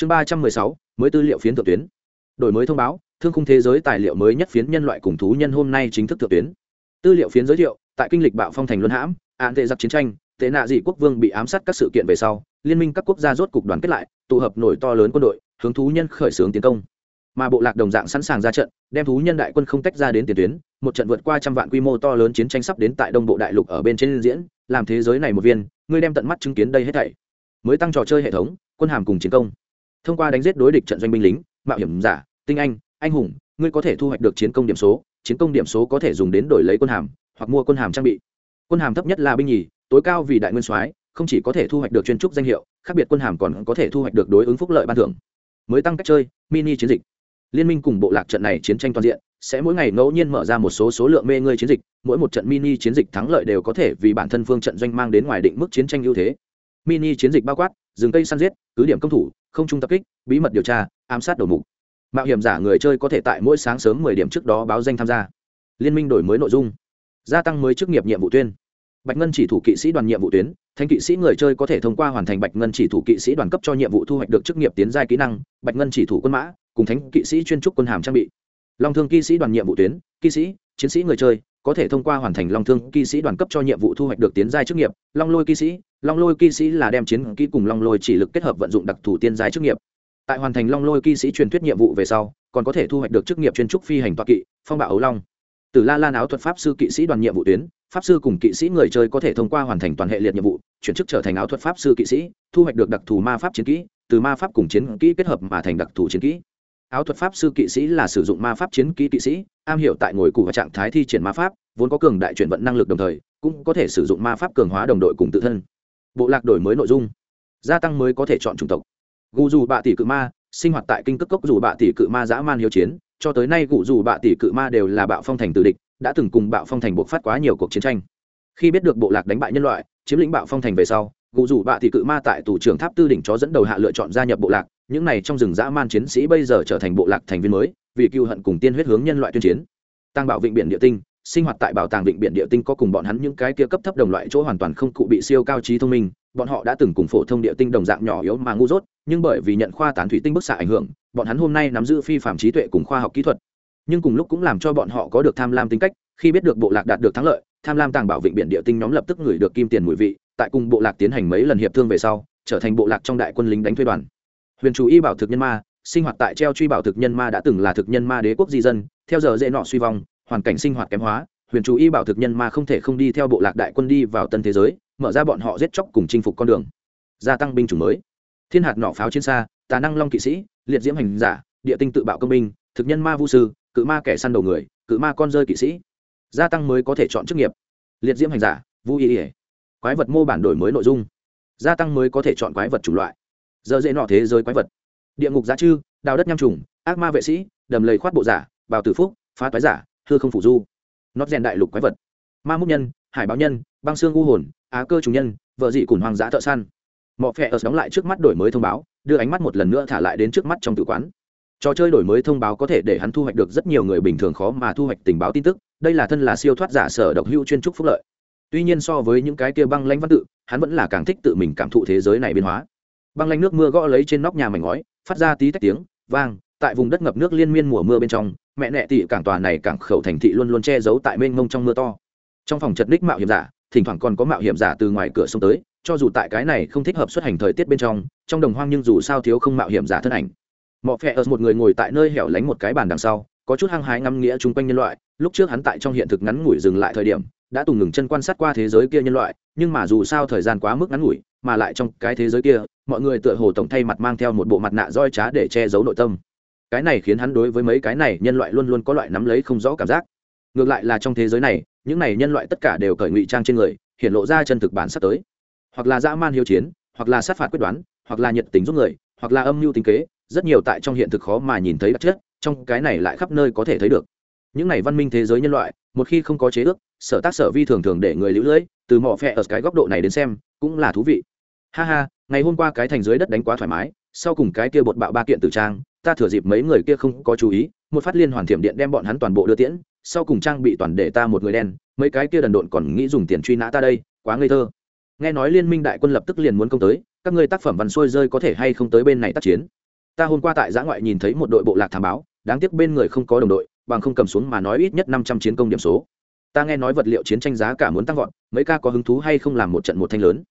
chương ba trăm mười sáu, mới tư liệu phiến thượng tuyến. Đổi mới thông báo, thương khung thế giới tài liệu mới nhất phiến nhân loại cùng thú nhân hôm nay chính thức thượng tuyến. Tư liệu phiến giới thiệu, tại kinh lịch bạo phong thành luân hãm, án tệ giặc chiến tranh, tệ nạ dị quốc vương bị ám sát các sự kiện về sau, liên minh các quốc gia rốt cục đoàn kết lại, tụ hợp nổi to lớn quân đội, hướng thú nhân khởi xướng tiến công. Mà bộ lạc đồng dạng sẵn sàng ra trận, đem thú nhân đại quân không tách ra đến tiền tuyến, một trận vượt qua trăm vạn quy mô to lớn chiến tranh sắp đến tại đông bộ đại lục ở bên trên diễn, làm thế giới này một viên, ngươi đem tận mắt chứng kiến đây hết thảy. Mới tăng trò chơi hệ thống, quân hàm cùng chiến công thông qua đánh giết đối địch trận doanh binh lính, mạo hiểm giả, tinh anh anh hùng, ngươi có thể thu hoạch được chiến công điểm số, chiến công điểm số có thể dùng đến đổi lấy quân hàm, hoặc mua quân hàm trang bị. Quân hàm thấp nhất là binh nhì, tối cao vì đại nguyên soái, không chỉ có thể thu hoạch được chuyên trúc danh hiệu, khác biệt quân hàm còn có thể thu hoạch được đối ứng phúc lợi ban thưởng. Mới tăng cách chơi, mini chiến dịch. Liên minh cùng bộ lạc trận này chiến tranh toàn diện, sẽ mỗi ngày ngẫu nhiên mở ra một số số lượng mê ngươi chiến dịch, mỗi một trận mini chiến dịch thắng lợi đều có thể vì bản thân phương trận doanh mang đến ngoài định mức chiến tranh ưu thế. Mini chiến dịch bao quát, rừng cây săn giết, cứ điểm công thủ không trung tập kích, bí mật điều tra, ám sát đầu mục. Mạo hiểm giả người chơi có thể tại mỗi sáng sớm 10 điểm trước đó báo danh tham gia. Liên minh đổi mới nội dung. Gia tăng mới chức nghiệp nhiệm vụ tuyên bạch ngân chỉ thủ kỵ sĩ đoàn nhiệm vụ tuyến thanh kỵ sĩ người chơi có thể thông qua hoàn thành bạch ngân chỉ thủ kỵ sĩ đoàn cấp cho nhiệm vụ thu hoạch được chức nghiệp tiến giai kỹ năng, bạch ngân chỉ thủ quân mã, cùng thánh kỵ sĩ chuyên trúc quân hàm trang bị. Long thương kỵ sĩ đoàn nhiệm vụ tuyến, kỵ sĩ, chiến sĩ người chơi có thể thông qua hoàn thành long thương kỵ sĩ đoàn cấp cho nhiệm vụ thu hoạch được tiến giai chức nghiệp, long lôi kỵ sĩ long lôi kỵ sĩ là đem chiến kỹ cùng long lôi chỉ lực kết hợp vận dụng đặc thù tiên giai chức nghiệp. Tại hoàn thành long lôi kỵ sĩ truyền thuyết nhiệm vụ về sau, còn có thể thu hoạch được chức nghiệp chuyên trúc phi hành toa kỵ, phong bạo ấu long. Từ la lan áo thuật pháp sư kỵ sĩ đoàn nhiệm vụ tuyến, pháp sư cùng kỵ sĩ người chơi có thể thông qua hoàn thành toàn hệ liệt nhiệm vụ, chuyển chức trở thành áo thuật pháp sư kỵ sĩ, thu hoạch được đặc thù ma pháp chiến kỹ, từ ma pháp cùng chiến kỹ kết hợp mà thành đặc thù chiến kỹ. Áo thuật pháp sư kỵ sĩ là sử dụng ma pháp chiến kỹ kỵ sĩ, am hiểu tại ngồi cụ và trạng thái thi triển ma pháp, vốn có cường đại chuyển vận năng lực đồng thời, cũng có thể sử dụng ma pháp cường hóa đồng đội cùng tự thân bộ lạc đổi mới nội dung, gia tăng mới có thể chọn chủng tộc. Gù dù bạ tỷ cự ma sinh hoạt tại kinh cước cốc dù bạ tỷ cự ma dã man hiếu chiến, cho tới nay gù dù bạ tỷ cự ma đều là bạo phong thành tử địch, đã từng cùng bạo phong thành buộc phát quá nhiều cuộc chiến tranh. Khi biết được bộ lạc đánh bại nhân loại, chiếm lĩnh bạo phong thành về sau, gù dù bạ tỷ cự ma tại tù trưởng tháp tư đỉnh chó dẫn đầu hạ lựa chọn gia nhập bộ lạc, những này trong rừng dã man chiến sĩ bây giờ trở thành bộ lạc thành viên mới, vì cựu hận cùng tiên huyết hướng nhân loại tuyên chiến. Tăng bảo vịnh biển địa tinh sinh hoạt tại bảo tàng vịnh biển địa tinh có cùng bọn hắn những cái kia cấp thấp đồng loại chỗ hoàn toàn không cụ bị siêu cao trí thông minh, bọn họ đã từng cùng phổ thông địa tinh đồng dạng nhỏ yếu mà ngu dốt, nhưng bởi vì nhận khoa tán thủy tinh bức xạ ảnh hưởng, bọn hắn hôm nay nắm giữ phi phạm trí tuệ cùng khoa học kỹ thuật. Nhưng cùng lúc cũng làm cho bọn họ có được tham lam tính cách, khi biết được bộ lạc đạt được thắng lợi, tham lam tàng bảo vịnh biển địa tinh nhóm lập tức gửi được kim tiền mùi vị, tại cùng bộ lạc tiến hành mấy lần hiệp thương về sau, trở thành bộ lạc trong đại quân lính đánh thuê đoàn. Huyền chủ y bảo thực nhân ma, sinh hoạt tại treo truy bảo thực nhân ma đã từng là thực nhân ma đế quốc di dân, theo giờ dễ nọ suy vong hoàn cảnh sinh hoạt kém hóa, huyền chú y bảo thực nhân ma không thể không đi theo bộ lạc đại quân đi vào tân thế giới, mở ra bọn họ giết chóc cùng chinh phục con đường. Gia tăng binh chủng mới. Thiên hạt nỏ pháo trên xa, tà năng long kỵ sĩ, liệt diễm hành giả, địa tinh tự bạo công binh, thực nhân ma vu sư, cự ma kẻ săn đầu người, cự ma con rơi kỵ sĩ. Gia tăng mới có thể chọn chức nghiệp. Liệt diễm hành giả vũ y ỉa quái vật mô bản đổi mới nội dung. Gia tăng mới có thể chọn quái vật chủng loại. Giờ dễ nọ thế giới quái vật. Địa ngục giá chư, đào đất nham trùng, ác ma vệ sĩ, đầm lầy khoát bộ giả, bào tử phúc, phá toái giả hư không phủ du. Nót rèn đại lục quái vật. Ma múc nhân, hải báo nhân, băng xương u hồn, á cơ chủ nhân, vợ dị cùng hoàng dã thợ săn. Mọi phe ở đóng lại trước mắt đổi mới thông báo, đưa ánh mắt một lần nữa thả lại đến trước mắt trong tử quán. Trò chơi đổi mới thông báo có thể để hắn thu hoạch được rất nhiều người bình thường khó mà thu hoạch tình báo tin tức, đây là thân là siêu thoát giả sở độc hữu chuyên trúc phúc lợi. Tuy nhiên so với những cái kia băng lãnh văn tự, hắn vẫn là càng thích tự mình cảm thụ thế giới này biến hóa. Băng lãnh nước mưa gõ lấy trên nóc nhà mảnh ngói, phát ra tí tách tiếng, vang tại vùng đất ngập nước liên miên mùa mưa bên trong, mẹ nẹ tị cảng tòa này cảng khẩu thành thị luôn luôn che giấu tại mênh mông trong mưa to. Trong phòng chật ních mạo hiểm giả, thỉnh thoảng còn có mạo hiểm giả từ ngoài cửa sông tới, cho dù tại cái này không thích hợp xuất hành thời tiết bên trong trong đồng hoang nhưng dù sao thiếu không mạo hiểm giả thân ảnh. Mọ phe ở một người ngồi tại nơi hẻo lánh một cái bàn đằng sau, có chút hăng hái ngắm nghĩa chung quanh nhân loại, lúc trước hắn tại trong hiện thực ngắn ngủi dừng lại thời điểm, đã tùng ngừng chân quan sát qua thế giới kia nhân loại, nhưng mà dù sao thời gian quá mức ngắn ngủi, mà lại trong cái thế giới kia, mọi người tựa hồ tổng thay mặt mang theo một bộ mặt nạ roi trá để che giấu nội tâm cái này khiến hắn đối với mấy cái này nhân loại luôn luôn có loại nắm lấy không rõ cảm giác. Ngược lại là trong thế giới này, những này nhân loại tất cả đều cởi ngụy trang trên người, hiện lộ ra chân thực bản sắp tới. Hoặc là dã man hiếu chiến, hoặc là sát phạt quyết đoán, hoặc là nhiệt tình giúp người, hoặc là âm mưu tính kế, rất nhiều tại trong hiện thực khó mà nhìn thấy đặc chất, trong cái này lại khắp nơi có thể thấy được. Những này văn minh thế giới nhân loại, một khi không có chế ước, sở tác sở vi thường thường để người lũ lưỡi từ mỏ phe ở cái góc độ này đến xem, cũng là thú vị. Ha ha, ngày hôm qua cái thành dưới đất đánh quá thoải mái, sau cùng cái kia bột bạo ba kiện tử trang ta thừa dịp mấy người kia không có chú ý, một phát liên hoàn thiểm điện đem bọn hắn toàn bộ đưa tiễn, sau cùng trang bị toàn để ta một người đen, mấy cái kia đần độn còn nghĩ dùng tiền truy nã ta đây, quá ngây thơ. Nghe nói liên minh đại quân lập tức liền muốn công tới, các ngươi tác phẩm văn xuôi rơi có thể hay không tới bên này tác chiến. Ta hôm qua tại giã ngoại nhìn thấy một đội bộ lạc thám báo, đáng tiếc bên người không có đồng đội, bằng không cầm xuống mà nói ít nhất năm trăm chiến công điểm số. Ta nghe nói vật liệu chiến tranh giá cả muốn tăng vọt, mấy ca có hứng thú hay không làm một trận một thanh lớn.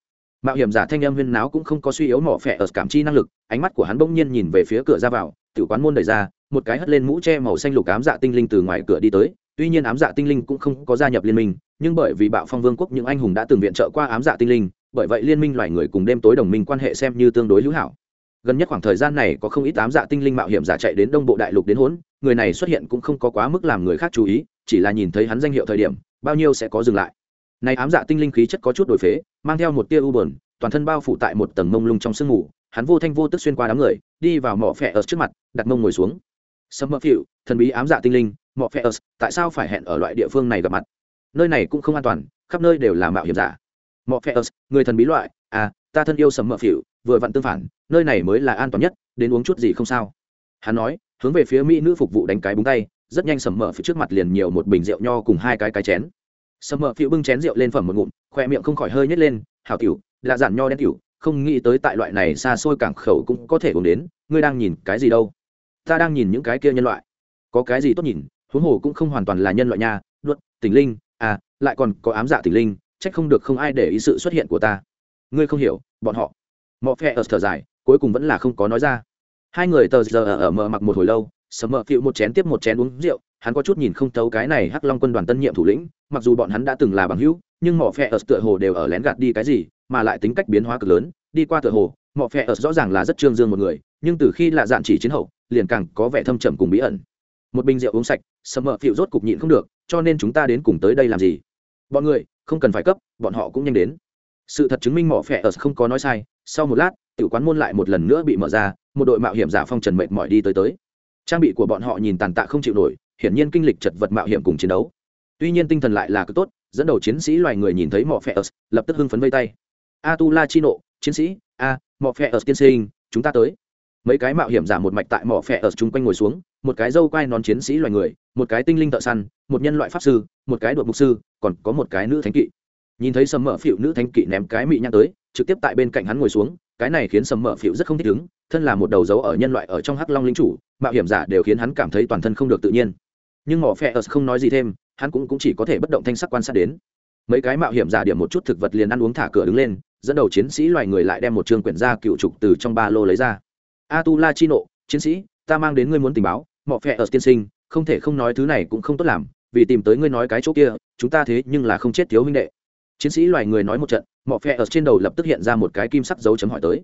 Mạo hiểm giả thanh âm huyên náo cũng không có suy yếu mỏ phẹ ở cảm chi năng lực, ánh mắt của hắn bỗng nhiên nhìn về phía cửa ra vào tự quán môn đẩy ra, một cái hất lên mũ che màu xanh lục ám dạ tinh linh từ ngoài cửa đi tới. Tuy nhiên ám dạ tinh linh cũng không có gia nhập liên minh, nhưng bởi vì bạo phong vương quốc những anh hùng đã từng viện trợ qua ám dạ tinh linh, bởi vậy liên minh loài người cùng đêm tối đồng minh quan hệ xem như tương đối hữu hảo. Gần nhất khoảng thời gian này có không ít ám dạ tinh linh mạo hiểm giả chạy đến đông bộ đại lục đến hỗn người này xuất hiện cũng không có quá mức làm người khác chú ý, chỉ là nhìn thấy hắn danh hiệu thời điểm, bao nhiêu sẽ có dừng lại. Này ám dạ tinh linh khí chất có chút đổi phế, mang theo một tia u bờn toàn thân bao phủ tại một tầng mông lung trong sương mù hắn vô thanh vô tức xuyên qua đám người, đi vào mỏ phẹ ở trước mặt, đặt mông ngồi xuống. Sâm mơ phịu, thần bí ám dạ tinh linh, mỏ phẹ ở, tại sao phải hẹn ở loại địa phương này gặp mặt? Nơi này cũng không an toàn, khắp nơi đều là mạo hiểm giả. Mỏ phẹ ở, người thần bí loại à ta thân yêu sầm mơ phịu, vừa vặn tương phản, nơi này mới là an toàn nhất, đến uống chút gì không sao. Hắn nói, hướng về phía mỹ nữ phục vụ đánh cái búng tay, rất nhanh sầm mờ phía trước mặt liền nhiều một bình rượu nho cùng hai cái cái chén. Sầm mờ phiêu bưng chén rượu lên phẩm một ngụm, khoe miệng không khỏi hơi nhét lên hào tiểu là giản nho đen tiểu không nghĩ tới tại loại này xa xôi cảng khẩu cũng có thể uống đến, ngươi đang nhìn cái gì đâu? Ta đang nhìn những cái kia nhân loại. Có cái gì tốt nhìn, huống hồ cũng không hoàn toàn là nhân loại nha. Luật tình linh à lại còn có ám dạ tình linh trách không được không ai để ý sự xuất hiện của ta. Ngươi không hiểu, bọn họ. Mọ phe ở thở dài, cuối cùng vẫn là không có nói ra. Hai người tờ giờ ở mờ mặc một hồi lâu sầm mờ phịu một chén tiếp một chén uống rượu, hắn có chút nhìn không thấu cái này hắc long quân đoàn tân nhiệm thủ lĩnh, mặc dù bọn hắn đã từng là bằng hữu, nhưng mỏ phe ở tựa hồ đều ở lén gạt đi cái gì mà lại tính cách biến hóa cực lớn, đi qua tựa hồ mỏ phẹ ở rõ ràng là rất trương dương một người, nhưng từ khi lạ dạn chỉ chiến hậu, liền càng có vẻ thâm trầm cùng bí ẩn. Một bình rượu uống sạch, sầm mờ phịu rốt cục nhịn không được, cho nên chúng ta đến cùng tới đây làm gì? Bọn người, không cần phải cấp, bọn họ cũng nhanh đến. Sự thật chứng minh mỏ phẹ ở không có nói sai, sau một lát, tiểu quán môn lại một lần nữa bị mở ra, một đội mạo hiểm giả phong trần mệt mỏi đi tới tới. Trang bị của bọn họ nhìn tàn tạ không chịu nổi, hiển nhiên kinh lịch chật vật mạo hiểm cùng chiến đấu. Tuy nhiên tinh thần lại là cực tốt, dẫn đầu chiến sĩ loài người nhìn thấy mỏ phe ớt lập tức hưng phấn vây tay a tu la chi nộ chiến sĩ. A mỏ phe ở tiên sinh chúng ta tới. Mấy cái mạo hiểm giả một mạch tại mỏ phe ở chung quanh ngồi xuống một cái dâu quai nón chiến sĩ loài người một cái tinh linh thợ săn một nhân loại pháp sư một cái đội mục sư còn có một cái nữ thánh kỵ. Nhìn thấy sầm mở phịu nữ thánh kỵ ném cái mị nhang tới trực tiếp tại bên cạnh hắn ngồi xuống cái này khiến sầm mở phịu rất không thích ứng thân là một đầu dấu ở nhân loại ở trong hắc long linh chủ mạo hiểm giả đều khiến hắn cảm thấy toàn thân không được tự nhiên. Nhưng mỏ phe ở không nói gì thêm hắn cũng, cũng chỉ có thể bất động thanh sắc quan sát đến mấy cái mạo hiểm giả điểm một chút thực vật liền ăn uống thả cửa đứng lên, dẫn đầu chiến sĩ loài người lại đem một trương quyển da cựu trục từ trong ba lô lấy ra. A tu la chi nộ, chiến sĩ, ta mang đến ngươi muốn tình báo, mọ phẹ ở tiên sinh, không thể không nói thứ này cũng không tốt làm, vì tìm tới ngươi nói cái chỗ kia, chúng ta thế nhưng là không chết thiếu huynh đệ. Chiến sĩ loài người nói một trận, mọ phẹ ở trên đầu lập tức hiện ra một cái kim sắc dấu chấm hỏi tới.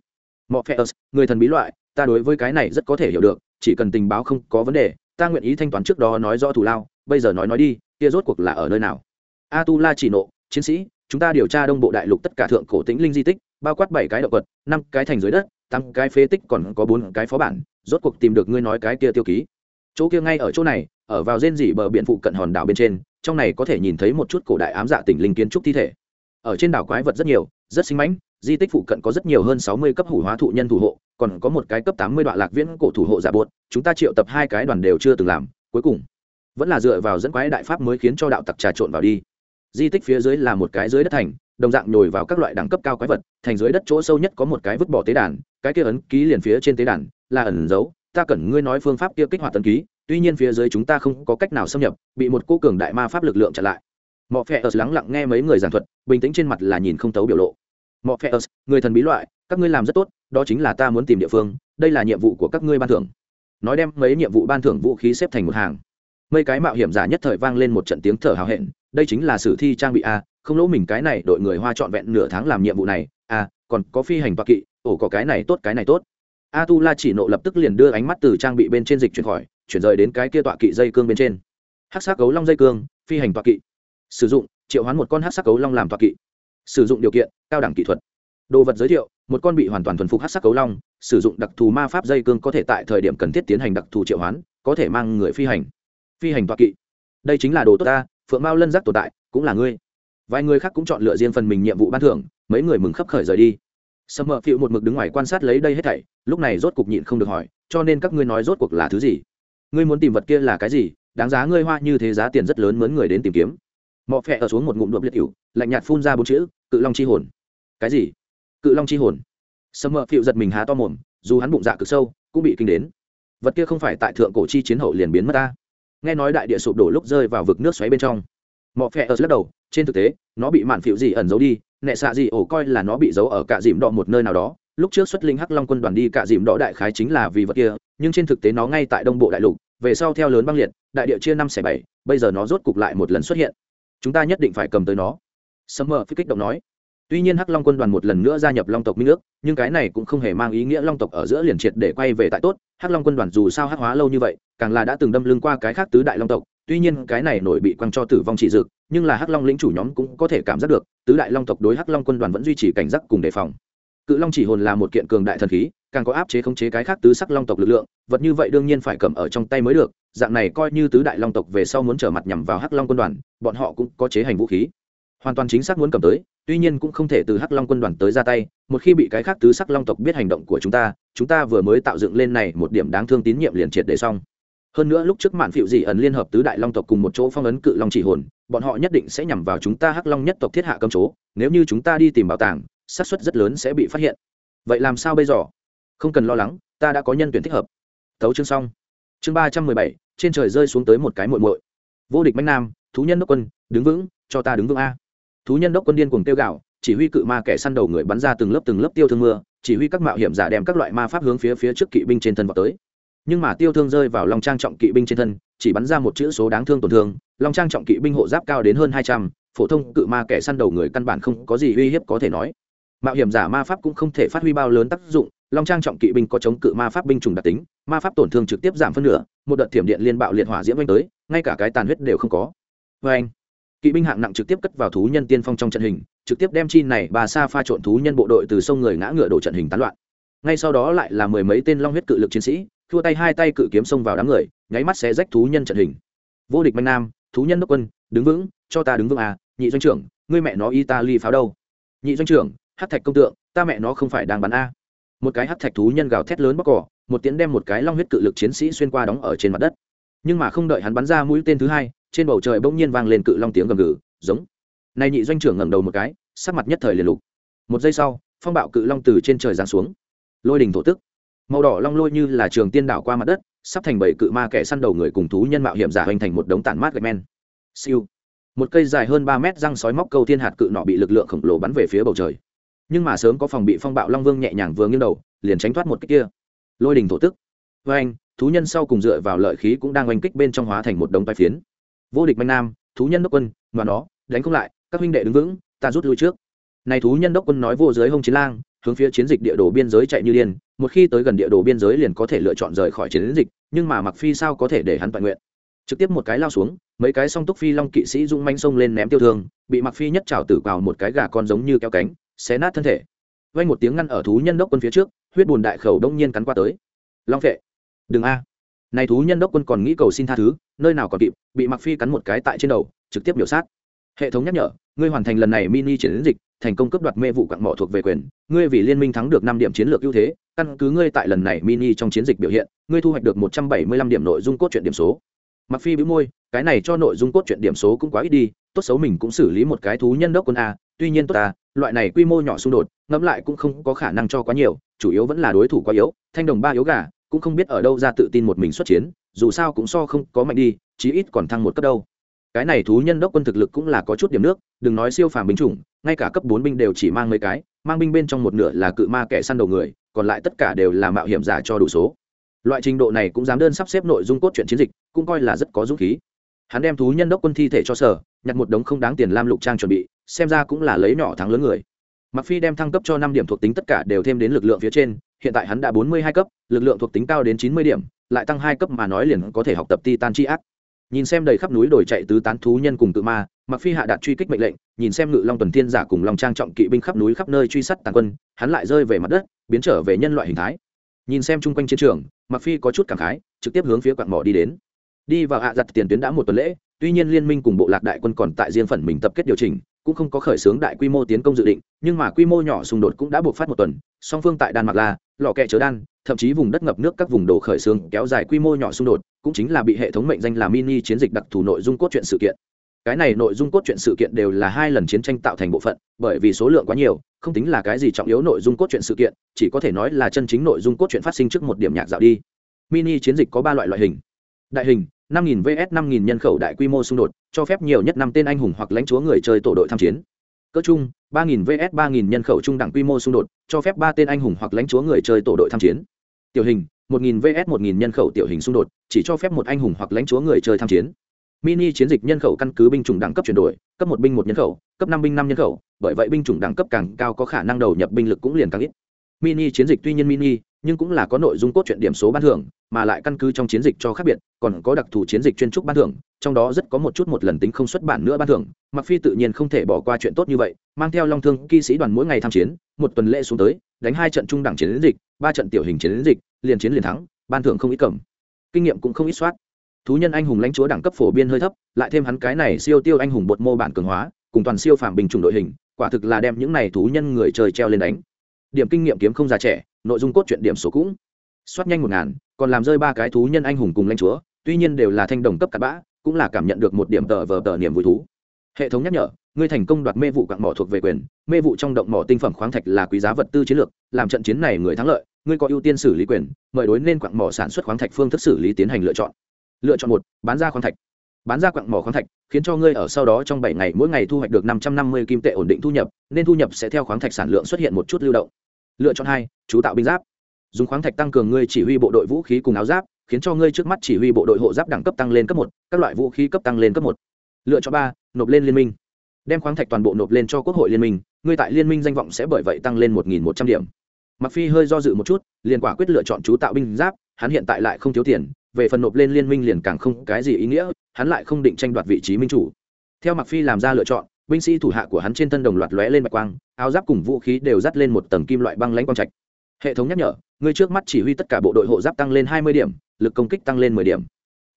Mọ phẹ ở, người thần bí loại, ta đối với cái này rất có thể hiểu được, chỉ cần tình báo không có vấn đề, ta nguyện ý thanh toán trước đó nói rõ thù lao, bây giờ nói nói đi, kia rốt cuộc là ở nơi nào? A tu la chỉ nộ chiến sĩ, chúng ta điều tra đông bộ đại lục tất cả thượng cổ tĩnh linh di tích, bao quát bảy cái động vật, năm cái thành dưới đất tăng cái phế tích, còn có bốn cái phó bản. Rốt cuộc tìm được ngươi nói cái kia tiêu ký. Chỗ kia ngay ở chỗ này, ở vào rên rỉ bờ biển phụ cận hòn đảo bên trên, trong này có thể nhìn thấy một chút cổ đại ám dạ tỉnh linh kiến trúc thi thể. Ở trên đảo quái vật rất nhiều, rất sinh mãnh, di tích phụ cận có rất nhiều hơn sáu mươi cấp hủ hóa thụ nhân thủ hộ, còn có một cái cấp tám mươi đoạn lạc viễn cổ thủ hộ giả buột chúng ta triệu tập hai cái đoàn đều chưa từng làm, cuối cùng vẫn là dựa vào dẫn quái đại pháp mới khiến cho đạo tặc trà trộn vào đi di tích phía dưới là một cái dưới đất thành, đồng dạng nhồi vào các loại đẳng cấp cao quái vật, thành dưới đất chỗ sâu nhất có một cái vứt bỏ tế đàn, cái kia ấn ký liền phía trên tế đàn, là ẩn giấu ta cần ngươi nói phương pháp kia kích hoạt ấn ký, tuy nhiên phía dưới chúng ta không có cách nào xâm nhập, bị một cô cường đại ma pháp lực lượng chặn lại. Mọi phe ớt lắng lặng nghe mấy người giảng thuật, bình tĩnh trên mặt là nhìn không tấu biểu lộ. Mọi phe ớt người thần bí loại, các ngươi làm rất tốt, đó chính là ta muốn tìm địa phương, đây là nhiệm vụ của các ngươi ban thưởng. Nói đem mấy nhiệm vụ ban thưởng vũ khí xếp thành một hàng. Mấy cái mạo hiểm giả nhất thời vang lên một trận tiếng thở hào hẹn đây chính là sử thi trang bị a, không lỗ mình cái này đội người hoa trọn vẹn nửa tháng làm nhiệm vụ này, a, còn có phi hành toa kỵ, ổ có cái này tốt, cái này tốt. A tu la chỉ nộ lập tức liền đưa ánh mắt từ trang bị bên trên dịch chuyển khỏi, chuyển rời đến cái kia tọa kỵ dây cương bên trên. Hát sắc cấu long dây cương, phi hành tọa kỵ. Sử dụng, triệu hoán một con hát sắc cấu long làm tọa kỵ. Sử dụng điều kiện, cao đẳng kỹ thuật. Đồ vật giới thiệu, một con bị hoàn toàn thuần phục hát sắc cấu long, sử dụng đặc thù ma pháp dây cương có thể tại thời điểm cần thiết tiến hành đặc thù triệu hoán, có thể mang người phi hành. Phi hành toa kỵ. Đây chính là đồ tốt ta phượng mao lân giác tồn tại, cũng là ngươi. Vài người khác cũng chọn lựa riêng phần mình nhiệm vụ ban thưởng, mấy người mừng khấp khởi rời đi. Sầm mờ phịu một mực đứng ngoài quan sát lấy đây hết thảy, lúc này rốt cục nhịn không được hỏi, cho nên các ngươi nói rốt cuộc là thứ gì? Ngươi muốn tìm vật kia là cái gì? Đáng giá ngươi hoa như thế giá tiền rất lớn mướn người đến tìm kiếm. Mọ phẹ ở xuống một ngụm đuộm liệt cựu lạnh nhạt phun ra bốn chữ, cự long chi hồn. Cái gì? Cự long chi hồn. Sầm mờ phịu giật mình há to mồm, dù hắn bụng dạ cực sâu, cũng bị kinh đến. Vật kia không phải tại thượng cổ chi chiến hậu liền biến mất ta nghe nói đại địa sụp đổ lúc rơi vào vực nước xoáy bên trong. Mọ phe ở lắc đầu, trên thực tế, nó bị mạn phịu gì ẩn giấu đi, nệ xạ gì ổ coi là nó bị giấu ở cả dìm đỏ một nơi nào đó. Lúc trước xuất linh hắc long quân đoàn đi cả dìm đỏ đại khái chính là vì vật kia, nhưng trên thực tế nó ngay tại đông bộ đại lục, về sau theo lớn băng liệt, đại địa chia năm xẻ bảy, bây giờ nó rốt cục lại một lần xuất hiện. Chúng ta nhất định phải cầm tới nó. Sấm summer phi kích động nói tuy nhiên hắc long quân đoàn một lần nữa gia nhập long tộc minh nước, nhưng cái này cũng không hề mang ý nghĩa long tộc ở giữa liền triệt để quay về tại tốt. Hắc long quân đoàn dù sao hắc hóa lâu như vậy, càng là đã từng đâm lưng qua cái khác tứ đại long tộc. Tuy nhiên cái này nổi bị quăng cho tử vong trị dực nhưng là hắc long lĩnh chủ nhóm cũng có thể cảm giác được, tứ đại long tộc đối hắc long quân đoàn vẫn duy trì cảnh giác cùng đề phòng. Cự long chỉ hồn là một kiện cường đại thần khí, càng có áp chế khống chế cái khác tứ sắc long tộc lực lượng, vật như vậy đương nhiên phải cầm ở trong tay mới được. Dạng này coi như tứ đại long tộc về sau muốn trở mặt nhằm vào hắc long quân đoàn, bọn họ cũng có chế hành vũ khí hoàn toàn chính xác muốn cầm tới, tuy nhiên cũng không thể từ hắc long quân đoàn tới ra tay, một khi bị cái khác tứ sắc long tộc biết hành động của chúng ta chúng ta vừa mới tạo dựng lên này một điểm đáng thương tín nhiệm liền triệt để xong. Hơn nữa lúc trước mạn phịu dị ẩn liên hợp tứ đại long tộc cùng một chỗ phong ấn cự long chỉ hồn, bọn họ nhất định sẽ nhằm vào chúng ta hắc long nhất tộc thiết hạ cấm chỗ, nếu như chúng ta đi tìm bảo tàng, xác suất rất lớn sẽ bị phát hiện. Vậy làm sao bây giờ? Không cần lo lắng, ta đã có nhân tuyển thích hợp. Thấu chương xong. Chương ba trăm mười bảy, trên trời rơi xuống tới một cái muội muội. Vô địch manh nam, thú nhân đốc quân, đứng vững, cho ta đứng vững a thú nhân đốc quân điên cuồng tiêu gạo chỉ huy cự ma kẻ săn đầu người bắn ra từng lớp từng lớp tiêu thương mưa, chỉ huy các mạo hiểm giả đem các loại ma pháp hướng phía phía trước kỵ binh trên thân vào tới. Nhưng mà tiêu thương rơi vào long trang trọng kỵ binh trên thân, chỉ bắn ra một chữ số đáng thương tổn thương, long trang trọng kỵ binh hộ giáp cao đến hơn hai trăm, phổ thông cự ma kẻ săn đầu người căn bản không có gì uy hiếp có thể nói. Mạo hiểm giả ma pháp cũng không thể phát huy bao lớn tác dụng, long trang trọng kỵ binh có chống cự ma pháp binh trùng đặc tính, ma pháp tổn thương trực tiếp giảm phân nửa, một đợt thiểm điện liên bạo liệt hỏa diễm oanh tới, ngay cả cái tàn huyết đều không có. Vê anh kỵ binh hạng nặng trực tiếp cất vào thú nhân tiên phong trong trận hình, trực tiếp đem chi này bà sa pha trộn thú nhân bộ đội từ sông người ngã ngựa đổ trận hình tán loạn. Ngay sau đó lại là mười mấy tên long huyết cự lực chiến sĩ, thua tay hai tay cự kiếm xông vào đám người, nháy mắt xé rách thú nhân trận hình. Vô địch manh nam, thú nhân đốc quân, đứng vững, cho ta đứng vững à nhị doanh trưởng, ngươi mẹ nó y ta ly pháo đâu? Nhị doanh trưởng, hát thạch công tượng, ta mẹ nó không phải đang bắn a. Một cái hát thạch thú nhân gào thét lớn bóc cỏ, một tiếng đem một cái long huyết cự lực chiến sĩ xuyên qua đóng ở trên mặt đất. Nhưng mà không đợi hắn bắn ra mũi tên thứ hai trên bầu trời bỗng nhiên vang lên cự long tiếng gầm gừ, giống. Này nhị doanh trưởng ngẩng đầu một cái, sắc mặt nhất thời liền lục. Một giây sau, phong bạo cự long từ trên trời giáng xuống. Lôi đình thổ tức. Màu đỏ long lôi như là trường tiên đảo qua mặt đất, sắp thành bảy cự ma kẻ săn đầu người cùng thú nhân mạo hiểm giả hoành thành một đống tản mát gạch men. Siêu. Một cây dài hơn ba mét răng sói móc câu thiên hạt cự nọ bị lực lượng khổng lồ bắn về phía bầu trời. Nhưng mà sớm có phòng bị phong bạo long vương nhẹ nhàng vừa nghiêng đầu, liền tránh thoát một cái kia. Lôi đình thổ tức. Với anh thú nhân sau cùng dựa vào lợi khí cũng đang oanh kích bên trong hóa thành một đống tai phiến vô địch manh nam, thú nhân đốc quân mà nó, đánh không lại, các huynh đệ đứng vững, ta rút lui trước. Này thú nhân đốc quân nói vô giới hông chiến lang, hướng phía chiến dịch địa đồ biên giới chạy như điên, một khi tới gần địa đồ biên giới liền có thể lựa chọn rời khỏi chiến dịch, nhưng mà mặc phi sao có thể để hắn toàn nguyện? Trực tiếp một cái lao xuống, mấy cái song túc phi long kỵ sĩ dung manh sông lên ném tiêu thương, bị mặc phi nhất trào tử vào một cái gà con giống như kéo cánh, xé nát thân thể. Vay một tiếng ngăn ở thú nhân đốc quân phía trước, huyết bùn đại khẩu đông nhiên cắn qua tới. Long vệ, đừng a này thú nhân đốc quân còn nghĩ cầu xin tha thứ, nơi nào còn kịp, bị mặc phi cắn một cái tại trên đầu, trực tiếp biểu sát. Hệ thống nhắc nhở, ngươi hoàn thành lần này mini chiến dịch, thành công cấp đoạt mê vụ quặng mỏ thuộc về quyền, ngươi vì liên minh thắng được năm điểm chiến lược ưu thế, căn cứ ngươi tại lần này mini trong chiến dịch biểu hiện, ngươi thu hoạch được một trăm bảy mươi lăm điểm nội dung cốt truyện điểm số. Mặc phi bĩu môi, cái này cho nội dung cốt truyện điểm số cũng quá ít đi, tốt xấu mình cũng xử lý một cái thú nhân đốc quân a, tuy nhiên tốt ta, loại này quy mô nhỏ xung đột, ngẫm lại cũng không có khả năng cho quá nhiều, chủ yếu vẫn là đối thủ quá yếu, thanh đồng ba yếu gà cũng không biết ở đâu ra tự tin một mình xuất chiến, dù sao cũng so không có mạnh đi, chí ít còn thăng một cấp đâu. Cái này thú nhân đốc quân thực lực cũng là có chút điểm nước, đừng nói siêu phàm binh chủng, ngay cả cấp bốn binh đều chỉ mang mấy cái, mang binh bên trong một nửa là cự ma kẻ săn đầu người, còn lại tất cả đều là mạo hiểm giả cho đủ số. Loại trình độ này cũng dám đơn sắp xếp nội dung cốt truyện chiến dịch, cũng coi là rất có dũng khí. Hắn đem thú nhân đốc quân thi thể cho sở, nhặt một đống không đáng tiền lam lục trang chuẩn bị, xem ra cũng là lấy nhỏ thắng lớn người. Mặc phi đem thăng cấp cho năm điểm thuộc tính tất cả đều thêm đến lực lượng phía trên hiện tại hắn đã bốn mươi hai cấp, lực lượng thuộc tính cao đến chín mươi điểm, lại tăng hai cấp mà nói liền có thể học tập titan chi ác. Nhìn xem đầy khắp núi đồi chạy tứ tán thú nhân cùng tự ma mặc phi hạ đạt truy kích mệnh lệnh, nhìn xem ngự long tuần thiên giả cùng long trang trọng kỵ binh khắp núi khắp nơi truy sát tàn quân, hắn lại rơi về mặt đất, biến trở về nhân loại hình thái. Nhìn xem chung quanh chiến trường mặc phi có chút cảm khái, trực tiếp hướng phía quặng mỏ đi đến. Đi vào hạ giặt tiền tuyến đã một tuần lễ, tuy nhiên liên minh cùng bộ lạc đại quân còn tại riêng phần mình tập kết điều chỉnh cũng không có khởi xướng đại quy mô tiến công dự định, nhưng mà quy mô nhỏ xung đột cũng đã buộc phát một tuần, song phương tại đan mạc la, lò kẹ chớ đan, thậm chí vùng đất ngập nước các vùng đồ khởi xướng kéo dài quy mô nhỏ xung đột, cũng chính là bị hệ thống mệnh danh là mini chiến dịch đặc thù nội dung cốt truyện sự kiện. Cái này nội dung cốt truyện sự kiện đều là hai lần chiến tranh tạo thành bộ phận, bởi vì số lượng quá nhiều, không tính là cái gì trọng yếu nội dung cốt truyện sự kiện, chỉ có thể nói là chân chính nội dung cốt truyện phát sinh trước một điểm nhạc dạo đi. Mini chiến dịch có ba loại loại hình. Đại hình 5.000 vs 5.000 nhân khẩu đại quy mô xung đột, cho phép nhiều nhất năm tên anh hùng hoặc lãnh chúa người chơi tổ đội tham chiến. Cỡ chung 3.000 vs 3.000 nhân khẩu trung đẳng quy mô xung đột, cho phép ba tên anh hùng hoặc lãnh chúa người chơi tổ đội tham chiến. Tiểu hình 1.000 vs 1.000 nhân khẩu tiểu hình xung đột, chỉ cho phép một anh hùng hoặc lãnh chúa người chơi tham chiến. Mini chiến dịch nhân khẩu căn cứ binh chủng đẳng cấp chuyển đổi, cấp một binh một nhân khẩu, cấp năm binh năm nhân khẩu, bởi vậy binh chủng đẳng cấp càng cao có khả năng đầu nhập binh lực cũng liền càng ít. Mini chiến dịch tuy nhiên mini nhưng cũng là có nội dung cốt truyện điểm số ban thưởng, mà lại căn cứ trong chiến dịch cho khác biệt, còn có đặc thù chiến dịch chuyên trúc ban thưởng, trong đó rất có một chút một lần tính không xuất bản nữa ban thưởng. Mặc phi tự nhiên không thể bỏ qua chuyện tốt như vậy, mang theo long thương kỵ sĩ đoàn mỗi ngày tham chiến, một tuần lễ xuống tới, đánh hai trận trung đẳng chiến dịch, ba trận tiểu hình chiến dịch, liền chiến liền thắng, ban thưởng không ít cầm. Kinh nghiệm cũng không ít soát. Thú nhân anh hùng lãnh chúa đẳng cấp phổ biên hơi thấp, lại thêm hắn cái này siêu tiêu anh hùng bột mô bản cường hóa, cùng toàn siêu phàm bình chủng đội hình, quả thực là đem những này thú nhân người trời treo lên đánh. Điểm kinh nghiệm kiếm không già trẻ nội dung cốt truyện điểm số cũng. Soát nhanh một ngàn, còn làm rơi ba cái thú nhân anh hùng cùng lãnh chúa, tuy nhiên đều là thanh đồng cấp cặn bã, cũng là cảm nhận được một điểm tờ vờ tờ niềm vui thú. Hệ thống nhắc nhở, ngươi thành công đoạt mê vụ quặng mỏ thuộc về quyền, mê vụ trong động mỏ tinh phẩm khoáng thạch là quý giá vật tư chiến lược, làm trận chiến này người thắng lợi, ngươi có ưu tiên xử lý quyền, mời đối nên quặng mỏ sản xuất khoáng thạch phương thức xử lý tiến hành lựa chọn. Lựa chọn một, bán ra khoáng thạch. Bán ra quặng mỏ khoáng thạch, khiến cho ngươi ở sau đó trong bảy ngày mỗi ngày thu hoạch được năm trăm năm mươi kim tệ ổn định thu nhập, nên thu nhập sẽ theo khoáng thạch sản lượng xuất hiện một chút lưu động lựa chọn hai, chú tạo binh giáp. Dùng khoáng thạch tăng cường ngươi chỉ huy bộ đội vũ khí cùng áo giáp, khiến cho ngươi trước mắt chỉ huy bộ đội hộ giáp đẳng cấp tăng lên cấp một, các loại vũ khí cấp tăng lên cấp một. Lựa chọn ba, nộp lên liên minh. Đem khoáng thạch toàn bộ nộp lên cho quốc hội liên minh, ngươi tại liên minh danh vọng sẽ bởi vậy tăng lên một một trăm điểm. Mặc phi hơi do dự một chút, liền quả quyết lựa chọn chú tạo binh giáp, hắn hiện tại lại không thiếu tiền, về phần nộp lên liên minh liền càng không cái gì ý nghĩa, hắn lại không định tranh đoạt vị trí minh chủ. Theo mặc phi làm ra lựa chọn binh sĩ thủ hạ của hắn trên thân đồng loạt lóe lên bạch quang, áo giáp cùng vũ khí đều dắt lên một tầng kim loại băng lãnh quang trạch. Hệ thống nhắc nhở, người trước mắt chỉ huy tất cả bộ đội hộ giáp tăng lên hai mươi điểm, lực công kích tăng lên mười điểm.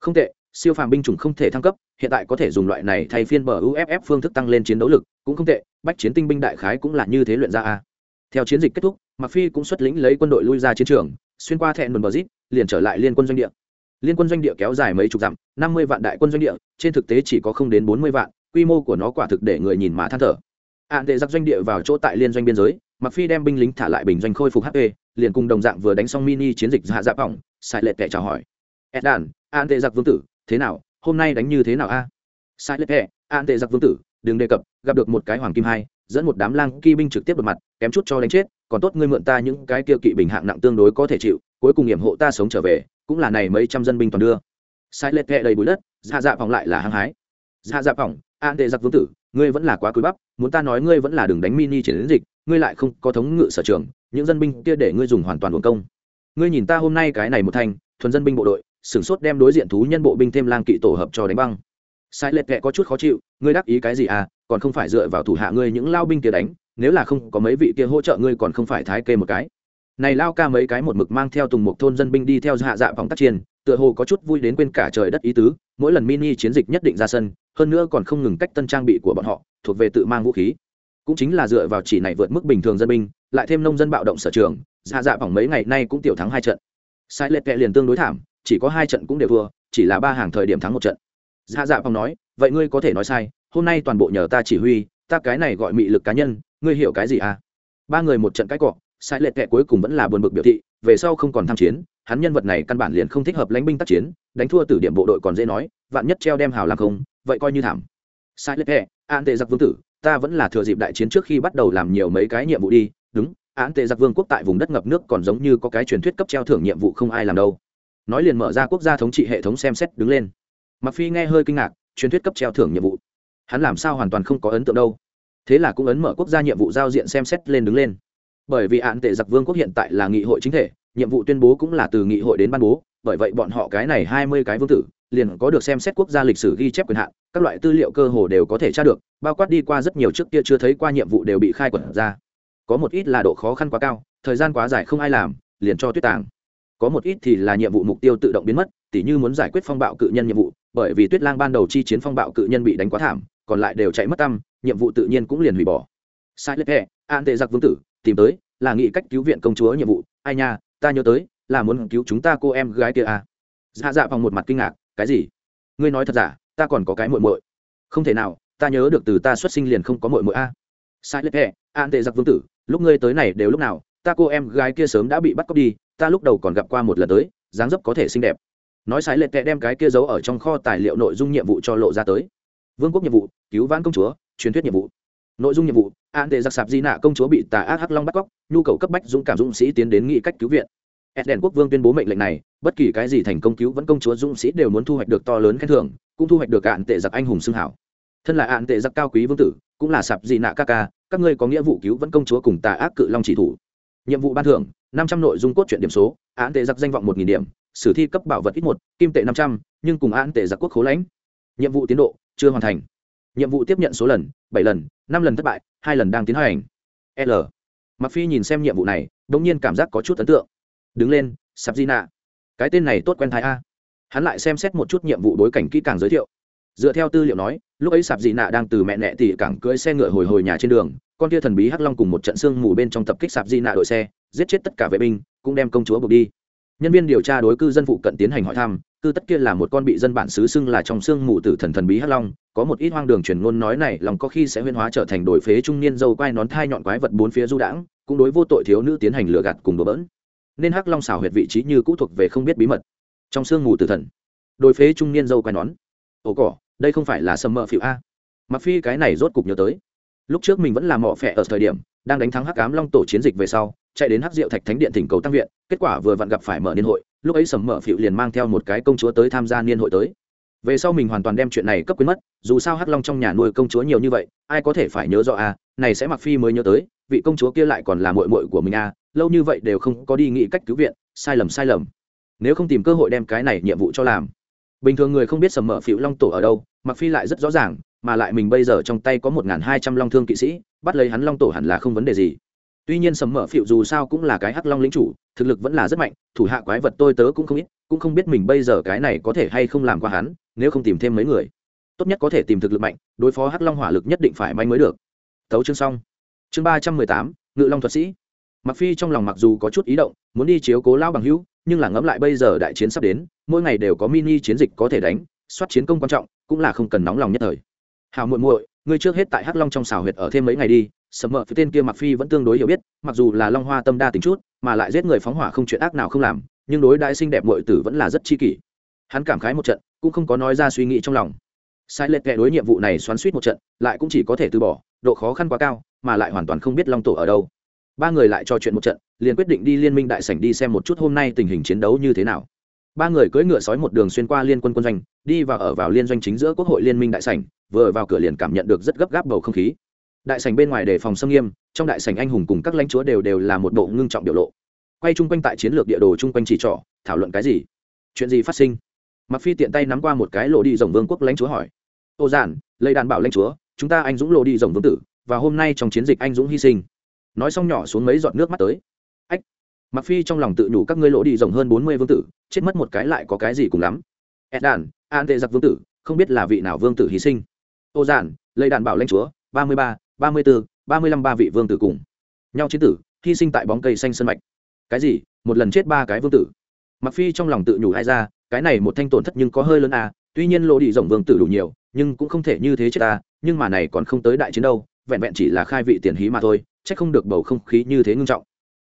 Không tệ, siêu phàm binh chủng không thể thăng cấp, hiện tại có thể dùng loại này thay phiên bờ uff phương thức tăng lên chiến đấu lực, cũng không tệ, bách chiến tinh binh đại khái cũng là như thế luyện ra a. Theo chiến dịch kết thúc mặc phi cũng xuất lĩnh lấy quân đội lui ra chiến trường, xuyên qua thẹn mần bờ zip, liền trở lại liên quân doanh địa. Liên quân doanh địa kéo dài mấy chục dặm, năm mươi vạn đại quân doanh địa, trên thực tế chỉ có không đến bốn mươi vạn quy mô của nó quả thực để người nhìn mà than thở. Ạn đệ giặc doanh địa vào chỗ tại liên doanh biên giới mặc phi đem binh lính thả lại bình doanh khôi phục hp liền cùng đồng dạng vừa đánh xong mini chiến dịch hạ dạ vọng sai lệ kẻ chào hỏi. Edan ạn tệ giặc vương tử, thế nào? Hôm nay đánh như thế nào a? Sai lệ kẻ ạn tệ giặc vương tử, đừng đề cập, gặp được một cái hoàng kim hai, dẫn một đám lang kỵ binh trực tiếp đột mặt, kém chút cho đánh chết, còn tốt ngươi mượn ta những cái kia kỵ bình hạng nặng tương đối có thể chịu, cuối cùng hiểm hộ ta sống trở về, cũng là này mấy trăm dân binh toàn đưa. Sai lệ kẻ đầy bụi đất, Hạ dạ vọng lại là hăng hái. Hạ dạ vọng À, an tệ giặc vương tử ngươi vẫn là quá cúi bắp muốn ta nói ngươi vẫn là đường đánh mini chiến dịch ngươi lại không có thống ngự sở trường những dân binh kia để ngươi dùng hoàn toàn buồn công. Ngươi nhìn ta hôm nay cái này một thành, thuần dân binh bộ đội sửng sốt đem đối diện thú nhân bộ binh thêm lang kỵ tổ hợp cho đánh băng. Sai lệch kệ có chút khó chịu ngươi đắc ý cái gì à còn không phải dựa vào thủ hạ ngươi những lao binh kia đánh nếu là không có mấy vị kia hỗ trợ ngươi còn không phải thái kê một cái. Này lao ca mấy cái một mực mang theo tùng một thôn dân binh đi theo hạ dạ vòng tác chiến tựa hồ có chút vui đến quên cả trời đất ý tứ mỗi lần mini chiến dịch nhất định ra sân hơn nữa còn không ngừng cách tân trang bị của bọn họ, thuộc về tự mang vũ khí. Cũng chính là dựa vào chỉ này vượt mức bình thường dân binh, lại thêm nông dân bạo động sở trường dạ dạ vòng mấy ngày nay cũng tiểu thắng hai trận. Sai lệch kệ liền tương đối thảm, chỉ có hai trận cũng đều thua, chỉ là ba hàng thời điểm thắng một trận. Dạ dạ vòng nói, vậy ngươi có thể nói sai, hôm nay toàn bộ nhờ ta chỉ huy, ta cái này gọi mị lực cá nhân, ngươi hiểu cái gì à? Ba người một trận cãi cọ, sai lệch kệ cuối cùng vẫn là buồn bực biểu thị, về sau không còn tham chiến, hắn nhân vật này căn bản liền không thích hợp lãnh binh tác chiến, đánh thua từ điểm bộ đội còn dễ nói, vạn nhất treo đem hào làm không vậy coi như thảm. Sai lệch hệ, an tệ giặc vương tử, ta vẫn là thừa dịp đại chiến trước khi bắt đầu làm nhiều mấy cái nhiệm vụ đi. Đúng án tệ giặc vương quốc tại vùng đất ngập nước còn giống như có cái truyền thuyết cấp treo thưởng nhiệm vụ không ai làm đâu. Nói liền mở ra quốc gia thống trị hệ thống xem xét đứng lên. Mặc phi nghe hơi kinh ngạc, truyền thuyết cấp treo thưởng nhiệm vụ. Hắn làm sao hoàn toàn không có ấn tượng đâu. Thế là cũng ấn mở quốc gia nhiệm vụ giao diện xem xét lên đứng lên bởi vì án tệ giặc vương quốc hiện tại là nghị hội chính thể, nhiệm vụ tuyên bố cũng là từ nghị hội đến ban bố, bởi vậy bọn họ cái này hai mươi cái vương tử liền có được xem xét quốc gia lịch sử ghi chép quyền hạn, các loại tư liệu cơ hồ đều có thể tra được, bao quát đi qua rất nhiều trước kia chưa thấy qua nhiệm vụ đều bị khai quật ra. Có một ít là độ khó khăn quá cao, thời gian quá dài không ai làm, liền cho tuyết tàng. Có một ít thì là nhiệm vụ mục tiêu tự động biến mất, tỉ như muốn giải quyết phong bạo cự nhân nhiệm vụ, bởi vì tuyết lang ban đầu chi chiến phong bạo cự nhân bị đánh quá thảm, còn lại đều chạy mất tâm, nhiệm vụ tự nhiên cũng liền hủy bỏ. Sai lệch hệ an tệ giặc vương tử tìm tới, là nghị cách cứu viện công chúa nhiệm vụ. Ai nha, ta nhớ tới, là muốn cứu chúng ta cô em gái kia à? Dạ dạ bằng một mặt kinh ngạc, cái gì? Ngươi nói thật giả, ta còn có cái muội muội. Không thể nào, ta nhớ được từ ta xuất sinh liền không có mội mội a. Sai lệch hẹ, an tệ giặc vương tử, lúc ngươi tới này đều lúc nào, ta cô em gái kia sớm đã bị bắt cóc đi, ta lúc đầu còn gặp qua một lần tới, dáng dấp có thể xinh đẹp. Nói sai lệch tệ đem cái kia giấu ở trong kho tài liệu nội dung nhiệm vụ cho lộ ra tới. Vương quốc nhiệm vụ, cứu vãn công chúa, truyền thuyết nhiệm vụ. Nội dung nhiệm vụ an tệ giặc sạp di nạ công chúa bị tà ác hắc long bắt cóc nhu cầu cấp bách dũng cảm dũng sĩ tiến đến nghị cách cứu viện Eden quốc vương tuyên bố mệnh lệnh này, bất kỳ cái gì thành công cứu vẫn công chúa dũng sĩ đều muốn thu hoạch được to lớn khen thưởng, cũng thu hoạch được ạn tệ giặc anh hùng xưng hảo. Thân là ạn tệ giặc cao quý vương tử, cũng là sạp di nạ ca ca, các ngươi có nghĩa vụ cứu vẫn công chúa cùng tà ác cự long chỉ thủ. Nhiệm vụ ban thưởng, năm trăm nội dung cốt truyện điểm số, ạn tệ giặc danh vọng một nghìn điểm, sử thi cấp bảo vật ít một, kim tệ năm trăm, nhưng cùng ạn tệ giặc quốc khố lãnh. Nhiệm vụ tiến độ chưa hoàn thành. Nhiệm vụ tiếp nhận số lần bảy lần, năm lần thất bại, hai lần đang tiến hành. L. Mặc Phi nhìn xem nhiệm vụ này, bỗng nhiên cảm giác có chút ấn tượng. Đứng lên sạp di nạ cái tên này tốt quen thái a. Hắn lại xem xét một chút nhiệm vụ đối cảnh kỹ càng giới thiệu. Dựa theo tư liệu nói lúc ấy sạp dị nạ đang từ mẹ nẹ tỉ cảng cưỡi xe ngựa hồi hồi nhà trên đường con kia thần bí hắc long cùng một trận xương mù bên trong tập kích sạp dị nạ đội xe giết chết tất cả vệ binh cũng đem công chúa buộc đi. Nhân viên điều tra đối cư dân phụ cận tiến hành hỏi thăm cư tất kia là một con bị dân bản xứ xưng là trong xương mù tử thần thần bí hắc long có một ít hoang đường truyền ngôn nói này, lòng có khi sẽ huyên hóa trở thành đổi phế trung niên dâu quai nón thai nhọn quái vật bốn phía du đãng, cũng đối vô tội thiếu nữ tiến hành lừa gạt cùng đổ bỡn. Nên hắc long xảo huyệt vị trí như cũ thuộc về không biết bí mật. Trong sương mù tử thần, đổi phế trung niên dâu quai nón. Ồ cỏ, đây không phải là sầm mỡ phịu a. Mặc phi cái này rốt cục nhớ tới. Lúc trước mình vẫn làm mỏ phẹ ở thời điểm, đang đánh thắng hắc cám long tổ chiến dịch về sau, chạy đến hắc diệu thạch thánh điện thỉnh cầu tăng viện, kết quả vừa vặn gặp phải mở niên hội, lúc ấy sầm mỡ phịu liền mang theo một cái công chúa tới tham gia niên hội tới về sau mình hoàn toàn đem chuyện này cấp quyến mất, dù sao hắc long trong nhà nuôi công chúa nhiều như vậy, ai có thể phải nhớ rõ à này sẽ mặc phi mới nhớ tới, vị công chúa kia lại còn là muội muội của mình à lâu như vậy đều không có đi nghĩ cách cứu viện, sai lầm sai lầm. Nếu không tìm cơ hội đem cái này nhiệm vụ cho làm. Bình thường người không biết sầm mở phịu long tổ ở đâu mặc phi lại rất rõ ràng, mà lại mình bây giờ trong tay có một hai trăm long thương kỵ sĩ, bắt lấy hắn long tổ hẳn là không vấn đề gì. Tuy nhiên sầm mở phịu dù sao cũng là cái hắc long lĩnh chủ, thực lực vẫn là rất mạnh, thủ hạ quái vật tôi tớ cũng không ít, cũng không biết mình bây giờ cái này có thể hay không làm qua hắn nếu không tìm thêm mấy người, tốt nhất có thể tìm thực lực mạnh, đối phó hắc long hỏa lực nhất định phải may mới được. Tấu chương xong. Chương ba trăm mười tám, ngự long thuật sĩ. Mặc phi trong lòng mặc dù có chút ý động, muốn đi chiếu cố lao bằng hữu, nhưng là ngẫm lại bây giờ đại chiến sắp đến, mỗi ngày đều có mini chiến dịch có thể đánh, soát chiến công quan trọng, cũng là không cần nóng lòng nhất thời. Hào muội muội, ngươi trước hết tại hắc long trong xào huyệt ở thêm mấy ngày đi sầm mờ phía tên kia mặc phi vẫn tương đối hiểu biết, mặc dù là long hoa tâm đa tính chút, mà lại giết người phóng hỏa không chuyện ác nào không làm, nhưng đối đại xinh đẹp muội tử vẫn là rất chi kỷ. Hắn cảm khái một trận cũng không có nói ra suy nghĩ trong lòng. Sai lệch kẻ đối nhiệm vụ này xoắn suýt một trận, lại cũng chỉ có thể từ bỏ, độ khó khăn quá cao, mà lại hoàn toàn không biết long tổ ở đâu. Ba người lại trò chuyện một trận, liền quyết định đi liên minh đại sảnh đi xem một chút hôm nay tình hình chiến đấu như thế nào. Ba người cưỡi ngựa sói một đường xuyên qua liên quân quân doanh, đi và ở vào liên doanh chính giữa quốc hội liên minh đại sảnh, vừa vào cửa liền cảm nhận được rất gấp gáp bầu không khí. Đại sảnh bên ngoài đề phòng xâm nghiêm, trong đại sảnh anh hùng cùng các lãnh chúa đều đều là một bộ ngưng trọng biểu lộ. Quay chung quanh tại chiến lược địa đồ chung quanh chỉ trỏ, thảo luận cái gì? Chuyện gì phát sinh? Mặc phi tiện tay nắm qua một cái lộ đi rồng vương quốc lãnh chúa hỏi. Ô giản lây đàn bảo lãnh chúa, chúng ta anh dũng lộ đi rồng vương tử, và hôm nay trong chiến dịch anh dũng hy sinh. Nói xong nhỏ xuống mấy giọt nước mắt tới. Ách. Mặc phi trong lòng tự nhủ các ngươi lỗ đi rộng hơn bốn mươi vương tử, chết mất một cái lại có cái gì cùng lắm. Ed đàn, an tệ giặc vương tử, không biết là vị nào vương tử hy sinh. Ô giản lây đàn bảo lãnh chúa, ba mươi ba ba mươi bốn ba mươi lăm ba vị vương tử cùng nhau chiến tử, hy sinh tại bóng cây xanh sân mạch. Cái gì? Một lần chết ba cái vương tử. Mặc phi trong lòng tự nhủ ai ra cái này một thanh tổn thất nhưng có hơi lớn à tuy nhiên lỗ đi rộng vương tử đủ nhiều, nhưng cũng không thể như thế chết ta, nhưng mà này còn không tới đại chiến đâu, vẹn vẹn chỉ là khai vị tiền hí mà thôi, chắc không được bầu không khí như thế ngưng trọng.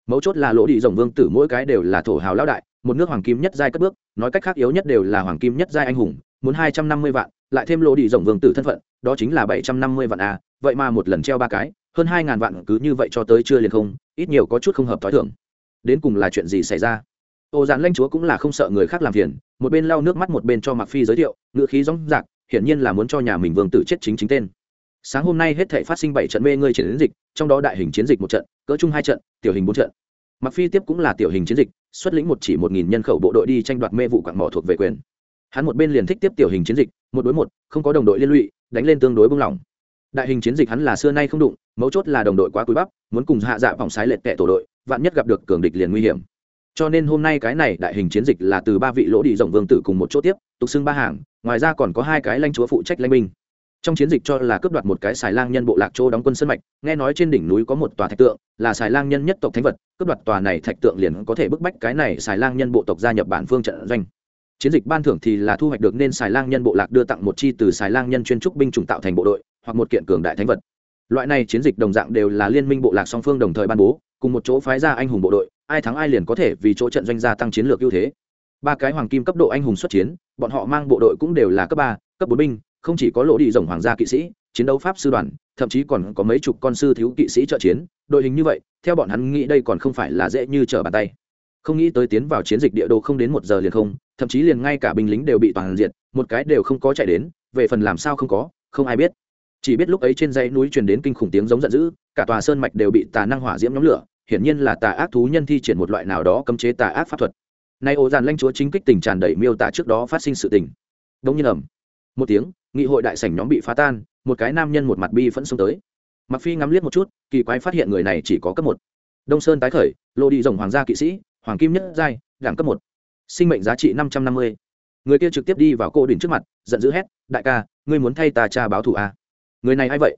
Mấu chốt là lỗ đi rồng vương tử mỗi cái đều là thổ hào lão đại, một nước hoàng kim nhất giai cất bước, nói cách khác yếu nhất đều là hoàng kim nhất giai anh hùng, muốn hai trăm năm mươi vạn, lại thêm lỗ đi rồng vương tử thân phận, đó chính là bảy trăm năm mươi vạn à vậy mà một lần treo ba cái, hơn hai ngàn vạn cứ như vậy cho tới chưa liền không, ít nhiều có chút không hợp t h ó i thưởng đến cùng là chuyện gì xảy ra? Ô dàn lanh chúa cũng là không sợ người khác làm phiền một bên lau nước mắt một bên cho mặc phi giới thiệu, ngữ khí rõng rạc, hiển nhiên là muốn cho nhà mình vương tử chết chính chính tên. Sáng hôm nay hết thể phát sinh bảy trận mê ngươi chiến dịch, trong đó đại hình chiến dịch một trận, cỡ chung hai trận, tiểu hình bốn trận. Mặc phi tiếp cũng là tiểu hình chiến dịch, xuất lĩnh một chỉ một nghìn nhân khẩu bộ đội đi tranh đoạt mê vụ quạng mỏ thuộc về quyền. Hắn một bên liền thích tiếp tiểu hình chiến dịch, một đối một, không có đồng đội liên lụy, đánh lên tương đối bung lỏng đại hình chiến dịch hắn là xưa nay không đụng, mấu chốt là đồng đội quá cúi bắp, muốn cùng hạ dạ vòng sái lệch tệ tổ đội, vạn nhất gặp được cường địch liền nguy hiểm cho nên hôm nay cái này đại hình chiến dịch là từ ba vị lỗ đi rộng vương tử cùng một chỗ tiếp, tục xưng ba hàng, ngoài ra còn có hai cái lãnh chúa phụ trách lãnh binh. Trong chiến dịch cho là cướp đoạt một cái xài lang nhân bộ lạc châu đóng quân sân mạch, nghe nói trên đỉnh núi có một tòa thạch tượng, là xài lang nhân nhất tộc thánh vật, cướp đoạt tòa này thạch tượng liền có thể bức bách cái này xài lang nhân bộ tộc gia nhập bản phương trận doanh. Chiến dịch ban thưởng thì là thu hoạch được nên xài lang nhân bộ lạc đưa tặng một chi từ xài lang nhân chuyên trúc binh chủng tạo thành bộ đội, hoặc một kiện cường đại thánh vật. Loại này chiến dịch đồng dạng đều là liên minh bộ lạc song phương đồng thời ban bố, cùng một chỗ phái ra anh hùng bộ đội ai thắng ai liền có thể vì chỗ trận doanh gia tăng chiến lược ưu thế. Ba cái hoàng kim cấp độ anh hùng xuất chiến bọn họ mang bộ đội cũng đều là cấp ba cấp bốn binh không chỉ có lỗ đi rồng hoàng gia kỵ sĩ chiến đấu pháp sư đoàn thậm chí còn có mấy chục con sư thiếu kỵ sĩ trợ chiến đội hình như vậy theo bọn hắn nghĩ đây còn không phải là dễ như trở bàn tay. Không nghĩ tới tiến vào chiến dịch địa đồ không đến một giờ liền không thậm chí liền ngay cả binh lính đều bị toàn diệt, một cái đều không có chạy đến về phần làm sao không có không ai biết. Chỉ biết lúc ấy trên dãy núi truyền đến kinh khủng tiếng giống giận dữ cả tòa sơn mạch đều bị tà năng hỏa diễm nhóm lửa hiển nhiên là tà ác thú nhân thi triển một loại nào đó cấm chế tà ác pháp thuật. Nay ổ dàn lanh chúa chính kích tình tràn đầy miêu tả trước đó phát sinh sự tình. Đông nhiên ẩm một tiếng, nghị hội đại sảnh nhóm bị phá tan, một cái nam nhân một mặt bi phẫn xông tới. Mặc phi ngắm liếc một chút, kỳ quái phát hiện người này chỉ có cấp một. Đông sơn tái khởi, lô đi rồng hoàng gia kỵ sĩ, hoàng kim nhất giai, đẳng cấp một. Sinh mệnh giá trị năm trăm năm mươi. Người kia trực tiếp đi vào cô đỉnh trước mặt, giận dữ hét, đại ca, ngươi muốn thay ta cha báo thù à? người này a i vậy?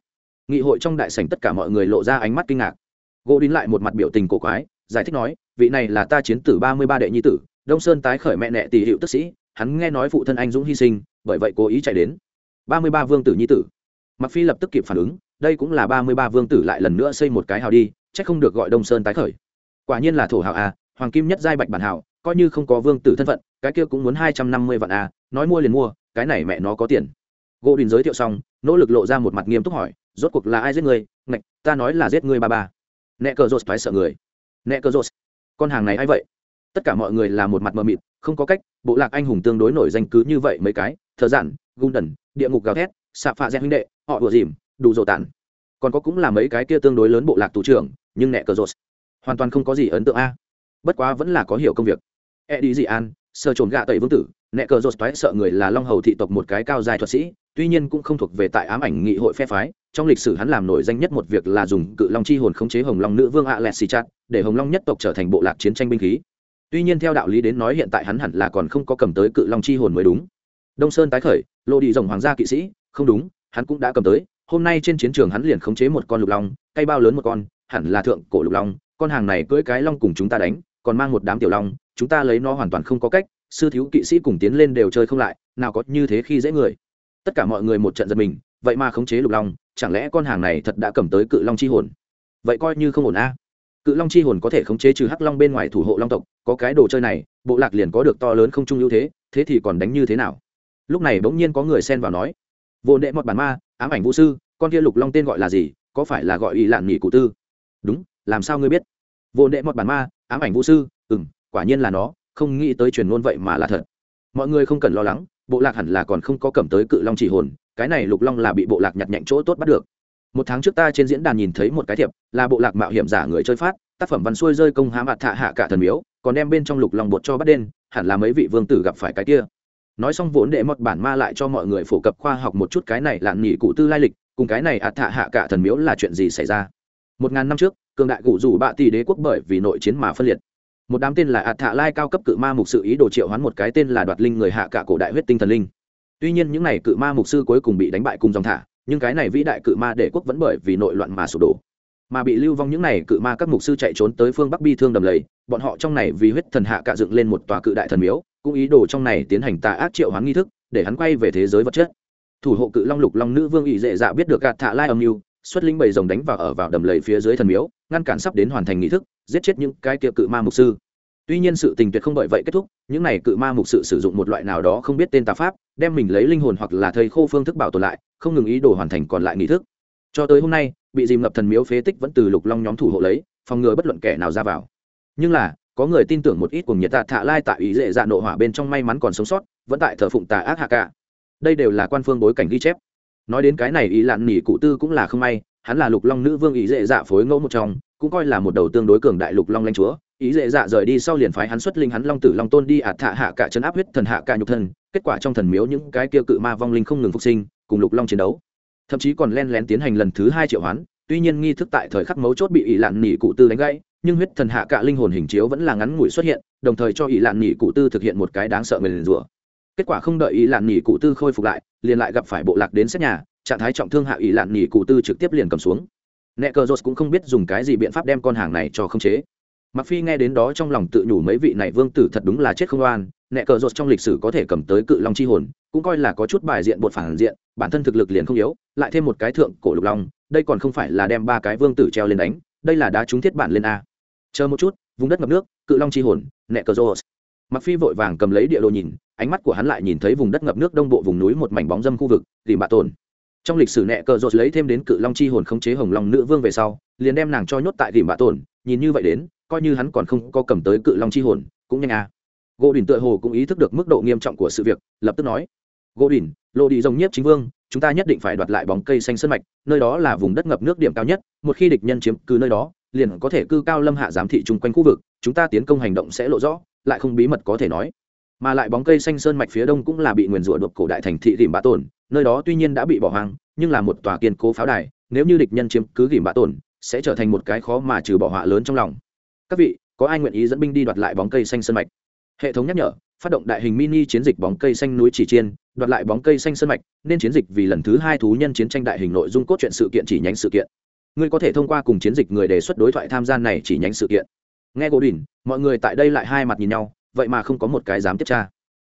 Nghị hội trong đại sảnh tất cả mọi người lộ ra ánh mắt kinh ngạc gỗ đín lại một mặt biểu tình cổ quái, giải thích nói, vị này là ta chiến tử ba mươi ba đệ nhi tử, đông sơn tái khởi mẹ nẹ tỷ hiệu tức sĩ, hắn nghe nói phụ thân anh dũng hy sinh, bởi vậy cố ý chạy đến ba mươi ba vương tử nhi tử mặc phi lập tức kịp phản ứng, đây cũng là ba mươi ba vương tử lại lần nữa xây một cái hào đi, chắc không được gọi đông sơn tái khởi quả nhiên là thổ hào à? hoàng kim nhất giai bạch bản hào, coi như không có vương tử thân phận, cái kia cũng muốn hai trăm năm mươi vạn à? nói mua liền mua, cái này mẹ nó có tiền gỗ đình giới thiệu xong, nỗ lực lộ ra một mặt nghiêm túc hỏi, rốt cuộc là ai giết người ngạch, ta nói là giết người ba ba nẹ cờ rột phải sợ người. Nẹ cờ rột con hàng này a i vậy? Tất cả mọi người là một mặt mờ mịt, không có cách, bộ lạc anh hùng tương đối nổi danh cứ như vậy mấy cái thợ giản gung đần, địa ngục gào thét xạ phạ gen huynh đệ, họ vừa dìm, đủ dồ tản. Còn có cũng là mấy cái kia tương đối lớn bộ lạc tù trưởng, nhưng nẹ cờ rột hoàn toàn không có gì ấn tượng a. Bất quá vẫn là có hiểu công việc. E đi dị an, sơ trồn gạ tẩy vương tử, nẹ cờ rột toái sợ người là long hầu thị tộc một cái cao dài thuật sĩ tuy nhiên cũng không thuộc về tại ám ảnh nghị hội phe phái, trong lịch sử hắn làm nổi danh nhất một việc là dùng cự long chi hồn khống chế hồng long nữ vương a xì chặt để hồng long nhất tộc trở thành bộ lạc chiến tranh binh khí. Tuy nhiên theo đạo lý đến nói hiện tại hắn hẳn là còn không có cầm tới cự long chi hồn mới đúng. Đông sơn tái khởi lộ đi rồng hoàng gia kỵ sĩ, không đúng, hắn cũng đã cầm tới, hôm nay trên chiến trường hắn liền khống chế một con lục long, cây bao lớn một con, hẳn là thượng cổ lục long, con hàng này cưỡi cái long cùng chúng ta đánh, còn mang một đám tiểu long, chúng ta lấy nó hoàn toàn không có cách, sư thiếu kỵ sĩ cùng tiến lên đều chơi không lại, nào có như thế khi dễ người tất cả mọi người một trận giật mình, vậy mà khống chế lục long, chẳng lẽ con hàng này thật đã cầm tới cự long chi hồn? Vậy coi như không ổn a. Cự long chi hồn có thể khống chế trừ hắc long bên ngoài thủ hộ long tộc, có cái đồ chơi này, bộ lạc liền có được to lớn không trung ưu thế thế thì còn đánh như thế nào? Lúc này bỗng nhiên có người xen vào nói, vô đệ mọt bản ma, ám ảnh vũ sư, con kia lục long tên gọi là gì? Có phải là gọi ý lạn nghỉ cụ tư? Đúng, làm sao ngươi biết? Vô đệ mọt bản ma, ám ảnh vũ sư ừ m quả nhiên là nó, không nghĩ tới truyền ngôn vậy mà là thật. Mọi người không cần lo lắng bộ lạc hẳn là còn không có cầm tới cự long chỉ hồn, cái này lục long là bị bộ lạc nhặt nhạnh chỗ tốt bắt được. Một tháng trước ta trên diễn đàn nhìn thấy một cái thiệp, là bộ lạc mạo hiểm giả người chơi phát, tác phẩm văn xuôi rơi công hãm ạt thạ hạ cả thần miếu, còn đem bên trong lục long bột cho bắt đen, hẳn là mấy vị vương tử gặp phải cái kia. Nói xong vốn đệ mọt bản ma lại cho mọi người phổ cập khoa học một chút cái này là nghỉ cụ tư lai lịch, cùng cái này ạt thạ hạ cả thần miếu là chuyện gì xảy ra. Một ngàn năm trước, cường đại cụ rủ bạ tỷ đế quốc bởi vì nội chiến mà phân liệt một đám tên là ạt thạ lai cao cấp cự ma mục sự ý đồ triệu hoán một cái tên là đoạt linh người hạ cả cổ đại huyết tinh thần linh. Tuy nhiên những n à y cự ma mục sư cuối cùng bị đánh bại cùng dòng thả, nhưng cái này vĩ đại cự ma đế quốc vẫn bởi vì nội loạn mà sụp đổ. Mà bị lưu vong những n à y cự ma các mục sư chạy trốn tới phương bắc bi thương đầm lầy, bọn họ trong này vì huyết thần hạ cạ dựng lên một tòa cự đại thần miếu, cũng ý đồ trong này tiến hành tà ác triệu hoán nghi thức, để hắn quay về thế giới vật chất. Thủ hộ cự long lục long nữ vương ỵ dệ dạ biết được gạt thạ lai âm mưu xuất linh bầy rồng đánh vào ở vào đầm lầy phía dưới thần miếu, ngăn cản sắp đến hoàn thành nghi thức, giết chết những cái kia cự ma mục sư. Tuy nhiên sự tình tuyệt không bởi vậy kết thúc, những này cự ma mục sự sử dụng một loại nào đó không biết tên tà pháp, đem mình lấy linh hồn hoặc là thầy khô phương thức bảo tồn lại, không ngừng ý đồ hoàn thành còn lại nghi thức. Cho tới hôm nay, bị dìm ngập thần miếu phế tích vẫn từ lục long nhóm thủ hộ lấy, phòng ngừa bất luận kẻ nào ra vào. Nhưng là, có người tin tưởng một ít cùng nhiệt tạ thạ lai tại ý dễ dạ nộ hỏa bên trong may mắn còn sống sót, vẫn tại thờ phụng tà ác hạ cả đây đều là quan phương bối cảnh ghi chép nói đến cái này ý lạn nỉ cụ tư cũng là không may, hắn là lục long nữ vương ý dễ dạ phối ngẫu một trong, cũng coi là một đầu tương đối cường đại lục long lanh chúa. Ý dễ dạ rời đi sau liền phái hắn xuất linh hắn long tử long tôn đi ạt thạ hạ cả chấn áp huyết thần hạ cả nhục thân kết quả trong thần miếu những cái kia cự ma vong linh không ngừng phục sinh, cùng lục long chiến đấu. Thậm chí còn len lén tiến hành lần thứ hai triệu hoán, tuy nhiên nghi thức tại thời khắc mấu chốt bị ỷ lạn nỉ cụ tư đánh gãy, nhưng huyết thần hạ cả linh hồn hình chiếu vẫn là ngắn ngủi xuất hiện, đồng thời cho ỷ lạn nỉ cụ tư thực hiện một cái đáng sợ nguyền rủa kết quả không đợi ý lạn nghỉ cụ tư khôi phục lại, liền lại gặp phải bộ lạc đến xét nhà, trạng thái trọng thương hạ ý lạn nghỉ cụ tư trực tiếp liền cầm xuống. Nẹ cờ rột cũng không biết dùng cái gì biện pháp đem con hàng này cho khống chế. Mặc phi nghe đến đó trong lòng tự nhủ mấy vị này vương tử thật đúng là chết không oan nẹ cờ rột trong lịch sử có thể cầm tới cự long chi hồn, cũng coi là có chút bài diện bột phản diện, bản thân thực lực liền không yếu, lại thêm một cái thượng cổ lục long, đây còn không phải là đem ba cái vương tử treo lên đánh, đây là đá trúng thiết bản lên a. Chờ một chút, vùng đất ngập nước, cự long chi hồn nẹ cờ rột mặc phi vội vàng cầm lấy địa đồ nhìn, ánh mắt của hắn lại nhìn thấy vùng đất ngập nước đông bộ vùng núi một mảnh bóng dâm khu vực, tìm bạ tồn. Trong lịch sử nẹ cờ rột lấy thêm đến cự long chi hồn khống chế hồng long nữ vương về sau, liền đem nàng cho nhốt tại tìm bạ tồn, nhìn như vậy đến, coi như hắn còn không có cầm tới cự long chi hồn, cũng nhanh à. Gỗ đỉnh tựa hồ cũng ý thức được mức độ nghiêm trọng của sự việc, lập tức nói, gỗ đỉnh lộ đi rồng nhiếp chính vương, chúng ta nhất định phải đoạt lại bóng cây xanh sơn mạch, nơi đó là vùng đất ngập nước điểm cao nhất, một khi địch nhân chiếm cứ nơi đó, liền có thể cư cao lâm hạ giám thị chung quanh khu vực, chúng ta tiến công hành động sẽ lộ rõ lại không bí mật có thể nói. Mà lại bóng cây xanh sơn mạch phía đông cũng là bị nguyền rủa đột cổ đại thành thị rìm bạ tổn, nơi đó tuy nhiên đã bị bỏ hoang, nhưng là một tòa kiên cố pháo đài, nếu như địch nhân chiếm cứ rìm bạ tổn, sẽ trở thành một cái khó mà trừ bỏ họa lớn trong lòng. Các vị, có ai nguyện ý dẫn binh đi đoạt lại bóng cây xanh sơn mạch? Hệ thống nhắc nhở, phát động đại hình mini chiến dịch bóng cây xanh núi chỉ chiên, đoạt lại bóng cây xanh sơn mạch, nên chiến dịch vì lần thứ hai thú nhân chiến tranh đại hình nội dung cốt truyện sự kiện chỉ nhánh sự kiện. Ngươi có thể thông qua cùng chiến dịch người đề xuất đối thoại tham gia này chỉ nhánh sự kiện nghe gỗ đỉnh mọi người tại đây lại hai mặt nhìn nhau, vậy mà không có một cái dám tiếp tra.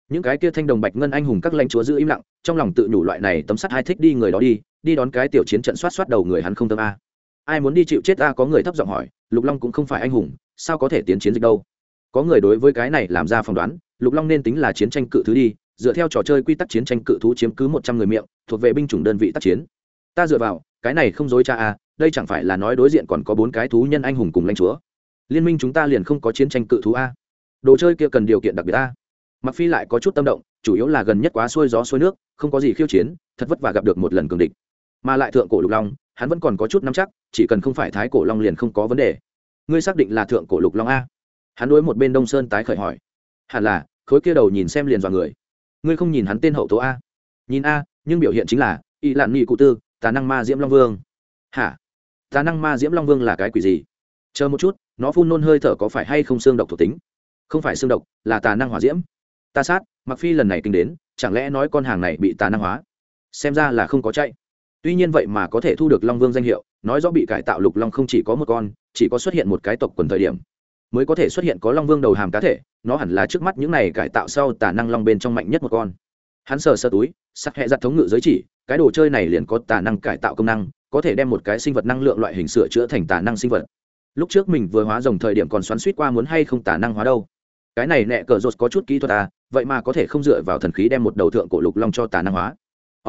Những cái kia thanh đồng bạch ngân anh hùng các lãnh chúa giữ im lặng, trong lòng tự nhủ loại này tấm sắt hai thích đi người đó đi đi đón cái tiểu chiến trận soát soát đầu người hắn không tâm a. Ai muốn đi chịu chết a, có người thấp giọng hỏi, lục long cũng không phải anh hùng, sao có thể tiến chiến dịch đâu? Có người đối với cái này làm ra phỏng đoán, lục long nên tính là chiến tranh cự thứ đi, dựa theo trò chơi quy tắc chiến tranh cự thú chiếm cứ một trăm người miệng, thuộc về binh chủng đơn vị tác chiến. Ta dựa vào, cái này không dối cha a, đây chẳng phải là nói đối diện còn có bốn cái thú nhân anh hùng cùng lãnh chúa liên minh chúng ta liền không có chiến tranh cự thú a. Đồ chơi kia cần điều kiện đặc biệt a. Mặc phi lại có chút tâm động, chủ yếu là gần nhất quá xuôi gió xuôi nước, không có gì khiêu chiến, thật vất vả gặp được một lần cường địch. Mà lại thượng cổ lục long, hắn vẫn còn có chút nắm chắc, chỉ cần không phải thái cổ long liền không có vấn đề. Ngươi xác định là thượng cổ lục long a? Hắn đối một bên đông sơn tái khởi hỏi. Hẳn là, khối kia đầu nhìn xem liền vào người. Ngươi không nhìn hắn tên hậu tố a? Nhìn a, nhưng biểu hiện chính là, y lạn nghị cụ tư, tà năng ma diễm long vương. Hả? Tà năng ma diễm long vương là cái quỷ gì? Chờ một chút nó phun nôn hơi thở có phải hay không xương độc thuộc tính? Không phải xương độc, là tà năng hỏa diễm. Ta sát mặc phi lần này kinh đến, chẳng lẽ nói con hàng này bị tà năng hóa? Xem ra là không có chạy. Tuy nhiên vậy mà có thể thu được long vương danh hiệu, nói rõ bị cải tạo lục long không chỉ có một con, chỉ có xuất hiện một cái tộc quần thời điểm, mới có thể xuất hiện có long vương đầu hàm cá thể, nó hẳn là trước mắt những này cải tạo sau tà năng long bên trong mạnh nhất một con. Hắn sờ sơ túi, sắc hẹ giặt thống ngự giới chỉ, cái đồ chơi này liền có tà năng cải tạo công năng, có thể đem một cái sinh vật năng lượng loại hình sửa chữa thành tà năng sinh vật lúc trước mình vừa hóa rồng thời điểm còn xoắn suýt qua muốn hay không tả năng hóa đâu. Cái này nẹ cờ rột có chút kỹ thuật à vậy mà có thể không dựa vào thần khí đem một đầu thượng cổ lục long cho tả năng hóa.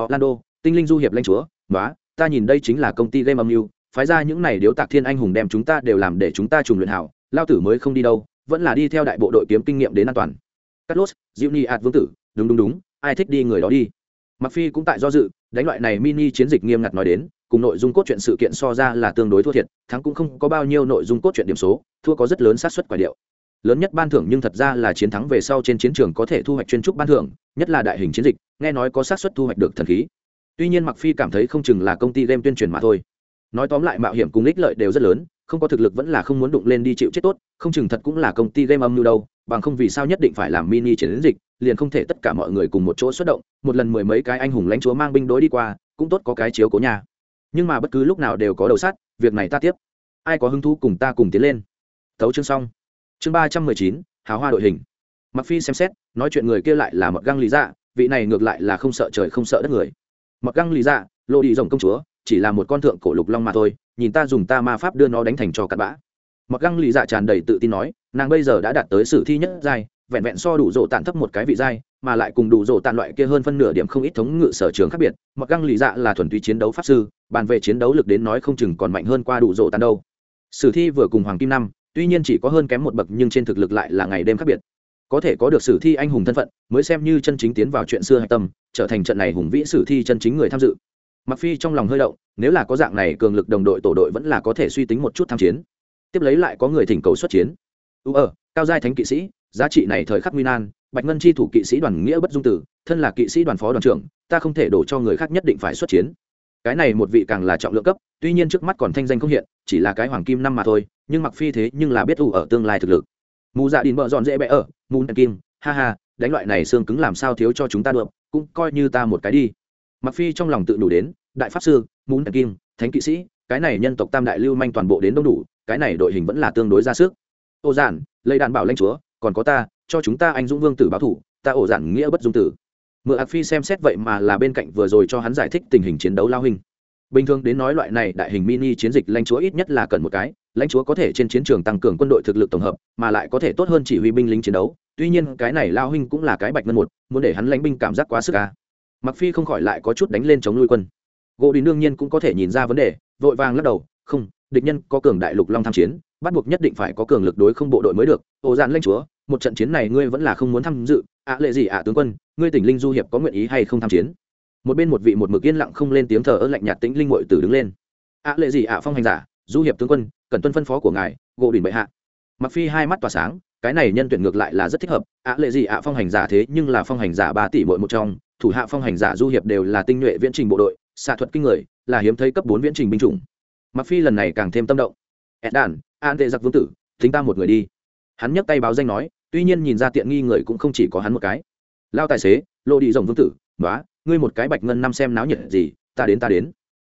Orlando, tinh linh du hiệp lanh chúa nói ta nhìn đây chính là công ty game âm mưu, phái ra những này điếu tạc thiên anh hùng đem chúng ta đều làm để chúng ta trùng luyện hảo, lao tử mới không đi đâu, vẫn là đi theo đại bộ đội kiếm kinh nghiệm đến an toàn. Carlos, diệu ni ạt vương tử, đúng đúng đúng, ai thích đi người đó đi. Mặc phi cũng tại do dự, đánh loại này mini chiến dịch nghiêm ngặt nói đến cùng nội dung cốt truyện sự kiện so ra là tương đối thua thiệt, thắng cũng không có bao nhiêu nội dung cốt truyện điểm số, thua có rất lớn xác suất quả điệu. Lớn nhất ban thưởng nhưng thật ra là chiến thắng về sau trên chiến trường có thể thu hoạch chuyên trúc ban thưởng, nhất là đại hình chiến dịch, nghe nói có xác suất thu hoạch được thần khí. Tuy nhiên mặc phi cảm thấy không chừng là công ty game tuyên truyền mà thôi. Nói tóm lại mạo hiểm cùng ích lợi đều rất lớn, không có thực lực vẫn là không muốn đụng lên đi chịu chết tốt, không chừng thật cũng là công ty game âm mưu đâu, bằng không vì sao nhất định phải làm mini chiến dịch, liền không thể tất cả mọi người cùng một chỗ xuất động, một lần mười mấy cái anh hùng lãnh chúa mang binh đối đi qua, cũng tốt có cái chiếu cố nhà nhưng mà bất cứ lúc nào đều có đầu sắt, việc này ta tiếp. Ai có hứng thú cùng ta cùng tiến lên? Tấu chương xong. Chương ba trăm mười chín, hào hoa đội hình. Mặc phi xem xét, nói chuyện người kia lại là mật găng lý dạ vị này ngược lại là không sợ trời không sợ đất người. Mật găng lý dạ lộ đi rồng công chúa, chỉ là một con thượng cổ lục long mà thôi, nhìn ta dùng ta ma pháp đưa nó đánh thành cho cặn bã. Mặc găng lý dạ tràn đầy tự tin nói, nàng bây giờ đã đạt tới sử thi nhất giai vẹn vẹn so đủ rộ tàn thấp một cái vị giai mà lại cùng đủ rộ tàn loại kia hơn phân nửa điểm không ít thống ngự sở trường khác biệt. Mặc găng lì dạ là thuần túy chiến đấu pháp sư, bàn về chiến đấu lực đến nói không chừng còn mạnh hơn qua đủ rộ tàn đâu. Sử thi vừa cùng hoàng kim năm, tuy nhiên chỉ có hơn kém một bậc nhưng trên thực lực lại là ngày đêm khác biệt. Có thể có được sử thi anh hùng thân phận, mới xem như chân chính tiến vào chuyện xưa hạch tâm, trở thành trận này hùng vĩ sử thi chân chính người tham dự. Mặc phi trong lòng hơi động, nếu là có dạng này cường lực đồng đội tổ đội vẫn là có thể suy tính một chút tham chiến. Tiếp lấy lại có người thỉnh cầu xuất chiến. Ưu ờ cao giai thánh kỵ sĩ giá trị này thời khắc nguy nan, bạch ngân chi thủ kỵ sĩ đoàn nghĩa bất dung tử, thân là kỵ sĩ đoàn phó đoàn trưởng, ta không thể đổ cho người khác nhất định phải xuất chiến. Cái này một vị càng là trọng lượng cấp, tuy nhiên trước mắt còn thanh danh không hiện, chỉ là cái hoàng kim năm mà thôi, nhưng mặc phi thế nhưng là biết ủ ở tương lai thực lực. Mù dạ đình bợ dọn dễ bẽ ở, mù đèn kim, ha ha, đánh loại này xương cứng làm sao thiếu cho chúng ta được, cũng coi như ta một cái đi. Mặc phi trong lòng tự đủ đến, đại pháp sư, mù đèn kim, thánh kỵ sĩ, cái này nhân tộc tam đại lưu manh toàn bộ đến đông đủ, cái này đội hình vẫn là tương đối ra sức. Ô giản, lấy đàn bảo lãnh chúa còn có ta, cho chúng ta anh dũng vương tử báo thủ, ta ổ giản nghĩa bất dung tử. Mượn ạc phi xem xét vậy mà là bên cạnh vừa rồi cho hắn giải thích tình hình chiến đấu lao hình bình thường đến nói loại này đại hình mini chiến dịch lãnh chúa ít nhất là cần một cái, lãnh chúa có thể trên chiến trường tăng cường quân đội thực lực tổng hợp, mà lại có thể tốt hơn chỉ huy binh lính chiến đấu. Tuy nhiên, cái này lao huynh cũng là cái bạch ngân một, muốn để hắn lãnh binh cảm giác quá sức à. ca mặc phi không khỏi lại có chút đánh lên chống nuôi quân. Gỗ đình đương nhiên cũng có thể nhìn ra vấn đề, vội vàng lắc đầu, không, địch nhân có cường đại lục long tham chiến, bắt buộc nhất định phải có cường lực đối không bộ đội mới được, ổ dạn lãnh chúa một trận chiến này ngươi vẫn là không muốn tham dự, ạ lệ gì ạ tướng quân, ngươi tỉnh linh du hiệp có nguyện ý hay không tham chiến? Một bên một vị một mực yên lặng không lên tiếng thờ ơ lạnh nhạt tĩnh linh ngội tử đứng lên. ạ lệ gì ạ phong hành giả, du hiệp tướng quân cần tuân phân phó của ngài gộ đình bệ hạ. Mặc phi hai mắt tỏa sáng, cái này nhân tuyển ngược lại là rất thích hợp, ạ lệ gì ạ phong hành giả thế nhưng là phong hành giả ba tỷ mỗi một trong, thủ hạ phong hành giả du hiệp đều là tinh nhuệ viễn trình bộ đội, xạ thuật kinh người, là hiếm thấy cấp bốn viễn trình binh chủng. Mặc phi lần này càng thêm tâm động. Ẹn đàn, an tệ giặc vương tử, thính ta một người đi hắn nhấc tay báo danh nói, tuy nhiên nhìn ra tiện nghi người cũng không chỉ có hắn một cái. Lao tài xế lộ đi rồng vương tử nói ngươi một cái bạch ngân năm xem náo nhiệt gì, ta đến ta đến.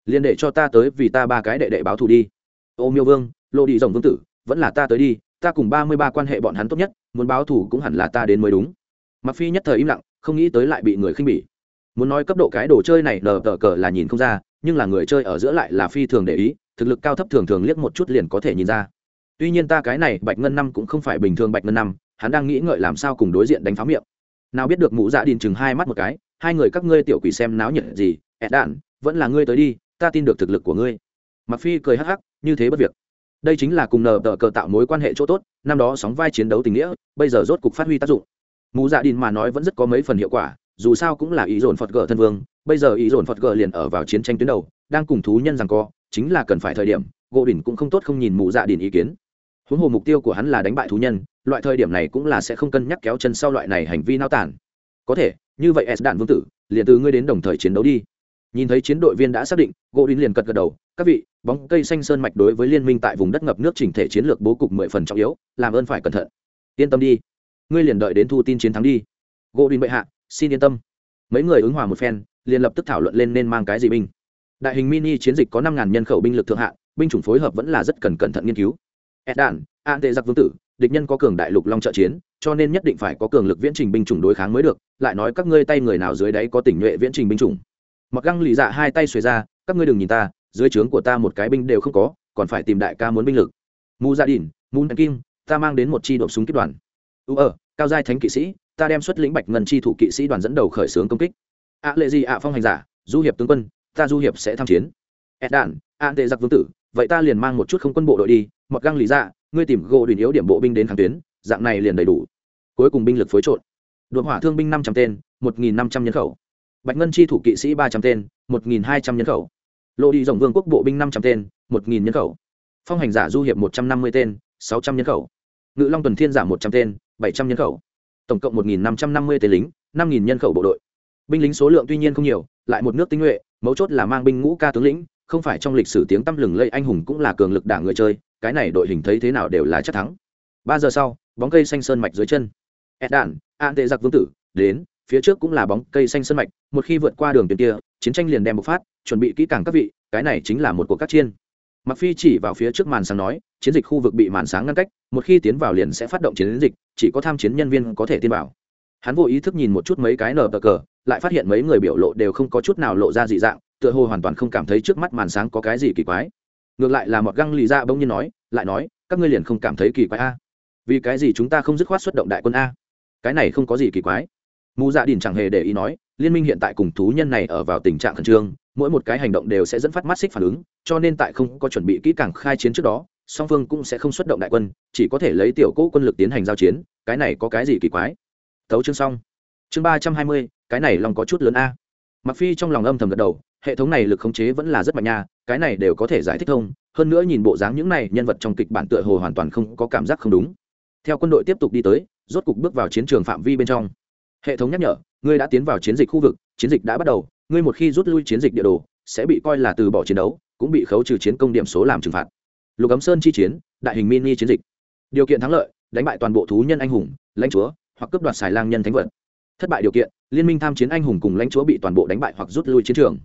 Liền để cho ta tới vì ta ba cái đệ đệ báo thù đi. Ô miêu vương lộ đi rồng vương tử, vẫn là ta tới đi, ta cùng ba mươi ba quan hệ bọn hắn tốt nhất, muốn báo thù cũng hẳn là ta đến mới đúng. Mặc phi nhất thời im lặng, không nghĩ tới lại bị người khinh bỉ. Muốn nói cấp độ cái đồ chơi này nờ tờ cờ là nhìn không ra, nhưng là người chơi ở giữa lại là phi thường để ý, thực lực cao thấp thường thường liếc một chút liền có thể nhìn ra tuy nhiên ta cái này bạch ngân năm cũng không phải bình thường bạch ngân năm, hắn đang nghĩ ngợi làm sao cùng đối diện đánh phá miệng. Nào biết được mụ dạ đình chừng hai mắt một cái, hai người các ngươi tiểu quỷ xem náo nhiệt gì, ẹt đạn, vẫn là ngươi tới đi, ta tin được thực lực của ngươi. Mặc phi cười hắc hắc, như thế bất việc. Đây chính là cùng nờ tờ cờ tạo mối quan hệ chỗ tốt, năm đó sóng vai chiến đấu tình nghĩa, bây giờ rốt cục phát huy tác dụng. Mù dạ đình mà nói vẫn rất có mấy phần hiệu quả, dù sao cũng là ý dồn phật gờ thân vương, bây giờ ý dồn phật gờ liền ở vào chiến tranh tuyến đầu, đang cùng thú nhân rằng co, chính là cần phải thời điểm, gỗ đỉnh cũng không tốt không nhìn mù dạ đình ý kiến huống hồ mục tiêu của hắn là đánh bại thú nhân, loại thời điểm này cũng là sẽ không cân nhắc kéo chân sau loại này hành vi nao tản. Có thể, như vậy s đạn vương tử, liền từ ngươi đến đồng thời chiến đấu đi. Nhìn thấy chiến đội viên đã xác định gỗ đinh liền cật gật đầu, các vị, bóng cây xanh sơn mạch đối với liên minh tại vùng đất ngập nước chỉnh thể chiến lược bố cục mười phần trọng yếu, làm ơn phải cẩn thận. Yên tâm đi. Ngươi liền đợi đến thu tin chiến thắng đi. Gỗ đinh bệ hạ, xin yên tâm. Mấy người ứng hòa một phen, liền lập tức thảo luận lên nên mang cái gì binh. Đại hình mini chiến dịch có năm ngàn nhân khẩu binh lực thượng hạ, binh chủng phối hợp vẫn là rất cần cẩn thận nghiên cứu ed đạn an tệ giặc vương tử, địch nhân có cường đại lục long trợ chiến, cho nên nhất định phải có cường lực viễn trình binh chủng đối kháng mới được, lại nói các ngươi tay người nào dưới đáy có tỉnh nhuệ viễn trình binh chủng. Mặc găng lì dạ hai tay xuề ra, các ngươi đừng nhìn ta, dưới trướng của ta một cái binh đều không có, còn phải tìm đại ca muốn binh lực. Mu gia đình mù kim, ta mang đến một chi đội súng kích đoàn. U ở cao giai thánh kỵ sĩ, ta đem xuất lĩnh bạch ngân chi thủ kỵ sĩ đoàn dẫn đầu khởi xướng công kích. Ạ lệ gì ạ phong hành giả, du hiệp tướng quân, ta du hiệp sẽ tham chiến. Ed đạn an tệ giặc vương tử vậy ta liền mang một chút không quân bộ đội đi, mọt găng lý ra dạ, ngươi tìm gỗ đùn yếu điểm bộ binh đến kháng tuyến, dạng này liền đầy đủ. Cuối cùng binh lực phối trộn. Đội hỏa thương binh năm trăm tên, một nghìn năm trăm nhân khẩu. Bạch ngân chi thủ kỵ sĩ ba trăm tên, một nghìn hai trăm nhân khẩu. Lộ đi rộng vương quốc bộ binh năm trăm tên, một nghìn nhân khẩu. Phong hành giả du hiệp một trăm năm mươi tên, sáu trăm nhân khẩu. Ngự long tuần thiên giả một trăm tên, bảy trăm nhân khẩu. Tổng cộng một nghìn năm trăm năm mươi tên lính, năm nghìn nhân khẩu bộ đội. Binh lính số lượng tuy nhiên không nhiều, lại một nước tinh nhuệ, mấu chốt là mang binh ngũ ca tướng lĩnh không phải trong lịch sử tiếng tăm lừng lây anh hùng cũng là cường lực đảng người chơi, cái này đội hình thấy thế nào đều là chắc thắng. Ba giờ sau, bóng cây xanh sơn mạch dưới chân. Ed đạn an tệ giặc vương tử, đến, phía trước cũng là bóng cây xanh sơn mạch, một khi vượt qua đường tuyến kia, chiến tranh liền đem bộc phát, chuẩn bị kỹ càng các vị, cái này chính là một cuộc các chiên. Mặc phi chỉ vào phía trước màn sáng nói, chiến dịch khu vực bị màn sáng ngăn cách, một khi tiến vào liền sẽ phát động chiến dịch, chỉ có tham chiến nhân viên có thể tiến vào. Hắn vô ý thức nhìn một chút mấy cái nở cờ, lại phát hiện mấy người biểu lộ đều không có chút nào lộ ra dị dạng tựa hồ hoàn toàn không cảm thấy trước mắt màn sáng có cái gì kỳ quái. Ngược lại là một găng lì ra bỗng nhiên nói, lại nói, các ngươi liền không cảm thấy kỳ quái a. Vì cái gì chúng ta không dứt khoát xuất động đại quân a? Cái này không có gì kỳ quái. Mù dạ đình chẳng hề để ý nói, liên minh hiện tại cùng thú nhân này ở vào tình trạng khẩn trương, mỗi một cái hành động đều sẽ dẫn phát mắt xích phản ứng, cho nên tại không có chuẩn bị kỹ càng khai chiến trước đó, song phương cũng sẽ không xuất động đại quân, chỉ có thể lấy tiểu cỗ quân lực tiến hành giao chiến, cái này có cái gì kỳ quái? Tấu chương xong. Chương ba trăm hai mươi, cái này lòng có chút lớn a. Mặc phi trong lòng âm thầm gật đầu hệ thống này lực khống chế vẫn là rất mạnh nha, cái này đều có thể giải thích thông, hơn nữa nhìn bộ dáng những này nhân vật trong kịch bản tựa hồ hoàn toàn không có cảm giác không đúng. Theo quân đội tiếp tục đi tới, rốt cục bước vào chiến trường phạm vi bên trong. Hệ thống nhắc nhở, ngươi đã tiến vào chiến dịch khu vực, chiến dịch đã bắt đầu, ngươi một khi rút lui chiến dịch địa đồ, sẽ bị coi là từ bỏ chiến đấu, cũng bị khấu trừ chiến công điểm số làm trừng phạt. Lục ấm sơn chi chiến, đại hình mini chiến dịch. Điều kiện thắng lợi, đánh bại toàn bộ thú nhân anh hùng, lãnh chúa, hoặc cướp đoạt xài lang nhân thánh vật. Thất bại điều kiện, liên minh tham chiến anh hùng cùng lãnh chúa bị toàn bộ đánh bại hoặc rút lui chiến trường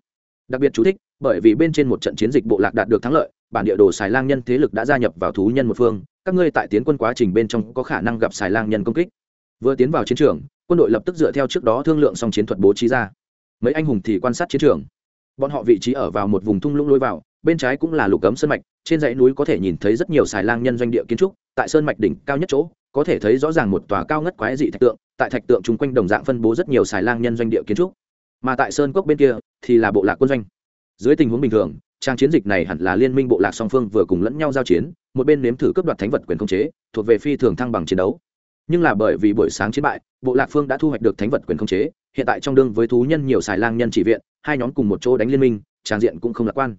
đặc biệt chú thích, bởi vì bên trên một trận chiến dịch bộ lạc đạt được thắng lợi, bản địa đồ xài lang nhân thế lực đã gia nhập vào thú nhân một phương, các ngươi tại tiến quân quá trình bên trong có khả năng gặp xài lang nhân công kích. Vừa tiến vào chiến trường, quân đội lập tức dựa theo trước đó thương lượng xong chiến thuật bố trí ra. Mấy anh hùng thì quan sát chiến trường. Bọn họ vị trí ở vào một vùng thung lũng lối vào, bên trái cũng là lục cấm sơn mạch, trên dãy núi có thể nhìn thấy rất nhiều xài lang nhân doanh địa kiến trúc, tại sơn mạch đỉnh cao nhất chỗ, có thể thấy rõ ràng một tòa cao ngất quái dị thạch tượng, tại thạch tượng chung quanh đồng dạng phân bố rất nhiều xài lang nhân doanh địa kiến trúc. Mà tại sơn cốc bên kia thì là bộ lạc quân doanh. Dưới tình huống bình thường, trang chiến dịch này hẳn là liên minh bộ lạc song phương vừa cùng lẫn nhau giao chiến, một bên nếm thử cướp đoạt thánh vật quyền khống chế, thuộc về phi thường thăng bằng chiến đấu. Nhưng là bởi vì buổi sáng chiến bại, bộ lạc phương đã thu hoạch được thánh vật quyền khống chế, hiện tại trong đương với thú nhân nhiều xài lang nhân chỉ viện, hai nhóm cùng một chỗ đánh liên minh, trang diện cũng không lạc quan.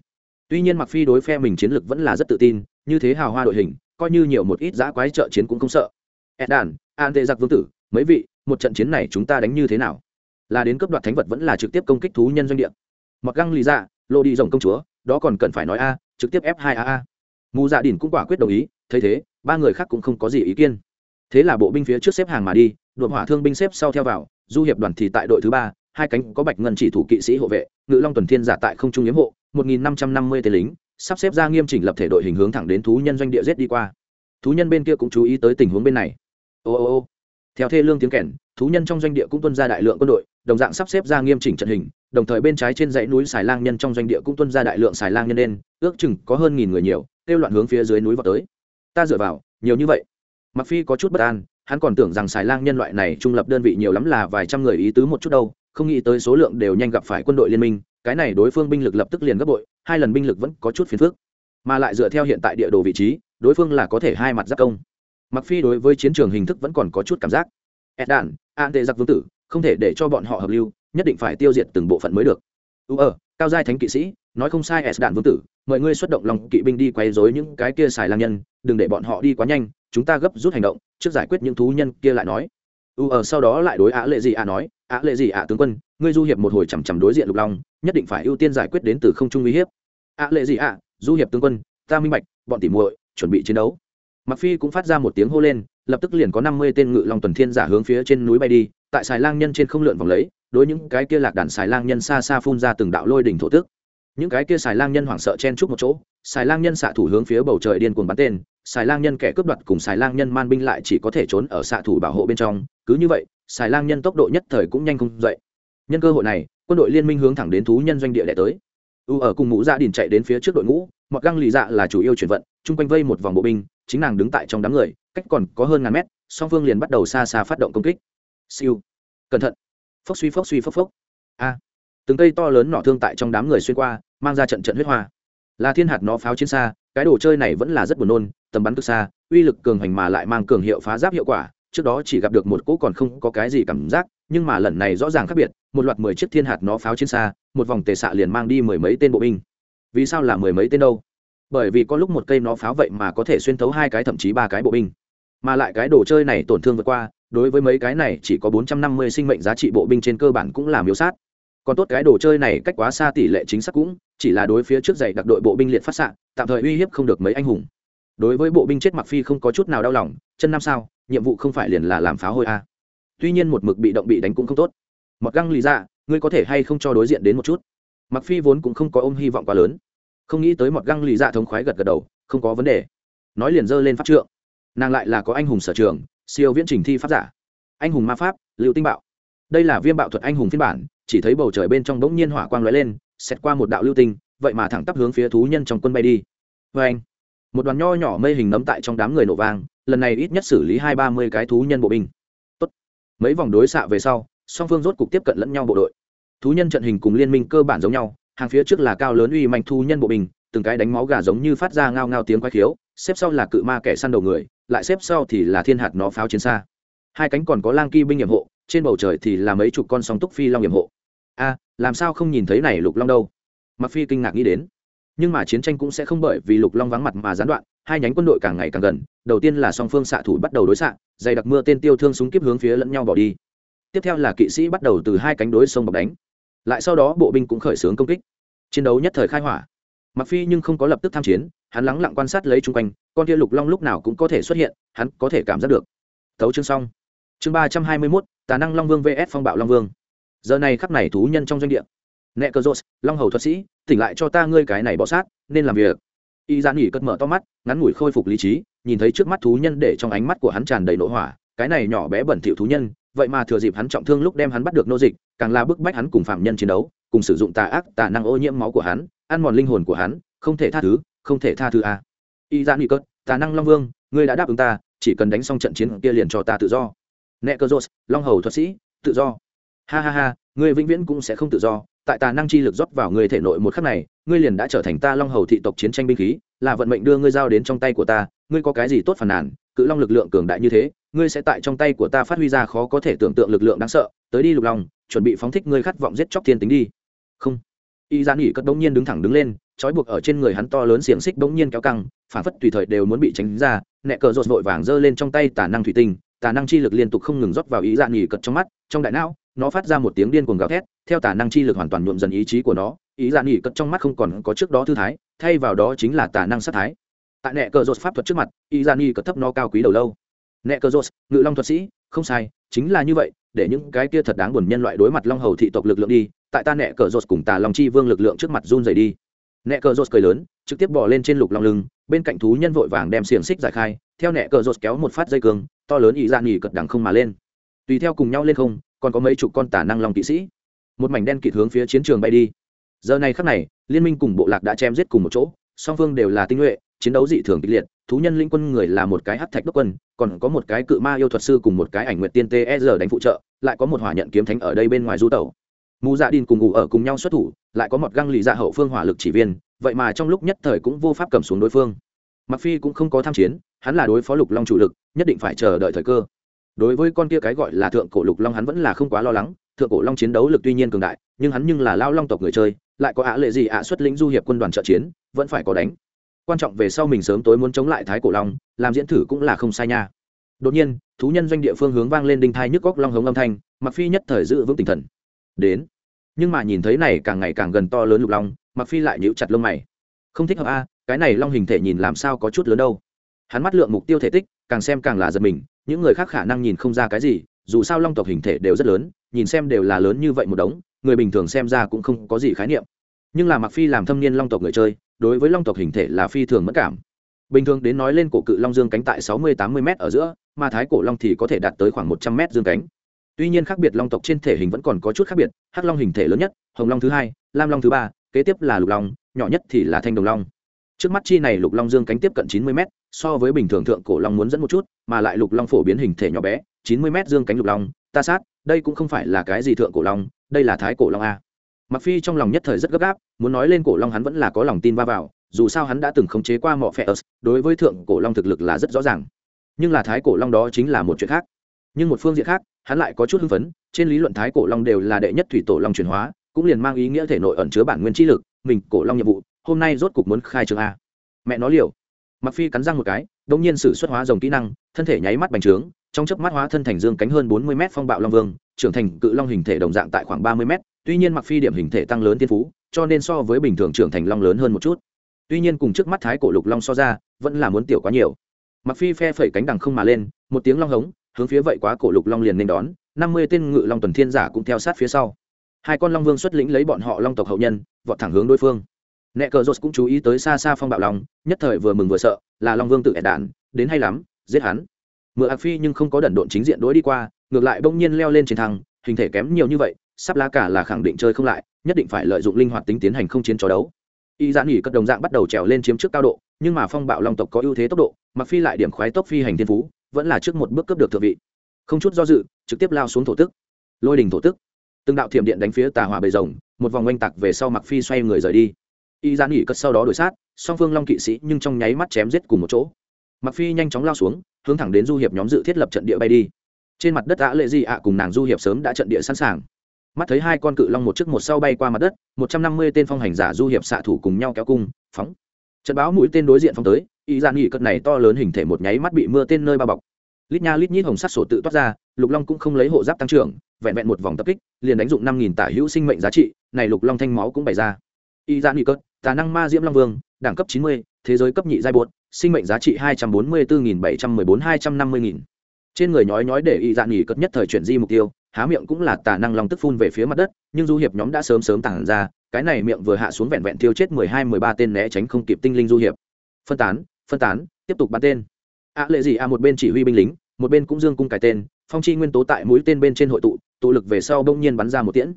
Tuy nhiên mặc phi đối phe mình chiến lược vẫn là rất tự tin, như thế hào hoa đội hình, coi như nhiều một ít giã quái trợ chiến cũng không sợ. Ed đàn an tệ giặc vương tử, mấy vị, một trận chiến này chúng ta đánh như thế nào? Là đến cấp đoạt thánh vật vẫn là trực tiếp công kích thú nhân doanh địa. Mặc găng lì dạ lộ đi rồng công chúa, đó còn cần phải nói a, trực tiếp f 2 a a. Mù dạ đỉnh cũng quả quyết đồng ý, thấy thế, ba người khác cũng không có gì ý kiến. Thế là bộ binh phía trước xếp hàng mà đi, đội hỏa thương binh xếp sau theo vào, du hiệp đoàn thì tại đội thứ ba, hai cánh có bạch ngân chỉ thủ kỵ sĩ hộ vệ, ngự long tuần thiên giả tại không trung yếm hộ, một nghìn năm trăm năm mươi tên lính, sắp xếp ra nghiêm chỉnh lập thể đội hình hướng thẳng đến thú nhân doanh địa giết đi qua. Thú nhân bên kia cũng chú ý tới tình huống bên này. Ô ô ô. Theo thê lương tiếng kèn, thú nhân trong doanh địa cũng tuân ra đại lượng quân đội đồng dạng sắp xếp ra nghiêm chỉnh trận hình đồng thời bên trái trên dãy núi xài lang nhân trong doanh địa cũng tuân ra đại lượng xài lang nhân lên, ước chừng có hơn nghìn người nhiều kêu loạn hướng phía dưới núi vào tới. Ta dựa vào nhiều như vậy. Mặc phi có chút bất an hắn còn tưởng rằng xài lang nhân loại này trung lập đơn vị nhiều lắm là vài trăm người ý tứ một chút đâu không nghĩ tới số lượng đều nhanh gặp phải quân đội liên minh cái này đối phương binh lực lập tức liền gấp bội hai lần binh lực vẫn có chút phiền phức. Mà lại dựa theo hiện tại địa đồ vị trí đối phương là có thể hai mặt giáp công. Mặc phi đối với chiến trường hình thức vẫn còn có chút cảm giác. Ed đạn an tệ giặc vương tử không thể để cho bọn họ hợp lưu, nhất định phải tiêu diệt từng bộ phận mới được. U ờ cao giai thánh kỵ sĩ, nói không sai, s đạn vương tử mời ngươi xuất động lòng kỵ binh đi quay dối những cái kia xài lang nhân, đừng để bọn họ đi quá nhanh, chúng ta gấp rút hành động, trước giải quyết những thú nhân kia lại nói. U ờ sau đó lại đối ạ lệ gì ạ nói ạ lệ gì ạ tướng quân, ngươi du hiệp một hồi chằm chằm đối diện lục long, nhất định phải ưu tiên giải quyết đến từ không trung uy hiếp. Ạ lệ gì ạ, du hiệp tướng quân, ta minh bạch, bọn tỉ muội chuẩn bị chiến đấu. Mặc phi cũng phát ra một tiếng hô lên, lập tức liền có năm mươi tên ngự long tuần thiên giả hướng phía trên núi bay đi tại xài lang nhân trên không lượn vòng lấy, đối những cái kia lạc đàn xài lang nhân xa xa phun ra từng đạo lôi đỉnh thổ tức. Những cái kia xài lang nhân hoảng sợ chen chúc một chỗ xài lang nhân xạ thủ hướng phía bầu trời điên cuồng bắn tên xài lang nhân kẻ cướp đoạt cùng xài lang nhân man binh lại chỉ có thể trốn ở xạ thủ bảo hộ bên trong, cứ như vậy xài lang nhân tốc độ nhất thời cũng nhanh không dậy. Nhân cơ hội này, quân đội liên minh hướng thẳng đến thú nhân doanh địa đẻ tới. U ở cùng ngũ gia dạ đình chạy đến phía trước đội ngũ mọt găng lì dạ là chủ yêu chuyển vận, chung quanh vây một vòng bộ binh, chính nàng đứng tại trong đám người, cách còn có hơn ngàn mét, song phương liền bắt đầu xa xa phát động công kích siêu. Cẩn thận. Phốc suy phốc suy, phốc phốc. A. Từng cây to lớn nọ thương tại trong đám người xuyên qua, mang ra trận trận huyết hoa. Là thiên hạt nó pháo chiến xa, cái đồ chơi này vẫn là rất buồn nôn, tầm bắn cực xa, uy lực cường hành mà lại mang cường hiệu phá giáp hiệu quả, trước đó chỉ gặp được một cỗ còn không có cái gì cảm giác, nhưng mà lần này rõ ràng khác biệt, một loạt mười chiếc thiên hạt nó pháo chiến xa, một vòng tề xạ liền mang đi mười mấy tên bộ binh. Vì sao là mười mấy tên đâu? Bởi vì có lúc một cây nó pháo vậy mà có thể xuyên thấu hai cái thậm chí ba cái bộ binh. Mà lại cái đồ chơi này tổn thương vượt qua đối với mấy cái này chỉ có bốn trăm năm mươi sinh mệnh giá trị bộ binh trên cơ bản cũng là miếu sát. Còn tốt cái đồ chơi này cách quá xa tỷ lệ chính xác cũng, chỉ là đối phía trước dày đặc đội bộ binh liệt phát xạ, tạm thời uy hiếp không được mấy anh hùng. Đối với bộ binh chết mặc phi không có chút nào đau lòng, chân năm sao, nhiệm vụ không phải liền là làm pháo hôi a. Tuy nhiên một mực bị động bị đánh cũng không tốt. Mặc găng lý ra dạ, ngươi có thể hay không cho đối diện đến một chút? Mặc phi vốn cũng không có ôm hy vọng quá lớn. Không nghĩ tới một găng lì dạ thống khoái gật gật đầu, không có vấn đề. Nói liền dơ lên pháp trượng. Nàng lại là có anh hùng sở trường siêu viễn trình thi pháp giả. Anh hùng ma pháp liệu tinh bạo. Đây là viêm bạo thuật anh hùng phiên bản, chỉ thấy bầu trời bên trong bỗng nhiên hỏa quang lóe lên xét qua một đạo lưu tinh, vậy mà thẳng tắp hướng phía thú nhân trong quân bay đi. Vê anh, một đoàn nho nhỏ mây hình nấm tại trong đám người nổ vang, lần này ít nhất xử lý hai ba mươi cái thú nhân bộ binh. Tốt. mấy vòng đối xạ về sau, song phương rốt cục tiếp cận lẫn nhau bộ đội. Thú nhân trận hình cùng liên minh cơ bản giống nhau, hàng phía trước là cao lớn uy mạnh thú nhân bộ binh, từng cái đánh máu gà giống như phát ra ngao ngao tiếng quái khiếu xếp sau là cự ma kẻ săn đầu người, lại xếp sau thì là thiên hạt nó pháo chiến xa. Hai cánh còn có lang kỳ binh nhiệm hộ, trên bầu trời thì là mấy chục con sóng túc phi long nhiệm hộ. A, làm sao không nhìn thấy này lục long đâu? Mặc phi kinh ngạc nghĩ đến. Nhưng mà chiến tranh cũng sẽ không bởi vì lục long vắng mặt mà gián đoạn, hai nhánh quân đội càng ngày càng gần, đầu tiên là song phương xạ thủ bắt đầu đối xạ, dày đặc mưa tên tiêu thương súng kiếp hướng phía lẫn nhau bỏ đi. Tiếp theo là kỵ sĩ bắt đầu từ hai cánh đối sông bọc đánh. Lại sau đó bộ binh cũng khởi xướng công kích. Chiến đấu nhất thời khai hỏa. Mặc phi nhưng không có lập tức tham chiến hắn lắng lặng quan sát lấy chung quanh, con kia lục long lúc nào cũng có thể xuất hiện, hắn có thể cảm giác được. Tấu chương xong. Chương ba trăm hai mươi mốt, tà năng long vương vs. Phong bạo long vương. Giờ này khắc này thú nhân trong doanh địa. Nẹ cơ rột long hầu thuật sĩ, tỉnh lại cho ta ngươi cái này bỏ sát, nên làm việc. Y gian nghỉ cất mở to mắt, ngắn ngủi khôi phục lý trí, nhìn thấy trước mắt thú nhân để trong ánh mắt của hắn tràn đầy nội hỏa, cái này nhỏ bé bẩn thỉu thú nhân, vậy mà thừa dịp hắn trọng thương lúc đem hắn bắt được nô dịch, càng là bức bách hắn cùng phạm nhân chiến đấu, cùng sử dụng tà ác, tà năng ô nhiễm máu của hắn, ăn mòn linh hồn của hắn, không thể tha thứ không thể tha thứ a y dạ ra nghi cất tà năng long vương, ngươi đã đáp ứng ta, chỉ cần đánh xong trận chiến kia liền cho ta tự do. Nẹ cơ dốt long hầu thuật sĩ, tự do. Ha ha ha, ngươi vĩnh viễn cũng sẽ không tự do. Tại tà năng chi lực rót vào người thể nội một khắc này, ngươi liền đã trở thành ta long hầu thị tộc chiến tranh binh khí, là vận mệnh đưa ngươi giao đến trong tay của ta. Ngươi có cái gì tốt phản nàn, cự long lực lượng cường đại như thế, ngươi sẽ tại trong tay của ta phát huy ra khó có thể tưởng tượng lực lượng đáng sợ. Tới đi lục long, chuẩn bị phóng thích ngươi khát vọng giết chóc thiên tính đi. Không. Y dạ gian nghỉ cất đống nhiên đứng thẳng đứng lên trói buộc ở trên người hắn to lớn xiềng xích đống nhiên kéo căng, phản phất tùy thời đều muốn bị tránh ra, nẹ cờ rột vội vàng giơ lên trong tay tà năng thủy tinh, tà năng chi lực liên tục không ngừng rót vào ý dạ nghỉ cật trong mắt, trong đại não, nó phát ra một tiếng điên cuồng gào thét, theo tà năng chi lực hoàn toàn nhuộm dần ý chí của nó, ý dạ nghỉ cật trong mắt không còn có trước đó thư thái, thay vào đó chính là tà năng sát thái. Tại nẹ cờ rột pháp thuật trước mặt, ý dạ nghỉ cật thấp nó cao quý đầu lâu. Nẹ cờ rột, ngự long thuật sĩ, không sai, chính là như vậy, để những cái kia thật đáng buồn nhân loại đối mặt long hầu thị tộc lực lượng đi, tại ta nẹ cờ rột cùng tà long chi vương lực lượng trước mặt run dày đi nẹ cờ rột cười lớn, trực tiếp bỏ lên trên lục long lưng, bên cạnh thú nhân vội vàng đem xiềng xích giải khai, theo nẹ cờ rột kéo một phát dây cường to lớn ý ra dạ nghỉ cật đằng không mà lên. Tùy theo cùng nhau lên không, còn có mấy chục con tả năng long kỵ sĩ. Một mảnh đen kịt hướng phía chiến trường bay đi. Giờ này khắc này, liên minh cùng bộ lạc đã chém giết cùng một chỗ, song phương đều là tinh nhuệ, chiến đấu dị thường kịch liệt, thú nhân linh quân người là một cái hắc thạch đốc quân, còn có một cái cự ma yêu thuật sư cùng một cái ảnh nguyện tiên tsr e đánh phụ trợ, lại có một hỏa nhận kiếm thánh ở đây bên ngoài du tẩu mù dạ đin cùng ngủ ở cùng nhau xuất thủ, lại có một găng lì dạ hậu phương hỏa lực chỉ viên, vậy mà trong lúc nhất thời cũng vô pháp cầm xuống đối phương. Mặc phi cũng không có tham chiến, hắn là đối phó lục long chủ lực, nhất định phải chờ đợi thời cơ. Đối với con kia cái gọi là thượng cổ lục long hắn vẫn là không quá lo lắng, thượng cổ long chiến đấu lực tuy nhiên cường đại, nhưng hắn nhưng là lao long tộc người chơi, lại có ạ lệ gì ạ xuất lĩnh du hiệp quân đoàn trợ chiến, vẫn phải có đánh. Quan trọng về sau mình sớm tối muốn chống lại thái cổ long, làm diễn thử cũng là không sai nha. Đột nhiên, thú nhân doanh địa phương hướng vang lên đinh thai nhức góc long hống âm thanh mặc phi nhất thời giữ vững tinh thần đến. Nhưng mà nhìn thấy này càng ngày càng gần to lớn lục long mặc phi lại nhíu chặt lông mày. Không thích hợp a, cái này long hình thể nhìn làm sao có chút lớn đâu. Hắn mắt lượng mục tiêu thể tích, càng xem càng là giật mình, những người khác khả năng nhìn không ra cái gì, dù sao long tộc hình thể đều rất lớn, nhìn xem đều là lớn như vậy một đống, người bình thường xem ra cũng không có gì khái niệm. Nhưng là mặc phi làm thâm niên long tộc người chơi, đối với long tộc hình thể là phi thường mất cảm. Bình thường đến nói lên cổ cự long dương cánh tại 60-80 m ở giữa, mà thái cổ long thì có thể đạt tới khoảng 100 m dương cánh tuy nhiên khác biệt long tộc trên thể hình vẫn còn có chút khác biệt, hắc long hình thể lớn nhất, hồng long thứ hai, lam long thứ ba, kế tiếp là lục long, nhỏ nhất thì là thanh đồng long. Trước mắt chi này lục long dương cánh tiếp cận 90 m so với bình thường thượng cổ long muốn dẫn một chút, mà lại lục long phổ biến hình thể nhỏ bé 90 m dương cánh lục long, ta sát, đây cũng không phải là cái gì thượng cổ long, đây là thái cổ long a. Mặc phi trong lòng nhất thời rất gấp gáp, muốn nói lên cổ long hắn vẫn là có lòng tin va vào, dù sao hắn đã từng khống chế qua mỏ phe ớt, đối với thượng cổ long thực lực là rất rõ ràng. Nhưng là thái cổ long đó chính là một chuyện khác. Nhưng một phương diện khác hắn lại có chút hưng phấn, trên lý luận thái cổ long đều là đệ nhất thủy tổ long chuyển hóa, cũng liền mang ý nghĩa thể nội ẩn chứa bản nguyên trí lực, mình cổ long nhiệm vụ, hôm nay rốt cục muốn khai trường a. Mẹ nó liều. Mặc phi cắn răng một cái đông nhiên sử xuất hóa dòng kỹ năng, thân thể nháy mắt bành trướng, trong chớp mắt hóa thân thành dương cánh hơn 40 mét phong bạo long vương, trưởng thành cự long hình thể đồng dạng tại khoảng 30 mét, tuy nhiên mặc phi điểm hình thể tăng lớn tiên phú, cho nên so với bình thường trưởng thành long lớn hơn một chút. Tuy nhiên cùng trước mắt thái cổ lục long so ra, vẫn là muốn tiểu quá nhiều. Mặc phi phe phẩy cánh đằng không mà lên, một tiếng long hống hướng phía vậy quá cổ lục long liền nên đón, năm mươi tên ngự long tuần thiên giả cũng theo sát phía sau. Hai con long vương xuất lĩnh lấy bọn họ long tộc hậu nhân, vọt thẳng hướng đối phương. Nẹ cờ rột cũng chú ý tới xa xa phong bạo long, nhất thời vừa mừng vừa sợ, là long vương tự ẹt đạn, đến hay lắm, giết hắn. Mượn ạc phi nhưng không có đẩn độn chính diện đối đi qua, ngược lại bỗng nhiên leo lên trên thang hình thể kém nhiều như vậy, sắp lá cả là khẳng định chơi không lại, nhất định phải lợi dụng linh hoạt tính tiến hành không chiến chó đấu. Y giãn nghỉ cất đồng dạng bắt đầu trèo lên chiếm trước cao độ, nhưng mà phong bạo long tộc có ưu thế tốc độ mặc phi lại điểm khoái tốc phi hành thiên phú vẫn là trước một bước cấp được thượng vị. Không chút do dự, trực tiếp lao xuống thổ tức. Lôi đình thổ tức. Từng đạo thiểm điện đánh phía tà hỏa bầy rồng, một vòng oanh tạc về sau mặc phi xoay người rời đi. Y ra nghỉ cất sau đó đuổi sát, song phương long kỵ sĩ nhưng trong nháy mắt chém giết cùng một chỗ. Mặc phi nhanh chóng lao xuống, hướng thẳng đến du hiệp nhóm dự thiết lập trận địa bay đi. Trên mặt đất đã lệ gì ạ cùng nàng du hiệp sớm đã trận địa sẵn sàng. Mắt thấy hai con cự long một trước một sau bay qua mặt đất, một trăm năm mươi tên phong hành giả du hiệp xạ thủ cùng nhau kéo cung, phóng. Trận báo mũi tên đối diện phong tới ý gian nghỉ cất này to lớn hình thể một nháy mắt bị mưa tên nơi bao bọc. Lít nha lít nhít hồng sắt sổ tự toát ra, lục long cũng không lấy hộ giáp tăng trưởng, vẹn vẹn một vòng tập kích, liền đánh dụng năm nghìn tả hữu sinh mệnh giá trị, này lục long thanh máu cũng bày ra. Y gian dạ nghỉ cất, tà năng ma diễm long vương, đẳng cấp chín mươi, thế giới cấp nhị giai bột, sinh mệnh giá trị hai trăm bốn mươi bốn bảy trăm mười bốn hai trăm năm mươi nghìn. Trên người nhói nhói để y dạn nghỉ cất nhất thời chuyển di mục tiêu, há miệng cũng là tà năng long tức phun về phía mặt đất, nhưng du hiệp nhóm đã sớm sớm tản ra, cái này miệng vừa hạ xuống vẹn vẹn tiêu chết mười hai mười ba tên né tránh không kịp tinh linh du hiệp. Phân tán phân tán tiếp tục bắn tên. Ạ lệ gì a một bên chỉ huy binh lính một bên cũng dương cung cài tên phong chi nguyên tố tại mũi tên bên trên hội tụ tụ lực về sau bỗng nhiên bắn ra một tiễn.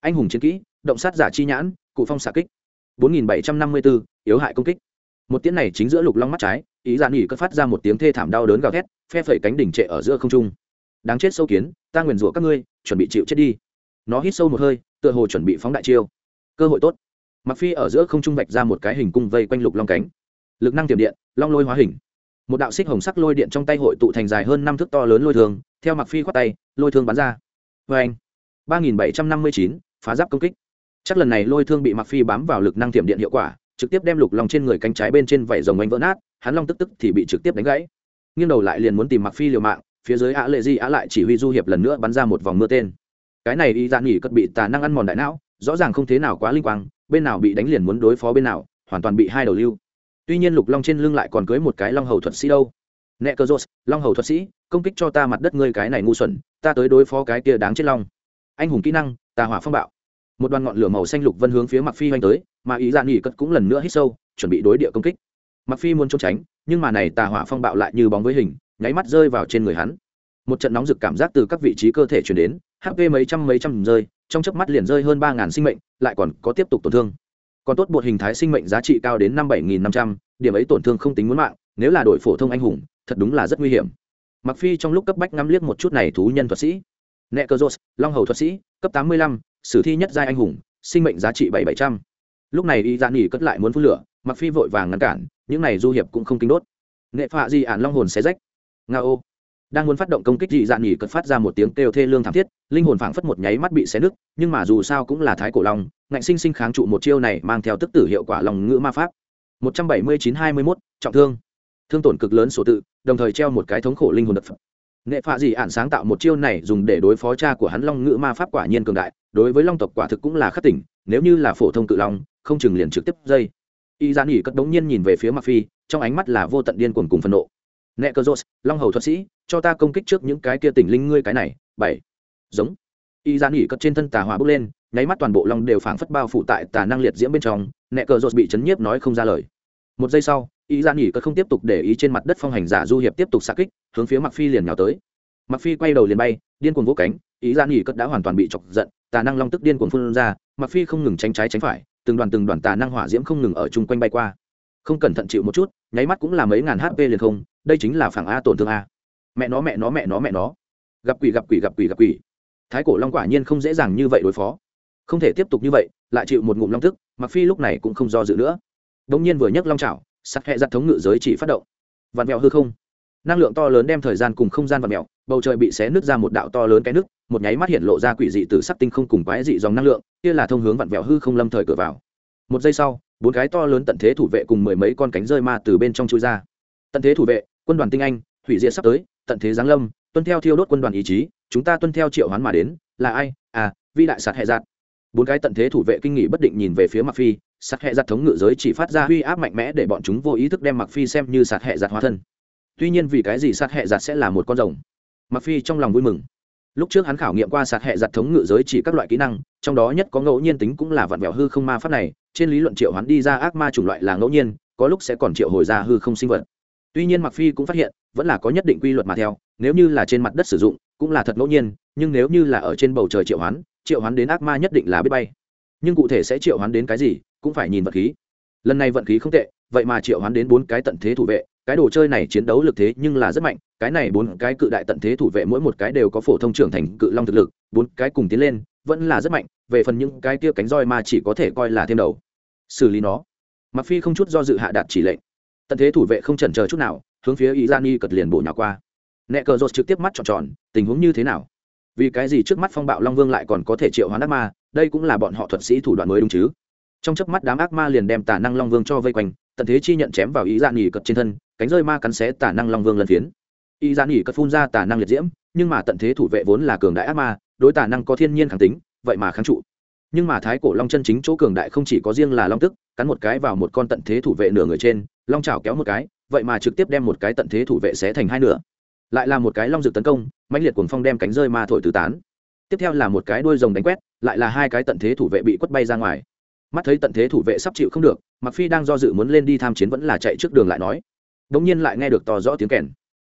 Anh hùng chiến kỹ động sát giả chi nhãn cụ phong xạ kích. 4754, yếu hại công kích. Một tiễn này chính giữa lục long mắt trái ý dạ nghỉ cất phát ra một tiếng thê thảm đau đớn gào thét phe phẩy cánh đỉnh trệ ở giữa không trung. Đáng chết sâu kiến ta nguyền rủa các ngươi chuẩn bị chịu chết đi. Nó hít sâu một hơi tựa hồ chuẩn bị phóng đại chiêu. Cơ hội tốt. Mặc phi ở giữa không trung vạch ra một cái hình cung vây quanh lục long cánh. Lực năng tiềm điện long lôi hóa hình. Một đạo xích hồng sắc lôi điện trong tay hội tụ thành dài hơn năm thước to lớn lôi thường theo mặc phi khoát tay, lôi thương bắn ra. Vê anh ba nghìn bảy trăm năm mươi chín, phá giáp công kích. Chắc lần này lôi thương bị mặc phi bám vào lực năng tiềm điện hiệu quả, trực tiếp đem lục long trên người cánh trái bên trên vảy rồng anh vỡ nát, hắn long tức tức thì bị trực tiếp đánh gãy. Nghiêng đầu lại liền muốn tìm mặc phi liều mạng, phía dưới á lệ di á lại chỉ huy du hiệp lần nữa bắn ra một vòng mưa tên. Cái này y dạn nghỉ cất bị tà năng ăn mòn đại não, rõ ràng không thế nào quá linh quang, bên nào bị đánh liền muốn đối phó bên nào, hoàn toàn bị hai đầu lưu tuy nhiên lục long trên lưng lại còn cưới một cái long hầu thuật sĩ đâu. Nẹ cơ dốt long hầu thuật sĩ, công kích cho ta mặt đất ngươi cái này ngu xuẩn, ta tới đối phó cái kia đáng chết long. Anh hùng kỹ năng, tà hỏa phong bạo. Một đoàn ngọn lửa màu xanh lục vân hướng phía mặc phi hoành tới, mà ý dạ nghỉ cất cũng lần nữa hít sâu, chuẩn bị đối địa công kích. Mặc phi muốn trốn tránh, nhưng mà này tà hỏa phong bạo lại như bóng với hình, nháy mắt rơi vào trên người hắn. Một trận nóng rực cảm giác từ các vị trí cơ thể chuyển đến hp mấy trăm mấy trăm rơi, trong chớp mắt liền rơi hơn ba ngàn sinh mệnh, lại còn có tiếp tục tổn thương còn tốt bột hình thái sinh mệnh giá trị cao đến năm bảy nghìn năm trăm, điểm ấy tổn thương không tính muốn mạng, nếu là đội phổ thông anh hùng, thật đúng là rất nguy hiểm. Mặc phi trong lúc cấp bách ngắm liếc một chút này thú nhân thuật sĩ. Nẹ cơ rốt long hầu thuật sĩ, cấp tám mươi lăm, sử thi nhất giai anh hùng, sinh mệnh giá trị bảy bảy trăm. Lúc này y dạ nghỉ cất lại muốn phun lửa mặc phi vội vàng ngăn cản, những này du hiệp cũng không kinh đốt. Nghệ phạ di ản long hồn xé rách. Nga ô đang muốn phát động công kích dị dạng nhỉ? cất phát ra một tiếng kêu thê lương thảm thiết, linh hồn phảng phất một nháy mắt bị xé nứt, nhưng mà dù sao cũng là thái cổ long, ngạnh sinh sinh kháng trụ một chiêu này mang theo tức tử hiệu quả lòng ngữ ma pháp. Một trăm bảy mươi chín hai mươi mốt, trọng thương. Thương tổn cực lớn sổ tự, đồng thời treo một cái thống khổ linh hồn đập nghệ phạ dị ản sáng tạo một chiêu này dùng để đối phó cha của hắn long ngữ ma pháp quả nhiên cường đại, đối với long tộc quả thực cũng là khắc tỉnh, nếu như là phổ thông cự long, không chừng liền trực tiếp dây. Y gian nghỉ cất đống nhiên nhìn về phía mặc phi, trong ánh mắt là vô tận điên cuồng cùng phân nộ. Nẹ cơ rốt long hầu thuật sĩ cho ta công kích trước những cái kia tỉnh linh ngươi cái này, bảy. Giống. Y gian nghỉ cất trên thân tà hỏa bốc lên, nháy mắt toàn bộ long đều phảng phất bao phủ tại tà năng liệt diễm bên trong, nẹ cờ rột bị chấn nhiếp nói không ra lời. Một giây sau, y gian nghỉ cất không tiếp tục để ý trên mặt đất phong hành giả du hiệp tiếp tục xa kích, hướng phía mặc phi liền nhào tới. Mặc phi quay đầu liền bay, điên cuồng vỗ cánh ý gian nghỉ cất đã hoàn toàn bị chọc giận, tà năng long tức điên cuồng phun ra mặc phi không ngừng tránh trái tránh phải, từng đoàn từng đoàn tà năng hỏa diễm không ngừng ở chung quanh bay qua. Không cẩn thận chịu một chút, nháy mắt cũng là mấy ngàn hp liền không, đây chính là phản a tổn thương a mẹ nó mẹ nó mẹ nó mẹ nó. Gặp quỷ gặp quỷ gặp quỷ gặp quỷ. Thái cổ long quả nhiên không dễ dàng như vậy đối phó. Không thể tiếp tục như vậy, lại chịu một ngụm long tức mặc phi lúc này cũng không do dự nữa. Đống nhiên vừa nhấc long chảo, sắt hẹ giặt thống ngự giới chỉ phát động. Vạn mèo hư không. Năng lượng to lớn đem thời gian cùng không gian vạn mèo bầu trời bị xé nứt ra một đạo to lớn cái nước một nháy mắt hiện lộ ra quỷ dị từ sắc tinh không cùng quái dị dòng năng lượng, kia là thông hướng vạn vẹo hư không lâm thời cửa vào. Một giây sau, bốn cái to lớn tận thế thủ vệ cùng mười mấy con cánh rơi ma từ bên trong chui ra. Tận thế thủ vệ, quân đoàn tinh anh, hủy diệt sắp tới tận thế giáng lâm, tuân theo thiêu đốt quân đoàn ý chí, chúng ta tuân theo triệu hoán mà đến, là ai? À vi đại sạt hệ giạt. Bốn cái tận thế thủ vệ kinh nghị bất định nhìn về phía mặc phi, sạt hệ giạt thống ngự giới chỉ phát ra uy áp mạnh mẽ để bọn chúng vô ý thức đem mặc phi xem như sạt hệ giạt hóa thân. Tuy nhiên vì cái gì sạt hệ giạt sẽ là một con rồng? Mặc phi trong lòng vui mừng. Lúc trước hắn khảo nghiệm qua sạt hệ giặt thống ngự giới chỉ các loại kỹ năng, trong đó nhất có ngẫu nhiên tính cũng là vặn vẹo hư không ma pháp này, trên lý luận triệu hắn đi ra ác ma chủng loại là ngẫu nhiên, có lúc sẽ còn triệu hồi ra hư không sinh vật tuy nhiên mặc phi cũng phát hiện, vẫn là có nhất định quy luật mà theo, nếu như là trên mặt đất sử dụng, cũng là thật ngẫu nhiên, nhưng nếu như là ở trên bầu trời triệu hoán triệu hoán đến ác ma nhất định là biết bay. Nhưng cụ thể sẽ triệu hoán đến cái gì, cũng phải nhìn vật khí. Lần này vận khí không tệ, vậy mà triệu hoán đến bốn cái tận thế thủ vệ, cái đồ chơi này chiến đấu lực thế nhưng là rất mạnh, cái này bốn cái cự đại tận thế thủ vệ mỗi một cái đều có phổ thông trưởng thành cự long thực lực, bốn cái cùng tiến lên, vẫn là rất mạnh, về phần những cái kia cánh roi mà chỉ có thể coi là thêm đầu. Xử lý nó. Mặc phi không chút do dự hạ đạt chỉ lệnh tận thế thủ vệ không chần chờ chút nào, hướng phía ý gian y cật liền bổ nhỏ qua. Nẹ cờ rột trực tiếp mắt tròn tròn, tình huống như thế nào? Vì cái gì trước mắt phong bạo long vương lại còn có thể triệu hoán ác ma, đây cũng là bọn họ thuật sĩ thủ đoạn mới đúng chứ? Trong chớp mắt đám ác ma liền đem tà năng long vương cho vây quanh, tận thế chi nhận chém vào ý gian y cật trên thân, cánh rơi ma cắn xé tà năng long vương lần phiến. Ý gian y cật phun ra tà năng liệt diễm, nhưng mà tận thế thủ vệ vốn là cường đại ác ma, đối tà năng có thiên nhiên kháng tính, vậy mà kháng trụ. Nhưng mà thái cổ long chân chính chỗ cường đại không chỉ có riêng là long tức, cắn một cái vào một con tận thế thủ vệ nửa người trên long chảo kéo một cái, vậy mà trực tiếp đem một cái tận thế thủ vệ xé thành hai nửa. Lại là một cái long rực tấn công, mãnh liệt cuồng phong đem cánh rơi ma thổi tứ tán. Tiếp theo là một cái đuôi rồng đánh quét, lại là hai cái tận thế thủ vệ bị quất bay ra ngoài. Mắt thấy tận thế thủ vệ sắp chịu không được mặc phi đang do dự muốn lên đi tham chiến vẫn là chạy trước đường lại nói. Đống nhiên lại nghe được to rõ tiếng kèn.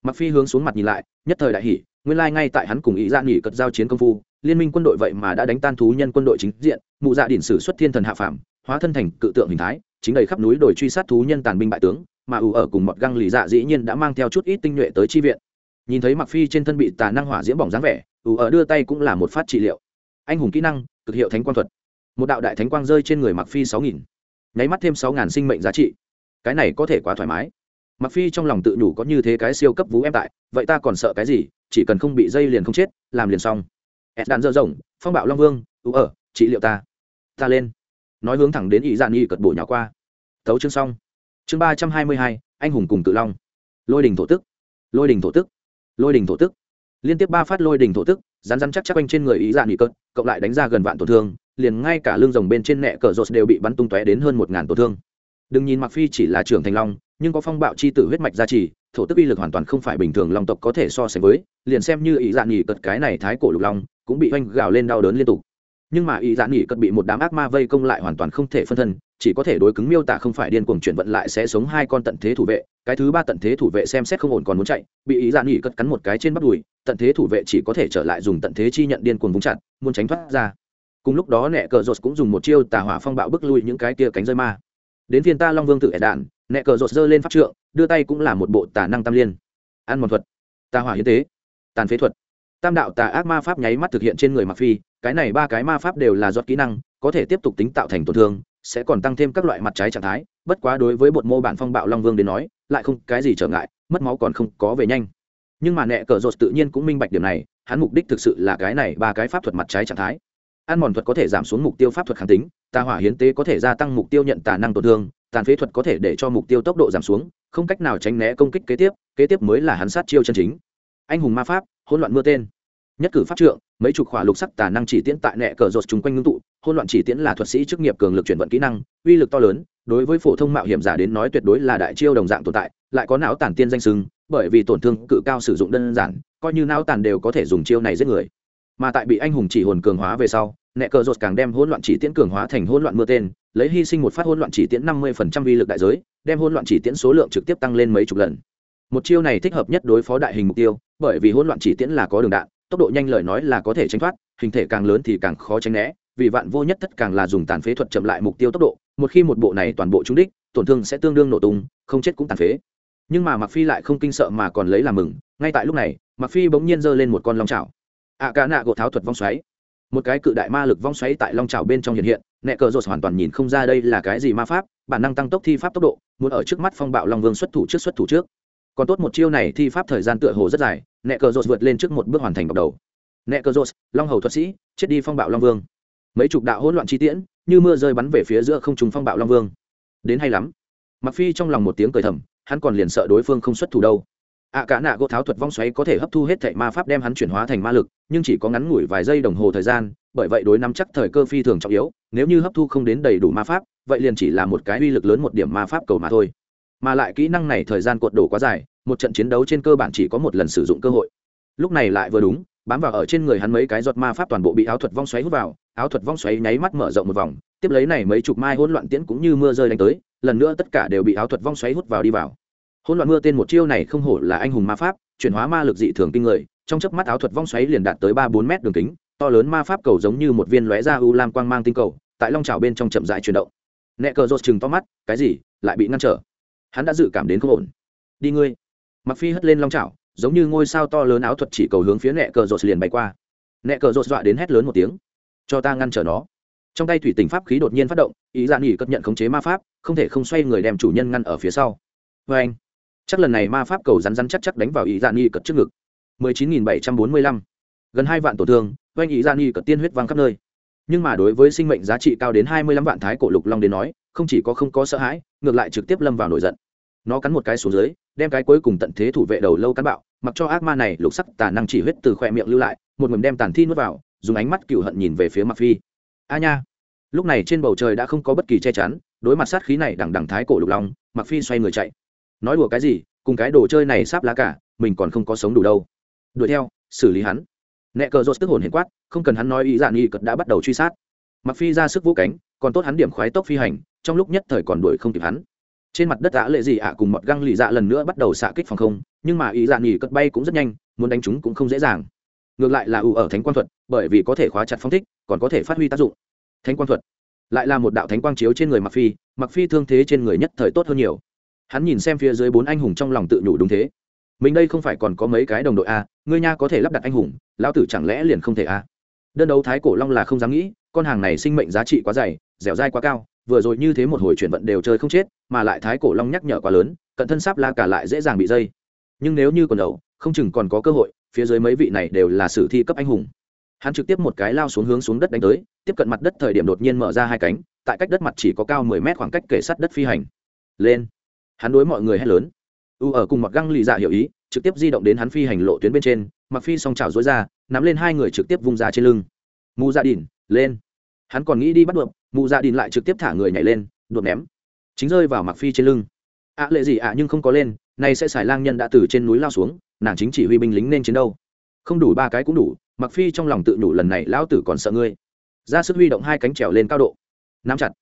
Mặc phi hướng xuống mặt nhìn lại, nhất thời đại hỉ, nguyên lai ngay tại hắn cùng ý ra nghỉ cật giao chiến công phu, liên minh quân đội vậy mà đã đánh tan thú nhân quân đội chính diện, mụ dạ đỉnh sử xuất thiên thần hạ phàm, hóa thân thành cự tượng hình thái chính đầy khắp núi đồi truy sát thú nhân tàn binh bại tướng, mà ủ ở cùng một găng lì dạ dĩ nhiên đã mang theo chút ít tinh nhuệ tới chi viện. Nhìn thấy mặc phi trên thân bị tà năng hỏa diễm bỏng dáng vẻ, ủ ở đưa tay cũng là một phát trị liệu. Anh hùng kỹ năng, cực hiệu thánh quang thuật. Một đạo đại thánh quang rơi trên người mặc phi sáu nghìn. Nháy mắt thêm sáu ngàn sinh mệnh giá trị. Cái này có thể quá thoải mái. Mặc phi trong lòng tự nhủ có như thế cái siêu cấp vú em tại, vậy ta còn sợ cái gì, chỉ cần không bị dây liền không chết, làm liền xong. Ed đạn dơ rộng phong bạo long vương, ủ ở, trị liệu ta. Ta lên nói hướng thẳng đến ý dạn nghi cật bổ nhỏ qua. Tấu chương xong. Chương ba trăm hai mươi hai, anh hùng cùng cự long. Lôi đình thổ tức. Lôi đình thổ tức. Lôi đình thổ tức. Liên tiếp ba phát lôi đình thổ tức rán rán chắc chắc quanh trên người ý dạn nghi cật, cộng lại đánh ra gần vạn tổn thương, liền ngay cả lưng rồng bên trên nẹ cờ rột đều bị bắn tung tóe đến hơn một ngàn tổn thương. Đừng nhìn mặc phi chỉ là trưởng thành long, nhưng có phong bạo chi tử huyết mạch gia trì, thổ tức uy lực hoàn toàn không phải bình thường long tộc có thể so sánh với, liền xem như ý dạn nghỉ cật cái này thái cổ lục long, cũng bị oanh gào lên đau đớn liên tục nhưng mà ý dạn nghỉ cật bị một đám ác ma vây công lại hoàn toàn không thể phân thân, chỉ có thể đối cứng miêu tả không phải điên cuồng chuyển vận lại sẽ sống hai con tận thế thủ vệ, cái thứ ba tận thế thủ vệ xem xét không ổn còn muốn chạy, bị ý dạn nghỉ cật cắn một cái trên bắp đùi, tận thế thủ vệ chỉ có thể trở lại dùng tận thế chi nhận điên cuồng vung chặt, muốn tránh thoát ra. Cùng lúc đó nẹ cờ rột cũng dùng một chiêu tà hỏa phong bạo bức lui những cái kia cánh rơi ma. Đến phiên ta long vương tự ẻ đạn, nẹ cờ rột giơ lên pháp trượng, đưa tay cũng là một bộ tà năng tam liên. Ăn một thuật. Tà hỏa hiến tế. Tàn phế thuật. Tam đạo tà ác ma pháp nháy mắt thực hiện trên người mặc phi cái này ba cái ma pháp đều là giọt kỹ năng, có thể tiếp tục tính tạo thành tổn thương, sẽ còn tăng thêm các loại mặt trái trạng thái, bất quá đối với bột mô bản phong bạo long vương đến nói, lại không cái gì trở ngại, mất máu còn không có về nhanh. Nhưng mà nẹ cờ rột tự nhiên cũng minh bạch điểm này, hắn mục đích thực sự là cái này ba cái pháp thuật mặt trái trạng thái. Ăn mòn thuật có thể giảm xuống mục tiêu pháp thuật kháng tính, tà hỏa hiến tế có thể gia tăng mục tiêu nhận tà năng tổn thương, tàn phế thuật có thể để cho mục tiêu tốc độ giảm xuống, không cách nào tránh né công kích kế tiếp kế tiếp mới là hắn sát chiêu chân chính. Anh hùng ma pháp, hỗn loạn mưa tên nhất cử pháp trượng, mấy chục khỏa lục sắc tà năng chỉ tiễn tại nẹ cờ rột chung quanh ngưng tụ, hỗn loạn chỉ tiễn là thuật sĩ chức nghiệp cường lực chuyển vận kỹ năng, uy lực to lớn, đối với phổ thông mạo hiểm giả đến nói tuyệt đối là đại chiêu đồng dạng tồn tại, lại có não tàn tiên danh sưng bởi vì tổn thương cự cao sử dụng đơn giản, coi như não tàn đều có thể dùng chiêu này giết người. Mà tại bị anh hùng chỉ hồn cường hóa về sau, nẹ cờ rột càng đem hỗn loạn chỉ tiễn cường hóa thành hỗn loạn mưa tên, lấy hy sinh một phát hỗn loạn chỉ tiễn năm mươi phần trăm vi lực đại giới, đem hỗn loạn chỉ tiễn số lượng trực tiếp tăng lên mấy chục lần. Một chiêu này thích hợp nhất đối phó đại hình mục tiêu, bởi vì hỗn loạn chỉ tiễn là có đường đạn tốc độ nhanh lời nói là có thể tránh thoát hình thể càng lớn thì càng khó tránh né vì vạn vô nhất tất càng là dùng tàn phế thuật chậm lại mục tiêu tốc độ một khi một bộ này toàn bộ trúng đích tổn thương sẽ tương đương nổ tung không chết cũng tàn phế. Nhưng mà mặc phi lại không kinh sợ mà còn lấy làm mừng ngay tại lúc này mặc phi bỗng nhiên giơ lên một con long chảo. Ạ à, nạ gỗ tháo thuật vong xoáy. Một cái cự đại ma lực vong xoáy tại long trào bên trong hiện hiện nẹ cờ rột hoàn toàn nhìn không ra đây là cái gì ma pháp bản năng tăng tốc thi pháp tốc độ muốn ở trước mắt phong bạo long vương xuất thủ trước xuất thủ trước. Còn tốt một chiêu này thi pháp thời gian tựa hồ rất dài nẹ cờ rột vượt lên trước một bước hoàn thành bọc đầu. Nẹ cờ rột, long hầu thuật sĩ, chết đi phong bạo long vương. Mấy chục đạo hỗn loạn chi tiễn, như mưa rơi bắn về phía giữa không trùng phong bạo long vương. Đến hay lắm. Mặc phi trong lòng một tiếng cười thầm, hắn còn liền sợ đối phương không xuất thủ đâu. Ạ cả nạ gỗ tháo thuật vong xoáy có thể hấp thu hết thệ ma pháp đem hắn chuyển hóa thành ma lực, nhưng chỉ có ngắn ngủi vài giây đồng hồ thời gian, bởi vậy đối nắm chắc thời cơ phi thường trọng yếu, nếu như hấp thu không đến đầy đủ ma pháp, vậy liền chỉ là một cái uy lực lớn một điểm ma pháp cầu mà thôi. Mà lại kỹ năng này thời gian cuộn đổ quá dài một trận chiến đấu trên cơ bản chỉ có một lần sử dụng cơ hội. Lúc này lại vừa đúng, bám vào ở trên người hắn mấy cái giọt ma pháp toàn bộ bị áo thuật vong xoáy hút vào, áo thuật vong xoáy nháy mắt mở rộng một vòng, tiếp lấy này mấy chục mai hỗn loạn tiễn cũng như mưa rơi đánh tới, lần nữa tất cả đều bị áo thuật vong xoáy hút vào đi vào. Hỗn loạn mưa tên một chiêu này không hổ là anh hùng ma pháp, chuyển hóa ma lực dị thường kinh người, trong chớp mắt áo thuật vong xoáy liền đạt tới ba bốn mét đường kính, to lớn ma pháp cầu giống như một viên lóe ra u lam quang mang tinh cầu, tại long trào bên trong chậm rãi chuyển động. Nẹ cờ rột chừng to mắt, cái gì? Lại bị ngăn trở? Hắn đã dự cảm đến không ổn. Đi ngươi mặc phi hất lên long chảo, giống như ngôi sao to lớn áo thuật chỉ cầu hướng phía nẹ cờ rột liền bay qua. Nẹ cờ rột dọa đến hét lớn một tiếng. Cho ta ngăn trở nó. Trong tay thủy tình pháp khí đột nhiên phát động ý dạ nghỉ cất nhận khống chế ma pháp không thể không xoay người đem chủ nhân ngăn ở phía sau. Vê anh chắc lần này ma pháp cầu rắn rắn chắc chắc đánh vào ý dạ nghỉ cất trước ngực. 19.745. gần hai vạn tổn thương oanh ý dạ nghỉ cập tiên huyết vang khắp nơi. Nhưng mà đối với sinh mệnh giá trị cao đến hai mươi lăm vạn thái cổ lục long đến nói không chỉ có không có sợ hãi ngược lại trực tiếp lâm vào nổi giận nó cắn một cái xuống dưới, đem cái cuối cùng tận thế thủ vệ đầu lâu cắn bạo, mặc cho ác ma này lục sắc tà năng chỉ huyết từ khoe miệng lưu lại, một mầm đem tàn thi nuốt vào, dùng ánh mắt cựu hận nhìn về phía mặc phi. A nha! Lúc này trên bầu trời đã không có bất kỳ che chắn, đối mặt sát khí này đằng đằng thái cổ lục long mặc phi xoay người chạy. Nói đùa cái gì, cùng cái đồ chơi này sắp lá cả, mình còn không có sống đủ đâu. Đuổi theo, xử lý hắn. Nẹ cờ rột tức hồn hiền quát, không cần hắn nói ý dạ nghi cật đã bắt đầu truy sát. Mặc phi ra sức vũ cánh, còn tốt hắn điểm khoái tốc phi hành, trong lúc nhất thời còn đuổi không kịp hắn trên mặt đất ạ lệ gì ạ cùng một găng lì dạ lần nữa bắt đầu xạ kích phòng không, nhưng mà ý dạ nghỉ cất bay cũng rất nhanh, muốn đánh chúng cũng không dễ dàng. Ngược lại là ủ ở thánh quang thuật, bởi vì có thể khóa chặt phong thích, còn có thể phát huy tác dụng. Thánh quang thuật lại là một đạo thánh quang chiếu trên người mặc phi mặc phi thương thế trên người nhất thời tốt hơn nhiều. Hắn nhìn xem phía dưới bốn anh hùng trong lòng tự nhủ đúng thế. Mình đây không phải còn có mấy cái đồng đội a, ngươi nha có thể lắp đặt anh hùng, lão tử chẳng lẽ liền không thể a? Đơn đấu thái cổ long là không dám nghĩ, con hàng này sinh mệnh giá trị quá dày, dẻo dai quá cao vừa rồi như thế một hồi chuyển vận đều chơi không chết, mà lại thái cổ long nhắc nhở quá lớn, cận thân sáp la cả lại dễ dàng bị dây. Nhưng nếu như còn đầu, không chừng còn có cơ hội, phía dưới mấy vị này đều là sử thi cấp anh hùng. Hắn trực tiếp một cái lao xuống hướng xuống đất đánh tới, tiếp cận mặt đất thời điểm đột nhiên mở ra hai cánh, tại cách đất mặt chỉ có cao mười mét khoảng cách kể sát đất phi hành. Lên. Hắn đối mọi người hét lớn. U ở cùng mặc găng lì dạ hiểu ý, trực tiếp di động đến hắn phi hành lộ tuyến bên trên, mặc phi song trào dối ra, nắm lên hai người trực tiếp vung ra trên lưng. Mù gia dạ đình lên. Hắn còn nghĩ đi bắt được mụ gia đình lại trực tiếp thả người nhảy lên đột ném. Chính rơi vào mặc phi trên lưng. Ạ à, lệ gì ạ? À, nhưng không có lên nay sẽ xài lang nhân đã từ trên núi lao xuống nàng chính chỉ huy binh lính nên chiến đâu. Không đủ ba cái cũng đủ. Mặc phi trong lòng tự nhủ lần này lão tử còn sợ ngươi. Ra sức huy động hai cánh trèo lên cao độ. Nắm chặt.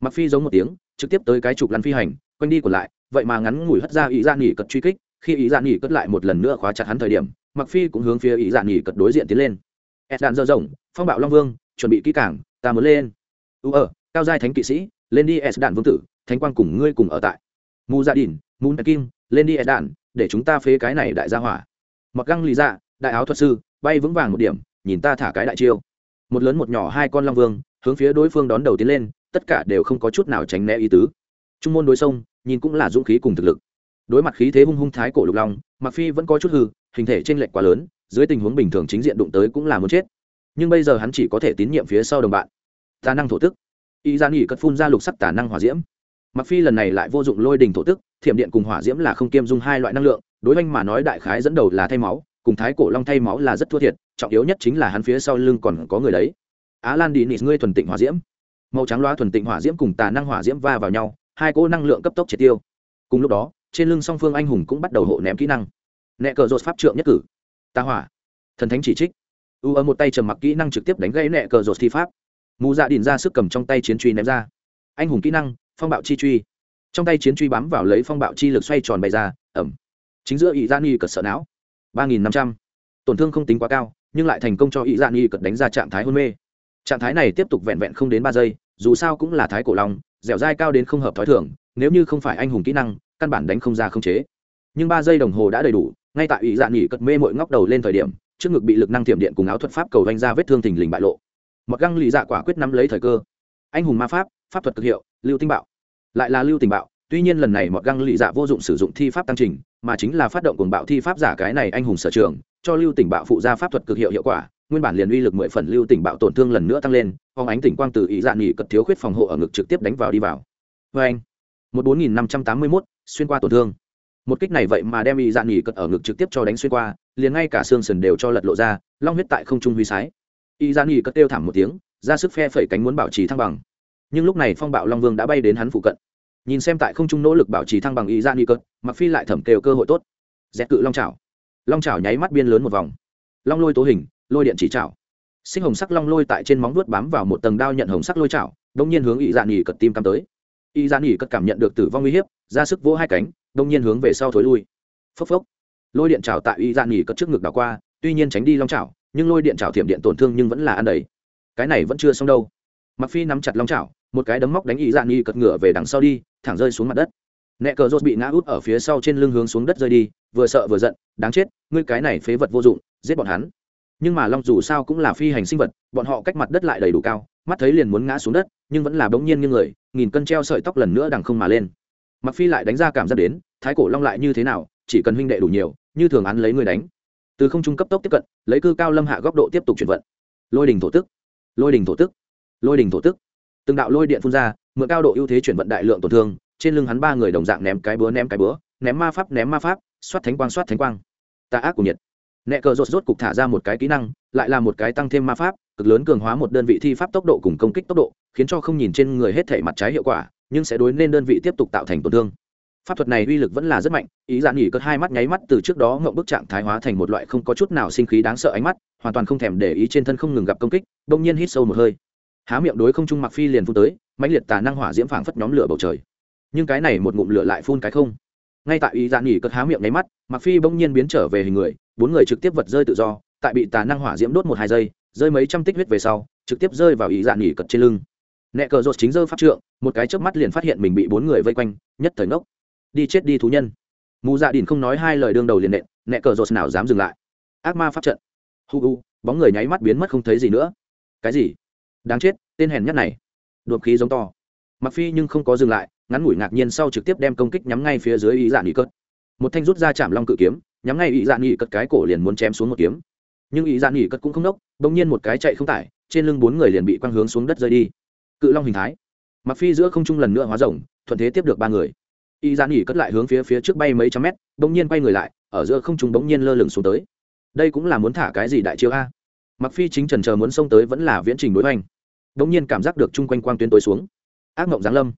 Mặc phi giống một tiếng trực tiếp tới cái trục lăn phi hành quanh đi còn lại vậy mà ngắn ngủi hất ra ý ra nghỉ cật truy kích khi ý ra nghỉ cất lại một lần nữa khóa chặt hắn thời điểm mặc phi cũng hướng phía ý ra nghỉ cất đối diện tiến lên. Ép đạn dơ rộng phong bạo long vương chuẩn bị kỹ cảng ta muốn lên u ở cao giai thánh kỵ sĩ, lên đi s đạn vương tử, thánh quang cùng ngươi cùng ở tại. Mù gia đình mun kim, lên đi s đạn, để chúng ta phế cái này đại gia hỏa. Mặc găng lì dạ đại áo thuật sư, bay vững vàng một điểm, nhìn ta thả cái đại chiêu. Một lớn một nhỏ hai con long vương, hướng phía đối phương đón đầu tiến lên, tất cả đều không có chút nào tránh né ý tứ. Trung môn đối sông, nhìn cũng là dũng khí cùng thực lực. Đối mặt khí thế hung hung thái cổ lục long mặc phi vẫn có chút hư, hình thể trên lệch quá lớn, dưới tình huống bình thường chính diện đụng tới cũng là muốn chết. Nhưng bây giờ hắn chỉ có thể tín nhiệm phía sau đồng bạn tà năng thổ tức. Y gian nghỉ cất phun ra lục sắc tà năng hỏa diễm. Mặc phi lần này lại vô dụng lôi đình thổ tức, thiểm điện cùng hỏa diễm là không kiêm dung hai loại năng lượng, đối với anh mà nói đại khái dẫn đầu là thay máu, cùng thái cổ long thay máu là rất thua thiệt, trọng yếu nhất chính là hắn phía sau lưng còn có người đấy. Á lan đi nịt ngươi thuần tịnh hỏa diễm. Màu trắng loa thuần tịnh hỏa diễm cùng tà năng hỏa diễm va vào nhau, hai cỗ năng lượng cấp tốc triệt tiêu. Cùng lúc đó, trên lưng song phương anh hùng cũng bắt đầu hộ ném kỹ năng. Nẹ cờ rột pháp trượng nhất cử. Ta hỏa. Thần thánh chỉ trích. U ở một tay trầm mặc kỹ năng trực tiếp đánh gây nẹ cờ rột thi pháp mù dạ đìn ra sức cầm trong tay chiến truy ném ra. Anh hùng kỹ năng, phong bạo chi truy. Trong tay chiến truy bám vào lấy phong bạo chi lực xoay tròn bày ra, ẩm. Chính giữa ý Dạ y cật sợ não. ba nghìn năm trăm. Tổn thương không tính quá cao, nhưng lại thành công cho ý Dạ y cật đánh ra trạng thái hôn mê. Trạng thái này tiếp tục vẹn vẹn không đến ba giây, dù sao cũng là thái cổ long, dẻo dai cao đến không hợp t h ó i thưởng nếu như không phải anh hùng kỹ năng, căn bản đánh không ra không chế. Nhưng ba giây đồng hồ đã đầy đủ, ngay tại ủy dạ nghỉ cật mê mội ngóc đầu lên thời điểm, trước ngực bị lực năng tiệm điện cùng áo thuật pháp cầu vanh ra vết thương thình lình bại lộ mặc găng lì dạ quả quyết nắm lấy thời cơ. Anh hùng ma pháp pháp thuật cực hiệu, lưu tinh bạo. Lại là lưu tình bạo, tuy nhiên lần này mặc găng lì dạ vô dụng sử dụng thi pháp tăng trình, mà chính là phát động cuồng bạo thi pháp giả cái này anh hùng sở trường, cho lưu tình bạo phụ ra pháp thuật cực hiệu hiệu quả, nguyên bản liền uy lực mười phần lưu tình bạo tổn thương lần nữa tăng lên phóng ánh tỉnh quang từ ý dạ nghỉ cật thiếu khuyết phòng hộ ở ngực trực tiếp đánh vào đi vào. Vê anh, một bốn nghìn năm trăm tám mươi mốt, xuyên qua tổn thương. Một kích này vậy mà đem y dạn nghỉ cật ở ngực trực tiếp cho đánh xuyên qua, liền ngay cả xương sườn đều cho lật lộ ra, long huyết tại không trung huy sái y gian nghỉ cất kêu thảm một tiếng ra sức phe phẩy cánh muốn bảo trì thăng bằng. Nhưng lúc này phong bạo long vương đã bay đến hắn phụ cận. Nhìn xem tại không trung nỗ lực bảo trì thăng bằng y gian nghỉ cất, mặc phi lại thẩm kêu cơ hội tốt. Dẹp cự long Chảo, long Chảo nháy mắt biên lớn một vòng. Long lôi tố hình lôi điện chỉ chảo. sinh hồng sắc long lôi tại trên móng vuốt bám vào một tầng đao nhận hồng sắc lôi chảo. đông nhiên hướng y gian nghỉ cất tim cắm tới. Y gian nghỉ cất cảm nhận được tử vong uy hiếp ra sức vỗ hai cánh đông nhiên hướng về sau thối lui. Phốc phốc. Lôi điện chảo tại y gian nghỉ cất trước ngực đảo qua tuy nhiên tránh đi long Chảo nhưng lôi điện trào thiểm điện tổn thương nhưng vẫn là ăn đầy. Cái này vẫn chưa xong đâu. Mặc phi nắm chặt long chảo, một cái đấm móc đánh ý dạn nghi cất ngựa về đằng sau đi, thẳng rơi xuống mặt đất. Nẹ cờ rốt bị ngã út ở phía sau trên lưng hướng xuống đất rơi đi, vừa sợ vừa giận, đáng chết, ngươi cái này phế vật vô dụng, giết bọn hắn. Nhưng mà long dù sao cũng là phi hành sinh vật, bọn họ cách mặt đất lại đầy đủ cao, mắt thấy liền muốn ngã xuống đất, nhưng vẫn là bỗng nhiên như người, nghìn cân treo sợi tóc lần nữa đằng không mà lên. Mặc phi lại đánh ra cảm giác đến, thái cổ long lại như thế nào, chỉ cần huynh đệ đủ nhiều, như thường án lấy người đánh từ không trung cấp tốc tiếp cận, lấy cư cao lâm hạ góc độ tiếp tục chuyển vận. Lôi đình thổ tức, lôi đình thổ tức, lôi đình thổ tức. Từng đạo lôi điện phun ra, mượn cao độ ưu thế chuyển vận đại lượng tổn thương, trên lưng hắn ba người đồng dạng ném cái búa, ném cái búa, ném ma pháp, ném ma pháp, xoát thánh quang, xoát thánh quang. Tà ác của nhiệt. Nẹ cờ rột rốt cục thả ra một cái kỹ năng, lại là một cái tăng thêm ma pháp, cực lớn cường hóa một đơn vị thi pháp tốc độ cùng công kích tốc độ, khiến cho không nhìn trên người hết thể mặt trái hiệu quả, nhưng sẽ đối nên đơn vị tiếp tục tạo thành tổn thương pháp thuật này uy lực vẫn là rất mạnh, ý Dạn nghỉ cất hai mắt nháy mắt từ trước đó ngậm bức trạng thái hóa thành một loại không có chút nào sinh khí đáng sợ ánh mắt, hoàn toàn không thèm để ý trên thân không ngừng gặp công kích đông nhiên hít sâu một hơi. Há miệng đối không trung mặc phi liền phun tới, mãnh liệt tà năng hỏa diễm phảng phất nhóm lửa bầu trời. Nhưng cái này một ngụm lửa lại phun cái không. Ngay tại ý Dạn nghỉ cất há miệng nháy mắt mặc phi bỗng nhiên biến trở về hình người, bốn người trực tiếp vật rơi tự do, tại bị tà năng hỏa diễm đốt một hai giây, rơi mấy trăm tích huyết về sau, trực tiếp rơi vào ý Dạn nghỉ cất trên lưng. Nẹ cờ rột chính rơi pháp trượng, một cái chớp mắt liền phát hiện mình bị bốn người vây quanh, nhất thời ngốc đi chết đi thú nhân. Mù dạ đình không nói hai lời đương đầu liền nện, nẹ cờ rột nào dám dừng lại. Ác ma pháp trận. Hu hu bóng người nháy mắt biến mất không thấy gì nữa. Cái gì? Đáng chết, tên hèn nhất này. Đột khí giống to. Mặc phi nhưng không có dừng lại, ngắn ngủi ngạc nhiên sau trực tiếp đem công kích nhắm ngay phía dưới ý dạ nghỉ cất một thanh rút ra chạm long cự kiếm, nhắm ngay ý dạ nghỉ cất cái cổ liền muốn chém xuống một kiếm. Nhưng ý dạ nghỉ cất cũng không đốc, bỗng nhiên một cái chạy không tải, trên lưng bốn người liền bị quăng hướng xuống đất rơi đi. Cự long hình thái. Mặc phi giữa không trung lần nữa hóa rồng, thuận thế tiếp được ba người y gian nghỉ cất lại hướng phía phía trước bay mấy trăm mét, bỗng nhiên quay người lại, ở giữa không trung bỗng nhiên lơ lửng xuống tới. Đây cũng là muốn thả cái gì đại chiêu a? Mặc phi chính trần chờ muốn xông tới vẫn là viễn trình đối hoành. Bỗng nhiên cảm giác được chung quanh quang tuyến tối xuống. Ác mộng giáng lâm.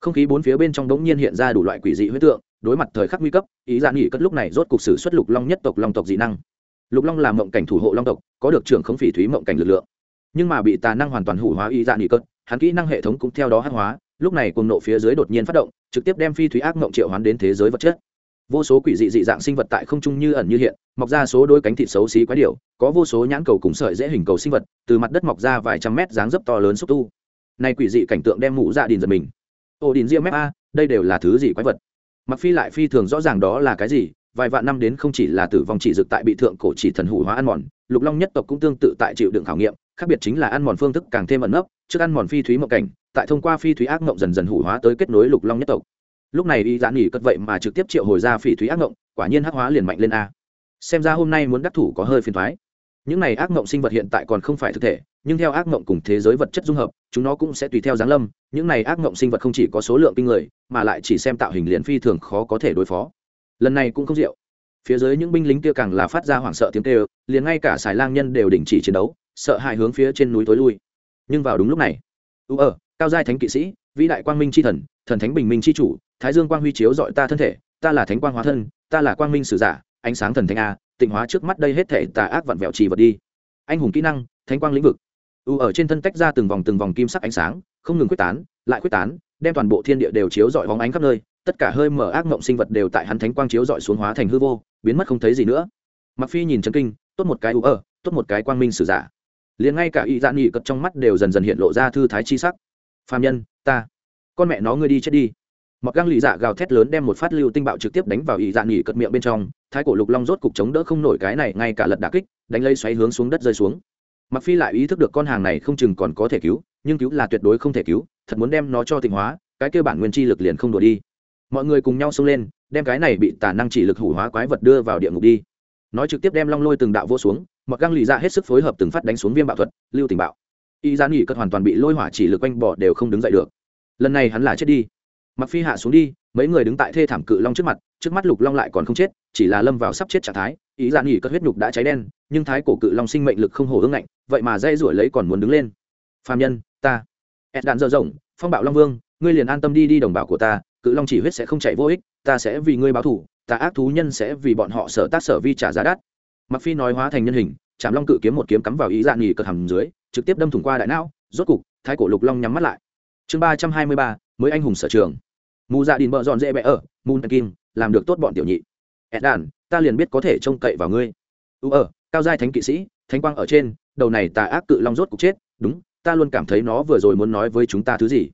Không khí bốn phía bên trong đống nhiên hiện ra đủ loại quỷ dị huyết tượng, đối mặt thời khắc nguy cấp ý gian nghỉ cất lúc này rốt cục sử xuất lục long nhất tộc long tộc dị năng. Lục long là mộng cảnh thủ hộ long tộc, có được trưởng không phỉ thúy mộng cảnh lực lượng. Nhưng mà bị tà năng hoàn toàn hủ hóa ý dạ nghỉ cất, hắn kỹ năng hệ thống cũng theo đó hát hóa lúc này cùng nộ phía dưới đột nhiên phát động, trực tiếp đem phi thúy ác mộng triệu hoán đến thế giới vật chất. Vô số quỷ dị dị dạng sinh vật tại không trung như ẩn như hiện, mọc ra số đôi cánh thịt xấu xí quái điệu có vô số nhãn cầu cùng sợi dễ hình cầu sinh vật, từ mặt đất mọc ra vài trăm mét dáng dấp to lớn xúc tu. Nay quỷ dị cảnh tượng đem mũ dạ đình giật mình. Ô đình diêm mép a, đây đều là thứ gì quái vật? Mặc phi lại phi thường rõ ràng đó là cái gì, vài vạn năm đến không chỉ là tử vong chỉ dực tại bị thượng cổ chỉ thần hủ hóa ăn mòn, lục long nhất tộc cũng tương tự tại chịu đựng khảo nghiệm, khác biệt chính là ăn mòn phương thức càng thêm ẩn nấp, trước ăn mòn phi thúy mộng cảnh tại thông qua phi thúy ác ngộng dần dần hủ hóa tới kết nối lục long nhất tộc. Lúc này y giãn nghỉ cất vậy mà trực tiếp triệu hồi ra phi thúy ác ngộng, quả nhiên hắc hóa liền mạnh lên a. Xem ra hôm nay muốn đắc thủ có hơi phiền thoái những này ác ngộng sinh vật hiện tại còn không phải thực thể, nhưng theo ác ngộng cùng thế giới vật chất dung hợp, chúng nó cũng sẽ tùy theo giáng lâm. Những này ác ngộng sinh vật không chỉ có số lượng kinh người, mà lại chỉ xem tạo hình liền phi thường khó có thể đối phó. Lần này cũng không rượu. Phía dưới những binh lính kia càng là phát ra hoảng sợ tiếng kêu, liền ngay cả xài lang nhân đều đình chỉ chiến đấu, sợ hãi hướng phía trên núi tối lui. Nhưng vào đúng lúc này ưu ờ cao giai thánh kỵ sĩ, vĩ đại quang minh c h i thần thần thánh bình minh c h i chủ, thái dương quang huy chiếu dọi ta thân thể, ta là thánh quang hóa thân, ta là quang minh sử giả, ánh sáng thần thánh a, tịnh hóa trước mắt đây hết thể tà ác vặn vẹo trì vật đi. Anh hùng kỹ năng, thánh quang lĩnh vực. U ở trên thân tách ra từng vòng từng vòng kim sắc ánh sáng, không ngừng quyết tán, lại quyết tán, đem toàn bộ thiên địa đều chiếu dọi vóng ánh khắp nơi, tất cả hơi mở ác mộng sinh vật đều tại hắn thánh quang chiếu dọi xuống hóa thành hư vô, biến mất không thấy gì nữa. Mặc phi nhìn chân kinh, tốt một cái u ở, tốt một cái quang minh sử giả. Liền ngay cả y dạ nghị cật trong mắt đều dần dần hiện lộ ra thư thái chi sắc phạm nhân, ta. Con mẹ nó ngươi đi chết đi. Mặc găng lì dạ gào thét lớn đem một phát lưu tinh bạo trực tiếp đánh vào y dạ nghỉ cật miệng bên trong, thái cổ lục long rốt cục chống đỡ không nổi cái này, ngay cả lật đà kích, đánh lây xoáy hướng xuống đất rơi xuống. Mặc phi lại ý thức được con hàng này không chừng còn có thể cứu, nhưng cứu là tuyệt đối không thể cứu, thật muốn đem nó cho tịnh hóa, cái kêu bản nguyên chi lực liền không đùa đi. Mọi người cùng nhau xông lên, đem cái này bị tà năng chỉ lực hủ hóa quái vật đưa vào địa ngục đi. Nói trực tiếp đem long lôi từng đạo vô xuống mặc găng lì dạ hết sức phối hợp từng phát đánh xuống viêm bạo thuật, lưu tình bạo y gian nghỉ cất hoàn toàn bị lôi hỏa chỉ lực quanh bỏ đều không đứng dậy được. Lần này hắn là chết đi. Mặc phi hạ xuống đi, mấy người đứng tại thê thảm cự long trước mặt, trước mắt lục long lại còn không chết, chỉ là lâm vào sắp chết trạng thái. Ý gian nghỉ cất huyết nhục đã cháy đen, nhưng thái cổ cự long sinh mệnh lực không hổ ương ngạnh, vậy mà dây rủi lấy còn muốn đứng lên. Phạm nhân, ta. Ed đạn dở rộng, phong bạo long vương, ngươi liền an tâm đi đi đồng bào của ta, cự long chỉ huyết sẽ không chạy vô ích, ta sẽ vì ngươi báo thủ ta ác thú nhân sẽ vì bọn họ sở tác sở vi trả giá đắt. Mặc phi nói hóa thành nhân hình chạm long cự kiếm một kiếm cắm vào ý dạng nghỉ cật hầm dưới trực tiếp đâm thủng qua đại não, rốt cục, thái cổ lục long nhắm mắt lại. Chương ba trăm hai mươi ba, mới anh hùng sở trường. Mù dạ đình bợ dọn dễ bẽ ở mùn dạ kim, làm được tốt bọn tiểu nhị. Ed đàn, ta liền biết có thể trông cậy vào ngươi. U ở ờ, cao giai thánh kỵ sĩ, thánh quang ở trên, đầu này tà ác cự long rốt cục chết. Đúng, ta luôn cảm thấy nó vừa rồi muốn nói với chúng ta thứ gì?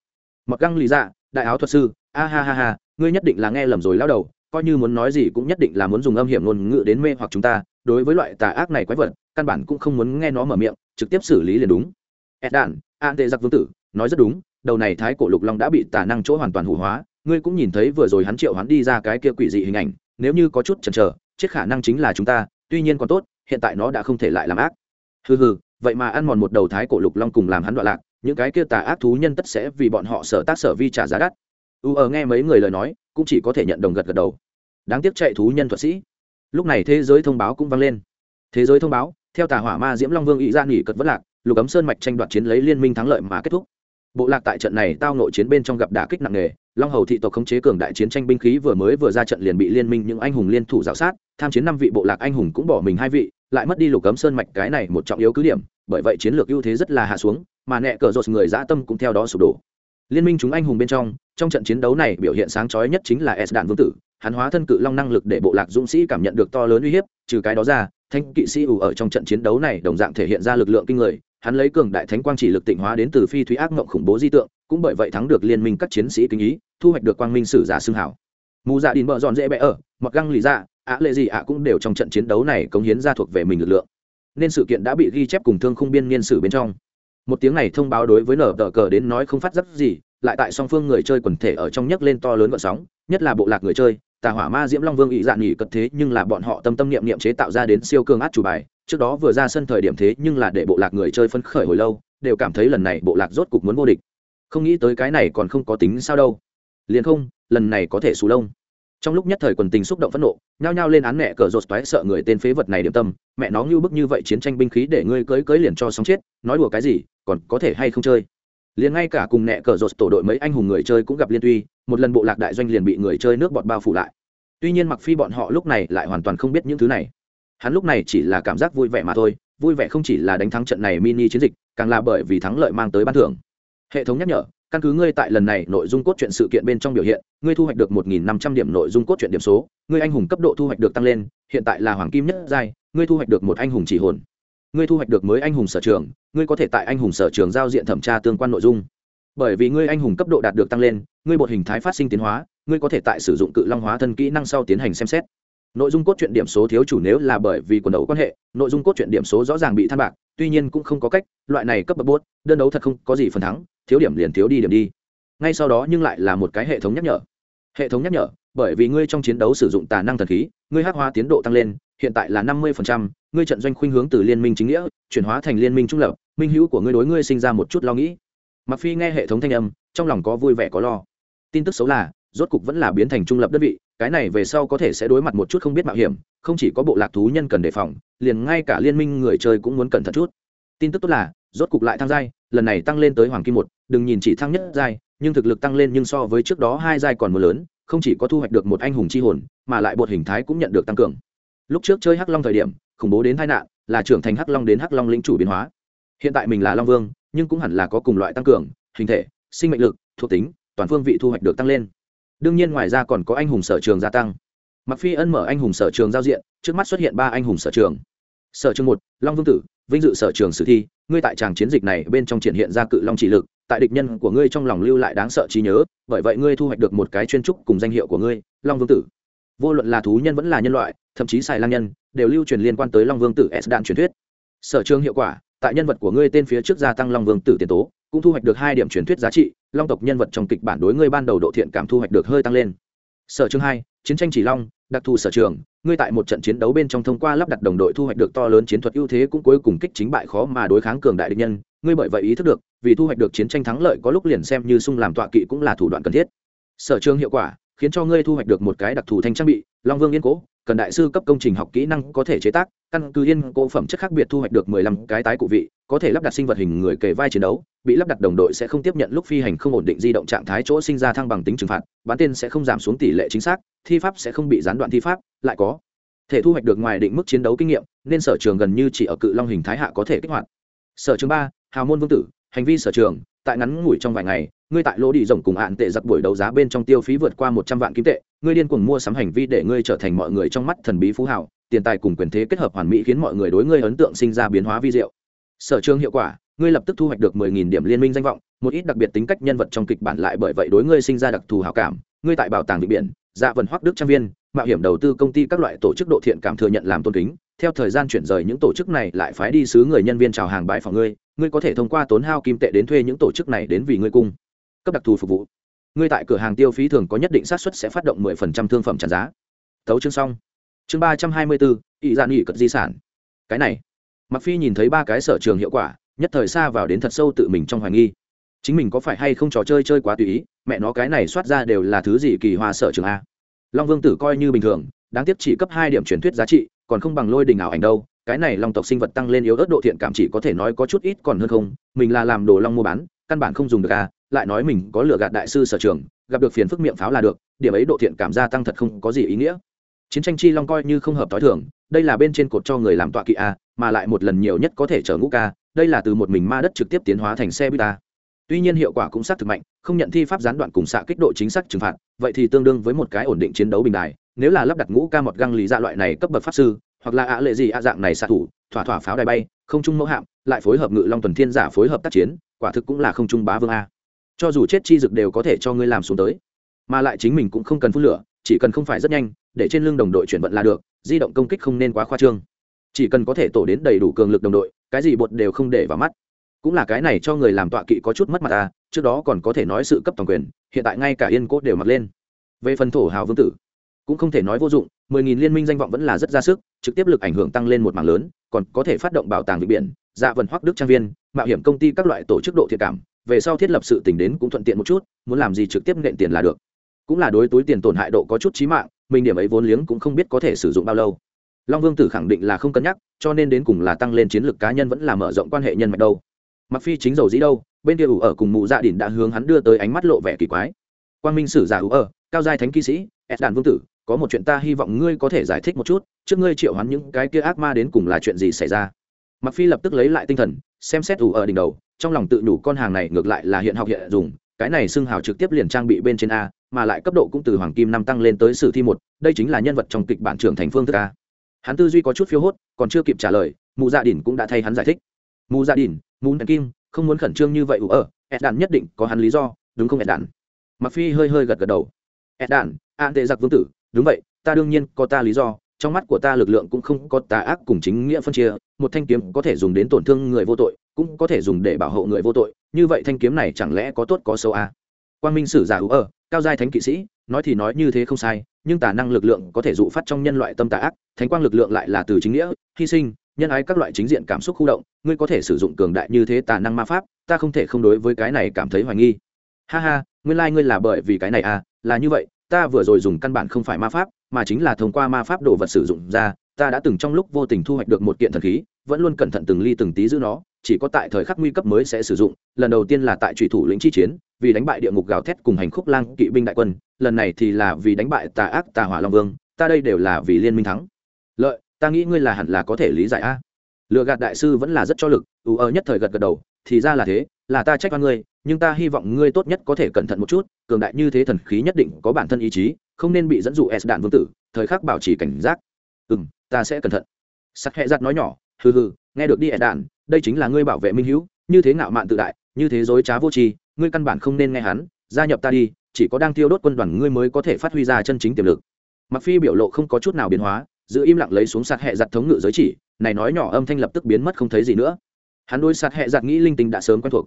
Mặc găng lý dạ đại áo thuật sư, a ha ha ha, ngươi nhất định là nghe lầm rồi lao đầu, coi như muốn nói gì cũng nhất định là muốn dùng âm hiểm ngôn ngữ đến mê hoặc chúng ta, đối với loại tà ác này quái vật, căn bản cũng không muốn nghe nó mở miệng trực tiếp xử lý liền đúng. Ed đạn an tệ giặc vương tử, nói rất đúng, đầu này thái cổ lục long đã bị tà năng chỗ hoàn toàn hủ hóa, ngươi cũng nhìn thấy vừa rồi hắn triệu hắn đi ra cái kia quỷ dị hình ảnh, nếu như có chút chần chờ, chết khả năng chính là chúng ta, tuy nhiên còn tốt, hiện tại nó đã không thể lại làm ác. Hừ hừ, vậy mà ăn mòn một đầu thái cổ lục long cùng làm hắn đoạn lạc, những cái kia tà ác thú nhân tất sẽ vì bọn họ sở tác sở vi trả giá đắt. U ở nghe mấy người lời nói, cũng chỉ có thể nhận đồng gật gật đầu. Đáng tiếc chạy thú nhân thuật sĩ. Lúc này thế giới thông báo cũng vang lên. Thế giới thông báo theo tà hỏa ma diễm long vương ý ra dạ nghỉ cật vất lạc, lục ấm sơn mạch tranh đoạt chiến lấy liên minh thắng lợi mà kết thúc. Bộ lạc tại trận này tao nội chiến bên trong gặp đả kích nặng nề, long hầu thị tộc khống chế cường đại chiến tranh binh khí vừa mới vừa ra trận liền bị liên minh những anh hùng liên thủ g sát, tham chiến năm vị bộ lạc anh hùng cũng bỏ mình hai vị, lại mất đi lục cấm sơn mạch cái này một trọng yếu cứ điểm, bởi vậy chiến lược ưu thế rất là hạ xuống, mà nẹ cờ rột người dã tâm cũng theo đó sụp đổ. Liên minh chúng anh hùng bên trong trong trận chiến đấu này biểu hiện sáng chói nhất chính là s đạn vương tử, hắn hóa thân cự long năng lực để bộ lạc dũng sĩ cảm nhận được to lớn uy hiếp, trừ cái đó ra thanh kỵ sĩ ủ ở trong trận chiến đấu này đồng dạng thể hiện ra lực lượng kinh người, hắn lấy cường đại thánh quang chỉ lực tịnh hóa đến từ phi thúy ác mộng khủng bố di tượng, cũng bởi vậy thắng được liên minh các chiến sĩ kinh ý, thu hoạch được quang minh sử giả xưng hảo. Mù dạ đình bợ dọn dễ bẽ ở, mặc găng lì dạ ạ lệ gì ạ cũng đều trong trận chiến đấu này cống hiến ra thuộc về mình lực lượng. Nên sự kiện đã bị ghi chép cùng thương khung biên niên sử bên trong. Một tiếng này thông báo đối với nở tờ cờ đến nói không phát giác gì, lại tại song phương người chơi quần thể ở trong nhấc lên to lớn vận sóng, nhất là bộ lạc người chơi tà hỏa ma diễm long vương ỵ dạn nghỉ cật thế nhưng là bọn họ tâm tâm niệm niệm chế tạo ra đến siêu cường át chủ bài. Trước đó vừa ra sân thời điểm thế nhưng là để bộ lạc người chơi phân khởi hồi lâu, đều cảm thấy lần này bộ lạc rốt cục muốn vô địch. Không nghĩ tới cái này còn không có tính sao đâu. Liền không, lần này có thể xù lông. Trong lúc nhất thời quần tình xúc động phẫn nộ, nhao nhao lên án mẹ cờ rột toái sợ người tên phế vật này điểm tâm. Mẹ nó ngưu bức như vậy chiến tranh binh khí để ngươi cưới cưới liền cho sống chết, nói đùa cái gì, còn có thể hay không chơi? Liền ngay cả cùng nẹ cờ rột tổ đội mấy anh hùng người chơi cũng gặp liên tuy, một lần bộ lạc đại doanh liền bị người chơi nước bọt bao phủ lại. Tuy nhiên mặc phi bọn họ lúc này lại hoàn toàn không biết những thứ này. Hắn lúc này chỉ là cảm giác vui vẻ mà thôi, vui vẻ không chỉ là đánh thắng trận này mini chiến dịch, càng là bởi vì thắng lợi mang tới ban thưởng. Hệ thống nhắc nhở, căn cứ ngươi tại lần này nội dung cốt truyện sự kiện bên trong biểu hiện, ngươi thu hoạch được một nghìn năm trăm điểm nội dung cốt truyện điểm số, ngươi anh hùng cấp độ thu hoạch được tăng lên, hiện tại là hoàng kim nhất giai, ngươi thu hoạch được một anh hùng chỉ hồn ngươi thu hoạch được mới anh hùng sở trường, ngươi có thể tại anh hùng sở trường giao diện thẩm tra tương quan nội dung. Bởi vì ngươi anh hùng cấp độ đạt được tăng lên, ngươi bột hình thái phát sinh tiến hóa, ngươi có thể tại sử dụng cự long hóa thân kỹ năng sau tiến hành xem xét. Nội dung cốt truyện điểm số thiếu chủ nếu là bởi vì quần đấu quan hệ, nội dung cốt truyện điểm số rõ ràng bị than bạc, tuy nhiên cũng không có cách, loại này cấp bậc bốt, đơn đấu thật không có gì phần thắng, thiếu điểm liền thiếu đi điểm đi. Ngay sau đó nhưng lại là một cái hệ thống nhắc nhở. Hệ thống nhắc nhở, bởi vì ngươi trong chiến đấu sử dụng tà năng thần khí, ngươi hắc hóa tiến độ tăng lên hiện tại là năm mươi ngươi trận doanh khuynh hướng từ liên minh chính nghĩa, chuyển hóa thành liên minh trung lập, minh hữu của ngươi đối ngươi sinh ra một chút lo nghĩ. Mặc phi nghe hệ thống thanh âm, trong lòng có vui vẻ có lo. Tin tức xấu là, rốt cục vẫn là biến thành trung lập đơn vị, cái này về sau có thể sẽ đối mặt một chút không biết mạo hiểm, không chỉ có bộ lạc thú nhân cần đề phòng, liền ngay cả liên minh người chơi cũng muốn cẩn thận chút. Tin tức tốt là, rốt cục lại thăng giai, lần này tăng lên tới hoàng kim một, đừng nhìn chỉ thăng nhất giai, nhưng thực lực tăng lên nhưng so với trước đó hai giai còn mưa lớn, không chỉ có thu hoạch được một anh hùng chi hồn, mà lại bột hình thái cũng nhận được tăng cường lúc trước chơi hắc long thời điểm, khủng bố đến tai nạn, là trưởng thành hắc long đến hắc long lĩnh chủ biến hóa. Hiện tại mình là long vương, nhưng cũng hẳn là có cùng loại tăng cường, hình thể, sinh mệnh lực, thuộc tính, toàn phương vị thu hoạch được tăng lên. Đương nhiên ngoài ra còn có anh hùng sở trường gia tăng. Mặc phi ân mở anh hùng sở trường giao diện, trước mắt xuất hiện ba anh hùng sở trường. Sở trường một, long vương tử, vinh dự sở trường sử thi, ngươi tại tràng chiến dịch này bên trong triển hiện ra cự long chỉ lực, tại địch nhân của ngươi trong lòng lưu lại đáng sợ trí nhớ, bởi vậy ngươi thu hoạch được một cái chuyên trúc cùng danh hiệu của ngươi, long vương tử vô luận là thú nhân vẫn là nhân loại, thậm chí xài lang nhân, đều lưu truyền liên quan tới long vương tử s đạn truyền thuyết. Sở trường hiệu quả, tại nhân vật của ngươi tên phía trước gia tăng long vương tử tiền tố, cũng thu hoạch được hai điểm truyền thuyết giá trị, long tộc nhân vật trong kịch bản đối ngươi ban đầu độ thiện cảm thu hoạch được hơi tăng lên. Sở trường hai, chiến tranh chỉ long, đặc thù sở trường, ngươi tại một trận chiến đấu bên trong thông qua lắp đặt đồng đội thu hoạch được to lớn chiến thuật ưu thế cũng cuối cùng kích chính bại khó mà đối kháng cường đại địch nhân, ngươi bởi vậy ý thức được, vì thu hoạch được chiến tranh thắng lợi có lúc liền xem như sung làm tọa kỵ cũng là thủ đoạn cần thiết. Sở trường hiệu quả khiến cho ngươi thu hoạch được một cái đặc thù thanh trang bị, long vương yên cố, cần đại sư cấp công trình học kỹ năng có thể chế tác, căn cứ yên cố phẩm chất khác biệt thu hoạch được mười lăm cái tái cụ vị, có thể lắp đặt sinh vật hình người kề vai chiến đấu, bị lắp đặt đồng đội sẽ không tiếp nhận lúc phi hành không ổn định di động trạng thái chỗ sinh ra thăng bằng tính trừng phạt, bán tên sẽ không giảm xuống tỷ lệ chính xác, thi pháp sẽ không bị gián đoạn thi pháp, lại có thể thu hoạch được ngoài định mức chiến đấu kinh nghiệm, nên sở trường gần như chỉ ở cự long hình thái hạ có thể kích hoạt. Sở trường ba, hào môn vương tử, hành vi sở trường, tại ngắn ngủi trong vài ngày ngươi tại lỗ đi rồng cùng hạn tệ giặc buổi đấu giá bên trong tiêu phí vượt qua một trăm vạn kim tệ, ngươi điên cuồng mua sắm hành vi để ngươi trở thành mọi người trong mắt thần bí phú hảo, tiền tài cùng quyền thế kết hợp hoàn mỹ khiến mọi người đối ngươi ấn tượng sinh ra biến hóa vi diệu. Sở trường hiệu quả, ngươi lập tức thu hoạch được mười nghìn điểm liên minh danh vọng, một ít đặc biệt tính cách nhân vật trong kịch bản lại bởi vậy đối ngươi sinh ra đặc thù hảo cảm. Ngươi tại bảo tàng vịnh biển dạ vần hoắc đức trang viên, mạo hiểm đầu tư công ty các loại tổ chức độ thiện cảm thừa nhận làm tôn kính. Theo thời gian chuyển rời những tổ chức này lại phái đi sứ người nhân viên chào hàng bãi phòng ngươi ngươi có thể thông qua tốn hao kim tệ đến thuê những tổ chức này đến vì ngươi cung cấp đặc thù phục vụ. Ngươi tại cửa hàng tiêu phí thường có nhất định xác suất sẽ phát động 10% thương phẩm trả giá. Tấu chương xong. Chương ba trăm hai mươi bốn ỵ dạ nghỉ cất di sản. Cái này mặc phi nhìn thấy ba cái sở trường hiệu quả, nhất thời xa vào đến thật sâu tự mình trong hoài nghi. Chính mình có phải hay không trò chơi chơi quá tùy ý, mẹ nó cái này soát ra đều là thứ gì kỳ hoa sở trường a. Long vương tử coi như bình thường, đáng tiếc chỉ cấp hai điểm truyền thuyết giá trị, còn không bằng lôi đình ảo ảnh đâu, cái này long tộc sinh vật tăng lên yếu ớt độ thiện cảm chỉ có thể nói có chút ít còn hơn không, mình là làm đồ long mua bán căn bản không dùng được à lại nói mình có lựa gạt đại sư sở trường, gặp được phiền phức miệng pháo là được, điểm ấy độ thiện cảm gia tăng thật không có gì ý nghĩa. Chiến tranh chi long coi như không hợp t h i thường, đây là bên trên cột cho người làm tọa kỵ a mà lại một lần nhiều nhất có thể chở ngũ ca, đây là từ một mình ma đất trực tiếp tiến hóa thành xe buýt à. tuy nhiên hiệu quả cũng xác thực mạnh, không nhận thi pháp gián đoạn cùng xạ kích độ chính xác trừng phạt, vậy thì tương đương với một cái ổn định chiến đấu bình đài, nếu là lắp đặt ngũ ca một găng lý dạ loại này cấp bậc pháp sư, hoặc là ạ lệ gì ạ dạng này xạ thủ, thỏa thỏa pháo đài bay, không trung mẫu hạm, lại phối hợp ngự long tuần thiên giả phối hợp tác chiến quả thực cũng là không trung bá vương a. Cho dù chết chi dực đều có thể cho ngươi làm xuống tới. Mà lại chính mình cũng không cần phun lửa, chỉ cần không phải rất nhanh, để trên lưng đồng đội chuyển vận là được, di động công kích không nên quá khoa trương. Chỉ cần có thể tổ đến đầy đủ cường lực đồng đội, cái gì bột đều không để vào mắt. Cũng là cái này cho người làm tọa kỵ có chút mất mặt à trước đó còn có thể nói sự cấp toàn quyền, hiện tại ngay cả yên cốt đều mặc lên. Về phần thổ hào vương tử, cũng không thể nói vô dụng, mười nghìn liên minh danh vọng vẫn là rất ra sức, trực tiếp lực ảnh hưởng tăng lên một mảng lớn, còn có thể phát động bảo tàng vịnh biển dạ vần hoắc đức trang viên mạo hiểm công ty các loại tổ chức độ thiệt cảm, về sau thiết lập sự tỉnh đến cũng thuận tiện một chút, muốn làm gì trực tiếp nện tiền là được. Cũng là đối túi tiền tổn hại độ có chút trí mạng, mình điểm ấy vốn liếng cũng không biết có thể sử dụng bao lâu. Long vương tử khẳng định là không cân nhắc, cho nên đến cùng là tăng lên chiến lược cá nhân vẫn là mở rộng quan hệ nhân mạch đâu. Mặc phi chính dầu dĩ đâu, bên kia ủ ở cùng mụ dạ đỉnh đã hướng hắn đưa tới ánh mắt lộ vẻ kỳ quái. Quang minh sử giả ủ ở, cao giai thánh kỵ sĩ ed đàn vương tử, có một chuyện ta hy vọng ngươi có thể giải thích một chút, trước ngươi triệu hắn những cái kia ác ma đến cùng là chuyện gì xảy ra. Mặc phi lập tức lấy lại tinh thần xem xét ủ ở đỉnh đầu, trong lòng tự nhủ con hàng này ngược lại là hiện học hiện dùng, cái này xưng hào trực tiếp liền trang bị bên trên a, mà lại cấp độ cũng từ hoàng kim năm tăng lên tới sử thi một, đây chính là nhân vật trong kịch bản trưởng thành phương thức a. Hắn tư duy có chút phiêu hốt, còn chưa kịp trả lời mù gia dạ đình cũng đã thay hắn giải thích. Mù gia đình mù kim, không muốn khẩn trương như vậy ủ ở ed đạn nhất định có hắn lý do, đúng không ed đạn? Mặc phi hơi hơi gật gật đầu. ed đạn an tệ giặc vương tử, đúng vậy, ta đương nhiên có ta lý do trong mắt của ta lực lượng cũng không có tà ác cùng chính nghĩa phân chia, một thanh kiếm có thể dùng đến tổn thương người vô tội, cũng có thể dùng để bảo hộ người vô tội, như vậy thanh kiếm này chẳng lẽ có tốt có xấu à? quang minh sử giả hữu ở, cao giai thánh kỵ sĩ, nói thì nói như thế không sai, nhưng tà năng lực lượng có thể dụ phát trong nhân loại tâm tà ác, thánh quang lực lượng lại là từ chính nghĩa, hy sinh, nhân ái các loại chính diện cảm xúc khu động, ngươi có thể sử dụng cường đại như thế tà năng ma pháp, ta không thể không đối với cái này cảm thấy hoài nghi ha ha, nguyên lai、like、ngươi là bởi vì cái này à là như vậy, ta vừa rồi dùng căn bản không phải ma pháp mà chính là thông qua ma pháp đồ vật sử dụng ra, ta đã từng trong lúc vô tình thu hoạch được một kiện thần khí, vẫn luôn cẩn thận từng ly từng tí giữ nó, chỉ có tại thời khắc nguy cấp mới sẽ sử dụng, lần đầu tiên là tại trùy thủ lĩnh chi chiến, vì đánh bại địa ngục gào thét cùng hành khúc lang kỵ binh đại quân, lần này thì là vì đánh bại tà ác tà hỏa long vương, ta đây đều là vì liên minh thắng. Lợi, ta nghĩ ngươi là hẳn là có thể lý giải a. Lựa gạt đại sư vẫn là rất cho lực, ưu ơ nhất thời gật gật đầu, thì ra là thế, là ta trách oan ngươi, nhưng ta hy vọng ngươi tốt nhất có thể cẩn thận một chút, cường đại như thế thần khí nhất định có bản thân ý chí không nên bị dẫn dụ s đạn vương tử, thời khắc bảo trì cảnh giác. Ừ m ta sẽ cẩn thận. Sắc hẹ giặt nói nhỏ, hừ hừ, nghe được đi s đạn, đây chính là ngươi bảo vệ minh hữu như thế ngạo mạn tự đại, như thế dối trá vô tri, ngươi căn bản không nên nghe hắn, gia nhập ta đi, chỉ có đang tiêu đốt quân đoàn ngươi mới có thể phát huy ra chân chính tiềm lực. Mặc phi biểu lộ không có chút nào biến hóa, giữ im lặng lấy xuống sạt hẹ giặt thống ngự giới chỉ, này nói nhỏ âm thanh lập tức biến mất không thấy gì nữa. Hắn đối sạt hẹ giặt nghĩ linh tinh đã sớm quen thuộc.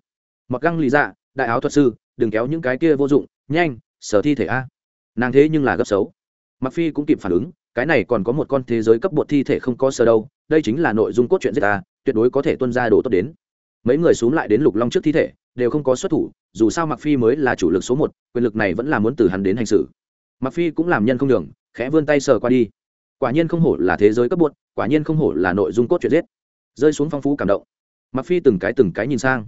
Mặc găng lì dạ đại áo thuật sư, đừng kéo những cái kia vô dụng, nhanh, sở thi thể a nàng thế nhưng là gấp xấu. Mặc phi cũng kịp phản ứng, cái này còn có một con thế giới cấp bột thi thể không có sơ đâu, đây chính là nội dung cốt truyện giết ta, tuyệt đối có thể tuân ra đồ tốt đến. Mấy người xuống lại đến lục long trước thi thể, đều không có xuất thủ, dù sao mặc phi mới là chủ lực số một, quyền lực này vẫn là muốn từ hắn đến hành xử. Mặc phi cũng làm nhân không đường khẽ vươn tay sờ qua đi. Quả nhiên không hổ là thế giới cấp bột, quả nhiên không hổ là nội dung cốt truyện giết. Rơi xuống phong phú cảm động. Mặc phi từng cái từng cái nhìn sang.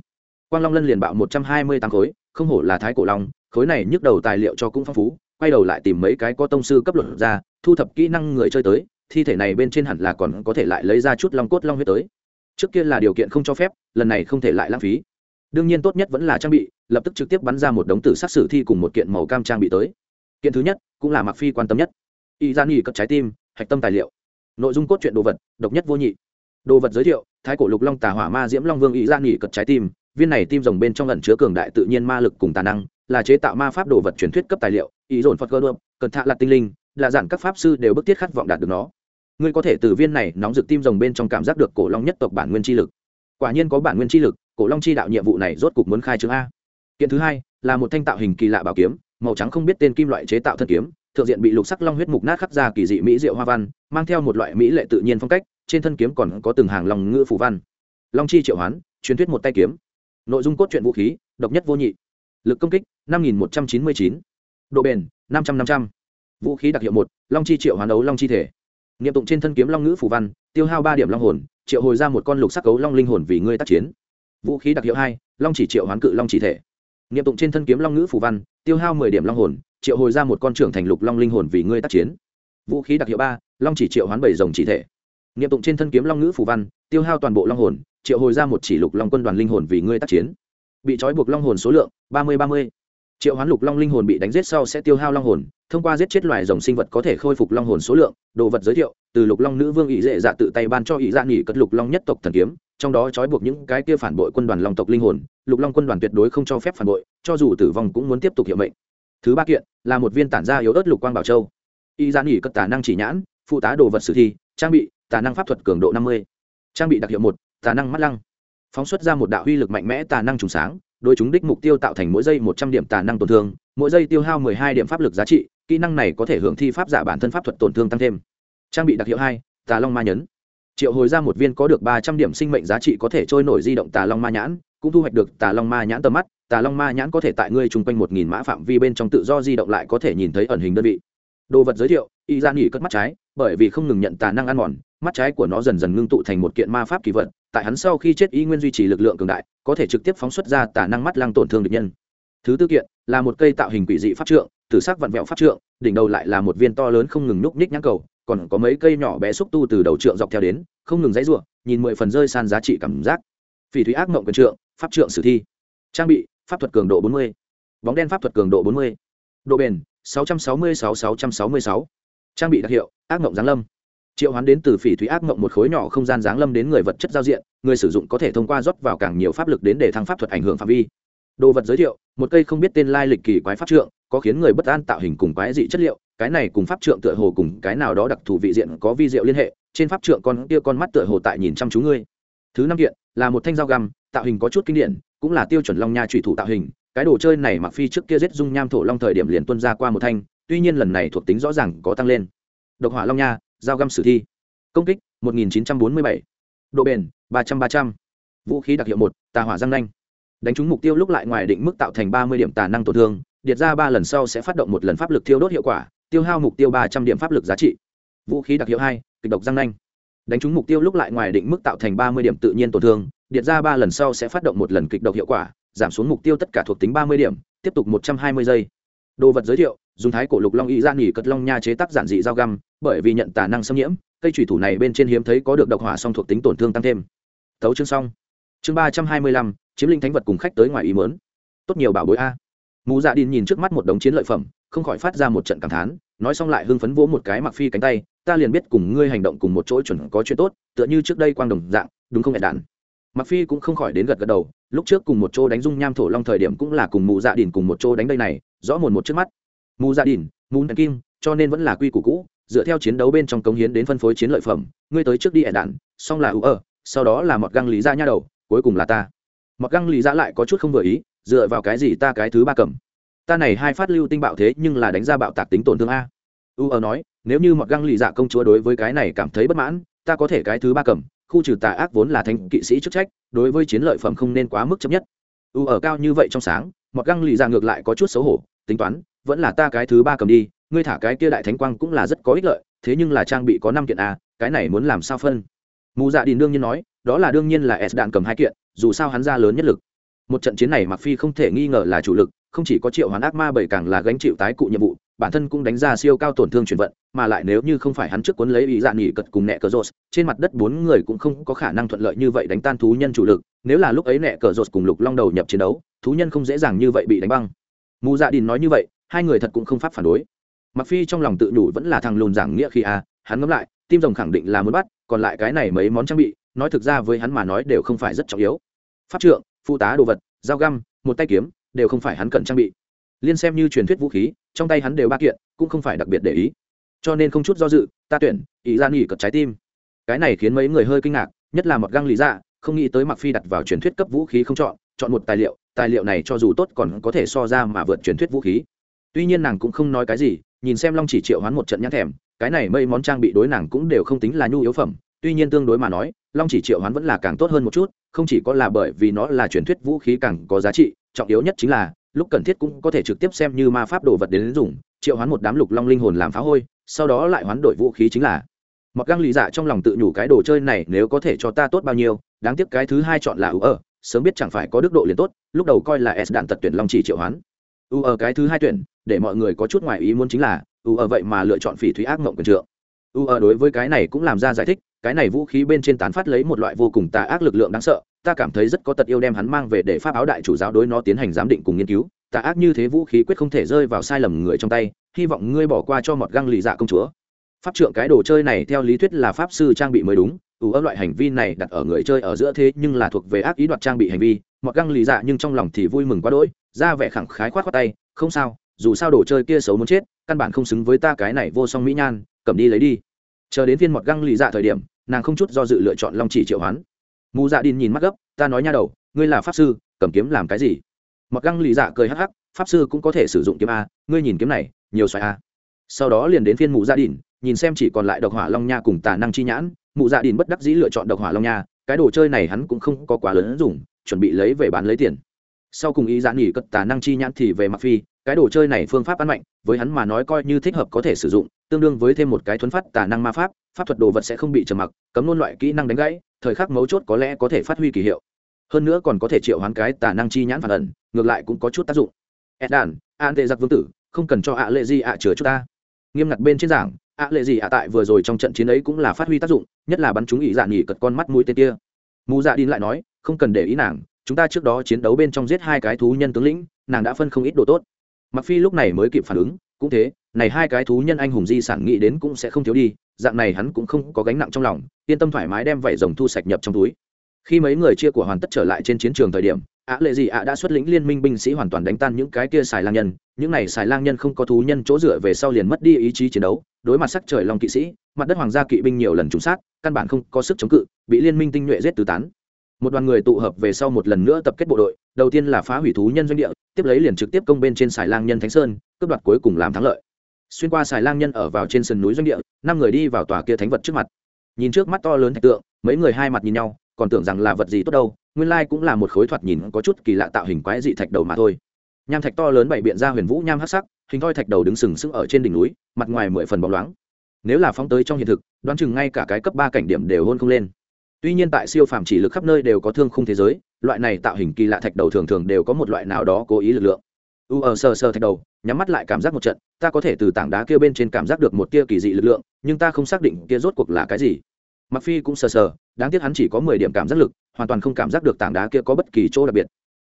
Quang long lân liền bạo một trăm hai mươi tám khối, không hổ là thái cổ long, khối này nhức đầu tài liệu cho cũng phong phú quay đầu lại tìm mấy cái có tông sư cấp luật ra, thu thập kỹ năng người chơi tới, thi thể này bên trên hẳn là còn có thể lại lấy ra chút long cốt long huyết tới. Trước kia là điều kiện không cho phép, lần này không thể lại lãng phí. Đương nhiên tốt nhất vẫn là trang bị, lập tức trực tiếp bắn ra một đống tử sát sử thi cùng một kiện màu cam trang bị tới. Kiện thứ nhất, cũng là mặc phi quan tâm nhất. Y gian nghỉ cất trái tim, hạch tâm tài liệu. Nội dung cốt truyện đồ vật, độc nhất vô nhị. Đồ vật giới thiệu, thái cổ lục long tà hỏa ma diễm long vương y gian nghỉ cất trái tim, viên này tim rồng bên trong lần chứa cường đại tự nhiên ma lực cùng tà năng là chế tạo ma pháp đồ vật truyền thuyết cấp tài liệu, ý dồn phật cơ đuộm cần thạ là tinh linh, là giản các pháp sư đều bức thiết khát vọng đạt được nó. Ngươi có thể từ viên này nóng rực tim rồng bên trong cảm giác được cổ long nhất tộc bản nguyên chi lực. Quả nhiên có bản nguyên chi lực, cổ long chi đạo nhiệm vụ này rốt cục muốn khai trương a. Kiện thứ hai, là một thanh tạo hình kỳ lạ bảo kiếm, màu trắng không biết tên kim loại chế tạo thân kiếm, thượng diện bị lục sắc long huyết mục nát khắc ra kỳ dị mỹ diệu hoa văn, mang theo một loại mỹ lệ tự nhiên phong cách, trên thân kiếm còn có từng hàng lòng ngữ phủ văn. Long chi triệu hoán, truyền thuyết một tay kiếm. Nội dung cốt truyện vũ khí, độc nhất vô nhị. Lực công kích năm nghìn một trăm chín mươi chín. Độ bền, năm trăm năm trăm. Vũ khí đặc hiệu 1 long chi triệu hoán đấu long chi thể. Nghiệm tụng trên thân kiếm long ngữ phủ văn, tiêu hao ba điểm long hồn, triệu hồi ra một con lục sắc cấu long linh hồn vì ngươi tác chiến. Vũ khí đặc hiệu 2 long chỉ triệu hoán cự long chỉ thể. Nghiệm tụng trên thân kiếm long ngữ phủ văn, tiêu hao mười điểm long hồn, triệu hồi ra một con trưởng thành lục long linh hồn vì ngươi tác chiến. Vũ khí đặc hiệu 3 long chỉ triệu hoán bảy rồng chỉ thể. Nghiệm tụng trên thân kiếm long ngữ phù văn, tiêu hao toàn bộ long hồn, triệu hồi ra một chỉ lục long quân đoàn linh hồn vì ngươi tác chiến. Bị trói buộc long hồn số lượng, ba mươi ba mươi triệu hoán lục long linh hồn bị đánh giết sau sẽ tiêu hao long hồn, thông qua giết chết loài rồng sinh vật có thể khôi phục long hồn số lượng. Đồ vật giới thiệu, từ lục long nữ vương ỵ dệ dạ tự tay ban cho ỵ dạ nghỉ cất lục long nhất tộc thần kiếm, trong đó trói buộc những cái kia phản bội quân đoàn long tộc linh hồn. Lục long quân đoàn tuyệt đối không cho phép phản bội, cho dù tử vong cũng muốn tiếp tục hiệu mệnh. Thứ ba kiện, là một viên tản ra yếu ớt lục quang bảo châu. Ỵ dạ nghỉ cất tả năng chỉ nhãn, phụ tá đồ vật sử thi, trang bị tả năng pháp thuật cường độ năm mươi. Trang bị đặc hiệu một tả năng mắt lăng. Phóng xuất ra một đạo uy lực mạnh mẽ tà năng trùng sáng đối chúng đích mục tiêu tạo thành mỗi giây một trăm điểm tà năng tổn thương, mỗi giây tiêu hao mười hai điểm pháp lực giá trị, kỹ năng này có thể hưởng thi pháp giả bản thân pháp thuật tổn thương tăng thêm. Trang bị đặc hiệu hai, tà long ma nhấn triệu hồi ra một viên có được ba trăm điểm sinh mệnh giá trị có thể trôi nổi di động tà long ma nhãn, cũng thu hoạch được tà long ma nhãn tầm mắt. Tà long ma nhãn có thể tại ngươi chung quanh một nghìn mã phạm vi bên trong tự do di động lại có thể nhìn thấy ẩn hình đơn vị. Đồ vật giới thiệu, y ra nghỉ cất mắt trái, bởi vì không ngừng nhận tà năng ăn mòn, mắt trái của nó dần dần ngưng tụ thành một kiện ma pháp kỳ vật, tại hắn sau khi chết y nguyên duy trì lực lượng cường đại có thể trực tiếp phóng xuất ra tà năng mắt lăng tổn thương địch nhân. Thứ tư kiện, là một cây tạo hình quỷ dị pháp trượng, tử sắc vặn vẹo pháp trượng, đỉnh đầu lại là một viên to lớn không ngừng núp ních nhãn cầu, còn có mấy cây nhỏ bé xúc tu từ đầu trượng dọc theo đến, không ngừng dãy ruộng nhìn mười phần rơi san giá trị cảm giác. Phỉ thúy ác mộng quyền trượng, pháp trượng sử thi. Trang bị, pháp thuật cường độ bốn mươi. Bóng đen pháp thuật cường độ bốn mươi. Độ bền, sáu trăm sáu mươi sáu sáu trăm sáu mươi sáu. Trang bị đặc hiệu, ác mộng giáng lâm triệu hoán đến từ phỉ thúy ác mộng một khối nhỏ không gian giáng lâm đến người vật chất giao diện, người sử dụng có thể thông qua rót vào càng nhiều pháp lực đến để thăng pháp thuật ảnh hưởng phạm vi. Đồ vật giới thiệu, một cây không biết tên lai lịch kỳ quái pháp trượng, có khiến người bất an tạo hình cùng quái dị chất liệu, cái này cùng pháp trượng tựa hồ cùng cái nào đó đặc thù vị diện có vi diệu liên hệ, trên pháp trượng con kia con mắt tựa hồ tại nhìn chăm chú ngươi. Thứ năm kiện, là một thanh dao găm, tạo hình có chút kinh điển, cũng là tiêu chuẩn long nha trùy thủ tạo hình, cái đồ chơi này mặc phi trước kia giết dung nham thổ long thời điểm liền tuân ra qua một thanh, tuy nhiên lần này thuộc tính rõ ràng có tăng lên. Độc hỏa long nha dao găm sử thi. Công kích 1947. độ bền 300-300. vũ khí đặc hiệu một, tà hỏa răng nanh. Đánh trúng mục tiêu lúc lại ngoài định mức tạo thành 30 điểm tà năng tổn thương, điệt ra ba lần sau sẽ phát động một lần pháp lực thiêu đốt hiệu quả, tiêu hao mục tiêu 300 điểm pháp lực giá trị. Vũ khí đặc hiệu hai, kịch độc răng nanh. Đánh trúng mục tiêu lúc lại ngoài định mức tạo thành 30 điểm tự nhiên tổn thương, điệt ra ba lần sau sẽ phát động một lần kịch độc hiệu quả, giảm xuống mục tiêu tất cả thuộc tính 30 điểm, tiếp tục 120 giây đồ vật giới thiệu, dùng thái cổ lục long y ra nghỉ cất long nha chế tác giản dị dao găm, bởi vì nhận tả năng xâm nhiễm, cây thủy thủ này bên trên hiếm thấy có được độc hỏa song thuộc tính tổn thương tăng thêm. Tấu chương xong. Chương ba trăm hai mươi lăm, chiếm linh thánh vật cùng khách tới ngoài ý mớn tốt nhiều bảo bối a. Mù dạ đin nhìn trước mắt một đống chiến lợi phẩm, không khỏi phát ra một trận cảm thán, nói xong lại hưng phấn vỗ một cái mặc phi cánh tay, ta liền biết cùng ngươi hành động cùng một chỗ chuẩn có chuyện tốt, tựa như trước đây quang đồng dạng, đúng không hẹn đản mặc phi cũng không khỏi đến gật gật đầu lúc trước cùng một chỗ đánh dung nham thổ long thời điểm cũng là cùng mù dạ đỉnh cùng một chỗ đánh đây này rõ mồn một trước mắt. Mù dạ đỉnh, mù dạ kim cho nên vẫn là quy củ cũ dựa theo chiến đấu bên trong cống hiến đến phân phối chiến lợi phẩm ngươi tới trước đi ẻn đạn xong là ưu ở sau đó là mọt găng lý ra nha đầu cuối cùng là ta. Mọt găng lý ra lại có chút không vừa ý dựa vào cái gì ta cái thứ ba cầm? Ta này hai phát lưu tinh bạo thế nhưng là đánh ra bạo tạc tính tổn thương a. U ở nói nếu như mọt găng lì dạ công chúa đối với cái này cảm thấy bất mãn ta có thể cái thứ ba cầm khu trừ tà ác vốn là thánh kỵ sĩ chức trách, đối với chiến lợi phẩm không nên quá mức chấp nhất. U ở cao như vậy trong sáng, mọt găng lì ra ngược lại có chút xấu hổ, tính toán, vẫn là ta cái thứ ba cầm đi, ngươi thả cái kia đại thánh quang cũng là rất có ích lợi, thế nhưng là trang bị có năm kiện a cái này muốn làm sao phân? Mù dạ đình đương nhiên nói, đó là đương nhiên là s đạn cầm hai kiện, dù sao hắn ra lớn nhất lực. Một trận chiến này mặc phi không thể nghi ngờ là chủ lực, không chỉ có triệu hoán ác ma bảy càng là gánh chịu tái cụ nhiệm vụ, bản thân cũng đánh ra siêu cao tổn thương chuyển vận mà lại nếu như không phải hắn trước cuốn lấy ý dạ nghỉ cật cùng nẹ cờ rột trên mặt đất bốn người cũng không có khả năng thuận lợi như vậy đánh tan thú nhân chủ lực. Nếu là lúc ấy nẹ cờ rột cùng lục long đầu nhập chiến đấu thú nhân không dễ dàng như vậy bị đánh băng. Mù dạ đình nói như vậy hai người thật cũng không pháp phản đối. Mặc phi trong lòng tự nhủ vẫn là thằng lùn giảng nghĩa khi a à, hắn ngẫm lại tim rồng khẳng định là muốn bắt còn lại cái này mấy món trang bị nói thực ra với hắn mà nói đều không phải rất trọng yếu. Pháp trượng phụ tá đồ vật dao găm một tay kiếm đều không phải hắn cần trang bị. Liên xem như truyền thuyết vũ khí trong tay hắn đều ba kiện cũng không phải đặc biệt để ý cho nên không chút do dự, ta tuyển, ý ra nghỉ cật trái tim. Cái này khiến mấy người hơi kinh ngạc, nhất là một găng lý ra không nghĩ tới mặc phi đặt vào truyền thuyết cấp vũ khí không chọn chọn một tài liệu tài liệu này cho dù tốt còn có thể so ra mà vượt truyền thuyết vũ khí. Tuy nhiên nàng cũng không nói cái gì, nhìn xem long chỉ triệu hoán một trận nhãn thèm, cái này mây món trang bị đối nàng cũng đều không tính là nhu yếu phẩm, tuy nhiên tương đối mà nói, long chỉ triệu hoán vẫn là càng tốt hơn một chút, không chỉ có là bởi vì nó là truyền thuyết vũ khí càng có giá trị, trọng yếu nhất chính là, lúc cần thiết cũng có thể trực tiếp xem như ma pháp đồ vật đến dùng, triệu hoán một đám lục long linh hồn làm phá hôi sau đó lại hoán đổi vũ khí chính là, mặc găng lì dạ trong lòng tự nhủ cái đồ chơi này nếu có thể cho ta tốt bao nhiêu, đáng tiếc cái thứ hai chọn là ưu ở sớm biết chẳng phải có đức độ liền tốt, lúc đầu coi là s đạn tật tuyển long chỉ triệu hoán. Ưu ở cái thứ hai tuyển, để mọi người có chút ngoài ý muốn chính là u ở vậy mà lựa chọn phỉ thúy ác mộng quyền trượng. U ở đối với cái này cũng làm ra giải thích, cái này vũ khí bên trên tán phát lấy một loại vô cùng tà ác lực lượng đáng sợ, ta cảm thấy rất có tật yêu đem hắn mang về để pháp áo đại chủ giáo đối nó tiến hành giám định cùng nghiên cứu, tà ác như thế vũ khí quyết không thể rơi vào sai lầm người trong tay hy vọng ngươi bỏ qua cho một găng lì dạ công chúa. Pháp trượng cái đồ chơi này theo lý thuyết là pháp sư trang bị mới đúng, ủ ớ loại hành vi này đặt ở người chơi ở giữa thế nhưng là thuộc về ác ý đoạt trang bị hành vi một găng lì dạ nhưng trong lòng thì vui mừng quá đỗi, ra vẻ khẳng khái khoát khoát tay, không sao, dù sao đồ chơi kia xấu muốn chết, căn bản không xứng với ta cái này vô song mỹ nhan, cầm đi lấy đi. Chờ đến viên một găng lì dạ thời điểm, nàng không chút do dự lựa chọn long chỉ triệu hoán. Mù dạ đin nhìn mắt gấp, ta nói nha đầu, ngươi là pháp sư, cầm kiếm làm cái gì? Một găng lì dạ cười hắc hắc, pháp sư cũng có thể sử dụng kiếm a, ngươi nhìn kiếm này nhiều xoài a. Sau đó liền đến phiên mụ dạ đình nhìn xem chỉ còn lại độc hỏa long nha cùng tà năng chi nhãn, mụ dạ đình bất đắc dĩ lựa chọn độc hỏa long nha, cái đồ chơi này hắn cũng không có quá lớn dùng, chuẩn bị lấy về bán lấy tiền. Sau cùng ý giãn nghỉ cất tà năng chi nhãn thì về mặc phi, cái đồ chơi này phương pháp ăn mạnh, với hắn mà nói coi như thích hợp có thể sử dụng, tương đương với thêm một cái thuấn phát tà năng ma pháp pháp thuật đồ vật sẽ không bị trầm mặc, cấm luôn loại kỹ năng đánh gãy, thời khắc mấu chốt có lẽ có thể phát huy kỳ hiệu. Hơn nữa còn có thể triệu hoán cái tà năng chi nhãn phản ẩn, ngược lại cũng có chút tác dụng. Ed đàn an tệ giặc vương tử không cần cho ạ lệ gì ạ chứa chúng ta. Nghiêm ngặt bên trên giảng, ạ lệ gì ạ tại vừa rồi trong trận chiến ấy cũng là phát huy tác dụng, nhất là bắn chúng ý dạ nghỉ cật con mắt mũi tên kia. Mù dạ đi lại nói, không cần để ý nàng, chúng ta trước đó chiến đấu bên trong giết hai cái thú nhân tướng lĩnh, nàng đã phân không ít đồ tốt. Mặc phi lúc này mới kịp phản ứng, cũng thế, này hai cái thú nhân anh hùng di sản nghĩ đến cũng sẽ không thiếu đi, dạng này hắn cũng không có gánh nặng trong lòng, yên tâm thoải mái đem vảy rồng thu sạch nhập trong túi. Khi mấy người chia của hoàn tất trở lại trên chiến trường thời điểm ạ lệ gì ạ đã xuất lĩnh liên minh binh sĩ hoàn toàn đánh tan những cái kia xài lang nhân, những này xài lang nhân không có thú nhân chỗ dựa về sau liền mất đi ý chí chiến đấu, đối mặt sắc trời long kỵ sĩ, mặt đất hoàng gia kỵ binh nhiều lần trúng sát, căn bản không có sức chống cự, bị liên minh tinh nhuệ giết tứ tán. Một đoàn người tụ hợp về sau một lần nữa tập kết bộ đội, đầu tiên là phá hủy thú nhân doanh địa, tiếp lấy liền trực tiếp công bên trên xài lang nhân thánh sơn, cướp đoạt cuối cùng làm thắng lợi. Xuyên qua xài lang nhân ở vào trên sườn núi doanh địa, năm người đi vào tòa kia thánh vật trước mặt. Nhìn trước mắt to lớn thạch tượng, mấy người hai mặt nhìn nhau, còn tưởng rằng là vật gì tốt đâu nguyên lai cũng là một khối thoạt nhìn có chút kỳ lạ tạo hình quái dị thạch đầu mà thôi. Nham thạch to lớn bảy biện ra huyền vũ nham hắc sắc, hình thoi thạch đầu đứng sừng sững ở trên đỉnh núi, mặt ngoài mười phần bóng loáng. Nếu là phóng tới trong hiện thực, đoán chừng ngay cả cái cấp ba cảnh điểm đều hôn không lên. Tuy nhiên tại siêu phàm chỉ lực khắp nơi đều có thương khung thế giới, loại này tạo hình kỳ lạ thạch đầu thường thường đều có một loại nào đó cố ý lực lượng. U ở sờ sờ thạch đầu, nhắm mắt lại cảm giác một trận, ta có thể từ tảng đá kia bên trên cảm giác được một tia kỳ dị lực lượng, nhưng ta không xác định kia rốt cuộc là cái gì. Mặc phi cũng sờ sờ đáng tiếc hắn chỉ có mười điểm cảm giác lực, hoàn toàn không cảm giác được tảng đá kia có bất kỳ chỗ đặc biệt.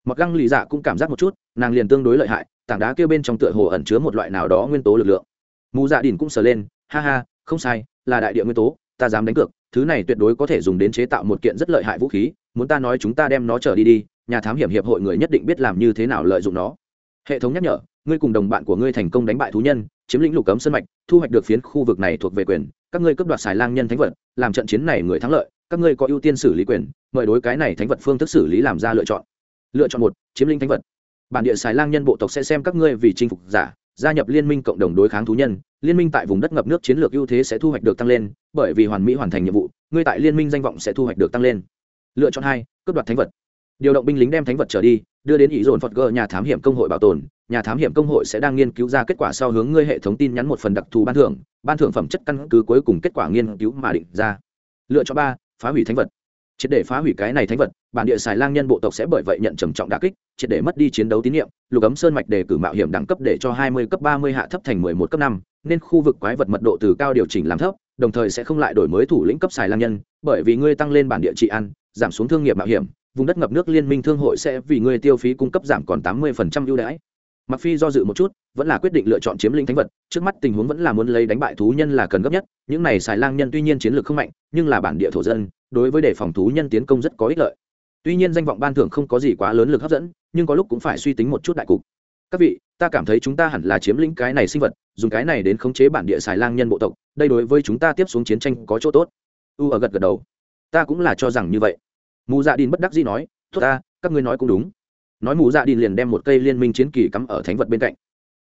Mặc găng lì dạ cũng cảm giác một chút, nàng liền tương đối lợi hại, tảng đá kia bên trong tựa hồ ẩn chứa một loại nào đó nguyên tố lực lượng. Mù dạ đỉnh cũng sờ lên, ha ha, không sai, là đại địa nguyên tố, ta dám đánh cược, thứ này tuyệt đối có thể dùng đến chế tạo một kiện rất lợi hại vũ khí, muốn ta nói chúng ta đem nó trở đi đi, nhà thám hiểm hiệp hội người nhất định biết làm như thế nào lợi dụng nó. Hệ thống nhắc nhở, ngươi cùng đồng bạn của ngươi thành công đánh bại thú nhân, chiếm lĩnh lục cấm sân mạch, thu hoạch được phiến khu vực này thuộc về quyền, các ngươi cướp đoạt xài lang nhân thánh vật, làm trận chiến này người thắng lợi các ngươi có ưu tiên xử lý quyền, mời đối cái này thánh vật phương thức xử lý làm ra lựa chọn. Lựa chọn một, chiếm lĩnh thánh vật. Bản địa xài lang nhân bộ tộc sẽ xem các ngươi vì chinh phục giả, gia nhập liên minh cộng đồng đối kháng thú nhân. Liên minh tại vùng đất ngập nước chiến lược ưu thế sẽ thu hoạch được tăng lên, bởi vì hoàn mỹ hoàn thành nhiệm vụ, ngươi tại liên minh danh vọng sẽ thu hoạch được tăng lên. Lựa chọn hai, cướp đoạt thánh vật. Điều động binh lính đem thánh vật trở đi, đưa đến ý dồn phật gờ nhà thám hiểm công hội bảo tồn. Nhà thám hiểm công hội sẽ đang nghiên cứu ra kết quả sau hướng ngươi hệ thống tin nhắn một phần đặc thù ban thưởng ban thưởng phẩm chất căn cứ cuối cùng kết quả nghiên cứu mà định ra. Lựa chọn ba phá hủy thánh vật. Triệt để phá hủy cái này thánh vật, bản địa xài lang nhân bộ tộc sẽ bởi vậy nhận trầm trọng đà kích, triệt để mất đi chiến đấu tín nhiệm. Lục ấm sơn mạch đề cử mạo hiểm đẳng cấp để cho hai mươi cấp ba mươi hạ thấp thành mười một cấp năm, nên khu vực quái vật mật độ từ cao điều chỉnh làm thấp, đồng thời sẽ không lại đổi mới thủ lĩnh cấp xài lang nhân, bởi vì ngươi tăng lên bản địa trị ăn giảm xuống thương nghiệp mạo hiểm, vùng đất ngập nước liên minh thương hội sẽ vì ngươi tiêu phí cung cấp giảm còn tám mươi ưu đãi mặc phi do dự một chút, vẫn là quyết định lựa chọn chiếm lĩnh thánh vật, trước mắt tình huống vẫn là muốn lấy đánh bại thú nhân là cần gấp nhất, những này xài lang nhân tuy nhiên chiến lược không mạnh, nhưng là bản địa thổ dân, đối với đề phòng thú nhân tiến công rất có ích lợi. Tuy nhiên danh vọng ban thưởng không có gì quá lớn lực hấp dẫn, nhưng có lúc cũng phải suy tính một chút đại cục. Các vị, ta cảm thấy chúng ta hẳn là chiếm lĩnh cái này sinh vật, dùng cái này đến khống chế bản địa xài lang nhân bộ tộc, đây đối với chúng ta tiếp xuống chiến tranh có chỗ tốt. U ở gật gật đầu. Ta cũng là cho rằng như vậy. Mù dạ đình bất đắc dĩ nói, tốt ta, các ngươi nói cũng đúng nói mù dạ đi liền đem một cây liên minh chiến kỳ cắm ở thánh vật bên cạnh.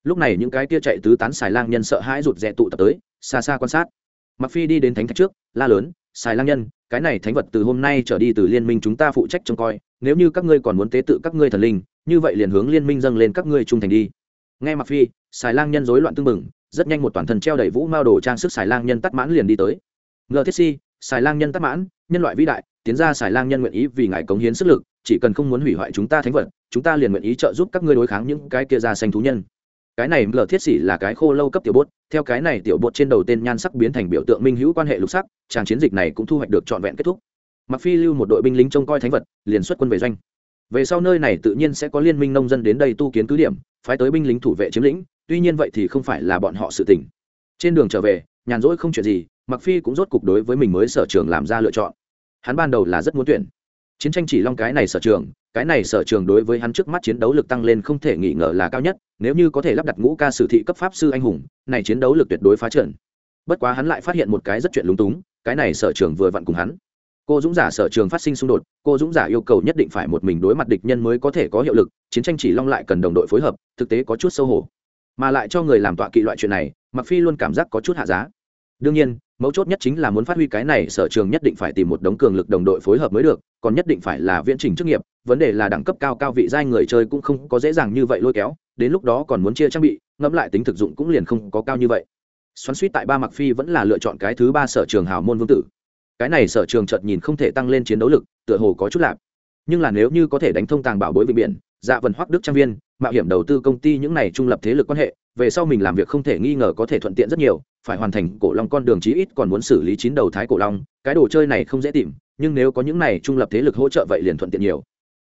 Lúc này những cái kia chạy tứ tán xài lang nhân sợ hãi rụt rè tụ tập tới, xa xa quan sát. Mặc phi đi đến thánh thạch trước, la lớn, xài lang nhân, cái này thánh vật từ hôm nay trở đi từ liên minh chúng ta phụ trách trông coi, nếu như các ngươi còn muốn tế tự các ngươi thần linh, như vậy liền hướng liên minh dâng lên các ngươi trung thành đi. Nghe mặc phi, xài lang nhân rối loạn tương mừng rất nhanh một toàn thân treo đầy vũ mao đồ trang sức xài lang nhân tắt mãn liền đi tới. Ngờ thiết si, xài lang nhân tắt mãn, nhân loại vĩ đại, tiến ra xài lang nhân nguyện ý vì ngài cống hiến sức lực chỉ cần không muốn hủy hoại chúng ta thánh vật, chúng ta liền nguyện ý trợ giúp các ngươi đối kháng những cái kia ra xanh thú nhân. Cái này lờ thiết sĩ là cái khô lâu cấp tiểu bốt, theo cái này tiểu bột trên đầu tên nhan sắc biến thành biểu tượng minh hữu quan hệ lục sắc tràng chiến dịch này cũng thu hoạch được trọn vẹn kết thúc. Mặc phi lưu một đội binh lính trông coi thánh vật, liền xuất quân về doanh. Về sau nơi này tự nhiên sẽ có liên minh nông dân đến đây tu kiến cứ điểm, phái tới binh lính thủ vệ chiếm lĩnh, tuy nhiên vậy thì không phải là bọn họ sự tỉnh trên đường trở về, nhàn rỗi không chuyện gì mặc phi cũng rốt cục đối với mình mới sở trường làm ra lựa chọn. Hắn ban đầu là rất muốn tuyển chiến tranh chỉ long cái này sở trường, cái này sở trường đối với hắn trước mắt chiến đấu lực tăng lên không thể nghi ngờ là cao nhất, nếu như có thể lắp đặt ngũ ca sử thị cấp pháp sư anh hùng, này chiến đấu lực tuyệt đối phá trận. Bất quá hắn lại phát hiện một cái rất chuyện lúng túng, cái này sở trường vừa vặn cùng hắn. Cô dũng giả sở trường phát sinh xung đột, cô dũng giả yêu cầu nhất định phải một mình đối mặt địch nhân mới có thể có hiệu lực, chiến tranh chỉ long lại cần đồng đội phối hợp, thực tế có chút sâu hổ. Mà lại cho người làm tọa kỵ loại chuyện này mặc phi luôn cảm giác có chút hạ giá đương nhiên, mấu chốt nhất chính là muốn phát huy cái này, sở trường nhất định phải tìm một đống cường lực đồng đội phối hợp mới được, còn nhất định phải là viễn trình chức nghiệp, vấn đề là đẳng cấp cao cao vị giai người chơi cũng không có dễ dàng như vậy lôi kéo, đến lúc đó còn muốn chia trang bị, ngẫm lại tính thực dụng cũng liền không có cao như vậy xoắn suýt tại ba mặc phi vẫn là lựa chọn cái thứ ba sở trường hào môn vương tử cái này sở trường chợt nhìn không thể tăng lên chiến đấu lực, tựa hồ có chút lạc. nhưng là nếu như có thể đánh thông tàng bảo bối vị biển dạ vần hoắc đức trang viên, mạo hiểm đầu tư công ty những này trung lập thế lực quan hệ về sau mình làm việc không thể nghi ngờ có thể thuận tiện rất nhiều, phải hoàn thành cổ long con đường chí ít còn muốn xử lý chín đầu thái cổ long, cái đồ chơi này không dễ tìm, nhưng nếu có những này trung lập thế lực hỗ trợ vậy liền thuận tiện nhiều.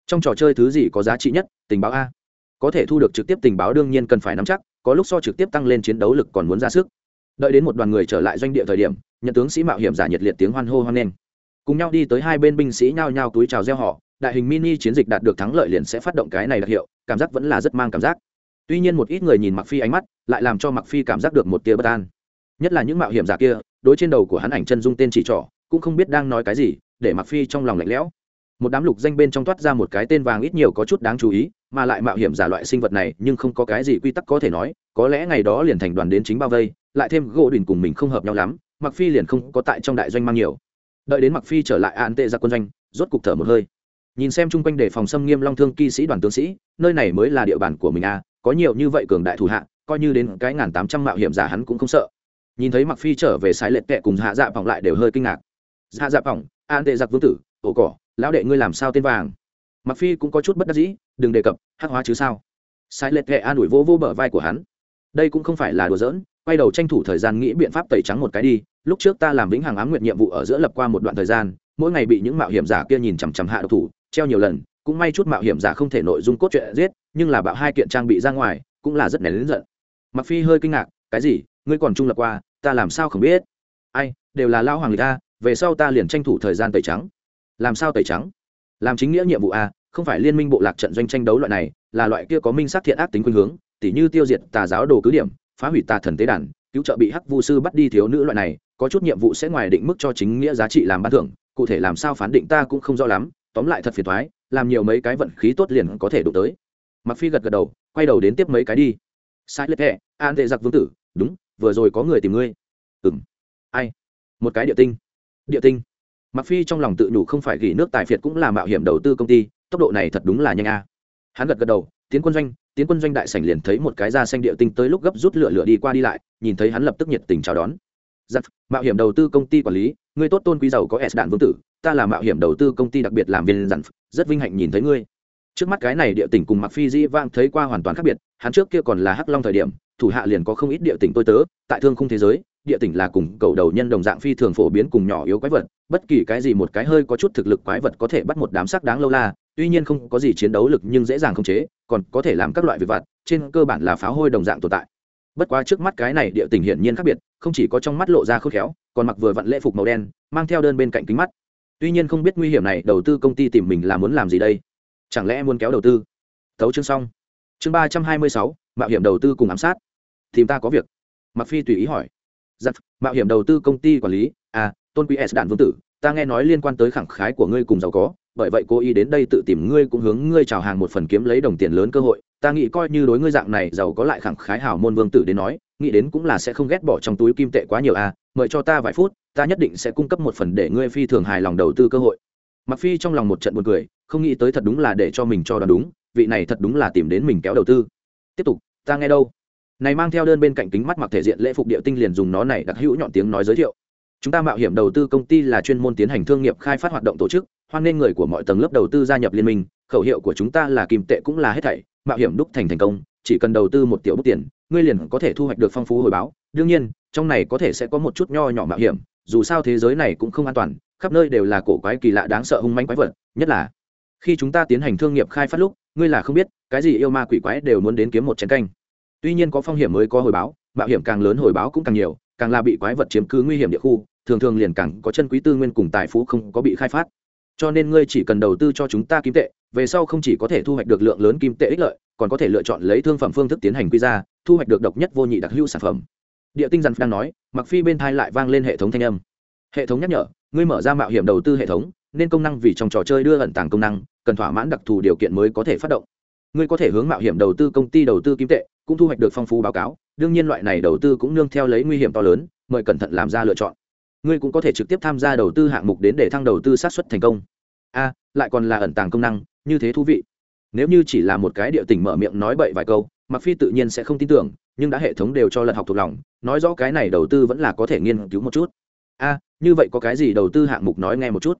Trong trò chơi thứ gì có giá trị nhất? Tình báo a. Có thể thu được trực tiếp tình báo đương nhiên cần phải nắm chắc, có lúc so trực tiếp tăng lên chiến đấu lực còn muốn ra sức. Đợi đến một đoàn người trở lại doanh địa thời điểm, nhận tướng sĩ mạo hiểm giả nhiệt liệt tiếng hoan hô hoan nghênh. Cùng nhau đi tới hai bên binh sĩ nhao nhao túi chào gieo họ đại hình mini chiến dịch đạt được thắng lợi liền sẽ phát động cái này đặc hiệu, cảm giác vẫn là rất mang cảm giác tuy nhiên một ít người nhìn mặc phi ánh mắt, lại làm cho mặc phi cảm giác được một tia bất an. Nhất là những mạo hiểm giả kia, đối trên đầu của hắn ảnh chân dung tên chỉ trỏ, cũng không biết đang nói cái gì, để mặc phi trong lòng lạnh lẽo. Một đám lục danh bên trong toát ra một cái tên vàng ít nhiều có chút đáng chú ý, mà lại mạo hiểm giả loại sinh vật này, nhưng không có cái gì quy tắc có thể nói, có lẽ ngày đó liền thành đoàn đến chính bao vây, lại thêm gỗ đùn cùng mình không hợp nhau lắm mặc phi liền không có tại trong đại doanh mang nhiều. Đợi đến mặc phi trở lại an tệ ra quân doanh, rốt cục thở một hơi. Nhìn xem chung quanh để phòng xâm nghiêm long thương kỵ sĩ đoàn tướng sĩ, nơi này mới là địa bàn của mình à có nhiều như vậy cường đại thủ hạ, coi như đến cái ngàn tám trăm mạo hiểm giả hắn cũng không sợ. Nhìn thấy mặc phi trở về sái lệ tệ cùng hạ dạ, dạ vọng lại đều hơi kinh ngạc. Hạ dạ, dạ vọng an tệ giặc vương tử ổ cỏ, lão đệ ngươi làm sao tên vàng? Mặc phi cũng có chút bất đắc dĩ, đừng đề cập, hắc hóa chứ sao? Sái lệ tệ an ủi vô vô bờ vai của hắn. Đây cũng không phải là đùa giỡn, quay đầu tranh thủ thời gian nghĩ biện pháp tẩy trắng một cái đi, lúc trước ta làm vĩnh hằng ám nguyện nhiệm vụ ở giữa lập qua một đoạn thời gian, mỗi ngày bị những mạo hiểm giả kia nhìn chằm chằm hạ độc thủ, treo nhiều lần, cũng may chút mạo hiểm giả không thể nội dung cốt truyện giết nhưng là bạo hai kiện trang bị ra ngoài cũng là rất nén lớn giận. Mặc phi hơi kinh ngạc, cái gì? Ngươi còn trung lập qua? Ta làm sao không biết? Ai, đều là lao hoàng lịch a, về sau ta liền tranh thủ thời gian tẩy trắng. Làm sao tẩy trắng? Làm chính nghĩa nhiệm vụ a, không phải liên minh bộ lạc trận doanh tranh đấu loại này, là loại kia có minh sát thiện ác tính khuynh hướng, tỉ như tiêu diệt tà giáo đồ cứ điểm, phá hủy tà thần tế đàn, cứu trợ bị hắc vu sư bắt đi thiếu nữ loại này, có chút nhiệm vụ sẽ ngoài định mức cho chính nghĩa giá trị làm ban thưởng, cụ thể làm sao phán định ta cũng không rõ lắm, tóm lại thật phiền thoái làm nhiều mấy cái vận khí tốt liền có thể đụng tới mặc phi gật gật đầu, quay đầu đến tiếp mấy cái đi. Sai lệch hẹ an tệ giặc vương tử, đúng, vừa rồi có người tìm ngươi. Ừng ai? Một cái địa tinh. Địa tinh. Mặc phi trong lòng tự nhủ không phải gỉ nước tài phiệt cũng là mạo hiểm đầu tư công ty, tốc độ này thật đúng là nhanh a. Hắn gật gật đầu, tiến quân doanh, tiến quân doanh đại sảnh liền thấy một cái da xanh địa tinh tới lúc gấp rút lửa lửa đi qua đi lại, nhìn thấy hắn lập tức nhiệt tình chào đón. Giặc, mạo hiểm đầu tư công ty quản lý người tốt tôn quý giàu có s đạn vương tử, ta là mạo hiểm đầu tư công ty đặc biệt làm viên giặc rất vinh hạnh nhìn thấy ngươi trước mắt cái này địa tỉnh cùng mặc phi di vang thấy qua hoàn toàn khác biệt, hắn trước kia còn là hắc long thời điểm, thủ hạ liền có không ít địa tỉnh tôi tớ, tại thương khung thế giới, địa tỉnh là cùng cầu đầu nhân đồng dạng phi thường phổ biến cùng nhỏ yếu quái vật, bất kỳ cái gì một cái hơi có chút thực lực quái vật có thể bắt một đám sắc đáng lâu la, tuy nhiên không có gì chiến đấu lực nhưng dễ dàng khống chế, còn có thể làm các loại việc vặt, trên cơ bản là pháo hôi đồng dạng tồn tại. Bất quá trước mắt cái này địa tình hiển nhiên khác biệt, không chỉ có trong mắt lộ ra khôn khéo, còn mặc vừa vặn lễ phục màu đen, mang theo đơn bên cạnh kính mắt. Tuy nhiên không biết nguy hiểm này, đầu tư công ty tìm mình là muốn làm gì đây? Chẳng lẽ muốn kéo đầu tư? Thấu chương xong. Chương ba trăm hai mươi sáu, mạo hiểm đầu tư cùng ám sát. Tìm ta có việc. Mặc phi tùy ý hỏi. Giặc mạo hiểm đầu tư công ty quản lý. À tôn quý s đạn vương tử, ta nghe nói liên quan tới khẳng khái của ngươi cùng giàu có. Bởi vậy cô y đến đây tự tìm ngươi cũng hướng ngươi chào hàng một phần kiếm lấy đồng tiền lớn cơ hội. Ta nghĩ coi như đối ngươi dạng này, giàu có lại khẳng khái hảo môn vương tử đến nói, nghĩ đến cũng là sẽ không ghét bỏ trong túi kim tệ quá nhiều. À mời cho ta vài phút, ta nhất định sẽ cung cấp một phần để ngươi phi thường hài lòng đầu tư cơ hội mặc phi trong lòng một trận buồn cười, không nghĩ tới thật đúng là để cho mình cho đoán đúng, vị này thật đúng là tìm đến mình kéo đầu tư. Tiếp tục, ta nghe đâu? Này mang theo đơn bên cạnh kính mắt mặc thể diện lễ phục địa tinh liền dùng nó này đặc hữu nhọn tiếng nói giới thiệu. Chúng ta mạo hiểm đầu tư công ty là chuyên môn tiến hành thương nghiệp khai phát hoạt động tổ chức, hoan nghênh người của mọi tầng lớp đầu tư gia nhập liên minh, khẩu hiệu của chúng ta là kim tệ cũng là hết thảy, mạo hiểm đúc thành thành công, chỉ cần đầu tư một tiểu bút tiền, ngươi liền có thể thu hoạch được phong phú hồi báo. Đương nhiên, trong này có thể sẽ có một chút nho nhỏ mạo hiểm, dù sao thế giới này cũng không an toàn khắp nơi đều là cổ quái kỳ lạ đáng sợ hung manh quái vật, nhất là khi chúng ta tiến hành thương nghiệp khai phát lúc, ngươi là không biết, cái gì yêu ma quỷ quái đều muốn đến kiếm một chén canh. Tuy nhiên có phong hiểm mới có hồi báo, mạo hiểm càng lớn hồi báo cũng càng nhiều, càng là bị quái vật chiếm cứ nguy hiểm địa khu, thường thường liền càng có chân quý tư nguyên cùng tài phú không có bị khai phát. Cho nên ngươi chỉ cần đầu tư cho chúng ta kim tệ, về sau không chỉ có thể thu hoạch được lượng lớn kim tệ ích lợi, còn có thể lựa chọn lấy thương phẩm phương thức tiến hành quy ra, thu hoạch được độc nhất vô nhị đặc hữu sản phẩm. Địa tinh dằn đang nói mặc phi bên thai lại vang lên hệ thống thanh âm. Hệ thống nhắc nhở ngươi mở ra mạo hiểm đầu tư hệ thống, nên công năng vì trong trò chơi đưa ẩn tàng công năng, cần thỏa mãn đặc thù điều kiện mới có thể phát động. Ngươi có thể hướng mạo hiểm đầu tư công ty đầu tư kim tệ, cũng thu hoạch được phong phú báo cáo, đương nhiên loại này đầu tư cũng nương theo lấy nguy hiểm to lớn, mời cẩn thận làm ra lựa chọn. Ngươi cũng có thể trực tiếp tham gia đầu tư hạng mục đến để thăng đầu tư sát xuất thành công. A, lại còn là ẩn tàng công năng, như thế thú vị. Nếu như chỉ là một cái địa tỉnh mở miệng nói bậy vài câu mặc phi tự nhiên sẽ không tin tưởng, nhưng đã hệ thống đều cho lật học thuộc lòng, nói rõ cái này đầu tư vẫn là có thể nghiên cứu một chút a, như vậy có cái gì đầu tư hạng mục nói nghe một chút.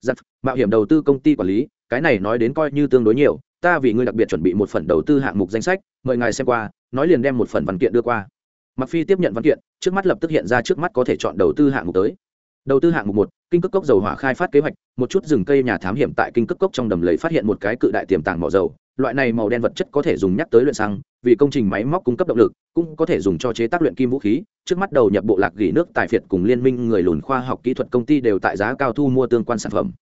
Giặc mạo hiểm đầu tư công ty quản lý, cái này nói đến coi như tương đối nhiều, ta vì ngươi đặc biệt chuẩn bị một phần đầu tư hạng mục danh sách, mời ngài xem qua, nói liền đem một phần văn kiện đưa qua. Mặc phi tiếp nhận văn kiện, trước mắt lập tức hiện ra trước mắt có thể chọn đầu tư hạng mục tới. Đầu tư hạng mục một, kinh cước cốc dầu hỏa khai phát kế hoạch, một chút rừng cây nhà thám hiểm tại kinh cước cốc trong đầm lầy phát hiện một cái cự đại tiềm tàng mỏ dầu, loại này màu đen vật chất có thể dùng nhắc tới luyện xăng vì công trình máy móc cung cấp động lực, cũng có thể dùng cho chế tác luyện kim vũ khí. Trước mắt đầu nhập bộ lạc gỉ nước tài phiệt cùng liên minh người lùn khoa học kỹ thuật công ty đều tại giá cao thu mua tương quan sản phẩm.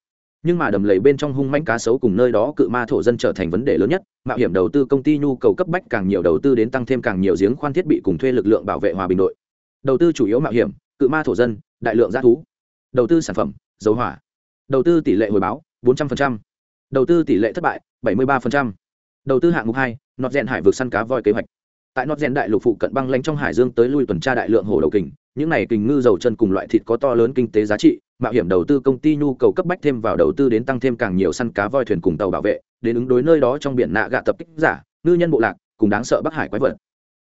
Nhưng mà đầm lầy bên trong hung manh cá sấu cùng nơi đó cự ma thổ dân trở thành vấn đề lớn nhất. Mạo hiểm đầu tư công ty nhu cầu cấp bách càng nhiều đầu tư đến tăng thêm càng nhiều giếng khoan thiết bị cùng thuê lực lượng bảo vệ hòa bình đội. Đầu tư chủ yếu mạo hiểm, cự ma thổ dân, đại lượng giá thú. Đầu tư sản phẩm, dầu hỏa. Đầu tư tỷ lệ hồi báo 400%. đầu tư tỷ lệ thất bại 73% đầu tư hạng mục hai, nọt rèn hải vực săn cá voi kế hoạch. Tại nọt rèn đại lục phụ cận băng lanh trong hải dương tới lui tuần tra đại lượng hồ đầu kình, những này kình ngư dầu chân cùng loại thịt có to lớn kinh tế giá trị, mạo hiểm đầu tư công ty nhu cầu cấp bách thêm vào đầu tư đến tăng thêm càng nhiều săn cá voi thuyền cùng tàu bảo vệ, đến ứng đối nơi đó trong biển nạ gạ tập kích giả, ngư nhân bộ lạc, cùng đáng sợ bắc hải quái vật.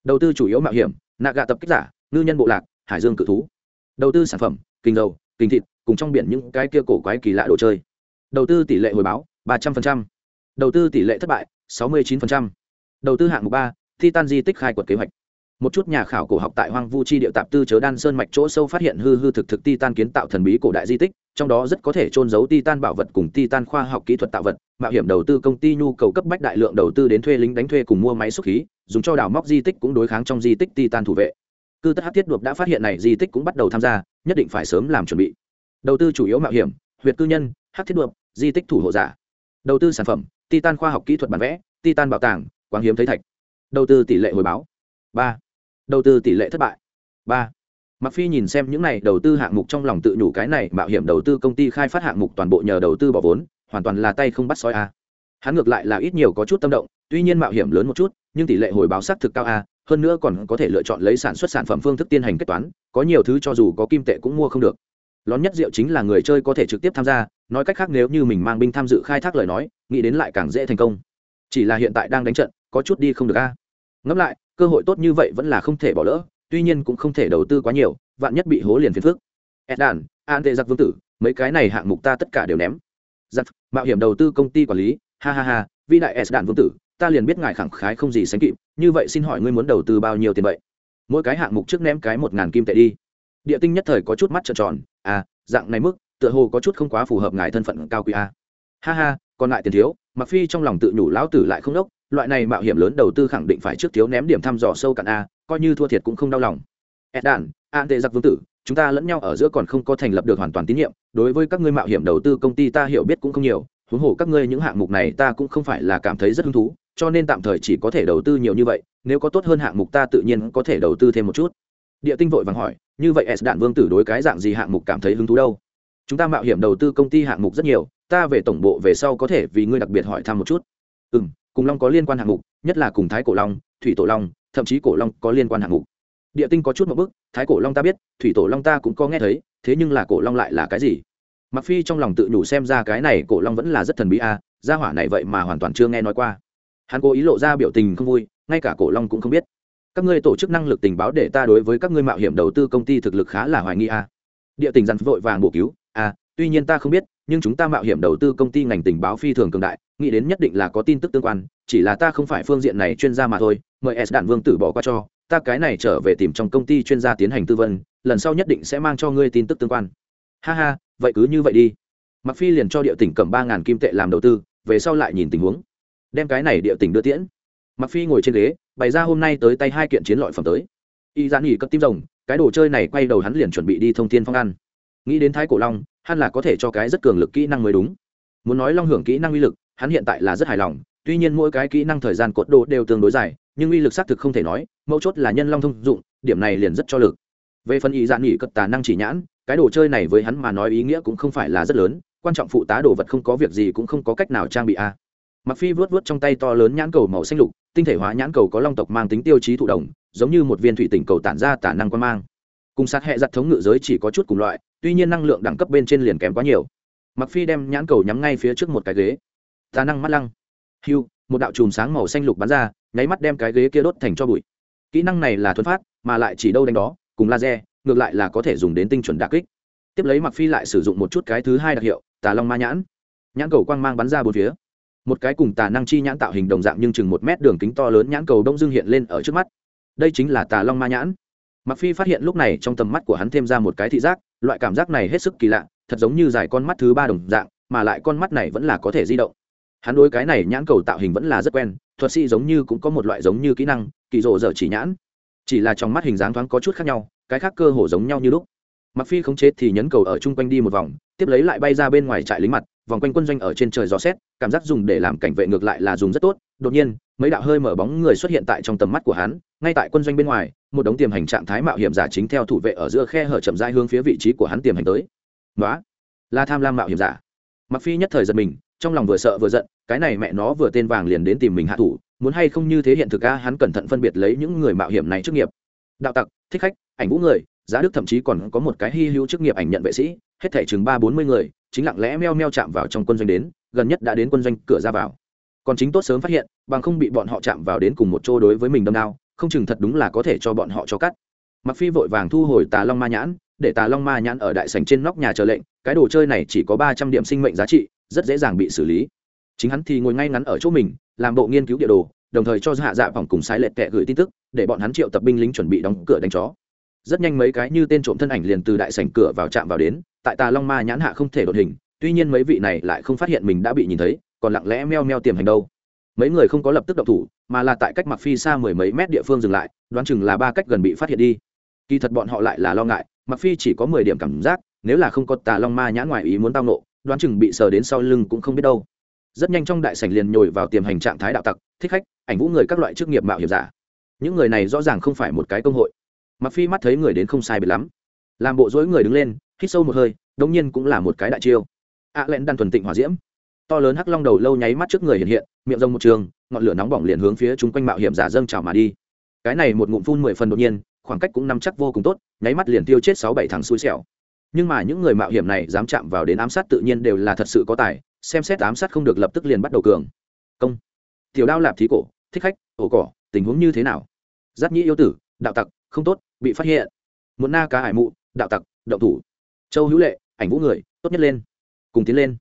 Đầu tư chủ yếu mạo hiểm, nạ gạ tập kích giả, ngư nhân bộ lạc, hải dương cự thú. Đầu tư sản phẩm kinh dầu kinh thịt, cùng trong biển những cái kia cổ quái kỳ lạ đồ chơi. Đầu tư tỷ lệ hồi báo, ba trăm linh đầu tư tỷ lệ thất bại, sáu mươi chín đầu tư hạng mục ba, titan di tích khai quật kế hoạch. Một chút nhà khảo cổ học tại hoang vu chi địa tạp tư chớ đan sơn mạch chỗ sâu phát hiện hư hư thực thực titan kiến tạo thần bí cổ đại di tích, trong đó rất có thể trôn giấu titan bảo vật cùng titan khoa học kỹ thuật tạo vật, mạo hiểm đầu tư công ty nhu cầu cấp bách đại lượng đầu tư đến thuê lính đánh thuê cùng mua máy xúc khí, dùng cho đào móc di tích cũng đối kháng trong di tích titan thủ vệ. Cư tất hát thiết đột đã phát hiện này di tích cũng bắt đầu tham gia, nhất định phải sớm làm chuẩn bị. Đầu tư chủ yếu mạo hiểm, huyệt cư nhân hát thiết đột, di tích thủ hộ giả đầu tư sản phẩm, titan khoa học kỹ thuật bản vẽ, titan bảo tàng, quang hiếm thấy thạch. Đầu tư tỷ lệ hồi báo. Ba. Đầu tư tỷ lệ thất bại. Ba. Mặc phi nhìn xem những này đầu tư hạng mục trong lòng tự nhủ cái này, mạo hiểm đầu tư công ty khai phát hạng mục toàn bộ nhờ đầu tư bỏ vốn, hoàn toàn là tay không bắt sói a. Hắn ngược lại là ít nhiều có chút tâm động, tuy nhiên mạo hiểm lớn một chút, nhưng tỷ lệ hồi báo xác thực cao a, hơn nữa còn có thể lựa chọn lấy sản xuất sản phẩm phương thức tiên hành kết toán, có nhiều thứ cho dù có kim tệ cũng mua không được lón nhất rượu chính là người chơi có thể trực tiếp tham gia, nói cách khác nếu như mình mang binh tham dự khai thác lời nói, nghĩ đến lại càng dễ thành công. Chỉ là hiện tại đang đánh trận, có chút đi không được a. Ngẫm lại, cơ hội tốt như vậy vẫn là không thể bỏ lỡ, tuy nhiên cũng không thể đầu tư quá nhiều, vạn nhất bị hố liền phiền phước ed đàn an tệ giặc vương tử, mấy cái này hạng mục ta tất cả đều ném. Giặc, mạo hiểm đầu tư công ty quản lý, ha ha ha vi đại s đàn vương tử, ta liền biết ngài khẳng khái không gì sánh kịp, như vậy xin hỏi ngươi muốn đầu tư bao nhiêu tiền vậy? Mỗi cái hạng mục trước ném cái một ngàn kim tệ đi địa tinh nhất thời có chút mắt trợn tròn à dạng này mức, tựa hồ có chút không quá phù hợp ngài thân phận cao quý a. Ha ha, còn lại tiền thiếu mặc phi trong lòng tự nhủ lão tử lại không đốc, loại này mạo hiểm lớn đầu tư khẳng định phải trước thiếu ném điểm thăm dò sâu cạn a, coi như thua thiệt cũng không đau lòng. Ed đàn an tệ giặc vương tử, chúng ta lẫn nhau ở giữa còn không có thành lập được hoàn toàn tín nhiệm, đối với các ngươi mạo hiểm đầu tư công ty ta hiểu biết cũng không nhiều, huống hồ các ngươi những hạng mục này ta cũng không phải là cảm thấy rất hứng thú, cho nên tạm thời chỉ có thể đầu tư nhiều như vậy, nếu có tốt hơn hạng mục ta tự nhiên có thể đầu tư thêm một chút địa tinh vội vàng hỏi như vậy s đạn vương tử đối cái dạng gì hạng mục cảm thấy hứng thú đâu? Chúng ta mạo hiểm đầu tư công ty hạng mục rất nhiều ta về tổng bộ về sau có thể vì ngươi đặc biệt hỏi thăm một chút. Ừ m cùng long có liên quan hạng mục nhất là cùng thái cổ long thủy tổ long thậm chí cổ long có liên quan hạng mục. Địa tinh có chút một bức thái cổ long ta biết thủy tổ long ta cũng có nghe thấy thế nhưng là cổ long lại là cái gì? Mặc phi trong lòng tự nhủ xem ra cái này cổ long vẫn là rất thần bí a à, gia hỏa này vậy mà hoàn toàn chưa nghe nói qua. Hắn cố ý lộ ra biểu tình không vui ngay cả cổ long cũng không biết các ngươi tổ chức năng lực tình báo để ta đối với các ngươi mạo hiểm đầu tư công ty thực lực khá là hoài nghi a. À. địa tình dặn vội vàng bổ cứu a à, tuy nhiên ta không biết nhưng chúng ta mạo hiểm đầu tư công ty ngành tình báo phi thường cường đại nghĩ đến nhất định là có tin tức tương quan chỉ là ta không phải phương diện này chuyên gia mà thôi mời s đạn vương tử bỏ qua cho ta cái này trở về tìm trong công ty chuyên gia tiến hành tư vấn lần sau nhất định sẽ mang cho ngươi tin tức tương quan. Ha ha vậy cứ như vậy đi. Mặc phi liền cho địa tỉnh cầm ba ngàn kim tệ làm đầu tư về sau lại nhìn tình huống. Đem cái này địa tỉnh đưa tiễn mặc phi ngồi trên ghế, bày ra hôm nay tới tay hai kiện chiến lợi phẩm tới. Y giãn nghỉ cất tim rồng, cái đồ chơi này quay đầu hắn liền chuẩn bị đi thông thiên phong ăn. Nghĩ đến thái cổ long, hắn là có thể cho cái rất cường lực kỹ năng mới đúng. Muốn nói long hưởng kỹ năng uy lực, hắn hiện tại là rất hài lòng, tuy nhiên mỗi cái kỹ năng thời gian cột đồ đều tương đối dài, nhưng uy lực xác thực không thể nói, mấu chốt là nhân long thông dụng, điểm này liền rất cho lực. Về phần ý dạn nghỉ cất tà năng chỉ nhãn, cái đồ chơi này với hắn mà nói ý nghĩa cũng không phải là rất lớn, quan trọng phụ tá đồ vật không có việc gì cũng không có cách nào trang bị a. Mặc phi vớt vớt trong tay to lớn nhãn cầu màu xanh lục tinh thể hóa nhãn cầu có long tộc mang tính tiêu chí thụ động, giống như một viên thủy tỉnh cầu tản ra tả năng quan mang. Cùng sát hệ giặt thống ngự giới chỉ có chút cùng loại, tuy nhiên năng lượng đẳng cấp bên trên liền kém quá nhiều. Mặc phi đem nhãn cầu nhắm ngay phía trước một cái ghế. Tà năng mắt lăng. Hưu, một đạo chùm sáng màu xanh lục bắn ra, nháy mắt đem cái ghế kia đốt thành cho bụi. Kỹ năng này là thuần phát, mà lại chỉ đâu đánh đó, cùng laser, ngược lại là có thể dùng đến tinh chuẩn đặc kích. Tiếp lấy mặc phi lại sử dụng một chút cái thứ hai đặc hiệu, tà long ma nhãn. Nhãn cầu quang mang bắn ra bốn phía một cái cùng tà năng chi nhãn tạo hình đồng dạng nhưng chừng một mét đường kính to lớn nhãn cầu đông dương hiện lên ở trước mắt. Đây chính là tà long ma nhãn. Mặc phi phát hiện lúc này trong tầm mắt của hắn thêm ra một cái thị giác, loại cảm giác này hết sức kỳ lạ, thật giống như dài con mắt thứ ba đồng dạng, mà lại con mắt này vẫn là có thể di động. Hắn đối cái này nhãn cầu tạo hình vẫn là rất quen, thuật sĩ giống như cũng có một loại giống như kỹ năng, kỳ rộ dở chỉ nhãn. Chỉ là trong mắt hình dáng thoáng có chút khác nhau, cái khác cơ hồ giống nhau như lúc. Mặc phi khống chế thì nhấn cầu ở chung quanh đi một vòng, tiếp lấy lại bay ra bên ngoài trại lính mặt vòng quanh quân doanh ở trên trời gió xét, cảm giác dùng để làm cảnh vệ ngược lại là dùng rất tốt. Đột nhiên, mấy đạo hơi mở bóng người xuất hiện tại trong tầm mắt của hắn, ngay tại quân doanh bên ngoài, một đống tiềm hành trạng thái mạo hiểm giả chính theo thủ vệ ở giữa khe hở chậm rãi hướng phía vị trí của hắn tiềm hành tới. Đó là tham lam mạo hiểm giả. Mặc phi nhất thời giật mình, trong lòng vừa sợ vừa giận, cái này mẹ nó vừa tên vàng liền đến tìm mình hạ thủ, muốn hay không như thế hiện thực a, hắn cẩn thận phân biệt lấy những người mạo hiểm này trước nghiệp. Đạo tặc, thích khách, ảnh vũ người, giá đức thậm chí còn có một cái hy hữu chức nghiệp ảnh nhận vệ sĩ hết thảy chừng ba bốn mươi người, chính lặng lẽ meo meo chạm vào trong quân doanh đến, gần nhất đã đến quân doanh cửa ra vào. Còn chính tốt sớm phát hiện, bằng không bị bọn họ chạm vào đến cùng một chỗ đối với mình đâm đao, không chừng thật đúng là có thể cho bọn họ cho cắt. Mặc phi vội vàng thu hồi tà long ma nhãn, để tà long ma nhãn ở đại sảnh trên nóc nhà chờ lệnh, cái đồ chơi này chỉ có ba trăm điểm sinh mệnh giá trị, rất dễ dàng bị xử lý. Chính hắn thì ngồi ngay ngắn ở chỗ mình, làm bộ nghiên cứu địa đồ, đồng thời cho hạ dạ phòng cùng sai lệch kẻ gửi tin tức, để bọn hắn triệu tập binh lính chuẩn bị đóng cửa đánh chó rất nhanh mấy cái như tên trộm thân ảnh liền từ đại sảnh cửa vào chạm vào đến, tại tà long ma nhãn hạ không thể đột hình, tuy nhiên mấy vị này lại không phát hiện mình đã bị nhìn thấy, còn lặng lẽ meo meo tiềm hành đâu. Mấy người không có lập tức động thủ, mà là tại cách mặc phi xa mười mấy mét địa phương dừng lại, đoán chừng là ba cách gần bị phát hiện đi. Kỳ thật bọn họ lại là lo ngại mặc phi chỉ có mười điểm cảm giác, nếu là không có tà long ma nhãn ngoài ý muốn tao nộ đoán chừng bị sờ đến sau lưng cũng không biết đâu. Rất nhanh trong đại sảnh liền nhồi vào tiềm hành trạng thái đạo tặc, thích khách, ảnh vũ người các loại chức nghiệp mạo hiểm giả. Những người này rõ ràng không phải một cái công hội mặc phi mắt thấy người đến không sai biệt lắm. Làm bộ dối người đứng lên, hít sâu một hơi, đống nhiên cũng là một cái đại chiêu. Ạ à lẹn đan thuần tịnh hỏa diễm. To lớn hắc long đầu lâu nháy mắt trước người hiện hiện, miệng rông một trường, ngọn lửa nóng bỏng liền hướng phía chúng quanh mạo hiểm giả dâng trào mà đi. Cái này một ngụm phun mười phần đột nhiên, khoảng cách cũng nắm chắc vô cùng tốt, nháy mắt liền tiêu chết sáu bảy thằng xui xẻo. Nhưng mà những người mạo hiểm này dám chạm vào đến ám sát tự nhiên đều là thật sự có tài, xem xét ám sát không được lập tức liền bắt đầu cường. Công. Tiểu đao lạp thí cổ, thích khách, ổ cỏ, tình huống như thế nào? Giáp nhĩ yêu tử, đạo tặc không tốt, bị phát hiện. Muốn na cá hải mụ, đạo tặc, động thủ. Châu hữu lệ, ảnh vũ người, tốt nhất lên. Cùng tiến lên.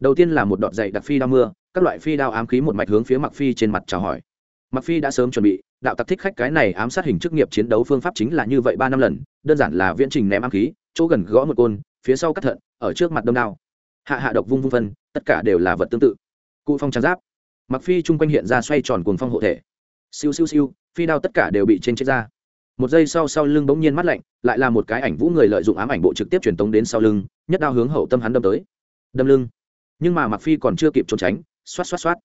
Đầu tiên là một đọt dày đặc phi đao mưa, các loại phi đao ám khí một mạch hướng phía mặc phi trên mặt chào hỏi. Mặc phi đã sớm chuẩn bị, đạo tặc thích khách cái này ám sát hình chức nghiệp chiến đấu phương pháp chính là như vậy ba năm lần, đơn giản là viễn trình ném ám khí, chỗ gần gõ một côn, phía sau cắt thận, ở trước mặt đông đao. Hạ hạ độc vung vung phân, tất cả đều là vật tương tự. Cụ phong trang giáp. Mặc phi chung quanh hiện ra xoay tròn cuồng phong hộ thể. Siêu siêu siêu, phi đao tất cả đều bị trên chết ra một giây sau sau lưng bỗng nhiên mắt lạnh, lại là một cái ảnh vũ người lợi dụng ám ảnh bộ trực tiếp truyền tống đến sau lưng, nhất đao hướng hậu tâm hắn đâm tới. Đâm lưng. Nhưng mà mặc phi còn chưa kịp trốn tránh, xoát xoát xoát.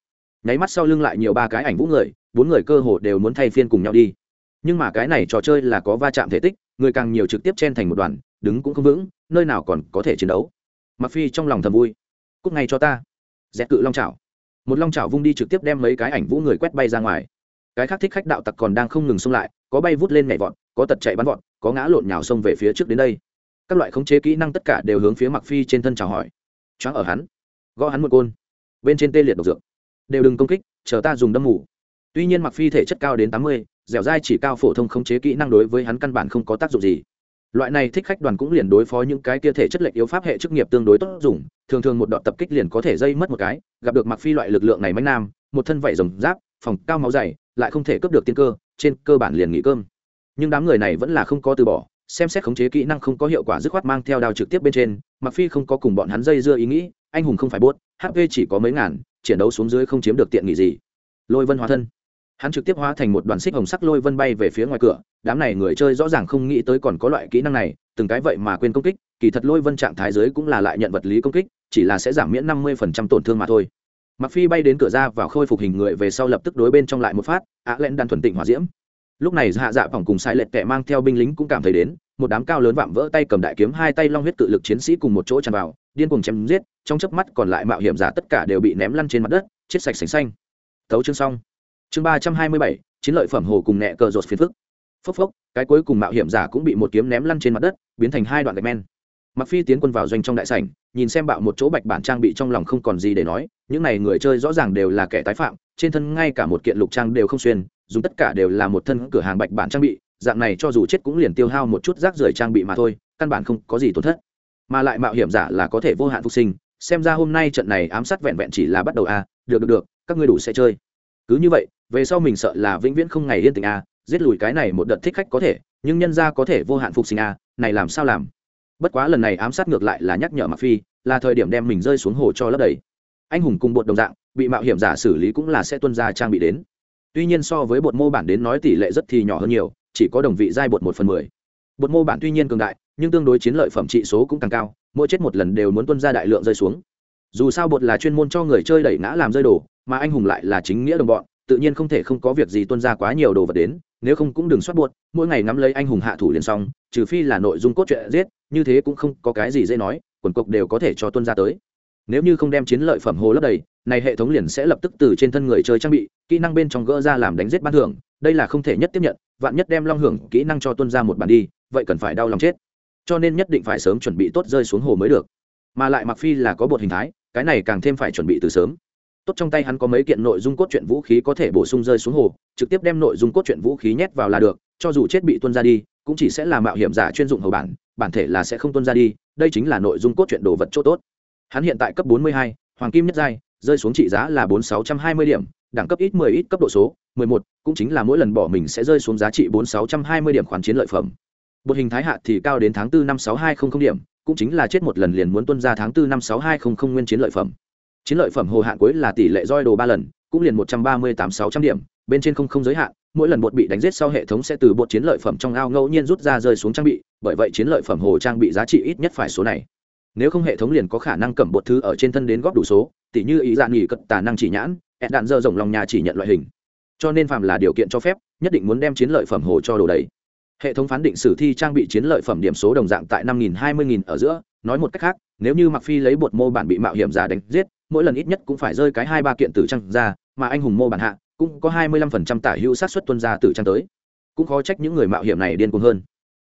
Nháy mắt sau lưng lại nhiều ba cái ảnh vũ người, bốn người cơ hồ đều muốn thay phiên cùng nhau đi. Nhưng mà cái này trò chơi là có va chạm thể tích, người càng nhiều trực tiếp chen thành một đoàn, đứng cũng không vững, nơi nào còn có thể chiến đấu. Mặc phi trong lòng thầm vui. Cúc ngay cho ta. Dẹt cự long chảo. Một long chảo vung đi trực tiếp đem mấy cái ảnh vũ người quét bay ra ngoài. Cái khác thích khách đạo tặc còn đang không ngừng xông lại có bay vút lên nhảy vọt, có tật chạy bắn vọt, có ngã lộn nhào xông về phía trước đến đây. Các loại khống chế kỹ năng tất cả đều hướng phía mặc phi trên thân chào hỏi. Choáng ở hắn, gõ hắn một côn. Bên trên tê liệt độc dược. Đều đừng công kích, chờ ta dùng đâm mù. Tuy nhiên mặc phi thể chất cao đến tám mươi, dẻo dai chỉ cao phổ thông khống chế kỹ năng đối với hắn căn bản không có tác dụng gì. Loại này thích khách đoàn cũng liền đối phó những cái kia thể chất lệch yếu pháp hệ chức nghiệp tương đối tốt dùng, thường thường một đoạn tập kích liền có thể dây mất một cái, gặp được mặc phi loại lực lượng này mãnh nam, một thân vảy rồng giáp, phòng cao máu dày lại không thể cướp được tiên cơ, trên cơ bản liền nghỉ cơm. Nhưng đám người này vẫn là không có từ bỏ, xem xét khống chế kỹ năng không có hiệu quả dứt khoát mang theo đao trực tiếp bên trên mặc phi không có cùng bọn hắn dây dưa ý nghĩ, anh hùng không phải bốt hp chỉ có mấy ngàn, chiến đấu xuống dưới không chiếm được tiện nghỉ gì. Lôi vân hóa thân. Hắn trực tiếp hóa thành một đoàn xích hồng sắc lôi vân bay về phía ngoài cửa, đám này người chơi rõ ràng không nghĩ tới còn có loại kỹ năng này, từng cái vậy mà quên công kích, kỳ thật lôi vân trạng thái giới cũng là lại nhận vật lý công kích, chỉ là sẽ giảm miễn năm mươi tổn thương mà thôi mặc phi bay đến cửa ra và khôi phục hình người về sau lập tức đối bên trong lại một phát ạ len đan thuần tịnh hỏa diễm. Lúc này hạ dạ phòng cùng sai lệch kẻ mang theo binh lính cũng cảm thấy đến, một đám cao lớn vạm vỡ tay cầm đại kiếm, hai tay long huyết cự lực chiến sĩ cùng một chỗ tràn vào, điên cuồng chém giết, trong chớp mắt còn lại mạo hiểm giả tất cả đều bị ném lăn trên mặt đất, chết sạch sành xanh. Tấu chương xong. Chương ba trăm hai mươi bảy, chiến lợi phẩm hồ cùng nẹ cờ rột phiền phức. Phốc phốc, cái cuối cùng mạo hiểm giả cũng bị một kiếm ném lăn trên mặt đất, biến thành hai đoạn gạch men. Mặc phi tiến quân vào doanh trong đại sảnh, nhìn xem bạo một chỗ bạch bản trang bị trong lòng không còn gì để nói những này người chơi rõ ràng đều là kẻ tái phạm trên thân ngay cả một kiện lục trang đều không xuyên dùng tất cả đều là một thân cửa hàng bạch bản trang bị dạng này cho dù chết cũng liền tiêu hao một chút rác rưởi trang bị mà thôi căn bản không có gì tổn thất. Mà lại mạo hiểm giả là có thể vô hạn phục sinh xem ra hôm nay trận này ám sát vẹn vẹn chỉ là bắt đầu a à, được được được các ngươi đủ sẽ chơi. Cứ như vậy về sau mình sợ là vĩnh viễn không ngày yên tình a à, giết lùi cái này một đợt thích khách có thể nhưng nhân ra có thể vô hạn phục sinh a à, này làm sao làm? Bất quá lần này ám sát ngược lại là nhắc nhở mặc phi là thời điểm đem mình rơi xuống hồ cho lấp đầy anh hùng cùng bột đồng dạng bị mạo hiểm giả xử lý cũng là sẽ tuân ra trang bị đến. Tuy nhiên so với bột mô bản đến nói tỷ lệ rất thì nhỏ hơn nhiều chỉ có đồng vị giai bột một phần mười. Bột mô bản tuy nhiên cường đại nhưng tương đối chiến lợi phẩm trị số cũng càng cao mỗi chết một lần đều muốn tuân ra đại lượng rơi xuống. Dù sao bột là chuyên môn cho người chơi đẩy ngã làm rơi đồ mà anh hùng lại là chính nghĩa đồng bọn tự nhiên không thể không có việc gì tuân ra quá nhiều đồ vật đến nếu không cũng đừng soát bột, mỗi ngày ngắm lấy anh hùng hạ thủ liền xong trừ phi là nội dung cốt truyện giết như thế cũng không có cái gì dễ nói quần cục đều có thể cho tuân ra tới nếu như không đem chiến lợi phẩm hồ lấp đầy, này hệ thống liền sẽ lập tức từ trên thân người chơi trang bị, kỹ năng bên trong gỡ ra làm đánh giết ban thưởng, đây là không thể nhất tiếp nhận, vạn nhất đem long hưởng kỹ năng cho tuân ra một bản đi, vậy cần phải đau lòng chết. Cho nên nhất định phải sớm chuẩn bị tốt rơi xuống hồ mới được. Mà lại mặc phi là có bột hình thái, cái này càng thêm phải chuẩn bị từ sớm. Tốt trong tay hắn có mấy kiện nội dung cốt truyện vũ khí có thể bổ sung rơi xuống hồ, trực tiếp đem nội dung cốt truyện vũ khí nhét vào là được, cho dù chết bị tuân ra đi, cũng chỉ sẽ là mạo hiểm giả chuyên dụng hầu bản bản thể là sẽ không tuân ra đi, đây chính là nội dung cốt truyện đồ vật chỗ tốt hắn hiện tại cấp 42, hoàng kim nhất giai rơi xuống trị giá là bốn sáu trăm hai mươi điểm đẳng cấp ít 10 ít cấp độ số 11, cũng chính là mỗi lần bỏ mình sẽ rơi xuống giá trị bốn sáu trăm hai mươi điểm khoản chiến lợi phẩm. Bột hình thái hạ thì cao đến tháng 4 năm sáu hai không không điểm cũng chính là chết một lần liền muốn tuân ra tháng 4 năm sáu hai không không nguyên chiến lợi phẩm. Chiến lợi phẩm hồ hạn cuối là tỷ lệ roi đồ ba lần cũng liền một trăm ba mươi tám sáu trăm điểm bên trên không không giới hạn mỗi lần bột bị đánh giết sau hệ thống sẽ từ bột chiến lợi phẩm trong ao ngẫu nhiên rút ra rơi xuống trang bị bởi vậy chiến lợi phẩm hồ trang bị giá trị ít nhất phải số này nếu không hệ thống liền có khả năng cầm bột thứ ở trên thân đến góp đủ số, tỉ như ý dạng nghỉ cận tà năng chỉ nhãn ẹn đạn dơ rộng lòng nhà chỉ nhận loại hình. Cho nên phạm là điều kiện cho phép, nhất định muốn đem chiến lợi phẩm hồ cho đồ đầy. Hệ thống phán định sử thi trang bị chiến lợi phẩm điểm số đồng dạng tại năm nghìn hai mươi nghìn ở giữa, nói một cách khác, nếu như mặc phi lấy bột mô bản bị mạo hiểm giả đánh giết, mỗi lần ít nhất cũng phải rơi cái hai ba kiện tử trang ra, mà anh hùng mô bản hạ cũng có hai mươi lăm phần trăm tả hữu sát xuất tuân ra tử trang tới. Cũng khó trách những người mạo hiểm này điên cuồng hơn.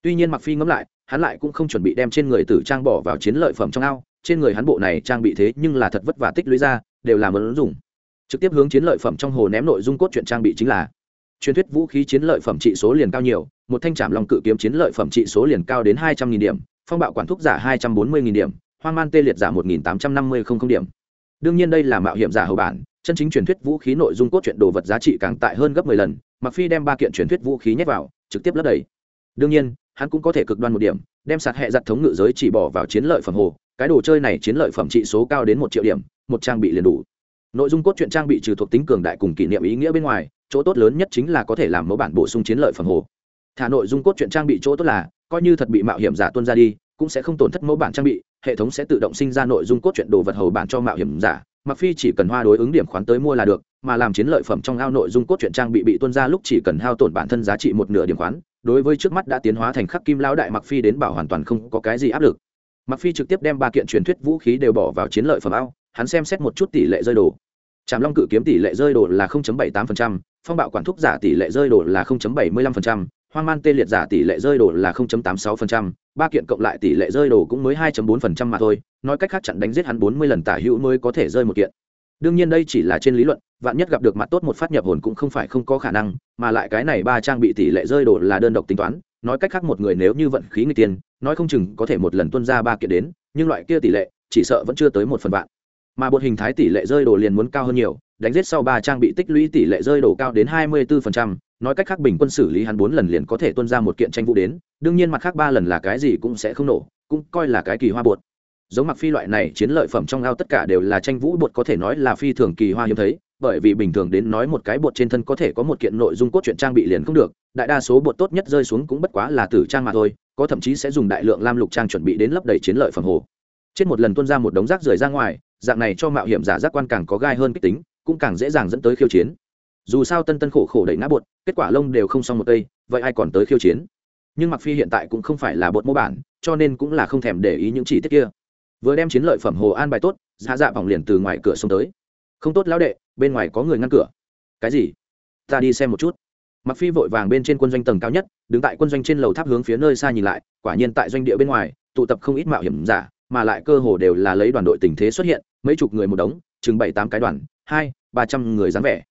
Tuy nhiên mặc phi ngẫm lại hắn lại cũng không chuẩn bị đem trên người tử trang bỏ vào chiến lợi phẩm trong ao, trên người hắn bộ này trang bị thế nhưng là thật vất vả tích lũy ra, đều là mớn dùng. Trực tiếp hướng chiến lợi phẩm trong hồ ném nội dung cốt truyện trang bị chính là truyền thuyết vũ khí chiến lợi phẩm trị số liền cao nhiều, một thanh trảm lòng cự kiếm chiến lợi phẩm trị số liền cao đến hai trăm nghìn điểm, phong bạo quản thúc giả hai trăm bốn mươi nghìn điểm, hoang man tê liệt giả một nghìn tám trăm năm mươi không không điểm. Đương nhiên đây là mạo hiểm giả hầu bản, chân chính truyền thuyết vũ khí nội dung cốt truyện đồ vật giá trị càng tại hơn gấp mười lần mặc phi đem ba kiện truyền thuyết vũ khí nhét vào, trực tiếp lấp đầy. Đương nhiên hắn cũng có thể cực đoan một điểm, đem sạt hệ giặt thống ngự giới chỉ bỏ vào chiến lợi phẩm hồ, cái đồ chơi này chiến lợi phẩm trị số cao đến một triệu điểm, một trang bị liền đủ. Nội dung cốt truyện trang bị trừ thuộc tính cường đại cùng kỷ niệm ý nghĩa bên ngoài, chỗ tốt lớn nhất chính là có thể làm mẫu bản bổ sung chiến lợi phẩm hồ. Thả nội dung cốt truyện trang bị chỗ tốt là, coi như thật bị mạo hiểm giả tuân ra đi, cũng sẽ không tổn thất mẫu bản trang bị, hệ thống sẽ tự động sinh ra nội dung cốt truyện đồ vật hầu bản cho mạo hiểm giả, mặc phi chỉ cần hoa đối ứng điểm khoán tới mua là được, mà làm chiến lợi phẩm trong ao nội dung cốt truyện trang bị bị tuân ra lúc chỉ cần hao tổn bản thân giá trị một nửa điểm khoán đối với trước mắt đã tiến hóa thành khắc kim lão đại mặc phi đến bảo hoàn toàn không có cái gì áp lực mặc phi trực tiếp đem ba kiện truyền thuyết vũ khí đều bỏ vào chiến lợi phẩm ao hắn xem xét một chút tỷ lệ rơi đồ trảm long cự kiếm tỷ lệ rơi đồ là 0.78%, phong bạo quản thúc giả tỷ lệ rơi đồ là 0.75%, hoang man tê liệt giả tỷ lệ rơi đồ là 0.86%, ba kiện cộng lại tỷ lệ rơi đồ cũng mới 2.4% mà thôi, nói cách khác chặn đánh giết hắn 40 lần tả hữu mới có thể rơi một kiện. Đương nhiên đây chỉ là trên lý luận, vạn nhất gặp được mặt tốt một phát nhập hồn cũng không phải không có khả năng, mà lại cái này ba trang bị tỷ lệ rơi đồ là đơn độc tính toán, nói cách khác một người nếu như vận khí người tiền, nói không chừng có thể một lần tuân ra ba kiện đến, nhưng loại kia tỷ lệ, chỉ sợ vẫn chưa tới một phần vạn. Mà bột hình thái tỷ lệ rơi đồ liền muốn cao hơn nhiều, đánh giết sau ba trang bị tích lũy tỷ lệ rơi đồ cao đến 24%, nói cách khác bình quân xử lý hắn bốn lần liền có thể tuân ra một kiện tranh vũ đến đương nhiên mặt khác ba lần là cái gì cũng sẽ không nổ cũng coi là cái kỳ hoa bột giống mặc phi loại này chiến lợi phẩm trong ao tất cả đều là tranh vũ bột có thể nói là phi thường kỳ hoa hiếm thấy bởi vì bình thường đến nói một cái bột trên thân có thể có một kiện nội dung cốt truyện trang bị liền không được, đại đa số bột tốt nhất rơi xuống cũng bất quá là tử trang mà thôi, có thậm chí sẽ dùng đại lượng lam lục trang chuẩn bị đến lấp đầy chiến lợi phẩm hồ. Trên một lần tuân ra một đống rác rưởi ra ngoài, dạng này cho mạo hiểm giả giác quan càng có gai hơn kích tính, cũng càng dễ dàng dẫn tới khiêu chiến. Dù sao tân tân khổ khổ đẩy ngã bột, kết quả lông đều không xong một cây, vậy ai còn tới khiêu chiến? Nhưng mặc phi hiện tại cũng không phải là bột mô bản, cho nên cũng là không thèm để ý những chỉ tiết kia. Vừa đem chiến lợi phẩm hồ an bài tốt giá dạ vòng liền từ ngoài cửa xông tới không tốt lão đệ, bên ngoài có người ngăn cửa. Cái gì? Ta đi xem một chút. Mặc phi vội vàng bên trên quân doanh tầng cao nhất, đứng tại quân doanh trên lầu tháp hướng phía nơi xa nhìn lại, quả nhiên tại doanh địa bên ngoài, tụ tập không ít mạo hiểm giả, mà lại cơ hồ đều là lấy đoàn đội tình thế xuất hiện, mấy chục người một đống, chừng bảy tám cái đoàn, hai, ba trăm người dáng vẻ.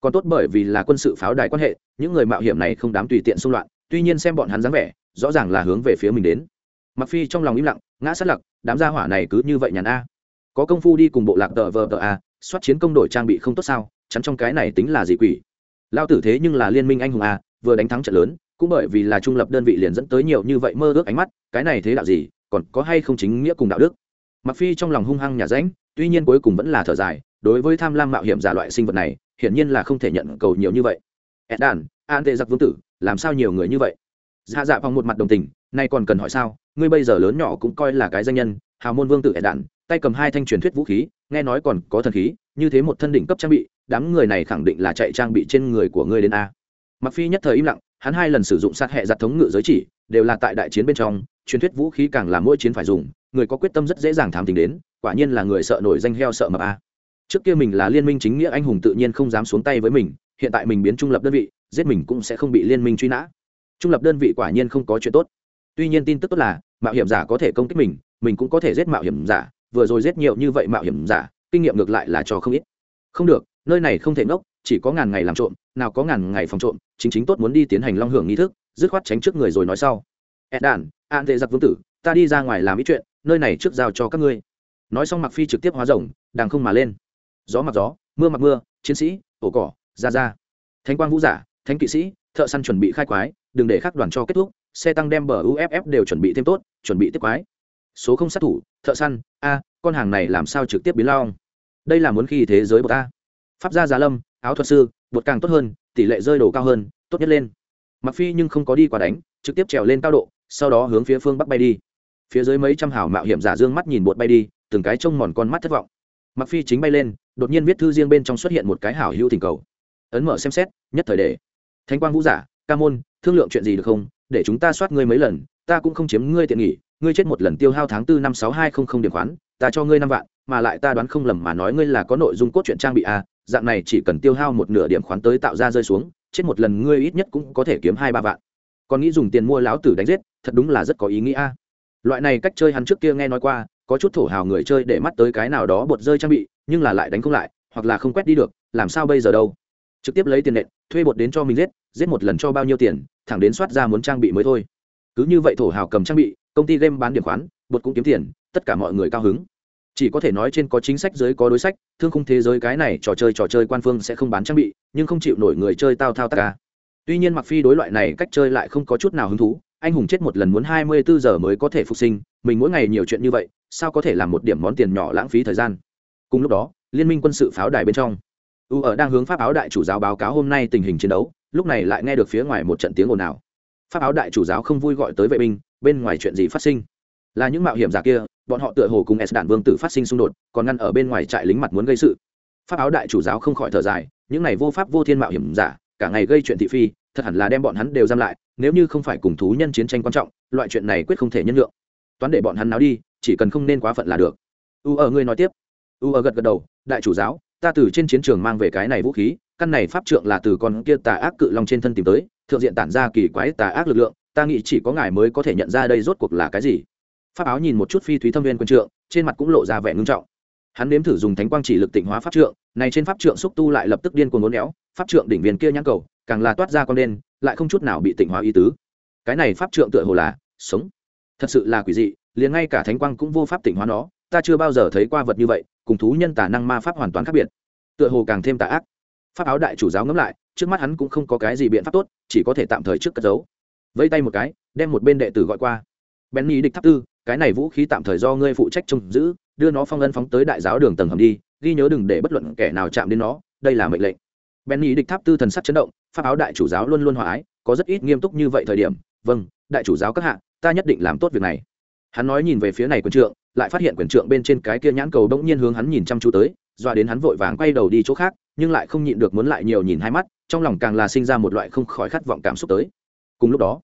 Còn tốt bởi vì là quân sự pháo đài quan hệ, những người mạo hiểm này không dám tùy tiện xung loạn, tuy nhiên xem bọn hắn dáng vẻ, rõ ràng là hướng về phía mình đến. Mặc phi trong lòng im lặng, ngã sát lặc, đám gia hỏa này cứ như vậy nhàn a. Có công phu đi cùng bộ lạc tờ vờ tờ a soát chiến công đổi trang bị không tốt sao, chắn trong cái này tính là gì quỷ? Lao tử thế nhưng là liên minh anh hùng a vừa đánh thắng trận lớn, cũng bởi vì là trung lập đơn vị liền dẫn tới nhiều như vậy mơ ước ánh mắt, cái này thế đạo gì, còn có hay không chính nghĩa cùng đạo đức? Mặc phi trong lòng hung hăng nhà ránh tuy nhiên cuối cùng vẫn là thở dài, đối với tham lam mạo hiểm giả loại sinh vật này, hiển nhiên là không thể nhận cầu nhiều như vậy. Ed đàn an tệ giặc vương tử, làm sao nhiều người như vậy? Dạ dạ phòng một mặt đồng tình, nay còn cần hỏi sao, ngươi bây giờ lớn nhỏ cũng coi là cái danh nhân, hào môn vương tử ed đàn tay cầm hai thanh truyền thuyết vũ khí nghe nói còn có thần khí, như thế một thân đỉnh cấp trang bị, đám người này khẳng định là chạy trang bị trên người của ngươi đến a. Mặc phi nhất thời im lặng, hắn hai lần sử dụng sát hệ giặt thống ngự giới chỉ, đều là tại đại chiến bên trong, truyền thuyết vũ khí càng là mỗi chiến phải dùng, người có quyết tâm rất dễ dàng thám tính đến, quả nhiên là người sợ nổi danh heo sợ mập a. Trước kia mình là liên minh chính nghĩa anh hùng tự nhiên không dám xuống tay với mình, hiện tại mình biến trung lập đơn vị, giết mình cũng sẽ không bị liên minh truy nã. Trung lập đơn vị quả nhiên không có chuyện tốt. Tuy nhiên tin tức tốt là, mạo hiểm giả có thể công kích mình mình cũng có thể giết mạo hiểm giả vừa rồi giết nhiều như vậy mạo hiểm giả, kinh nghiệm ngược lại là cho không ít. Không được, nơi này không thể ngốc, chỉ có ngàn ngày làm trộm, nào có ngàn ngày phòng trộm, chính chính tốt muốn đi tiến hành long hưởng nghi thức, dứt khoát tránh trước người rồi nói sau. Ed đàn an tệ giặc vương tử, ta đi ra ngoài làm ít chuyện, nơi này trước giao cho các ngươi. Nói xong mặc phi trực tiếp hóa rồng, đàng không mà lên. Gió mặc gió, mưa mặc mưa, chiến sĩ, ổ cỏ, ra ra. Thánh quang vũ giả, thánh kỵ sĩ, thợ săn chuẩn bị khai quái, đừng để khắc đoàn cho kết thúc, xe tăng đem bờ uff đều chuẩn bị thêm tốt, chuẩn bị tiếp quái. Số không sát thủ thợ săn, a, con hàng này làm sao trực tiếp biến long? Đây là muốn khi thế giới bột a pháp gia giá lâm, áo thuật sư, bột càng tốt hơn, tỷ lệ rơi đồ cao hơn, tốt nhất lên. Mặc phi nhưng không có đi quả đánh, trực tiếp trèo lên cao độ, sau đó hướng phía phương bắc bay đi. Phía dưới mấy trăm hào mạo hiểm giả dương mắt nhìn bột bay đi, từng cái trông mòn con mắt thất vọng. Mặc phi chính bay lên, đột nhiên viết thư riêng bên trong xuất hiện một cái hảo hữu tình cầu. Ấn mở xem xét, nhất thời đề thánh quang vũ giả, ca môn, thương lượng chuyện gì được không? Để chúng ta soát ngươi mấy lần, ta cũng không chiếm ngươi tiện nghỉ ngươi chết một lần tiêu hao tháng tư năm sáu hai không không điểm khoán ta cho ngươi năm vạn mà lại ta đoán không lầm mà nói ngươi là có nội dung cốt truyện trang bị a à, dạng này chỉ cần tiêu hao một nửa điểm khoán tới tạo ra rơi xuống chết một lần ngươi ít nhất cũng có thể kiếm hai ba vạn. Còn nghĩ dùng tiền mua láo tử đánh giết thật đúng là rất có ý nghĩa a loại này cách chơi hắn trước kia nghe nói qua có chút thổ hào người chơi để mắt tới cái nào đó bột rơi trang bị nhưng là lại đánh không lại hoặc là không quét đi được làm sao bây giờ đâu. Trực tiếp lấy tiền nện thuê bột đến cho mình giết giết một lần cho bao nhiêu tiền thẳng đến soát ra muốn trang bị mới thôi. Cứ như vậy thổ hào cầm trang bị công ty game bán điểm khoán, bột cũng kiếm tiền, tất cả mọi người cao hứng. Chỉ có thể nói trên có chính sách dưới có đối sách, thương khung thế giới cái này trò chơi trò chơi quan phương sẽ không bán trang bị, nhưng không chịu nổi người chơi tao thao tác cả tuy nhiên mặc phi đối loại này cách chơi lại không có chút nào hứng thú, anh hùng chết một lần muốn hai mươi bốn giờ mới có thể phục sinh, mình mỗi ngày nhiều chuyện như vậy, sao có thể làm một điểm món tiền nhỏ lãng phí thời gian? Cùng lúc đó, liên minh quân sự pháo đài bên trong, u ở đang hướng pháp áo đại chủ giáo báo cáo hôm nay tình hình chiến đấu, lúc này lại nghe được phía ngoài một trận tiếng ồn ào. Pháp áo đại chủ giáo không vui gọi tới vệ binh bên ngoài chuyện gì phát sinh? Là những mạo hiểm giả kia, bọn họ tựa hồ cùng s đạn vương tử phát sinh xung đột, còn ngăn ở bên ngoài trại lính mặt muốn gây sự. Pháp áo đại chủ giáo không khỏi thở dài, những này vô pháp vô thiên mạo hiểm giả, cả ngày gây chuyện thị phi, thật hẳn là đem bọn hắn đều giam lại, nếu như không phải cùng thú nhân chiến tranh quan trọng, loại chuyện này quyết không thể nhân lượng toán để bọn hắn náo đi, chỉ cần không nên quá phận là được. U ở ngươi nói tiếp. U ở gật gật đầu, đại chủ giáo, ta từ trên chiến trường mang về cái này vũ khí, căn này pháp trượng là từ con kia tà ác cự long trên thân tìm tới, thượng diện tản ra kỳ quái tà ác lực lượng ta nghĩ chỉ có ngài mới có thể nhận ra đây rốt cuộc là cái gì. Pháp áo nhìn một chút phi thúy thâm viên quân trượng, trên mặt cũng lộ ra vẻ ngưng trọng. Hắn nếm thử dùng thánh quang chỉ lực tịnh hóa pháp trượng, này trên pháp trượng xúc tu lại lập tức điên cuồng ngốn éo, pháp trượng đỉnh viên kia nhãn cầu, càng là toát ra con đen, lại không chút nào bị tịnh hóa ý tứ. Cái này pháp trượng tựa hồ là sống. Thật sự là quỷ dị, liền ngay cả thánh quang cũng vô pháp tịnh hóa nó, ta chưa bao giờ thấy qua vật như vậy, cùng thú nhân tả năng ma pháp hoàn toàn khác biệt. Tựa hồ càng thêm tà ác. Pháp áo đại chủ giáo ngẫm lại, trước mắt hắn cũng không có cái gì biện pháp tốt, chỉ có thể tạm thời trước cất giấu vẫy tay một cái, đem một bên đệ tử gọi qua. Benny địch tháp tư, cái này vũ khí tạm thời do ngươi phụ trách trông giữ, đưa nó phong ân phóng tới đại giáo đường tầng hầm đi, ghi nhớ đừng để bất luận kẻ nào chạm đến nó, đây là mệnh lệnh. Benny địch tháp tư thần sắc chấn động, pháp áo đại chủ giáo luôn luôn hòa ái, có rất ít nghiêm túc như vậy thời điểm vâng đại chủ giáo các hạ, ta nhất định làm tốt việc này. Hắn nói nhìn về phía này quyền trượng, lại phát hiện quyền trượng bên trên cái kia nhãn cầu bỗng nhiên hướng hắn nhìn chăm chú tới, doa đến hắn vội vàng quay đầu đi chỗ khác, nhưng lại không nhịn được muốn lại nhiều nhìn hai mắt, trong lòng càng là sinh ra một loại không khỏi khát vọng cảm xúc tới cùng lúc đó,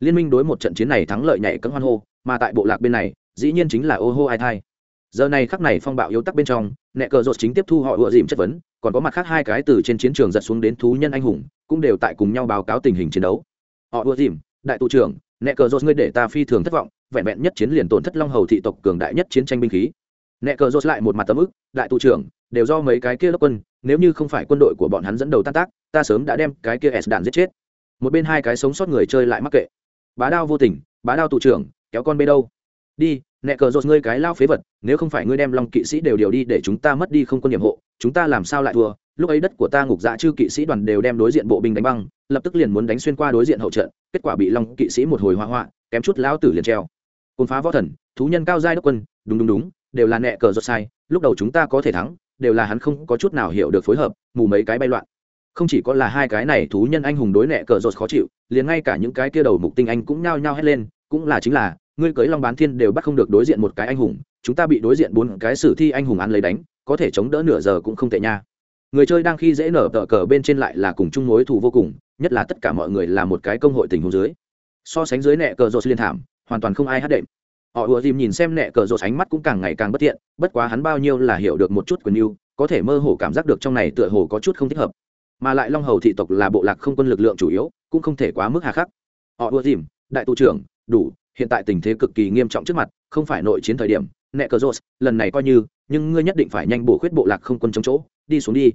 liên minh đối một trận chiến này thắng lợi nhảy cấm hoan hô, mà tại bộ lạc bên này, dĩ nhiên chính là ô hô ai thai. Giờ này khắc này phong bạo yếu tắc bên trong, nẹ cờ rột chính tiếp thu họ ựa dìm chất vấn, còn có mặt khác hai cái từ trên chiến trường giật xuống đến thú nhân anh hùng, cũng đều tại cùng nhau báo cáo tình hình chiến đấu. Họ ựa dìm, đại tụ trưởng, nẹ cờ rột ngươi để ta phi thường thất vọng, vẹn vẹn nhất chiến liền tổn thất long hầu thị tộc cường đại nhất chiến tranh binh khí. Nẹ cờ rột lại một mặt tấm ức, đại tụ trưởng, đều do mấy cái kia lớp quân, nếu như không phải quân đội của bọn hắn dẫn đầu tan tác, ta sớm đã đem cái kia s đạn giết chết một bên hai cái sống sót người chơi lại mắc kệ. Bá đao vô tình, bá đao tụ trưởng, kéo con bê đâu? Đi, nẹ cờ rột ngươi cái lao phế vật, nếu không phải ngươi đem long kỵ sĩ đều điều đi để chúng ta mất đi không quân nhiệm hộ, chúng ta làm sao lại thua? Lúc ấy đất của ta ngục dạ chư kỵ sĩ đoàn đều đem đối diện bộ binh đánh băng, lập tức liền muốn đánh xuyên qua đối diện hậu trận, kết quả bị long kỵ sĩ một hồi hoa hoa kém chút lão tử liền treo. Côn phá võ thần, thú nhân cao giai đốc quân, đúng đúng đúng, đều là nẹ cờ rột sai, lúc đầu chúng ta có thể thắng, đều là hắn không có chút nào hiểu được phối hợp, mù mấy cái bay loạn không chỉ có là hai cái này thú nhân anh hùng đối nẹ cờ rột khó chịu, liền ngay cả những cái kia đầu mục tinh anh cũng nhao nhao hét lên, cũng là chính là, ngươi cưới long bán thiên đều bắt không được đối diện một cái anh hùng, chúng ta bị đối diện bốn cái sử thi anh hùng ăn lấy đánh, có thể chống đỡ nửa giờ cũng không tệ nha. Người chơi đang khi dễ nở tờ cờ bên trên lại là cùng chung mối thù vô cùng, nhất là tất cả mọi người là một cái công hội tình huống dưới. So sánh dưới nẹ cờ rột liên thảm, hoàn toàn không ai hát đệm. Họ ùa dìm nhìn xem nẹ cờ rột ánh mắt cũng càng ngày càng bất thiện, bất quá hắn bao nhiêu là hiểu được một chút quyền yêu có thể mơ hồ cảm giác được trong này tựa hồ có chút không thích hợp mà lại long hầu thị tộc là bộ lạc không quân lực lượng chủ yếu, cũng không thể quá mức hà khắc. Họ ưa dìm, đại Tu trưởng, đủ, hiện tại tình thế cực kỳ nghiêm trọng trước mặt, không phải nội chiến thời điểm nẹ cờ rột lần này coi như, nhưng ngươi nhất định phải nhanh bổ khuyết bộ lạc không quân chống chỗ, đi xuống đi.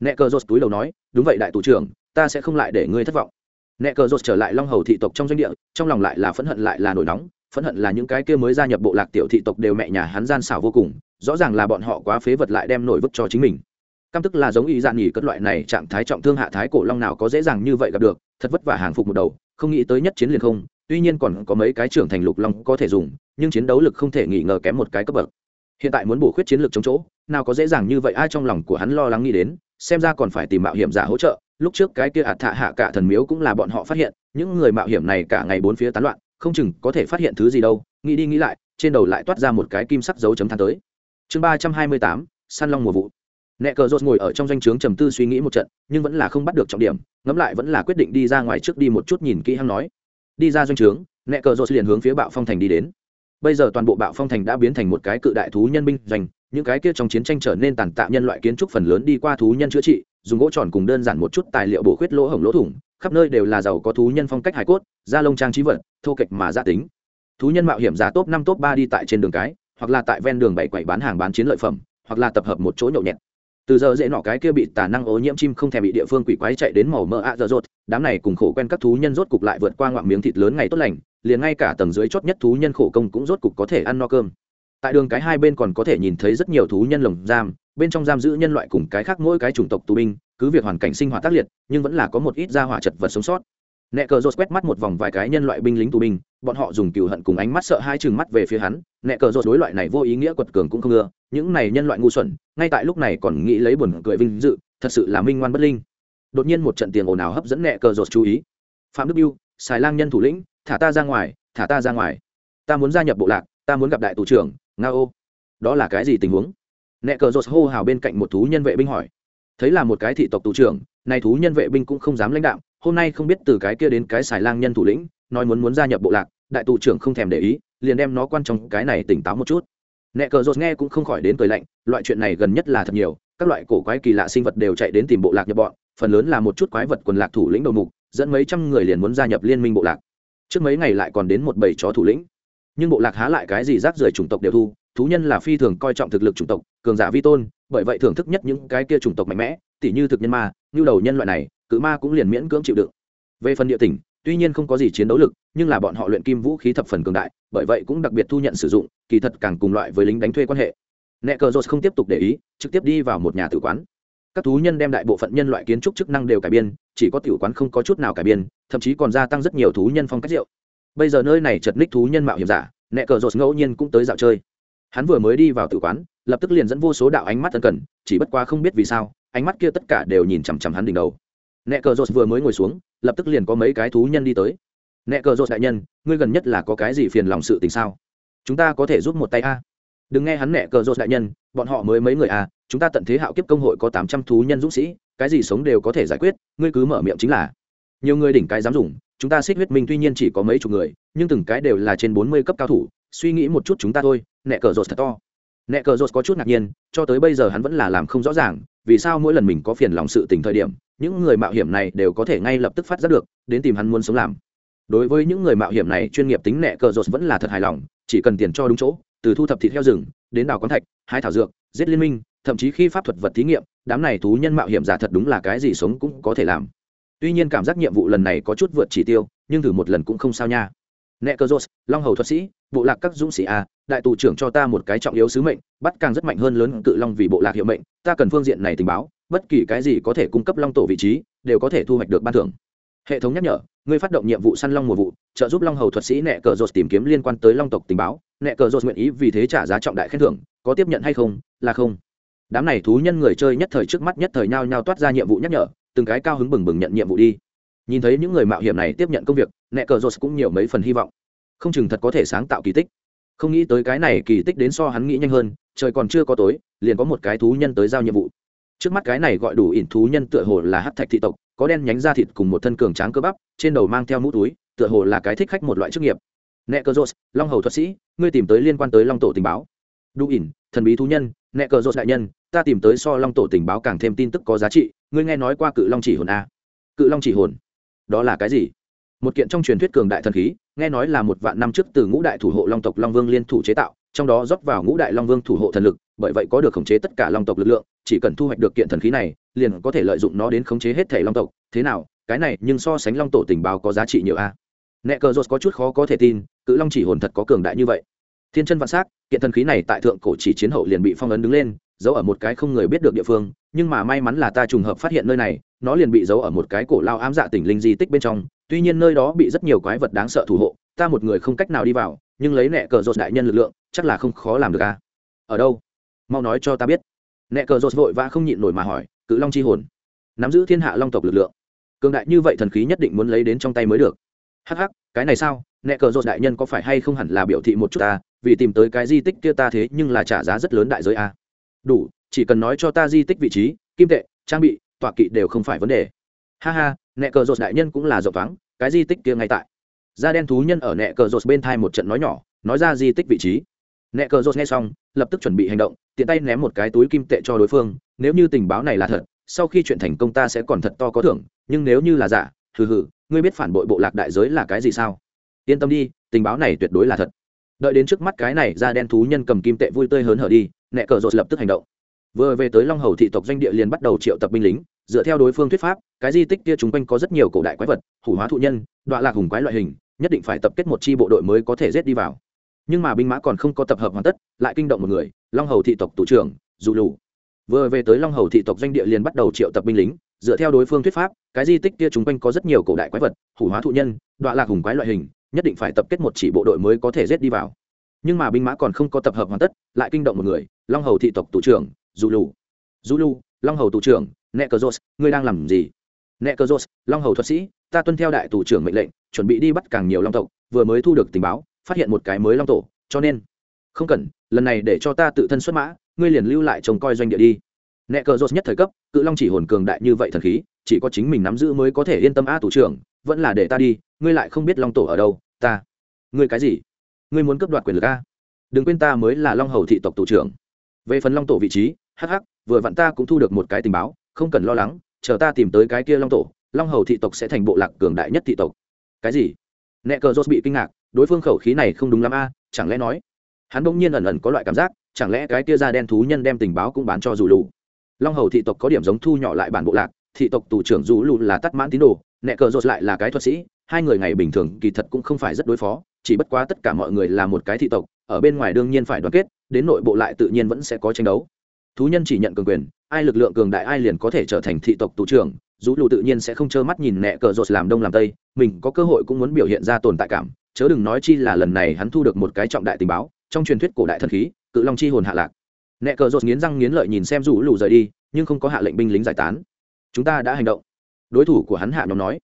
Nẹ cờ rột túi đầu nói, đúng vậy đại tù trưởng, ta sẽ không lại để ngươi thất vọng. Nẹ cờ rột trở lại long hầu thị tộc trong doanh địa, trong lòng lại là phẫn hận lại là nổi nóng, phẫn hận là những cái kia mới gia nhập bộ lạc tiểu thị tộc đều mẹ nhà hắn gian xảo vô cùng, rõ ràng là bọn họ quá phế vật lại đem nổi vứt cho chính mình căm tức là giống y dạn nghỉ cất loại này trạng thái trọng thương hạ thái cổ long nào có dễ dàng như vậy gặp được, thật vất vả hàng phục một đầu, không nghĩ tới nhất chiến liền không, tuy nhiên còn có mấy cái trưởng thành lục long có thể dùng, nhưng chiến đấu lực không thể nghỉ ngờ kém một cái cấp bậc. Hiện tại muốn bổ khuyết chiến lược chống chỗ, nào có dễ dàng như vậy ai trong lòng của hắn lo lắng nghĩ đến, xem ra còn phải tìm mạo hiểm giả hỗ trợ, lúc trước cái kia ạt thạ hạ cả thần miếu cũng là bọn họ phát hiện, những người mạo hiểm này cả ngày bốn phía tán loạn, không chừng có thể phát hiện thứ gì đâu, nghĩ đi nghĩ lại, trên đầu lại toát ra một cái kim sắc dấu chấm than tới. Chương ba trăm hai mươi tám, săn long mùa vụ nẹ cờ rột ngồi ở trong danh o trướng trầm tư suy nghĩ một trận, nhưng vẫn là không bắt được trọng điểm, ngẫm lại vẫn là quyết định đi ra ngoài trước đi một chút nhìn kỹ hăng nói. Đi ra doanh trướng, nẹ cờ rột liền hướng phía bạo phong thành đi đến. Bây giờ toàn bộ bạo phong thành đã biến thành một cái cự đại thú nhân binh doanh, những cái kia trong chiến tranh trở nên tàn tạ nhân loại kiến trúc phần lớn đi qua thú nhân chữa trị, dùng gỗ tròn cùng đơn giản một chút tài liệu bổ khuyết lỗ hổng lỗ thủng, khắp nơi đều là giàu có thú nhân phong cách hải cốt, da lông trang trí vật, thô kệch mà gia tính. Thú nhân mạo hiểm giá top năm top ba đi tại trên đường cái, hoặc là tại ven đường bảy quậy bán hàng bán chiến lợi phẩm, hoặc là tập hợp một chỗ nhậu nhẹt từ giờ dễ nọ cái kia bị tà năng ô nhiễm chim không thèm bị địa phương quỷ quái chạy đến màu mỡ ạ dở dột đám này cùng khổ quen các thú nhân rốt cục lại vượt qua ngoạm miếng thịt lớn ngày tốt lành, liền ngay cả tầng dưới chót nhất thú nhân khổ công cũng rốt cục có thể ăn no cơm. Tại đường cái hai bên còn có thể nhìn thấy rất nhiều thú nhân lồng giam, bên trong giam giữ nhân loại cùng cái khác mỗi cái chủng tộc tù binh, cứ việc hoàn cảnh sinh hoạt tác liệt, nhưng vẫn là có một ít gia hỏa chật vật sống sót nẹ cờ rột quét mắt một vòng vài cái nhân loại binh lính tù binh, bọn họ dùng cừu hận cùng ánh mắt sợ hai chừng mắt về phía hắn. Nẹ cờ rột đối loại này vô ý nghĩa quật cường cũng không ưa. Những này nhân loại ngu xuẩn, ngay tại lúc này còn nghĩ lấy buồn cười vinh dự, thật sự là minh ngoan bất linh. Đột nhiên một trận tiền ồn ào hấp dẫn nẹ cờ rột chú ý. Phạm đức biêu xài lang nhân thủ lĩnh, thả ta ra ngoài, thả ta ra ngoài. Ta muốn gia nhập bộ lạc, ta muốn gặp đại tù trưởng, nga ô. Đó là cái gì tình huống? Nẹ cờ rột hô hào bên cạnh một thú nhân vệ binh hỏi. Thấy là một cái thị tộc tù trưởng này thú nhân vệ binh cũng không dám lãnh đạo hôm nay không biết từ cái kia đến cái xài lang nhân thủ lĩnh, nói muốn muốn gia nhập bộ lạc, đại tù trưởng không thèm để ý, liền đem nó quan trọng cái này tỉnh táo một chút. Nẹ cờ rột nghe cũng không khỏi đến cười lạnh, loại chuyện này gần nhất là thật nhiều, các loại cổ quái kỳ lạ sinh vật đều chạy đến tìm bộ lạc nhập bọn, phần lớn là một chút quái vật quần lạc thủ lĩnh đầu mục, dẫn mấy trăm người liền muốn gia nhập liên minh bộ lạc. Trước mấy ngày lại còn đến một bầy chó thủ lĩnh. Nhưng bộ lạc há lại cái gì rác rưởi chủng tộc đều thu, thú nhân là phi thường coi trọng thực lực chủng tộc, cường giả vi tôn, bởi vậy thưởng thức nhất những cái kia chủng tộc mạnh mẽ tỉ như thực nhân ma, như đầu nhân loại này, cự ma cũng liền miễn cưỡng chịu đựng. Về phần địa tỉnh, tuy nhiên không có gì chiến đấu lực, nhưng là bọn họ luyện kim vũ khí thập phần cường đại, bởi vậy cũng đặc biệt thu nhận sử dụng, kỳ thật càng cùng loại với lính đánh thuê quan hệ. Nẹ cờ jose không tiếp tục để ý, trực tiếp đi vào một nhà tử quán. Các thú nhân đem đại bộ phận nhân loại kiến trúc chức năng đều cải biên, chỉ có tiểu quán không có chút nào cải biên, thậm chí còn gia tăng rất nhiều thú nhân phong cách rượu. Bây giờ nơi này chật ních thú nhân mạo hiểm giả nẹ cờ rột ngẫu nhiên cũng tới dạo chơi. Hắn vừa mới đi vào tử quán, lập tức liền dẫn vô số đạo ánh mắt tân cần, chỉ bất quá không biết vì sao ánh mắt kia tất cả đều nhìn chằm chằm hắn đỉnh đầu. Nẹ cờ rột vừa mới ngồi xuống, lập tức liền có mấy cái thú nhân đi tới. Nẹ cờ rột đại nhân, ngươi gần nhất là có cái gì phiền lòng sự tình sao? Chúng ta có thể giúp một tay a. Đừng nghe hắn nẹ cờ rột đại nhân, bọn họ mới mấy người a chúng ta tận thế hạo kiếp công hội có tám trăm thú nhân dũng sĩ, cái gì sống đều có thể giải quyết, ngươi cứ mở miệng chính là. Nhiều người đỉnh cái dám dùng, chúng ta xích huyết minh tuy nhiên chỉ có mấy chục người, nhưng từng cái đều là trên bốn mươi cấp cao thủ, suy nghĩ một chút chúng ta thôi, nẹ cờ rột thật to. Nẹ cờ rột có chút ngạc nhiên, cho tới bây giờ hắn vẫn là làm không rõ ràng vì sao mỗi lần mình có phiền lòng sự tình thời điểm, những người mạo hiểm này đều có thể ngay lập tức phát giác được, đến tìm hắn muốn sống làm. Đối với những người mạo hiểm này, chuyên nghiệp tính nẹ cờ rột vẫn là thật hài lòng, chỉ cần tiền cho đúng chỗ, từ thu thập thịt heo rừng, đến đào quán thạch, hái thảo dược, giết liên minh, thậm chí khi pháp thuật vật thí nghiệm, đám này thú nhân mạo hiểm giả thật đúng là cái gì sống cũng có thể làm. Tuy nhiên cảm giác nhiệm vụ lần này có chút vượt chỉ tiêu, nhưng thử một lần cũng không sao nha. Nẹ cơ rốt long hầu thuật sĩ, bộ lạc các dũng sĩ a đại tù trưởng cho ta một cái trọng yếu sứ mệnh, bắt càng rất mạnh hơn lớn cự long vì bộ lạc hiệu mệnh, ta cần phương diện này tình báo, bất kỳ cái gì có thể cung cấp long tổ vị trí, đều có thể thu hoạch được ban thưởng. Hệ thống nhắc nhở, ngươi phát động nhiệm vụ săn long mùa vụ, trợ giúp long hầu thuật sĩ nẹ cờ rột tìm kiếm liên quan tới long tộc tình báo. Nẹ cờ rột nguyện ý vì thế trả giá trọng đại khen thưởng, có tiếp nhận hay không, là không. Đám này thú nhân người chơi nhất thời trước mắt nhất thời nhao nhao toát ra nhiệm vụ nhắc nhở, từng cái cao hứng bừng bừng nhận nhiệm vụ đi. Nhìn thấy những người mạo hiểm này tiếp nhận công việc, nẹ cờ rột cũng nhiều mấy phần hy vọng. Không chừng thật có thể sáng tạo kỳ tích không nghĩ tới cái này kỳ tích đến so hắn nghĩ nhanh hơn trời còn chưa có tối liền có một cái thú nhân tới giao nhiệm vụ. Trước mắt cái này gọi đủ ỉn thú nhân tựa hồ là hát thạch thị tộc có đen nhánh da thịt cùng một thân cường tráng cơ bắp trên đầu mang theo mũ túi tựa hồ là cái thích khách một loại chức nghiệp. Nẹ cơ rốt, long hầu thuật sĩ ngươi tìm tới liên quan tới long tổ tình báo. Đủ ỉn thần bí thú nhân nẹ cờ rột đại nhân ta tìm tới so long tổ tình báo càng thêm tin tức có giá trị ngươi nghe nói qua cự long chỉ hồn a cự long chỉ hồn? Đó là cái gì? Một kiện trong truyền thuyết cường đại thần khí nghe nói là một vạn năm trước từ ngũ đại thủ hộ long tộc long vương liên thủ chế tạo, trong đó rót vào ngũ đại long vương thủ hộ thần lực, bởi vậy có được khống chế tất cả long tộc lực lượng, chỉ cần thu hoạch được kiện thần khí này, liền có thể lợi dụng nó đến khống chế hết thể long tộc. Thế nào, cái này nhưng so sánh long tổ tình báo có giá trị nhiều a nẹ cờ rột có chút khó có thể tin, cự long chỉ hồn thật có cường đại như vậy. Thiên chân vạn s á c kiện thần khí này tại thượng cổ chỉ chiến hậu liền bị phong ấn đứng lên giấu ở một cái không người biết được địa phương, nhưng mà may mắn là ta trùng hợp phát hiện nơi này, nó liền bị giấu ở một cái cổ lao ám dạ tỉnh linh di tích bên trong, tuy nhiên nơi đó bị rất nhiều quái vật đáng sợ thủ hộ, ta một người không cách nào đi vào, nhưng lấy nẹ cờ rột đại nhân lực lượng, chắc là không khó làm được à ở đâu? Mau nói cho ta biết. Nẹ cờ rột vội và không nhịn nổi mà hỏi, cự long c h i hồn. Nắm giữ thiên hạ long tộc lực lượng. Cường đại như vậy thần khí nhất định muốn lấy đến trong tay mới được. Hắc hắc, cái này sao? Nẹ cờ rột đại nhân có phải hay không hẳn là biểu thị một chút ta, vì tìm tới cái di tích kia ta thế nhưng là trả giá rất lớn đại giới a đủ, chỉ cần nói cho ta di tích vị trí, kim tệ, trang bị, tọa kỵ đều không phải vấn đề. Ha ha, nẹ cờ rột đại nhân cũng là rộng thoáng, cái di tích kia ngay tại. Da đen thú nhân ở nẹ cờ rột bên thai một trận nói nhỏ, nói ra di tích vị trí. Nẹ cờ rột nghe xong, lập tức chuẩn bị hành động, tiện tay ném một cái túi kim tệ cho đối phương, nếu như tình báo này là thật, sau khi chuyện thành công ta sẽ còn thật to có thưởng, nhưng nếu như là giả, hừ hừ, ngươi biết phản bội bộ lạc đại giới là cái gì sao? Yên tâm đi, tình báo này tuyệt đối là thật đợi đến trước mắt cái này ra đen thú nhân cầm kim tệ vui tươi hớn hở đi, nẹ cờ rột lập tức hành động. Vừa về tới long hầu thị tộc doanh địa liền bắt đầu triệu tập binh lính, dựa theo đối phương thuyết pháp, cái di tích kia chúng quanh có rất nhiều cổ đại quái vật, hủ hóa thụ nhân đoạn lạc hùng quái loại hình, nhất định phải tập kết một chi bộ đội mới có thể rết đi vào. Nhưng mà binh mã còn không có tập hợp hoàn tất, lại kinh động một người, long hầu thị tộc thủ trưởng dù lù. Vừa về tới long hầu thị tộc doanh địa liền bắt đầu triệu tập binh lính, dựa theo đối phương thuyết pháp, cái di tích kia chúng quanh có rất nhiều cổ đại quái vật, hủ hóa thụ nhân đoạn lạc hùng quái loại hình nhất định phải tập kết một chỉ bộ đội mới có thể rết đi vào. Nhưng mà binh mã còn không có tập hợp hoàn tất, lại kinh động một người, long hầu thị tộc thủ trưởng dù lù dù lù long hầu thủ trưởng nẹ cờ jos ngươi đang làm gì? Nẹ cờ jos long hầu thuật sĩ, ta tuân theo đại thủ trưởng mệnh lệnh, chuẩn bị đi bắt càng nhiều long tộc, vừa mới thu được tình báo, phát hiện một cái mới long tổ, cho nên, không cần, lần này để cho ta tự thân xuất mã, ngươi liền lưu lại trông coi doanh địa đi. Nẹ cờ jos nhất thời cấp, cự long chỉ hồn cường đại như vậy thần khí, chỉ có chính mình nắm giữ mới có thể yên tâm a thủ trưởng, vẫn là để ta đi, ngươi lại không biết long tổ ở đâu ta. Ngươi cái gì? Ngươi muốn cướp đoạt quyền lực a? Đừng quên ta mới là long hầu thị tộc tổ trưởng. Về phần long tổ vị trí hh vừa vặn ta cũng thu được một cái tình báo, không cần lo lắng, chờ ta tìm tới cái kia long tổ, long hầu thị tộc sẽ thành bộ lạc cường đại nhất thị tộc. Cái gì? Nẹ cờ jos bị kinh ngạc, đối phương khẩu khí này không đúng lắm a, chẳng lẽ nói? Hắn bỗng nhiên ẩn ẩn có loại cảm giác, chẳng lẽ cái kia da đen thú nhân đem tình báo cũng bán cho dù lù? Long hầu thị tộc có điểm giống thu nhỏ lại bản bộ lạc, thị tộc tù trưởng dù lù là tắt mãn tín đồ, nẹ cờ rột lại là cái thuật sĩ hai người ngày bình thường kỳ thật cũng không phải rất đối phó, chỉ bất quá tất cả mọi người là một cái thị tộc, ở bên ngoài đương nhiên phải đoàn kết, đến nội bộ lại tự nhiên vẫn sẽ có tranh đấu. Thú nhân chỉ nhận cường quyền, ai lực lượng cường đại ai liền có thể trở thành thị tộc tù trưởng, dù lù tự nhiên sẽ không trơ mắt nhìn nẹ cờ rột làm đông làm tây, mình có cơ hội cũng muốn biểu hiện ra tồn tại cảm, chớ đừng nói chi là lần này hắn thu được một cái trọng đại tình báo, trong truyền thuyết cổ đại thần khí, cự long chi hồn hạ lạc. Nẹ cờ rột nghiến răng nghiến lợi nhìn xem rủ lù rời đi, nhưng không có hạ lệnh binh lính giải tán. Chúng ta đã hành động. Đối thủ của hắn hạ nhóm nói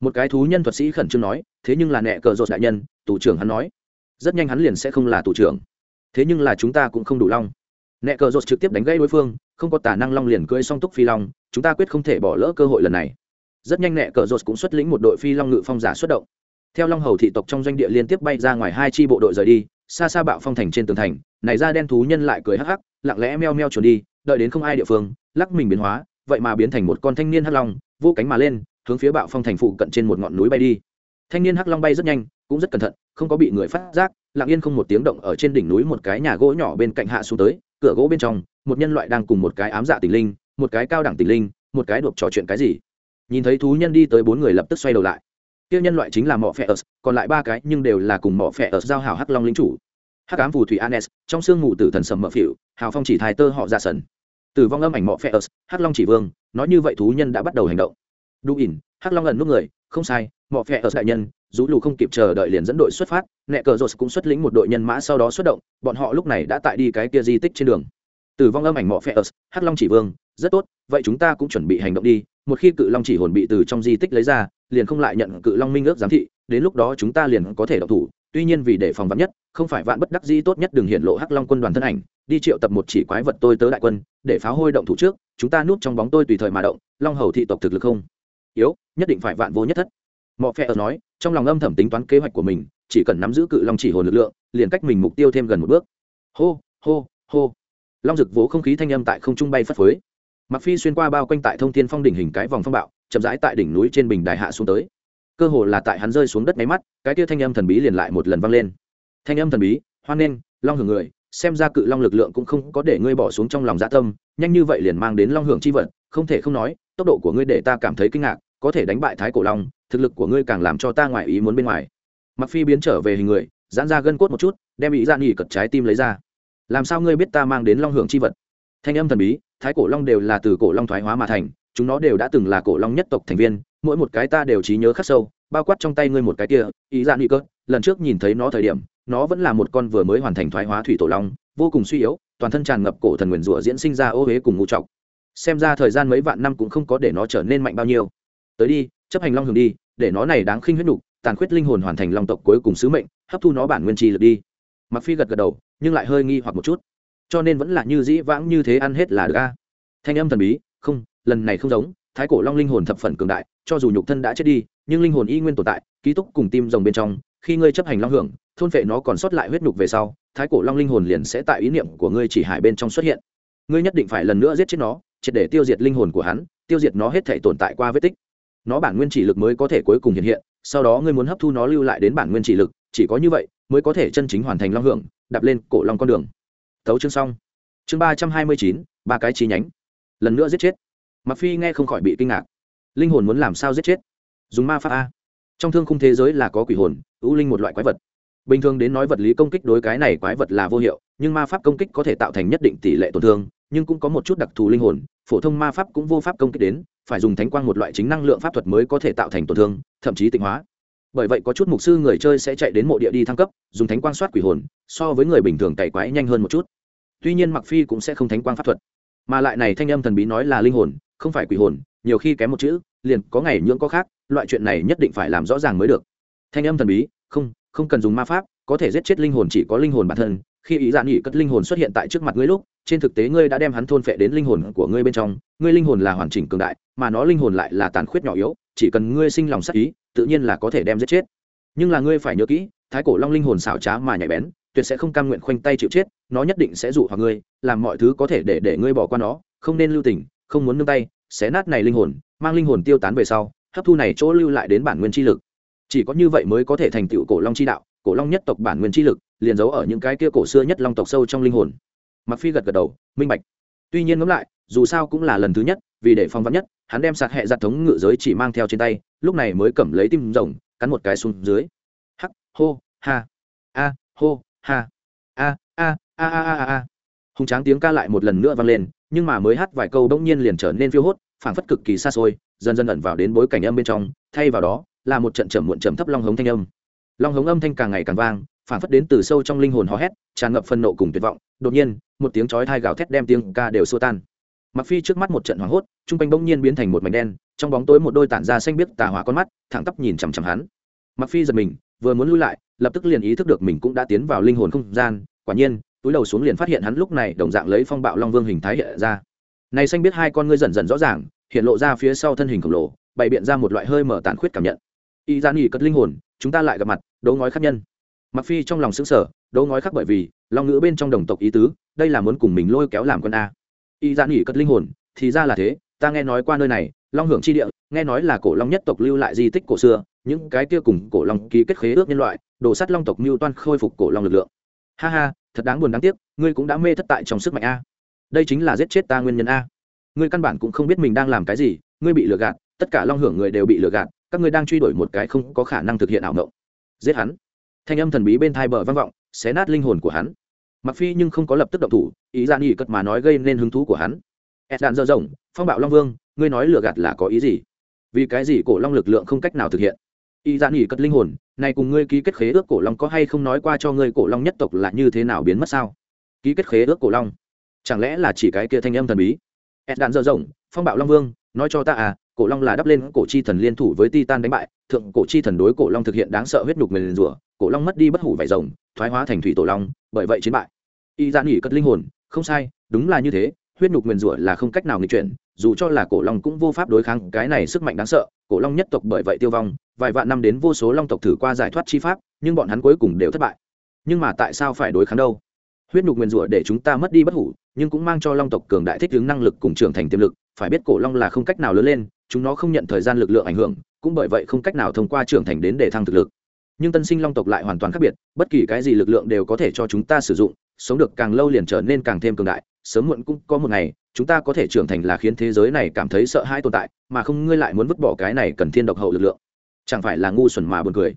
một cái thú nhân thuật sĩ khẩn trương nói, thế nhưng là nẹ cờ rột đại nhân, tù trưởng hắn nói. Rất nhanh hắn liền sẽ không là tù trưởng. Thế nhưng là chúng ta cũng không đủ long. Nẹ cờ rột trực tiếp đánh gây đối phương, không có tả năng long liền cưỡi song túc phi long, chúng ta quyết không thể bỏ lỡ cơ hội lần này. Rất nhanh nẹ cờ rột cũng xuất lĩnh một đội phi long ngự phong giả xuất động. Theo long hầu thị tộc trong doanh địa liên tiếp bay ra ngoài hai chi bộ đội rời đi, xa xa bạo phong thành trên tường thành, này ra đen thú nhân lại cười hắc hắc, lặng lẽ meo meo trốn đi, đợi đến không ai địa phương, lắc mình biến hóa, vậy mà biến thành một con thanh niên hắc long vô cánh mà lên hướng phía bạo phong thành phụ cận trên một ngọn núi bay đi. Thanh niên hắc long bay rất nhanh, cũng rất cẩn thận, không có bị người phát giác, lặng yên không một tiếng động ở trên đỉnh núi một cái nhà gỗ nhỏ bên cạnh hạ xuống tới, cửa gỗ bên trong, một nhân loại đang cùng một cái ám dạ tình linh, một cái cao đẳng tình linh, một cái đột trò chuyện cái gì. Nhìn thấy thú nhân đi tới bốn người lập tức xoay đầu lại. Tiêu nhân loại chính là mỏ phệ ớt, còn lại ba cái nhưng đều là cùng mỏ phệ ớt giao hảo hắc long lính chủ. Hắc ám phù thủy anes, trong sương ngủ tử thần sầm mỡ phịu, hào phong chỉ thái tơ họ ra sần. Tử vong âm ảnh mỏ phệ ớt, hắc long chỉ vương, nói như vậy thú nhân đã bắt đầu hành động đu ỉn, hắc long ẩn nút người, không sai, mọ phẹ ở đại nhân, dù lù không kịp chờ đợi liền dẫn đội xuất phát, nẹ cờ rột cũng xuất lĩnh một đội nhân mã sau đó xuất động, bọn họ lúc này đã tại đi cái kia di tích trên đường. Tử vong âm ảnh mọ phẹ ở, hắc long chỉ vương, rất tốt, vậy chúng ta cũng chuẩn bị hành động đi, một khi cự long chỉ hồn bị từ trong di tích lấy ra, liền không lại nhận cự long minh ước giám thị, đến lúc đó chúng ta liền có thể độc thủ, tuy nhiên vì để phòng vắn nhất, không phải vạn bất đắc dĩ tốt nhất đừng hiện lộ hắc long quân đoàn thân ảnh, đi triệu tập một chỉ quái vật tôi tớ đại quân, để phá hôi động thủ trước, chúng ta núp trong bóng tôi tùy thời mà động, long hầu thị tộc thực lực không? Yếu, nhất định phải vạn vô nhất thất. Mọi phe ở nói, trong lòng âm thầm tính toán kế hoạch của mình, chỉ cần nắm giữ cự long chỉ hồn lực lượng, liền cách mình mục tiêu thêm gần một bước. Hô hô hô. Long rực vỗ không khí thanh âm tại không trung bay phất phới. Mặc phi xuyên qua bao quanh tại thông thiên phong đỉnh hình cái vòng phong bạo, chậm rãi tại đỉnh núi trên bình đài hạ xuống tới. Cơ hồ là tại hắn rơi xuống đất máy mắt, cái kia thanh âm thần bí liền lại một lần vang lên. Thanh âm thần bí, hoan nghênh, long hưởng người, xem ra cự long lực lượng cũng không có để ngươi bỏ xuống trong lòng dạ tâm, nhanh như vậy liền mang đến long hưởng chi vật, không thể không nói, tốc độ của ngươi để ta cảm thấy kinh ngạc có thể đánh bại thái cổ long, thực lực của ngươi càng làm cho ta ngoài ý muốn bên ngoài. Mặc phi biến trở về hình người, giãn ra gân cốt một chút, đem ý ra nghỉ cật trái tim lấy ra. Làm sao ngươi biết ta mang đến long hưởng chi vật? Thanh âm thần bí, thái cổ long đều là từ cổ long thoái hóa mà thành, chúng nó đều đã từng là cổ long nhất tộc thành viên, mỗi một cái ta đều trí nhớ khắc sâu, bao quát trong tay ngươi một cái kia, ý dạ nghỉ cơ lần trước nhìn thấy nó thời điểm, nó vẫn là một con vừa mới hoàn thành thoái hóa thủy tổ long, vô cùng suy yếu, toàn thân tràn ngập cổ thần nguyền rủa diễn sinh ra ô huế cùng ngũ trọng xem ra thời gian mấy vạn năm cũng không có để nó trở nên mạnh bao nhiêu tới đi chấp hành long hưởng đi để nó này đáng khinh huyết nhục, tàn khuyết linh hồn hoàn thành long tộc cuối cùng sứ mệnh hấp thu nó bản nguyên trì lực đi. Mặc phi gật gật đầu nhưng lại hơi nghi hoặc một chút. Cho nên vẫn là như dĩ vãng như thế ăn hết là được a. Thanh âm thần bí không lần này không giống thái cổ long linh hồn thập phần cường đại cho dù nhục thân đã chết đi nhưng linh hồn y nguyên tồn tại ký túc cùng tim rồng bên trong khi ngươi chấp hành long hưởng thôn vệ nó còn sót lại huyết nhục về sau thái cổ long linh hồn liền sẽ tại ý niệm của ngươi chỉ hải bên trong xuất hiện. Ngươi nhất định phải lần nữa giết chết nó triệt để tiêu diệt linh hồn của hắn tiêu diệt nó hết thể tồn tại qua vết tích nó bản nguyên chỉ lực mới có thể cuối cùng hiện hiện, sau đó ngươi muốn hấp thu nó lưu lại đến bản nguyên chỉ lực, chỉ có như vậy mới có thể chân chính hoàn thành long hưởng, đạp lên cổ long con đường. Thấu chương xong. Chương ba trăm hai mươi chín, ba cái chi nhánh. Lần nữa giết chết. Mặc phi nghe không khỏi bị kinh ngạc. Linh hồn muốn làm sao giết chết? Dùng ma pháp a. Trong thương khung thế giới là có quỷ hồn, ưu linh một loại quái vật. Bình thường đến nói vật lý công kích đối cái này quái vật là vô hiệu, nhưng ma pháp công kích có thể tạo thành nhất định tỷ lệ tổn thương, nhưng cũng có một chút đặc thù linh hồn, phổ thông ma pháp cũng vô pháp công kích đến phải dùng thánh quang một loại chính năng lượng pháp thuật mới có thể tạo thành tổn thương, thậm chí tịnh hóa. Bởi vậy có chút mục sư người chơi sẽ chạy đến mộ địa đi thăng cấp, dùng thánh quang soát quỷ hồn, so với người bình thường cày quái nhanh hơn một chút. Tuy nhiên mặc phi cũng sẽ không thánh quang pháp thuật. Mà lại này thanh âm thần bí nói là linh hồn, không phải quỷ hồn, nhiều khi kém một chữ, liền có ngày nhưỡng có khác, loại chuyện này nhất định phải làm rõ ràng mới được. Thanh âm thần bí, không không cần dùng ma pháp, có thể giết chết linh hồn chỉ có linh hồn bản thân khi ý dạn nhị cất linh hồn xuất hiện tại trước mặt ngươi lúc, trên thực tế ngươi đã đem hắn thôn phệ đến linh hồn của ngươi bên trong. Ngươi linh hồn là hoàn chỉnh cường đại, mà nó linh hồn lại là tàn khuyết nhỏ yếu, chỉ cần ngươi sinh lòng sắc ý, tự nhiên là có thể đem giết chết. Nhưng là ngươi phải nhớ kỹ, thái cổ long linh hồn xảo trá mà nhạy bén, tuyệt sẽ không cam nguyện khoanh tay chịu chết, nó nhất định sẽ dụ hoặc ngươi, làm mọi thứ có thể để để ngươi bỏ qua nó, không nên lưu tình, không muốn nương tay, xé nát này linh hồn, mang linh hồn tiêu tán về sau, hấp thu này chỗ lưu lại đến bản nguyên chi lực. Chỉ có như vậy mới có thể thành tựu cổ long chi đạo, cổ long nhất tộc bản nguyên chi lực liền giấu ở những cái kia cổ xưa nhất long tộc sâu trong linh hồn. Mặc phi gật gật đầu, minh bạch. Tuy nhiên ngẫm lại, dù sao cũng là lần thứ nhất, vì để phong vắn nhất, hắn đem sạc hệ giặt thống ngự giới chỉ mang theo trên tay, lúc này mới cầm lấy tim rồng, cắn một cái xuống dưới. Hắc, hô, ha, a, hô, ha a a a a a a. Hùng tráng tiếng ca lại một lần nữa vang lên, nhưng mà mới hát vài câu bỗng nhiên liền trở nên phiêu hốt, phảng phất cực kỳ xa xôi, dần dần ẩn vào đến bối cảnh âm bên trong, thay vào đó là một trận trầm muộn trầm thấp long hống thanh âm. Long hống âm thanh càng ngày càng vang Phản phất đến từ sâu trong linh hồn hò hét, tràn ngập phân nộ cùng tuyệt vọng. Đột nhiên, một tiếng chói thai gào thét đem tiếng ca đều xua tan. Mặc phi trước mắt một trận hoảng hốt, trung quanh bỗng nhiên biến thành một mảnh đen, trong bóng tối một đôi tản ra xanh biếc tà hỏa con mắt, thẳng tắp nhìn chằm chằm hắn. Mặc phi giật mình, vừa muốn lui lại, lập tức liền ý thức được mình cũng đã tiến vào linh hồn không gian, quả nhiên, túi đầu xuống liền phát hiện hắn lúc này đồng dạng lấy phong bạo long vương hình thái hiện ra. Này xanh biết hai con ngươi dần dần rõ ràng, hiện lộ ra phía sau thân hình khổng lồ, bày biện ra một loại hơi mở tàn khuyết cảm nhận. Y gian nghỉ cất linh hồn, chúng ta lại gặp mặt, đấu ngói khắc nhân mặc phi trong lòng xứng sở đỗ ngói khắc bởi vì long ngữ bên trong đồng tộc ý tứ, đây là muốn cùng mình lôi kéo làm con a. Y dạ ra nghỉ cất linh hồn, thì ra là thế, ta nghe nói qua nơi này, long hưởng chi địa, nghe nói là cổ long nhất tộc lưu lại di tích cổ xưa, những cái kia cùng cổ long ký kết khế ước nhân loại, đồ sắt long tộc mưu toan khôi phục cổ long lực lượng. Ha ha, thật đáng buồn đáng tiếc, ngươi cũng đã mê thất tại trong sức mạnh a. Đây chính là giết chết ta nguyên nhân a. Ngươi căn bản cũng không biết mình đang làm cái gì, ngươi bị lừa gạt, tất cả long hưởng người đều bị lừa gạt, các ngươi đang truy đuổi một cái không có khả năng thực hiện ảo ngộng giết hắn thanh âm thần bí bên thai bờ vang vọng, xé nát linh hồn của hắn. Mặc phi nhưng không có lập tức động thủ, ý gian nghỉ cất mà nói gây nên hứng thú của hắn. Ed đạn dơ rộng, phong bạo long vương, ngươi nói lừa gạt là có ý gì? Vì cái gì cổ long lực lượng không cách nào thực hiện? Ý gian nghỉ cất linh hồn, này cùng ngươi ký kết khế ước cổ long có hay không nói qua cho ngươi cổ long nhất tộc là như thế nào biến mất sao? Ký kết khế ước cổ long? Chẳng lẽ là chỉ cái kia thanh âm thần bí? Ed đạn dơ rộng, phong bạo long vương, nói cho ta à cổ long là đắp lên cổ chi thần liên thủ với titan đánh bại, thượng cổ chi thần đối cổ long thực hiện đáng sợ huyết nhục mềm rủa, cổ long mất đi bất hủ vải rồng, thoái hóa thành thủy tổ long, bởi vậy chiến bại. Y dạ ra nghỉ cất linh hồn, không sai, đúng là như thế, huyết nhục nguyền rủa là không cách nào nghịch chuyển, dù cho là cổ long cũng vô pháp đối kháng, cái này sức mạnh đáng sợ, cổ long nhất tộc bởi vậy tiêu vong, vài vạn năm đến vô số long tộc thử qua giải thoát chi pháp, nhưng bọn hắn cuối cùng đều thất bại. Nhưng mà tại sao phải đối kháng đâu? Huyết nhục nguyền rủa để chúng ta mất đi bất hủ, nhưng cũng mang cho long tộc cường đại thích ứng năng lực cùng trưởng thành tiềm lực, phải biết cổ long là không cách nào lớn lên chúng nó không nhận thời gian lực lượng ảnh hưởng, cũng bởi vậy không cách nào thông qua trưởng thành đến để thăng thực lực. Nhưng tân sinh long tộc lại hoàn toàn khác biệt, bất kỳ cái gì lực lượng đều có thể cho chúng ta sử dụng, sống được càng lâu liền trở nên càng thêm cường đại, sớm muộn cũng có một ngày, chúng ta có thể trưởng thành là khiến thế giới này cảm thấy sợ hãi tồn tại, mà không ngươi lại muốn vứt bỏ cái này cần thiên độc hậu lực lượng. Chẳng phải là ngu xuẩn mà buồn cười.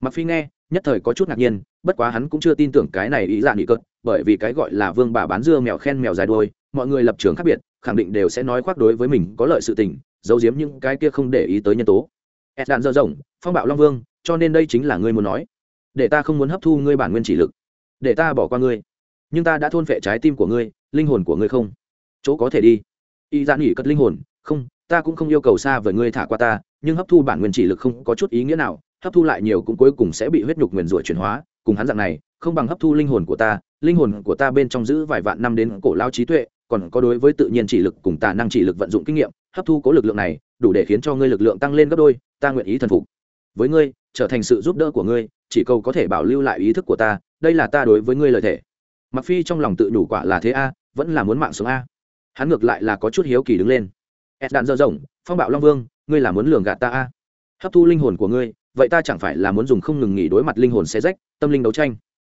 Mặc phi nghe, nhất thời có chút ngạc nhiên, bất quá hắn cũng chưa tin tưởng cái này ý dạng nghị cợt, bởi vì cái gọi là vương bà bán dưa mèo khen mèo dài đuôi, mọi người lập trường khác biệt, khẳng định đều sẽ nói khoác đối với mình có lợi sự tình giấu giếm những cái kia không để ý tới nhân tố. Ed đạn dơ rộng phong bạo long vương, cho nên đây chính là ngươi muốn nói. Để ta không muốn hấp thu ngươi bản nguyên chỉ lực. Để ta bỏ qua ngươi. Nhưng ta đã thôn phệ trái tim của ngươi, linh hồn của ngươi không? Chỗ có thể đi. Y dạn nghỉ cất linh hồn, không, ta cũng không yêu cầu xa với ngươi thả qua ta, nhưng hấp thu bản nguyên chỉ lực không có chút ý nghĩa nào, hấp thu lại nhiều cũng cuối cùng sẽ bị huyết nhục nguyền rủa chuyển hóa. Cùng hắn dạng này, không bằng hấp thu linh hồn của ta, linh hồn của ta bên trong giữ vài vạn năm đến cổ lao trí tuệ, còn có đối với tự nhiên chỉ lực cùng tà năng chỉ lực vận dụng kinh nghiệm hấp thu cố lực lượng này, đủ để khiến cho ngươi lực lượng tăng lên gấp đôi, ta nguyện ý thần phục. Với ngươi, trở thành sự giúp đỡ của ngươi, chỉ cầu có thể bảo lưu lại ý thức của ta, đây là ta đối với ngươi lời thể mặc phi trong lòng tự đủ quả là thế a, vẫn là muốn mạng sống a. Hắn ngược lại là có chút hiếu kỳ đứng lên. Ed đạn dơ rộng, phong bạo long vương, ngươi là muốn lường gạt ta a? Hấp thu linh hồn của ngươi, vậy ta chẳng phải là muốn dùng không ngừng nghỉ đối mặt linh hồn xe rách, tâm linh đấu tranh?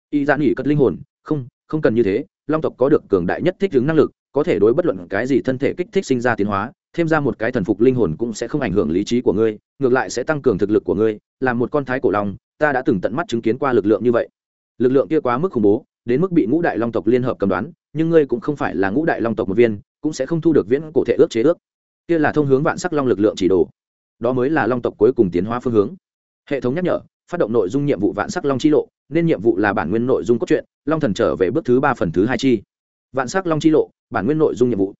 Y dạn nghỉ cất linh hồn, không không cần như thế, long tộc có được cường đại nhất thích ứng năng lực, có thể đối bất luận cái gì thân thể kích thích sinh ra tiến hóa thêm ra một cái thần phục linh hồn cũng sẽ không ảnh hưởng lý trí của ngươi, ngược lại sẽ tăng cường thực lực của ngươi làm một con thái cổ long, ta đã từng tận mắt chứng kiến qua lực lượng như vậy. Lực lượng kia quá mức khủng bố, đến mức bị ngũ đại long tộc liên hợp cầm đoán, nhưng ngươi cũng không phải là ngũ đại long tộc một viên, cũng sẽ không thu được viễn cổ thể ước chế ước. Kia là thông hướng vạn sắc long lực lượng chỉ đồ. Đó mới là long tộc cuối cùng tiến hóa phương hướng. Hệ thống nhắc nhở, phát động nội dung nhiệm vụ vạn sắc long chi lộ, nên nhiệm vụ là bản nguyên nội dung cốt truyện, long thần trở về bước thứ ba phần thứ hai chi. Vạn sắc long chi lộ, bản nguyên nội dung nhiệm vụ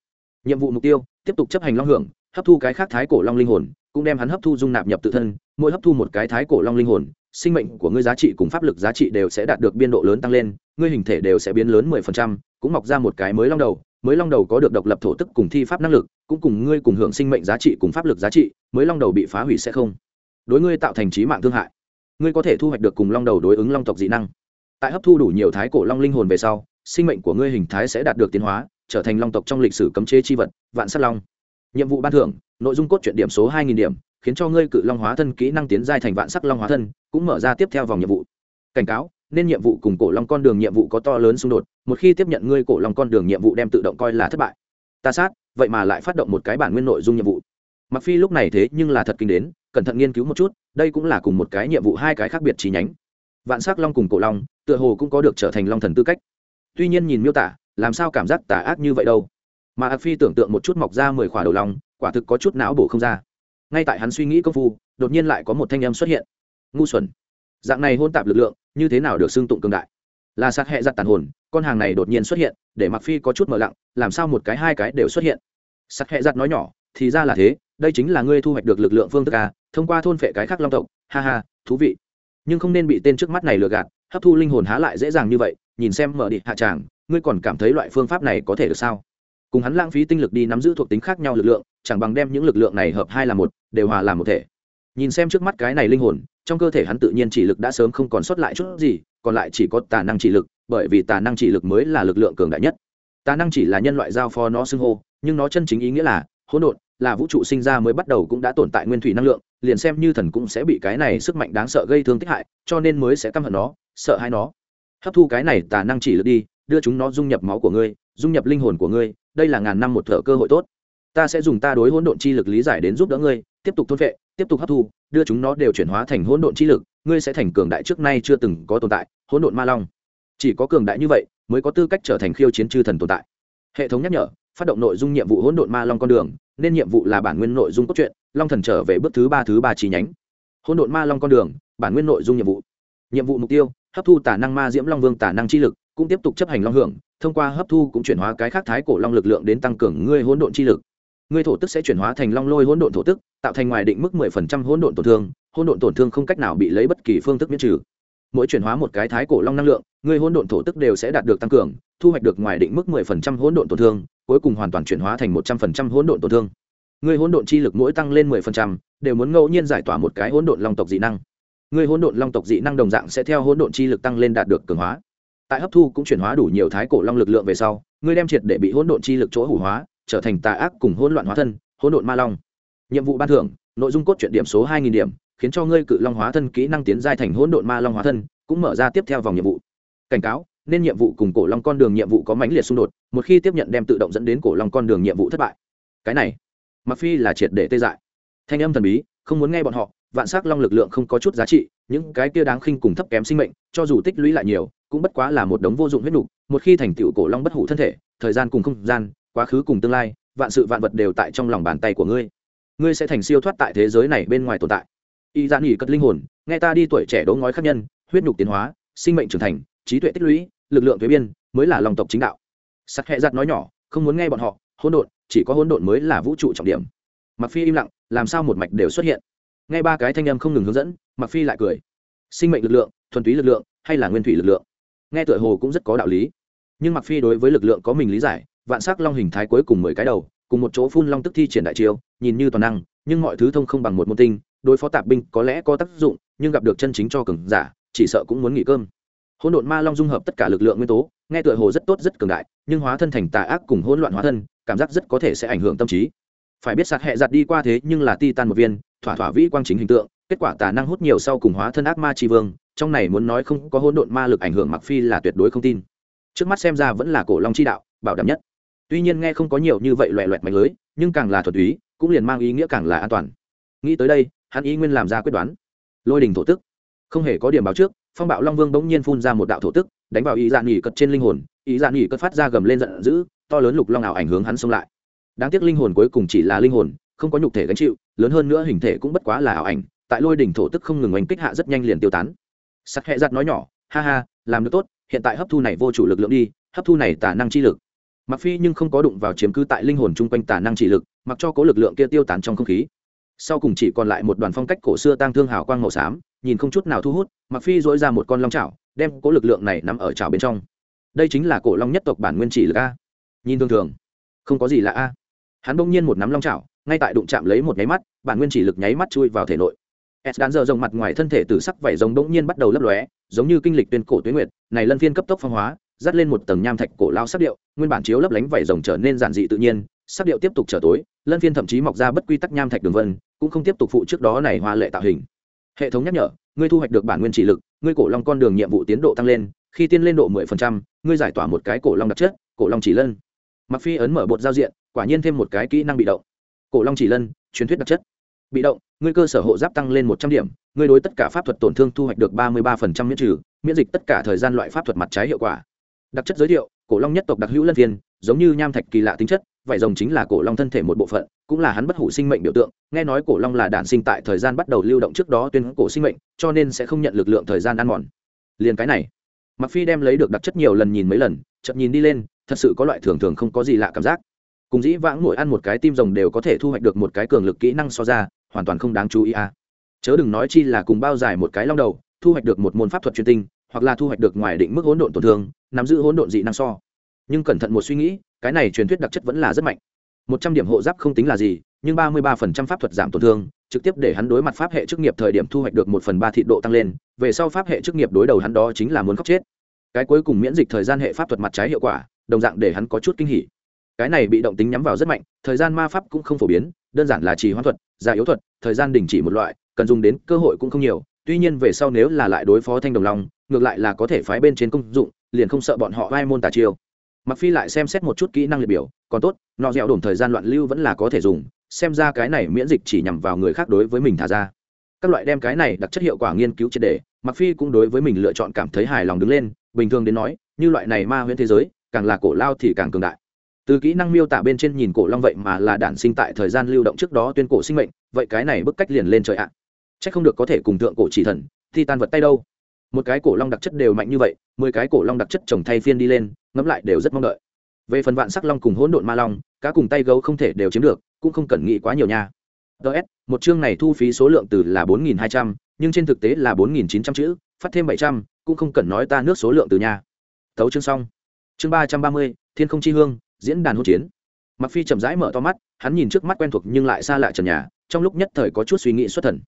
nhiệm vụ mục tiêu, tiếp tục chấp hành long hưởng, hấp thu cái khác thái cổ long linh hồn, cũng đem hắn hấp thu dung nạp nhập tự thân, mỗi hấp thu một cái thái cổ long linh hồn, sinh mệnh của ngươi giá trị cùng pháp lực giá trị đều sẽ đạt được biên độ lớn tăng lên, ngươi hình thể đều sẽ biến lớn mười phần trăm, cũng mọc ra một cái mới long đầu, mới long đầu có được độc lập thổ tức cùng thi pháp năng lực, cũng cùng ngươi cùng hưởng sinh mệnh giá trị cùng pháp lực giá trị, mới long đầu bị phá hủy sẽ không. Đối ngươi tạo thành trí mạng thương hại, ngươi có thể thu hoạch được cùng long đầu đối ứng long tộc dị năng. Tại hấp thu đủ nhiều thái cổ long linh hồn về sau, sinh mệnh của ngươi hình thái sẽ đạt được tiến hóa trở thành long tộc trong lịch sử cấm chế chi vật, vạn sát long. Nhiệm vụ ban thưởng, nội dung cốt truyện điểm số hai nghìn điểm, khiến cho ngươi cự long hóa thân kỹ năng tiến giai thành vạn sắc long hóa thân, cũng mở ra tiếp theo vòng nhiệm vụ. Cảnh cáo, nên nhiệm vụ cùng cổ long con đường nhiệm vụ có to lớn xung đột, một khi tiếp nhận ngươi cổ long con đường nhiệm vụ đem tự động coi là thất bại. Ta sát, vậy mà lại phát động một cái bản nguyên nội dung nhiệm vụ. Mặc phi lúc này thế nhưng là thật kinh đến, cẩn thận nghiên cứu một chút, đây cũng là cùng một cái nhiệm vụ hai cái khác biệt chi nhánh. Vạn sắc long cùng cổ long, tựa hồ cũng có được trở thành long thần tư cách. Tuy nhiên nhìn miêu tả làm sao cảm giác tà ác như vậy đâu? Mà ác phi tưởng tượng một chút mọc ra mười khỏa đầu lòng, quả thực có chút não bổ không ra. Ngay tại hắn suy nghĩ công phu, đột nhiên lại có một thanh âm xuất hiện. Ngu xuẩn. Dạng này hôn tạp lực lượng, như thế nào được xưng tụng cường đại? Là sát hệ giặt tàn hồn, con hàng này đột nhiên xuất hiện, để mặc phi có chút mở lặng, làm sao một cái hai cái đều xuất hiện? Sát hệ giặt nói nhỏ, thì ra là thế, đây chính là ngươi thu hoạch được lực lượng phương thức a, thông qua thôn phệ cái khác long tộc. Ha ha, thú vị. Nhưng không nên bị tên trước mắt này lừa gạt, hấp thu linh hồn há lại dễ dàng như vậy, nhìn xem mở đi hạ tràng ngươi còn cảm thấy loại phương pháp này có thể được sao? Cùng hắn lãng phí tinh lực đi nắm giữ thuộc tính khác nhau lực lượng, chẳng bằng đem những lực lượng này hợp hai là một, đều hòa làm một thể. Nhìn xem trước mắt cái này linh hồn, trong cơ thể hắn tự nhiên chỉ lực đã sớm không còn sót lại chút gì, còn lại chỉ có tà năng chỉ lực, bởi vì tà năng chỉ lực mới là lực lượng cường đại nhất. Tà năng chỉ là nhân loại giao phó nó xưng hô, nhưng nó chân chính ý nghĩa là, hỗn độn, là vũ trụ sinh ra mới bắt đầu cũng đã tồn tại nguyên thủy năng lượng, liền xem như thần cũng sẽ bị cái này sức mạnh đáng sợ gây thương tích hại, cho nên mới sẽ căm hận nó, sợ hãi nó. Hấp thu cái này tà năng chỉ lực đi đưa chúng nó dung nhập máu của ngươi, dung nhập linh hồn của ngươi, đây là ngàn năm một thợ cơ hội tốt. Ta sẽ dùng ta đối hỗn độn chi lực lý giải đến giúp đỡ ngươi, tiếp tục thôn vệ, tiếp tục hấp thu, đưa chúng nó đều chuyển hóa thành hỗn độn chi lực, ngươi sẽ thành cường đại trước nay chưa từng có tồn tại, hỗn độn ma long. Chỉ có cường đại như vậy mới có tư cách trở thành khiêu chiến chư thần tồn tại. Hệ thống nhắc nhở, phát động nội dung nhiệm vụ hỗn độn ma long con đường, nên nhiệm vụ là bản nguyên nội dung cốt truyện, long thần trở về bước thứ ba thứ ba chi nhánh. Hỗn độn ma long con đường, bản nguyên nội dung nhiệm vụ. Nhiệm vụ mục tiêu, hấp thu tả năng ma diễm long vương tả năng chi lực cũng tiếp tục chấp hành long hưởng thông qua hấp thu cũng chuyển hóa cái khác thái cổ long lực lượng đến tăng cường ngươi hỗn độn chi lực ngươi thổ tức sẽ chuyển hóa thành long lôi hỗn độn thổ tức tạo thành ngoài định mức mười phần trăm hỗn độn tổn thương hỗn độn tổn thương không cách nào bị lấy bất kỳ phương thức miễn trừ mỗi chuyển hóa một cái thái cổ long năng lượng ngươi hỗn độn thổ tức đều sẽ đạt được tăng cường thu hoạch được ngoài định mức mười phần trăm hỗn độn tổn thương cuối cùng hoàn toàn chuyển hóa thành một trăm phần trăm hỗn độn tổn thương ngươi hỗn độn chi lực mỗi tăng lên mười phần trăm đều muốn ngẫu nhiên giải tỏa một cái hỗn độn long tộc dị năng ngươi hỗn độn long tộc dị năng đồng dạng sẽ theo hỗn độn chi lực tăng lên đạt được cường hóa tại hấp thu cũng chuyển hóa đủ nhiều thái cổ long lực lượng về sau, ngươi đem triệt để bị hỗn độn chi lực chỗ hủ hóa, trở thành tà ác cùng hỗn loạn hóa thân, hỗn độn ma long. Nhiệm vụ ban thưởng, nội dung cốt truyện điểm số hai nghìn điểm, khiến cho ngươi cự long hóa thân kỹ năng tiến giai thành hỗn độn ma long hóa thân, cũng mở ra tiếp theo vòng nhiệm vụ. Cảnh cáo, nên nhiệm vụ cùng cổ long con đường nhiệm vụ có mãnh liệt xung đột, một khi tiếp nhận đem tự động dẫn đến cổ long con đường nhiệm vụ thất bại. Cái này mặc phi là triệt để tê dại. Thanh âm thần bí, không muốn nghe bọn họ, vạn sắc long lực lượng không có chút giá trị, những cái kia đáng khinh cùng thấp kém sinh mệnh, cho dù tích lũy lại nhiều cũng bất quá là một đống vô dụng huyết nục, một khi thành tựu cổ long bất hủ thân thể, thời gian cùng không gian, quá khứ cùng tương lai, vạn sự vạn vật đều tại trong lòng bàn tay của ngươi. Ngươi sẽ thành siêu thoát tại thế giới này bên ngoài tồn tại. Y dạn nghỉ cất linh hồn, nghe ta đi tuổi trẻ đố ngói khác nhân, huyết nhục tiến hóa, sinh mệnh trưởng thành, trí tuệ tích lũy, lực lượng thuế biên, mới là lòng tộc chính đạo. Sắc hẹ giặt nói nhỏ, không muốn nghe bọn họ, hỗn độn, chỉ có hỗn độn mới là vũ trụ trọng điểm. Mặc phi im lặng, làm sao một mạch đều xuất hiện? Nghe ba cái thanh âm không ngừng hướng dẫn mặc phi lại cười. Sinh mệnh lực lượng, thuần túy lực lượng, hay là nguyên thủy lực lượng? Nghe tựa hồ cũng rất có đạo lý. Nhưng mặc phi đối với lực lượng có mình lý giải, vạn sắc long hình thái cuối cùng mười cái đầu, cùng một chỗ phun long tức thi triển đại chiêu, nhìn như toàn năng, nhưng mọi thứ thông không bằng một môn tinh, đối phó tạp binh có lẽ có tác dụng, nhưng gặp được chân chính cho cường giả, chỉ sợ cũng muốn nghỉ cơm. Hỗn độn ma long dung hợp tất cả lực lượng nguyên tố, nghe tựa hồ rất tốt, rất cường đại, nhưng hóa thân thành tà ác cùng hỗn loạn hóa thân, cảm giác rất có thể sẽ ảnh hưởng tâm trí. Phải biết sạt hẹ giặt đi qua thế nhưng là ti tan một viên, thỏa thỏa vĩ quang chính hình tượng kết quả tà năng hút nhiều sau cùng hóa thân ác ma tri vương, trong này muốn nói không có hỗn độn ma lực ảnh hưởng mặc phi là tuyệt đối không tin. Trước mắt xem ra vẫn là cổ long chi đạo, bảo đảm nhất. Tuy nhiên nghe không có nhiều như vậy loẹ loẹt mạnh lưới, nhưng càng là thuật túy, cũng liền mang ý nghĩa càng là an toàn. Nghĩ tới đây, hắn ý nguyên làm ra quyết đoán. Lôi đình thổ tức. Không hề có điểm báo trước, phong bạo long vương bỗng nhiên phun ra một đạo thổ tức, đánh vào ý dạn nghỉ cất trên linh hồn, ý dạn nghỉ cất phát ra gầm lên giận dữ, to lớn lục long ảo ảnh hướng hắn xông lại. Đáng tiếc linh hồn cuối cùng chỉ là linh hồn, không có nhục thể gánh chịu, lớn hơn nữa hình thể cũng bất quá là ảo ảnh tại lôi đỉnh thổ tức không ngừng oanh kích hạ rất nhanh liền tiêu tán. Sắc hẹ giặt nói nhỏ, ha ha, làm được tốt, hiện tại hấp thu này vô chủ lực lượng đi, hấp thu này tả năng chi lực. Mặc phi nhưng không có đụng vào chiếm cứ tại linh hồn chung quanh tả năng chỉ lực, mặc cho cố lực lượng kia tiêu tán trong không khí. Sau cùng chỉ còn lại một đoàn phong cách cổ xưa tang thương hào quang màu xám, nhìn không chút nào thu hút mặc phi dỗi ra một con long chảo, đem cố lực lượng này nằm ở chảo bên trong. Đây chính là cổ long nhất tộc bản nguyên chỉ lực a. Nhìn thường thường, không có gì là a. Hắn bỗng nhiên một nắm long chảo, ngay tại đụng chạm lấy một nháy mắt, bản nguyên chỉ lực nháy mắt chui vào thể nội s đan giờ rồng mặt ngoài thân thể từ sắc vảy rồng bỗng nhiên bắt đầu lấp lóe, giống như kinh lịch tuyên cổ tuyến nguyệt. Này lân phiên cấp tốc phong hóa, dắt lên một tầng nham thạch cổ lao sắc điệu, nguyên bản chiếu lấp lánh vảy rồng trở nên giản dị tự nhiên, sắc điệu tiếp tục trở tối, lân phiên thậm chí mọc ra bất quy tắc nham thạch đường vân, cũng không tiếp tục phụ trước đó này hoa lệ tạo hình. Hệ thống nhắc nhở, ngươi thu hoạch được bản nguyên chỉ lực, ngươi cổ long con đường nhiệm vụ tiến độ tăng lên, khi tiên lên độ mười phần trăm, ngươi giải tỏa một cái cổ long đặc chất, cổ long chỉ lân. Mặc phi ấn mở bột giao diện, quả nhiên thêm một cái kỹ năng bị động. Cổ long chỉ lân, truyền thuyết đặc chất bị động, ngươi cơ sở hộ giáp tăng lên một trăm điểm, ngươi đối tất cả pháp thuật tổn thương thu hoạch được ba mươi ba phần trăm miễn trừ, miễn dịch tất cả thời gian loại pháp thuật mặt trái hiệu quả. Đặc chất giới thiệu, cổ long nhất tộc đặc hữu lân phiên, giống như nham thạch kỳ lạ tính chất vảy rồng chính là cổ long thân thể một bộ phận, cũng là hắn bất hủ sinh mệnh biểu tượng. Nghe nói cổ long là đản sinh tại thời gian bắt đầu lưu động trước đó tuyên cổ sinh mệnh, cho nên sẽ không nhận lực lượng thời gian ăn mòn. Liền cái này mặc phi đem lấy được đặc chất nhiều lần nhìn mấy lần, chợt nhìn đi lên, thật sự có loại thường thường không có gì lạ cảm giác cùng dĩ vãng mỗi ăn một cái tim rồng đều có thể thu hoạch được một cái cường lực kỹ năng so ra, hoàn toàn không đáng chú ý à. Chớ đừng nói chi là cùng bao dài một cái long đầu, thu hoạch được một môn pháp thuật truyền tinh, hoặc là thu hoạch được ngoài định mức hỗn độn tổn thương, nắm giữ hỗn độn dị năng so. Nhưng cẩn thận một suy nghĩ, cái này truyền thuyết đặc chất vẫn là rất mạnh. Một trăm điểm hộ giáp không tính là gì, nhưng ba mươi ba phần trăm pháp thuật giảm tổn thương, trực tiếp để hắn đối mặt pháp hệ chức nghiệp thời điểm thu hoạch được một phần ba thị độ tăng lên, về sau pháp hệ chức nghiệp đối đầu hắn đó chính là muốn khóc chết. Cái cuối cùng miễn dịch thời gian hệ pháp thuật mặt trái hiệu quả, đồng dạng để hắn có chút kinh hỉ cái này bị động tính nhắm vào rất mạnh, thời gian ma pháp cũng không phổ biến, đơn giản là trì hoãn thuật, giả yếu thuật, thời gian đình chỉ một loại, cần dùng đến cơ hội cũng không nhiều, tuy nhiên về sau nếu là lại đối phó thanh đồng long, ngược lại là có thể phái bên trên công dụng, liền không sợ bọn họ vai môn tà chiêu. Mặc phi lại xem xét một chút kỹ năng liệt biểu, còn tốt, nọ dẻo đổm thời gian loạn lưu vẫn là có thể dùng, xem ra cái này miễn dịch chỉ nhằm vào người khác đối với mình thả ra. Các loại đem cái này đặc chất hiệu quả nghiên cứu triệt đề mặc phi cũng đối với mình lựa chọn cảm thấy hài lòng đứng lên, bình thường đến nói, như loại này ma huyễn thế giới, càng là cổ lao thì càng cường đại từ kỹ năng miêu tả bên trên nhìn cổ long vậy mà là đản sinh tại thời gian lưu động trước đó tuyên cổ sinh mệnh, vậy cái này bức cách liền lên trời ạ. Chắc không được có thể cùng thượng cổ chỉ thần thì tan vật tay đâu. Một cái cổ long đặc chất đều mạnh như vậy, mười cái cổ long đặc chất trồng thay phiên đi lên, ngẫm lại đều rất mong đợi. Về phần vạn sắc long cùng hỗn độn ma long, cá cùng tay gấu không thể đều chiếm được, cũng không cần nghĩ quá nhiều nha. Ts một chương này thu phí số lượng từ là bốn nghìn hai trăm, nhưng trên thực tế là bốn nghìn chín trăm chữ, phát thêm bảy trăm, cũng không cần nói ta nước số lượng từ nhà thấu chương xong. Chương ba trăm ba mươi, thiên không chi hương diễn đàn hỗn chiến. Mặc phi chậm rãi mở to mắt, hắn nhìn trước mắt quen thuộc nhưng lại xa lạ trần nhà, trong lúc nhất thời có chút suy nghĩ xuất thần.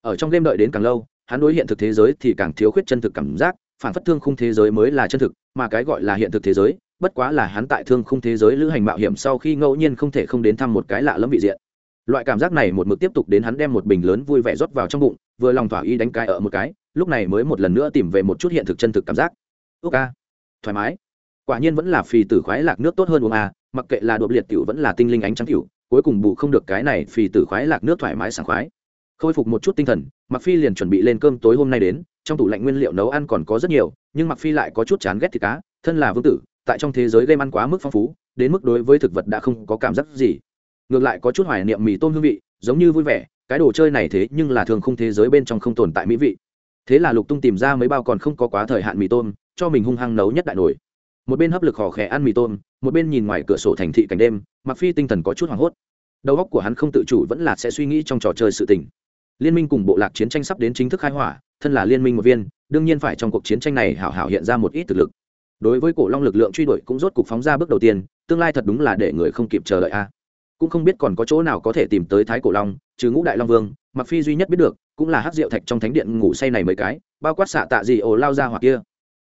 Ở trong game đợi đến càng lâu, hắn đối hiện thực thế giới thì càng thiếu khuyết chân thực cảm giác, phản phất thương khung thế giới mới là chân thực, mà cái gọi là hiện thực thế giới, bất quá là hắn tại thương khung thế giới lữ hành mạo hiểm sau khi ngẫu nhiên không thể không đến thăm một cái lạ lẫm vị diện. Loại cảm giác này một mực tiếp tục đến hắn đem một bình lớn vui vẻ rót vào trong bụng, vừa lòng thỏa ý đánh cái ở một cái, lúc này mới một lần nữa tìm về một chút hiện thực chân thực cảm giác. Ước ca, thoải mái quả nhiên vẫn là phì tử khoái lạc nước tốt hơn uống a mặc kệ là đột liệt tiểu vẫn là tinh linh ánh trắng tiểu, cuối cùng bù không được cái này phì tử khoái lạc nước thoải mái sảng khoái. Khôi phục một chút tinh thần mặc phi liền chuẩn bị lên cơm tối hôm nay đến, trong tủ lạnh nguyên liệu nấu ăn còn có rất nhiều, nhưng mặc phi lại có chút chán ghét thịt cá, thân là vương tử, tại trong thế giới game ăn quá mức phong phú, đến mức đối với thực vật đã không có cảm giác gì. Ngược lại có chút hoài niệm mì tôm hương vị, giống như vui vẻ, cái đồ chơi này thế nhưng là thường không thế giới bên trong không tồn tại mỹ vị. Thế là lục tung tìm ra mấy bao còn không có quá thời hạn mì tôm, cho mình hung hăng nấu nhất đại nổi một bên hấp lực hò khẽ ăn mì tôm, một bên nhìn ngoài cửa sổ thành thị cảnh đêm mặc phi tinh thần có chút hoảng hốt. Đầu óc của hắn không tự chủ vẫn là sẽ suy nghĩ trong trò chơi sự tình. Liên minh cùng bộ lạc chiến tranh sắp đến chính thức khai hỏa, thân là liên minh một viên, đương nhiên phải trong cuộc chiến tranh này hảo hảo hiện ra một ít thực lực. Đối với cổ long lực lượng truy đuổi cũng rốt cục phóng ra bước đầu tiên, tương lai thật đúng là để người không kịp chờ đợi a. Cũng không biết còn có chỗ nào có thể tìm tới thái cổ long, trừ ngũ đại long vương mặc phi duy nhất biết được, cũng là hát rượu thạch trong thánh điện ngủ say này mấy cái, bao quát xạ tạ gì ồ lao ra hoặc kia.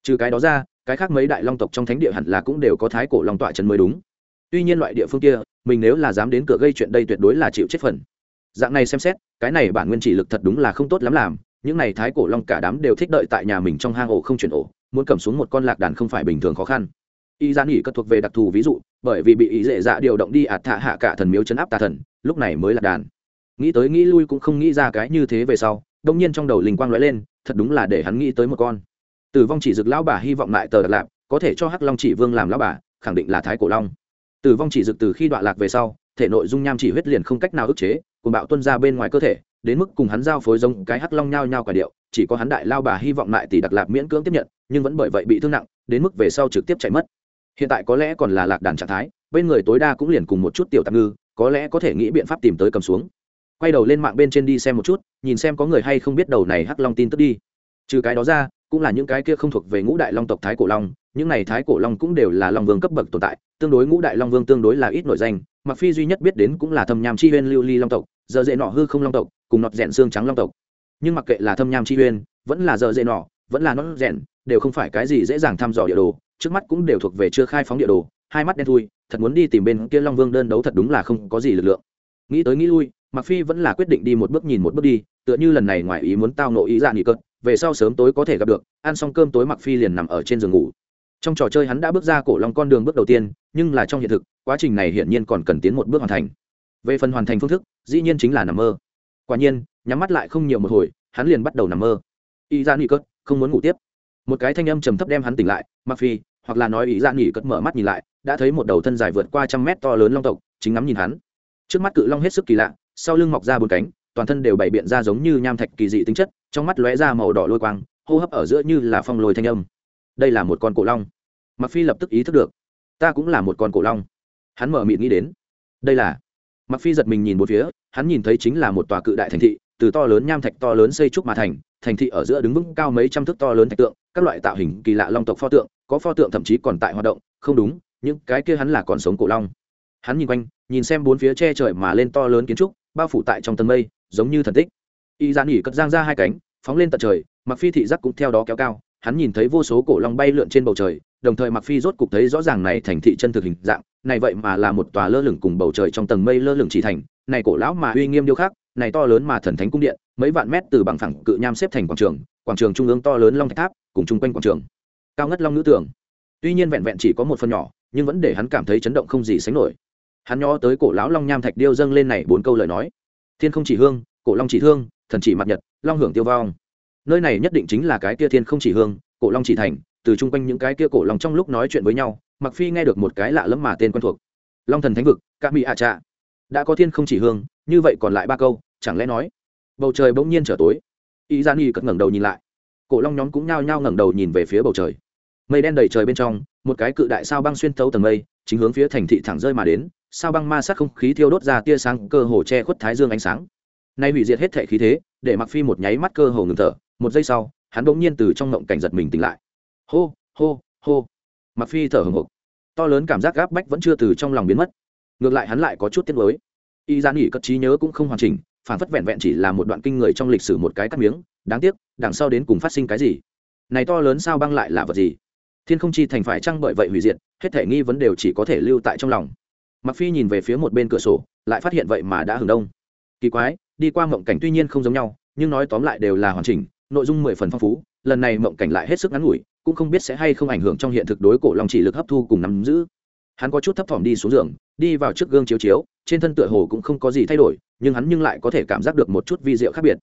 Trừ cái đó ra cái khác mấy đại long tộc trong thánh địa hẳn là cũng đều có thái cổ long tọa trấn mới đúng. Tuy nhiên loại địa phương kia, mình nếu là dám đến cửa gây chuyện đây tuyệt đối là chịu chết phần. Dạng này xem xét, cái này bản nguyên chỉ lực thật đúng là không tốt lắm làm, những này thái cổ long cả đám đều thích đợi tại nhà mình trong hang ổ không chuyển ổ, muốn cầm xuống một con lạc đàn không phải bình thường khó khăn. Y gian nghỉ cất thuộc về đặc thù ví dụ, bởi vì bị ý dễ dạ điều động đi ạt thạ hạ cả thần miếu chấn áp tà thần, lúc này mới lạc đàn. Nghĩ tới nghĩ lui cũng không nghĩ ra cái như thế về sau, đông nhiên trong đầu linh quang lóe lên, thật đúng là để hắn nghĩ tới một con tử vong chỉ dực lão bà hy vọng lại tờ đặc lạp có thể cho hắc long chỉ vương làm lão bà, khẳng định là thái cổ long. Tử vong chỉ dực từ khi đoạn lạc về sau, thể nội dung nham chỉ huyết liền không cách nào ức chế cùng bạo tuân ra bên ngoài cơ thể, đến mức cùng hắn giao phối giống cái hắc long nhao nhao quả điệu, chỉ có hắn đại lao bà hy vọng lại tỷ đặc lạp miễn cưỡng tiếp nhận, nhưng vẫn bởi vậy bị thương nặng, đến mức về sau trực tiếp chạy mất. Hiện tại có lẽ còn là lạc đàn trạng thái, bên người tối đa cũng liền cùng một chút tiểu tạm ngư, có lẽ có thể nghĩ biện pháp tìm tới cầm xuống. Quay đầu lên mạng bên trên đi xem một chút, nhìn xem có người hay không biết đầu này hắc long tin tức đi. Trừ cái đó ra cũng là những cái kia không thuộc về ngũ đại long tộc thái cổ long, những này thái cổ long cũng đều là long vương cấp bậc tồn tại, tương đối ngũ đại long vương tương đối là ít nổi danh mặc phi duy nhất biết đến cũng là thâm nham chi huyên lưu ly long tộc, giờ dễ nọ hư không long tộc, cùng nọt rẽn xương trắng long tộc. Nhưng mặc kệ là thâm nham chi huyên, vẫn là giờ dễ nọ, vẫn là nọt rẽn đều không phải cái gì dễ dàng thăm dò địa đồ, trước mắt cũng đều thuộc về chưa khai phóng địa đồ, hai mắt đen thui, thật muốn đi tìm bên kia long vương đơn đấu thật đúng là không có gì lực lượng. Nghĩ tới nghĩ lui mặc phi vẫn là quyết định đi một bước nhìn một bước đi tựa như lần này ngoài ý muốn tao nộ ý dạ nghỉ cợt về sau sớm tối có thể gặp được ăn xong cơm tối mặc phi liền nằm ở trên giường ngủ. Trong trò chơi hắn đã bước ra cổ long con đường bước đầu tiên nhưng là trong hiện thực quá trình này hiển nhiên còn cần tiến một bước hoàn thành. Về phần hoàn thành phương thức dĩ nhiên chính là nằm mơ. Quả nhiên nhắm mắt lại không nhiều một hồi hắn liền bắt đầu nằm mơ. Ý ra nghỉ cất, không muốn ngủ tiếp. Một cái thanh âm trầm thấp đem hắn tỉnh lại mặc phi hoặc là nói ý dạ nghỉ cất mở mắt nhìn lại đã thấy một đầu thân dài vượt qua trăm mét to lớn long tộc chính ngắm nhìn hắn. Trước mắt cự long hết sức kỳ lạ sau lưng mọc ra bốn cánh, toàn thân đều bày biện ra giống như nham thạch kỳ dị tính chất, trong mắt lóe ra màu đỏ lôi quang, hô hấp ở giữa như là phong lôi thanh âm. Đây là một con cổ long. Mặc phi lập tức ý thức được, ta cũng là một con cổ long. Hắn mở miệng nghĩ đến, đây là mặc phi giật mình nhìn một phía, hắn nhìn thấy chính là một tòa cự đại thành thị, từ to lớn nham thạch to lớn xây trúc mà thành thành thị ở giữa đứng vững cao mấy trăm thước to lớn thạch tượng, các loại tạo hình kỳ lạ long tộc pho tượng, có pho tượng thậm chí còn tại hoạt động, không đúng, những cái kia hắn là còn sống cổ long. Hắn nhìn quanh, nhìn xem bốn phía che trời mà lên to lớn kiến trúc bao phủ tại trong tầng mây, giống như thần tích. Y gian nghỉ cất giang ra hai cánh, phóng lên tận trời mặc phi thị giác cũng theo đó kéo cao, hắn nhìn thấy vô số cổ long bay lượn trên bầu trời, đồng thời mặc phi rốt cục thấy rõ ràng này thành thị chân thực hình dạng, này vậy mà là một tòa lơ lửng cùng bầu trời trong tầng mây lơ lửng chỉ thành, này cổ lão mà uy nghiêm điêu khắc, này to lớn mà thần thánh cung điện, mấy vạn mét từ bằng phẳng cự nham xếp thành quảng trường quảng trường trung ương to lớn long thạch tháp, cùng chung quanh quảng trường. Cao ngất long nữ tưởng tuy nhiên vẹn vẹn chỉ có một phần nhỏ, nhưng vẫn để hắn cảm thấy chấn động không gì sánh nổi hắn nhó tới cổ lão long nham thạch điêu dâng lên này bốn câu lời nói. Thiên không chỉ hương, cổ long chỉ thương, thần chỉ mặt nhật, long hưởng tiêu vong. Nơi này nhất định chính là cái kia thiên không chỉ hương, cổ long chỉ thành, từ chung quanh những cái kia cổ long trong lúc nói chuyện với nhau mặc phi nghe được một cái lạ lẫm mà tên quen thuộc. Long thần thánh vực, các mỹ ạ trạ. Đã có thiên không chỉ hương, như vậy còn lại ba câu, chẳng lẽ nói, bầu trời bỗng nhiên trở tối? Y gian y cất ngẩng đầu nhìn lại. Cổ long nhóm cũng nhao nhao ngẩng đầu nhìn về phía bầu trời. Mây đen đầy trời bên trong, một cái cự đại sao băng xuyên thấu tầng mây, chính hướng phía thành thị thẳng rơi mà đến sao băng ma sát không khí thiêu đốt ra tia sáng, cơ hồ che khuất thái dương ánh sáng. Nay hủy diệt hết thể khí thế, để mặc phi một nháy mắt cơ hồ ngừng thở. Một giây sau, hắn bỗng nhiên từ trong ngộng cảnh giật mình tỉnh lại. Hô hô hô. Mặc phi thở hồng hộc. To lớn cảm giác gáp bách vẫn chưa từ trong lòng biến mất. Ngược lại hắn lại có chút tiếc nuối. Y gian nghỉ cất trí nhớ cũng không hoàn chỉnh, phản phất vẹn vẹn chỉ là một đoạn kinh người trong lịch sử một cái cắt miếng. Đáng tiếc, đằng sau đến cùng phát sinh cái gì? Này to lớn sao băng lại là vật gì? Thiên không chi thành phải chăng bởi vậy hủy diệt, hết thể nghi vấn đều chỉ có thể lưu tại trong lòng mặc phi nhìn về phía một bên cửa sổ, lại phát hiện vậy mà đã hừng đông. Kỳ quái, đi qua mộng cảnh tuy nhiên không giống nhau, nhưng nói tóm lại đều là hoàn chỉnh, nội dung mười phần phong phú, lần này mộng cảnh lại hết sức ngắn ngủi, cũng không biết sẽ hay không ảnh hưởng trong hiện thực đối cổ long chỉ lực hấp thu cùng nắm giữ. Hắn có chút thấp thỏm đi xuống giường, đi vào trước gương chiếu chiếu, trên thân tựa hồ cũng không có gì thay đổi, nhưng hắn nhưng lại có thể cảm giác được một chút vi diệu khác biệt.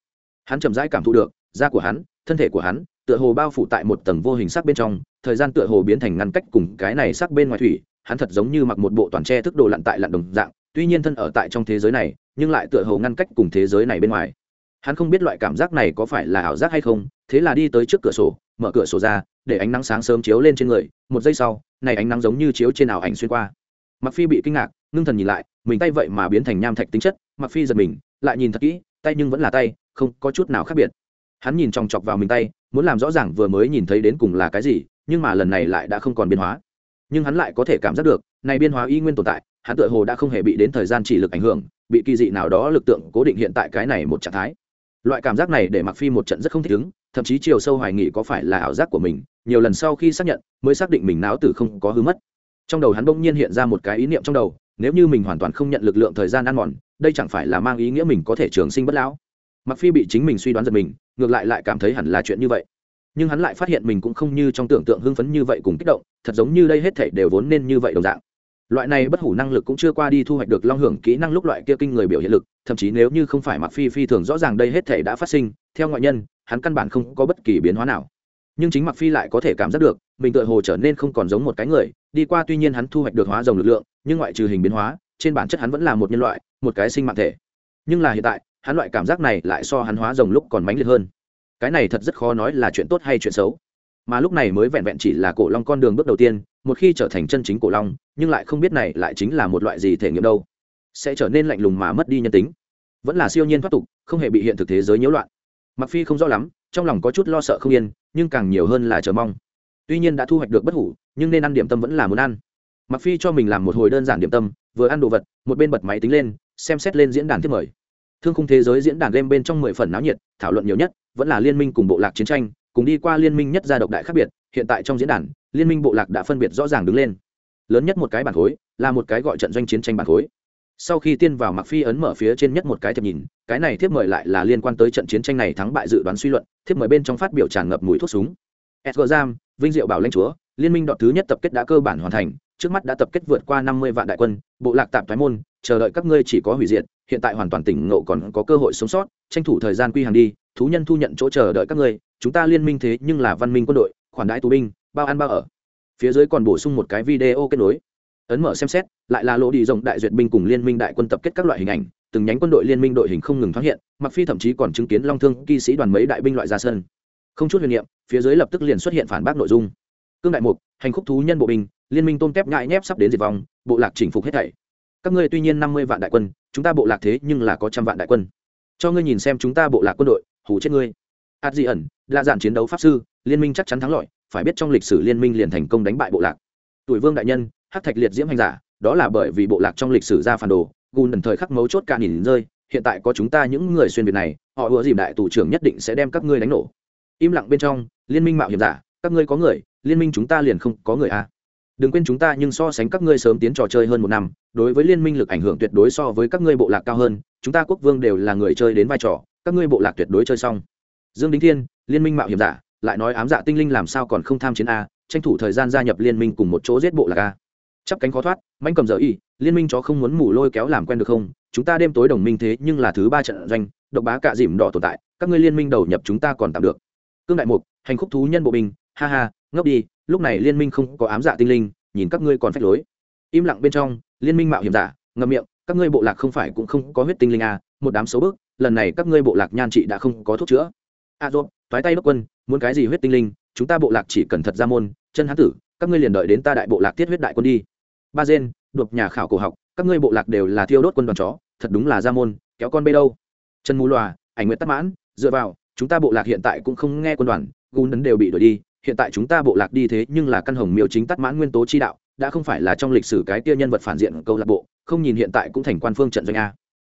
Hắn chậm rãi cảm thụ được, da của hắn, thân thể của hắn, tựa hồ bao phủ tại một tầng vô hình sắc bên trong, thời gian tựa hồ biến thành ngăn cách cùng cái này sắc bên ngoài thủy hắn thật giống như mặc một bộ toàn tre thức đồ lặn tại lặn đồng dạng, tuy nhiên thân ở tại trong thế giới này, nhưng lại tựa hồ ngăn cách cùng thế giới này bên ngoài. Hắn không biết loại cảm giác này có phải là ảo giác hay không, thế là đi tới trước cửa sổ, mở cửa sổ ra, để ánh nắng sáng sớm chiếu lên trên người, một giây sau, này ánh nắng giống như chiếu trên ảo ảnh xuyên qua. Mặc phi bị kinh ngạc, ngưng thần nhìn lại, mình tay vậy mà biến thành nham thạch tính chất mặc phi giật mình, lại nhìn thật kỹ, tay nhưng vẫn là tay, không có chút nào khác biệt. Hắn nhìn chòng chọc vào mình tay, muốn làm rõ ràng vừa mới nhìn thấy đến cùng là cái gì, nhưng mà lần này lại đã không còn biến hóa nhưng hắn lại có thể cảm giác được, này biên hóa y nguyên tồn tại, hắn tựa hồ đã không hề bị đến thời gian chỉ lực ảnh hưởng, bị kỳ dị nào đó lực tượng cố định hiện tại cái này một trạng thái. Loại cảm giác này để mặc phi một trận rất không thích ứng, thậm chí chiều sâu hoài nghị có phải là ảo giác của mình, nhiều lần sau khi xác nhận, mới xác định mình não tử không có hư mất. Trong đầu hắn bỗng nhiên hiện ra một cái ý niệm trong đầu, nếu như mình hoàn toàn không nhận lực lượng thời gian ăn mòn, đây chẳng phải là mang ý nghĩa mình có thể trường sinh bất lão? Mặc phi bị chính mình suy đoán giật mình, ngược lại lại cảm thấy hẳn là chuyện như vậy nhưng hắn lại phát hiện mình cũng không như trong tưởng tượng hưng phấn như vậy cùng kích động, thật giống như đây hết thể đều vốn nên như vậy đồng dạng. Loại này bất hủ năng lực cũng chưa qua đi thu hoạch được long hưởng kỹ năng lúc loại kia kinh người biểu hiện lực, thậm chí nếu như không phải mặc phi phi thường rõ ràng đây hết thể đã phát sinh, theo ngoại nhân, hắn căn bản không có bất kỳ biến hóa nào. Nhưng chính mặc phi lại có thể cảm giác được, mình tựa hồ trở nên không còn giống một cái người, đi qua tuy nhiên hắn thu hoạch được hóa dòng lực lượng, nhưng ngoại trừ hình biến hóa, trên bản chất hắn vẫn là một nhân loại, một cái sinh mạng thể. Nhưng là hiện tại, hắn loại cảm giác này lại so hắn hóa rồng lúc còn mãnh liệt hơn cái này thật rất khó nói là chuyện tốt hay chuyện xấu. Mà lúc này mới vẹn vẹn chỉ là cổ long con đường bước đầu tiên, một khi trở thành chân chính cổ long, nhưng lại không biết này lại chính là một loại gì thể nghiệm đâu. Sẽ trở nên lạnh lùng mà mất đi nhân tính. Vẫn là siêu nhiên thoát tục, không hề bị hiện thực thế giới nhiễu loạn. Mặc phi không rõ lắm, trong lòng có chút lo sợ không yên, nhưng càng nhiều hơn là chờ mong. Tuy nhiên đã thu hoạch được bất hủ, nhưng nên ăn điểm tâm vẫn là muốn ăn. Mặc phi cho mình làm một hồi đơn giản điểm tâm, vừa ăn đồ vật, một bên bật máy tính lên, xem xét lên diễn đàn tiếp mời thương khung thế giới diễn đàn game bên trong mười phần náo nhiệt, thảo luận nhiều nhất vẫn là liên minh cùng bộ lạc chiến tranh, cùng đi qua liên minh nhất gia độc đại khác biệt, hiện tại trong diễn đàn, liên minh bộ lạc đã phân biệt rõ ràng đứng lên. Lớn nhất một cái bản khối, là một cái gọi trận doanh chiến tranh bản khối. Sau khi tiên vào mặc phi ấn mở phía trên nhất một cái thiệp nhìn, cái này thiếp mời lại là liên quan tới trận chiến tranh này thắng bại dự đoán suy luận, thiếp mời bên trong phát biểu tràn ngập mùi thuốc súng. Edgar giam vinh diệu bảo lãnh chúa, liên minh đọt thứ nhất tập kết đã cơ bản hoàn thành trước mắt đã tập kết vượt qua năm mươi vạn đại quân, bộ lạc tạm thái môn, chờ đợi các ngươi chỉ có hủy diệt, hiện tại hoàn toàn tỉnh ngộ còn có cơ hội sống sót, tranh thủ thời gian quy hàng đi, thú nhân thu nhận chỗ chờ đợi các ngươi, chúng ta liên minh thế nhưng là văn minh quân đội, khoản đãi tù binh, bao ăn bao ở. Phía dưới còn bổ sung một cái video kết nối. Ấn mở xem xét, lại là lỗ đi rộng đại duyệt binh cùng liên minh đại quân tập kết các loại hình ảnh, từng nhánh quân đội liên minh đội hình không ngừng thoát hiện mặc phi thậm chí còn chứng kiến long thương kỵ sĩ đoàn mấy đại binh loại ra sân. Không chút huyền niệm, phía dưới lập tức liền xuất hiện phản bác nội dung cương đại mục, hành khúc thú nhân bộ binh, liên minh tôm tép ngại nhép sắp đến diệt vong, bộ lạc chỉnh phục hết thảy. Các ngươi tuy nhiên năm mươi vạn đại quân, chúng ta bộ lạc thế nhưng là có trăm vạn đại quân. Cho ngươi nhìn xem chúng ta bộ lạc quân đội hủ chết ngươi. Ạt di ẩn là giản chiến đấu pháp sư, liên minh chắc chắn thắng lợi, phải biết trong lịch sử liên minh liền thành công đánh bại bộ lạc. Tuổi vương đại nhân, hắc thạch liệt diễm hành giả, đó là bởi vì bộ lạc trong lịch sử ra phản đồ, gùn đần thời khắc mấu chốt cả nhìn rơi, hiện tại có chúng ta những người xuyên việt này, họ ủa dìm đại tù trưởng nhất định sẽ đem các ngươi đánh nổ. Im lặng bên trong, liên minh mạo hiểm giả các ngươi có người, liên minh chúng ta liền không có người a à. đừng quên chúng ta nhưng so sánh các ngươi sớm tiến trò chơi hơn một năm, đối với liên minh lực ảnh hưởng tuyệt đối so với các ngươi bộ lạc cao hơn, chúng ta quốc vương đều là người chơi đến vai trò, các ngươi bộ lạc tuyệt đối chơi xong. Dương đính thiên, liên minh mạo hiểm giả, lại nói ám dạ tinh linh làm sao còn không tham chiến a, tranh thủ thời gian gia nhập liên minh cùng một chỗ giết bộ lạc a. Chắp cánh khó thoát manh cầm giờ y, liên minh chó không muốn mù lôi kéo làm quen được không? Chúng ta đêm tối đồng minh thế nhưng là thứ ba trận doanh, độc bá cạ dìm đỏ tồn tại, các ngươi liên minh đầu nhập chúng ta còn tạm được. Cương đại mục, hành khúc thú nhân bộ binh ha ha ngốc đi lúc này liên minh không có ám dạ tinh linh nhìn các ngươi còn phách lối. Im lặng bên trong liên minh mạo hiểm giả ngậm miệng các ngươi bộ lạc không phải cũng không có huyết tinh linh à, một đám xấu bước lần này các ngươi bộ lạc nhan trị đã không có thuốc chữa. A à, dốt thoái tay đốc quân muốn cái gì huyết tinh linh chúng ta bộ lạc chỉ cần thật ra môn chân hán tử các ngươi liền đợi đến ta đại bộ lạc tiết huyết đại quân đi. Ba gen đột nhà khảo cổ học các ngươi bộ lạc đều là thiêu đốt quân đoàn chó thật đúng là ra môn kéo con bê đâu. Chân mù loà ảnh nguyện tắc mãn dựa vào chúng ta bộ lạc hiện tại cũng không nghe quân đoàn gun đấn đều bị đuổi đi hiện tại chúng ta bộ lạc đi thế nhưng là căn hồng miêu chính tắt mãn nguyên tố chi đạo, đã không phải là trong lịch sử cái tia nhân vật phản diện câu lạc bộ, không nhìn hiện tại cũng thành quan phương trận doanh a.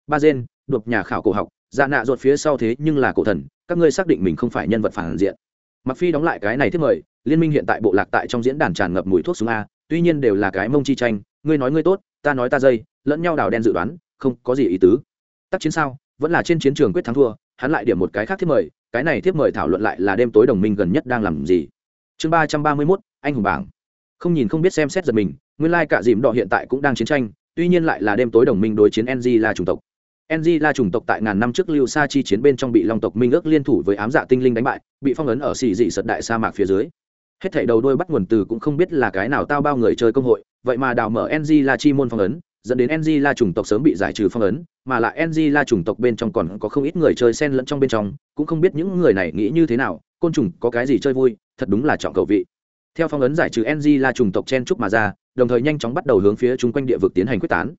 Ba gen, đột nhà khảo cổ học dạ nạ ruột phía sau thế nhưng là cổ thần, các ngươi xác định mình không phải nhân vật phản diện. Mặc phi đóng lại cái này thiết mời, liên minh hiện tại bộ lạc tại trong diễn đàn tràn ngập mùi thuốc súng a, tuy nhiên đều là cái mông chi tranh, ngươi nói ngươi tốt, ta nói ta dây, lẫn nhau đào đen dự đoán, không có gì ý tứ. Tác chiến sao, vẫn là trên chiến trường quyết thắng thua, hắn lại điểm một cái khác thiết mời, cái này thiết mời thảo luận lại là đêm tối đồng minh gần nhất đang làm gì chương ba trăm ba mươi mốt, anh hùng bảng. Không nhìn không biết xem xét giật mình, nguyên lai、like、cả dìm đỏ hiện tại cũng đang chiến tranh, tuy nhiên lại là đêm tối đồng minh đối chiến ng là chủng tộc. Ng là chủng tộc tại ngàn năm trước lưu sa chi chiến bên trong bị long tộc minh ước liên thủ với ám dạ tinh linh đánh bại, bị phong ấn ở xì dị sật đại sa mạc phía dưới. Hết thảy đầu đôi bắt nguồn từ cũng không biết là cái nào tao bao người chơi công hội, vậy mà đào mở ng là chi môn phong ấn, dẫn đến ng la chủng tộc sớm bị giải trừ phong ấn, mà lại ng la chủng tộc bên trong còn có không ít người chơi sen lẫn trong bên trong, cũng không biết những người này nghĩ như thế nào, côn trùng có cái gì chơi vui thật đúng là trọng cầu vị. Theo phong ấn giải trừ ng la chủng tộc chen trúc mà ra, đồng thời nhanh chóng bắt đầu hướng phía chung quanh địa vực tiến hành quyết tán.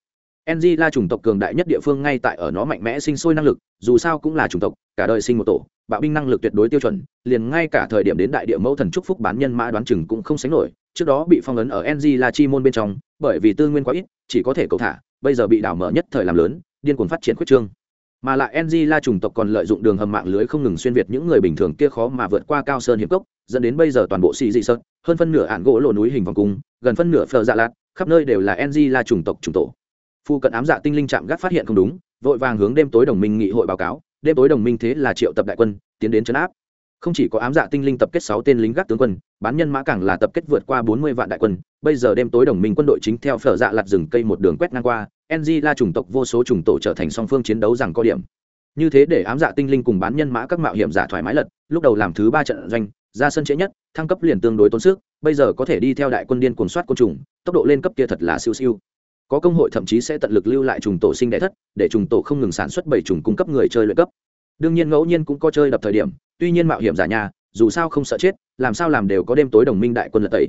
Ng la chủng tộc cường đại nhất địa phương ngay tại ở nó mạnh mẽ sinh sôi năng lực, dù sao cũng là chủng tộc, cả đời sinh một tổ, bạo binh năng lực tuyệt đối tiêu chuẩn, liền ngay cả thời điểm đến đại địa mẫu thần trúc phúc bán nhân mã đoán chừng cũng không sánh nổi, trước đó bị phong ấn ở ng la chi môn bên trong, bởi vì tư nguyên quá ít, chỉ có thể cầu thả, bây giờ bị đảo mở nhất thời làm lớn, điên cuồng phát triển khuyết trương mà lại ng la chủng tộc còn lợi dụng đường hầm mạng lưới không ngừng xuyên việt những người bình thường kia khó mà vượt qua cao sơn hiểm cốc, dẫn đến bây giờ toàn bộ xì dị sơn, hơn phân nửa ạn gỗ lộ núi hình vòng cung, gần phân nửa phờ dạ lạt, khắp nơi đều là ng la chủng tộc chủng tổ. Phu cận ám dạ tinh linh chạm gác phát hiện không đúng, vội vàng hướng đêm tối đồng minh nghị hội báo cáo, đêm tối đồng minh thế là triệu tập đại quân, tiến đến chấn áp không chỉ có ám dạ tinh linh tập kết sáu tên lính gác tướng quân, bán nhân mã càng là tập kết vượt qua bốn mươi vạn đại quân, bây giờ đêm tối đồng minh quân đội chính theo phở dạ lặt rừng cây một đường quét ngang qua ng la chủng tộc vô số chủng tổ trở thành song phương chiến đấu rằng có điểm. Như thế để ám dạ tinh linh cùng bán nhân mã các mạo hiểm giả thoải mái lật, lúc đầu làm thứ ba trận doanh, ra sân trễ nhất, thăng cấp liền tương đối tốn sức, bây giờ có thể đi theo đại quân điên cuồng soát côn trùng, tốc độ lên cấp kia thật là siêu siêu. Có công hội thậm chí sẽ tận lực lưu lại trùng tổ sinh đẻ thất, để trùng tổ không ngừng sản xuất bảy trùng cung cấp người chơi lợi cấp đương nhiên ngẫu nhiên cũng có chơi đập thời điểm, tuy nhiên mạo hiểm giả nhà, dù sao không sợ chết, làm sao làm đều có đêm tối đồng minh đại quân lật tẩy.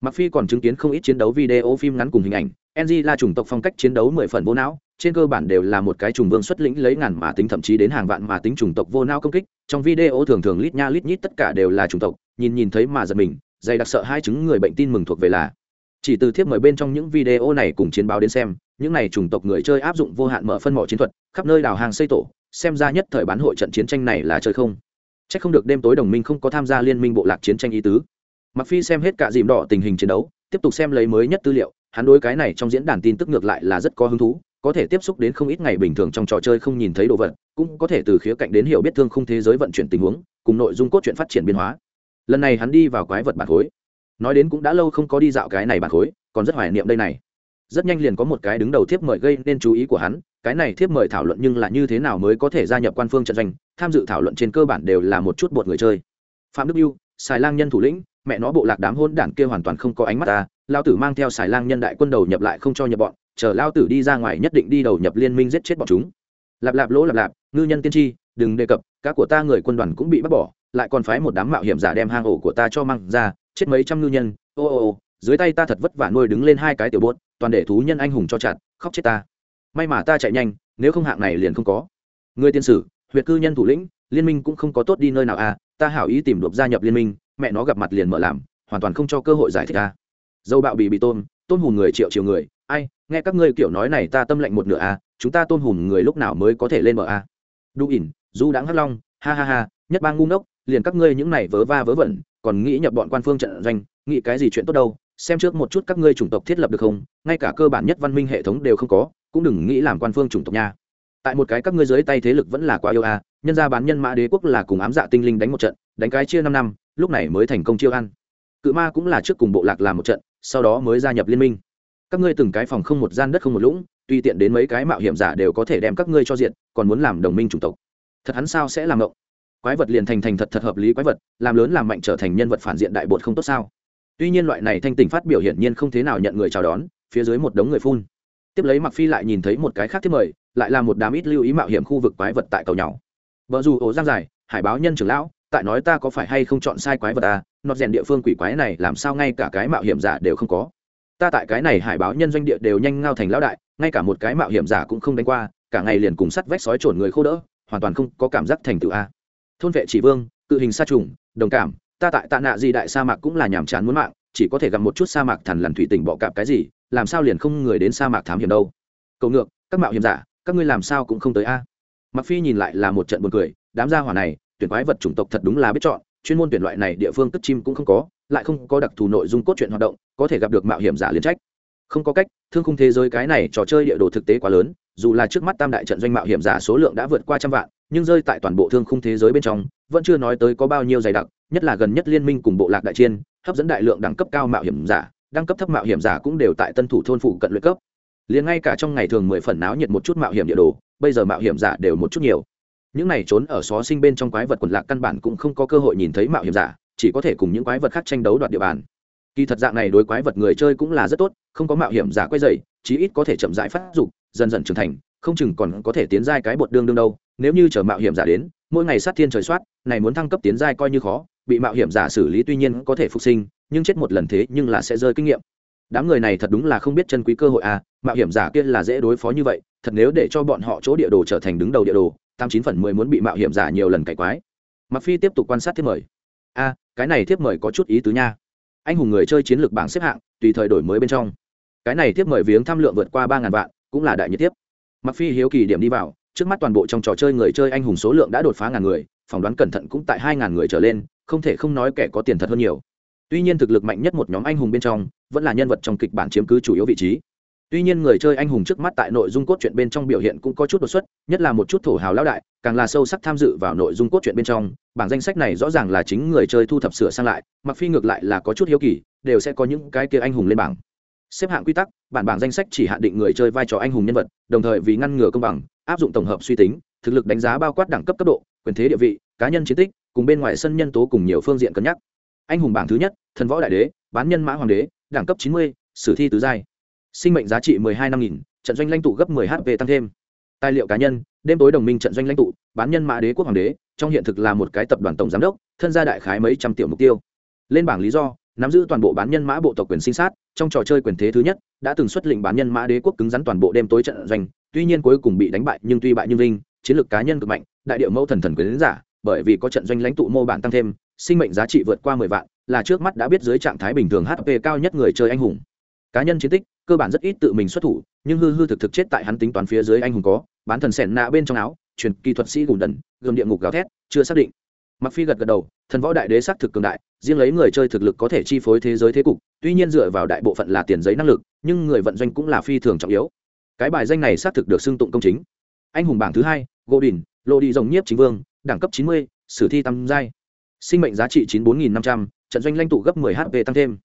Mặc phi còn chứng kiến không ít chiến đấu video phim ngắn cùng hình ảnh ng là chủng tộc phong cách chiến đấu mười phần vô não, trên cơ bản đều là một cái trùng vương xuất lĩnh lấy ngàn mà tính thậm chí đến hàng vạn mà tính chủng tộc vô não công kích, trong video thường thường lít nha lít nhít tất cả đều là chủng tộc, nhìn nhìn thấy mà giật mình, dày đặc sợ hai chứng người bệnh tin mừng thuộc về là. Chỉ từ thiếp mời bên trong những video này cùng chiến báo đến xem, những này chủng tộc người chơi áp dụng vô hạn mở phân mỏ chiến thuật, khắp nơi đào hàng xây tổ xem ra nhất thời bán hội trận chiến tranh này là chơi không. C h ắ c không được đêm tối đồng minh không có tham gia liên minh bộ lạc chiến tranh ý tứ. Mặc phi xem hết cả dìm đỏ tình hình chiến đấu, tiếp tục xem lấy mới nhất tư liệu, hắn đối cái này trong diễn đàn tin tức ngược lại là rất có hứng thú, có thể tiếp xúc đến không ít ngày bình thường trong trò chơi không nhìn thấy đồ vật, cũng có thể từ khía cạnh đến hiểu biết thương không thế giới vận chuyển tình huống, cùng nội dung cốt truyện phát triển biến hóa. Lần này hắn đi vào quái vật bản khối. Nói đến cũng đã lâu không có đi dạo cái này bản khối, còn rất hoài niệm đây này. Rất nhanh liền có một cái đứng đầu thiếp mời gây nên chú ý của hắn cái này thiếp mời thảo luận nhưng là như thế nào mới có thể gia nhập quan phương trận doanh, tham dự thảo luận trên cơ bản đều là một chút bột người chơi. Phạm đức yêu xài lang nhân thủ lĩnh, mẹ nó bộ lạc đám hôn đản kia hoàn toàn không có ánh mắt ta lao tử mang theo xài lang nhân đại quân đầu nhập lại không cho nhập bọn, chờ lao tử đi ra ngoài nhất định đi đầu nhập liên minh giết chết bọn chúng. Lạp lạp lỗ lạp lạp, ngư nhân tiên tri, đừng đề cập, các của ta người quân đoàn cũng bị bắt bỏ, lại còn phái một đám mạo hiểm giả đem hang ổ của ta cho mang ra, chết mấy trăm ngư nhân, ô ô ô, dưới tay ta thật vất vả nuôi đứng lên hai cái tiểu bốt toàn để thú nhân anh hùng cho chặt, khóc chết ta may mà ta chạy nhanh, nếu không hạng này liền không có. Người tiên sử huyện cư nhân thủ lĩnh, liên minh cũng không có tốt đi nơi nào à ta hảo ý tìm đột gia nhập liên minh, mẹ nó gặp mặt liền mở làm, hoàn toàn không cho cơ hội giải thích à. Dâu bạo bị bị tôn tôn hùn người triệu triệu người, ai, nghe các ngươi kiểu nói này ta tâm lệnh một nửa à chúng ta tôn hùn người lúc nào mới có thể lên mở à. Đu ỉn, du đáng hắc long, ha ha ha, nhất bang ngu ngốc, liền các ngươi những này vớ va vớ vẩn, còn nghĩ nhập bọn quan phương trận doanh, nghĩ cái gì chuyện tốt đâu, xem trước một chút các ngươi chủng tộc thiết lập được không, ngay cả cơ bản nhất văn minh hệ thống đều không có cũng đừng nghĩ làm quan phương chủng tộc nha. Tại một cái các ngươi dưới tay thế lực vẫn là quá yêu a à, nhân ra bán nhân mã đế quốc là cùng ám dạ tinh linh đánh một trận, đánh cái chia năm năm, lúc này mới thành công chiêu ăn. Cự ma cũng là trước cùng bộ lạc làm một trận, sau đó mới gia nhập liên minh. Các ngươi từng cái phòng không một gian đất không một lũng, tuy tiện đến mấy cái mạo hiểm giả đều có thể đem các ngươi cho diện còn muốn làm đồng minh chủng tộc. Thật hắn sao sẽ làm ngộng? Quái vật liền thành thành thật thật hợp lý quái vật, làm lớn làm mạnh trở thành nhân vật phản diện đại bột không tốt sao? Tuy nhiên loại này thanh tình phát biểu hiển nhiên không thế nào nhận người chào đón, phía dưới một đống người phun tiếp lấy mặc phi lại nhìn thấy một cái khác tiếp mời, lại là một đám ít lưu ý mạo hiểm khu vực quái vật tại cầu nhỏ. Vợ dù ổ giang dài, hải báo nhân trưởng lão, tại nói ta có phải hay không chọn sai quái vật à nọt rèn địa phương quỷ quái này làm sao ngay cả cái mạo hiểm giả đều không có. Ta tại cái này hải báo nhân doanh địa đều nhanh ngao thành lão đại, ngay cả một cái mạo hiểm giả cũng không đánh qua, cả ngày liền cùng sắt vách sói trồn người khô đỡ, hoàn toàn không có cảm giác thành tựu a. Thôn vệ chỉ vương, cự hình sa trùng, đồng cảm, ta tại tạ nạ di đại sa mạc cũng là nhàm chán muốn mạng chỉ có thể gặp một chút sa mạc thần lằn thủy tỉnh bọ cạp cái gì, làm sao liền không người đến sa mạc thám hiểm đâu? Cầu ngược, các mạo hiểm giả, các ngươi làm sao cũng không tới a. Mặc phi nhìn lại là một trận buồn cười, đám gia hỏa này, tuyển quái vật chủng tộc thật đúng là biết chọn, chuyên môn tuyển loại này địa phương cất chim cũng không có, lại không có đặc thù nội dung cốt truyện hoạt động, có thể gặp được mạo hiểm giả liên trách. Không có cách, thương khung thế giới cái này trò chơi địa đồ thực tế quá lớn, dù là trước mắt tam đại trận doanh mạo hiểm giả số lượng đã vượt qua trăm vạn, nhưng rơi tại toàn bộ thương khung thế giới bên trong, vẫn chưa nói tới có bao nhiêu dày đặc, nhất là gần nhất liên minh cùng bộ lạc đại chiên hấp dẫn đại lượng đẳng cấp cao mạo hiểm giả, đẳng cấp thấp mạo hiểm giả cũng đều tại tân thủ thôn phụ cận luyện cấp. Liền ngay cả trong ngày thường mười phần náo nhiệt một chút mạo hiểm địa đồ, bây giờ mạo hiểm giả đều một chút nhiều. Những này trốn ở xó sinh bên trong quái vật quần lạc căn bản cũng không có cơ hội nhìn thấy mạo hiểm giả, chỉ có thể cùng những quái vật khác tranh đấu đoạt địa bàn. Kỳ thật dạng này đối quái vật người chơi cũng là rất tốt, không có mạo hiểm giả quay dày chí ít có thể chậm rãi phát dục, dần dần trưởng thành, không chừng còn có thể tiến giai cái bột đương đương đâu, nếu như chờ mạo hiểm giả đến, mỗi ngày sát thiên trời soát, này muốn thăng cấp tiến giai coi như khó bị mạo hiểm giả xử lý tuy nhiên có thể phục sinh, nhưng chết một lần thế nhưng là sẽ rơi kinh nghiệm. Đám người này thật đúng là không biết chân quý cơ hội à mạo hiểm giả kia là dễ đối phó như vậy, thật nếu để cho bọn họ chỗ địa đồ trở thành đứng đầu địa đồ, tám chín phần mười muốn bị mạo hiểm giả nhiều lần cải quái. Mặc phi tiếp tục quan sát thiếp mời. A cái này thiếp mời có chút ý tứ nha. Anh hùng người chơi chiến lược bảng xếp hạng, tùy thời đổi mới bên trong. Cái này thiếp mời viếng tham lượng vượt qua ba ngàn vạn, cũng là đại nhiệt tiếp mặc phi hiếu kỳ điểm đi vào, trước mắt toàn bộ trong trò chơi người chơi anh hùng số lượng đã đột phá ngàn người, phỏng đoán cẩn thận cũng tại hai ngàn người trở lên không thể không nói kẻ có tiền thật hơn nhiều. Tuy nhiên thực lực mạnh nhất một nhóm anh hùng bên trong, vẫn là nhân vật trong kịch bản chiếm cứ chủ yếu vị trí. Tuy nhiên người chơi anh hùng trước mắt tại nội dung cốt truyện bên trong biểu hiện cũng có chút đột xuất, nhất là một chút thổ hào lão đại, càng là sâu sắc tham dự vào nội dung cốt truyện bên trong. Bảng danh sách này rõ ràng là chính người chơi thu thập sửa sang lại, mặc phi ngược lại là có chút hiếu kỳ, đều sẽ có những cái kia anh hùng lên bảng. Xếp hạng quy tắc, bản bảng danh sách chỉ hạn định người chơi vai trò anh hùng nhân vật, đồng thời vì ngăn ngừa công bằng, áp dụng tổng hợp suy tính, thực lực đánh giá bao quát đẳng cấp cấp độ quyền thế địa vị, cá nhân chiến tích, cùng bên ngoài sân nhân tố cùng nhiều phương diện cân nhắc. Anh hùng bảng thứ nhất, thần võ đại đế, bán nhân mã hoàng đế, đẳng cấp chín mươi, sử thi tứ giai. Sinh mệnh giá trị mười hai năm nghìn, trận doanh lãnh tụ gấp mười hp tăng thêm. Tài liệu cá nhân, đêm tối đồng minh trận doanh lãnh tụ, bán nhân mã đế quốc hoàng đế, trong hiện thực là một cái tập đoàn tổng giám đốc, thân gia đại khái mấy trăm triệu mục tiêu. Lên bảng lý do, nắm giữ toàn bộ bán nhân mã bộ tộc quyền sinh sát, trong trò chơi quyền thế thứ nhất, đã từng xuất lĩnh bán nhân mã đế quốc cứng rắn toàn bộ đêm tối trận doanh, tuy nhiên cuối cùng bị đánh bại nhưng tuy bại nhưng linh chiến lược cá nhân cực mạnh đại điệu mẫu thần thần quyến giả, bởi vì có trận doanh lãnh tụ mô bản tăng thêm, sinh mệnh giá trị vượt qua mười vạn, là trước mắt đã biết dưới trạng thái bình thường hp cao nhất người chơi anh hùng. Cá nhân chiến tích, cơ bản rất ít tự mình xuất thủ, nhưng hư hư thực thực chết tại hắn tính toán phía dưới anh hùng có, bán thần sẻn nạ bên trong áo, truyền kỳ thuật sĩ gùn đần gồm địa ngục gào thét, chưa xác định. Mặc phi gật gật đầu, thần võ đại đế xác thực cường đại, riêng lấy người chơi thực lực có thể chi phối thế giới thế cục, tuy nhiên dựa vào đại bộ phận là tiền giấy năng lực, nhưng người vận doanh cũng là phi thường trọng yếu. Cái bài danh này xác thực được xưng tụng công chính. Anh hùng bảng thứ hai gô đình lộ đi rồng nhiếp chính vương, đẳng cấp chín mươi, sử thi tam giai. Sinh mệnh giá trị chín bốn nghìn năm trăm, trận doanh lãnh tụ gấp 10 hp tăng thêm.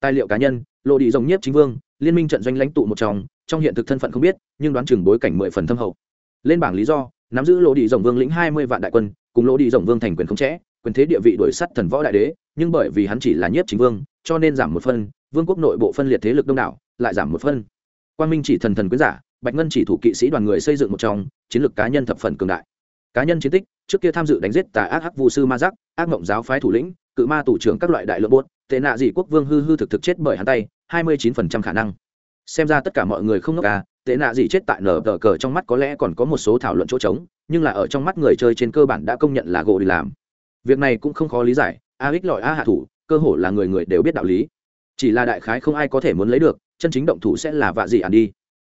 Tài liệu cá nhân lộ đi rồng nhiếp chính vương, liên minh trận doanh lãnh tụ một trong trong hiện thực thân phận không biết, nhưng đoán chừng bối cảnh mười phần thâm hậu. Lên bảng lý do, nắm giữ lộ đi rồng vương lĩnh hai mươi vạn đại quân, cùng lộ đi rồng vương thành quyền không trẻ quyền thế địa vị đổi sắt thần võ đại đế, nhưng bởi vì hắn chỉ là nhiếp chính vương, cho nên giảm một phân, vương quốc nội bộ phân liệt thế lực đông đảo, lại giảm một phân. Quang minh chỉ thần thần quyến giả, bạch ngân chỉ thủ kỵ sĩ đoàn người xây dựng một trong, chiến lược cá nhân thập phần cường đại cá nhân chiến tích, trước kia tham dự đánh giết tà ác hắc vu sư ma giác, ác mộng giáo phái thủ lĩnh, cự ma thủ trưởng các loại đại lượng bốt tệ nạ dị quốc vương hư hư thực thực chết bởi hắn tay, hai mươi chín phần trăm khả năng. Xem ra tất cả mọi người không ngốc à tệ nạ dị chết tại nở tờ cờ trong mắt có lẽ còn có một số thảo luận chỗ trống, nhưng là ở trong mắt người chơi trên cơ bản đã công nhận là gỗ đi làm. Việc này cũng không khó lý giải, a ích lọi a hạ thủ, cơ hồ là người người đều biết đạo lý. Chỉ là đại khái không ai có thể muốn lấy được, chân chính động thủ sẽ là vạ dị ản đi.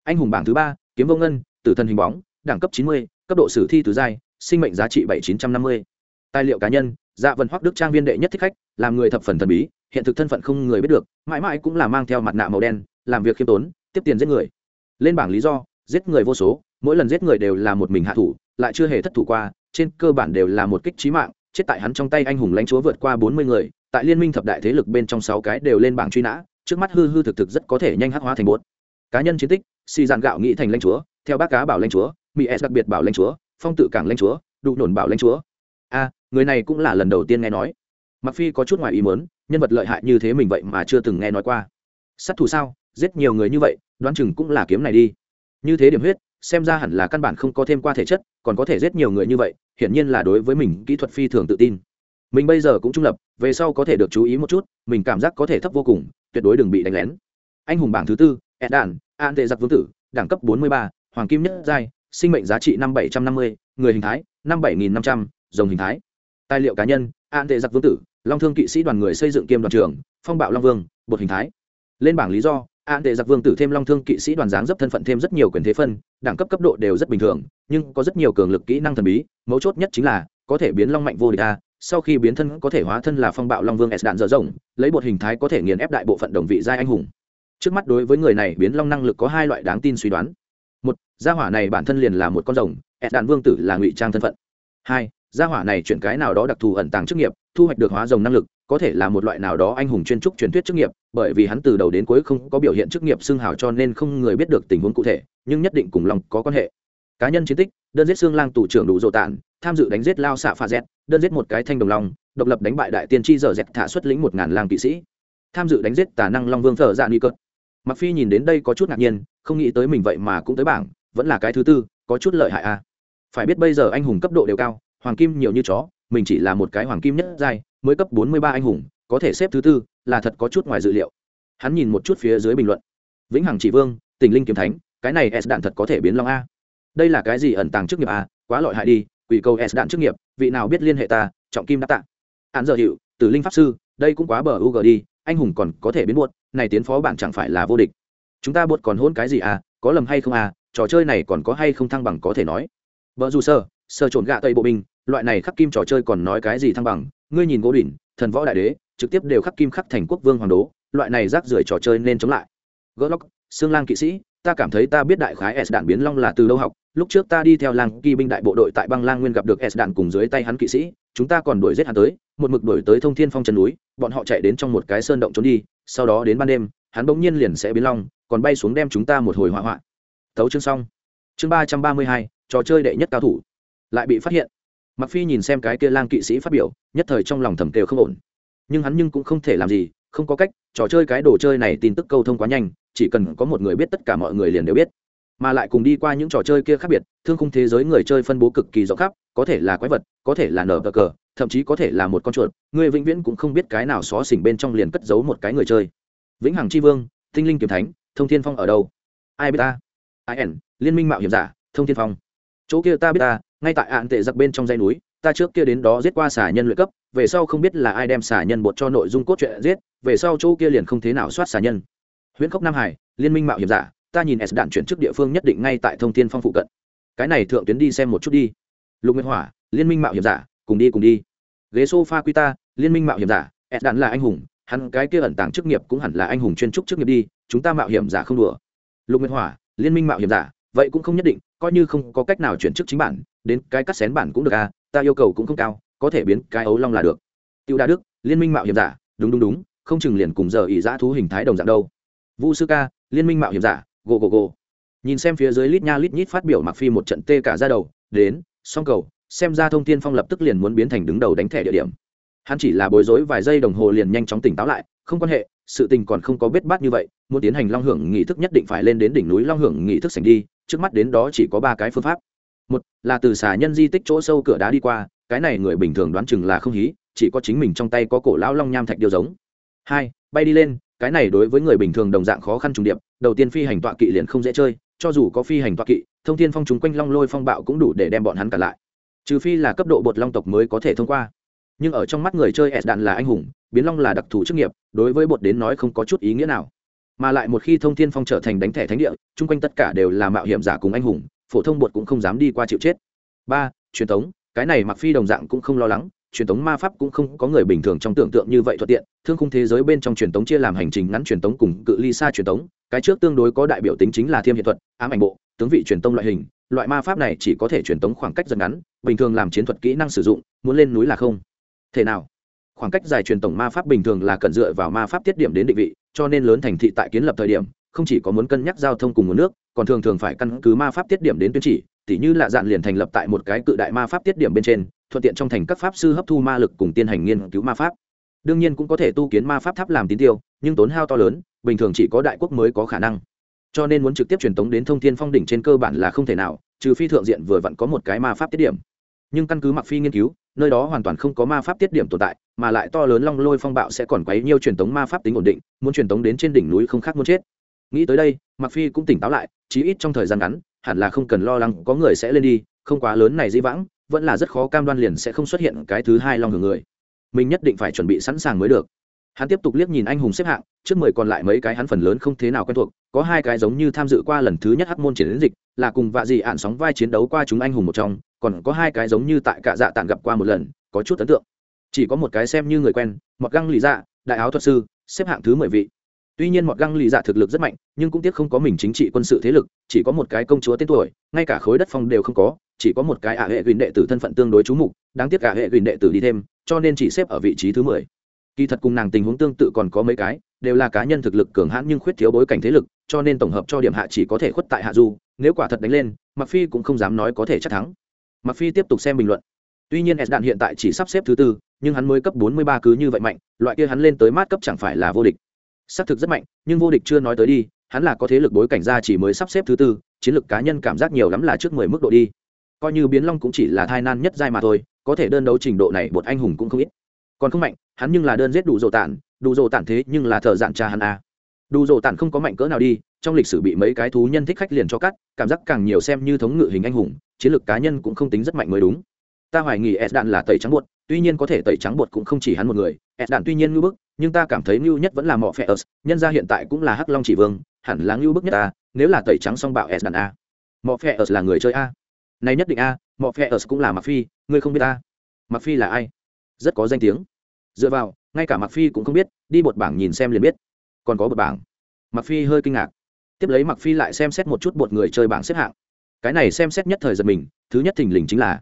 Anh hùng bảng thứ ba, kiếm vô ngân, tử thần hình bóng, đẳng cấp chín mươi, cấp độ sử thi tứ giai sinh mệnh giá trị bảy chín trăm năm mươi. Tài liệu cá nhân dạ vần hoắc đức trang viên đệ nhất thích khách, làm người thập phần thần bí, hiện thực thân phận không người biết được, mãi mãi cũng là mang theo mặt nạ màu đen, làm việc khiêm tốn, tiếp tiền giết người. Lên bảng lý do, giết người vô số, mỗi lần giết người đều là một mình hạ thủ, lại chưa hề thất thủ qua, trên cơ bản đều là một kích trí mạng, chết tại hắn trong tay anh hùng lãnh chúa vượt qua bốn mươi người, tại liên minh thập đại thế lực bên trong sáu cái đều lên bảng truy nã, trước mắt hư hư thực thực rất có thể nhanh hắc hóa thành bột. Cá nhân chiến tích, xì giàn gạo nghĩ thành lãnh chúa, theo bác cá bảo lãnh chúa mỹ s đặc biệt bảo lãnh chúa phong tự cảng lãnh chúa, đụ nổn bảo lãnh chúa. A, người này cũng là lần đầu tiên nghe nói. Mặc phi có chút ngoài ý muốn, nhân vật lợi hại như thế mình vậy mà chưa từng nghe nói qua. Sát thủ sao? Giết nhiều người như vậy, đoán chừng cũng là kiếm này đi. Như thế điểm huyết, xem ra hẳn là căn bản không có thêm qua thể chất, còn có thể giết nhiều người như vậy, hiển nhiên là đối với mình kỹ thuật phi thường tự tin. Mình bây giờ cũng trung lập, về sau có thể được chú ý một chút, mình cảm giác có thể thấp vô cùng, tuyệt đối đừng bị đánh lén. Anh hùng bảng thứ tư ed đàn an tệ giặc vương tử, đẳng cấp bốn mươi ba, hoàng kim nhất giai sinh mệnh giá trị năm bảy trăm năm mươi, người hình thái, năm bảy nghìn năm trăm dòng hình thái. Tài liệu cá nhân an tệ giặc vương tử, long thương kỵ sĩ đoàn người xây dựng kiêm đoàn trường phong bạo long vương, bột hình thái. Lên bảng lý do an tệ giặc vương tử thêm long thương kỵ sĩ đoàn dáng dấp thân phận thêm rất nhiều quyền thế phân, đẳng cấp cấp độ đều rất bình thường, nhưng có rất nhiều cường lực kỹ năng thần bí, mấu chốt nhất chính là, có thể biến long mạnh vô địch a. Sau khi biến thân có thể hóa thân là phong bạo long vương s đạn dở rộng lấy bột hình thái có thể nghiền ép đại bộ phận đồng vị giai anh hùng. Trước mắt đối với người này biến long năng lực có hai loại đáng tin suy đoán một gia hỏa này bản thân liền là một con rồng s đạn vương tử là ngụy trang thân phận. Hai gia hỏa này chuyển cái nào đó đặc thù ẩn tàng chức nghiệp thu hoạch được hóa rồng năng lực có thể là một loại nào đó anh hùng chuyên trúc truyền thuyết chức nghiệp bởi vì hắn từ đầu đến cuối không có biểu hiện chức nghiệp xương hào cho nên không người biết được tình huống cụ thể nhưng nhất định cùng lòng có quan hệ. Cá nhân chiến tích đơn giết xương lang tù trưởng đủ dộ tản tham dự đánh giết lao xạ pha dẹt, đơn giết một cái thanh đồng long độc lập đánh bại đại tiên tri dở dẹt thả xuất lĩnh một ngàn lang kỵ sĩ. Tham dự đánh giết tà năng long vương thờ dạ nguy cợt mặc phi nhìn đến đây có chút ngạc nhiên, không nghĩ tới mình vậy mà cũng tới bảng, vẫn là cái thứ tư, có chút lợi hại à. Phải biết bây giờ anh hùng cấp độ đều cao, hoàng kim nhiều như chó, mình chỉ là một cái hoàng kim nhất giai, mới cấp bốn mươi ba anh hùng, có thể xếp thứ tư, là thật có chút ngoài dự liệu. Hắn nhìn một chút phía dưới bình luận. Vĩnh hằng chỉ vương, tình linh kiếm thánh, cái này s đạn thật có thể biến long a. Đây là cái gì ẩn tàng chức nghiệp a quá lợi hại đi, quỷ cầu s đạn chức nghiệp, vị nào biết liên hệ ta, trọng kim đã tạ. Hạn giờ hiệu, tử linh pháp sư, đây cũng quá bờ u g đi anh hùng còn có thể biến buốt, này tiến phó bạn chẳng phải là vô địch. Chúng ta buốt còn hôn cái gì à có lầm hay không à trò chơi này còn có hay không thăng bằng có thể nói. Vợ dù sơ sơ trộn gạ tây bộ binh, loại này khắc kim trò chơi còn nói cái gì thăng bằng, ngươi nhìn gỗ đỉnh, thần võ đại đế, trực tiếp đều khắc kim khắc thành quốc vương hoàng đố, loại này rác rưởi trò chơi nên chống lại. Gỡ lóc xương lang kỵ sĩ, ta cảm thấy ta biết đại khái s đạn biến long là từ lâu học, lúc trước ta đi theo lang kỳ binh đại bộ đội tại băng lang nguyên gặp được s đạn cùng dưới tay hắn kỵ sĩ, chúng ta còn đuổi giết hắn tới một mực đuổi tới thông thiên phong chân núi, bọn họ chạy đến trong một cái sơn động trốn đi, sau đó đến ban đêm, hắn bỗng nhiên liền sẽ biến long, còn bay xuống đem chúng ta một hồi hỏa hoạn. Thấu chương xong. Chương ba trăm ba mươi hai, trò chơi đệ nhất cao thủ. Lại bị phát hiện. Mặc phi nhìn xem cái kia lang kỵ sĩ phát biểu, nhất thời trong lòng thầm kêu không ổn. Nhưng hắn nhưng cũng không thể làm gì, không có cách, trò chơi cái đồ chơi này tin tức câu thông quá nhanh, chỉ cần có một người biết tất cả mọi người liền đều biết. Mà lại cùng đi qua những trò chơi kia khác biệt, thương khung thế giới người chơi phân bố cực kỳ rộng khắp, có thể là quái vật, có thể là nở cờ thậm chí có thể là một con chuột người vĩnh viễn cũng không biết cái nào xó xỉnh bên trong liền cất giấu một cái người chơi. Vĩnh hằng tri vương, tinh linh kiếm thánh, thông thiên phong ở đâu? Ai biết ta? Ai in liên minh mạo hiểm giả, thông thiên phong. Chỗ kia ta biết ta, ngay tại ạn tệ giặc bên trong dây núi, ta trước kia đến đó giết qua xả nhân luyện cấp, về sau không biết là ai đem xả nhân bột cho nội dung cốt truyện giết, về sau chỗ kia liền không thế nào soát xả nhân. Huyễn khốc nam hải, liên minh mạo hiểm giả, ta nhìn s đạn chuyển chức địa phương nhất định ngay tại thông thiên phong phụ cận. Cái này thượng tuyến đi xem một chút đi. Lục nguyên hỏa, liên minh mạo hiểm giả cùng đi cùng đi. Ghế sofa quy ta, liên minh mạo hiểm giả, ed đạn là anh hùng, hắn cái kia ẩn tàng chức nghiệp cũng hẳn là anh hùng chuyên trúc chức nghiệp đi, chúng ta mạo hiểm giả không đùa. Lục nguyên hỏa, liên minh mạo hiểm giả, vậy cũng không nhất định, coi như không có cách nào chuyển chức chính bản, đến cái cắt xén bản cũng được à ta yêu cầu cũng không cao, có thể biến cái ấu long là được. Tiêu đa đức, liên minh mạo hiểm giả, đúng đúng đúng, không chừng liền cùng giờ ỷ giã thú hình thái đồng dạng đâu. Vu sư ca, liên minh mạo hiểm giả go go go nhìn xem phía dưới lít nha lít nhít phát biểu mặc phi một trận tê cả ra đầu, đến, song cầu xem ra thông tiên phong lập tức liền muốn biến thành đứng đầu đánh thẻ địa điểm. Hắn chỉ là bối rối vài giây đồng hồ liền nhanh chóng tỉnh táo lại, không quan hệ, sự tình còn không có vết bát như vậy, muốn tiến hành long hưởng nghị thức nhất định phải lên đến đỉnh núi long hưởng nghị thức sành đi, trước mắt đến đó chỉ có ba cái phương pháp. Một là từ xà nhân di tích chỗ sâu cửa đá đi qua, cái này người bình thường đoán chừng là không hí, chỉ có chính mình trong tay có cổ lão long nham thạch điều giống. Hai, bay đi lên, cái này đối với người bình thường đồng dạng khó khăn trùng điệp, đầu tiên phi hành tọa kỵ liền không dễ chơi, cho dù có phi hành tọa kỵ, thông thiên phong chúng quanh long lôi phong bạo cũng đủ để đem bọn hắn cả lại trừ phi là cấp độ bột long tộc mới có thể thông qua. Nhưng ở trong mắt người chơi s đạn là anh hùng, biến long là đặc thù chức nghiệp, đối với bột đến nói không có chút ý nghĩa nào. Mà lại một khi thông thiên phong trở thành đánh thẻ thánh địa, chung quanh tất cả đều là mạo hiểm giả cùng anh hùng, phổ thông bột cũng không dám đi qua chịu chết. Ba, truyền thống, cái này mặc phi đồng dạng cũng không lo lắng truyền thống ma pháp cũng không có người bình thường trong tưởng tượng như vậy thuận tiện, thương khung thế giới bên trong truyền thống chia làm hành trình ngắn truyền thống cùng cự ly xa truyền thống, cái trước tương đối có đại biểu tính chính là thiêm hiện thuật, ám ảnh bộ, tướng vị truyền tông loại hình, loại ma pháp này chỉ có thể truyền tống khoảng cách rất ngắn, bình thường làm chiến thuật kỹ năng sử dụng, muốn lên núi là không. Thể nào? Khoảng cách dài truyền tổng ma pháp bình thường là cần dựa vào ma pháp tiết điểm đến định vị, cho nên lớn thành thị tại kiến lập thời điểm, không chỉ có muốn cân nhắc giao thông cùng nguồn nước, còn thường thường phải căn cứ ma pháp tiết điểm đến tuyến chỉ tỉ như là dạn liền thành lập tại một cái cự đại ma pháp tiết điểm bên trên, thuận tiện trong thành các pháp sư hấp thu ma lực cùng tiên hành nghiên cứu ma pháp. Đương nhiên cũng có thể tu kiến ma pháp tháp làm tín tiêu, nhưng tốn hao to lớn, bình thường chỉ có đại quốc mới có khả năng. Cho nên muốn trực tiếp truyền tống đến thông thiên phong đỉnh trên cơ bản là không thể nào, trừ phi thượng diện vừa vặn có một cái ma pháp tiết điểm. Nhưng căn cứ mặc phi nghiên cứu, nơi đó hoàn toàn không có ma pháp tiết điểm tồn tại, mà lại to lớn long lôi phong bạo sẽ còn quấy nhiều truyền tống ma pháp tính ổn định, muốn truyền tống đến trên đỉnh núi không khác muốn chết. Nghĩ tới đây mặc phi cũng tỉnh táo lại, chí ít trong thời gian ngắn hẳn là không cần lo lắng có người sẽ lên đi, không quá lớn này dĩ vãng, vẫn là rất khó cam đoan liền sẽ không xuất hiện cái thứ hai long hưởng người. Mình nhất định phải chuẩn bị sẵn sàng mới được. Hắn tiếp tục liếc nhìn anh hùng xếp hạng, trước mười còn lại mấy cái hắn phần lớn không thế nào quen thuộc, có hai cái giống như tham dự qua lần thứ nhất hắc môn chiến dịch, là cùng vạ dị ạn sóng vai chiến đấu qua chúng anh hùng một trong, còn có hai cái giống như tại cả dạ tạng gặp qua một lần, có chút ấn tượng. Chỉ có một cái xem như người quen, mặc găng lì dạ đại áo thuật sư, xếp hạng thứ mười vị tuy nhiên mọt găng lì dạ thực lực rất mạnh, nhưng cũng tiếc không có mình chính trị quân sự thế lực, chỉ có một cái công chúa tên tuổi, ngay cả khối đất phong đều không có, chỉ có một cái ả hệ quyền đệ tử thân phận tương đối chú mục, đáng tiếc ả hệ quyền đệ tử đi thêm, cho nên chỉ xếp ở vị trí thứ mười. Kỳ thật cùng nàng tình huống tương tự còn có mấy cái, đều là cá nhân thực lực cường hãn nhưng khuyết thiếu bối cảnh thế lực, cho nên tổng hợp cho điểm hạ chỉ có thể khuất tại hạ du, nếu quả thật đánh lên mặc phi cũng không dám nói có thể chắc thắng. Mặc phi tiếp tục xem bình luận. Tuy nhiên s đạn hiện tại chỉ sắp xếp thứ tư, nhưng hắn mới cấp 43 cứ như vậy mạnh, loại kia hắn lên tới mát cấp chẳng phải là vô địch xác thực rất mạnh, nhưng vô địch chưa nói tới đi, hắn là có thế lực bối cảnh ra chỉ mới sắp xếp thứ tư, chiến lược cá nhân cảm giác nhiều lắm là trước 10 mức độ đi. Coi như biến long cũng chỉ là thai nan nhất giai mà thôi, có thể đơn đấu trình độ này bột anh hùng cũng không ít. Còn không mạnh, hắn nhưng là đơn giết đủ dồ tản, đủ dồ tản thế nhưng là thợ dạn cha hắn a à. đủ dồ tản không có mạnh cỡ nào đi, trong lịch sử bị mấy cái thú nhân thích khách liền cho cắt, cảm giác càng nhiều xem như thống ngự hình anh hùng, chiến lược cá nhân cũng không tính rất mạnh mới đúng. Ta hoài nghi s đạn là tẩy trắng bột, tuy nhiên có thể tẩy trắng bột cũng không chỉ hắn một người s đạn tuy nhiên ngưỡng bức nhưng ta cảm thấy ngưu nhất vẫn là mọ phe ớt nhân ra hiện tại cũng là hắc long chỉ vương hẳn là ngưu bức nhất ta nếu là tẩy trắng xong bạo s đàn a. Mọ phe ớt là người chơi a. Này nhất định a mọ phe ớt cũng là mặc phi ngươi không biết a mặc phi là ai? Rất có danh tiếng. Dựa vào ngay cả mặc phi cũng không biết đi bột bảng nhìn xem liền biết. Còn có bột bảng. Mặc phi hơi kinh ngạc. Tiếp lấy mặc phi lại xem xét một chút bột người chơi bảng xếp hạng. Cái này xem xét nhất thời giật mình thứ nhất thình lình chính là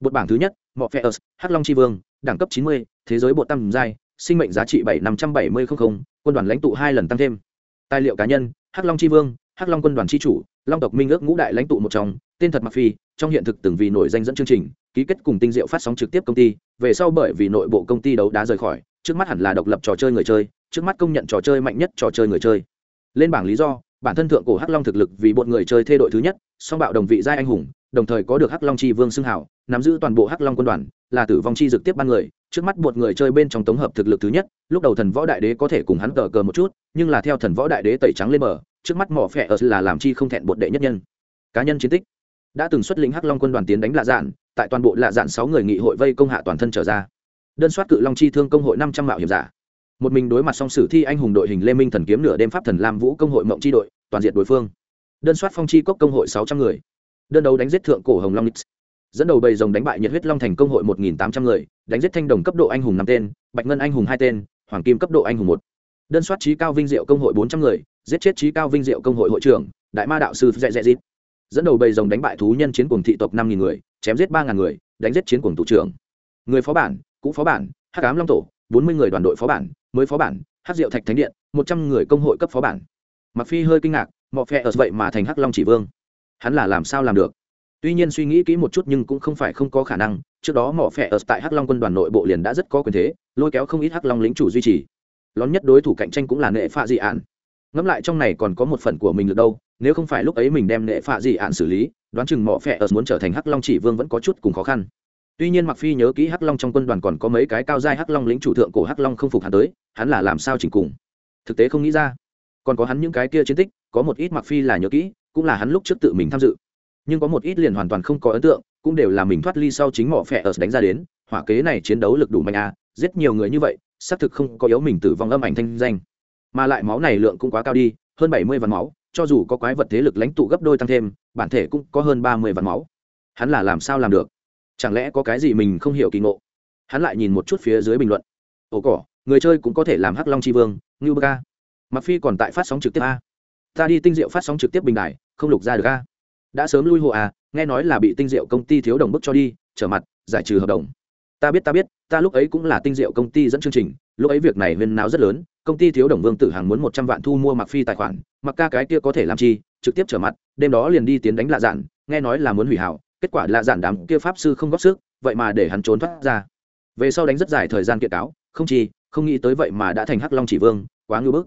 bột bảng thứ nhất mọ phe hắc long chi vương đẳng cấp 90, thế giới bột tăng giai sinh mệnh giá trị bảy năm trăm bảy mươi không quân đoàn lãnh tụ hai lần tăng thêm. Tài liệu cá nhân, hắc long tri vương, hắc long quân đoàn tri chủ, long tộc minh ước ngũ đại lãnh tụ một trong, tên thật mặc phi, trong hiện thực từng vì nổi danh dẫn chương trình, ký kết cùng tinh diệu phát sóng trực tiếp công ty, về sau bởi vì nội bộ công ty đấu đá rời khỏi, trước mắt hẳn là độc lập trò chơi người chơi, trước mắt công nhận trò chơi mạnh nhất trò chơi người chơi. Lên bảng lý do, bản thân thượng cổ hắc long thực lực vì bọn người chơi thê đội thứ nhất, song bạo đồng vị giai anh hùng, đồng thời có được hắc long chi vương xưng hảo nắm giữ toàn bộ hắc long quân đoàn, là tử vong chi dực tiếp ban người trước mắt một người chơi bên trong tổng hợp thực lực thứ nhất, lúc đầu thần võ đại đế có thể cùng hắn cờ cờ một chút, nhưng là theo thần võ đại đế tẩy trắng lên bờ, trước mắt mỏ phẹ ở là làm chi không thẹn bột đệ nhất nhân. Cá nhân chiến tích. Đã từng xuất lĩnh hắc long quân đoàn tiến đánh lạ dạn, tại toàn bộ lạ dạn sáu người nghị hội vây công hạ toàn thân trở ra. Đơn soát cự long chi thương công hội năm trăm mạo hiểm giả. Một mình đối mặt song sử thi anh hùng đội hình lê minh thần kiếm nửa đêm pháp thần lam vũ công hội mộng chi đội, toàn diện đối phương. Đơn soát phong chi cốc công hội sáu trăm người. Đơn đấu đánh giết thượng cổ hồng long nix dẫn đầu bầy rồng đánh bại nhiệt huyết long thành công hội một nghìn tám trăm người, đánh giết thanh đồng cấp độ anh hùng năm tên, bạch ngân anh hùng hai tên, hoàng kim cấp độ anh hùng một. Đơn soát trí cao vinh diệu công hội bốn trăm người, giết chết trí cao vinh diệu công hội hội trưởng, đại ma đạo sư dẹ dẹ dít dẫn đầu bầy rồng đánh bại thú nhân chiến cuồng thị tộc năm nghìn người, chém giết ba ngàn người, đánh giết chiến cuồng thủ trưởng. Người phó bản cũ phó bản, hắc cám long tổ, bốn mươi người đoàn đội phó bản, mới phó bản, hắc diệu thạch thánh điện, một trăm người công hội cấp phó bản. Mặc phi hơi kinh ngạc, mọ phe ở vậy mà thành hắc long chỉ vương. Hắn là làm sao làm được? Tuy nhiên suy nghĩ kỹ một chút nhưng cũng không phải không có khả năng, trước đó mỏ phẹ ở tại hắc long quân đoàn nội bộ liền đã rất có quyền thế, lôi kéo không ít hắc long lính chủ duy trì. Lón nhất đối thủ cạnh tranh cũng là nệ phạ dị ạn ngẫm lại trong này còn có một phần của mình được đâu, nếu không phải lúc ấy mình đem nệ phạ dị ạn xử lý, đoán chừng mỏ phẹ ở muốn trở thành hắc long chỉ vương vẫn có chút cùng khó khăn. Tuy nhiên mặc phi nhớ kỹ hắc long trong quân đoàn còn có mấy cái cao giai hắc long lính chủ thượng cổ hắc long không phục hắn tới, hắn là làm sao chỉnh cùng. Thực tế không nghĩ ra. Còn có hắn những cái kia chiến tích, có một ít mặc phi là nhớ kỹ, cũng là hắn lúc trước tự mình tham dự nhưng có một ít liền hoàn toàn không có ấn tượng, cũng đều là mình thoát ly sau chính mỏ phẹ ở đánh ra đến, hỏa kế này chiến đấu lực đủ mạnh a giết nhiều người như vậy, xác thực không có yếu mình tử vong âm ảnh thanh danh. Mà lại máu này lượng cũng quá cao đi, hơn bảy mươi vạn máu, cho dù có quái vật thế lực lãnh tụ gấp đôi tăng thêm, bản thể cũng có hơn ba mươi vạn máu. Hắn là làm sao làm được? Chẳng lẽ có cái gì mình không hiểu kỳ ngộ? Hắn lại nhìn một chút phía dưới bình luận. Ồ cỏ, người chơi cũng có thể làm hắc long tri vương, ngưu bơ ca. Mặc phi còn tại phát sóng trực tiếp a. Ta đi tinh diệu phát sóng trực tiếp bình đại không lục ra được a đã sớm lui hộ à nghe nói là bị tinh diệu công ty thiếu đồng bức cho đi, trở mặt, giải trừ hợp đồng. Ta biết ta biết, ta lúc ấy cũng là tinh diệu công ty dẫn chương trình, lúc ấy việc này huyên náo rất lớn, công ty thiếu đồng vương tử hàng muốn một trăm vạn thu mua mặc phi tài khoản mặc ca cái kia có thể làm chi, trực tiếp trở mặt, đêm đó liền đi tiến đánh lạ dạn, nghe nói là muốn hủy hảo, kết quả lạ dạn đám kia pháp sư không góp sức, vậy mà để hắn trốn thoát ra. Về sau đánh rất dài thời gian kiện cáo, không chi, không nghĩ tới vậy mà đã thành hắc long chỉ vương, quá ngưu bức.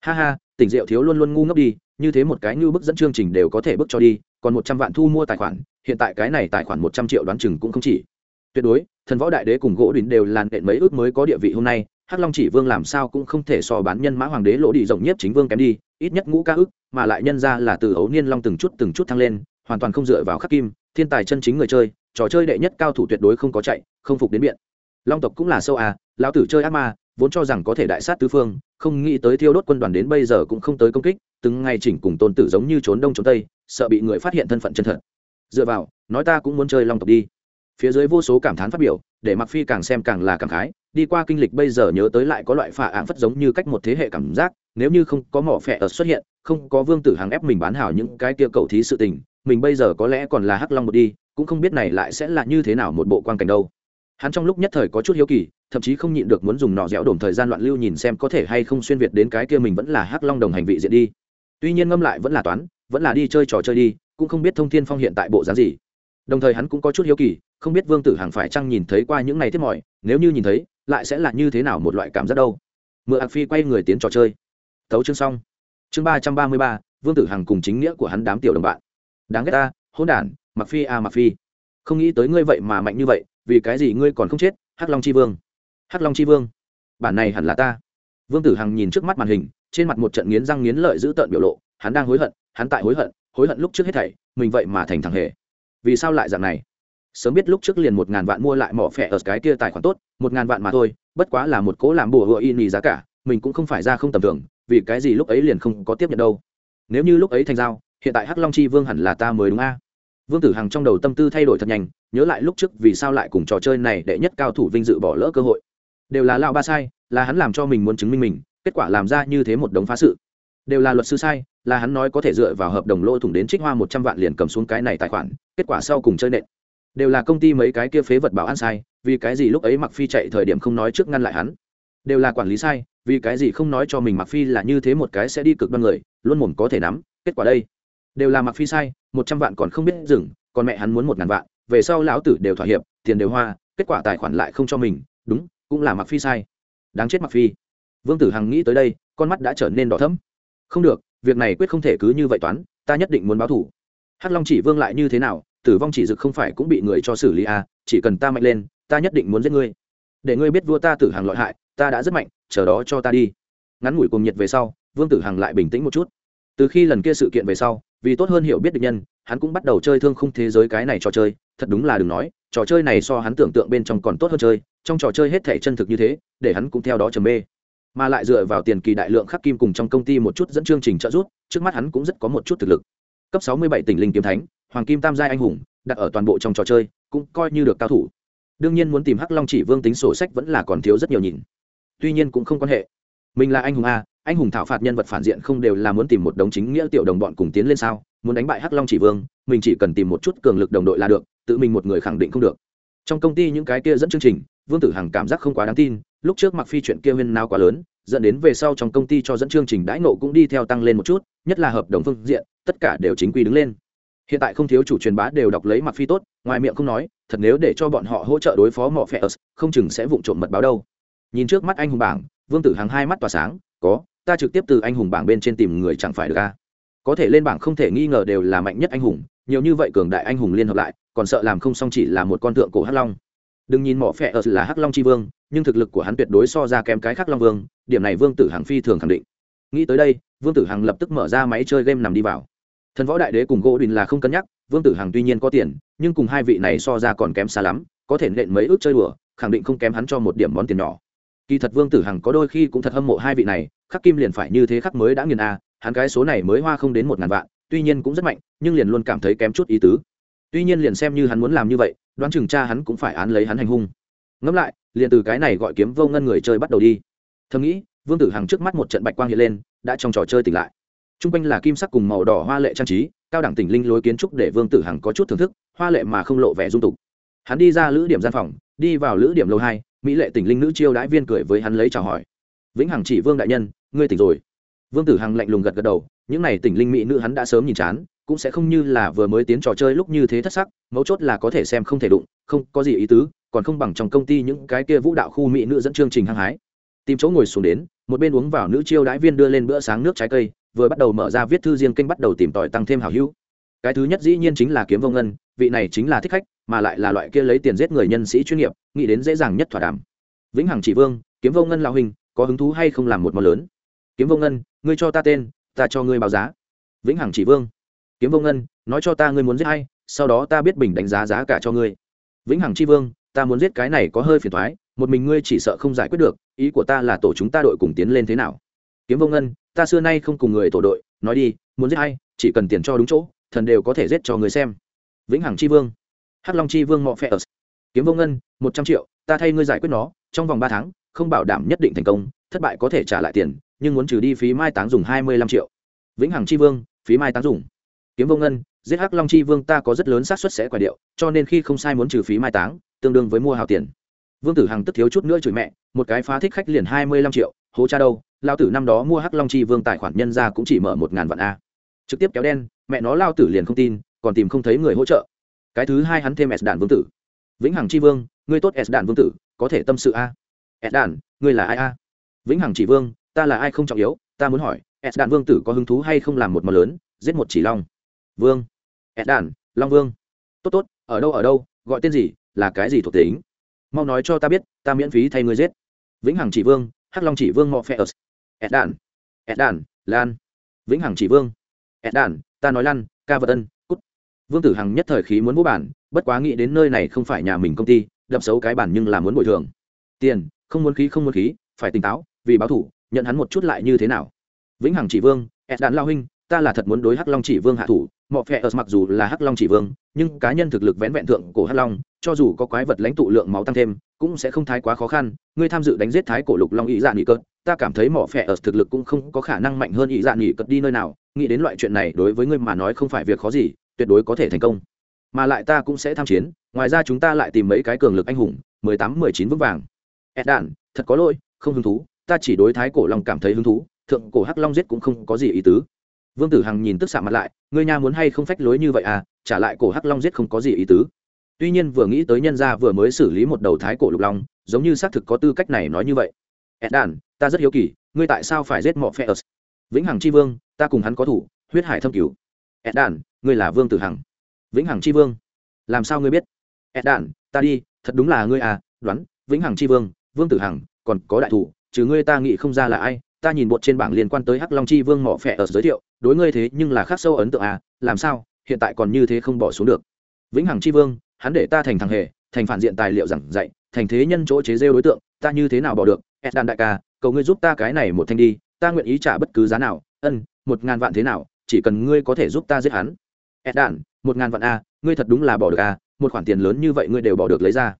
Ha ha, tỉnh diệu thiếu luôn luôn ngu ngốc đi, như thế một cái ngưu bức dẫn chương trình đều có thể bức cho đi còn một trăm vạn thu mua tài khoản, hiện tại cái này tài khoản một trăm triệu đoán chừng cũng không chỉ. Tuyệt đối, thần võ đại đế cùng gỗ đỉnh đều làn đện mấy ước mới có địa vị hôm nay, hắc long chỉ vương làm sao cũng không thể so bán nhân mã hoàng đế lỗ đi rộng nhất chính vương kém đi, ít nhất ngũ ca ước mà lại nhân ra là từ ấu niên long từng chút từng chút thăng lên, hoàn toàn không dựa vào khắc kim, thiên tài chân chính người chơi, trò chơi đệ nhất cao thủ tuyệt đối không có chạy, không phục đến biện. Long tộc cũng là sâu à lão tử chơi ác ma, vốn cho rằng có thể đại sát tứ phương, không nghĩ tới thiêu đốt quân đoàn đến bây giờ cũng không tới công kích, từng ngày chỉnh cùng tôn tử giống như trốn đông trốn tây sợ bị người phát hiện thân phận chân thật. Dựa vào, nói ta cũng muốn chơi long tộc đi. Phía dưới vô số cảm thán phát biểu, để mặc phi càng xem càng là cảm khái, đi qua kinh lịch bây giờ nhớ tới lại có loại phả ạng phất giống như cách một thế hệ cảm giác, nếu như không có mỏ phẹ ở xuất hiện, không có vương tử hàng ép mình bán hảo những cái kia cầu thí sự tình, mình bây giờ có lẽ còn là hắc long một đi, cũng không biết này lại sẽ là như thế nào một bộ quan cảnh đâu. Hắn trong lúc nhất thời có chút hiếu kỳ, thậm chí không nhịn được muốn dùng nọ dẻo đổm thời gian loạn lưu nhìn xem có thể hay không xuyên việt đến cái kia mình vẫn là hắc long đồng hành vị diện đi. Tuy nhiên ngâm lại vẫn là toán vẫn là đi chơi trò chơi đi, cũng không biết thông thiên phong hiện tại bộ dáng gì. Đồng thời hắn cũng có chút hiếu kỳ, không biết vương tử hằng phải chăng nhìn thấy qua những ngày thiết mỏi, nếu như nhìn thấy, lại sẽ là như thế nào một loại cảm giác đâu. Mượn ạc phi quay người tiến trò chơi. Thấu chương xong. Chương ba trăm ba mươi ba, vương tử hằng cùng chính nghĩa của hắn đám tiểu đồng bạn. Đáng ghét ta hôn đản mặc phi à mặc phi. Không nghĩ tới ngươi vậy mà mạnh như vậy, vì cái gì ngươi còn không chết, hắc long c h i vương. Hắc long c h i vương. Bản này hẳn là ta. Vương tử hằng nhìn trước mắt màn hình, trên mặt một trận nghiến răng nghiến lợi dữ tợn biểu lộ, hắn đang hối hận hắn tại hối hận hối hận lúc trước hết thảy, mình vậy mà thành thằng hề. Vì sao lại dạng này? Sớm biết lúc trước liền một ngàn vạn mua lại mỏ phẹ ở cái kia tài khoản tốt, một ngàn vạn mà thôi, bất quá là một cố làm bùa hựa in nì giá cả, mình cũng không phải ra không tầm thường, vì cái gì lúc ấy liền không có tiếp nhận đâu. Nếu như lúc ấy thành giao, hiện tại hắc long chi vương hẳn là ta mới đúng a. Vương tử hằng trong đầu tâm tư thay đổi thật nhanh, nhớ lại lúc trước vì sao lại cùng trò chơi này đệ nhất cao thủ vinh dự bỏ lỡ cơ hội. Đều là lao ba sai, là hắn làm cho mình muốn chứng minh mình, kết quả làm ra như thế một đống phá sự. Đều là luật sư sai là hắn nói có thể dựa vào hợp đồng lỗ thủng đến trích hoa một trăm vạn liền cầm xuống cái này tài khoản, kết quả sau cùng chơi nện. Đều là công ty mấy cái kia phế vật bảo an sai, vì cái gì lúc ấy mặc phi chạy thời điểm không nói trước ngăn lại hắn? Đều là quản lý sai, vì cái gì không nói cho mình mặc phi là như thế một cái sẽ đi cực đoan người, luôn mồm có thể nắm, kết quả đây. Đều là mặc phi sai, một trăm vạn còn không biết dừng, còn mẹ hắn muốn một ngàn vạn, về sau lão tử đều thỏa hiệp, tiền đều hoa, kết quả tài khoản lại không cho mình, đúng, cũng là mặc phi sai. Đáng chết mặc phi. Vương tử hằng nghĩ tới đây, con mắt đã trở nên đỏ thẫm. Không được việc này quyết không thể cứ như vậy toán, ta nhất định muốn báo thủ. Hắc long chỉ vương lại như thế nào, tử vong chỉ dực không phải cũng bị người cho xử lý à chỉ cần ta mạnh lên, ta nhất định muốn giết ngươi. Để ngươi biết vua ta tử hàng lợi hại, ta đã rất mạnh, chờ đó cho ta đi. Ngắn ngủi cùng nhiệt về sau, vương tử hằng lại bình tĩnh một chút. Từ khi lần kia sự kiện về sau, vì tốt hơn hiểu biết được nhân, hắn cũng bắt đầu chơi thương khung thế giới cái này trò chơi, thật đúng là đừng nói, trò chơi này so hắn tưởng tượng bên trong còn tốt hơn chơi, trong trò chơi hết thể chân thực như thế, để hắn cũng theo đó trầm mê mà lại dựa vào tiền kỳ đại lượng khắc kim cùng trong công ty một chút dẫn chương trình trợ giúp, trước mắt hắn cũng rất có một chút thực lực. Cấp sáu mươi bảy tỉnh linh kiếm thánh, hoàng kim tam giai anh hùng, đặt ở toàn bộ trong trò chơi, cũng coi như được cao thủ. Đương nhiên muốn tìm hắc long chỉ vương tính sổ sách vẫn là còn thiếu rất nhiều nhìn. Tuy nhiên cũng không quan hệ. Mình là anh hùng a, anh hùng thảo phạt nhân vật phản diện không đều là muốn tìm một đống chính nghĩa tiểu đồng bọn cùng tiến lên sao? Muốn đánh bại hắc long chỉ vương, mình chỉ cần tìm một chút cường lực đồng đội là được, tự mình một người khẳng định không được. Trong công ty những cái kia dẫn chương trình, vương tử hằng cảm giác không quá đáng tin lúc trước mặc phi chuyện kia huyên nào quá lớn, dẫn đến về sau trong công ty cho dẫn chương trình đãi nộ cũng đi theo tăng lên một chút, nhất là hợp đồng phương diện, tất cả đều chính quy đứng lên. Hiện tại không thiếu chủ truyền bá đều đọc lấy mặc phi tốt, ngoài miệng không nói, thật nếu để cho bọn họ hỗ trợ đối phó mọ phe không chừng sẽ vụng trộm mật báo đâu. Nhìn trước mắt anh hùng bảng, vương tử hằng hai mắt tỏa sáng, có, ta trực tiếp từ anh hùng bảng bên trên tìm người chẳng phải được a có thể lên bảng không thể nghi ngờ đều là mạnh nhất anh hùng, nhiều như vậy cường đại anh hùng liên hợp lại, còn sợ làm không xong chỉ là một con tượng cổ hắc long đừng nhìn mỏ phẹ ở là hắc long c h i vương, nhưng thực lực của hắn tuyệt đối so ra kém cái khắc long vương, điểm này vương tử hằng phi thường khẳng định. Nghĩ tới đây, vương tử hằng lập tức mở ra máy chơi game nằm đi vào. Thần võ đại đế cùng gỗ đình là không cân nhắc, vương tử hằng tuy nhiên có tiền, nhưng cùng hai vị này so ra còn kém xa lắm, có thể nện mấy ước chơi đùa, khẳng định không kém hắn cho một điểm món tiền nhỏ. Kỳ thật vương tử hằng có đôi khi cũng thật hâm mộ hai vị này, khắc kim liền phải như thế khắc mới đã nghiền a, hắn cái số này mới hoa không đến một ngàn vạn, tuy nhiên cũng rất mạnh, nhưng liền luôn cảm thấy kém chút ý tứ. Tuy nhiên liền xem như hắn muốn làm như vậy đoán chừng cha hắn cũng phải án lấy hắn hành hung. Ngẫm lại, liền từ cái này gọi kiếm vô ngân người chơi bắt đầu đi. Thầm nghĩ, vương tử hằng trước mắt một trận bạch quang hiện lên, đã trong trò chơi tỉnh lại. T r u n g quanh là kim sắc cùng màu đỏ hoa lệ trang trí, cao đẳng tỉnh linh lối kiến trúc để vương tử hằng có chút thưởng thức, hoa lệ mà không lộ vẻ dung tục. Hắn đi ra lữ điểm gian phòng, đi vào lữ điểm lâu hai, mỹ lệ tỉnh linh nữ chiêu đãi viên cười với hắn lấy chào hỏi. Vĩnh hằng chỉ vương đại nhân, ngươi tỉnh rồi. Vương tử hằng lạnh lùng gật gật đầu, những n à y tỉnh linh mỹ nữ hắn đã sớm nhìn chán cũng sẽ không như là vừa mới tiến trò chơi lúc như thế thất sắc, mấu chốt là có thể xem không thể đụng, không có gì ý tứ, còn không bằng trong công ty những cái kia vũ đạo khu mỹ nữ dẫn chương trình hăng hái. Tìm chỗ ngồi xuống đến, một bên uống vào nữ chiêu đãi viên đưa lên bữa sáng nước trái cây, vừa bắt đầu mở ra viết thư riêng kênh bắt đầu tìm tòi tăng thêm hào hữu. Cái thứ nhất dĩ nhiên chính là kiếm vông ngân, vị này chính là thích khách, mà lại là loại kia lấy tiền giết người nhân sĩ chuyên nghiệp, nghĩ đến dễ dàng nhất thỏa đàm. Vĩnh hằng chỉ vương, kiếm vông ngân lao hình có hứng thú hay không làm một món lớn? Kiếm vông ngân, ngươi cho ta tên, ta cho ngươi báo giá. Vĩnh hằng chỉ vương kiếm vô ngân, nói cho ta ngươi muốn giết hay sau đó ta biết bình đánh giá giá cả cho ngươi. Vĩnh hằng c h i vương, ta muốn giết cái này có hơi phiền thoái một mình ngươi chỉ sợ không giải quyết được, ý của ta là tổ chúng ta đội cùng tiến lên thế nào. Kiếm vô ngân, ta xưa nay không cùng người tổ đội, nói đi, muốn giết hay chỉ cần tiền cho đúng chỗ, thần đều có thể giết cho người xem. Vĩnh hằng c h i vương. Hắc long c h i vương mọ phe ở. Kiếm vô ngân, một trăm triệu, ta thay ngươi giải quyết nó, trong vòng ba tháng, không bảo đảm nhất định thành công, thất bại có thể trả lại tiền, nhưng muốn trừ đi phí mai táng dùng hai mươi lăm triệu. Vĩnh hằng c vương, phí mai táng dùng kiếm vô ngân, giết hắc long chi vương ta có rất lớn xác suất sẽ quả điệu, cho nên khi không sai muốn trừ phí mai táng, tương đương với mua hào tiền. Vương tử hằng tức thiếu chút nữa chửi mẹ, một cái phá thích khách liền hai mươi lăm triệu, hố cha đâu lao tử năm đó mua hắc long chi vương tài khoản nhân ra cũng chỉ mở một ngàn vạn a. Trực tiếp kéo đen, mẹ nó lao tử liền không tin, còn tìm không thấy người hỗ trợ. Cái thứ hai hắn thêm s đạn vương tử. Vĩnh hằng chi vương, ngươi tốt s đạn vương tử, có thể tâm sự a. S đạn, ngươi là ai a? Vĩnh hằng chỉ vương, ta là ai không trọng yếu, ta muốn hỏi, s đạn vương tử có hứng thú hay không làm một mờ lớn, giết một chỉ long? Vương. Ed đàn long vương. Tốt tốt, ở đâu ở đâu, gọi tên gì, là cái gì thuộc tính? Mau nói cho ta biết, ta miễn phí thay ngươi giết. Vĩnh hằng chỉ vương, hắc long chỉ vương mọ phe ớt. Ed đàn ed đàn lan. Vĩnh hằng chỉ vương. Ed đàn ta nói lăn ca vật ân, cút. Vương tử hằng nhất thời khí muốn vô bản, bất quá nghĩ đến nơi này không phải nhà mình công ty, đập xấu cái bản nhưng là muốn bồi thường. Tiền, không muốn khí, không muốn khí, phải tỉnh táo, vì báo thủ, nhận hắn một chút lại như thế nào. Vĩnh hằng chỉ vương, ed đàn lao huynh, ta là thật muốn đối hắc long chỉ vương hạ thủ mọ Phệ ớt mặc dù là hắc long chỉ vương, nhưng cá nhân thực lực vén vẹn thượng cổ hắc long, cho dù có quái vật lãnh tụ lượng máu tăng thêm, cũng sẽ không thái quá khó khăn. Ngươi tham dự đánh giết thái cổ lục long ý dạ nghỉ cợt, ta cảm thấy mỏ Phệ ớt thực lực cũng không có khả năng mạnh hơn ý dạ nghỉ cợt đi nơi nào. Nghĩ đến loại chuyện này, đối với ngươi mà nói không phải việc khó gì, tuyệt đối có thể thành công. Mà lại ta cũng sẽ tham chiến, ngoài ra chúng ta lại tìm mấy cái cường lực anh hùng, mười tám, mười chín vững vàng. Ed đạn, thật có lỗi, không hứng thú, ta chỉ đối thái cổ long cảm thấy hứng thú, thượng cổ hắc long giết cũng không có gì ý tứ vương tử hằng nhìn tức xạ mặt lại, ngươi nha muốn hay không phách lối như vậy à trả lại cổ hắc long giết không có gì ý tứ. Tuy nhiên vừa nghĩ tới nhân gia vừa mới xử lý một đầu thái cổ lục long, giống như xác thực có tư cách này nói như vậy. Ed đàn ta rất hiếu kỳ, ngươi tại sao phải giết mọi phe ớt vĩnh hằng c h i vương, ta cùng hắn có thủ, huyết hải thâm cứu ed đàn ngươi là vương tử hằng. Vĩnh hằng c h i vương, làm sao ngươi biết? Ed đàn ta đi, thật đúng là ngươi à đoán, vĩnh hằng c h i vương vương tử hằng, còn có đại thủ chứ ngươi ta nghĩ không ra là ai ta nhìn bột trên bảng liên quan tới hắc long chi vương mỏ phẹ ở giới thiệu đối ngươi thế nhưng là khắc sâu ấn tượng à làm sao hiện tại còn như thế không bỏ xuống được. Vĩnh hằng chi vương hắn để ta thành thằng hề thành phản diện tài liệu giảng dạy thành thế nhân chỗ chế rêu đối tượng ta như thế nào bỏ được ed đàn đại ca cầu ngươi giúp ta cái này một thanh đi ta nguyện ý trả bất cứ giá nào ân một ngàn vạn thế nào chỉ cần ngươi có thể giúp ta giết hắn. Ed đàn một ngàn vạn a à, ngươi thật đúng là bỏ được a à, một khoản tiền lớn như vậy ngươi đều bỏ được lấy ra.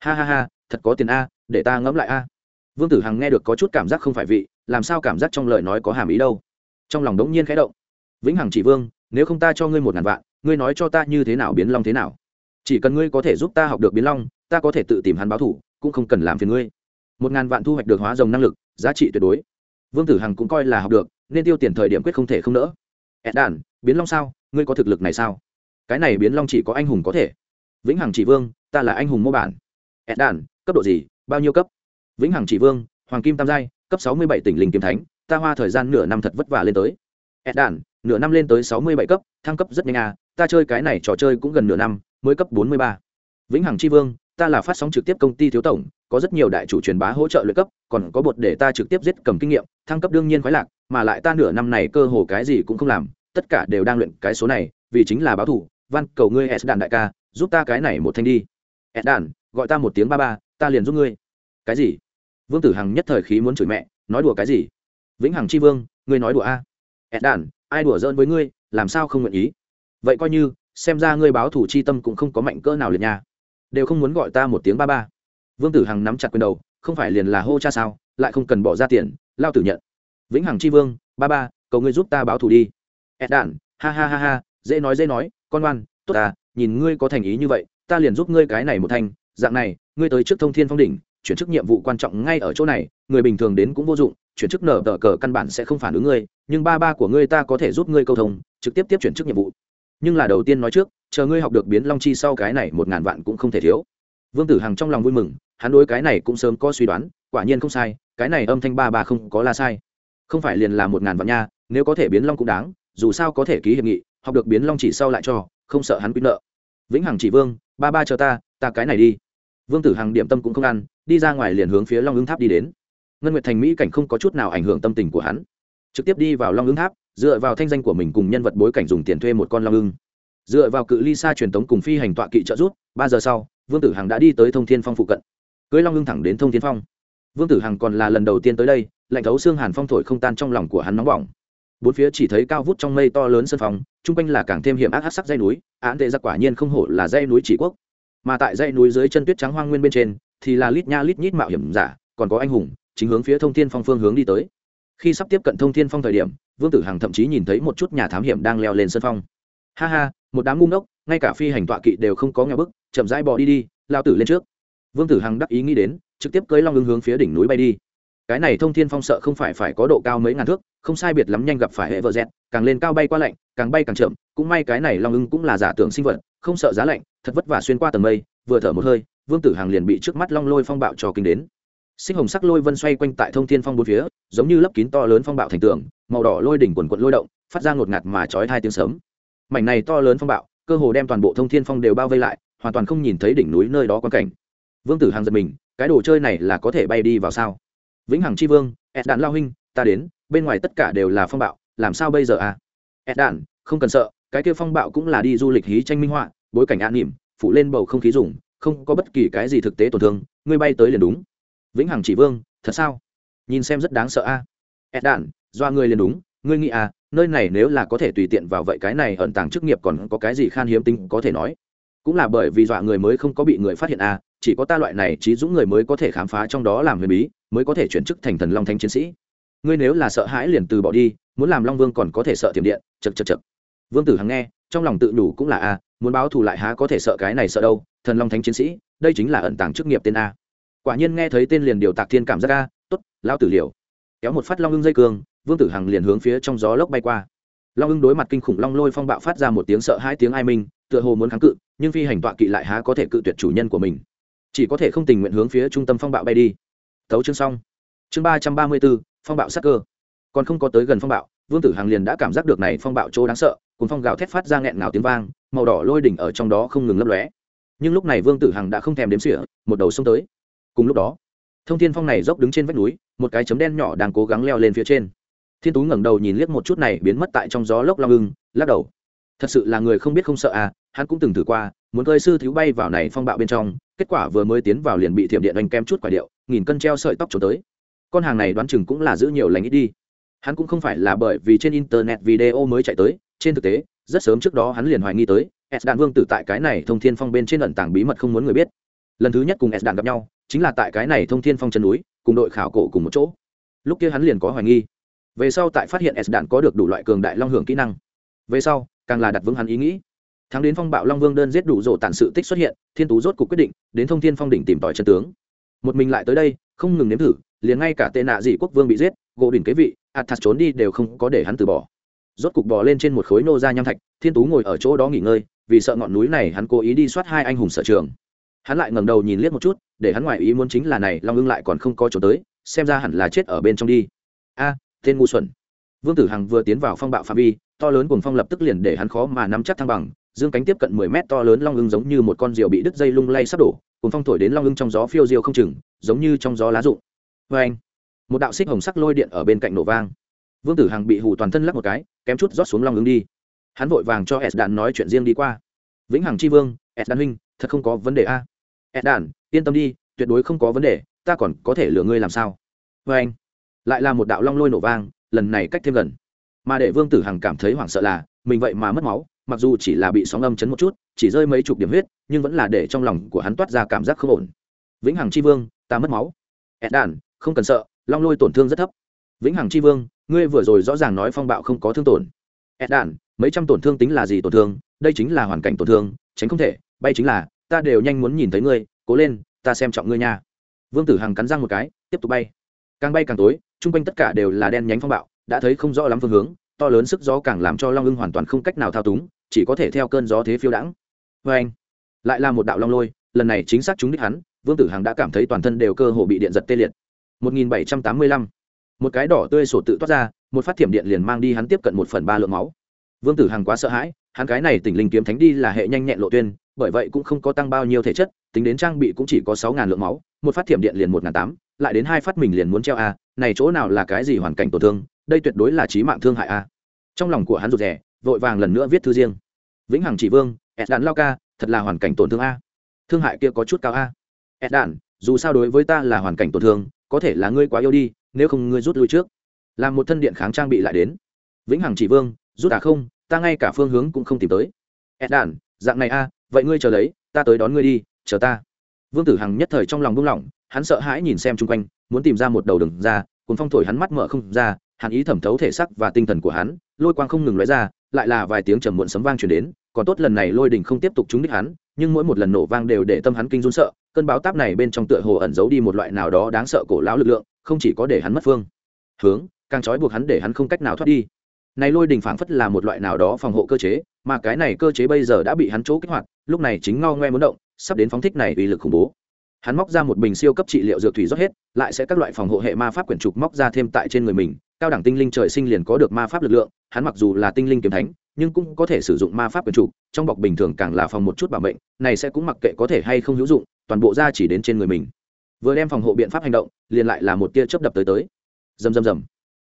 Ha ha ha thật có tiền a à, để ta ngẫm lại a vương tử hằng nghe được có chút cảm giác không phải vị làm sao cảm giác trong lời nói có hàm ý đâu? Trong lòng đống nhiên khẽ động. Vĩnh hằng chỉ vương, nếu không ta cho ngươi một ngàn vạn, ngươi nói cho ta như thế nào biến long thế nào? Chỉ cần ngươi có thể giúp ta học được biến long, ta có thể tự tìm hắn báo thủ, cũng không cần làm phiền ngươi. Một ngàn vạn thu hoạch được hóa rồng năng lực, giá trị tuyệt đối. Vương tử hằng cũng coi là học được, nên tiêu tiền thời điểm quyết không thể không nỡ. Ed đàn biến long sao? Ngươi có thực lực này sao? Cái này biến long chỉ có anh hùng có thể. Vĩnh hằng chỉ vương, ta là anh hùng mô bản. Ed đàn cấp độ gì? Bao nhiêu cấp? Vĩnh hằng chỉ vương, hoàng kim tam giai cấp sáu mươi bảy tỉnh linh kiếm thánh, ta hoa thời gian nửa năm thật vất vả lên tới. Ed đàn nửa năm lên tới sáu mươi bảy cấp, thăng cấp rất nhanh à ta chơi cái này trò chơi cũng gần nửa năm, mới cấp bốn mươi ba. Vĩnh hằng tri vương, ta là phát sóng trực tiếp công ty thiếu tổng, có rất nhiều đại chủ truyền bá hỗ trợ luyện cấp, còn có bột để ta trực tiếp giết cầm kinh nghiệm, thăng cấp đương nhiên khoái lạc, mà lại ta nửa năm này cơ hồ cái gì cũng không làm, tất cả đều đang luyện cái số này, vì chính là báo thủ văn cầu ngươi s đàn đại ca, giúp ta cái này một thanh đi. S đàn gọi ta một tiếng ba ba, ta liền giúp ngươi. Cái gì? Vương tử hằng nhất thời khí muốn chửi mẹ, nói đùa cái gì? Vĩnh hằng chi vương, ngươi nói đùa a. S đàn, ai đùa giỡn với ngươi, làm sao không nguyện ý? Vậy coi như, xem ra ngươi báo thủ chi tâm cũng không có mạnh cỡ nào liệt nha. Đều không muốn gọi ta một tiếng ba ba. Vương tử hằng nắm chặt quyền đầu, không phải liền là hô cha sao, lại không cần bỏ ra tiền, lao tử nhận. Vĩnh hằng c h i vương, ba ba, cầu ngươi giúp ta báo thù đi. Ed đản ha ha ha ha, dễ nói dễ nói, con ngoan, tốt ta nhìn ngươi có thành ý như vậy, ta liền giúp ngươi cái này một thanh dạng này, ngươi tới trước thông thiên phong đỉnh chuyển chức nhiệm vụ quan trọng ngay ở chỗ này, người bình thường đến cũng vô dụng, chuyển chức nở tờ cờ căn bản sẽ không phản ứng ngươi, nhưng ba ba của ngươi ta có thể giúp ngươi câu thông, trực tiếp tiếp chuyển chức nhiệm vụ. Nhưng là đầu tiên nói trước, chờ ngươi học được biến long chi sau cái này một ngàn vạn cũng không thể thiếu. Vương tử hằng trong lòng vui mừng, hắn đối cái này cũng sớm có suy đoán, quả nhiên không sai, cái này âm thanh ba ba không có là sai. Không phải liền là một ngàn vạn nha, nếu có thể biến long cũng đáng, dù sao có thể ký hiệp nghị, học được biến long chỉ sau lại cho, không sợ hắn quy nợ. Vĩnh hằng chỉ vương, ba ba chờ ta ta cái này đi vương tử hằng điểm tâm cũng không ăn, đi ra ngoài liền hướng phía long ứng tháp đi đến. Ngân nguyệt thành mỹ cảnh không có chút nào ảnh hưởng tâm tình của hắn. Trực tiếp đi vào long ứng tháp, dựa vào thanh danh của mình cùng nhân vật bối cảnh dùng tiền thuê một con long ưng. Dựa vào cự ly xa truyền thống cùng phi hành tọa kỵ trợ rút ba giờ sau, vương tử hằng đã đi tới thông thiên phong phụ cận. Cưới long ưng thẳng đến thông thiên phong. Vương tử hằng còn là lần đầu tiên tới đây, lạnh thấu xương hàn phong thổi không tan trong lòng của hắn nóng bỏng. Bốn phía chỉ thấy cao vút trong mây to lớn sân phòng, chung quanh là càng thêm hiểm ác hát sắc dây núi, án tệ ra quả nhiên không hổ là dây núi chỉ quốc mà tại dãy núi dưới chân tuyết trắng hoang nguyên bên trên thì là lít nha lít nhít mạo hiểm giả, còn có anh hùng, chính hướng phía thông thiên phong phương hướng đi tới. Khi sắp tiếp cận thông thiên phong thời điểm, vương tử hằng thậm chí nhìn thấy một chút nhà thám hiểm đang leo lên sân phong. Ha ha, một đám ngu ngốc, ngay cả phi hành tọa kỵ đều không có nghe bức, chậm rãi bỏ đi đi, lao tử lên trước. Vương tử hằng đắc ý nghĩ đến, trực tiếp cưới long ứng hướng phía đỉnh núi bay đi cái này thông thiên phong sợ không phải phải có độ cao mấy ngàn thước, không sai biệt lắm nhanh gặp phải hệ vợ dẹt, càng lên cao bay qua lạnh, càng bay càng chậm, cũng may cái này long ưng cũng là giả tưởng sinh vật, không sợ giá lạnh, thật vất vả xuyên qua tầng mây, vừa thở một hơi, vương tử hàng liền bị trước mắt long lôi phong bạo cho kinh đến. Sinh hồng sắc lôi vân xoay quanh tại thông thiên phong bốn phía, giống như lấp kín to lớn phong bạo thành tường, màu đỏ lôi đỉnh quần quận lôi động, phát ra ngột ngạt mà chói hai tiếng sớm mảnh này to lớn phong bạo, cơ hồ đem toàn bộ thông thiên phong đều bao vây lại, hoàn toàn không nhìn thấy đỉnh núi nơi đó quan cảnh. Vương tử hàng giật mình, cái đồ chơi này là có thể bay đi vào sao? Vĩnh hằng tri vương ed đạn lao huynh, ta đến, bên ngoài tất cả đều là phong bạo, làm sao bây giờ à? ed đạn, không cần sợ, cái kia phong bạo cũng là đi du lịch hí tranh minh họa, bối cảnh an nỉm, phụ lên bầu không khí dùng, không có bất kỳ cái gì thực tế tổn thương, ngươi bay tới liền đúng. vĩnh hằng chỉ vương, thật sao? nhìn xem rất đáng sợ a. à? ed đạn do ngươi liền đúng, ngươi nghĩ à nơi này nếu là có thể tùy tiện vào vậy cái này ẩn tàng chức nghiệp còn có cái gì khan hiếm tính có thể nói? cũng là bởi vì dọa người mới không có bị người phát hiện à chỉ có ta loại này trí dũng người mới có thể khám phá trong đó làm huyền bí, mới có thể chuyển chức thành thần long thánh chiến sĩ. Ngươi nếu là sợ hãi liền từ bỏ đi, muốn làm long vương còn có thể sợ tiềm điện chật chật chật vương tử hằng nghe, trong lòng tự đủ cũng là a, muốn báo thù lại há có thể sợ cái này sợ đâu, thần long thánh chiến sĩ, đây chính là ẩn tàng chức nghiệp tên a. Quả nhiên nghe thấy tên liền điều tạc thiên cảm giác a, tốt lao tử liều. Kéo một phát long ưng dây cương vương tử hằng liền hướng phía trong gió lốc bay qua. Long ưng đối mặt kinh khủng long lôi phong bạo phát ra một tiếng sợ hai tiếng ai minh, tựa hồ muốn kháng cự, nhưng phi hành tọa kỵ lại há có thể cự tuyệt chủ nhân của mình chỉ có thể không tình nguyện hướng phía trung tâm phong bạo bay đi. Tấu chương xong. Chương ba trăm ba mươi bốn phong bạo sắc cơ. Còn không có tới gần phong bạo, vương tử hằng liền đã cảm giác được này phong bạo chỗ đáng sợ cùng phong gạo thét phát ra nghẹn ngào tiếng vang, màu đỏ lôi đỉnh ở trong đó không ngừng lấp lóe. Nhưng lúc này vương tử hằng đã không thèm đếm sỉa một đầu xông tới. Cùng lúc đó, thông thiên phong này dốc đứng trên vách núi, một cái chấm đen nhỏ đang cố gắng leo lên phía trên. Thiên tú ngẩng đầu nhìn liếc một chút này biến mất tại trong gió lốc long ưng, lắc đầu. Thật sự là người không biết không sợ à hắn cũng từng thử qua, muốn cơi sư thiếu bay vào này phong bạo bên trong kết quả vừa mới tiến vào liền bị thiểm điện đánh kem chút quả điệu, nghìn cân treo sợi tóc trốn tới. Con hàng này đoán chừng cũng là giữ nhiều lành ít đi. Hắn cũng không phải là bởi vì trên internet video mới chạy tới, trên thực tế, rất sớm trước đó hắn liền hoài nghi tới, s đạn vương tử tại cái này thông thiên phong bên trên ẩn tàng bí mật không muốn người biết. Lần thứ nhất cùng s đạn gặp nhau, chính là tại cái này thông thiên phong chân núi, cùng đội khảo cổ cùng một chỗ. Lúc kia hắn liền có hoài nghi. Về sau tại phát hiện s đạn có được đủ loại cường đại long hưởng kỹ năng. Về sau, càng là đặt vững hắn ý nghĩ thắng đến phong bạo long vương đơn giết đủ rổ tàn sự tích xuất hiện, thiên tú rốt cuộc quyết định, đến thông thiên phong đỉnh tìm tòi chân tướng. Một mình lại tới đây, không ngừng nếm thử, liền ngay cả tệ nạ dị quốc vương bị giết, gỗ đỉnh kế vị athas trốn đi đều không có để hắn từ bỏ. Rốt cục bò lên trên một khối nô ra nham thạch, thiên tú ngồi ở chỗ đó nghỉ ngơi, vì sợ ngọn núi này hắn cố ý đi soát hai anh hùng sở trường. Hắn lại ngẩng đầu nhìn liếc một chút, để hắn ngoại ý muốn chính là này, long ưng lại còn không có chỗ tới, xem ra hẳn là chết ở bên trong đi. A, tên ngu xuẩn. Vương tử hằng vừa tiến vào phong bạo phạm vi, to lớn cùng phong lập tức liền để hắn khó mà nắm chắc thăng bằng dương cánh tiếp cận mười mét to lớn long ưng giống như một con diều bị đứt dây lung lay sắp đổ cùng phong thổi đến long ưng trong gió phiêu diêu không chừng, giống như trong gió lá rụng. Vê anh, một đạo xích hồng sắc lôi điện ở bên cạnh nổ vang. Vương tử hằng bị hù toàn thân lắc một cái, kém chút rót xuống long ưng đi. Hắn vội vàng cho s đạn nói chuyện riêng đi qua. Vĩnh hằng chi vương, s đạn huynh, thật không có vấn đề a. S đạn, yên tâm đi, tuyệt đối không có vấn đề, ta còn có thể lừa ngươi làm sao? Vê anh, lại là một đạo long lôi nổ vang, lần này cách thêm gần. Mà để vương tử hằng cảm thấy hoảng sợ là, mình vậy mà mất máu mặc dù chỉ là bị sóng âm chấn một chút, chỉ rơi mấy chục điểm huyết, nhưng vẫn là để trong lòng của hắn toát ra cảm giác không ổn. Vĩnh hằng c h i vương, ta mất máu. Ed đàn không cần sợ, long lôi tổn thương rất thấp. Vĩnh hằng c h i vương, ngươi vừa rồi rõ ràng nói phong bạo không có thương tổn. Ed đàn mấy trăm tổn thương tính là gì tổn thương? Đây chính là hoàn cảnh tổn thương, tránh không thể, bay chính là, ta đều nhanh muốn nhìn thấy ngươi, cố lên, ta xem trọng ngươi nha. Vương tử hằng cắn răng một cái, tiếp tục bay. Càng bay càng tối, chung quanh tất cả đều là đen nhánh phong bạo, đã thấy không rõ lắm phương hướng, to lớn sức gió càng làm cho long ưng hoàn toàn không cách nào thao túng chỉ có thể theo cơn gió thế phiêu đãng. Vê anh. Lại là một đạo long lôi, lần này chính xác chúng đích hắn, vương tử hằng đã cảm thấy toàn thân đều cơ hồ bị điện giật tê liệt. 1785. một cái đỏ tươi sổ tự toát ra, một phát thiểm điện liền mang đi hắn tiếp cận một phần ba lượng máu. Vương tử hằng quá sợ hãi, hắn cái này tỉnh linh kiếm thánh đi là hệ nhanh nhẹn lộ tuyên, bởi vậy cũng không có tăng bao nhiêu thể chất, tính đến trang bị cũng chỉ có sáu ngàn lượng máu, một phát thiểm điện liền một ngàn tám, lại đến hai phát mình liền muốn treo a, này chỗ nào là cái gì hoàn cảnh tổn thương, đây tuyệt đối là trí mạng thương hại a. Trong lòng của hắn rụt rè vội vàng lần nữa viết thư riêng. Vĩnh hằng chỉ vương ed đạn lao ca, thật là hoàn cảnh tổn thương a. Thương hại kia có chút cao a. Ed đạn, dù sao đối với ta là hoàn cảnh tổn thương, có thể là ngươi quá yêu đi, nếu không ngươi rút lui trước. Làm một thân điện kháng trang bị lại đến. Vĩnh hằng chỉ vương, rút à không, ta ngay cả phương hướng cũng không tìm tới. Ed đạn, dạng này a, vậy ngươi chờ lấy, ta tới đón ngươi đi, chờ ta. Vương tử hằng nhất thời trong lòng buông lỏng, hắn sợ hãi nhìn xem chung quanh, muốn tìm ra một đầu đường ra, cuốn phong thổi hắn mắt mở không ra, hàn ý thẩm thấu thể sắc và tinh thần của hắn, lôi quang không ngừng lóe ra lại là vài tiếng trầm muộn sấm vang truyền đến, còn tốt lần này lôi đình không tiếp tục trúng đích hắn, nhưng mỗi một lần nổ vang đều để tâm hắn kinh run sợ, cơn báo táp này bên trong tựa hồ ẩn giấu đi một loại nào đó đáng sợ cổ lão lực lượng, không chỉ có để hắn mất phương. Hướng, càng trói buộc hắn để hắn không cách nào thoát đi. Này lôi đình phảng phất là một loại nào đó phòng hộ cơ chế, mà cái này cơ chế bây giờ đã bị hắn chỗ kích hoạt, lúc này chính ngao ngoe muốn động, sắp đến phóng thích này uy lực khủng bố. Hắn móc ra một bình siêu cấp trị liệu dược thủy rót hết, lại sẽ các loại phòng hộ hệ ma pháp quyển trục móc ra thêm tại trên người mình, cao đẳng tinh linh trời sinh liền có được ma pháp lực lượng hắn mặc dù là tinh linh kiếm thánh, nhưng cũng có thể sử dụng ma pháp quyền trục trong bọc bình thường càng là phòng một chút bảo mệnh, này sẽ cũng mặc kệ có thể hay không hữu dụng, toàn bộ ra chỉ đến trên người mình. Vừa đem phòng hộ biện pháp hành động, liền lại là một tia chớp đập tới tới. Rầm rầm rầm.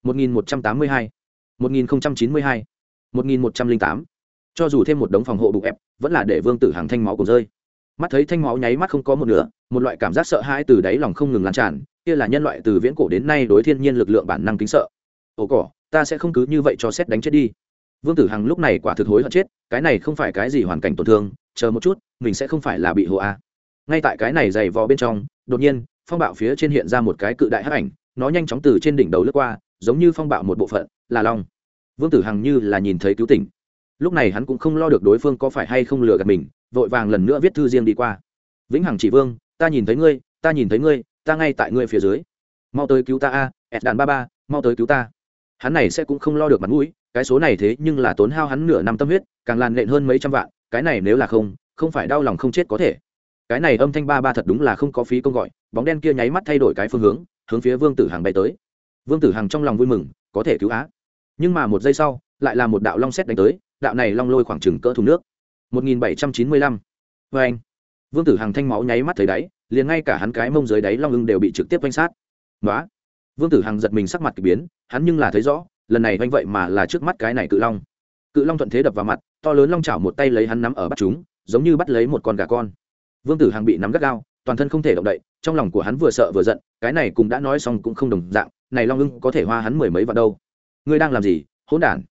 1182 1092 1108 cho dù thêm một đống phòng hộ bụng ép, vẫn là để vương tử hàng thanh máu cùng rơi. Mắt thấy thanh máu nháy mắt không có một nửa, một loại cảm giác sợ hãi từ đáy lòng không ngừng lan tràn, kia là nhân loại từ viễn cổ đến nay đối thiên nhiên lực lượng bản năng kính sợ. Ồ cỏ ta sẽ không cứ như vậy cho xét đánh chết đi. Vương tử hằng lúc này quả thực hối hận chết, cái này không phải cái gì hoàn cảnh tổn thương, chờ một chút, mình sẽ không phải là bị hộ a. Ngay tại cái này dày vò bên trong, đột nhiên, phong bạo phía trên hiện ra một cái cự đại hắc ảnh, nó nhanh chóng từ trên đỉnh đầu lướt qua, giống như phong bạo một bộ phận, là long. Vương tử hằng như là nhìn thấy cứu tỉnh. Lúc này hắn cũng không lo được đối phương có phải hay không lừa gạt mình, vội vàng lần nữa viết thư riêng đi qua. Vĩnh hằng chỉ vương, ta nhìn thấy ngươi, ta nhìn thấy ngươi, ta ngay tại ngươi phía dưới. Mau tới cứu ta a ẹt đàn ba ba mau tới cứu ta hắn này sẽ cũng không lo được mặt mũi cái số này thế nhưng là tốn hao hắn nửa năm tâm huyết càng làn nện hơn mấy trăm vạn cái này nếu là không không phải đau lòng không chết có thể cái này âm thanh ba ba thật đúng là không có phí công gọi bóng đen kia nháy mắt thay đổi cái phương hướng hướng phía vương tử hàng bay tới vương tử hàng trong lòng vui mừng có thể cứu á nhưng mà một giây sau lại là một đạo long xét đánh tới đạo này long lôi khoảng chừng cỡ thùng nước 1795. Và anh, Vương Tử Hằng thanh máu nháy mắt thấy đáy, liền ngay cả hắn cái mông dưới đáy long ưng đều bị trực tiếp quanh sát. Nóa. Vương Tử Hằng giật mình sắc mặt kỳ biến, hắn nhưng là thấy rõ, lần này vanh vậy mà là trước mắt cái này cự long. Cự long thuận thế đập vào mặt, to lớn long chảo một tay lấy hắn nắm ở bắt chúng, giống như bắt lấy một con gà con. Vương Tử Hằng bị nắm gắt gao, toàn thân không thể động đậy, trong lòng của hắn vừa sợ vừa giận, cái này cũng đã nói xong cũng không đồng dạng, này long ưng có thể hoa hắn mười mấy vạn đâu. Ngươi đang làm gì? Hỗn đản.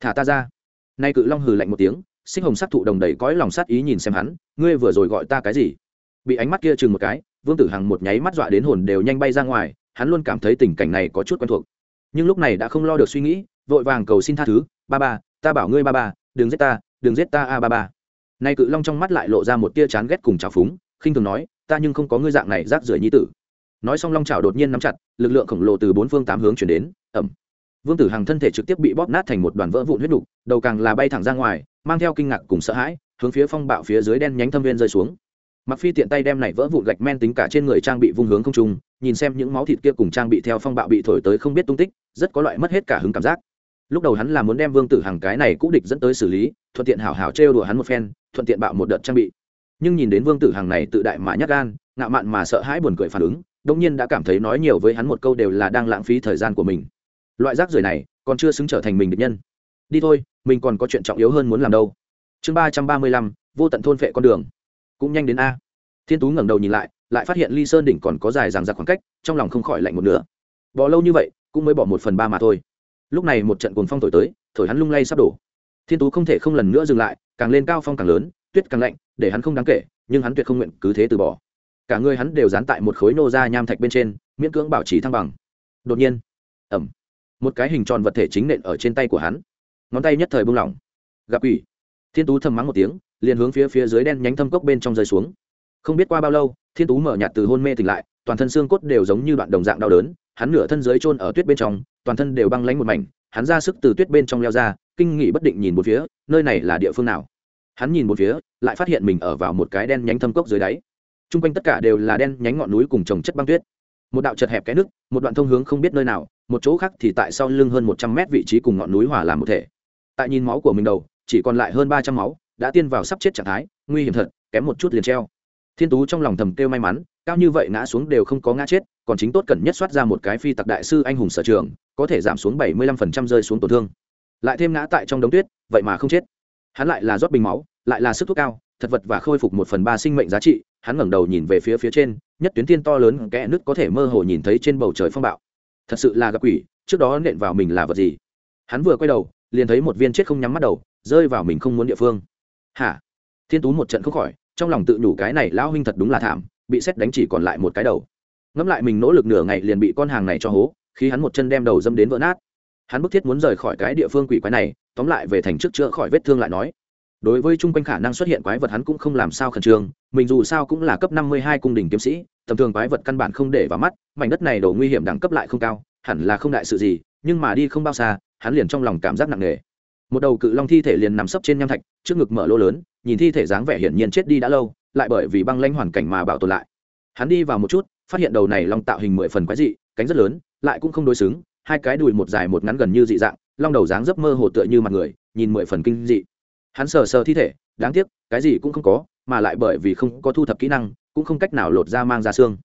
Thả ta ra. Nay cự long hừ lạnh một tiếng, sinh hồng sắc thụ đồng đầy cõi lòng sát ý nhìn xem hắn ngươi vừa rồi gọi ta cái gì bị ánh mắt kia chừng một cái vương tử hằng một nháy mắt dọa đến hồn đều nhanh bay ra ngoài hắn luôn cảm thấy tình cảnh này có chút quen thuộc. Nhưng lúc này đã không lo được suy nghĩ, vội vàng cầu xin tha thứ, ba ba, ta bảo ngươi ba ba, đừng giết ta, đừng giết ta a ba ba. Nay cự long trong mắt lại lộ ra một tia chán ghét cùng trào phúng, khinh thường nói, ta nhưng không có ngươi dạng này rác rưởi nhi tử. Nói xong long trào đột nhiên nắm chặt, lực lượng khổng lồ từ bốn phương tám hướng chuyển đến ẩm vương tử hằng thân thể trực tiếp bị bóp nát thành một đoàn vỡ vụn huyết đục đầu càng là bay thẳng ra ngoài, mang theo kinh ngạc cùng sợ hãi, hướng phía phong bạo phía dưới đen nhánh thâm viên rơi xuống mặc phi tiện tay đem này vỡ vụn gạch men tính cả trên người trang bị vung hướng không trung, nhìn xem những máu thịt kia cùng trang bị theo phong bạo bị thổi tới không biết tung tích, rất có loại mất hết cả hứng cảm giác. Lúc đầu hắn là muốn đem vương tử hàng cái này cũ địch dẫn tới xử lý, thuận tiện hảo hảo trêu đùa hắn một phen, thuận tiện bạo một đợt trang bị. Nhưng nhìn đến vương tử hàng này tự đại mà nhắc gan, ngạo mạn mà sợ hãi buồn cười phản ứng đông nhiên đã cảm thấy nói nhiều với hắn một câu đều là đang lãng phí thời gian của mình. Loại rác rưởi này, còn chưa xứng trở thành mình địch nhân. Đi thôi, mình còn có chuyện trọng yếu hơn muốn làm đâu. Chương ba trăm ba mươi lăm, vô tận thôn phệ con đường cũng nhanh đến a. Thiên tú ngẩng đầu nhìn lại lại phát hiện ly sơn đỉnh còn có dài ràng giặc khoảng cách, trong lòng không khỏi lạnh một nửa. Bỏ lâu như vậy, cũng mới bỏ một phần ba mà thôi. Lúc này một trận cuồng phong thổi tới, thổi hắn lung lay sắp đổ. Thiên tú không thể không lần nữa dừng lại, càng lên cao phong càng lớn, tuyết càng lạnh, để hắn không đáng kể, nhưng hắn tuyệt không nguyện cứ thế từ bỏ. Cả người hắn đều dán tại một khối nô ra nham thạch bên trên, miễn cưỡng bảo trì thăng bằng. Đột nhiên ẩm một cái hình tròn vật thể chính nện ở trên tay của hắn. Ngón tay nhất thời buông lỏng. Gặp ủy thiên tú thầm mắng một tiếng liền hướng phía phía dưới đen nhánh thâm cốc bên trong rơi xuống. Không biết qua bao lâu, thiên tú mở nhạt từ hôn mê tỉnh lại, toàn thân xương cốt đều giống như đoạn đồng dạng đau đớn, hắn nửa thân dưới trôn ở tuyết bên trong, toàn thân đều băng lánh một mảnh, hắn ra sức từ tuyết bên trong leo ra, kinh nghị bất định nhìn một phía, nơi này là địa phương nào. Hắn nhìn một phía, lại phát hiện mình ở vào một cái đen nhánh thâm cốc dưới đáy. T r u n g quanh tất cả đều là đen nhánh ngọn núi cùng trồng chất băng tuyết. Một đạo chật hẹp cái nước, một đoạn thông hướng không biết nơi nào, một chỗ khác thì tại sau lưng hơn một trăm mét vị trí cùng ngọn núi hòa làm một thể. Tại nhìn máu của mình đầu, chỉ còn lại hơn ba trăm máu đã tiên vào sắp chết trạng thái, nguy hiểm thật, kém một chút liền treo. Thiên tú trong lòng thầm kêu may mắn, cao như vậy ngã xuống đều không có ngã chết, còn chính tốt cần nhất soát ra một cái phi tặc đại sư anh hùng sở trường, có thể giảm xuống bảy mươi lăm phần trăm rơi xuống tổn thương. Lại thêm ngã tại trong đống tuyết, vậy mà không chết. Hắn lại là rót bình máu, lại là sức thuốc cao, thật vật và khôi phục một phần ba sinh mệnh giá trị, hắn ngẩng đầu nhìn về phía phía trên, nhất tuyến tiên to lớn kẽ nước có thể mơ hồ nhìn thấy trên bầu trời phong bạo. Thật sự là gặp quỷ, trước đó nện vào mình là vật gì? Hắn vừa quay đầu, liền thấy một viên chết không nhắm mắt đầu, rơi vào mình không muốn địa phương hả? Thiên tú một trận không khỏi, trong lòng tự nhủ cái này lão huynh thật đúng là thảm, bị xét đánh chỉ còn lại một cái đầu. Ngẫm lại mình nỗ lực nửa ngày liền bị con hàng này cho hố, khi hắn một chân đem đầu dâm đến vỡ nát. Hắn bức thiết muốn rời khỏi cái địa phương quỷ quái này, tóm lại về thành trước chữa khỏi vết thương lại nói. Đối với chung quanh khả năng xuất hiện quái vật hắn cũng không làm sao khẩn trương, mình dù sao cũng là cấp năm mươi hai cung đình kiếm sĩ, tầm thường quái vật căn bản không để vào mắt, mảnh đất này đổ nguy hiểm đẳng cấp lại không cao, hẳn là không đại sự gì, nhưng mà đi không bao xa, hắn liền trong lòng cảm giác nặng nề một đầu cự long thi thể liền nằm sấp trên nham thạch, trước ngực mở lỗ lớn, nhìn thi thể dáng vẻ hiển nhiên chết đi đã lâu, lại bởi vì băng lanh hoàn cảnh mà bảo tồn lại. Hắn đi vào một chút, phát hiện đầu này long tạo hình mười phần quái dị, cánh rất lớn, lại cũng không đối xứng, hai cái đùi một dài một ngắn gần như dị dạng, long đầu dáng dấp mơ hồ tựa như mặt người, nhìn mười phần kinh dị. Hắn sờ sờ thi thể, đáng tiếc, cái gì cũng không có, mà lại bởi vì không có thu thập kỹ năng, cũng không cách nào lột ra mang ra xương.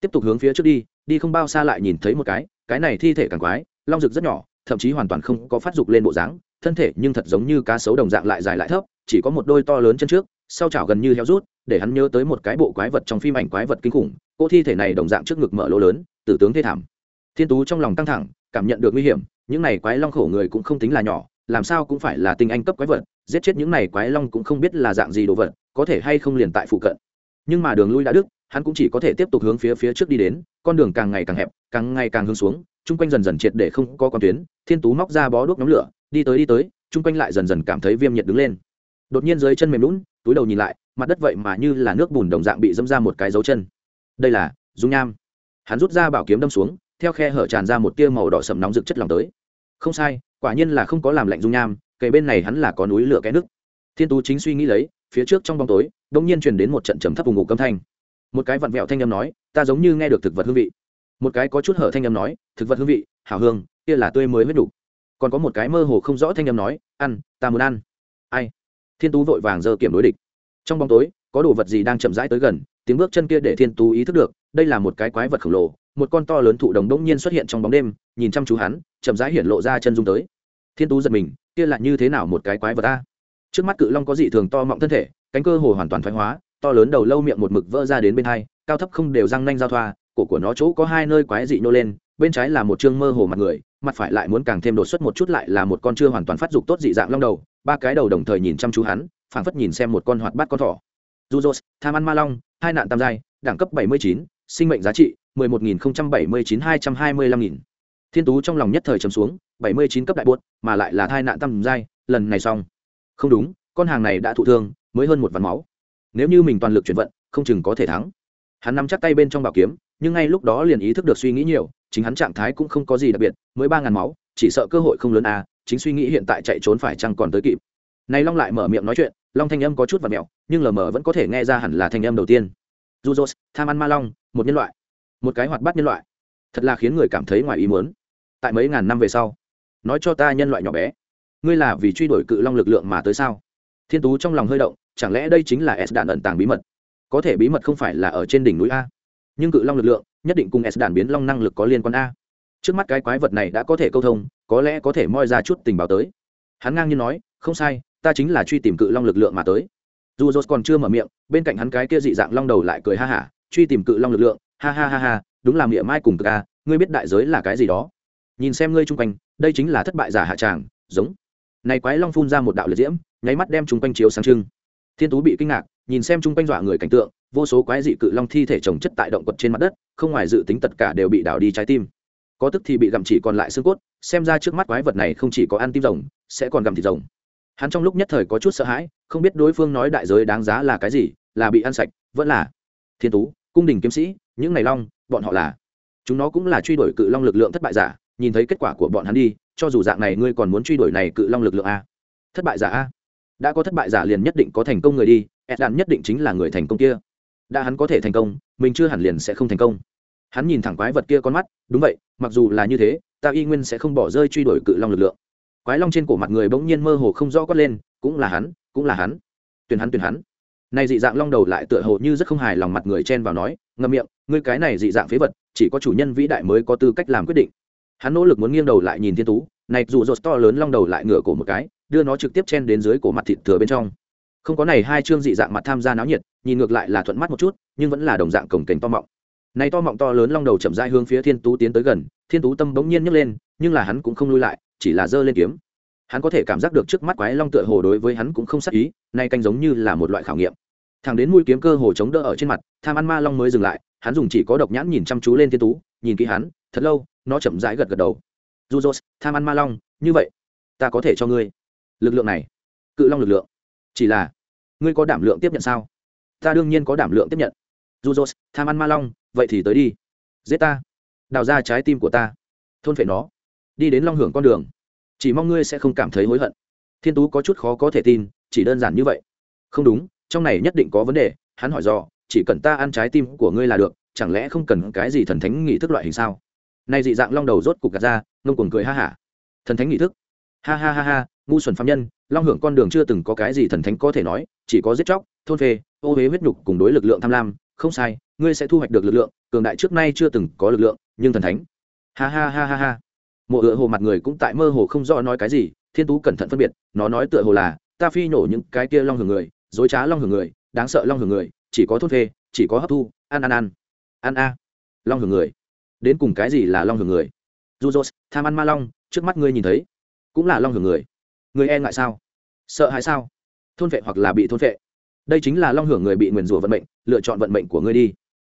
Tiếp tục hướng phía trước đi đi không bao xa lại nhìn thấy một cái cái này thi thể càng quái, long rực rất nhỏ, thậm chí hoàn toàn không có phát dục lên bộ dáng thân thể nhưng thật giống như cá sấu đồng dạng lại dài lại thấp, chỉ có một đôi to lớn chân trước, sau chảo gần như heo rút, để hắn nhớ tới một cái bộ quái vật trong phim ảnh quái vật kinh khủng, cô thi thể này đồng dạng trước ngực mở lỗ lớn, tử tướng thê thảm. Thiên tú trong lòng căng thẳng, cảm nhận được nguy hiểm, những này quái long khổ người cũng không tính là nhỏ, làm sao cũng phải là tinh anh cấp quái vật, giết chết những này quái long cũng không biết là dạng gì đồ vật, có thể hay không liền tại phụ cận. Nhưng mà đường lui đã đứt, hắn cũng chỉ có thể tiếp tục hướng phía phía trước đi đến, con đường càng ngày càng hẹp, càng ngày càng hướng xuống, chung quanh dần dần triệt để không có con tuyến, thiên tú móc ra bó đuốc nhóm lửa đi tới đi tới, chung quanh lại dần dần cảm thấy viêm nhiệt đứng lên. Đột nhiên dưới chân mềm lún túi đầu nhìn lại, mặt đất vậy mà như là nước bùn đồng dạng bị dâm ra một cái dấu chân. Đây là dung nham. Hắn rút ra bảo kiếm đâm xuống, theo khe hở tràn ra một tia màu đỏ sầm nóng rực chất lòng tới. Không sai, quả nhiên là không có làm lạnh dung nham, kề bên này hắn là có núi lửa cái nước. Thiên tú chính suy nghĩ lấy, phía trước trong bóng tối đông nhiên truyền đến một trận trầm thấp vùng ngủ câm thanh. Một cái vặn vẹo thanh âm nói, ta giống như nghe được thực vật hương vị. Một cái có chút hở thanh âm nói, thực vật hương vị, hảo hương, kia là tươi mới huyết đủ còn có một cái mơ hồ không rõ thanh âm nói, ăn, ta muốn ăn. Ai? Thiên tú vội vàng giơ kiểm đối địch. Trong bóng tối, có đồ vật gì đang chậm rãi tới gần, tiếng bước chân kia để thiên tú ý thức được, đây là một cái quái vật khổng lồ, một con to lớn thụ đồng đông nhiên xuất hiện trong bóng đêm, nhìn chăm chú hắn, chậm rãi hiện lộ ra chân dung tới. Thiên tú giật mình, kia là như thế nào một cái quái vật ta? Trước mắt cự long có dị thường to mọng thân thể, cánh cơ hồ hoàn toàn thoái hóa, to lớn đầu lâu miệng một mực vỡ ra đến bên hai, cao thấp không đều răng nanh giao thoa, cổ của nó chỗ có hai nơi quái dị nô lên, bên trái là một chương mơ hồ mặt người mặt phải lại muốn càng thêm đột xuất một chút lại là một con chưa hoàn toàn phát dục tốt dị dạng long đầu. Ba cái đầu đồng thời nhìn chăm chú hắn phảng phất nhìn xem một con hoạt bát con thỏ. Jujos, tham ăn ma long hai nạn tam giai đẳng cấp bảy mươi chín sinh mệnh giá trị mười một nghìn bảy mươi chín hai trăm hai mươi lăm nghìn. Thiên tú trong lòng nhất thời chấm xuống bảy mươi chín cấp đại buốt mà lại là thai nạn tam giai lần này xong. Không đúng con hàng này đã thụ thương mới hơn một vạn máu. Nếu như mình toàn lực chuyển vận không chừng có thể thắng. Hắn nắm chắc tay bên trong bảo kiếm nhưng ngay lúc đó liền ý thức được suy nghĩ nhiều chính hắn trạng thái cũng không có gì đặc biệt mới ba ngàn máu chỉ sợ cơ hội không lớn à chính suy nghĩ hiện tại chạy trốn phải chăng còn tới kịp. Này long lại mở miệng nói chuyện long thanh âm có chút và mẹo nhưng lờ mờ vẫn có thể nghe ra hẳn là thanh âm đầu tiên. Zuzos, tham ăn ma long một nhân loại. Một cái hoạt bát nhân loại. Thật là khiến người cảm thấy ngoài ý muốn. Tại mấy ngàn năm về sau nói cho ta nhân loại nhỏ bé ngươi là vì truy đuổi cự long lực lượng mà tới sao? Thiên tú trong lòng hơi động chẳng lẽ đây chính là s đạn ẩn tàng bí mật? Có thể bí mật không phải là ở trên đỉnh núi a. Nhưng cự long lực lượng nhất định cùng s đạn biến long năng lực có liên quan a. Trước mắt cái quái vật này đã có thể câu thông, có lẽ có thể moi ra chút tình báo tới. Hắn ngang nhiên nói, không sai, ta chính là truy tìm cự long lực lượng mà tới. Dù dốt còn chưa mở miệng, bên cạnh hắn cái kia dị dạng long đầu lại cười ha hả, truy tìm cự long lực lượng, ha ha ha ha, đúng là miệng mai cùng cực a, ngươi biết đại giới là cái gì đó. Nhìn xem ngươi chung quanh, đây chính là thất bại giả hạ tràng, giống. Này quái long phun ra một đạo liệt diễm, nháy mắt đem chung quanh chiếu sáng trưng. Thiên tú bị kinh ngạc, nhìn xem chung quanh dọa người cảnh tượng vô số quái dị cự long thi thể trồng chất tại động quật trên mặt đất, không ngoài dự tính tất cả đều bị đảo đi trái tim. Có tức thì bị gặm chỉ còn lại xương cốt, xem ra trước mắt quái vật này không chỉ có ăn tim rồng, sẽ còn gặm thịt rồng. Hắn trong lúc nhất thời có chút sợ hãi, không biết đối phương nói đại giới đáng giá là cái gì, là bị ăn sạch, vẫn là thiên tú, cung đình kiếm sĩ, những này long, bọn họ là. Chúng nó cũng là truy đuổi cự long lực lượng thất bại giả, nhìn thấy kết quả của bọn hắn đi, cho dù dạng này ngươi còn muốn truy đuổi này cự long lực lượng a. Thất bại giả a. Đã có thất bại giả liền nhất định có thành công người đi ed đạn nhất định chính là người thành công kia đã hắn có thể thành công, mình chưa hẳn liền sẽ không thành công. Hắn nhìn thẳng quái vật kia con mắt, đúng vậy, mặc dù là như thế, ta y nguyên sẽ không bỏ rơi truy đuổi cự long lực lượng. Quái long trên cổ mặt người bỗng nhiên mơ hồ không rõ quát lên, cũng là hắn, cũng là hắn. Tuyển hắn tuyển hắn. Này dị dạng long đầu lại tựa hồ như rất không hài lòng mặt người chen vào nói, ngậm miệng, ngươi cái này dị dạng phế vật, chỉ có chủ nhân vĩ đại mới có tư cách làm quyết định. Hắn nỗ lực muốn nghiêng đầu lại nhìn thiên tú, này dù rột to lớn long đầu lại ngửa cổ một cái, đưa nó trực tiếp chen đến dưới cổ mặt thịt thừa bên trong không có này hai chương dị dạng mặt tham gia náo nhiệt, nhìn ngược lại là thuận mắt một chút, nhưng vẫn là đồng dạng cổng kềnh to mọng. Này to mọng to lớn long đầu chậm rãi hướng phía thiên tú tiến tới gần, thiên tú tâm bỗng nhiên nhấc lên, nhưng là hắn cũng không lui lại, chỉ là giơ lên kiếm. Hắn có thể cảm giác được trước mắt quái long tựa hồ đối với hắn cũng không sắc ý, nay canh giống như là một loại khảo nghiệm. Thằng đến mũi kiếm cơ hồ chống đỡ ở trên mặt, tham ăn ma long mới dừng lại, hắn dùng chỉ có độc nhãn nhìn chăm chú lên thiên tú, nhìn kỹ hắn, thật lâu, nó chậm rãi gật gật đầu. Du dô tham ăn ma long, như vậy, ta có thể cho ngươi. Lực lượng này, cự long lực lượng chỉ là ngươi có đảm lượng tiếp nhận sao? Ta đương nhiên có đảm lượng tiếp nhận. Dù dô tham ăn ma long vậy thì tới đi. Giết ta. Đào ra trái tim của ta. Thôn phệ nó. Đi đến long hưởng con đường. Chỉ mong ngươi sẽ không cảm thấy hối hận. Thiên tú có chút khó có thể tin chỉ đơn giản như vậy. Không đúng trong này nhất định có vấn đề. Hắn hỏi dò, chỉ cần ta ăn trái tim của ngươi là được chẳng lẽ không cần cái gì thần thánh nghị thức loại hình sao? Nay dị dạng long đầu rốt cục gạt ra ngông cuồng cười ha hả. Thần thánh nghị thức. Ha ha ha ha ngu xuẩn phạm nhân, long hưởng con đường chưa từng có cái gì thần thánh có thể nói, chỉ có giết chóc, thôn phê, ô huế huyết nhục cùng đối lực lượng tham lam. Không sai, ngươi sẽ thu hoạch được lực lượng, cường đại trước nay chưa từng có lực lượng, nhưng thần thánh. Ha ha ha ha ha. Mộ ựa hồ mặt người cũng tại mơ hồ không rõ nói cái gì, thiên tú cẩn thận phân biệt, nó nói tựa hồ là, ta phi nổ những cái kia long hưởng người, dối trá long hưởng người, đáng sợ long hưởng người, chỉ có thôn phê, chỉ có hấp thu, ăn ăn ăn. Ăn a. Long hưởng người. Đến cùng cái gì là long hưởng người? Du dô tham ăn ma long, trước mắt ngươi nhìn thấy, cũng là long hưởng người người e ngại sao? Sợ hãi sao? Thôn vệ hoặc là bị thôn vệ? Đây chính là long hưởng người bị nguyền rủa vận mệnh, lựa chọn vận mệnh của ngươi đi.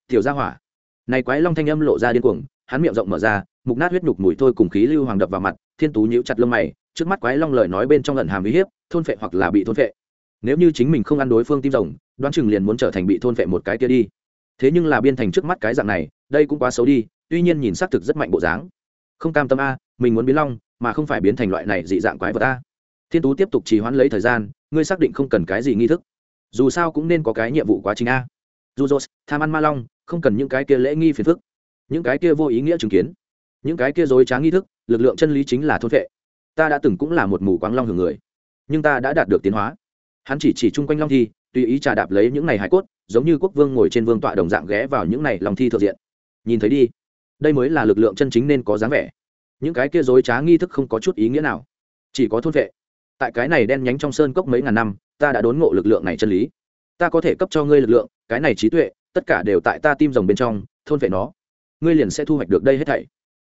Tiểu gia hỏa. Này quái long thanh âm lộ ra điên cuồng, hắn miệng rộng mở ra, mục nát huyết nhục mùi thôi cùng khí lưu hoàng đập vào mặt, thiên tú nhíu chặt lông mày, trước mắt quái long lời nói bên trong lần hàm uy hiếp, thôn vệ hoặc là bị thôn vệ. Nếu như chính mình không ăn đối phương tim rồng, đoán chừng liền muốn trở thành bị thôn vệ một cái kia đi. Thế nhưng là biên thành trước mắt cái dạng này, đây cũng quá xấu đi, tuy nhiên nhìn xác thực rất mạnh bộ dáng. Không cam tâm a, mình muốn biến long, mà không phải biến thành loại này dị dạng quái vật a thiên tú tiếp tục trì hoãn lấy thời gian, ngươi xác định không cần cái gì nghi thức. Dù sao cũng nên có cái nhiệm vụ quá trình a. Dù dốt tham ăn ma long, không cần những cái kia lễ nghi phiền phức. Những cái kia vô ý nghĩa chứng kiến. Những cái kia dối trá nghi thức, lực lượng chân lý chính là thôn vệ ta đã từng cũng là một mù quáng long hưởng người, nhưng ta đã đạt được tiến hóa. Hắn chỉ chỉ chung quanh long thi, tùy ý trà đạp lấy những này hải cốt, giống như quốc vương ngồi trên vương tọa đồng dạng ghé vào những này long thi thợ diện. Nhìn thấy đi, đây mới là lực lượng chân chính nên có dáng vẻ. Những cái kia dối trá nghi thức không có chút ý nghĩa nào, chỉ có thôn vệ tại cái này đen nhánh trong sơn cốc mấy ngàn năm, ta đã đốn ngộ lực lượng này chân lý. Ta có thể cấp cho ngươi lực lượng, cái này trí tuệ, tất cả đều tại ta tim rồng bên trong, thôn vệ nó. Ngươi liền sẽ thu hoạch được đây hết thảy.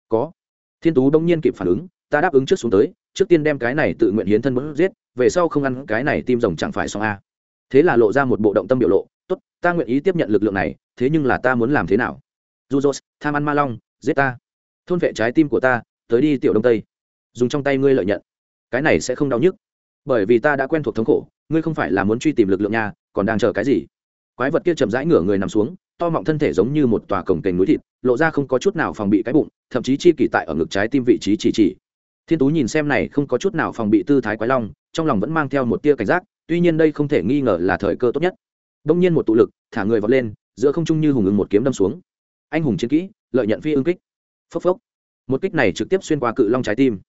Có. Thiên tú đông nhiên kịp phản ứng, ta đáp ứng trước xuống tới, trước tiên đem cái này tự nguyện hiến thân muốn giết, về sau không ăn cái này tim rồng chẳng phải xong a. Thế là lộ ra một bộ động tâm biểu lộ, tốt, ta nguyện ý tiếp nhận lực lượng này, thế nhưng là ta muốn làm thế nào? Du dô tham ăn ma long, giết ta. Thôn vệ trái tim của ta, tới đi tiểu đông tây. Dùng trong tay ngươi lợi nhận. Cái này sẽ không đau nhức bởi vì ta đã quen thuộc thống khổ, ngươi không phải là muốn truy tìm lực lượng nhà còn đang chờ cái gì? Quái vật kia chậm rãi ngửa người nằm xuống, to mọng thân thể giống như một tòa cổng kềnh núi thịt, lộ ra không có chút nào phòng bị cái bụng, thậm chí chi kỳ tại ở ngực trái tim vị trí chỉ chỉ. Thiên tú nhìn xem này không có chút nào phòng bị tư thái quái long, trong lòng vẫn mang theo một tia cảnh giác, tuy nhiên đây không thể nghi ngờ là thời cơ tốt nhất. Đông nhiên một tụ lực, thả người vọt lên, giữa không trung như hùng ứng một kiếm đâm xuống. Anh hùng chiến kỹ, lợi nhận phi ưng kích. Phốc phốc. Một kích này trực tiếp xuyên qua cự long trái tim.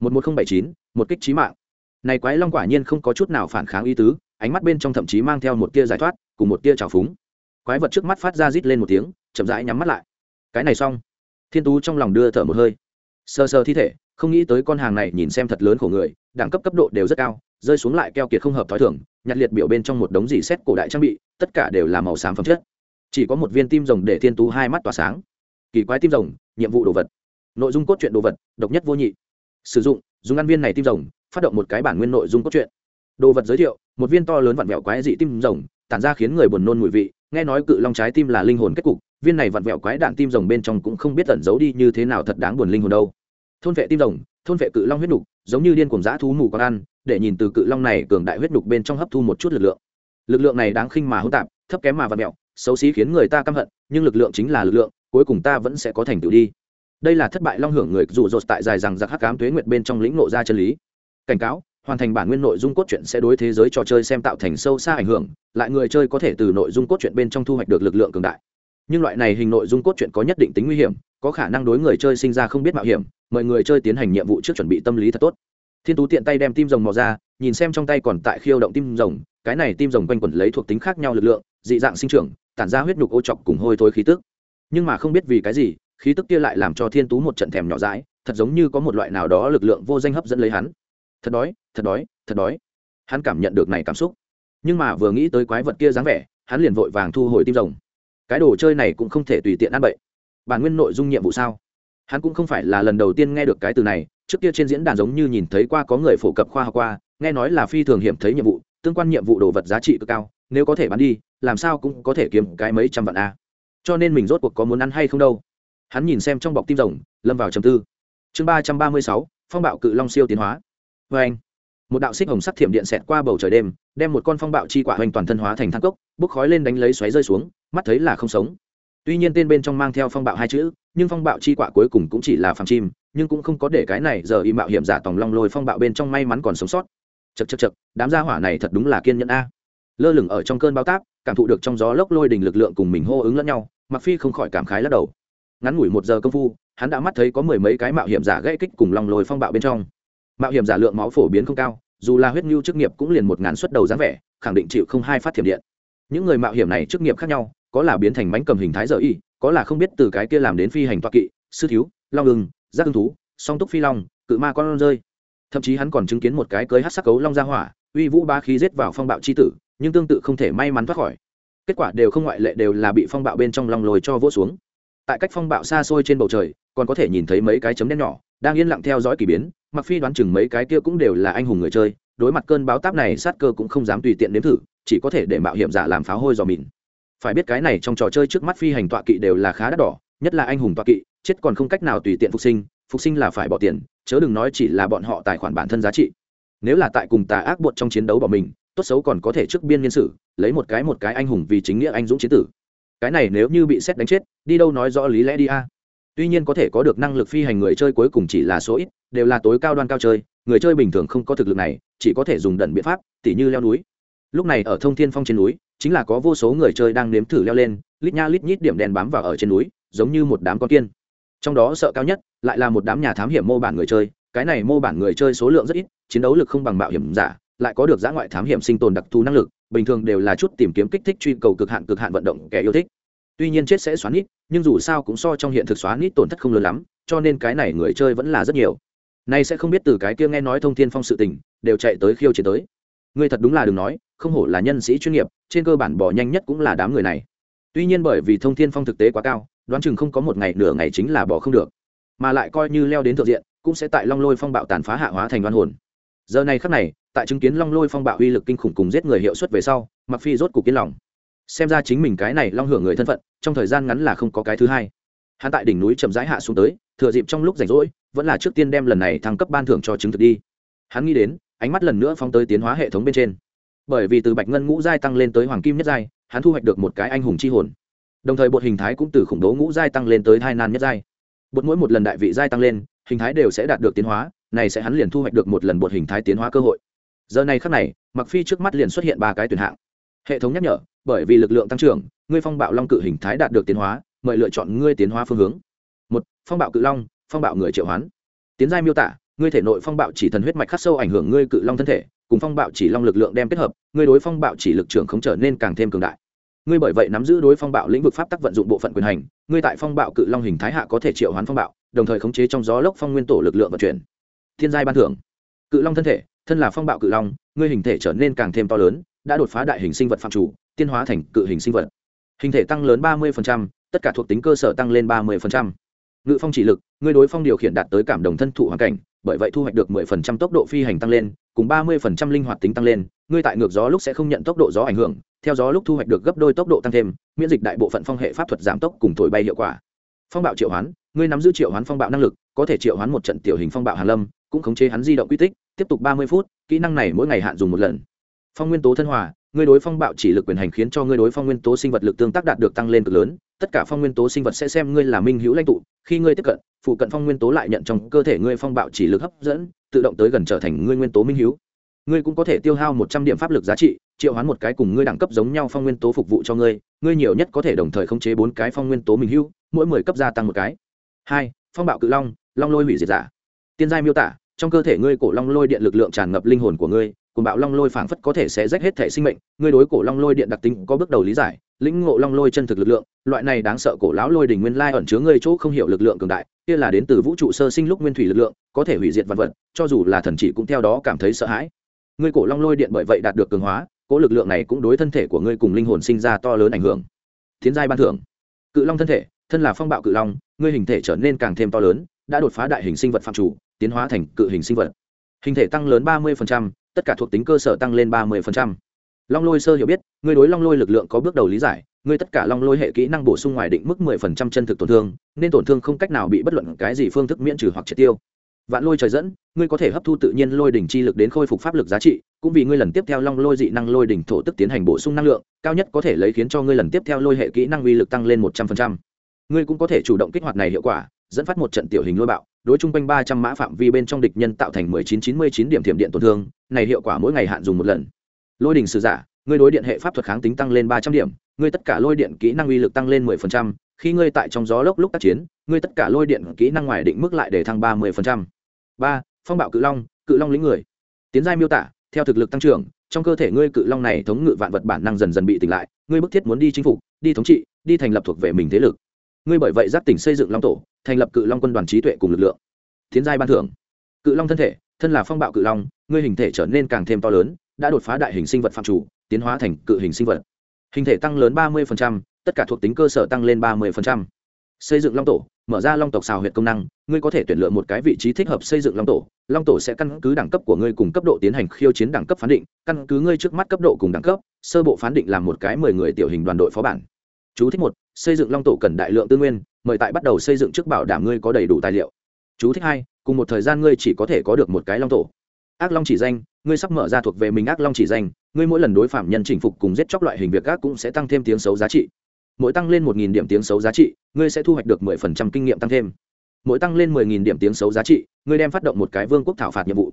Một một nghìn bảy chín, một kích trí mạng này quái long quả nhiên không có chút nào phản kháng ý tứ, ánh mắt bên trong thậm chí mang theo một tia giải thoát, cùng một tia trào phúng. Quái vật trước mắt phát ra rít lên một tiếng, chậm rãi nhắm mắt lại. Cái này xong. Thiên tú trong lòng đưa thở một hơi. Sơ sơ thi thể, không nghĩ tới con hàng này nhìn xem thật lớn của người, đẳng cấp cấp độ đều rất cao, rơi xuống lại keo kiệt không hợp t h ó i thưởng nhặt liệt biểu bên trong một đống dì xét cổ đại trang bị, tất cả đều là màu xám phẩm chất. Chỉ có một viên tim rồng để thiên tú hai mắt tỏa sáng. Kỳ quái tim rồng, nhiệm vụ đồ vật. Nội dung cốt truyện đồ vật, độc nhất vô nhị. Sử dụng, dùng ăn viên này tim rồng phát động một cái bản nguyên nội dung cốt truyện. Đồ vật giới thiệu, một viên to lớn vặn vẹo quái dị tim rồng, tản ra khiến người buồn nôn mùi vị, nghe nói cự long trái tim là linh hồn kết cục, viên này vặn vẹo quái đạn tim rồng bên trong cũng không biết tẩn giấu đi như thế nào thật đáng buồn linh hồn đâu. Thôn vệ tim rồng, thôn vệ cự long huyết nục, giống như điên cuồng dã thú mù con ăn, để nhìn từ cự long này cường đại huyết nục bên trong hấp thu một chút lực lượng. Lực lượng này đáng khinh mà hỗn tạp, thấp kém mà vặn vẹo, xấu xí khiến người ta căm hận, nhưng lực lượng chính là lực lượng, cuối cùng ta vẫn sẽ có thành tựu đi. Đây là thất bại long hưởng người dù dột tại dài rằng giặc hắc cám tuế nguyệt bên trong lĩnh nộ ra chân lý cảnh cáo, hoàn thành bản nguyên nội dung cốt truyện sẽ đối thế giới trò chơi xem tạo thành sâu xa ảnh hưởng, lại người chơi có thể từ nội dung cốt truyện bên trong thu hoạch được lực lượng cường đại. Nhưng loại này hình nội dung cốt truyện có nhất định tính nguy hiểm, có khả năng đối người chơi sinh ra không biết mạo hiểm, mời người chơi tiến hành nhiệm vụ trước chuẩn bị tâm lý thật tốt. Thiên tú tiện tay đem tim rồng mò ra, nhìn xem trong tay còn tại khiêu động tim rồng, cái này tim rồng quanh quẩn lấy thuộc tính khác nhau lực lượng, dị dạng sinh trưởng, tản ra huyết nhục ô chọc cùng hôi thối khí tức. Nhưng mà không biết vì cái gì, khí tức kia lại làm cho thiên tú một trận thèm nhỏ dãi, thật giống như có một loại nào đó lực lượng vô danh hấp dẫn lấy hắn thật đói thật đói thật đói. Hắn cảm nhận được này cảm xúc. Nhưng mà vừa nghĩ tới quái vật kia dáng vẻ, hắn liền vội vàng thu hồi tim rồng. Cái đồ chơi này cũng không thể tùy tiện ăn bậy. Bản nguyên nội dung nhiệm vụ sao? Hắn cũng không phải là lần đầu tiên nghe được cái từ này, trước kia trên diễn đàn giống như nhìn thấy qua có người phổ cập khoa học qua, nghe nói là phi thường hiểm thấy nhiệm vụ, tương quan nhiệm vụ đồ vật giá trị cực cao, nếu có thể bán đi, làm sao cũng có thể kiếm cái mấy trăm vạn a. Cho nên mình rốt cuộc có muốn ăn hay không đâu. Hắn nhìn xem trong bọc tim rồng, lâm vào trầm tư. Chương ba trăm ba mươi sáu, phong bạo cự long siêu tiến hóa vê anh. Một đạo xích hồng sắc thiểm điện xẹt qua bầu trời đêm, đem một con phong bạo chi quả hoành toàn thân hóa thành thang cốc, bốc khói lên đánh lấy xoáy rơi xuống, mắt thấy là không sống. Tuy nhiên tên bên trong mang theo phong bạo hai chữ, nhưng phong bạo chi quả cuối cùng cũng chỉ là phàm chim, nhưng cũng không có để cái này giờ y mạo hiểm giả tòng long lôi phong bạo bên trong may mắn còn sống sót. Chật chật chật đám gia hỏa này thật đúng là kiên nhẫn a. Lơ lửng ở trong cơn bao táp, cảm thụ được trong gió lốc lôi đình lực lượng cùng mình hô ứng lẫn nhau mặc phi không khỏi cảm khái lắc đầu. Ngắn ngủi một giờ công phu, hắn đã mắt thấy có mười mấy cái mạo hiểm giả gây kích cùng long lôi phong bạo bên trong mạo hiểm giả lượng máu phổ biến không cao, dù là huyết nhu chức nghiệp cũng liền một ngàn suất đầu dáng vẻ, khẳng định chịu không hai phát thiểm điện. Những người mạo hiểm này chức nghiệp khác nhau, có là biến thành mánh cầm hình thái dở y, có là không biết từ cái kia làm đến phi hành toa kỵ, sư thiếu, long ưng, giác ưng thú, song túc phi long, cự ma con rơi. Thậm chí hắn còn chứng kiến một cái cưới hát sắc cấu long ra hỏa, uy vũ ba khí giết vào phong bạo c h i tử, nhưng tương tự không thể may mắn thoát khỏi. Kết quả đều không ngoại lệ đều là bị phong bạo bên trong long lồi cho vỗ xuống. Tại cách phong bạo xa xôi trên bầu trời, còn có thể nhìn thấy mấy cái chấm đen nhỏ, đang yên lặng theo dõi k ỳ biến mặc phi đoán chừng mấy cái kia cũng đều là anh hùng người chơi, đối mặt cơn báo táp này, sát cơ cũng không dám tùy tiện nếm thử, chỉ có thể để mạo hiểm giả làm pháo hôi dò mìn. Phải biết cái này trong trò chơi trước mắt phi hành tọa kỵ đều là khá đắt đỏ, nhất là anh hùng tọa kỵ, chết còn không cách nào tùy tiện phục sinh phục sinh là phải bỏ tiền, chớ đừng nói chỉ là bọn họ tài khoản bản thân giá trị. Nếu là tại cùng tà ác bột trong chiến đấu bỏ mình, tốt xấu còn có thể trước biên nhân sự lấy một cái một cái anh hùng vì chính nghĩa anh dũng chiến tử. Cái này nếu như bị xét đánh chết, đi đâu nói rõ lý lẽ đi a? Tuy nhiên có thể có được năng lực phi hành người chơi cuối cùng chỉ là số ít, đều là tối cao đoan cao chơi, người chơi bình thường không có thực lực này, chỉ có thể dùng đần biện pháp, tỉ như leo núi. Lúc này ở thông thiên phong trên núi, chính là có vô số người chơi đang nếm thử leo lên, lít nha lít nhít điểm đèn bám vào ở trên núi, giống như một đám con kiên. Trong đó sợ cao nhất, lại là một đám nhà thám hiểm mô bản người chơi, cái này mô bản người chơi số lượng rất ít, chiến đấu lực không bằng mạo hiểm giả, lại có được giã ngoại thám hiểm sinh tồn đặc thù năng lực, bình thường đều là chút tìm kiếm kích thích truy cầu cực hạn cực hạn vận động kẻ yêu thích tuy nhiên chết sẽ xóa nít, nhưng dù sao cũng so trong hiện thực xóa nít tổn thất không lớn lắm, cho nên cái này người chơi vẫn là rất nhiều. Nay sẽ không biết từ cái kia nghe nói thông thiên phong sự tình, đều chạy tới khiêu chiến tới. Người thật đúng là đừng nói, không hổ là nhân sĩ chuyên nghiệp, trên cơ bản bỏ nhanh nhất cũng là đám người này. Tuy nhiên bởi vì thông thiên phong thực tế quá cao, đoán chừng không có một ngày nửa ngày chính là bỏ không được. Mà lại coi như leo đến thượng diện, cũng sẽ tại long lôi phong bạo tàn phá hạ hóa thành đoan hồn. Giờ này khắc này, tại chứng kiến long lôi phong bạo uy lực kinh khủng cùng giết người hiệu suất về sau mặc phi rốt cục kiến lòng xem ra chính mình cái này long hưởng người thân phận, trong thời gian ngắn là không có cái thứ hai. Hắn tại đỉnh núi chậm rãi hạ xuống tới, thừa dịp trong lúc rảnh rỗi, vẫn là trước tiên đem lần này thăng cấp ban thưởng cho chứng thực đi. Hắn nghĩ đến, ánh mắt lần nữa phóng tới tiến hóa hệ thống bên trên. Bởi vì từ bạch ngân ngũ giai tăng lên tới hoàng kim nhất giai, hắn thu hoạch được một cái anh hùng chi hồn. Đồng thời bột hình thái cũng từ khủng bố ngũ giai tăng lên tới hai nan nhất giai. Bột mỗi một lần đại vị giai tăng lên, hình thái đều sẽ đạt được tiến hóa, này sẽ hắn liền thu hoạch được một lần bột hình thái tiến hóa cơ hội. Giờ này khắc này mặc phi trước mắt liền xuất hiện ba cái tuyển hạng. Hệ thống nhắc nhở bởi vì lực lượng tăng trưởng, ngươi phong bạo long cự hình thái đạt được tiến hóa, mời lựa chọn ngươi tiến hóa phương hướng. Một, phong bạo cự long, phong bạo người triệu hoán. Tiến giai miêu tả, ngươi thể nội phong bạo chỉ thần huyết mạch khắc sâu ảnh hưởng ngươi cự long thân thể, cùng phong bạo chỉ long lực lượng đem kết hợp, ngươi đối phong bạo chỉ lực trưởng không trở nên càng thêm cường đại. Ngươi bởi vậy nắm giữ đối phong bạo lĩnh vực pháp tắc vận dụng bộ phận quyền hành, ngươi tại phong bạo cự long hình thái hạ có thể triệu hoán phong bạo, đồng thời khống chế trong gió lốc phong nguyên tổ lực lượng vận chuyển. Thiên giai ban thưởng. Cự long thân thể, thân là phong bạo cự long, ngươi hình thể trở nên càng thêm to lớn, đã đột phá đại hình sinh vật phạm chủ tiên hóa thành cự hình sinh vật. Hình thể tăng lớn ba mươi tất cả thuộc tính cơ sở tăng lên ba mươi ngự phong chỉ lực ngươi đối phong điều khiển đạt tới cảm đồng thân thụ hoàn cảnh, bởi vậy thu hoạch được 10% tốc độ phi hành tăng lên, cùng 30% linh hoạt tính tăng lên, ngươi tại ngược gió lúc sẽ không nhận tốc độ gió ảnh hưởng, theo gió lúc thu hoạch được gấp đôi tốc độ tăng thêm, miễn dịch đại bộ phận phong hệ pháp thuật giảm tốc cùng thổi bay hiệu quả. Phong bạo triệu hoán, ngươi nắm giữ triệu hoán phong bạo năng lực, có thể triệu hoán một trận tiểu hình phong bạo hàn lâm, cũng khống chế hắn di động quy tích, tiếp tục 30 phút, kỹ năng này mỗi ngày hạn dùng một lần. Phong nguyên tố thân hòa ngươi đối phong bạo chỉ lực quyền hành khiến cho ngươi đối phong nguyên tố sinh vật lực tương tác đạt được tăng lên cực lớn, tất cả phong nguyên tố sinh vật sẽ xem ngươi là minh hữu lãnh tụ, khi ngươi tiếp cận, phụ cận phong nguyên tố lại nhận trong cơ thể ngươi phong bạo chỉ lực hấp dẫn, tự động tới gần trở thành ngươi nguyên tố minh hữu. Ngươi cũng có thể tiêu hao một trăm điểm pháp lực giá trị, triệu hoán một cái cùng ngươi đẳng cấp giống nhau phong nguyên tố phục vụ cho ngươi ngươi nhiều nhất có thể đồng thời khống chế bốn cái phong nguyên tố minh hữu, mỗi mười cấp gia tăng một cái. Hai, phong bạo cự long long lôi hủy diệt giả. Tiên giai miêu tả, trong cơ thể ngươi cổ long lôi điện lực lượng tràn ngập linh hồn của ngươi cùng bạo long lôi phảng phất có thể sẽ rách hết thể sinh mệnh, ngươi đối cổ long lôi điện đặc tính có bước đầu lý giải, lĩnh ngộ long lôi chân thực lực lượng, loại này đáng sợ cổ lão lôi đỉnh nguyên lai ẩn chứa ngươi chỗ không hiểu lực lượng cường đại, kia là đến từ vũ trụ sơ sinh lúc nguyên thủy lực lượng, có thể hủy diệt vật vật, cho dù là thần chỉ cũng theo đó cảm thấy sợ hãi. Ngươi cổ long lôi điện bởi vậy đạt được cường hóa cỗ lực lượng này cũng đối thân thể của ngươi cùng linh hồn sinh ra to lớn ảnh hưởng. Thiên giai ban thưởng. Cự long thân thể, thân là phong bạo cự long, ngươi hình thể trở nên càng thêm to lớn, đã đột phá đại hình sinh vật phạm chủ, tiến hóa thành cự hình sinh vật. Hình thể tăng lớn ba mươi tất cả thuộc tính cơ sở tăng lên ba mươi long lôi sơ hiểu biết, ngươi đối long lôi lực lượng có bước đầu lý giải, ngươi tất cả long lôi hệ kỹ năng bổ sung ngoài định mức mười phần trăm chân thực tổn thương, nên tổn thương không cách nào bị bất luận cái gì phương thức miễn trừ hoặc triệt tiêu. Vạn lôi trời dẫn, ngươi có thể hấp thu tự nhiên lôi đỉnh chi lực đến khôi phục pháp lực giá trị, cũng vì ngươi lần tiếp theo long lôi dị năng lôi đỉnh thổ tức tiến hành bổ sung năng lượng, cao nhất có thể lấy khiến cho ngươi lần tiếp theo lôi hệ kỹ năng uy lực tăng lên một trăm phần trăm. Ngươi cũng có thể chủ động kích hoạt này hiệu quả, dẫn phát một trận tiểu hình lôi bạo đối chung quanh ba trăm mã phạm vi bên trong địch nhân tạo thành mười chín chín mươi chín điểm thiểm điện tổn thương, này hiệu quả mỗi ngày hạn dùng một lần. Lôi đỉnh sử giả, ngươi đối điện hệ pháp thuật kháng tính tăng lên ba trăm điểm, ngươi tất cả lôi điện kỹ năng uy lực tăng lên mười phần trăm, khi ngươi tại trong gió lốc lúc tác chiến, ngươi tất cả lôi điện kỹ năng ngoài định mức lại để thăng ba mươi phần trăm. Ba, phong bạo cự long cự long lĩnh người. Tiến giai miêu tả, theo thực lực tăng trưởng, trong cơ thể ngươi cự long này thống ngự vạn vật bản năng dần dần bị tỉnh lại, ngươi bức thiết muốn đi chinh phục, đi thống trị, đi thành lập thuộc về mình thế lực ngươi bởi vậy giác tỉnh xây dựng long tổ, thành lập cự long quân đoàn trí tuệ cùng lực lượng. Tiến giai ban thưởng. Cự long thân thể, thân là phong bạo cự long, ngươi hình thể trở nên càng thêm to lớn, đã đột phá đại hình sinh vật phạm chủ, tiến hóa thành cự hình sinh vật. Hình thể tăng lớn ba mươi tất cả thuộc tính cơ sở tăng lên ba mươi xây dựng long tổ, mở ra long tộc xào huyệt công năng, ngươi có thể tuyển lựa một cái vị trí thích hợp xây dựng long tổ. Long tổ sẽ căn cứ đẳng cấp của ngươi cùng cấp độ tiến hành khiêu chiến đẳng cấp phán định, căn cứ ngươi trước mắt cấp độ cùng đẳng cấp, sơ bộ phán định làm một cái mười người tiểu hình đoàn đội phó bản. Chú thích một xây dựng long tổ cần đại lượng tư nguyên, mời tại bắt đầu xây dựng trước bảo đảm ngươi có đầy đủ tài liệu. Chú thích hai, cùng một thời gian ngươi chỉ có thể có được một cái long tổ. Ác long chỉ danh, ngươi sắp mở ra thuộc về mình ác long chỉ danh, ngươi mỗi lần đối phạm nhân chinh phục cùng giết chóc loại hình việc ác cũng sẽ tăng thêm tiếng xấu giá trị. Mỗi tăng lên một nghìn điểm tiếng xấu giá trị, ngươi sẽ thu hoạch được mười phần trăm kinh nghiệm tăng thêm. Mỗi tăng lên mười nghìn điểm tiếng xấu giá trị, ngươi đem phát động một cái vương quốc thảo phạt nhiệm vụ.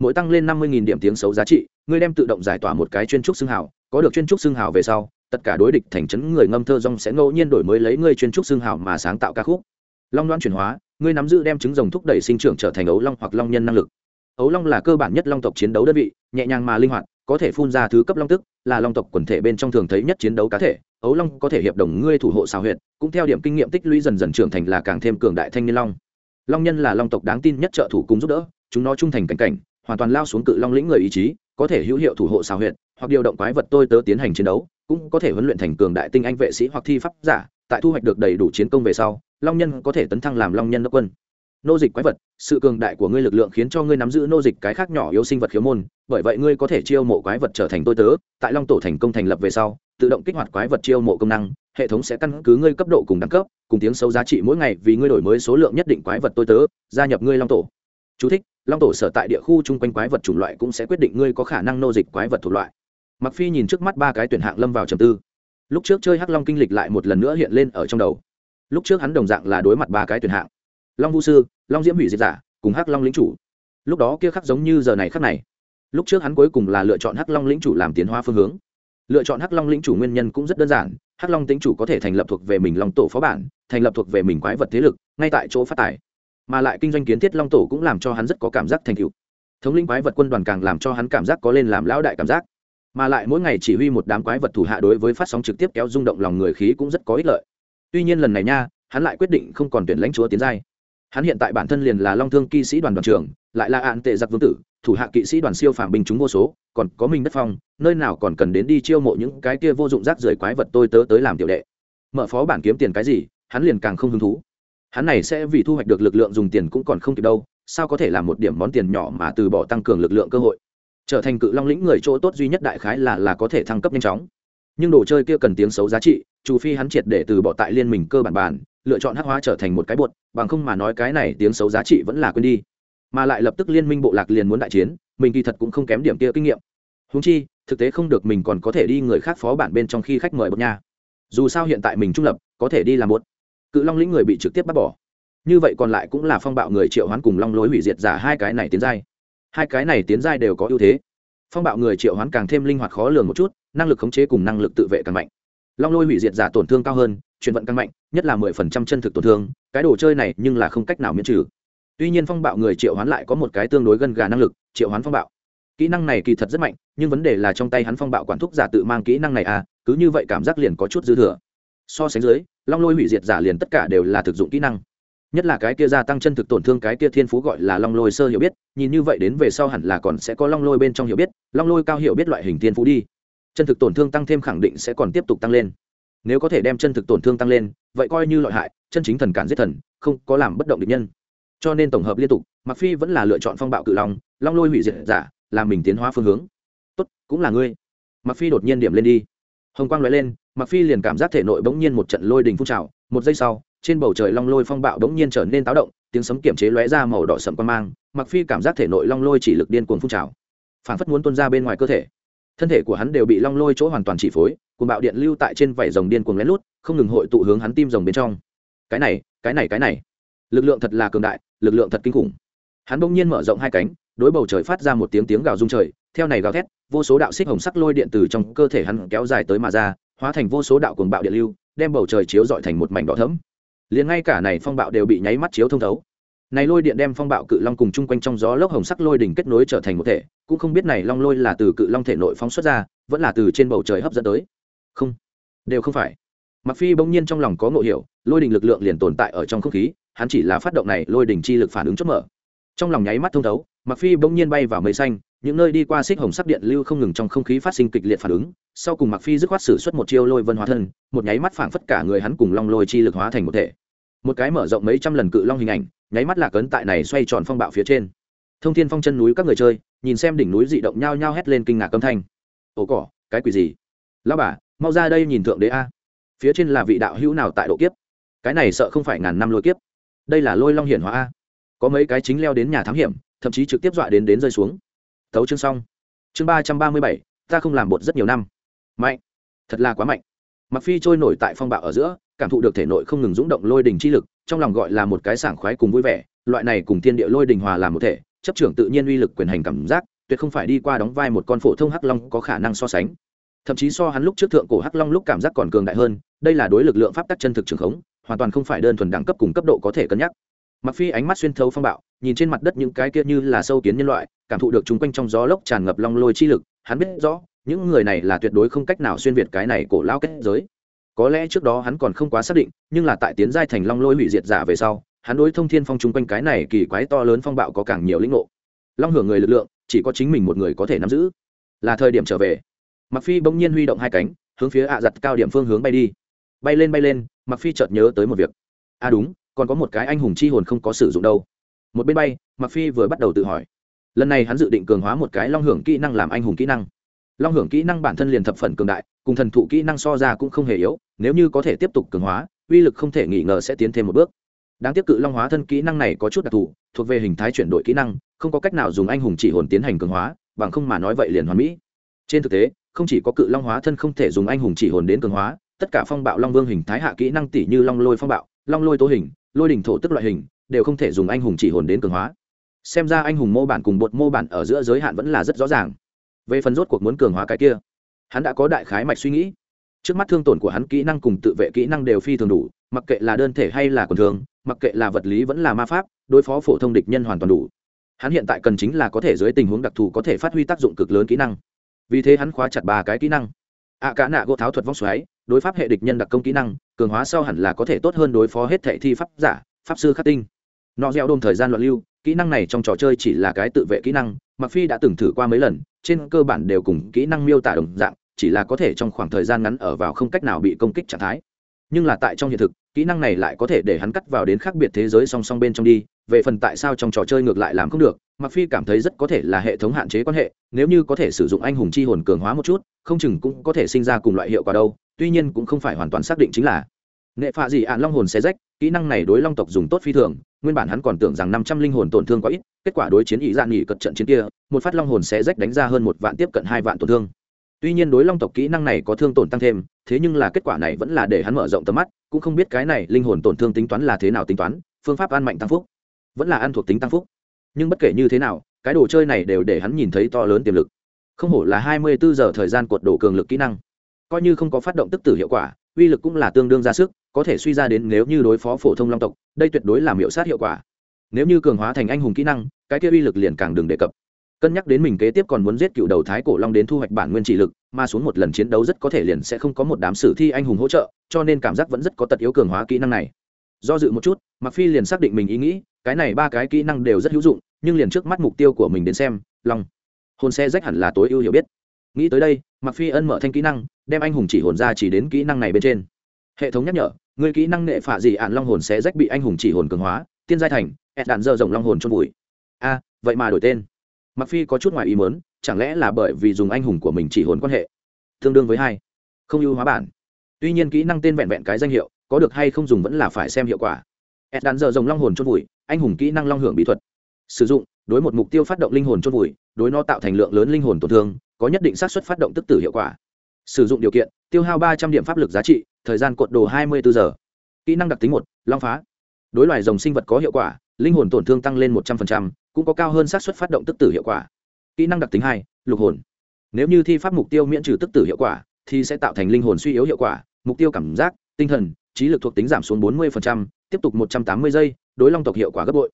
Mỗi tăng lên năm mươi nghìn điểm tiếng xấu giá trị, ngươi đem tự động giải tỏa một cái chuyên trúc xương hào, có được chuyên trúc xương hào về sau tất cả đối địch thành chấn người ngâm thơ rong sẽ ngẫu nhiên đổi mới lấy ngươi chuyên trúc xương hào mà sáng tạo ca khúc. Long loan chuyển hóa, ngươi nắm giữ đem trứng rồng thúc đẩy sinh trưởng trở thành ấu long hoặc long nhân năng lực. Ấu long là cơ bản nhất long tộc chiến đấu đơn vị, nhẹ nhàng mà linh hoạt, có thể phun ra thứ cấp long tức, là long tộc quần thể bên trong thường thấy nhất chiến đấu cá thể. Ấu long có thể hiệp đồng ngươi thủ hộ xào huyệt, cũng theo điểm kinh nghiệm tích lũy dần dần trưởng thành là càng thêm cường đại thanh niên long. Long nhân là long tộc đáng tin nhất trợ thủ cung giúp đỡ, chúng nó trung thành cảnh cảnh, hoàn toàn lao xuống cự long lĩnh người ý chí, có thể hữu hiệu thủ hộ xào huyệt, hoặc điều động quái vật tôi tớ tiến hành chiến đấu cũng có thể huấn luyện thành cường đại tinh anh vệ sĩ hoặc thi pháp giả tại thu hoạch được đầy đủ chiến công về sau long nhân có thể tấn thăng làm long nhân đốc quân. Nô dịch quái vật sự cường đại của ngươi lực lượng khiến cho ngươi nắm giữ nô dịch cái khác nhỏ yếu sinh vật khiếu môn bởi vậy ngươi có thể chiêu mộ quái vật trở thành tôi tớ tại long tổ thành công thành lập về sau tự động kích hoạt quái vật chiêu mộ công năng hệ thống sẽ căn cứ ngươi cấp độ cùng đẳng cấp cùng tiếng xấu giá trị mỗi ngày vì ngươi đổi mới số lượng nhất định quái vật tôi tớ gia nhập ngươi long tổ. Chú thích, long tổ sở tại địa khu chung quanh quái vật chủng loại cũng sẽ quyết định ngươi có khả năng nô dịch quái vật thuộc loại mặc phi nhìn trước mắt ba cái tuyển hạng lâm vào trầm tư. Lúc trước chơi hắc long kinh lịch lại một lần nữa hiện lên ở trong đầu. Lúc trước hắn đồng dạng là đối mặt ba cái tuyển hạng. Long vũ sư, long diễm hủy diệt giả, cùng hắc long lĩnh chủ. Lúc đó kia khắc giống như giờ này khắc này. Lúc trước hắn cuối cùng là lựa chọn hắc long lĩnh chủ làm tiến hóa phương hướng. Lựa chọn hắc long lĩnh chủ nguyên nhân cũng rất đơn giản, hắc long tính chủ có thể thành lập thuộc về mình long tổ phó bản, thành lập thuộc về mình quái vật thế lực, ngay tại chỗ phát tài. Mà lại kinh doanh kiến thiết long tổ cũng làm cho hắn rất có cảm giác thành tựu. Thống lĩnh quái vật quân đoàn càng làm cho hắn cảm giác có lên làm lão đại cảm giác mà lại mỗi ngày chỉ huy một đám quái vật thủ hạ đối với phát sóng trực tiếp kéo rung động lòng người khí cũng rất có ích lợi. Tuy nhiên lần này nha, hắn lại quyết định không còn tuyển lãnh chúa tiến giai. Hắn hiện tại bản thân liền là long thương kỵ sĩ đoàn đoàn trưởng, lại là ạn tệ giặc vương tử, thủ hạ kỵ sĩ đoàn siêu phàm binh chúng vô số, còn có mình đất phong, nơi nào còn cần đến đi chiêu mộ những cái kia vô dụng rác rưởi quái vật tôi tớ tới làm tiểu đệ. Mở phó bản kiếm tiền cái gì, hắn liền càng không hứng thú. Hắn này sẽ vì thu hoạch được lực lượng dùng tiền cũng còn không kịp đâu, sao có thể làm một điểm món tiền nhỏ mà từ bỏ tăng cường lực lượng cơ hội? Trở thành cự long lĩnh người chỗ tốt duy nhất đại khái là là có thể thăng cấp nhanh chóng. Nhưng đồ chơi kia cần tiếng xấu giá trị, trừ phi hắn triệt để từ bỏ tại liên minh cơ bản bản, lựa chọn hắc hóa trở thành một cái bột, bằng không mà nói cái này tiếng xấu giá trị vẫn là quên đi. Mà lại lập tức liên minh bộ lạc liền muốn đại chiến, mình kỳ thật cũng không kém điểm kia kinh nghiệm. Húng chi, thực tế không được mình còn có thể đi người khác phó bản bên trong khi khách mời bột nha. Dù sao hiện tại mình trung lập, có thể đi làm bột. Cự long lĩnh người bị trực tiếp bắt bỏ. Như vậy còn lại cũng là phong bạo người triệu hoán cùng long lối hủy diệt giả hai cái này tiến giai hai cái này tiến giai đều có ưu thế. Phong bạo người triệu hoán càng thêm linh hoạt khó lường một chút, năng lực khống chế cùng năng lực tự vệ càng mạnh. Long lôi hủy diệt giả tổn thương cao hơn, chuyển vận càng mạnh, nhất là mười phần trăm chân thực tổn thương, cái đồ chơi này nhưng là không cách nào miễn trừ. Tuy nhiên phong bạo người triệu hoán lại có một cái tương đối gần gà năng lực, triệu hoán phong bạo. Kỹ năng này kỳ thật rất mạnh, nhưng vấn đề là trong tay hắn phong bạo quản thúc giả tự mang kỹ năng này à cứ như vậy cảm giác liền có chút dư thừa. So sánh dưới, long lôi hủy diệt giả liền tất cả đều là thực dụng kỹ năng nhất là cái kia gia tăng chân thực tổn thương, cái kia thiên phú gọi là long lôi sơ hiểu biết, nhìn như vậy đến về sau hẳn là còn sẽ có long lôi bên trong hiểu biết, long lôi cao hiểu biết loại hình thiên phú đi. Chân thực tổn thương tăng thêm khẳng định sẽ còn tiếp tục tăng lên. Nếu có thể đem chân thực tổn thương tăng lên, vậy coi như loại hại, chân chính thần cản giết thần, không có làm bất động địch nhân. Cho nên tổng hợp liên tục mặc phi vẫn là lựa chọn phong bạo cự long long lôi hủy diệt giả làm mình tiến hóa phương hướng. Tốt, cũng là ngươi. Mặc phi đột nhiên điểm lên đi. Hồng quang lóe lên mặc phi liền cảm giác thể nội bỗng nhiên một trận lôi đình phun trào, một giây sau trên bầu trời long lôi phong bạo bỗng nhiên trở nên táo động, tiếng sấm kiểm chế lóe ra màu đỏ sậm quan mang mặc phi cảm giác thể nội long lôi chỉ lực điên cuồng phun trào. Phản phất muốn tuôn ra bên ngoài cơ thể. Thân thể của hắn đều bị long lôi chỗ hoàn toàn chỉ phối, cuồng bạo điện lưu tại trên vảy rồng điên cuồng lén lút, không ngừng hội tụ hướng hắn tim rồng bên trong. Cái này cái này cái này. Lực lượng thật là cường đại, lực lượng thật kinh khủng. Hắn bỗng nhiên mở rộng hai cánh, đối bầu trời phát ra một tiếng tiếng gào rung trời, theo này gào thét, vô số đạo xích hồng sắc lôi điện từ trong cơ thể hắn kéo dài tới mà ra, hóa thành vô số đạo cuồng bạo điện lưu, đem bầu trời chiếu dọi thành một mảnh đỏ thẫm liền ngay cả này phong bạo đều bị nháy mắt chiếu thông thấu. Này lôi điện đem phong bạo cự long cùng chung quanh trong gió lốc hồng sắc lôi đỉnh kết nối trở thành một thể, cũng không biết này long lôi là từ cự long thể nội phóng xuất ra, vẫn là từ trên bầu trời hấp dẫn tới. Không, đều không phải. Mặc phi bỗng nhiên trong lòng có ngộ hiểu, lôi đỉnh lực lượng liền tồn tại ở trong không khí, hắn chỉ là phát động này lôi đỉnh chi lực phản ứng chốt mở trong lòng nháy mắt thông thấu mặc phi bỗng nhiên bay vào mây xanh, những nơi đi qua xích hồng sắc điện lưu không ngừng trong không khí phát sinh kịch liệt phản ứng, sau cùng mặc phi dứt khoát sử xuất một chiêu lôi vân hóa thân, một nháy mắt phảng phất cả người hắn cùng long lôi chi lực hóa thành một thể. Một cái mở rộng mấy trăm lần cự long hình ảnh, nháy mắt lạc ấn tại này xoay tròn phong bạo phía trên. Thông thiên phong chân núi các người chơi, nhìn xem đỉnh núi dị động nhao nhao hét lên kinh ngạc âm thanh. Ồ cỏ, cái quỷ gì? Lão bà, mau ra đây nhìn thượng đế a. Phía trên là vị đạo hữu nào tại độ kiếp? Cái này sợ không phải ngàn năm lôi kiếp. Đây là lôi long hiển hóa a có mấy cái chính leo đến nhà thám hiểm, thậm chí trực tiếp dọa đến đến rơi xuống. Tấu chương xong. Chương ba trăm ba mươi bảy, ta không làm bột rất nhiều năm. Mạnh. Thật là quá mạnh. Mặc phi trôi nổi tại phong bạo ở giữa, cảm thụ được thể nội không ngừng rúng động lôi đình chi lực, trong lòng gọi là một cái sảng khoái cùng vui vẻ, loại này cùng thiên địa lôi đình hòa làm một thể, chấp trưởng tự nhiên uy lực quyền hành cảm giác, tuyệt không phải đi qua đóng vai một con phổ thông hắc long có khả năng so sánh. Thậm chí so hắn lúc trước thượng cổ hắc long lúc cảm giác còn cường đại hơn, đây là đối lực lượng pháp tắc chân thực trường khống, hoàn toàn không phải đơn thuần đẳng cấp cùng cấp độ có thể cân nhắc mặc phi ánh mắt xuyên thấu phong bạo, nhìn trên mặt đất những cái kia như là sâu kiến nhân loại, cảm thụ được chúng quanh trong gió lốc tràn ngập long lôi chi lực, hắn biết rõ, những người này là tuyệt đối không cách nào xuyên việt cái này cổ lao kết giới. Có lẽ trước đó hắn còn không quá xác định, nhưng là tại tiến giai thành long lôi hủy diệt giả về sau, hắn đối thông thiên phong chung quanh cái này kỳ quái to lớn phong bạo có càng nhiều lĩnh ngộ. Long hưởng người lực lượng, chỉ có chính mình một người có thể nắm giữ. Là thời điểm trở về. Mặc phi bỗng nhiên huy động hai cánh, hướng phía ạ giặt cao điểm phương hướng bay đi. Bay lên bay lên mặc phi chợt nhớ tới một việc. À đúng còn có một cái anh hùng chi hồn không có sử dụng đâu. Một bên bay mặc phi vừa bắt đầu tự hỏi. Lần này hắn dự định cường hóa một cái long hưởng kỹ năng làm anh hùng kỹ năng. Long hưởng kỹ năng bản thân liền thập phần cường đại, cùng thần thụ kỹ năng so ra cũng không hề yếu, nếu như có thể tiếp tục cường hóa, uy lực không thể nghi ngờ sẽ tiến thêm một bước. Đáng tiếc cự long hóa thân kỹ năng này có chút đặc thù, thuộc về hình thái chuyển đổi kỹ năng, không có cách nào dùng anh hùng chỉ hồn tiến hành cường hóa, bằng không mà nói vậy liền hoàn mỹ. Trên thực tế, không chỉ có cự long hóa thân không thể dùng anh hùng chỉ hồn đến cường hóa, tất cả phong bạo long vương hình thái hạ kỹ năng tỷ như long lôi phong bạo, long lôi tố hình lôi đỉnh thổ tức loại hình đều không thể dùng anh hùng chỉ hồn đến cường hóa. Xem ra anh hùng mô bản cùng bột mô bản ở giữa giới hạn vẫn là rất rõ ràng. Về phần rốt cuộc muốn cường hóa cái kia hắn đã có đại khái mạch suy nghĩ. Trước mắt thương tổn của hắn kỹ năng cùng tự vệ kỹ năng đều phi thường đủ mặc kệ là đơn thể hay là quần thường mặc kệ là vật lý vẫn là ma pháp đối phó phổ thông địch nhân hoàn toàn đủ. Hắn hiện tại cần chính là có thể dưới tình huống đặc thù có thể phát huy tác dụng cực lớn kỹ năng. Vì thế hắn khóa chặt ba cái kỹ năng. Ạ à, cả nạ gỗ tháo thuật vong xoáy đối pháp hệ địch nhân đặc công kỹ năng, cường hóa sau hẳn là có thể tốt hơn đối phó hết thệ thi pháp giả, pháp sư khắc tinh. Nọ gieo đôm thời gian loạn lưu, kỹ năng này trong trò chơi chỉ là cái tự vệ kỹ năng mặc phi đã từng thử qua mấy lần, trên cơ bản đều cùng kỹ năng miêu tả đồng dạng, chỉ là có thể trong khoảng thời gian ngắn ở vào không cách nào bị công kích trạng thái. Nhưng là tại trong hiện thực, kỹ năng này lại có thể để hắn cắt vào đến khác biệt thế giới song song bên trong đi, về phần tại sao trong trò chơi ngược lại làm không được mặc phi cảm thấy rất có thể là hệ thống hạn chế quan hệ, nếu như có thể sử dụng anh hùng chi hồn cường hóa một chút, không chừng cũng có thể sinh ra cùng loại hiệu quả đâu tuy nhiên cũng không phải hoàn toàn xác định chính là. Nghệ phạ gì ạn long hồn xé rách, kỹ năng này đối long tộc dùng tốt phi thường, nguyên bản hắn còn tưởng rằng năm trăm linh hồn tổn thương quá ít, kết quả đối chiến ý dạn nghỉ cật trận chiến kia, một phát long hồn xé rách đánh ra hơn một vạn tiếp cận hai vạn tổn thương. Tuy nhiên đối long tộc kỹ năng này có thương tổn tăng thêm, thế nhưng là kết quả này vẫn là để hắn mở rộng tầm mắt, cũng không biết cái này linh hồn tổn thương tính toán là thế nào tính toán, phương pháp ăn mạnh tăng phúc. Vẫn là ăn thuộc tính tăng phúc. Nhưng bất kể như thế nào, cái đồ chơi này đều để hắn nhìn thấy to lớn tiềm lực. Không hổ là hai mươi bốn giờ thời gian cuột đổ cường lực kỹ năng coi như không có phát động tức tử hiệu quả, uy lực cũng là tương đương ra sức, có thể suy ra đến nếu như đối phó phổ thông long tộc, đây tuyệt đối làm hiệu sát hiệu quả. Nếu như cường hóa thành anh hùng kỹ năng, cái kia uy lực liền càng đừng đề cập. Cân nhắc đến mình kế tiếp còn muốn giết cựu đầu thái cổ long đến thu hoạch bản nguyên trị lực, mà xuống một lần chiến đấu rất có thể liền sẽ không có một đám sử thi anh hùng hỗ trợ, cho nên cảm giác vẫn rất có tật yếu cường hóa kỹ năng này. Do dự một chút mặc phi liền xác định mình ý nghĩ, cái này ba cái kỹ năng đều rất hữu dụng, nhưng liền trước mắt mục tiêu của mình đến xem, long. Hồn xe rách hẳn là tối ưu hiểu biết. Nghĩ tới đây mặc phi ân mở thanh kỹ năng, đem anh hùng chỉ hồn ra chỉ đến kỹ năng này bên trên. Hệ thống nhắc nhở, người kỹ năng nệ phạ gì ạn long hồn sẽ rách bị anh hùng chỉ hồn cường hóa, tiên giai thành, ẹt đạn dơ rồng long hồn trong bụi a, vậy mà đổi tên. Mặc phi có chút ngoài ý muốn, chẳng lẽ là bởi vì dùng anh hùng của mình chỉ hồn quan hệ? Tương đương với hai. Không ưu hóa bản. Tuy nhiên kỹ năng tên vẹn vẹn cái danh hiệu, có được hay không dùng vẫn là phải xem hiệu quả. Ẹt đạn dơ rồng long hồn trong bụi anh hùng kỹ năng long hưởng bí thuật. Sử dụng, đối một mục tiêu phát động linh hồn chôn vùi, đối nó tạo thành lượng lớn linh hồn tổn thương có nhất định xác suất phát động tức tử hiệu quả. Sử dụng điều kiện, tiêu hao ba trăm điểm pháp lực giá trị, thời gian cuộn đồ hai mươi bốn giờ. Kỹ năng đặc tính một, long phá. Đối loài rồng sinh vật có hiệu quả, linh hồn tổn thương tăng lên một trăm linh cũng có cao hơn xác suất phát động tức tử hiệu quả. Kỹ năng đặc tính hai, lục hồn. Nếu như thi pháp mục tiêu miễn trừ tức tử hiệu quả, thì sẽ tạo thành linh hồn suy yếu hiệu quả, mục tiêu cảm giác, tinh thần, trí lực thuộc tính giảm xuống bốn mươi tiếp tục một trăm tám mươi giây, đối long tộc hiệu quả gấp bội.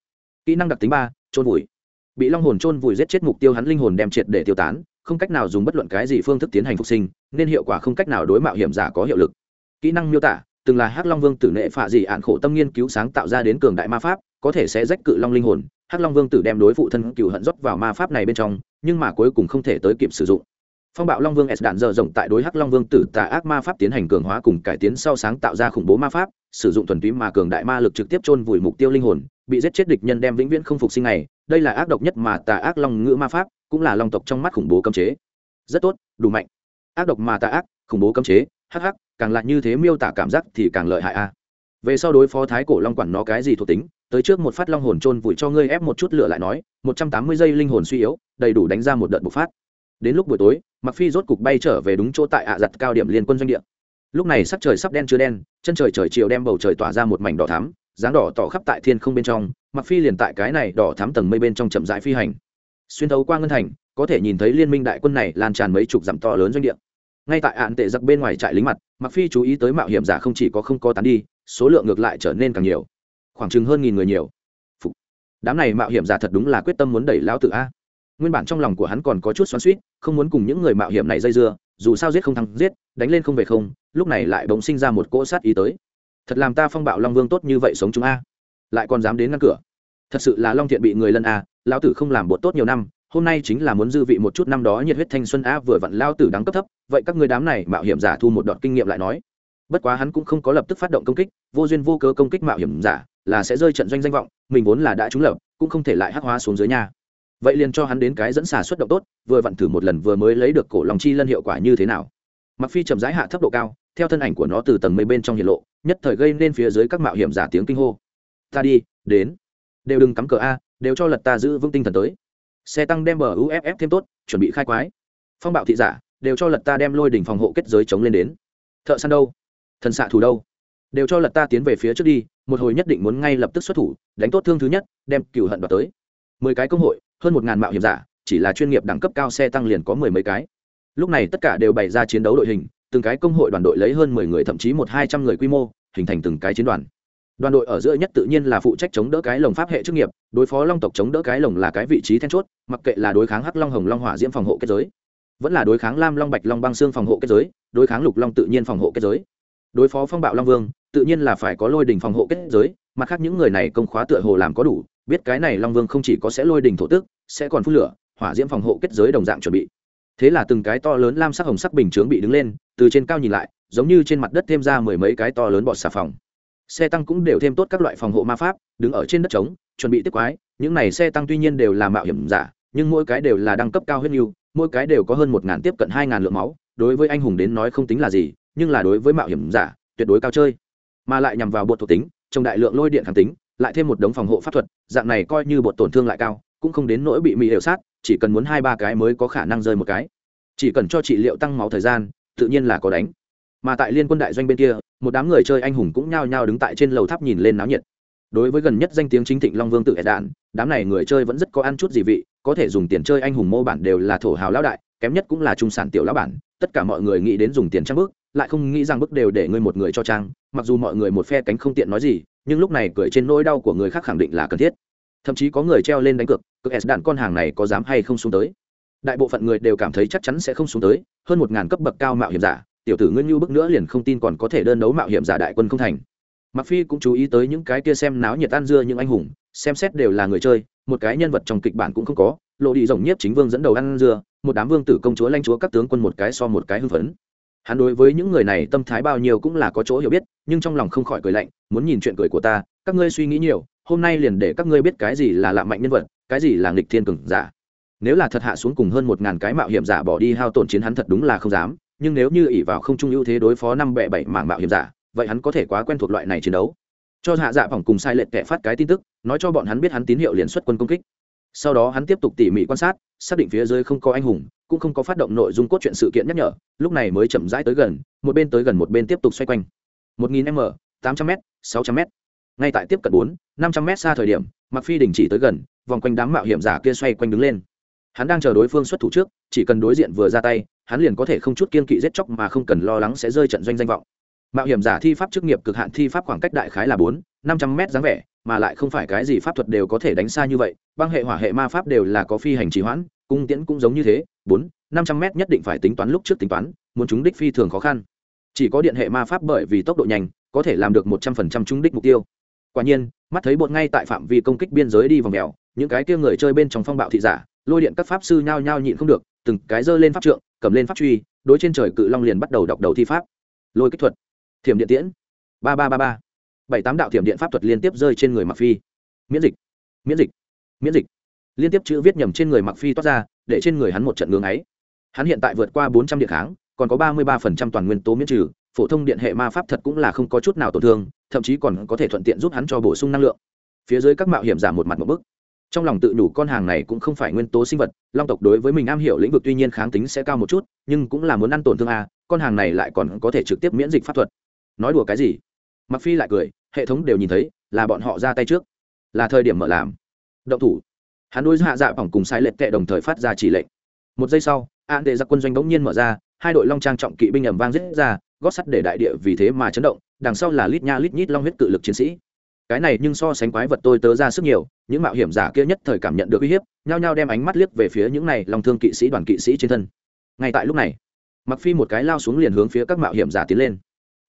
Kỹ năng đặc tính ba trôn vùi. Bị long hồn trôn vùi giết chết mục tiêu hắn linh hồn đem triệt để tiêu tán không cách nào dùng bất luận cái gì phương thức tiến hành phục sinh, nên hiệu quả không cách nào đối mạo hiểm giả có hiệu lực. Kỹ năng miêu tả, từng là hắc long vương tử nệ phạ dị ạn khổ tâm nghiên cứu sáng tạo ra đến cường đại ma pháp, có thể sẽ rách cự long linh hồn. Hắc long vương tử đem đối phụ thân cựu hận rót vào ma pháp này bên trong, nhưng mà cuối cùng không thể tới kịp sử dụng. Phong bạo long vương s đạn dở rộng tại đối hắc long vương tử tà ác ma pháp tiến hành cường hóa cùng cải tiến sau sáng tạo ra khủng bố ma pháp, sử dụng thuần túy mà cường đại ma lực trực tiếp chôn vùi mục tiêu linh hồn bị giết chết địch nhân đem vĩnh viễn không phục sinh này, đây là ác độc nhất mà tà ác long ngữ ma pháp, cũng là long tộc trong mắt khủng bố cấm chế. Rất tốt, đủ mạnh. Ác độc mà tà ác, khủng bố cấm chế, hắc hắc, càng lại như thế miêu tả cảm giác thì càng lợi hại a. Về sau đối phó thái cổ long quản nó cái gì thuộc tính, tới trước một phát long hồn trôn vùi cho ngươi ép một chút lửa lại nói, một trăm tám mươi giây linh hồn suy yếu, đầy đủ đánh ra một đợt bộc phát. Đến lúc buổi tối mặc phi rốt cục bay trở về đúng chỗ tại ạ giặt cao điểm liên quân doanh địa. Lúc này sắc trời sắp đen chưa đen, chân trời trời chiều đem bầu trời tỏa ra một mảnh đỏ thắm dáng đỏ tỏ khắp tại thiên không bên trong mặc phi liền tại cái này đỏ thắm tầng mây bên trong chậm rãi phi hành. Xuyên thấu qua ngân thành, có thể nhìn thấy liên minh đại quân này lan tràn mấy chục dặm to lớn doanh địa. Ngay tại ạn tệ giặc bên ngoài trại lính mặt mặc phi chú ý tới mạo hiểm giả không chỉ có không có tán đi, số lượng ngược lại trở nên càng nhiều. Khoảng chừng hơn nghìn người nhiều. Phục. đám này mạo hiểm giả thật đúng là quyết tâm muốn đẩy lão tự a. Nguyên bản trong lòng của hắn còn có chút xoắn suýt không muốn cùng những người mạo hiểm này dây dưa, dù sao giết không thắng giết, đánh lên không về không, lúc này lại bỗng sinh ra một cỗ sát ý tới thật làm ta phong bạo long vương tốt như vậy sống chúng a lại còn dám đến ngăn cửa thật sự là long thiện bị người lân a lão tử không làm bột tốt nhiều năm hôm nay chính là muốn dư vị một chút năm đó nhiệt huyết thanh xuân a vừa vặn lao tử đáng cấp thấp vậy các người đám này mạo hiểm giả thu một đoạn kinh nghiệm lại nói bất quá hắn cũng không có lập tức phát động công kích vô duyên vô cớ công kích mạo hiểm giả là sẽ rơi trận doanh danh vọng mình vốn là đã trúng lập cũng không thể lại hắc hóa xuống dưới nhà vậy liền cho hắn đến cái dẫn xà xuất động tốt vừa vặn thử một lần vừa mới lấy được cổ lòng chi lân hiệu quả như thế nào mặc phi chậm rãi hạ thấp độ cao theo thân ảnh của nó từ tầng mây bên trong hiện lộ nhất thời gây nên phía dưới các mạo hiểm giả tiếng kinh hô. Ta đi, đến. Đều đừng cắm cờ a, đều cho lật ta giữ vững tinh thần tới. Xe tăng đem bờ uff thêm tốt, chuẩn bị khai quái. Phong bạo thị giả, đều cho lật ta đem lôi đỉnh phòng hộ kết giới chống lên đến. Thợ săn đâu? Thần xạ thủ đâu? Đều cho lật ta tiến về phía trước đi, một hồi nhất định muốn ngay lập tức xuất thủ, đánh tốt thương thứ nhất, đem cựu hận vào tới. Mười cái công hội, hơn một ngàn mạo hiểm giả, chỉ là chuyên nghiệp đẳng cấp cao xe tăng liền có mười mấy cái. Lúc này tất cả đều bày ra chiến đấu đội hình từng cái công hội đoàn đội lấy hơn mười người, thậm chí một hai trăm người quy mô, hình thành từng cái chiến đoàn. Đoàn đội ở giữa nhất tự nhiên là phụ trách chống đỡ cái lồng pháp hệ chức nghiệp, đối phó long tộc chống đỡ cái lồng là cái vị trí then chốt, mặc kệ là đối kháng hắc long, hồng long, hỏa diễm phòng hộ kết giới, vẫn là đối kháng lam long, bạch long, băng xương phòng hộ kết giới, đối kháng lục long tự nhiên phòng hộ kết giới. Đối phó phong bạo long vương, tự nhiên là phải có lôi đình phòng hộ kết giới, mặt khác những người này công khóa tựa hồ làm có đủ, biết cái này long vương không chỉ có sẽ lôi đình thổ tức, sẽ còn phun lửa, hỏa diễm phòng hộ kết giới đồng dạng chuẩn bị thế là từng cái to lớn lam sắc hồng sắc bình chướng bị đứng lên, từ trên cao nhìn lại, giống như trên mặt đất thêm ra mười mấy cái to lớn bọt xà phòng. Xe tăng cũng đều thêm tốt các loại phòng hộ ma pháp, đứng ở trên đất trống, chuẩn bị tiếp quái. Những này xe tăng tuy nhiên đều là mạo hiểm giả, nhưng mỗi cái đều là đẳng cấp cao huyết nhu mỗi cái đều có hơn một ngàn tiếp cận hai ngàn lượng máu. Đối với anh hùng đến nói không tính là gì, nhưng là đối với mạo hiểm giả, tuyệt đối cao chơi. Mà lại nhằm vào bột thuộc tính trong đại lượng lôi điện kháng tính, lại thêm một đống phòng hộ pháp thuật, dạng này coi như bột tổn thương lại cao cũng không đến nỗi bị mỹ đều sát, chỉ cần muốn hai ba cái mới có khả năng rơi một cái. Chỉ cần cho trị liệu tăng máu thời gian, tự nhiên là có đánh. Mà tại liên quân đại doanh bên kia, một đám người chơi anh hùng cũng nhao nhao đứng tại trên lầu tháp nhìn lên náo nhiệt. Đối với gần nhất danh tiếng chính thịnh long vương tự hệ đạn, đám này người chơi vẫn rất có ăn chút gì vị, có thể dùng tiền chơi anh hùng mô bản đều là thổ hào lão đại, kém nhất cũng là trung sản tiểu lão bản, tất cả mọi người nghĩ đến dùng tiền trang bức, lại không nghĩ rằng bức đều để ngươi một người cho trang, mặc dù mọi người một phe cánh không tiện nói gì, nhưng lúc này cười trên nỗi đau của người khác khẳng định là cần thiết thậm chí có người treo lên đánh cược cực s đạn con hàng này có dám hay không xuống tới? Đại bộ phận người đều cảm thấy chắc chắn sẽ không xuống tới, hơn một ngàn cấp bậc cao mạo hiểm giả, tiểu tử ngươi như bức nữa liền không tin còn có thể đơn đấu mạo hiểm giả đại quân không thành. Mặc phi cũng chú ý tới những cái kia xem náo nhiệt tan dưa những anh hùng, xem xét đều là người chơi, một cái nhân vật trong kịch bản cũng không có, lộ đi rộng nhiếp chính vương dẫn đầu ăn dưa, một đám vương tử công chúa lanh chúa các tướng quân một cái so một cái hưng phấn. Hắn đối với những người này tâm thái bao nhiêu cũng là có chỗ hiểu biết, nhưng trong lòng không khỏi cười lạnh, muốn nhìn chuyện cười của ta các ngươi suy nghĩ nhiều, hôm nay liền để các ngươi biết cái gì là lạ mạnh nhân vật, cái gì là nghịch thiên cường giả. Nếu là thật hạ xuống cùng hơn một ngàn cái mạo hiểm giả bỏ đi hao tổn chiến hắn thật đúng là không dám, nhưng nếu như ỷ vào không trung ưu thế đối phó năm bệ bảy mảng mạo hiểm giả, vậy hắn có thể quá quen thuộc loại này chiến đấu. Cho hạ dạ vòng cùng sai lệch kẻ phát cái tin tức, nói cho bọn hắn biết hắn tín hiệu liền xuất quân công kích. Sau đó hắn tiếp tục tỉ mỉ quan sát, xác định phía dưới không có anh hùng, cũng không có phát động nội dung cốt truyện sự kiện nhắc nhở, lúc này mới chậm rãi tới gần, một bên tới gần một bên tiếp tục xoay quanh. một nghìn m, tám trăm m, sáu trăm m ngay tại tiếp cận bốn, năm trăm mét xa thời điểm mặc phi đình chỉ tới gần, vòng quanh đám mạo hiểm giả kia xoay quanh đứng lên. Hắn đang chờ đối phương xuất thủ trước, chỉ cần đối diện vừa ra tay, hắn liền có thể không chút kiên kỵ giết chóc mà không cần lo lắng sẽ rơi trận doanh danh vọng. Mạo hiểm giả thi pháp chức nghiệp cực hạn thi pháp khoảng cách đại khái là bốn, năm trăm mét dáng vẻ, mà lại không phải cái gì pháp thuật đều có thể đánh xa như vậy, băng hệ hỏa hệ ma pháp đều là có phi hành trì hoãn, cung tiễn cũng giống như thế, bốn, năm trăm mét nhất định phải tính toán lúc trước tính toán, muốn chúng đích phi thường khó khăn. Chỉ có điện hệ ma pháp bởi vì tốc độ nhanh, có thể làm được một trăm phần trăm trúng đích mục tiêu quả nhiên, mắt thấy bột ngay tại phạm vi công kích biên giới đi vòng mèo, những cái kia người chơi bên trong phong bạo thị giả, lôi điện các pháp sư nhao nhao nhịn không được, từng cái giơ lên pháp trượng, cầm lên pháp truy, đối trên trời cự long liền bắt đầu đọc đầu thi pháp. Lôi kích thuật, thiểm điện tiễn, ba ba ba ba. Bảy tám đạo thiểm điện pháp thuật liên tiếp rơi trên người mặc phi. Miễn dịch miễn dịch miễn dịch. Liên tiếp chữ viết nhầm trên người mặc phi toát ra, để trên người hắn một trận ngưỡng ấy. Hắn hiện tại vượt qua bốn trăm điện kháng, còn có ba mươi ba phần trăm toàn nguyên tố miễn trừ, phổ thông điện hệ ma pháp thật cũng là không có chút nào tổn thương thậm chí còn có thể thuận tiện giúp hắn cho bổ sung năng lượng. Phía dưới các mạo hiểm giảm một mặt một bức. Trong lòng tự đủ con hàng này cũng không phải nguyên tố sinh vật, long tộc đối với mình am hiểu lĩnh vực tuy nhiên kháng tính sẽ cao một chút, nhưng cũng là muốn ăn tổn thương a, con hàng này lại còn có thể trực tiếp miễn dịch pháp thuật. Nói đùa cái gì? Mặc phi lại cười, hệ thống đều nhìn thấy, là bọn họ ra tay trước. Là thời điểm mở làm. Động thủ. Hắn đối hạ dạ bỏng cùng sai lệch tệ đồng thời phát ra chỉ lệnh. Một giây sau an đệ giặc quân doanh bỗng nhiên mở ra, hai đội long trang trọng kỵ binh ẩm vang giết ra, gót sắt để đại địa vì thế mà chấn động đằng sau là lít nha lít nhít long huyết cự lực chiến sĩ. Cái này nhưng so sánh quái vật tôi tớ ra sức nhiều, những mạo hiểm giả kia nhất thời cảm nhận được uy hiếp, nhao nhao đem ánh mắt liếc về phía những này lòng thương kỵ sĩ đoàn kỵ sĩ trên thân. Ngay tại lúc này mặc phi một cái lao xuống liền hướng phía các mạo hiểm giả tiến lên.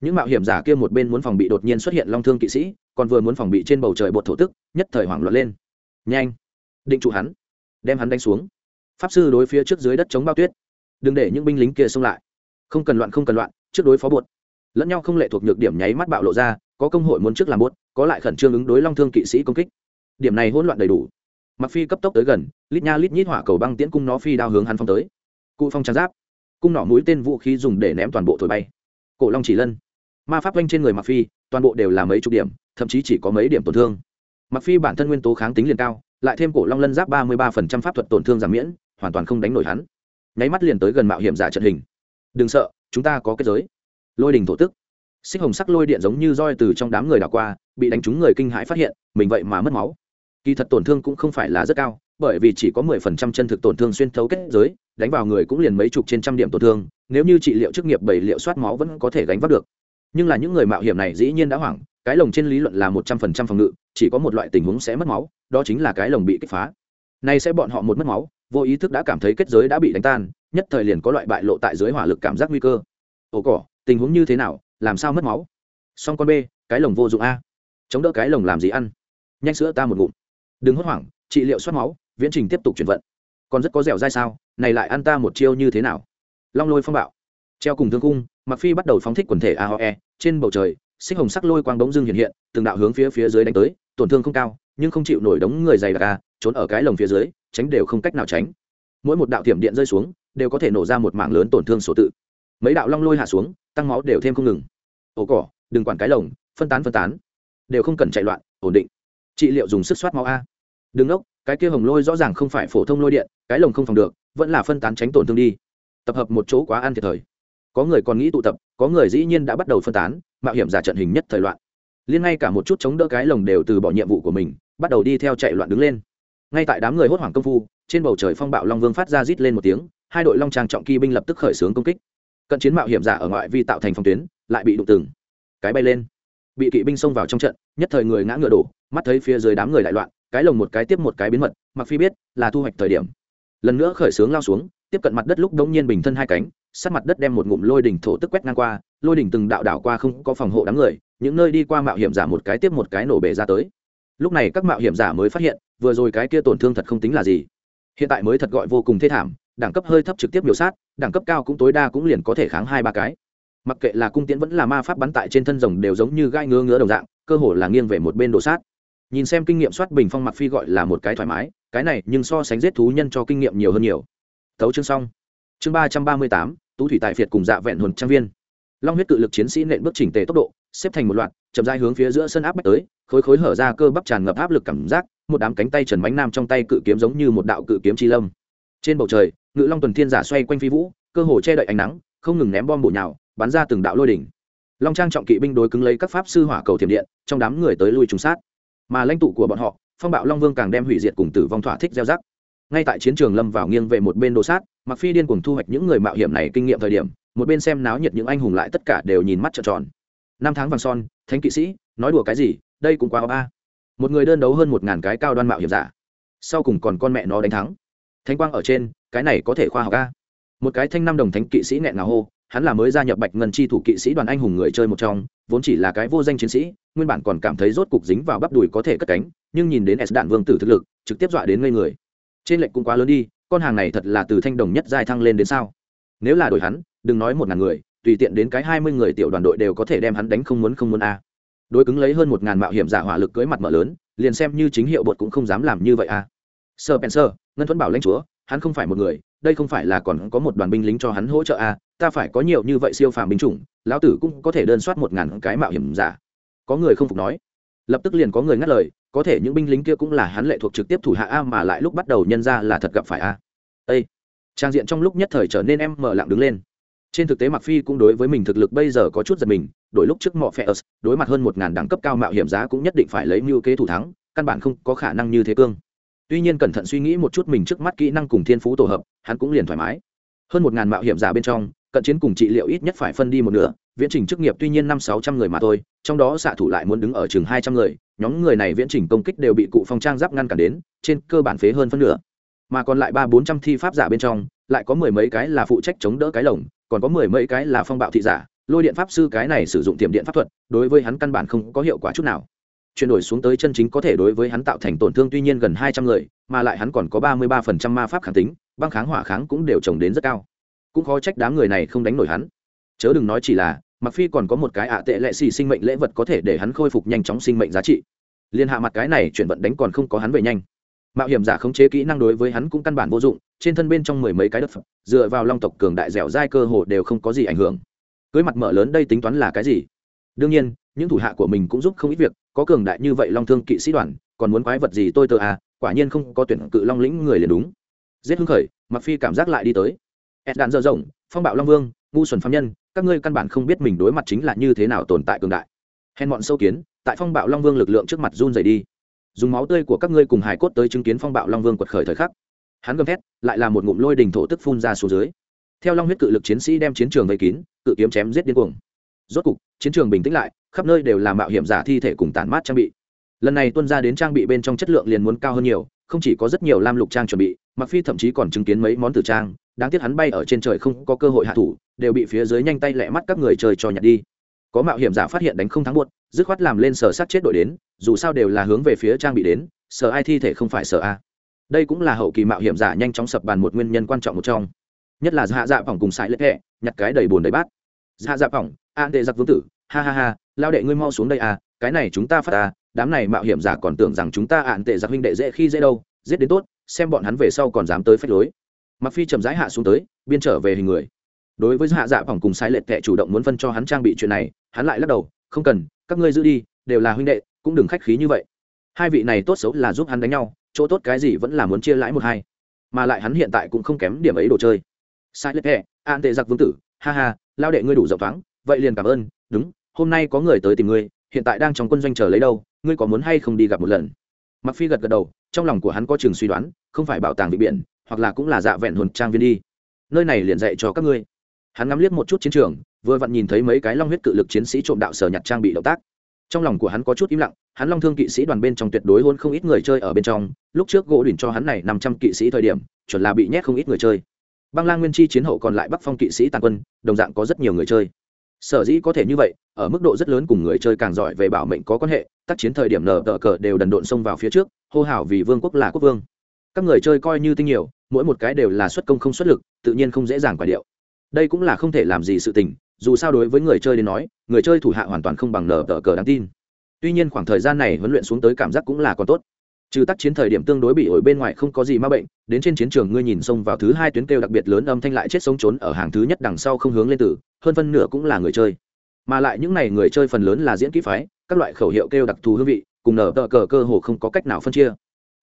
Những mạo hiểm giả kia một bên muốn phòng bị đột nhiên xuất hiện long thương kỵ sĩ, còn vừa muốn phòng bị trên bầu trời bột thổ tức, nhất thời hoảng loạn lên. Nhanh! Định trụ hắn! Đem hắn đánh xuống! Pháp sư đối phía trước dưới đất chống bao tuyết. Đừng để những binh lính kia xông lại. Không cần loạn, không cần loạn, trước đối phó bột lẫn nhau không lệ thuộc nhược điểm nháy mắt bạo lộ ra, có công hội muốn trước làm bốt có lại khẩn trương ứng đối long thương kỵ sĩ công kích. Điểm này hỗn loạn đầy đủ. Mặc phi cấp tốc tới gần, lít nha lít nhít hỏa cầu băng tiễn cung nó phi đao hướng hắn phong tới. Cụ phong trang giáp. Cung nỏ mũi tên vũ khí dùng để ném toàn bộ thổi bay. Cổ long chỉ lân. Ma pháp quanh trên người mặc phi, toàn bộ đều là mấy chục điểm, thậm chí chỉ có mấy điểm tổn thương. Mặc phi bản thân nguyên tố kháng tính liền cao, lại thêm cổ long lân giáp ba mươi ba phần trăm pháp thuật tổn thương giảm miễn, hoàn toàn không đánh nổi hắn. Nháy mắt liền tới gần mạo hiểm giả trận hình. Đừng sợ, chúng ta có kết giới lôi đình thổ tức. Xích hồng sắc lôi điện giống như roi từ trong đám người đảo qua, bị đánh trúng người kinh hãi phát hiện, mình vậy mà mất máu. Kỳ thật tổn thương cũng không phải là rất cao, bởi vì chỉ có mười phần trăm chân thực tổn thương xuyên thấu kết giới, đánh vào người cũng liền mấy chục trên trăm điểm tổn thương, nếu như trị liệu chức nghiệp bảy liệu soát máu vẫn có thể gánh vác được. Nhưng là những người mạo hiểm này dĩ nhiên đã hoảng, cái lồng trên lý luận là một trăm phần trăm phòng ngự, chỉ có một loại tình huống sẽ mất máu, đó chính là cái lồng bị kích phá. Nay sẽ bọn họ một mất máu, vô ý thức đã cảm thấy kết giới đã bị đánh tan, nhất thời liền có loại bại lộ tại dưới hỏa lực cảm giác nguy cơ. Ồ cỏ tình huống như thế nào, làm sao mất máu? Xong con b cái lồng vô dụng a. Chống đỡ cái lồng làm gì ăn? Nhanh sữa ta một ngụm. Đừng hốt hoảng, trị liệu soát máu, viễn trình tiếp tục chuyển vận. Còn rất có dẻo dai sao? Này lại ăn ta một chiêu như thế nào? Long lôi phong bạo. Treo cùng thương cung mặc phi bắt đầu phóng thích quần thể aoe trên bầu trời, xích hồng sắc lôi quang bỗng dưng hiện hiện, từng đạo hướng phía phía dưới đánh tới, tổn thương không cao, nhưng không chịu nổi đống người dày đặc a, trốn ở cái lồng phía dưới, tránh đều không cách nào tránh. Mỗi một đạo tiệm điện rơi xuống, đều có thể nổ ra một mảng lớn tổn thương số tự mấy đạo long lôi hạ xuống, tăng máu đều thêm không ngừng. Ổ cỏ, đừng quản cái lồng, phân tán phân tán. Đều không cần chạy loạn, ổn định. Trị liệu dùng sức soát máu a. Đừng ốc cái kia hồng lôi rõ ràng không phải phổ thông lôi điện, cái lồng không phòng được, vẫn là phân tán tránh tổn thương đi. Tập hợp một chỗ quá ăn thiệt thời. Có người còn nghĩ tụ tập, có người dĩ nhiên đã bắt đầu phân tán, mạo hiểm giả trận hình nhất thời loạn. Liên ngay cả một chút chống đỡ cái lồng đều từ bỏ nhiệm vụ của mình, bắt đầu đi theo chạy loạn đứng lên. Ngay tại đám người hốt hoảng công phu, trên bầu trời phong bạo long vương phát ra rít lên một tiếng, hai đội long trang trọng kỳ binh lập tức khởi xướng công kích cận chiến mạo hiểm giả ở ngoại vi tạo thành phong tuyến, lại bị đụng từng cái bay lên. Bị kỵ binh xông vào trong trận, nhất thời người ngã ngựa đổ, mắt thấy phía dưới đám người đại loạn, cái lồng một cái tiếp một cái biến mật mặc phi biết là thu hoạch thời điểm. Lần nữa khởi sướng lao xuống, tiếp cận mặt đất lúc đống nhiên bình thân hai cánh, sát mặt đất đem một ngụm lôi đỉnh thổ tức quét ngang qua, lôi đỉnh từng đạo đảo qua không có phòng hộ đám người, những nơi đi qua mạo hiểm giả một cái tiếp một cái nổ bể ra tới. Lúc này các mạo hiểm giả mới phát hiện, vừa rồi cái kia tổn thương thật không tính là gì. Hiện tại mới thật gọi vô cùng thê thảm đẳng cấp hơi thấp trực tiếp miểu sát, đẳng cấp cao cũng tối đa cũng liền có thể kháng hai ba cái. Mặc kệ là cung tiễn vẫn là ma pháp bắn tại trên thân rồng đều giống như gai ngứa ngứa đồng dạng, cơ hồ là nghiêng về một bên đồ sát. Nhìn xem kinh nghiệm soát bình phong mặc phi gọi là một cái thoải mái, cái này nhưng so sánh giết thú nhân cho kinh nghiệm nhiều hơn nhiều. Thấu chương xong. Chương ba trăm ba mươi tám, tú thủy tài phiệt cùng dạ vẹn hồn trang viên. Long huyết cự lực chiến sĩ nện bước chỉnh tề tốc độ, xếp thành một loạt, chậm rãi hướng phía giữa sân áp bách tới, khối khối hở ra cơ bắp tràn ngập áp lực cảm giác, một đám cánh tay trần bánh nam trong tay cự kiếm giống như một đạo cự kiếm chi lâm trên bầu trời, ngự long tuần thiên giả xoay quanh phi vũ, cơ hồ che đậy ánh nắng, không ngừng ném bom bổ nhào, bắn ra từng đạo lôi đỉnh. Long trang trọng kỵ binh đối cứng lấy các pháp sư hỏa cầu thiểm điện, trong đám người tới lui trùng sát. Mà lãnh tụ của bọn họ, phong bạo long vương càng đem hủy diệt cùng tử vong thỏa thích gieo rắc. Ngay tại chiến trường lâm vào nghiêng về một bên đồ sát mặc phi điên cùng thu hoạch những người mạo hiểm này kinh nghiệm thời điểm, một bên xem náo nhiệt những anh hùng lại tất cả đều nhìn mắt trợn tròn. Năm tháng vàng son, thánh kỵ sĩ, nói đùa cái gì, đây cũng quá ba. Một người đơn đấu hơn một ngàn cái cao đoan mạo hiểm giả. Sau cùng còn con mẹ nó đánh thắng thánh quang ở trên, cái này có thể khoa học a. Một cái thanh năm đồng thánh kỵ sĩ nghẹn ngào hô, hắn là mới gia nhập bạch ngân chi thủ kỵ sĩ đoàn anh hùng người chơi một trong, vốn chỉ là cái vô danh chiến sĩ, nguyên bản còn cảm thấy rốt cục dính vào bắp đùi có thể cất cánh, nhưng nhìn đến s đạn vương tử thực lực, trực tiếp dọa đến ngây người. Trên lệnh cũng quá lớn đi, con hàng này thật là từ thanh đồng nhất giai thăng lên đến sao? Nếu là đổi hắn, đừng nói một ngàn người, tùy tiện đến cái hai mươi người tiểu đoàn đội đều có thể đem hắn đánh không muốn không muốn a. Đối cứng lấy hơn một ngàn mạo hiểm giả hỏa lực cưới mặt mở lớn, liền xem như chính hiệu bột cũng không dám làm như vậy a sơ penser ngân thuẫn bảo lãnh chúa, hắn không phải một người, đây không phải là còn có một đoàn binh lính cho hắn hỗ trợ à? ta phải có nhiều như vậy siêu phàm binh chủng, lão tử cũng có thể đơn soát một ngàn cái mạo hiểm giả. Có người không phục nói. Lập tức liền có người ngắt lời, có thể những binh lính kia cũng là hắn lệ thuộc trực tiếp thủ hạ a, mà lại lúc bắt đầu nhân ra là thật gặp phải a. Ây trang diện trong lúc nhất thời trở nên em mở lặng đứng lên. Trên thực tế mặc phi cũng đối với mình thực lực bây giờ có chút giật mình, đổi lúc trước mọ phe đối mặt hơn một ngàn đẳng cấp cao mạo hiểm giá cũng nhất định phải lấy mưu kế thủ thắng, căn bản không có khả năng như thế cương tuy nhiên cẩn thận suy nghĩ một chút mình trước mắt kỹ năng cùng thiên phú tổ hợp, hắn cũng liền thoải mái. Hơn một ngàn mạo hiểm giả bên trong, cận chiến cùng trị liệu ít nhất phải phân đi một nửa, viễn trình chức nghiệp tuy nhiên năm sáu trăm người mà thôi, trong đó xạ thủ lại muốn đứng ở chừng hai trăm người, nhóm người này viễn trình công kích đều bị cụ phong trang giáp ngăn cản đến, trên cơ bản phế hơn phân nửa. Mà còn lại ba bốn trăm thi pháp giả bên trong, lại có mười mấy cái là phụ trách chống đỡ cái lồng, còn có mười mấy cái là phong bạo thị giả, lôi điện pháp sư cái này sử dụng tiềm điện pháp thuật, đối với hắn căn bản không có hiệu quả chút nào chuyển đổi xuống tới chân chính có thể đối với hắn tạo thành tổn thương tuy nhiên gần hai trăm người, mà lại hắn còn có ba mươi ba phần trăm ma pháp kháng tính, băng kháng hỏa kháng cũng đều trồng đến rất cao. Cũng khó trách đám người này không đánh nổi hắn. Chớ đừng nói chỉ là mặc phi còn có một cái ạ tệ lệ xì sinh mệnh lễ vật có thể để hắn khôi phục nhanh chóng sinh mệnh giá trị. Liên hạ mặt cái này chuyển vận đánh còn không có hắn về nhanh. Mạo hiểm giả khống chế kỹ năng đối với hắn cũng căn bản vô dụng, trên thân bên trong mười mấy cái đất phẩm dựa vào long tộc cường đại dẻo dai cơ hồ đều không có gì ảnh hưởng. Cưới mặt mở lớn đây tính toán là cái gì? Đương nhiên, những thủ hạ của mình cũng giúp không ít việc, có cường đại như vậy long thương kỵ sĩ đoàn, còn muốn quái vật gì tôi tờ à quả nhiên không có tuyển cự long lĩnh người liền đúng. Giết hưng khởi mặc phi cảm giác lại đi tới. Ed đạn dở rộng, phong bạo long vương, ngu xuẩn phạm nhân, các ngươi căn bản không biết mình đối mặt chính là như thế nào tồn tại cường đại. Hèn bọn sâu kiến, tại phong bạo long vương lực lượng trước mặt run rẩy đi. Dùng máu tươi của các ngươi cùng hải cốt tới chứng kiến phong bạo long vương quật khởi thời khắc. Hắn gầm thét, lại là một ngụm lôi đình thổ tức phun ra xuống dưới. Theo long huyết cự lực chiến sĩ đem chiến trường vây kín, cự kiếm chém giết điên cuồng rốt cục, chiến trường bình tĩnh lại, khắp nơi đều là mạo hiểm giả thi thể cùng tản mát trang bị. Lần này tuân ra đến trang bị bên trong chất lượng liền muốn cao hơn nhiều, không chỉ có rất nhiều lam lục trang chuẩn bị mặc phi thậm chí còn chứng kiến mấy món tử trang, đáng tiếc hắn bay ở trên trời không có cơ hội hạ thủ, đều bị phía dưới nhanh tay lẹ mắt các người chơi cho nhặt đi. Có mạo hiểm giả phát hiện đánh không thắng buốt, dứt khoát làm lên sở sát chết đội đến, dù sao đều là hướng về phía trang bị đến, sở ai thi thể không phải sở a. Đây cũng là hậu kỳ mạo hiểm giả nhanh chóng sập bàn một nguyên nhân quan trọng một trong. Nhất là hạ dạ phỏng cùng sải lệ hẹ nhặt cái đầy bùn đầy bát. Hạ dạ phỏng an đệ giặc vương tử, ha ha ha, lao đệ ngươi mau xuống đây à cái này chúng ta phát à đám này mạo hiểm giả còn tưởng rằng chúng ta an tệ giặc huynh đệ dễ khi dễ đâu, giết đến tốt, xem bọn hắn về sau còn dám tới phách lối. Mặc phi chậm rãi hạ xuống tới, biên trở về hình người. Đối với hạ dạ, dạ phòng cùng sai lệch kệ chủ động muốn phân cho hắn trang bị chuyện này, hắn lại lắc đầu, không cần, các ngươi giữ đi, đều là huynh đệ, cũng đừng khách khí như vậy. Hai vị này tốt xấu là giúp hắn đánh nhau, chỗ tốt cái gì vẫn là muốn chia lãi một hai. Mà lại hắn hiện tại cũng không kém điểm ấy đồ chơi. Sai lệch kệ an tệ giặc vương tử, ha ha, lao đệ ngươi đủ rộng thoáng vậy liền cảm ơn, đúng, hôm nay có người tới tìm ngươi, hiện tại đang trong quân doanh chờ lấy đâu, ngươi có muốn hay không đi gặp một lần? Mặc phi gật gật đầu, trong lòng của hắn có trường suy đoán, không phải bảo tàng vị biển, hoặc là cũng là dạ vẹn hồn trang viên đi. Nơi này liền dạy cho các ngươi. Hắn ngắm liếc một chút chiến trường, vừa vặn nhìn thấy mấy cái long huyết cự lực chiến sĩ trộm đạo sở nhặt trang bị động tác. Trong lòng của hắn có chút im lặng, hắn long thương kỵ sĩ đoàn bên trong tuyệt đối hôn không ít người chơi ở bên trong, lúc trước gỗ đỉnh cho hắn này năm trăm kỵ sĩ thời điểm, chuẩn là bị nhét không ít người chơi. Băng lang nguyên chi chiến hậu còn lại bắc phong kỵ sĩ tàn quân, đồng dạng có rất nhiều người chơi sở dĩ có thể như vậy, ở mức độ rất lớn cùng người chơi càng giỏi về bảo mệnh có quan hệ, tác chiến thời điểm nở tờ cờ đều đần độn xông vào phía trước, hô hào vì vương quốc là quốc vương. Các người chơi coi như tinh nhiều, mỗi một cái đều là xuất công không xuất lực, tự nhiên không dễ dàng quả điệu. Đây cũng là không thể làm gì sự tình, dù sao đối với người chơi đến nói, người chơi thủ hạ hoàn toàn không bằng nở tờ cờ đáng tin. Tuy nhiên khoảng thời gian này huấn luyện xuống tới cảm giác cũng là còn tốt trừ tác chiến thời điểm tương đối bị ổi bên ngoài không có gì ma bệnh, đến trên chiến trường ngươi nhìn xông vào thứ hai tuyến kêu đặc biệt lớn âm thanh lại chết sống trốn ở hàng thứ nhất đằng sau không hướng lên tử, hơn phân nửa cũng là người chơi. Mà lại những n à y người chơi phần lớn là diễn kỹ phái, các loại khẩu hiệu kêu đặc thù hương vị, cùng nở tờ cờ cơ hồ không có cách nào phân chia.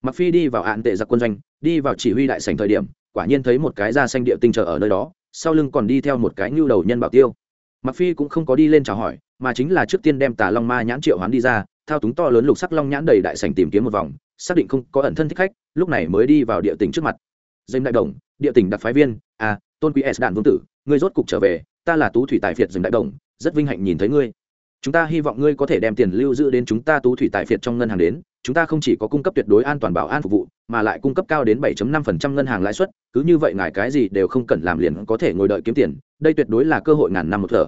Mặc phi đi vào hạn tệ giặc quân doanh, đi vào chỉ huy đại sành thời điểm, quả nhiên thấy một cái da xanh địa tinh trở ở nơi đó, sau lưng còn đi theo một cái nhu đầu nhân bảo tiêu. Mặc phi cũng không có đi lên chào hỏi, mà chính là trước tiên đem tà long ma nhãn triệu hoán đi ra thao túng to lớn lục sắc long nhãn đầy đại sành tìm kiếm một vòng, xác định không có ẩn thân thích khách, lúc này mới đi vào địa tỉnh trước mặt. Dành đại đồng, địa tỉnh đặc phái viên à tôn quý s. Đạn vương tử, ngươi rốt cục trở về, ta là tú thủy tài phiệt dành đại đồng, rất vinh hạnh nhìn thấy ngươi. Chúng ta hy vọng ngươi có thể đem tiền lưu giữ đến chúng ta tú thủy tài phiệt trong ngân hàng đến, chúng ta không chỉ có cung cấp tuyệt đối an toàn bảo an phục vụ, mà lại cung cấp cao đến 7.5% ngân hàng lãi suất, cứ như vậy ngài cái gì đều không cần làm liền có thể ngồi đợi kiếm tiền, đây tuyệt đối là cơ hội ngàn năm một thở.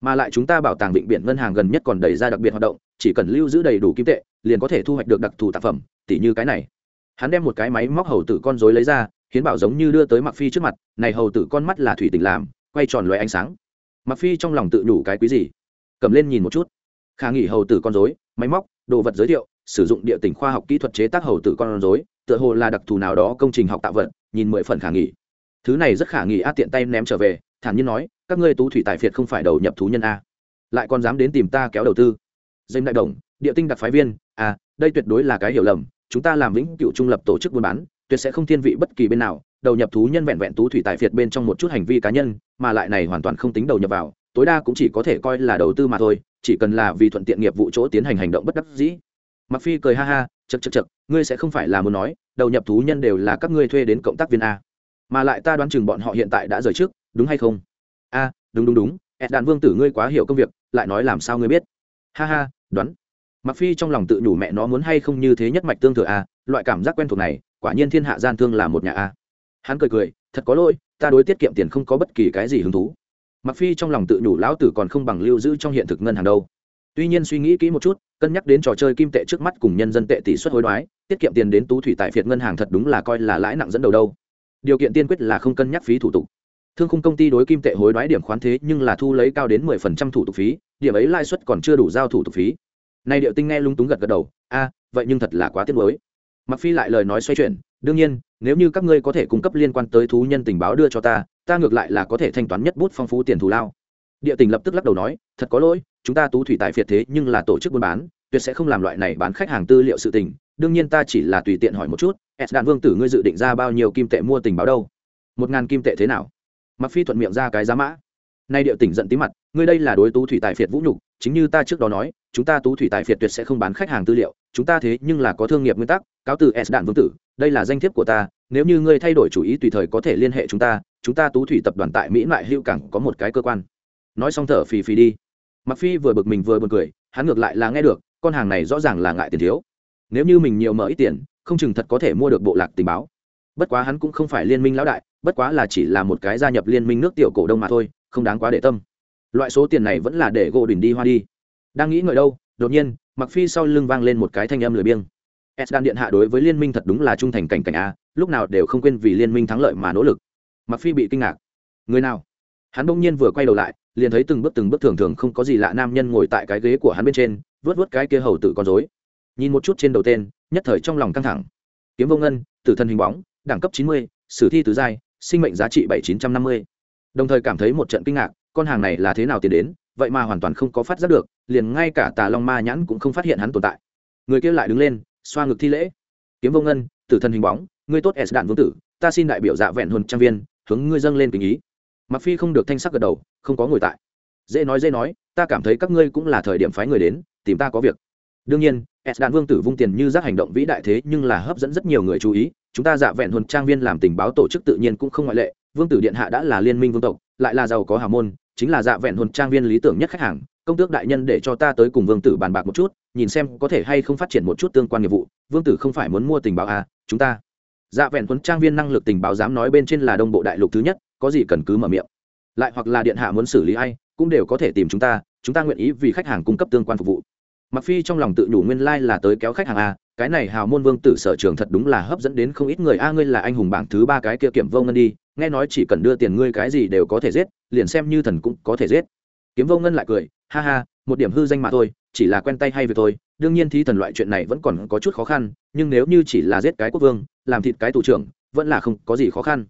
Mà lại chúng ta bảo tàng vịnh biển ngân hàng gần nhất còn đẩy ra đặc biệt hoạt động chỉ cần lưu giữ đầy đủ kim tệ, liền có thể thu hoạch được đặc thù tác phẩm, tỉ như cái này. Hắn đem một cái máy móc hầu tử con rối lấy ra, hiến bảo giống như đưa tới mặc phi trước mặt, này hầu tử con mắt là thủy tình làm, quay tròn loé ánh sáng. Mặc phi trong lòng tự đủ cái quý gì? Cầm lên nhìn một chút. Khả nghỉ hầu tử con rối, máy móc, đồ vật giới thiệu, sử dụng địa tình khoa học kỹ thuật chế tác hầu tử con rối, tựa hồ là đặc thù nào đó công trình học tạo vật, nhìn mười phần khả nghỉ thứ này rất khả nghỉ a, tiện tay ném trở về, thản nhiên nói, các ngươi tú thủy tài phiệt không phải đầu nhập thú nhân a. Lại còn dám đến tìm ta kéo đầu tư dêm đại đồng địa tinh đặc phái viên À, đây tuyệt đối là cái hiểu lầm chúng ta làm vĩnh cựu trung lập tổ chức buôn bán tuyệt sẽ không thiên vị bất kỳ bên nào đầu nhập thú nhân vẹn vẹn tú thủy tài phiệt bên trong một chút hành vi cá nhân mà lại này hoàn toàn không tính đầu nhập vào tối đa cũng chỉ có thể coi là đầu tư mà thôi chỉ cần là vì thuận tiện nghiệp vụ chỗ tiến hành hành động bất đắc dĩ. Mặc phi cười ha ha chật chật chật ngươi sẽ không phải là muốn nói đầu nhập thú nhân đều là các ngươi thuê đến cộng tác viên a. Mà lại ta đoán chừng bọn họ hiện tại đã rời trước đúng hay không? A đúng đúng đúng ed đàn vương tử ngươi quá hiểu công việc lại nói làm sao ngươi biết? Ha ha đoán. Mặc phi trong lòng tự nhủ mẹ nó muốn hay không như thế nhất mạch tương thừa a, loại cảm giác quen thuộc này, quả nhiên thiên hạ gian thương là một nhà a. Hắn cười cười, thật có lỗi, ta đối tiết kiệm tiền không có bất kỳ cái gì hứng thú. Mặc phi trong lòng tự nhủ lão tử còn không bằng lưu giữ trong hiện thực ngân hàng đâu. Tuy nhiên suy nghĩ kỹ một chút, cân nhắc đến trò chơi kim tệ trước mắt cùng nhân dân tệ tỷ suất hối đoái, tiết kiệm tiền đến tú thủy tại phiệt ngân hàng thật đúng là coi là lãi nặng dẫn đầu đâu. Điều kiện tiên quyết là không cân nhắc phí thủ tục. Thương khung công ty đối kim tệ hối đoái điểm khoán thế nhưng là thu lấy cao đến mười phần trăm thủ tục phí điểm ấy lãi suất còn chưa đủ giao thủ tục phí. Nay điệu tinh nghe lung túng gật gật đầu, a, vậy nhưng thật là quá tiếc mới mặc phi lại lời nói xoay chuyển, đương nhiên, nếu như các ngươi có thể cung cấp liên quan tới thú nhân tình báo đưa cho ta ta ngược lại là có thể thanh toán nhất bút phong phú tiền thù lao. Địa tình lập tức lắc đầu nói, thật có lỗi, chúng ta tú thủy tài phiệt thế nhưng là tổ chức buôn bán, tuyệt sẽ không làm loại này bán khách hàng tư liệu sự tình, đương nhiên ta chỉ là tùy tiện hỏi một chút, s đạn vương tử ngươi dự định ra bao nhiêu kim tệ mua tình báo đâu? Một ngàn kim tệ thế nào? Mặc phi thuận miệng ra cái giá mã nay điệu tỉnh giận tí mặt, ngươi đây là đối tú thủy tài phiệt vũ nhục, chính như ta trước đó nói, chúng ta tú thủy tài phiệt tuyệt sẽ không bán khách hàng tư liệu, chúng ta thế nhưng là có thương nghiệp nguyên tắc, cáo từ s đạn vương tử, đây là danh thiếp của ta, nếu như ngươi thay đổi chủ ý tùy thời có thể liên hệ chúng ta chúng ta tú thủy tập đoàn tại mỹ lại hữu cảng có một cái cơ quan. Nói xong thở phì phì đi. Mặc phi vừa bực mình vừa buồn cười, hắn ngược lại là nghe được, con hàng này rõ ràng là ngại tiền thiếu. Nếu như mình nhiều mở ít tiền, không chừng thật có thể mua được bộ lạc tình báo. Bất quá hắn cũng không phải liên minh lão đại, bất quá là chỉ là một cái gia nhập liên minh nước tiểu cổ đông mà thôi không đáng quá để tâm. Loại số tiền này vẫn là để gỗ đỉnh đi hoa đi. Đang nghĩ ngợi đâu đột nhiên mặc phi sau lưng vang lên một cái thanh âm lười biếng. S đan điện hạ đối với liên minh thật đúng là trung thành cảnh cảnh a lúc nào đều không quên vì liên minh thắng lợi mà nỗ lực. Mặc phi bị kinh ngạc. Người nào? Hắn bỗng nhiên vừa quay đầu lại liền thấy từng bước từng bước thường thường không có gì lạ nam nhân ngồi tại cái ghế của hắn bên trên vớt vớt cái kia hầu tử con rối. Nhìn một chút trên đầu tên nhất thời trong lòng căng thẳng. Kiếm vô ngân tử thần hình bóng đẳng cấp 90, sử thi tứ giai sinh mệnh giá trị 7950 đồng thời cảm thấy một trận kinh ngạc, con hàng này là thế nào tiến đến, vậy mà hoàn toàn không có phát giác được, liền ngay cả tà long ma nhãn cũng không phát hiện hắn tồn tại. Người kia lại đứng lên, xoa ngực thi lễ. Kiếm vô ngân, tử thần hình bóng, ngươi tốt s đạn vương tử, ta xin đại biểu dạ vẹn hồn trang viên, hướng ngươi dâng lên tình ý. Mặc phi không được thanh sắc gật đầu, không có ngồi tại. Dễ nói dễ nói, ta cảm thấy các ngươi cũng là thời điểm phái người đến, tìm ta có việc. Đương nhiên, s đạn vương tử vung tiền như giác hành động vĩ đại thế nhưng là hấp dẫn rất nhiều người chú ý, chúng ta dạ vẹn hồn trang viên làm tình báo tổ chức tự nhiên cũng không ngoại lệ vương tử điện hạ đã là liên minh vương tộc, lại là giàu có hào môn, chính là dạ vẹn hồn trang viên lý tưởng nhất khách hàng. Công tước đại nhân để cho ta tới cùng vương tử bàn bạc một chút, nhìn xem có thể hay không phát triển một chút tương quan nghiệp vụ. Vương tử không phải muốn mua tình báo à chúng ta. Dạ vẹn huấn trang viên năng lực tình báo dám nói bên trên là đông bộ đại lục thứ nhất, có gì cần cứ mở miệng. Lại hoặc là điện hạ muốn xử lý ai, cũng đều có thể tìm chúng ta chúng ta nguyện ý vì khách hàng cung cấp tương quan phục vụ. Mặc phi trong lòng tự nhủ nguyên lai là tới kéo khách hàng a cái này hào môn vương tử sở trường thật đúng là hấp dẫn đến không ít người. A, ngươi là anh hùng bảng thứ ba cái kia kiểm vô ngân đi nghe nói chỉ cần đưa tiền ngươi cái gì đều có thể giết, liền xem như thần cũng có thể giết. Kiếm vô ngân lại cười, ha ha, một điểm hư danh mà thôi, chỉ là quen tay hay việc thôi, đương nhiên thi thần loại chuyện này vẫn còn có chút khó khăn, nhưng nếu như chỉ là giết cái quốc vương, làm thịt cái thủ trưởng, vẫn là không có gì khó khăn.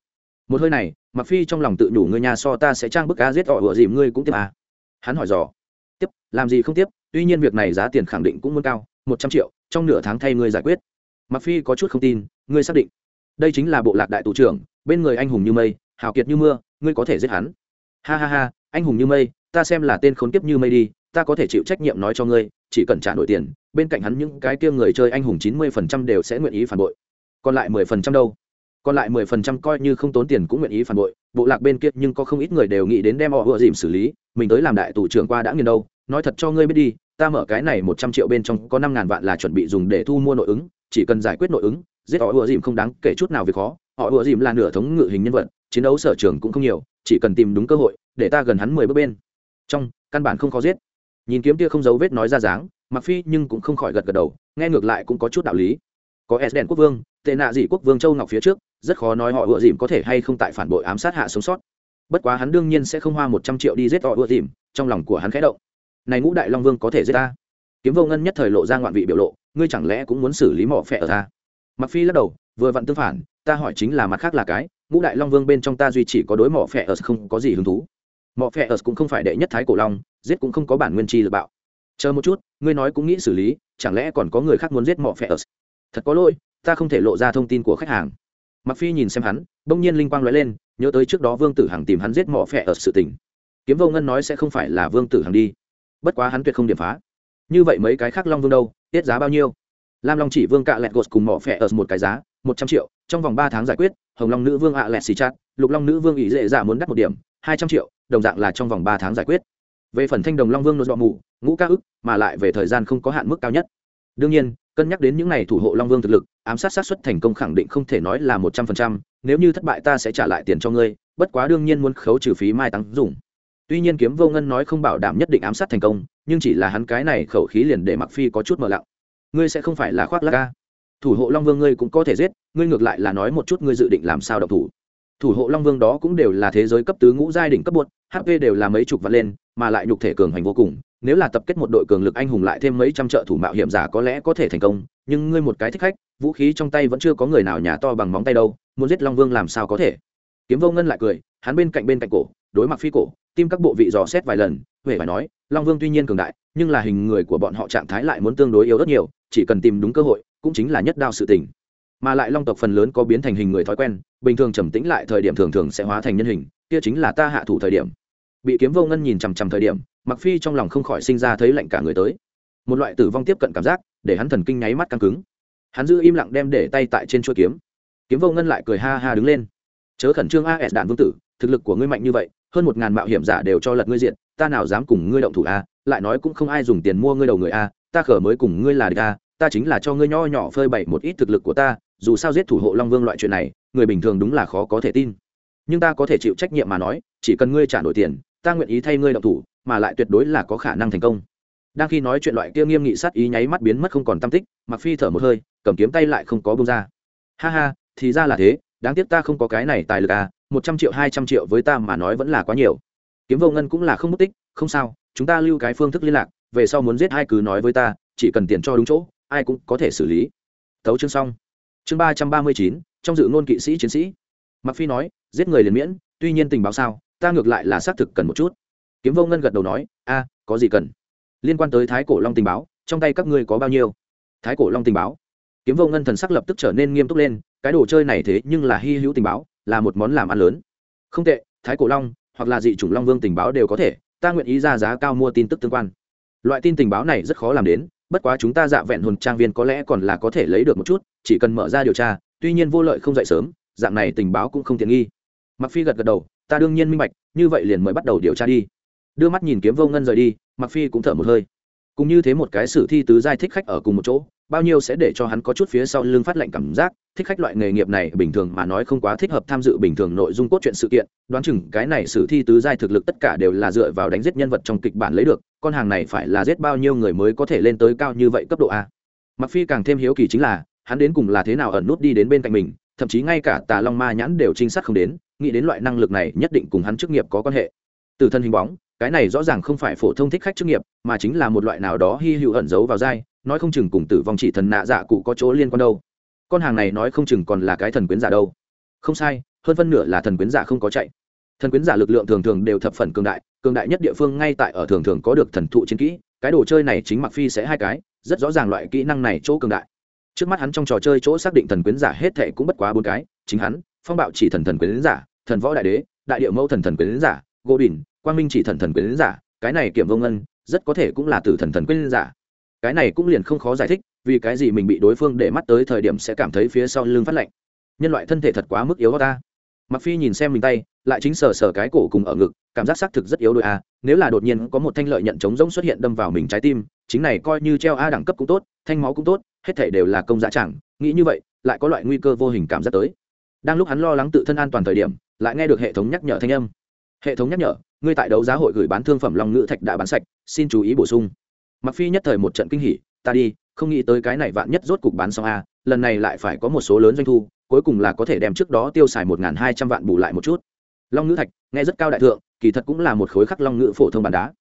Một hơi này mặc phi trong lòng tự đủ ngươi nhà so ta sẽ trang bức cá giết họ vừa dìm ngươi cũng tiếp à. hắn hỏi dò, tiếp, làm gì không tiếp? Tuy nhiên việc này giá tiền khẳng định cũng muốn cao, một trăm triệu, trong nửa tháng thay ngươi giải quyết. Mặc phi có chút không tin, ngươi xác định, đây chính là bộ lạc đại tù trưởng bên người anh hùng như mây, hào kiệt như mưa, ngươi có thể giết hắn. Ha ha ha, anh hùng như mây, ta xem là tên khốn kiếp như mây đi, ta có thể chịu trách nhiệm nói cho ngươi, chỉ cần trả nổi tiền, bên cạnh hắn những cái kia người chơi anh hùng chín mươi phần trăm đều sẽ nguyện ý phản bội. Còn lại mười phần trăm đâu? Còn lại mười phần trăm coi như không tốn tiền cũng nguyện ý phản bội, bộ lạc bên kia nhưng có không ít người đều nghĩ đến đem họ vừa dìm xử lý, mình tới làm đại tù trưởng qua đã nghiền đâu, nói thật cho ngươi biết đi, ta mở cái này một trăm triệu bên trong có năm ngàn vạn là chuẩn bị dùng để thu mua nội ứng, chỉ cần giải quyết nội ứng, giết họ vừa dìm không đáng kể chút nào việc khó họ ùa dìm là nửa thống ngự hình nhân vật, chiến đấu sở trường cũng không nhiều, chỉ cần tìm đúng cơ hội, để ta gần hắn mười bước bên. Trong, căn bản không khó giết. Nhìn kiếm kia không giấu vết nói ra dáng mặc phi nhưng cũng không khỏi gật gật đầu, nghe ngược lại cũng có chút đạo lý. Có s đèn quốc vương, tệ nạ dị quốc vương châu ngọc phía trước, rất khó nói họ ùa dìm có thể hay không tại phản bội ám sát hạ sống sót. Bất quá hắn đương nhiên sẽ không hoa một trăm triệu đi giết họ ùa dìm, trong lòng của hắn khẽ động. Này ngũ đại long vương có thể giết ta? Kiếm vô ngân nhất thời lộ ra ngoạn vị biểu lộ, ngươi chẳng lẽ cũng muốn xử lý mỏ phẹ ở ta? Mặc phi lắc đầu vừa vặn tương phản, ta hỏi chính là mặt khác là cái, ngũ đại long vương bên trong ta duy chỉ có đối mỏ phẹ ở không có gì hứng thú. Mỏ phẹ ở cũng không phải đệ nhất thái cổ long, giết cũng không có bản nguyên chi lực bạo. Chờ một chút, ngươi nói cũng nghĩ xử lý, chẳng lẽ còn có người khác muốn giết mỏ phẹ ở thật có lỗi, ta không thể lộ ra thông tin của khách hàng. Mặc phi nhìn xem hắn, bỗng nhiên linh quang lóe lên, nhớ tới trước đó vương tử hằng tìm hắn giết mỏ phẹ ở sự tình. Kiếm vô ngân nói sẽ không phải là vương tử hằng đi. Bất quá hắn tuyệt không điểm phá. Như vậy mấy cái khác long vương đâu, tiết giá bao nhiêu? Lam long chỉ vương cạ lẹt gột cùng mỏ phẹ ở một cái giá một trăm triệu, trong vòng ba tháng giải quyết, hồng long nữ vương ạ lẹt xì chát lục long nữ vương ý dễ dạ muốn đắt một điểm, hai trăm triệu, đồng dạng là trong vòng ba tháng giải quyết. Về phần thanh đồng long vương nốt dọ mù, ngũ ca ức, mà lại về thời gian không có hạn mức cao nhất. Đương nhiên, cân nhắc đến những n à y thủ hộ long vương thực lực, ám sát sát xuất thành công khẳng định không thể nói là một trăm phần trăm, nếu như thất bại ta sẽ trả lại tiền cho ngươi, bất quá đương nhiên muốn khấu trừ phí mai tăng dùng. Tuy nhiên kiếm vô ngân nói không bảo đảm nhất định ám sát thành công, nhưng chỉ là hắn cái này khẩu khí liền để mặc phi có chút mờ lặng. Ngươi sẽ không phải là khoác lắc ca thủ hộ long vương ngươi cũng có thể giết, ngươi ngược lại là nói một chút ngươi dự định làm sao độc thủ. Thủ hộ long vương đó cũng đều là thế giới cấp tứ ngũ giai đỉnh cấp bột hp đều là mấy chục vạn lên, mà lại nhục thể cường hành vô cùng. Nếu là tập kết một đội cường lực anh hùng lại thêm mấy trăm trợ thủ mạo hiểm giả có lẽ có thể thành công, nhưng ngươi một cái thích khách, vũ khí trong tay vẫn chưa có người nào nhà to bằng móng tay đâu, muốn giết long vương làm sao có thể? Kiếm vô ngân lại cười, hắn bên cạnh bên cạnh cổ, đối mặt phi cổ, tim các bộ vị dò xét vài lần, huệ phải nói, long vương tuy nhiên cường đại, nhưng là hình người của bọn họ trạng thái lại muốn tương đối yếu rất nhiều, chỉ cần tìm đúng cơ hội cũng chính là nhất đao sự tình. Mà lại long tộc phần lớn có biến thành hình người thói quen, bình thường trầm tĩnh lại thời điểm thường thường sẽ hóa thành nhân hình, kia chính là ta hạ thủ thời điểm. Bị kiếm vô ngân nhìn chằm chằm thời điểm mặc phi trong lòng không khỏi sinh ra thấy lạnh cả người tới. Một loại tử vong tiếp cận cảm giác, để hắn thần kinh nháy mắt căng cứng. Hắn giữ im lặng đem để tay tại trên chuôi kiếm. Kiếm vô ngân lại cười ha ha đứng lên. Chớ khẩn trương as đạn vương tử, thực lực của ngươi mạnh như vậy, hơn một ngàn mạo hiểm giả đều cho lật ngươi diện, ta nào dám cùng ngươi động thủ a, lại nói cũng không ai dùng tiền mua ngươi đầu người a, ta khở mới cùng ngươi là địch a ta chính là cho ngươi nho nhỏ phơi bày một ít thực lực của ta, dù sao giết thủ hộ long vương loại chuyện này, người bình thường đúng là khó có thể tin. Nhưng ta có thể chịu trách nhiệm mà nói, chỉ cần ngươi trả nổi tiền, ta nguyện ý thay ngươi động thủ, mà lại tuyệt đối là có khả năng thành công. Đang khi nói chuyện loại kia nghiêm nghị sát ý nháy mắt biến mất không còn tâm tích mặc phi thở một hơi, cầm kiếm tay lại không có bông ra. Ha ha, thì ra là thế, đáng tiếc ta không có cái này tài lực à một trăm triệu, hai trăm triệu với ta mà nói vẫn là quá nhiều. Kiếm vô ngân cũng là không mất tích, không sao, chúng ta lưu cái phương thức liên lạc, về sau muốn giết ai cứ nói với ta, chỉ cần tiền cho đúng chỗ ai cũng có thể xử lý. Thấu chương xong. Chương ba trăm ba mươi chín, trong dự ngôn kỵ sĩ chiến sĩ. Mặc phi nói, giết người liền miễn, tuy nhiên tình báo sao, ta ngược lại là xác thực cần một chút. Kiếm vô ngân gật đầu nói, a, có gì cần? Liên quan tới thái cổ long tình báo, trong tay các ngươi có bao nhiêu? Thái cổ long tình báo. Kiếm vô ngân thần sắc lập tức trở nên nghiêm túc lên, cái đồ chơi này thế nhưng là hy hữu tình báo, là một món làm ăn lớn. Không tệ, thái cổ long, hoặc là dị chủng long vương tình báo đều có thể, ta nguyện ý ra giá cao mua tin tức tương quan. Loại tin tình báo này rất khó làm đến bất quá chúng ta dạ vẹn hồn trang viên có lẽ còn là có thể lấy được một chút, chỉ cần mở ra điều tra, tuy nhiên vô lợi không dậy sớm, dạng này tình báo cũng không tiện nghi. Mặc phi gật gật đầu, ta đương nhiên minh bạch, như vậy liền mới bắt đầu điều tra đi. Đưa mắt nhìn kiếm vô ngân rời đi mặc phi cũng thở một hơi. Cũng như thế một cái sử thi tứ giai thích khách ở cùng một chỗ bao nhiêu sẽ để cho hắn có chút phía sau lưng phát lệnh cảm giác. Thích khách loại nghề nghiệp này, bình thường mà nói không quá thích hợp tham dự bình thường nội dung cốt truyện sự kiện. Đoán chừng cái này sử thi tứ giai thực lực tất cả đều là dựa vào đánh giết nhân vật trong kịch bản lấy được. Con hàng này phải là giết bao nhiêu người mới có thể lên tới cao như vậy cấp độ a? Mặc phi càng thêm hiếu kỳ chính là, hắn đến cùng là thế nào ẩn nút đi đến bên cạnh mình? Thậm chí ngay cả tà long ma nhãn đều trinh sát không đến. Nghĩ đến loại năng lực này, nhất định cùng hắn chức nghiệp có quan hệ. Từ thân hình bóng, cái này rõ ràng không phải phổ thông thích khách chức nghiệp, mà chính là một loại nào đó hy hữu ẩn giấu vào dai nói không chừng cùng tử vong chỉ thần nạ dạ cụ có chỗ liên quan đâu. Con hàng này nói không chừng còn là cái thần quyến giả đâu. Không sai, hơn phân nửa là thần quyến giả không có chạy. Thần quyến giả lực lượng thường thường đều thập phần cường đại cường đại nhất địa phương ngay tại ở thường thường có được thần thụ chiến kỹ, cái đồ chơi này chính mặc phi sẽ hai cái, rất rõ ràng loại kỹ năng này chỗ cường đại. Trước mắt hắn trong trò chơi chỗ xác định thần quyến giả hết thệ cũng bất quá bốn cái, chính hắn, phong bạo chỉ thần thần quyến giả, thần võ đại đế, đại địa mẫu thần thần quyến giả gỗ đình, quang minh chỉ thần thần quyến giả, cái này kiểm vô ngân, rất có thể cũng là tử thần thần quyến giả cái này cũng liền không khó giải thích, vì cái gì mình bị đối phương để mắt tới thời điểm sẽ cảm thấy phía sau lưng phát lạnh. Nhân loại thân thể thật quá mức yếu ta. Mặc phi nhìn xem mình tay, lại chính sờ sờ cái cổ cùng ở ngực, cảm giác xác thực rất yếu đôi a à, nếu là đột nhiên có một thanh lợi nhận chống rỗng xuất hiện đâm vào mình trái tim, chính này coi như treo a đẳng cấp cũng tốt, thanh máu cũng tốt, hết thể đều là công dạ chẳng, nghĩ như vậy, lại có loại nguy cơ vô hình cảm giác tới. Đang lúc hắn lo lắng tự thân an toàn thời điểm, lại nghe được hệ thống nhắc nhở thanh âm. Hệ thống nhắc nhở, ngươi tại đấu giá hội gửi bán thương phẩm long ngữ thạch đã bán sạch, xin chú ý bổ sung mặc phi nhất thời một trận kinh hỉ, ta đi, không nghĩ tới cái này vạn nhất rốt cục bán xong a, lần này lại phải có một số lớn doanh thu, cuối cùng là có thể đem trước đó tiêu xài một hai trăm vạn bù lại một chút. Long ngữ thạch, nghe rất cao đại thượng, kỳ thật cũng là một khối khắc long ngữ phổ thông bản đá.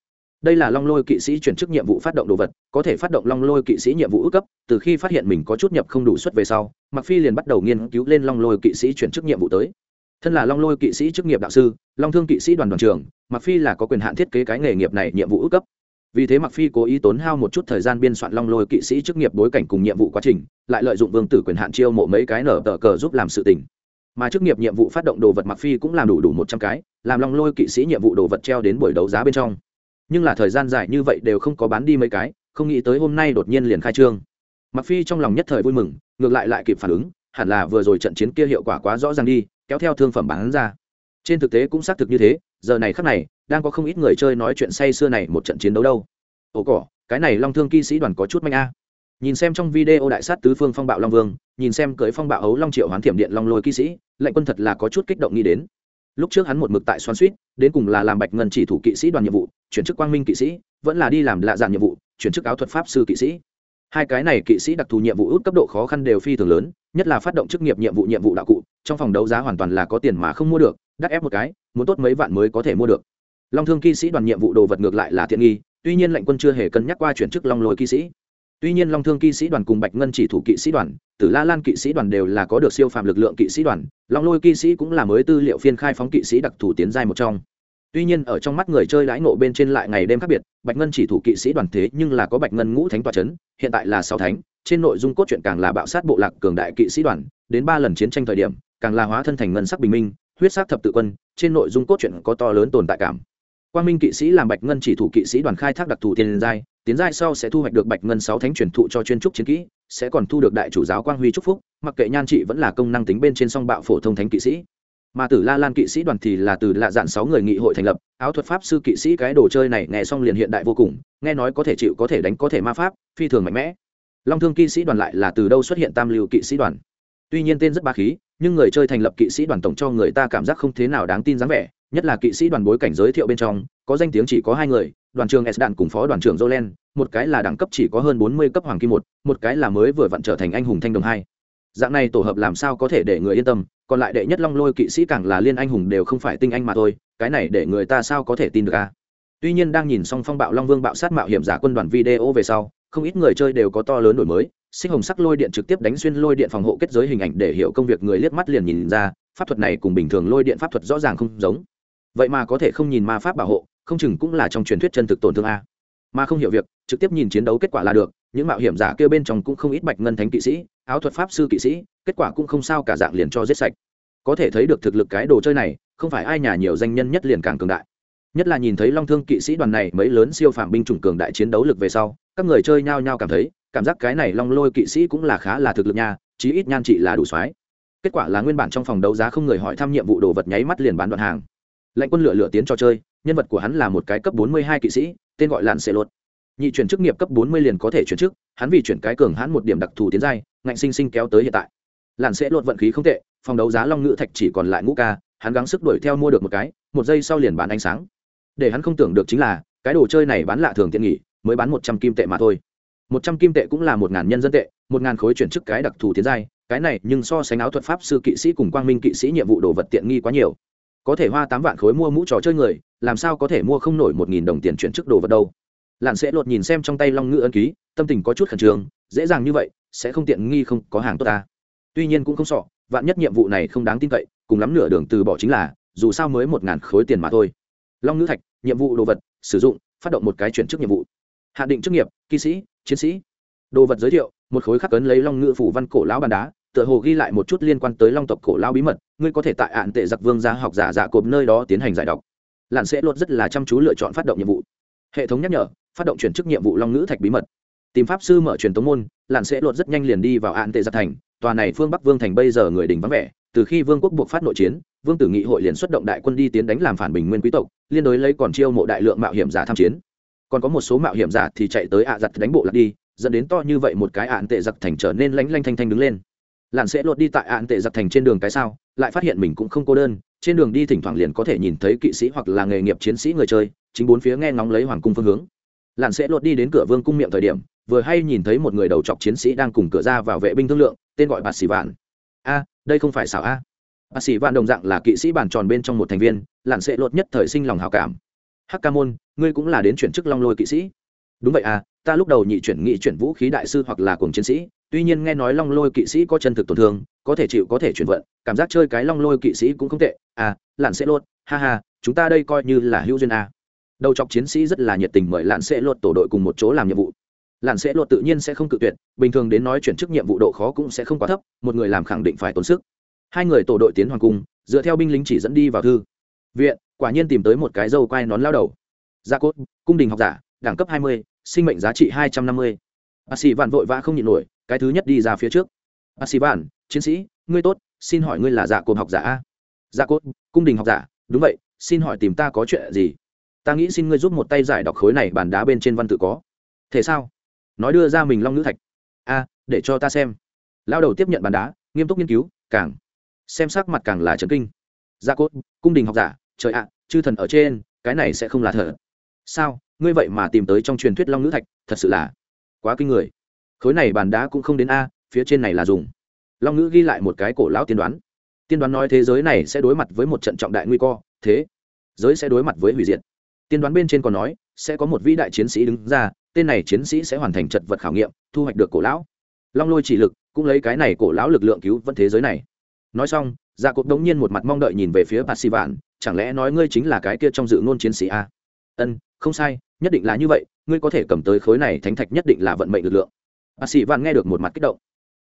Đây là long lôi kỵ sĩ chuyển chức nhiệm vụ phát động đồ vật, có thể phát động long lôi kỵ sĩ nhiệm vụ ước cấp, từ khi phát hiện mình có chút nhập không đủ suất về sau mặc phi liền bắt đầu nghiên cứu lên long lôi kỵ sĩ chuyển chức nhiệm vụ tới. Thân là long lôi kỵ sĩ chức nghiệp đạo sư, long thương kỵ sĩ đoàn đoàn trưởng mặc phi là có quyền hạn thiết kế cái nghề nghiệp này nhiệm vụ ước cấp vì thế mặc phi cố ý tốn hao một chút thời gian biên soạn long lôi kỵ sĩ chức nghiệp bối cảnh cùng nhiệm vụ quá trình, lại lợi dụng vương tử quyền hạn chiêu mộ mấy cái nở tờ cờ giúp làm sự tình. Mà chức nghiệp nhiệm vụ phát động đồ vật mặc phi cũng làm đủ đủ một trăm cái, làm long lôi kỵ sĩ nhiệm vụ đồ vật treo đến buổi đấu giá bên trong. Nhưng là thời gian dài như vậy đều không có bán đi mấy cái, không nghĩ tới hôm nay đột nhiên liền khai trương. Mặc phi trong lòng nhất thời vui mừng, ngược lại lại kịp phản ứng, hẳn là vừa rồi trận chiến kia hiệu quả quá rõ ràng đi, kéo theo thương phẩm bán ra trên thực tế cũng xác thực như thế, giờ này khắc này, đang có không ít người chơi nói chuyện say xưa này một trận chiến đấu đâu. Ồ cỏ, cái này long thương kỵ sĩ đoàn có chút manh a. Nhìn xem trong video đại sát tứ phương phong bạo long vương, nhìn xem cưới phong bạo ấu long triệu hoán thiểm điện long lôi kỵ sĩ, lệnh quân thật là có chút kích động nghĩ đến. Lúc trước hắn một mực tại xoan suýt, đến cùng là làm bạch ngân chỉ thủ kỵ sĩ đoàn nhiệm vụ, chuyển chức quang minh kỵ sĩ, vẫn là đi làm lạ dàn nhiệm vụ, chuyển chức áo thuật pháp sư kỵ sĩ. Hai cái này kỵ sĩ đặc thù nhiệm vụ út cấp độ khó khăn đều phi thường lớn, nhất là phát động chức nghiệp nhiệm vụ nhiệm vụ đạo cụ, trong phòng đấu giá hoàn toàn là có tiền mà không mua được đắt ép một cái, muốn tốt mấy vạn mới có thể mua được. Long thương kỵ sĩ đoàn nhiệm vụ đồ vật ngược lại là thiện nghi, tuy nhiên lệnh quân chưa hề cân nhắc qua chuyển chức long lôi kỵ sĩ. Tuy nhiên long thương kỵ sĩ đoàn cùng bạch ngân chỉ thủ kỵ sĩ đoàn, tử la lan kỵ sĩ đoàn đều là có được siêu phạm lực lượng kỵ sĩ đoàn, long lôi kỵ sĩ cũng là mới tư liệu phiên khai phóng kỵ sĩ đặc thù tiến giai một trong. Tuy nhiên ở trong mắt người chơi đãi ngộ bên trên lại ngày đêm khác biệt, bạch ngân chỉ thủ kỵ sĩ đoàn thế nhưng là có bạch ngân ngũ thánh tòa c h ấ n hiện tại là sáu thánh, trên nội dung cốt truyện càng là bạo sát bộ lạc cường đại kỵ sĩ đoàn, đến ba lần chiến tranh thời điểm, càng là hóa thân thành ngân sắc bình minh huyết sắc thập tự quân, trên nội dung cốt truyện có to lớn tồn tại cảm. Quang minh kỵ sĩ làm bạch ngân chỉ thủ kỵ sĩ đoàn khai thác đặc thù tiền giai, tiến giai sau sẽ thu hoạch được bạch ngân sáu thánh truyền thụ cho chuyên trúc chiến kỹ, sẽ còn thu được đại chủ giáo quang huy trúc phúc, mặc kệ nhan trị vẫn là công năng tính bên trên song bạo phổ thông thánh kỵ sĩ. Mà tử la lan kỵ sĩ đoàn thì là từ lạ dạn sáu người nghị hội thành lập, áo thuật pháp sư kỵ sĩ cái đồ chơi này nghe xong liền hiện đại vô cùng, nghe nói có thể chịu, có thể đánh, có thể ma pháp, phi thường mạnh mẽ. Long thương kỵ sĩ đoàn lại là từ đâu xuất hiện tam lưu kỵ sĩ đoàn? Tuy nhiên tên rất ba khí nhưng người chơi thành lập kỵ sĩ đoàn tổng cho người ta cảm giác không thế nào đáng tin dáng vẻ, nhất là kỵ sĩ đoàn bối cảnh giới thiệu bên trong, có danh tiếng chỉ có hai người, đoàn trường s đạn cùng phó đoàn trưởng jolen một cái là đẳng cấp chỉ có hơn bốn mươi cấp hoàng kim một một cái là mới vừa vặn trở thành anh hùng thanh đồng hai. Dạng này tổ hợp làm sao có thể để người yên tâm, còn lại đệ nhất long lôi kỵ sĩ càng là liên anh hùng đều không phải tinh anh mà thôi, cái này để người ta sao có thể tin được a tuy nhiên đang nhìn xong phong bạo long vương bạo sát mạo hiểm giả quân đoàn video về sau, không ít người chơi đều có to lớn đổi mới sinh hồng sắc lôi điện trực tiếp đánh xuyên lôi điện phòng hộ kết giới hình ảnh để hiểu công việc người liếc mắt liền nhìn ra, pháp thuật này cùng bình thường lôi điện pháp thuật rõ ràng không giống. Vậy mà có thể không nhìn ma pháp bảo hộ, không chừng cũng là trong truyền thuyết chân thực tổn thương a. Mà không hiểu việc, trực tiếp nhìn chiến đấu kết quả là được, những mạo hiểm giả kêu bên trong cũng không ít bạch ngân thánh kỵ sĩ, áo thuật pháp sư kỵ sĩ, kết quả cũng không sao cả dạng liền cho giết sạch. Có thể thấy được thực lực cái đồ chơi này, không phải ai nhà nhiều danh nhân nhất liền càng cường đại. Nhất là nhìn thấy long thương kỵ sĩ đoàn này mấy lớn siêu phạm binh chủng cường đại chiến đấu lực về sau, các người chơi nhao nhao cảm thấy cảm giác cái này long lôi kỵ sĩ cũng là khá là thực lực nha, chí ít nhan chị là đủ soái. Kết quả là nguyên bản trong phòng đấu giá không người hỏi thăm nhiệm vụ đồ vật nháy mắt liền bán đoạn hàng. Lệnh quân lửa lửa tiến cho chơi, nhân vật của hắn là một cái cấp bốn mươi hai kỵ sĩ, tên gọi lạn xệ lột. Nhị chuyển chức nghiệp cấp bốn mươi liền có thể chuyển chức, hắn vì chuyển cái cường hắn một điểm đặc thù tiến giai, ngạnh sinh sinh kéo tới hiện tại. Lạn xệ lột vận khí không tệ, phòng đấu giá long ngữ thạch chỉ còn lại ngũ ca, hắn gắng sức đuổi theo mua được một cái, một giây sau liền bán ánh sáng. Để hắn không tưởng được chính là, cái đồ chơi này bán lạ thường tiện nghỉ, mới bán một trăm kim tệ mà thôi một trăm kim tệ cũng là một ngàn nhân dân tệ, một ngàn khối chuyển chức cái đặc thù tiến giai, cái này nhưng so sánh áo thuật pháp sư kỵ sĩ cùng quang minh kỵ sĩ nhiệm vụ đồ vật tiện nghi quá nhiều. Có thể hoa tám vạn khối mua mũ trò chơi người, làm sao có thể mua không nổi một nghìn đồng tiền chuyển chức đồ vật đâu? Lặn sẽ lột nhìn xem trong tay long ngữ ân ký, tâm tình có chút khẩn trương, dễ dàng như vậy, sẽ không tiện nghi không có hàng tốt ta. Tuy nhiên cũng không sọ vạn nhất nhiệm vụ này không đáng tin cậy, cùng lắm nửa đường từ bỏ chính là, dù sao mới một ngàn khối tiền mà thôi. Long ngữ thạch, nhiệm vụ đồ vật, sử dụng, phát động một cái chuyển chức nhiệm vụ. Hạn định chức nghiệp, kỵ sĩ chiến sĩ. Đồ vật giới thiệu, một khối khắc cấn lấy long ngự phủ văn cổ lão bàn đá, tựa hồ ghi lại một chút liên quan tới long tộc cổ lao bí mật, ngươi có thể tại ạn tệ giặc vương gia học giả dạ cộp nơi đó tiến hành giải đọc lặn sẽ lột rất là chăm chú lựa chọn phát động nhiệm vụ. Hệ thống nhắc nhở, phát động chuyển chức nhiệm vụ long ngữ thạch bí mật. Tìm pháp sư mở truyền tống môn lặn sẽ lột rất nhanh liền đi vào ạn tệ giặc thành, tòa này phương bắc vương thành bây giờ người đình vắng vẻ, từ khi vương quốc buộc phát nội chiến, vương tử nghị hội liền xuất động đại quân đi tiến đánh làm phản bình nguyên quý tộc, liên đối lấy còn chiêu mộ đại lượng mạo hiểm giả tham chiến còn có một số mạo hiểm giả thì chạy tới ạ giặt đánh bộ lạc đi, dẫn đến to như vậy một cái ạn tệ giặc thành trở nên lánh lanh thanh thanh đứng lên. Lặn sẽ lột đi tại ạn tệ giặc thành trên đường cái sao, lại phát hiện mình cũng không cô đơn, trên đường đi thỉnh thoảng liền có thể nhìn thấy kỵ sĩ hoặc là nghề nghiệp chiến sĩ người chơi, chính bốn phía nghe ngóng lấy hoàng cung phương hướng. Lặn sẽ lột đi đến cửa vương cung miệng thời điểm, vừa hay nhìn thấy một người đầu chọc chiến sĩ đang cùng cửa ra vào vệ binh thương lượng, tên gọi bạt xì vạn. A, đây không phải xảo a. À. bạt xì vạn đồng dạng là kỵ sĩ bàn tròn bên trong một thành viên lặn sẽ lột nhất thời sinh lòng hào cảm hắc ca môn, ngươi cũng là đến chuyển chức long lôi kỵ sĩ đúng vậy à ta lúc đầu nhị chuyển nghị chuyển vũ khí đại sư hoặc là cùng chiến sĩ, tuy nhiên nghe nói long lôi kỵ sĩ có chân thực tổn thương, có thể chịu, có thể chuyển vận, cảm giác chơi cái long lôi kỵ sĩ cũng không tệ à lặn sẽ luôn. ha ha, chúng ta đây coi như là hữu duyên à. đầu chọc chiến sĩ rất là nhiệt tình mời lặn sẽ lột tổ đội cùng một chỗ làm nhiệm vụ lặn sẽ lột tự nhiên sẽ không cự tuyệt, bình thường đến nói chuyển chức nhiệm vụ độ khó cũng sẽ không quá thấp, một người làm khẳng định phải tốn sức hai người tổ đội tiến hoàng cung, dựa theo binh lính chỉ dẫn đi vào thư viện quả nhiên tìm tới một cái dâu quai nón lao đầu. Gia cốt, cung đình học giả, đẳng cấp hai mươi, sinh mệnh giá trị hai trăm năm mươi. Bác sĩ vạn vội vã không nhịn nổi, cái thứ nhất đi ra phía trước. Bác sĩ vạn, chiến sĩ, ngươi tốt, xin hỏi ngươi là dạ cột học giả a? Dạ cốt, cung đình học giả, đúng vậy, xin hỏi tìm ta có chuyện gì? Ta nghĩ xin ngươi giúp một tay giải đọc khối này bàn đá bên trên văn tự có. Thế sao? Nói đưa ra mình long nữ thạch. A, để cho ta xem. Lao đầu tiếp nhận bàn đá, nghiêm túc nghiên cứu, càng. Xem sắc mặt càng là trấn kinh. Gia cốt, cung đình học giả trời ạ, chư thần ở trên, cái này sẽ không là thở sao, ngươi vậy mà tìm tới trong truyền thuyết long nữ thạch, thật sự là quá kinh người. Khối này bàn đá cũng không đến a, phía trên này là dùng. Long ngữ ghi lại một cái cổ lão tiên đoán. Tiên đoán nói thế giới này sẽ đối mặt với một trận trọng đại nguy cơ, thế giới sẽ đối mặt với hủy diệt. Tiên đoán bên trên còn nói, sẽ có một vĩ đại chiến sĩ đứng ra, tên này chiến sĩ sẽ hoàn thành trận vật khảo nghiệm, thu hoạch được cổ lão. Long lôi chỉ lực cũng lấy cái này cổ lão lực lượng cứu vẫn thế giới này. Nói xong gia cột đống nhiên một mặt mong đợi nhìn về phía bạt xì vạn chẳng lẽ nói ngươi chính là cái kia trong dự ngôn chiến sĩ a? Ân, không sai, nhất định là như vậy, ngươi có thể cầm tới khối này thánh thạch nhất định là vận mệnh lực lượng. Bác sĩ vạn nghe được một mặt kích động.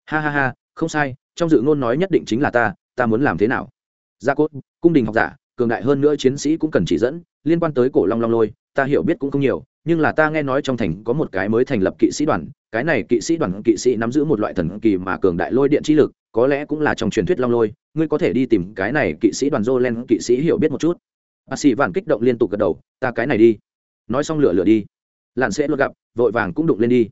Ha ha ha, không sai, trong dự ngôn nói nhất định chính là ta ta muốn làm thế nào? Gia cốt, cung đình học giả, cường đại hơn nữa chiến sĩ cũng cần chỉ dẫn, liên quan tới cổ long long lôi, ta hiểu biết cũng không nhiều, nhưng là ta nghe nói trong thành có một cái mới thành lập kỵ sĩ đoàn, cái này kỵ sĩ đoàn kỵ sĩ nắm giữ một loại thần kỳ mà cường đại lôi điện chi lực có lẽ cũng là trong truyền thuyết long lôi, ngươi có thể đi tìm cái này kỵ sĩ đoàn Jolen kỵ sĩ hiểu biết một chút. Bác sĩ vạn kích động liên tục gật đầu, ta cái này đi. Nói xong lửa lửa đi. Lặn sẽ luôn gặp, vội vàng cũng đụng lên đi.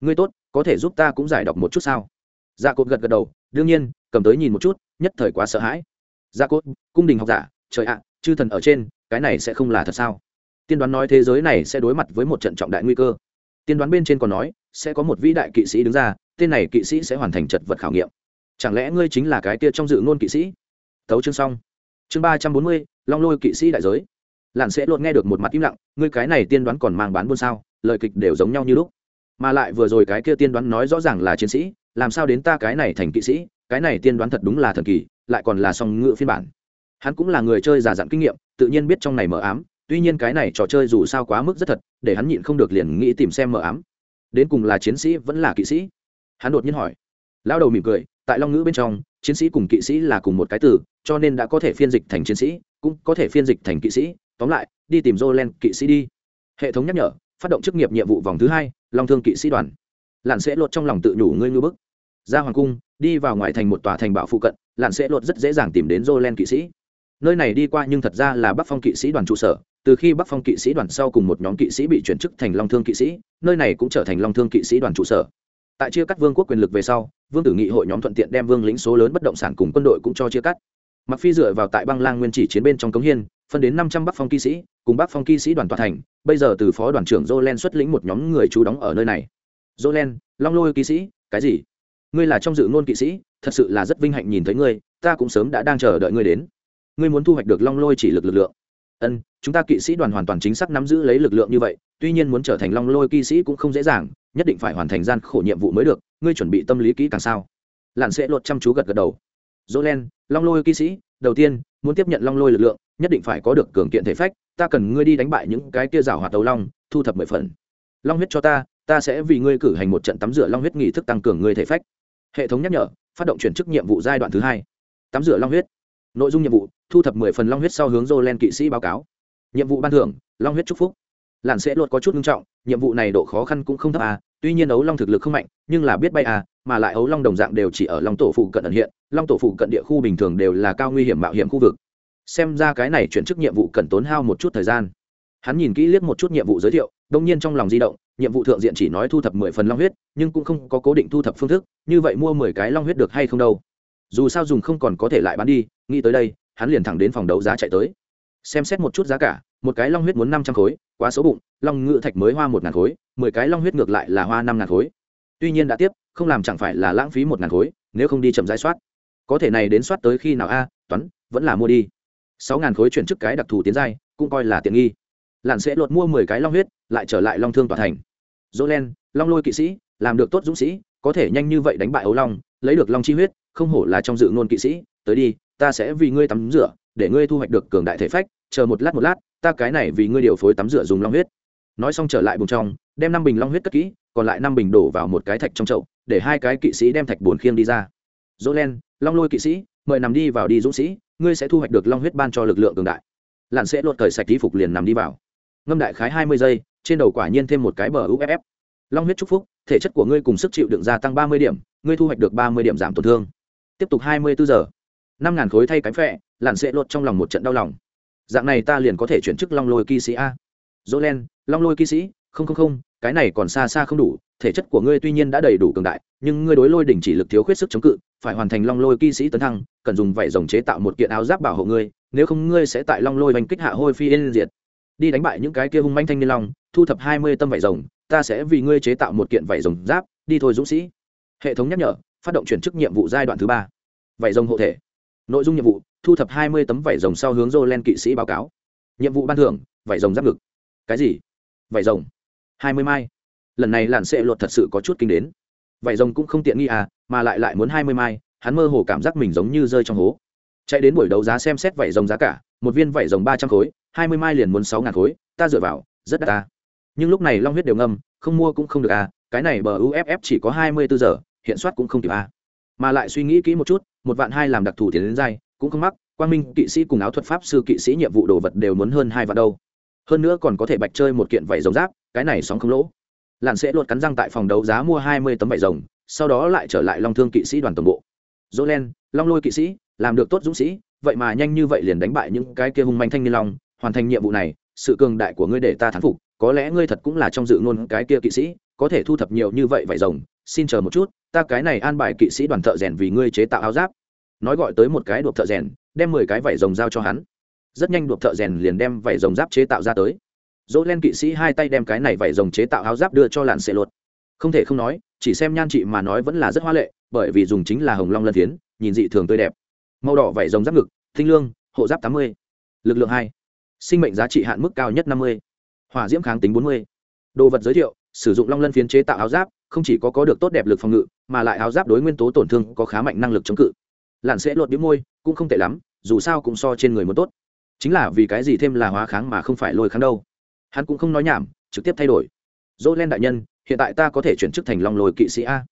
Ngươi tốt, có thể giúp ta cũng giải đọc một chút sao? Dạ cột gật gật đầu, đương nhiên, cầm tới nhìn một chút, nhất thời quá sợ hãi. Dạ cốt cung đình học giả, trời ạ, chư thần ở trên, cái này sẽ không là thật sao? Tiên đoán nói thế giới này sẽ đối mặt với một trận trọng đại nguy cơ. Tiên đoán bên trên còn nói, sẽ có một vĩ đại kỵ sĩ đứng ra, tên này kỵ sĩ sẽ hoàn thành trật vật khảo nghiệm chẳng lẽ ngươi chính là cái kia trong dự ngôn kỵ sĩ? Tấu chương xong. Chương ba trăm bốn mươi, long lôi kỵ sĩ đại giới. Lặn sẽ luôn nghe được một mặt im lặng, ngươi cái này tiên đoán còn mang bán buôn sao? Lời kịch đều giống nhau như lúc. Mà lại vừa rồi cái kia tiên đoán nói rõ ràng là chiến sĩ, làm sao đến ta cái này thành kỵ sĩ? Cái này tiên đoán thật đúng là thần kỳ, lại còn là song ngữ phiên bản. Hắn cũng là người chơi già dặn kinh nghiệm, tự nhiên biết trong này mờ ám, tuy nhiên cái này trò chơi dù sao quá mức rất thật, để hắn nhịn không được liền nghĩ tìm xem mờ ám. Đến cùng là chiến sĩ vẫn là kỵ sĩ? Hắn đột nhiên hỏi lão đầu mỉm cười, tại long ngữ bên trong, chiến sĩ cùng kỵ sĩ là cùng một cái từ, cho nên đã có thể phiên dịch thành chiến sĩ, cũng có thể phiên dịch thành kỵ sĩ. Tóm lại, đi tìm jolen kỵ sĩ đi. Hệ thống nhắc nhở, phát động chức nghiệp nhiệm vụ vòng thứ hai, long thương kỵ sĩ đoàn. Lặn sẽ lột trong lòng tự nhủ ngươi ngư bức. Ra hoàng cung, đi vào ngoài thành một tòa thành bảo phụ cận lặn sẽ lột rất dễ dàng tìm đến jolen kỵ sĩ. Nơi này đi qua nhưng thật ra là bắc phong kỵ sĩ đoàn trụ sở. Từ khi bắc phong kỵ sĩ đoàn sau cùng một nhóm kỵ sĩ bị chuyển chức thành long thương kỵ sĩ, nơi này cũng trở thành long thương kỵ sĩ đoàn trụ sở. Tại chia cắt vương quốc quyền lực về sau vương tử nghị hội nhóm thuận tiện đem vương lĩnh số lớn bất động sản cùng quân đội cũng cho chia cắt. Mặc phi dựa vào tại băng lang nguyên chỉ chiến bên trong cống hiên, phân đến năm trăm bắc phong kỵ sĩ, cùng bắc phong kỵ sĩ đoàn toàn thành, bây giờ từ phó đoàn trưởng jolen xuất lĩnh một nhóm người trú đóng ở nơi này. Jolen long lôi kỵ sĩ, cái gì? Ngươi là trong dự ngôn kỵ sĩ, thật sự là rất vinh hạnh nhìn thấy ngươi, ta cũng sớm đã đang chờ đợi ngươi đến. Ngươi muốn thu hoạch được long lôi chỉ lực lực lượng. Ân, chúng ta kỵ sĩ đoàn hoàn toàn chính xác nắm giữ lấy lực lượng như vậy, tuy nhiên muốn trở thành long lôi kỵ sĩ cũng không dễ dàng nhất định phải hoàn thành gian khổ nhiệm vụ mới được, ngươi chuẩn bị tâm lý kỹ càng sao? Lặn sẽ lột chăm chú gật gật đầu. Dỗ len, long lôi kỹ sĩ, đầu tiên, muốn tiếp nhận long lôi lực lượng, nhất định phải có được cường kiện thể phách, ta cần ngươi đi đánh bại những cái kia rào hoạt đầu long, thu thập mười phần. Long huyết cho ta ta sẽ vì ngươi cử hành một trận tắm rửa long huyết nghị thức tăng cường ngươi thể phách. Hệ thống nhắc nhở, phát động chuyển chức nhiệm vụ giai đoạn thứ hai. Tắm rửa long huyết. Nội dung nhiệm vụ, thu thập mười phần long huyết sau hướng dô len kỵ sĩ báo cáo. Nhiệm vụ ban thưởng, long huyết chúc phúc lặn sẽ luật có chút nghiêm trọng, nhiệm vụ này độ khó khăn cũng không thấp à tuy nhiên ấu long thực lực không mạnh, nhưng là biết bay à mà lại ấu long đồng dạng đều chỉ ở long tổ phụ cận ẩn hiện, long tổ phụ cận địa khu bình thường đều là cao nguy hiểm mạo hiểm khu vực. Xem ra cái này chuyển chức nhiệm vụ cần tốn hao một chút thời gian. Hắn nhìn kỹ liếc một chút nhiệm vụ giới thiệu, đông nhiên trong lòng di động, nhiệm vụ thượng diện chỉ nói thu thập mười phần long huyết, nhưng cũng không có cố định thu thập phương thức, như vậy mua mười cái long huyết được hay không đâu. Dù sao dùng không còn có thể lại bán đi, nghĩ tới đây, hắn liền thẳng đến phòng đấu giá chạy tới. Xem xét một chút giá cả một cái long huyết muốn năm trăm khối, quá số bụng, long ngự thạch mới hoa một ngàn khối, mười cái long huyết ngược lại là hoa năm ngàn khối. Tuy nhiên đã tiếp, không làm chẳng phải là lãng phí một ngàn khối, nếu không đi chậm giải soát. Có thể này đến soát tới khi nào a toán vẫn là mua đi. Sáu ngàn khối chuyển chức cái đặc thù tiến giai, cũng coi là tiện nghi. Lặn sẽ lột mua mười cái long huyết, lại trở lại long thương tòa thành. Dỗ len, long lôi kỵ sĩ, làm được tốt dũng sĩ, có thể nhanh như vậy đánh bại ấu long, lấy được long chi huyết, không hổ là trong dự ngôn kỵ sĩ. Tới đi, ta sẽ vì ngươi tắm rửa, để ngươi thu hoạch được cường đại thể phách, chờ một lát một lát ta cái này vì ngươi điều phối tắm rửa dùng long huyết. Nói xong trở lại bùng trong, đem năm bình long huyết cất kỹ, còn lại năm bình đổ vào một cái thạch trong chậu, để hai cái kỵ sĩ đem thạch bồn khiêng đi ra. Dỗ len, long lôi kỵ sĩ, mời nằm đi vào đi dũng sĩ, ngươi sẽ thu hoạch được long huyết ban cho lực lượng cường đại. Lặn sẽ lột cởi sạch tí phục liền nằm đi vào. Ngâm đại khái hai mươi giây, trên đầu quả nhiên thêm một cái bờ uff long huyết chúc phúc, thể chất của ngươi cùng sức chịu đựng gia tăng ba mươi điểm, ngươi thu hoạch được ba mươi điểm giảm tổn thương. Tiếp tục hai mươi bốn giờ. Năm ngàn khối thay cánh phẹ lặn sẽ lột trong lòng một trận đau lòng dạng này ta liền có thể chuyển chức long lôi kỵ sĩ a. Dỗ len, long lôi kỵ sĩ, không không không, cái này còn xa xa không đủ, thể chất của ngươi tuy nhiên đã đầy đủ cường đại, nhưng ngươi đối lôi đỉnh chỉ lực thiếu khuyết sức chống cự, phải hoàn thành long lôi kỵ sĩ tấn thăng, cần dùng vảy rồng chế tạo một kiện áo giáp bảo hộ ngươi, nếu không ngươi sẽ tại long lôi oanh kích hạ hôi phi yên diệt. Đi đánh bại những cái kia hung manh thanh niên long, thu thập hai mươi tâm vảy rồng, ta sẽ vì ngươi chế tạo một kiện vảy rồng giáp, đi thôi dũng sĩ. Hệ thống nhắc nhở, phát động chuyển chức nhiệm vụ giai đoạn thứ ba. Vảy rồng hộ thể nội dung nhiệm vụ, thu thập hai mươi tấm vải rồng sau hướng dô len kỵ sĩ báo cáo. Nhiệm vụ ban thưởng, vải rồng giáp ngực. Cái gì? Vải rồng. Hai mươi mai. Lần này làn xệ luật thật sự có chút kinh đến. Vải rồng cũng không tiện nghi à mà lại lại muốn hai mươi mai, hắn mơ hồ cảm giác mình giống như rơi trong hố. Chạy đến buổi đấu giá xem xét vải rồng giá cả, một viên vải rồng ba trăm khối, hai mươi mai liền muốn sáu ngàn khối, ta dựa vào, rất đắt ta. Nhưng lúc này long huyết đều ngâm, không mua cũng không được à cái này bờ uff chỉ có hai mươi bốn giờ, hiện soát cũng không kịp à. Mà lại suy nghĩ kỹ một chút một vạn hai làm đặc thù tiền đến dai, cũng không mắc, quang minh, kỵ sĩ cùng áo thuật pháp sư, kỵ sĩ nhiệm vụ đồ vật đều muốn hơn hai vạn đâu. Hơn nữa còn có thể bạch chơi một kiện vải rồng giáp, cái này sóng không lỗ. Lặn sẽ luật cắn răng tại phòng đấu giá mua hai mươi tấm vải rồng, sau đó lại trở lại long thương kỵ sĩ đoàn tổng bộ. Dỗ len long lôi kỵ sĩ, làm được tốt dũng sĩ, vậy mà nhanh như vậy liền đánh bại những cái kia hung manh thanh niên long, hoàn thành nhiệm vụ này, sự cường đại của ngươi để ta thán phục, có lẽ ngươi thật cũng là trong dự ngôn cái kia kỵ sĩ, có thể thu thập nhiều như vậy vải rồng xin chờ một chút, ta cái này an bài kỵ sĩ đoàn thợ rèn vì ngươi chế tạo áo giáp. Nói gọi tới một cái đột thợ rèn, đem mười cái vải rồng giao cho hắn. Rất nhanh đột thợ rèn liền đem vải rồng giáp chế tạo ra tới. Dỗ len kỵ sĩ hai tay đem cái này vải rồng chế tạo áo giáp đưa cho làn xệ luật không thể không nói, chỉ xem nhan chị mà nói vẫn là rất hoa lệ, bởi vì dùng chính là hồng long lân phiến nhìn dị thường tươi đẹp. Màu đỏ vải rồng giáp ngực, thinh lương, hộ giáp tám mươi, lực lượng hai, sinh mệnh giá trị hạn mức cao nhất năm mươi, hỏa diễm kháng tính bốn mươi. Đồ vật giới thiệu sử dụng long lân phiến chế tạo áo giáp không chỉ có có được tốt đẹp lực phòng ngự mà lại áo giáp đối nguyên tố tổn thương có khá mạnh năng lực chống cự. Lặn sẽ lột đĩu môi cũng không tệ lắm dù sao cũng so trên người muốn tốt. Chính là vì cái gì thêm là hóa kháng mà không phải lôi kháng đâu. Hắn cũng không nói nhảm trực tiếp thay đổi. Dỗ len đại nhân hiện tại ta có thể chuyển chức thành long lôi kỵ sĩ a.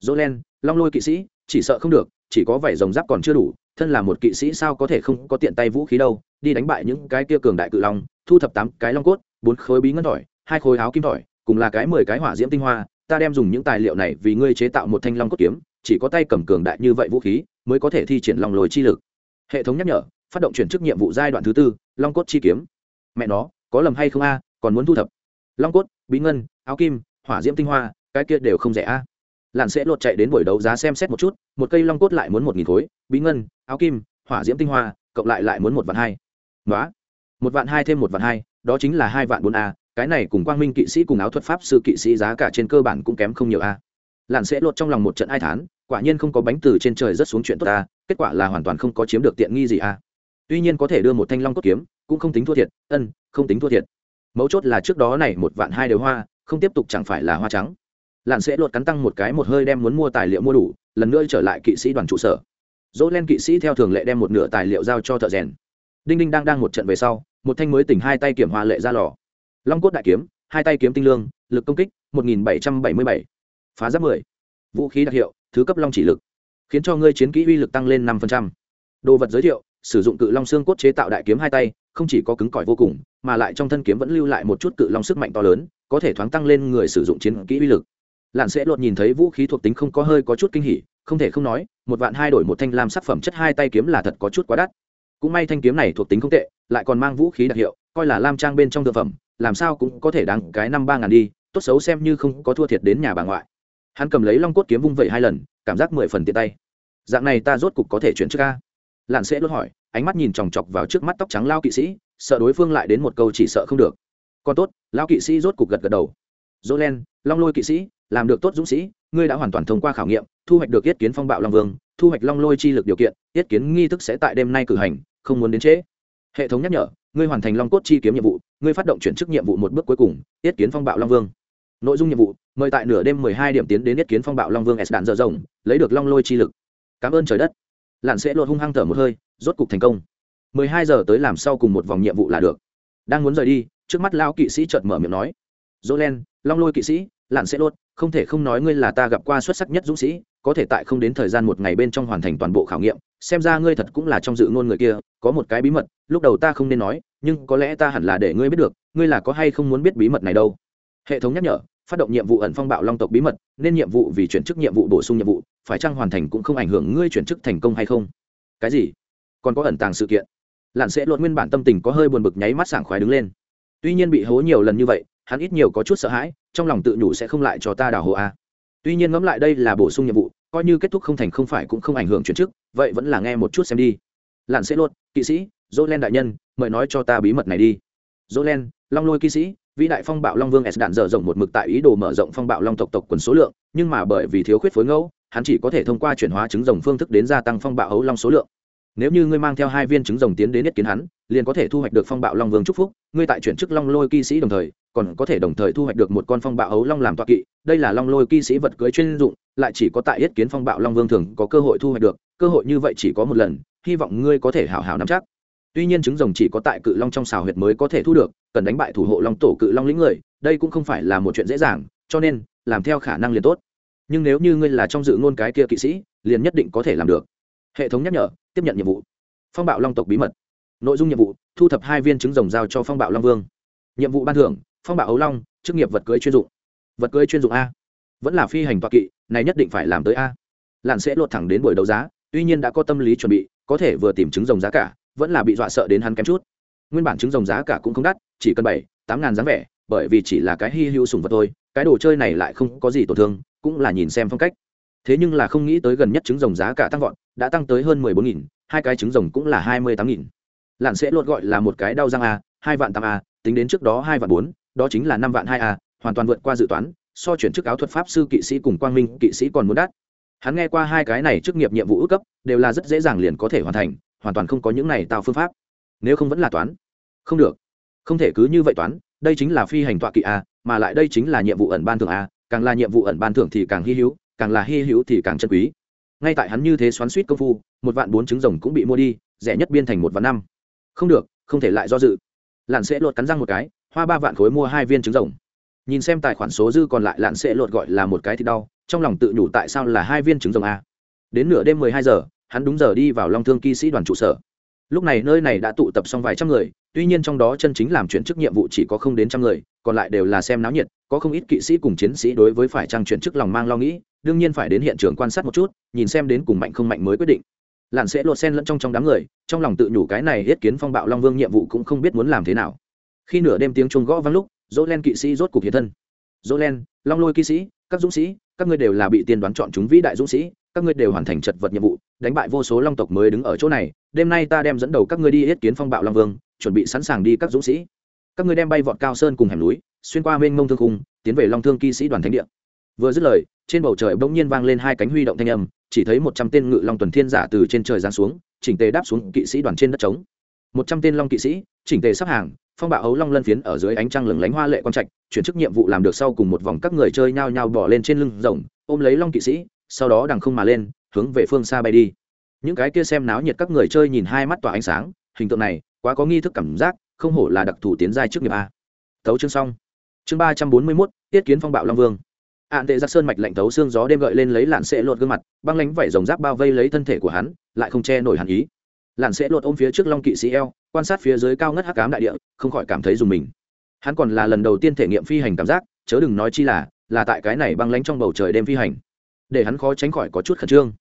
Dỗ len long lôi kỵ sĩ chỉ sợ không được chỉ có vảy rồng giáp còn chưa đủ thân là một kỵ sĩ sao có thể không có tiện tay vũ khí đâu. Đi đánh bại những cái kia cường đại cự long thu thập tám cái long cốt bốn khối bí ngân tỏi, hai khối áo kim tỏi cùng là cái mười cái hỏa diễm tinh hoa, ta đem dùng những tài liệu này vì ngươi chế tạo một thanh long cốt kiếm, chỉ có tay cầm cường đại như vậy vũ khí mới có thể thi triển long lồi chi lực. Hệ thống nhắc nhở, phát động chuyển chức nhiệm vụ giai đoạn thứ tư, long cốt chi kiếm. Mẹ nó, có lầm hay không a, còn muốn thu thập. Long cốt, bí ngân, áo kim, hỏa diễm tinh hoa, cái kia đều không rẻ a. Lặn sẽ lột chạy đến buổi đấu giá xem xét một chút, một cây long cốt lại muốn một nghìn khối, bí ngân, áo kim, hỏa diễm tinh hoa, cộng lại lại muốn một vạn hai. Nói một vạn hai thêm một vạn hai, đó chính là hai vạn bốn a cái này cùng quang minh kỵ sĩ cùng áo thuật pháp sư kỵ sĩ giá cả trên cơ bản cũng kém không nhiều a. Lặn sẽ lột trong lòng một trận ai thán, quả nhiên không có bánh từ trên trời rất xuống chuyện tốt ta kết quả là hoàn toàn không có chiếm được tiện nghi gì a. Tuy nhiên có thể đưa một thanh long cốt kiếm, cũng không tính thua thiệt, ân, không tính thua thiệt. Mấu chốt là trước đó này một vạn hai đều hoa, không tiếp tục chẳng phải là hoa trắng. Lặn sẽ lột cắn tăng một cái một hơi đem muốn mua tài liệu mua đủ, lần nữa trở lại kỵ sĩ đoàn trụ sở. Dỗ len kỵ sĩ theo thường lệ đem một nửa tài liệu giao cho thợ rèn. Đinh đinh đang đang một trận về sau, một thanh mới tỉnh hai tay kiểm hoa lệ ra lò long cốt đại kiếm, hai tay kiếm tinh lương, lực công kích, một nghìn bảy trăm bảy mươi bảy. Phá giáp mười. Vũ khí đặc hiệu, thứ cấp long chỉ lực. Khiến cho ngươi chiến kỹ uy lực tăng lên năm đồ vật giới thiệu, sử dụng cự long xương cốt chế tạo đại kiếm hai tay, không chỉ có cứng cỏi vô cùng, mà lại trong thân kiếm vẫn lưu lại một chút cự long sức mạnh to lớn, có thể thoáng tăng lên người sử dụng chiến kỹ uy lực. Lặn sẽ lột nhìn thấy vũ khí thuộc tính không có hơi có chút kinh hỉ, không thể không nói, một vạn hai đổi một thanh lam sắc phẩm chất hai tay kiếm là thật có chút quá đắt. Cũng may thanh kiếm này thuộc tính không tệ, lại còn mang vũ khí đặc hiệu, coi là lam trang bên trong thực phẩm làm sao cũng có thể đáng cái năm ba ngàn đi, tốt xấu xem như không có thua thiệt đến nhà bà ngoại. Hắn cầm lấy long cốt kiếm vung vẩy hai lần, cảm giác mười phần tiện tay. Dạng này ta rốt cục có thể chuyển trước ca lặn sẽ luôn hỏi, ánh mắt nhìn chòng chọc vào trước mắt tóc trắng lao kỵ sĩ, sợ đối phương lại đến một câu chỉ sợ không được. Còn tốt, lao kỵ sĩ rốt cục gật gật đầu. Dỗ len long lôi kỵ sĩ, làm được tốt dũng sĩ, ngươi đã hoàn toàn thông qua khảo nghiệm, thu hoạch được yết kiến phong bạo long vương, thu hoạch long lôi chi lực điều kiện, yết kiến nghi thức sẽ tại đêm nay cử hành, không muốn đến trễ. Hệ thống nhắc nhở, ngươi hoàn thành long cốt chi kiếm nhiệm vụ ngươi phát động chuyển chức nhiệm vụ một bước cuối cùng tiết kiến phong bạo long vương. Nội dung nhiệm vụ, mời tại nửa đêm mười hai điểm tiến đến tiết kiến phong bạo long vương s đạn dở rồng lấy được long lôi chi lực. Cảm ơn trời đất. Lặn sẽ lột hung hăng thở một hơi, rốt cục thành công. Mười hai giờ tới làm sau cùng một vòng nhiệm vụ là được. Đang muốn rời đi, trước mắt lão kỵ sĩ chợt mở miệng nói. Dỗ len long lôi kỵ sĩ lặn sẽ lột, không thể không nói ngươi là ta gặp qua xuất sắc nhất dũng sĩ, có thể tại không đến thời gian một ngày bên trong hoàn thành toàn bộ khảo nghiệm, xem ra ngươi thật cũng là trong dự ngôn người kia, có một cái bí mật, lúc đầu ta không nên nói nhưng có lẽ ta hẳn là để ngươi biết được ngươi là có hay không muốn biết bí mật này đâu. Hệ thống nhắc nhở phát động nhiệm vụ ẩn phong bạo long tộc bí mật nên nhiệm vụ vì chuyển chức nhiệm vụ bổ sung nhiệm vụ phải chăng hoàn thành cũng không ảnh hưởng ngươi chuyển chức thành công hay không? Cái gì? Còn có ẩn tàng sự kiện. Lặn sẽ luôn nguyên bản tâm tình có hơi buồn bực nháy mắt sảng khoái đứng lên. Tuy nhiên bị hố nhiều lần như vậy hắn ít nhiều có chút sợ hãi trong lòng tự nhủ sẽ không lại cho ta đào hồ a. Tuy nhiên ngẫm lại đây là bổ sung nhiệm vụ coi như kết thúc không thành không phải cũng không ảnh hưởng chuyển chức vậy vẫn là nghe một chút xem đi. Lặn sẽ luôn, kỵ sĩ dỗ len đại nhân, mời nói cho ta bí mật này đi. Dỗ len, long lôi kỵ sĩ, vĩ đại phong bạo long vương s đạn dở rộng một mực tại ý đồ mở rộng phong bạo long tộc tộc quần số lượng, nhưng mà bởi vì thiếu khuyết phối ngẫu, hắn chỉ có thể thông qua chuyển hóa trứng rồng phương thức đến gia tăng phong bạo hấu long số lượng. Nếu như ngươi mang theo hai viên trứng rồng tiến đến nhất kiến hắn, liền có thể thu hoạch được phong bạo long vương chúc phúc, ngươi tại chuyển chức long lôi kỵ sĩ đồng thời, còn có thể đồng thời thu hoạch được một con phong bạo hấu long làm toa kỵ. Đây là long lôi kỵ sĩ vật cưới chuyên dụng, lại chỉ có tại yết kiến phong bạo long vương thường có cơ hội thu hoạch được, cơ hội như vậy chỉ có một lần, hy vọng ngươi có thể hảo hảo nắm chắc tuy nhiên trứng rồng chỉ có tại cự long trong xào huyệt mới có thể thu được, cần đánh bại thủ hộ long tổ cự long lĩnh người, đây cũng không phải là một chuyện dễ dàng, cho nên, làm theo khả năng liền tốt. Nhưng nếu như ngươi là trong dự ngôn cái kia kỵ sĩ, liền nhất định có thể làm được. Hệ thống nhắc nhở, tiếp nhận nhiệm vụ. Phong bạo long tộc bí mật. Nội dung nhiệm vụ, thu thập hai viên trứng rồng giao cho phong bạo long vương. Nhiệm vụ ban thưởng, phong bạo ấu long, chức nghiệp vật cưới chuyên dụng. Vật cưới chuyên dụng a. Vẫn là phi hành toạ kỵ, này nhất định phải làm tới a. Lặn sẽ lột thẳng đến buổi đấu giá, tuy nhiên đã có tâm lý chuẩn bị, có thể vừa tìm trứng rồng giá cả vẫn là bị dọa sợ đến hắn kém chút. Nguyên bản trứng rồng giá cả cũng không đắt, chỉ cần bảy, tám ngàn dáng vẻ, bởi vì chỉ là cái hy hữu sùng vật thôi, cái đồ chơi này lại không có gì tổn thương, cũng là nhìn xem phong cách. Thế nhưng là không nghĩ tới gần nhất trứng rồng giá cả tăng vọt, đã tăng tới hơn mười bốn nghìn, hai cái trứng rồng cũng là hai mươi tám nghìn. Lặn sẽ lột gọi là một cái đau răng a, hai vạn tám a, tính đến trước đó hai vạn bốn, đó chính là năm vạn hai a, hoàn toàn vượt qua dự toán, so chuyển chức áo thuật pháp sư kỵ sĩ cùng quang minh kỵ sĩ còn muốn đắt. Hắn nghe qua hai cái này chức nghiệp nhiệm vụ ước cấp, đều là rất dễ dàng liền có thể hoàn thành hoàn toàn không có những này tạo phương pháp. Nếu không vẫn là toán. Không được. Không thể cứ như vậy toán, đây chính là phi hành tọa kỵ a, mà lại đây chính là nhiệm vụ ẩn ban thưởng a, càng là nhiệm vụ ẩn ban thưởng thì càng hy hữu, càng là hy hữu thì càng chân quý. Ngay tại hắn như thế xoắn suýt công phu, một vạn bốn trứng rồng cũng bị mua đi, rẻ nhất biên thành một vạn năm. Không được, không thể lại do dự. Lặn sẽ lột cắn răng một cái, hoa ba vạn khối mua hai viên trứng rồng. Nhìn xem tài khoản số dư còn lại lặn sẽ lột gọi là một cái thì đau, trong lòng tự nhủ tại sao là hai viên trứng rồng a. Đến nửa đêm mười hai giờ hắn đúng giờ đi vào long thương kỵ sĩ đoàn trụ sở. Lúc này nơi này đã tụ tập xong vài trăm người, tuy nhiên trong đó chân chính làm chuyển chức nhiệm vụ chỉ có không đến trăm người, còn lại đều là xem náo nhiệt, có không ít kỵ sĩ cùng chiến sĩ đối với phải trang chuyển chức lòng mang lo nghĩ, đương nhiên phải đến hiện trường quan sát một chút, nhìn xem đến cùng mạnh không mạnh mới quyết định. Lặn sẽ lột sen lẫn trong trong đám người, trong lòng tự nhủ cái này yết kiến phong bạo long vương nhiệm vụ cũng không biết muốn làm thế nào. Khi nửa đêm tiếng chuông gõ vang lúc dỗ len kỵ sĩ rốt cuộc hiện thân. Dỗ len long lôi kỵ sĩ, các dũng sĩ, các ngươi đều là bị tiên đoán chọn chúng vĩ đại dũng sĩ các ngươi đều hoàn thành chật vật nhiệm vụ, đánh bại vô số long tộc mới đứng ở chỗ này, đêm nay ta đem dẫn đầu các ngươi đi yết kiến phong bạo long vương, chuẩn bị sẵn sàng đi các dũng sĩ. Các ngươi đem bay vọt cao sơn cùng hẻm núi, xuyên qua mênh mông thương khung, tiến về long thương kỵ sĩ đoàn thánh địa. Vừa dứt lời, trên bầu trời bỗng nhiên vang lên hai cánh huy động thanh âm, chỉ thấy một trăm tên ngự long tuần thiên giả từ trên trời giáng xuống, chỉnh tề đáp xuống kỵ sĩ đoàn trên đất trống. Một trăm tên long kỵ sĩ, chỉnh tề sắp hàng, phong bạo ấu long lân phiến ở dưới ánh trăng lừng lánh hoa lệ quang trạch, chuyển chức nhiệm vụ làm được sau cùng một vòng các người chơi nhao nhao bỏ lên trên lưng rồng, ôm lấy long kỵ sĩ sau đó đằng không mà lên, hướng về phương xa bay đi. Những cái kia xem náo nhiệt các người chơi nhìn hai mắt tỏa ánh sáng, hình tượng này, quá có nghi thức cảm giác, không hổ là đặc thù tiến giai trước nghiệp a. Tấu chương xong. Chương ba trăm bốn mươi mốt, tiết kiến phong bạo long vương. Ạn tệ giặc sơn mạch lạnh tấu xương gió đêm gợi lên lấy lạn sệ lột gương mặt, băng lánh vẩy rồng giáp bao vây lấy thân thể của hắn, lại không che nổi hàn ý. Lạn sệ lột ôm phía trước long kỵ sĩ eo, quan sát phía dưới cao ngất hắc cám đại địa, không khỏi cảm thấy dùng mình. Hắn còn là lần đầu tiên thể nghiệm phi hành cảm giác, chớ đừng nói chi là là tại cái này băng lánh trong bầu trời đêm phi hành để hắn khó tránh khỏi có chút khẩn trương.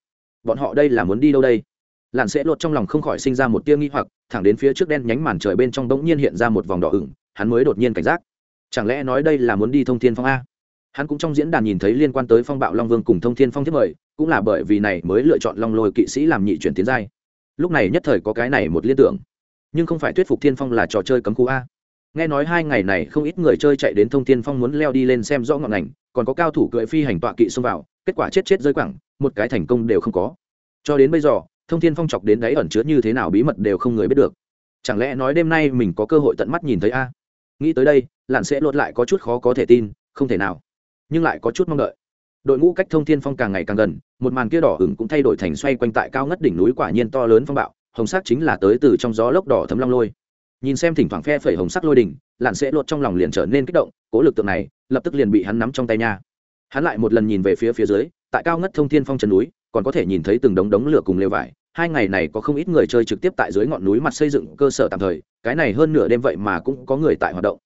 Bọn họ đây là muốn đi đâu đây? Lặn sẽ lột trong lòng không khỏi sinh ra một tia nghi hoặc thẳng đến phía trước đen nhánh màn trời bên trong bỗng nhiên hiện ra một vòng đỏ ửng hắn mới đột nhiên cảnh giác. Chẳng lẽ nói đây là muốn đi thông thiên phong a? Hắn cũng trong diễn đàn nhìn thấy liên quan tới phong bạo long vương cùng thông thiên phong thiết mời cũng là bởi vì này mới lựa chọn long lôi kỵ sĩ làm nhị chuyển tiến giai. Lúc này nhất thời có cái này một liên tưởng. Nhưng không phải thuyết phục thiên phong là trò chơi cấm khu a. Nghe nói hai ngày này không ít người chơi chạy đến thông thiên phong muốn leo đi lên xem rõ ngọn ảnh, còn có cao thủ cưỡi phi hành tọa kỵ xông vào kết quả chết chết rơi quẳng, một cái thành công đều không có. Cho đến bây giờ, thông thiên phong chọc đến đấy ẩn chứa như thế nào bí mật đều không người biết được. Chẳng lẽ nói đêm nay mình có cơ hội tận mắt nhìn thấy a? Nghĩ tới đây lặn sẽ lột lại có chút khó có thể tin, không thể nào. Nhưng lại có chút mong đợi. Đội ngũ cách thông thiên phong càng ngày càng gần, một màn kia đỏ hửng cũng thay đổi thành xoay quanh tại cao ngất đỉnh núi quả nhiên to lớn phong bạo, hồng sắc chính là tới từ trong gió lốc đỏ thấm long lôi. Nhìn xem thỉnh thoảng phe phẩy hồng sắc lôi đỉnh lặn sẽ lột trong lòng liền trở nên kích động, cố lực tượng này, lập tức liền bị hắn nắm trong tay nha hắn lại một lần nhìn về phía phía dưới, tại cao ngất thông thiên phong chân núi, còn có thể nhìn thấy từng đống đống lửa cùng lều vải. Hai ngày này có không ít người chơi trực tiếp tại dưới ngọn núi mặt xây dựng cơ sở tạm thời, cái này hơn nửa đêm vậy mà cũng có người tại hoạt động.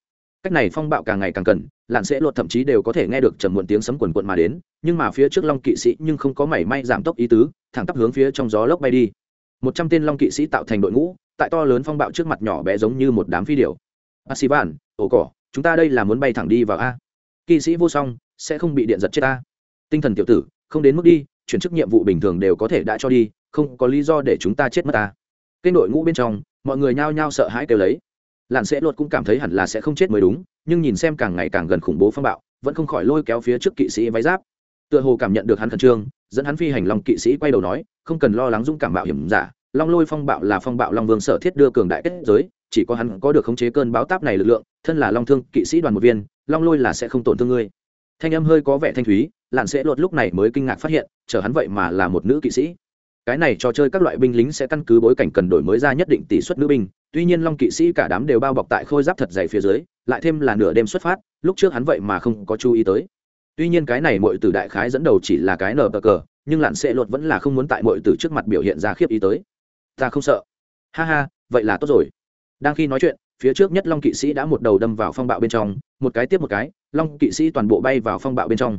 Cách này phong bạo càng ngày càng cần lặn sẽ luật thậm chí đều có thể nghe được trầm muộn tiếng sấm quần quận mà đến, nhưng mà phía trước long kỵ sĩ nhưng không có mảy may giảm tốc ý tứ, thẳng tắp hướng phía trong gió lốc bay đi. Một trăm tên long kỵ sĩ tạo thành đội ngũ, tại to lớn phong bạo trước mặt nhỏ bé giống như một đám phi điểu. A xì van ổ cỏ, chúng ta đây là muốn bay thẳng đi vào a. Kỵ sĩ vô song sẽ không bị điện giật chết ta. Tinh thần tiểu tử, không đến mức đi, chuyển chức nhiệm vụ bình thường đều có thể đã cho đi, không có lý do để chúng ta chết mất ta. Kênh đội ngũ bên trong, mọi người nhao nhao sợ hãi kêu lấy. Lặn sẽ luật cũng cảm thấy hẳn là sẽ không chết mới đúng, nhưng nhìn xem càng ngày càng gần khủng bố phong bạo, vẫn không khỏi lôi kéo phía trước kỵ sĩ váy giáp. Tựa hồ cảm nhận được hắn khẩn trương, dẫn hắn phi hành long kỵ sĩ quay đầu nói, không cần lo lắng dũng cảm bạo hiểm giả, long lôi phong bạo là phong bạo long vương sở thiết đưa cường đại kết giới, chỉ có hắn có được khống chế cơn báo táp này lực lượng, thân là long thương kỵ sĩ đoàn một viên, long lôi là sẽ không tổn thương ngươi thanh âm hơi có vẻ thanh thúy lặn sẽ luật lúc này mới kinh ngạc phát hiện, chờ hắn vậy mà là một nữ kỵ sĩ. Cái này trò chơi các loại binh lính sẽ căn cứ bối cảnh cần đổi mới ra nhất định tỷ suất nữ binh, tuy nhiên long kỵ sĩ cả đám đều bao bọc tại khôi giáp thật dày phía dưới, lại thêm là nửa đêm xuất phát, lúc trước hắn vậy mà không có chú ý tới. Tuy nhiên cái này mọi từ đại khái dẫn đầu chỉ là cái nở bờ cờ, nhưng lặn sẽ luật vẫn là không muốn tại mọi từ trước mặt biểu hiện ra khiếp ý tới. Ta không sợ. Ha ha, vậy là tốt rồi. Đang khi nói chuyện, phía trước nhất long kỵ sĩ đã một đầu đâm vào phong bạo bên trong, một cái tiếp một cái long kỵ sĩ toàn bộ bay vào phong bạo bên trong.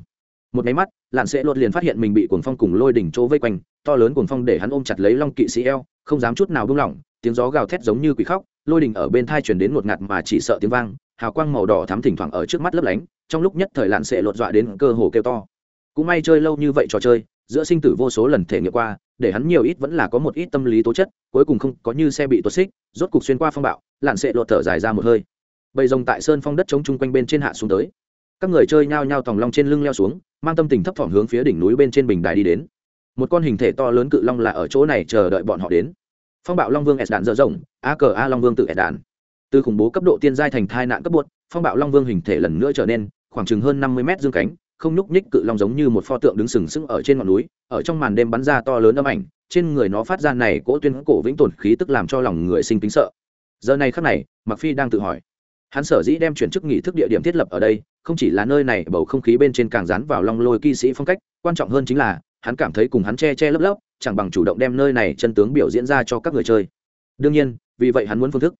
Một máy mắt lặn sẽ lột liền phát hiện mình bị cuồng phong cùng lôi đỉnh chỗ vây quanh, to lớn cuồng phong để hắn ôm chặt lấy long kỵ sĩ eo, không dám chút nào buông lỏng, tiếng gió gào thét giống như quỷ khóc, lôi đỉnh ở bên thai chuyển đến một ngạt mà chỉ sợ tiếng vang, hào quang màu đỏ thắm thỉnh thoảng ở trước mắt lấp lánh, trong lúc nhất thời lặn sẽ lột dọa đến cơ hồ kêu to. Cũng may chơi lâu như vậy trò chơi, giữa sinh tử vô số lần thể nghiệm qua, để hắn nhiều ít vẫn là có một ít tâm lý tố chất, cuối cùng không có như xe bị tuột xích, rốt cục xuyên qua phong bạo lặn sẽ lột thở dài ra một hơi. Bầy rồng tại sơn phong đất chống chung quanh bên trên hạ xuống tới các người chơi nhao nhao tòng long trên lưng leo xuống, mang tâm tình thấp thỏm hướng phía đỉnh núi bên trên bình đài đi đến. Một con hình thể to lớn cự long là ở chỗ này chờ đợi bọn họ đến. Phong bạo long vương s đạn dở rộng, a cờ a long vương tự s đạn. Từ khủng bố cấp độ tiên giai thành thai nạn cấp bột, phong bạo long vương hình thể lần nữa trở nên khoảng chừng hơn năm mươi mét dương cánh, không nhúc nhích cự long giống như một pho tượng đứng sừng sững ở trên ngọn núi, ở trong màn đêm bắn ra to lớn âm ảnh, trên người nó phát ra này cỗ tuyên cổ vĩnh tồn khí tức làm cho lòng người sinh tính sợ. Giờ này khắc này mặc phi đang tự hỏi hắn sở dĩ đem chuyển chức nghỉ thức địa điểm thiết lập ở đây, không chỉ là nơi này, bầu không khí bên trên càng dán vào long lôi kỵ sĩ phong cách, quan trọng hơn chính là, hắn cảm thấy cùng hắn che che lấp lấp, chẳng bằng chủ động đem nơi này chân tướng biểu diễn ra cho các người chơi. Đương nhiên, vì vậy hắn muốn phương thức,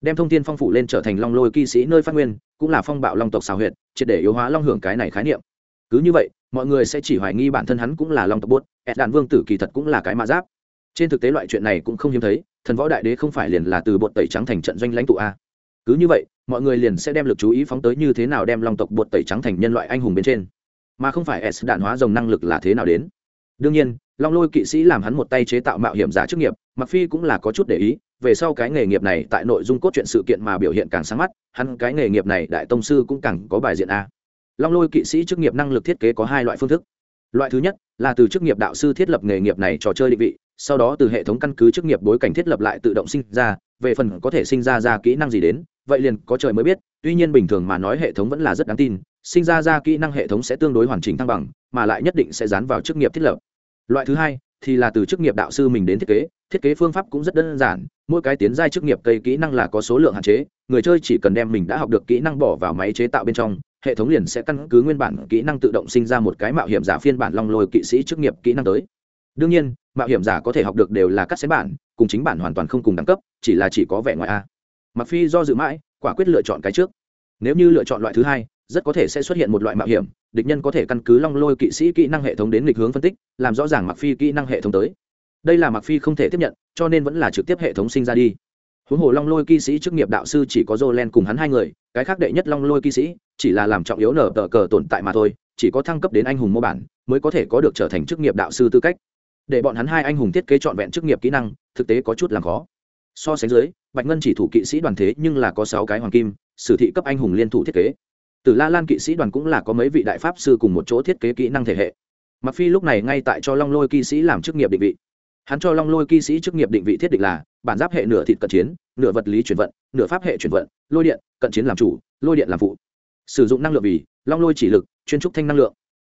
đem thông tin phong phủ lên trở thành long lôi kỵ sĩ nơi phát nguyên, cũng là phong bạo long tộc xào huyệt, triệt để yếu hóa long hưởng cái này khái niệm. Cứ như vậy, mọi người sẽ chỉ hoài nghi bản thân hắn cũng là long tộc bốt ẹt đạn vương tử kỳ thật cũng là cái mạ giáp. Trên thực tế loại chuyện này cũng không hiếm thấy, thần võ đại đế không phải liền là từ bột tẩy trắng thành trận doanh lãnh tụ a cứ như vậy, mọi người liền sẽ đem lực chú ý phóng tới như thế nào đem long tộc bột tẩy trắng thành nhân loại anh hùng bên trên. Mà không phải s đạn hóa dòng năng lực là thế nào đến? Đương nhiên, long lôi kỵ sĩ làm hắn một tay chế tạo mạo hiểm giả chức nghiệp mặc phi cũng là có chút để ý, về sau cái nghề nghiệp này tại nội dung cốt truyện sự kiện mà biểu hiện càng sáng mắt, hắn cái nghề nghiệp này đại tông sư cũng càng có bài diện a. Long lôi kỵ sĩ chức nghiệp năng lực thiết kế có hai loại phương thức. Loại thứ nhất là từ chức nghiệp đạo sư thiết lập nghề nghiệp này trò chơi định vị, sau đó từ hệ thống căn cứ chức nghiệp bối cảnh thiết lập lại tự động sinh ra về phần có thể sinh ra ra kỹ năng gì đến, vậy liền có trời mới biết, tuy nhiên bình thường mà nói hệ thống vẫn là rất đáng tin, sinh ra ra kỹ năng hệ thống sẽ tương đối hoàn chỉnh thăng bằng, mà lại nhất định sẽ dán vào chức nghiệp thiết lập. Loại thứ hai, thì là từ chức nghiệp đạo sư mình đến thiết kế thiết kế phương pháp cũng rất đơn giản, mỗi cái tiến giai chức nghiệp cây kỹ năng là có số lượng hạn chế, người chơi chỉ cần đem mình đã học được kỹ năng bỏ vào máy chế tạo bên trong, hệ thống liền sẽ căn cứ nguyên bản kỹ năng tự động sinh ra một cái mạo hiểm giả phiên bản long lôi kỵ sĩ chức nghiệp kỹ năng tới đương nhiên, mạo hiểm giả có thể học được đều là các xén bản, cùng chính bản hoàn toàn không cùng đẳng cấp, chỉ là chỉ có vẻ ngoài a. Mặc phi do dự mãi, quả quyết lựa chọn cái trước. Nếu như lựa chọn loại thứ hai, rất có thể sẽ xuất hiện một loại mạo hiểm, địch nhân có thể căn cứ long lôi kỵ sĩ kỹ năng hệ thống đến lịch hướng phân tích, làm rõ ràng mặc phi kỹ năng hệ thống tới. Đây là mặc phi không thể tiếp nhận, cho nên vẫn là trực tiếp hệ thống sinh ra đi. Huống hồ long lôi kỵ sĩ chức nghiệp đạo sư chỉ có jolen cùng hắn hai người, cái khác đệ nhất long lôi kỵ sĩ chỉ là làm trọng yếu nở tờ cờ tồn tại mà thôi, chỉ có thăng cấp đến anh hùng mô bản mới có thể có được trở thành chức nghiệp đạo sư tư cách để bọn hắn hai anh hùng thiết kế trọn vẹn chức nghiệp kỹ năng, thực tế có chút làm khó. So sánh dưới, bạch ngân chỉ thủ kỵ sĩ đoàn thế nhưng là có sáu cái hoàng kim, sử thị cấp anh hùng liên thủ thiết kế. Từ la lan kỵ sĩ đoàn cũng là có mấy vị đại pháp sư cùng một chỗ thiết kế kỹ năng thể hệ. Mặc phi lúc này ngay tại cho long lôi kỵ sĩ làm chức nghiệp định vị. Hắn cho long lôi kỵ sĩ chức nghiệp định vị thiết định là, bản giáp hệ nửa thịt cận chiến, nửa vật lý chuyển vận, nửa pháp hệ chuyển vận, lôi điện, cận chiến làm chủ, lôi điện làm phụ. Sử dụng năng lượng vì, long lôi chỉ lực, chuyên trúc thanh năng lượng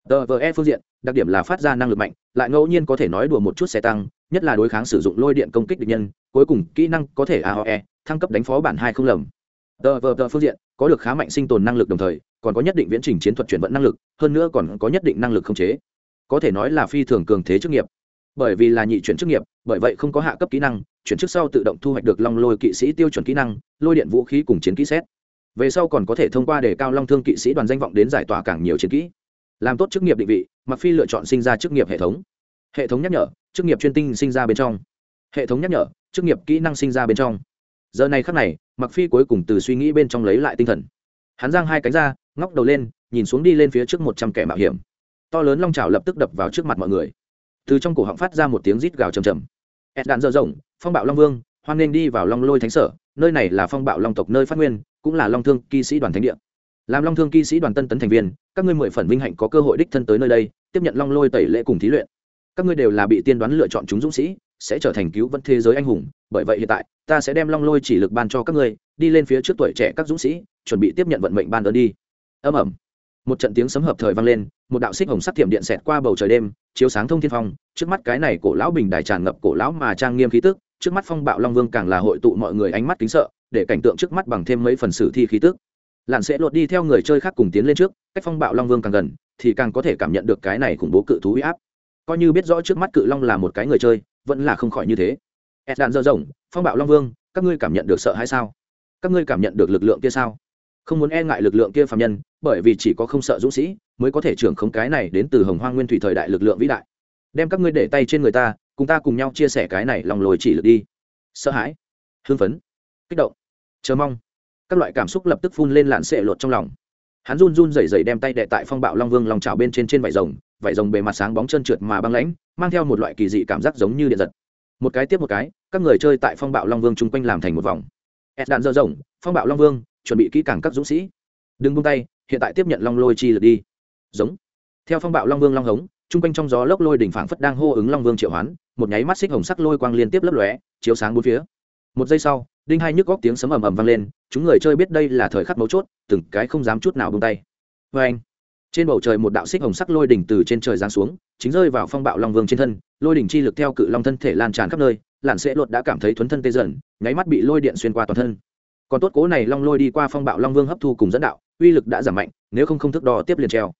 tờ vờ e phương diện, đặc điểm là phát ra năng lực mạnh, lại ngẫu nhiên có thể nói đùa một chút xe tăng, nhất là đối kháng sử dụng lôi điện công kích địch nhân, cuối cùng kỹ năng có thể aoe thăng cấp đánh phó bản hai không lầm. Tờ vờ tờ phương diện, có được khá mạnh sinh tồn năng lực đồng thời, còn có nhất định viễn trình chiến thuật chuyển vận năng lực, hơn nữa còn có nhất định năng lực không chế. Có thể nói là phi thường cường thế chức nghiệp. Bởi vì là nhị chuyển chức nghiệp, bởi vậy không có hạ cấp kỹ năng, chuyển chức sau tự động thu hoạch được long lôi kỵ sĩ tiêu chuẩn kỹ năng, lôi điện vũ khí cùng chiến kỹ xét về sau còn có thể thông qua đề cao long thương kỵ sĩ đoàn danh vọng đến giải tỏa càng nhiều chiến kỹ làm tốt chức nghiệp định vị mặc phi lựa chọn sinh ra chức nghiệp hệ thống. Hệ thống nhắc nhở, chức nghiệp chuyên tinh sinh ra bên trong. Hệ thống nhắc nhở, chức nghiệp kỹ năng sinh ra bên trong. Giờ này khắc này mặc phi cuối cùng từ suy nghĩ bên trong lấy lại tinh thần. Hắn giang hai cánh ra, ngóc đầu lên, nhìn xuống đi lên phía trước một trăm kẻ mạo hiểm. To lớn long trào lập tức đập vào trước mặt mọi người. Từ trong cổ họng phát ra một tiếng rít gào trầm trầm. Ed đạn dở rộng, phong bạo long vương, hoan nên đi vào long lôi thánh sở, nơi này là phong bạo long tộc nơi phát nguyên, cũng là long thương kỵ sĩ đoàn thánh địa làm long thương kỵ sĩ đoàn tân tấn thành viên, các ngươi mười phần vinh hạnh có cơ hội đích thân tới nơi đây, tiếp nhận long lôi tẩy lễ cùng thí luyện. Các ngươi đều là bị tiên đoán lựa chọn chúng dũng sĩ, sẽ trở thành cứu vân thế giới anh hùng, bởi vậy hiện tại, ta sẽ đem long lôi chỉ lực ban cho các ngươi, đi lên phía trước tuổi trẻ các dũng sĩ, chuẩn bị tiếp nhận vận mệnh ban ơn đi. Âm ẩm một trận tiếng sấm hợp thời vang lên, một đạo xích hồng sắc thiểm điện xẹt qua bầu trời đêm, chiếu sáng thông thiên phong, trước mắt cái này cổ lão bình đài tràn ngập cổ lão mà trang nghiêm khí tức, trước mắt phong bạo long vương càng là hội tụ mọi người ánh mắt kính sợ, để cảnh tượng trước mắt bằng thêm mấy phần sử thi khí tức lặn sẽ lột đi theo người chơi khác cùng tiến lên trước, cách phong bạo long vương càng gần, thì càng có thể cảm nhận được cái này khủng bố cự thú huy áp. Coi như biết rõ trước mắt cự long là một cái người chơi, vẫn là không khỏi như thế. Ed đạn dơ rộng, phong bạo long vương, các ngươi cảm nhận được sợ hay sao? Các ngươi cảm nhận được lực lượng kia sao? Không muốn e ngại lực lượng kia phạm nhân, bởi vì chỉ có không sợ dũng sĩ mới có thể trưởng không cái này đến từ hồng hoang nguyên thủy thời đại lực lượng vĩ đại. Đem các ngươi để tay trên người ta, cùng ta cùng nhau chia sẻ cái này lòng lồi chỉ lực đi. Sợ hãi, hưng phấn, kích động, chờ mong các loại cảm xúc lập tức phun lên lạn sệ lột trong lòng. Hắn run run rẩy rẩy đem tay đệ tại phong bạo long vương lòng trào bên trên trên vải rồng vải rồng bề mặt sáng bóng trơn trượt mà băng lãnh, mang theo một loại kỳ dị cảm giác giống như điện giật. Một cái tiếp một cái, các người chơi tại phong bạo long vương chung quanh làm thành một vòng. Ép đạn dơ rồng, phong bạo long vương, chuẩn bị kỹ càng các dũng sĩ. Đừng buông tay, hiện tại tiếp nhận long lôi chi lượt đi. Giống. Theo phong bạo long vương long hống, chung quanh trong gió lốc lôi đỉnh phảng phất đang hô ứng long vương triệu hoán, một nháy mắt xích hồng sắc lôi quang liên tiếp lấp lóe, chiếu sáng bốn phía. Một giây sau, đinh hai nhức góc tiếng sấm ầm ầm vang lên chúng người chơi biết đây là thời khắc mấu chốt, từng cái không dám chút nào buông tay. Vê anh, trên bầu trời một đạo xích hồng sắc lôi đỉnh từ trên trời giáng xuống, chính rơi vào phong bạo long vương trên thân. Lôi đỉnh chi lực theo cự long thân thể lan tràn khắp nơi lặn sẽ luật đã cảm thấy thuấn thân tê dần, nháy mắt bị lôi điện xuyên qua toàn thân. Còn tốt cố này long lôi đi qua phong bạo long vương hấp thu cùng dẫn đạo, uy lực đã giảm mạnh, nếu không không thức đo tiếp liền treo.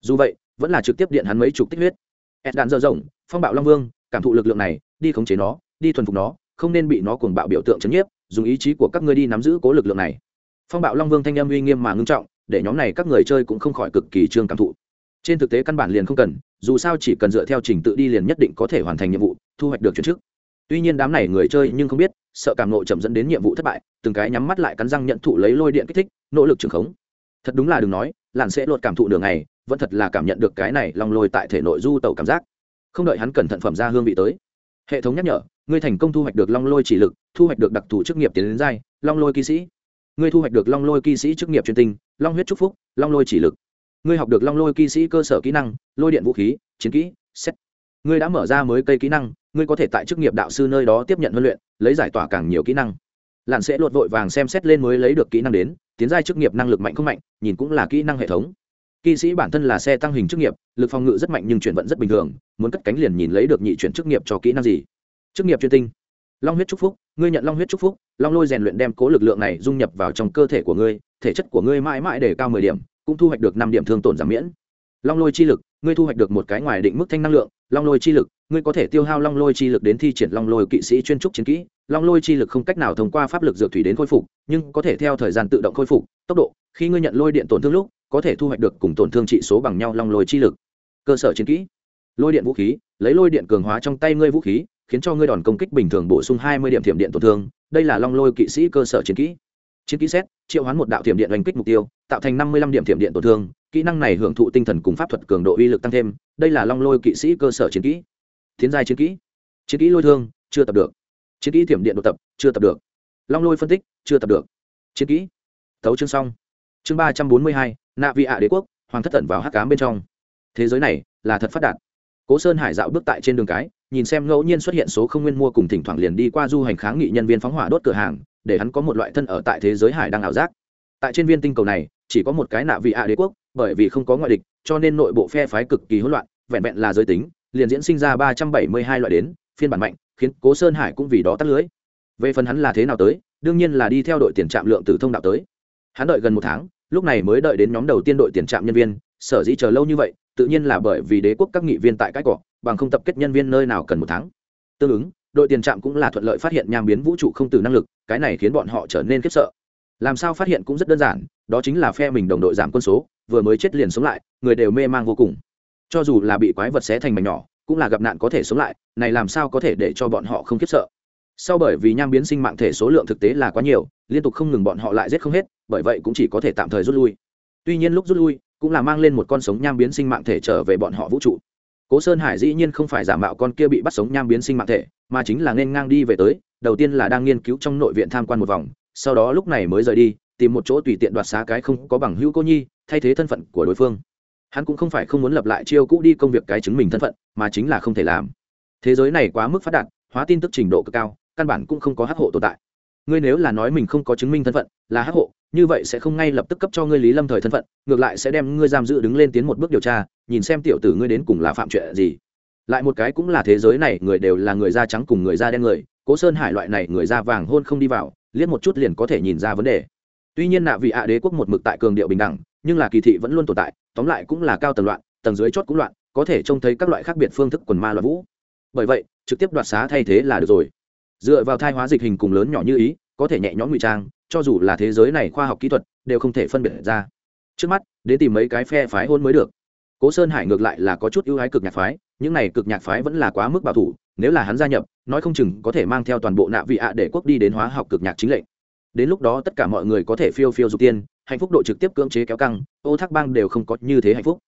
Dù vậy, vẫn là trực tiếp điện hắn mấy chục tích huyết. Ed đạn dơ rộng, phong bạo long vương, cảm thụ lực lượng này, đi khống chế nó, đi thuần phục nó, không nên bị nó cuồng bạo biểu tượng chấn nhiếp dùng ý chí của các ngươi đi nắm giữ cố lực lượng này. Phong bạo long vương thanh âm uy nghiêm mà ngưng trọng, để nhóm này các người chơi cũng không khỏi cực kỳ trương cảm thụ. Trên thực tế căn bản liền không cần, dù sao chỉ cần dựa theo trình tự đi liền nhất định có thể hoàn thành nhiệm vụ, thu hoạch được chuyển chức tuy nhiên đám này người chơi nhưng không biết, sợ cảm nộ chậm dẫn đến nhiệm vụ thất bại, từng cái nhắm mắt lại cắn răng nhận thụ lấy lôi điện kích thích, nỗ lực trường khống. Thật đúng là đừng nói, làn sẽ lột cảm thụ đường này, vẫn thật là cảm nhận được cái này long lôi tại thể nội du tàu cảm giác. Không đợi hắn cẩn thận phẩm ra hương vị tới, hệ thống nhắc nhở ngươi thành công thu hoạch được long lôi chỉ lực, thu hoạch được đặc thù chức nghiệp tiến đến giai, long lôi kỵ sĩ. Ngươi thu hoạch được long lôi kỵ sĩ chức nghiệp chuyên tinh, long huyết trúc phúc, long lôi chỉ lực. Ngươi học được long lôi kỵ sĩ cơ sở kỹ năng, lôi điện vũ khí, chiến kỹ, xét. Ngươi đã mở ra mới cây kỹ năng, ngươi có thể tại chức nghiệp đạo sư nơi đó tiếp nhận huấn luyện, lấy giải tỏa càng nhiều kỹ năng. Lặn sẽ lột vội vàng xem xét lên mới lấy được kỹ năng đến, tiến giai chức nghiệp năng lực mạnh không mạnh, nhìn cũng là kỹ năng hệ thống. Kỵ sĩ bản thân là xe tăng hình chức nghiệp, lực phòng ngự rất mạnh nhưng chuyển vận rất bình thường, muốn cất cánh liền nhìn lấy được nhị chuyển chức nghiệp cho kỹ năng gì chức nghiệp chuyên tinh. Long huyết trúc phúc, ngươi nhận long huyết trúc phúc, long lôi rèn luyện đem cố lực lượng này dung nhập vào trong cơ thể của ngươi, thể chất của ngươi mãi mãi để cao mười điểm, cũng thu hoạch được năm điểm thương tổn giảm miễn. Long lôi chi lực, ngươi thu hoạch được một cái ngoài định mức thanh năng lượng, long lôi chi lực, ngươi có thể tiêu hao long lôi chi lực đến thi triển long lôi kỵ sĩ chuyên trúc chiến kỹ. Long lôi chi lực không cách nào thông qua pháp lực dược thủy đến khôi phục, nhưng có thể theo thời gian tự động khôi phục, tốc độ, khi ngươi nhận lôi điện tổn thương lúc, có thể thu hoạch được cùng tổn thương trị số bằng nhau long lôi chi lực. Cơ sở chiến kỹ. Lôi điện vũ khí, lấy lôi điện cường hóa trong tay ngươi vũ khí khiến cho ngươi đòn công kích bình thường bổ sung hai mươi điểm thiểm điện tổn thương, đây là long lôi kỵ sĩ cơ sở chiến kỹ. Chiến kỹ xét, triệu hoán một đạo thiểm điện đánh kích mục tiêu, tạo thành năm mươi lăm điểm thiểm điện tổn thương, kỹ năng này hưởng thụ tinh thần cùng pháp thuật cường độ uy lực tăng thêm, đây là long lôi kỵ sĩ cơ sở chiến kỹ. Tiến giai chiến kỹ. Chiến kỹ lôi thương, chưa tập được. Chiến kỹ thiểm điện đột tập, chưa tập được. Long lôi phân tích, chưa tập được. Chiến kỹ. Thấu chương xong. Chương ba trăm bốn mươi hai, nạ vị ạ đế quốc, hoàng thất ẩn vào hắc cám bên trong. Thế giới này là thật phát đạt. Cố sơn hải dạo bước tại trên đường cái nhìn xem ngẫu nhiên xuất hiện số không nguyên mua cùng thỉnh thoảng liền đi qua du hành kháng nghị nhân viên phóng hỏa đốt cửa hàng, để hắn có một loại thân ở tại thế giới hải đang ảo giác. Tại trên viên tinh cầu này, chỉ có một cái nạ vị ạ đế quốc, bởi vì không có ngoại địch, cho nên nội bộ phe phái cực kỳ hỗn loạn, vẹn vẹn là giới tính, liền diễn sinh ra ba trăm bảy mươi hai loại đến, phiên bản mạnh, khiến cố sơn hải cũng vì đó tắt lưới. Về phần hắn là thế nào tới, đương nhiên là đi theo đội tiền trạm lượng tử thông đạo tới. Hắn đợi gần một tháng, lúc này mới đợi đến nhóm đầu tiên đội tiền trạm nhân viên, sở dĩ chờ lâu như vậy, tự nhiên là bởi vì đế quốc các nghị viên tại cái cỏ bằng không tập kết nhân viên nơi nào cần một tháng. Tương ứng, đội tiền trạm cũng là thuận lợi phát hiện nham biến vũ trụ không từ năng lực, cái này khiến bọn họ trở nên khiếp sợ. Làm sao phát hiện cũng rất đơn giản, đó chính là phe mình đồng đội giảm quân số, vừa mới chết liền sống lại, người đều mê mang vô cùng. Cho dù là bị quái vật xé thành mảnh nhỏ, cũng là gặp nạn có thể sống lại, này làm sao có thể để cho bọn họ không khiếp sợ? Sau bởi vì nham biến sinh mạng thể số lượng thực tế là quá nhiều, liên tục không ngừng bọn họ lại giết không hết, bởi vậy cũng chỉ có thể tạm thời rút lui. Tuy nhiên lúc rút lui, cũng là mang lên một con sống nham biến sinh mạng thể trở về bọn họ vũ trụ cố sơn hải dĩ nhiên không phải giả mạo con kia bị bắt sống nham biến sinh mạng thể, mà chính là nên ngang đi về tới, đầu tiên là đang nghiên cứu trong nội viện tham quan một vòng, sau đó lúc này mới rời đi, tìm một chỗ tùy tiện đoạt xá cái không có bằng hữu cô nhi, thay thế thân phận của đối phương. Hắn cũng không phải không muốn lập lại chiêu cũ đi công việc cái chứng mình thân phận, mà chính là không thể làm. Thế giới này quá mức phát đạt, hóa tin tức trình độ cực cao, căn bản cũng không có hắc hộ tồn tại. Ngươi nếu là nói mình không có chứng minh thân phận, là hắc hộ như vậy sẽ không ngay lập tức cấp cho ngươi lý lâm thời thân phận, ngược lại sẽ đem ngươi giam giữ đứng lên tiến một bước điều tra, nhìn xem tiểu tử ngươi đến cùng là phạm chuyện gì. Lại một cái cũng là thế giới này, người đều là người da trắng cùng người da đen người, cố sơn hải loại này người da vàng hôn không đi vào, liếc một chút liền có thể nhìn ra vấn đề. Tuy nhiên nạ vị ạ đế quốc một mực tại cường điệu bình đẳng, nhưng là kỳ thị vẫn luôn tồn tại, tóm lại cũng là cao tầng loạn, tầng dưới chót cũng loạn, có thể trông thấy các loại khác biệt phương thức quần ma loạn vũ. Bởi vậy, trực tiếp đoạt xá thay thế là được rồi. Dựa vào thai hóa dịch hình cùng lớn nhỏ như ý, có thể nhẹ nhõm ngụy trang cho dù là thế giới này khoa học kỹ thuật đều không thể phân biệt ra. Trước mắt, đến tìm mấy cái phe phái hôn mới được. Cố sơn hải ngược lại là có chút ưu ái cực nhạc phái, những này cực nhạc phái vẫn là quá mức bảo thủ, nếu là hắn gia nhập, nói không chừng có thể mang theo toàn bộ nạ vị ạ để quốc đi đến hóa học cực nhạc chính lệnh. Đến lúc đó tất cả mọi người có thể phiêu phiêu dục tiên, hạnh phúc độ trực tiếp cưỡng chế kéo căng, ô thác bang đều không có như thế hạnh phúc.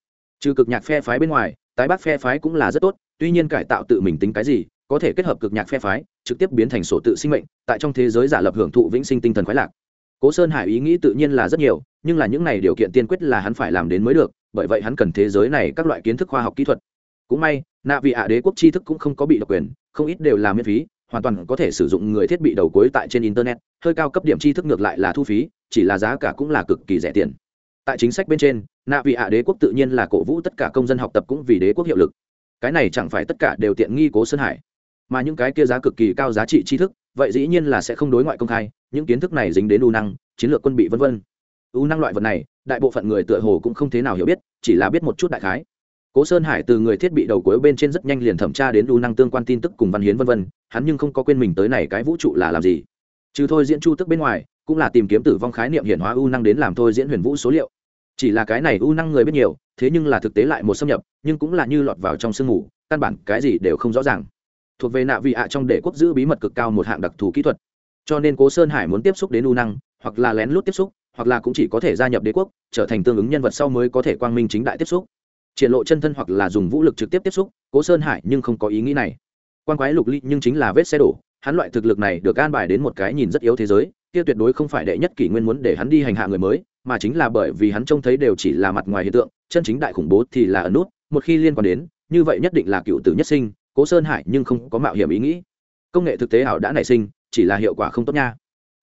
Trừ cực nhạc phe phái bên ngoài, tái bác phe phái cũng là rất tốt, tuy nhiên cải tạo tự mình tính cái gì có thể kết hợp cực nhạc phe phái, trực tiếp biến thành sổ tự sinh mệnh, tại trong thế giới giả lập hưởng thụ vĩnh sinh tinh thần khoái lạc. Cố sơn hải ý nghĩ tự nhiên là rất nhiều, nhưng là những này điều kiện tiên quyết là hắn phải làm đến mới được, bởi vậy hắn cần thế giới này các loại kiến thức khoa học kỹ thuật. Cũng may nạ vị ạ đế quốc tri thức cũng không có bị độc quyền, không ít đều là miễn phí, hoàn toàn có thể sử dụng người thiết bị đầu cuối tại trên internet, hơi cao cấp điểm tri thức ngược lại là thu phí, chỉ là giá cả cũng là cực kỳ rẻ tiền. Tại chính sách bên trên nạ vị ạ đế quốc tự nhiên là cổ vũ tất cả công dân học tập cũng vì đế quốc hiệu lực. Cái này chẳng phải tất cả đều tiện nghi cố sơn hải mà những cái kia giá cực kỳ cao giá trị tri thức, vậy dĩ nhiên là sẽ không đối ngoại công khai, những kiến thức này dính đến u năng, chiến lược quân bị v v u năng loại vật này, đại bộ phận người tựa hồ cũng không thế nào hiểu biết, chỉ là biết một chút đại khái. Cố sơn hải từ người thiết bị đầu cuối bên trên rất nhanh liền thẩm tra đến u năng tương quan tin tức cùng văn hiến v v hắn nhưng không có quên mình tới này cái vũ trụ là làm gì. Trừ thôi diễn chu tức bên ngoài, cũng là tìm kiếm tử vong khái niệm hiển hóa u năng đến làm thôi diễn huyền vũ số liệu. Chỉ là cái này u năng người biết nhiều, thế nhưng là thực tế lại một xâm nhập, nhưng cũng là như lọt vào trong sương mù, căn bản cái gì đều không rõ ràng thuộc về nạ vị ạ trong đế quốc giữ bí mật cực cao một hạng đặc thù kỹ thuật. Cho nên cố sơn hải muốn tiếp xúc đến u năng, hoặc là lén lút tiếp xúc, hoặc là cũng chỉ có thể gia nhập đế quốc, trở thành tương ứng nhân vật sau mới có thể quang minh chính đại tiếp xúc. Triển lộ chân thân hoặc là dùng vũ lực trực tiếp tiếp xúc, cố sơn hải nhưng không có ý nghĩ này. Quan quái lục ly nhưng chính là vết xe đổ, hắn loại thực lực này được an bài đến một cái nhìn rất yếu thế giới, kia tuyệt đối không phải đệ nhất kỷ nguyên muốn để hắn đi hành hạ người mới, mà chính là bởi vì hắn trông thấy đều chỉ là mặt ngoài hiện tượng, chân chính đại khủng bố thì là ở nút, một khi liên quan đến, như vậy nhất định là cựu tử nhất sinh cố sơn hải nhưng không có mạo hiểm ý nghĩ. Công nghệ thực tế ảo đã nảy sinh, chỉ là hiệu quả không tốt nha.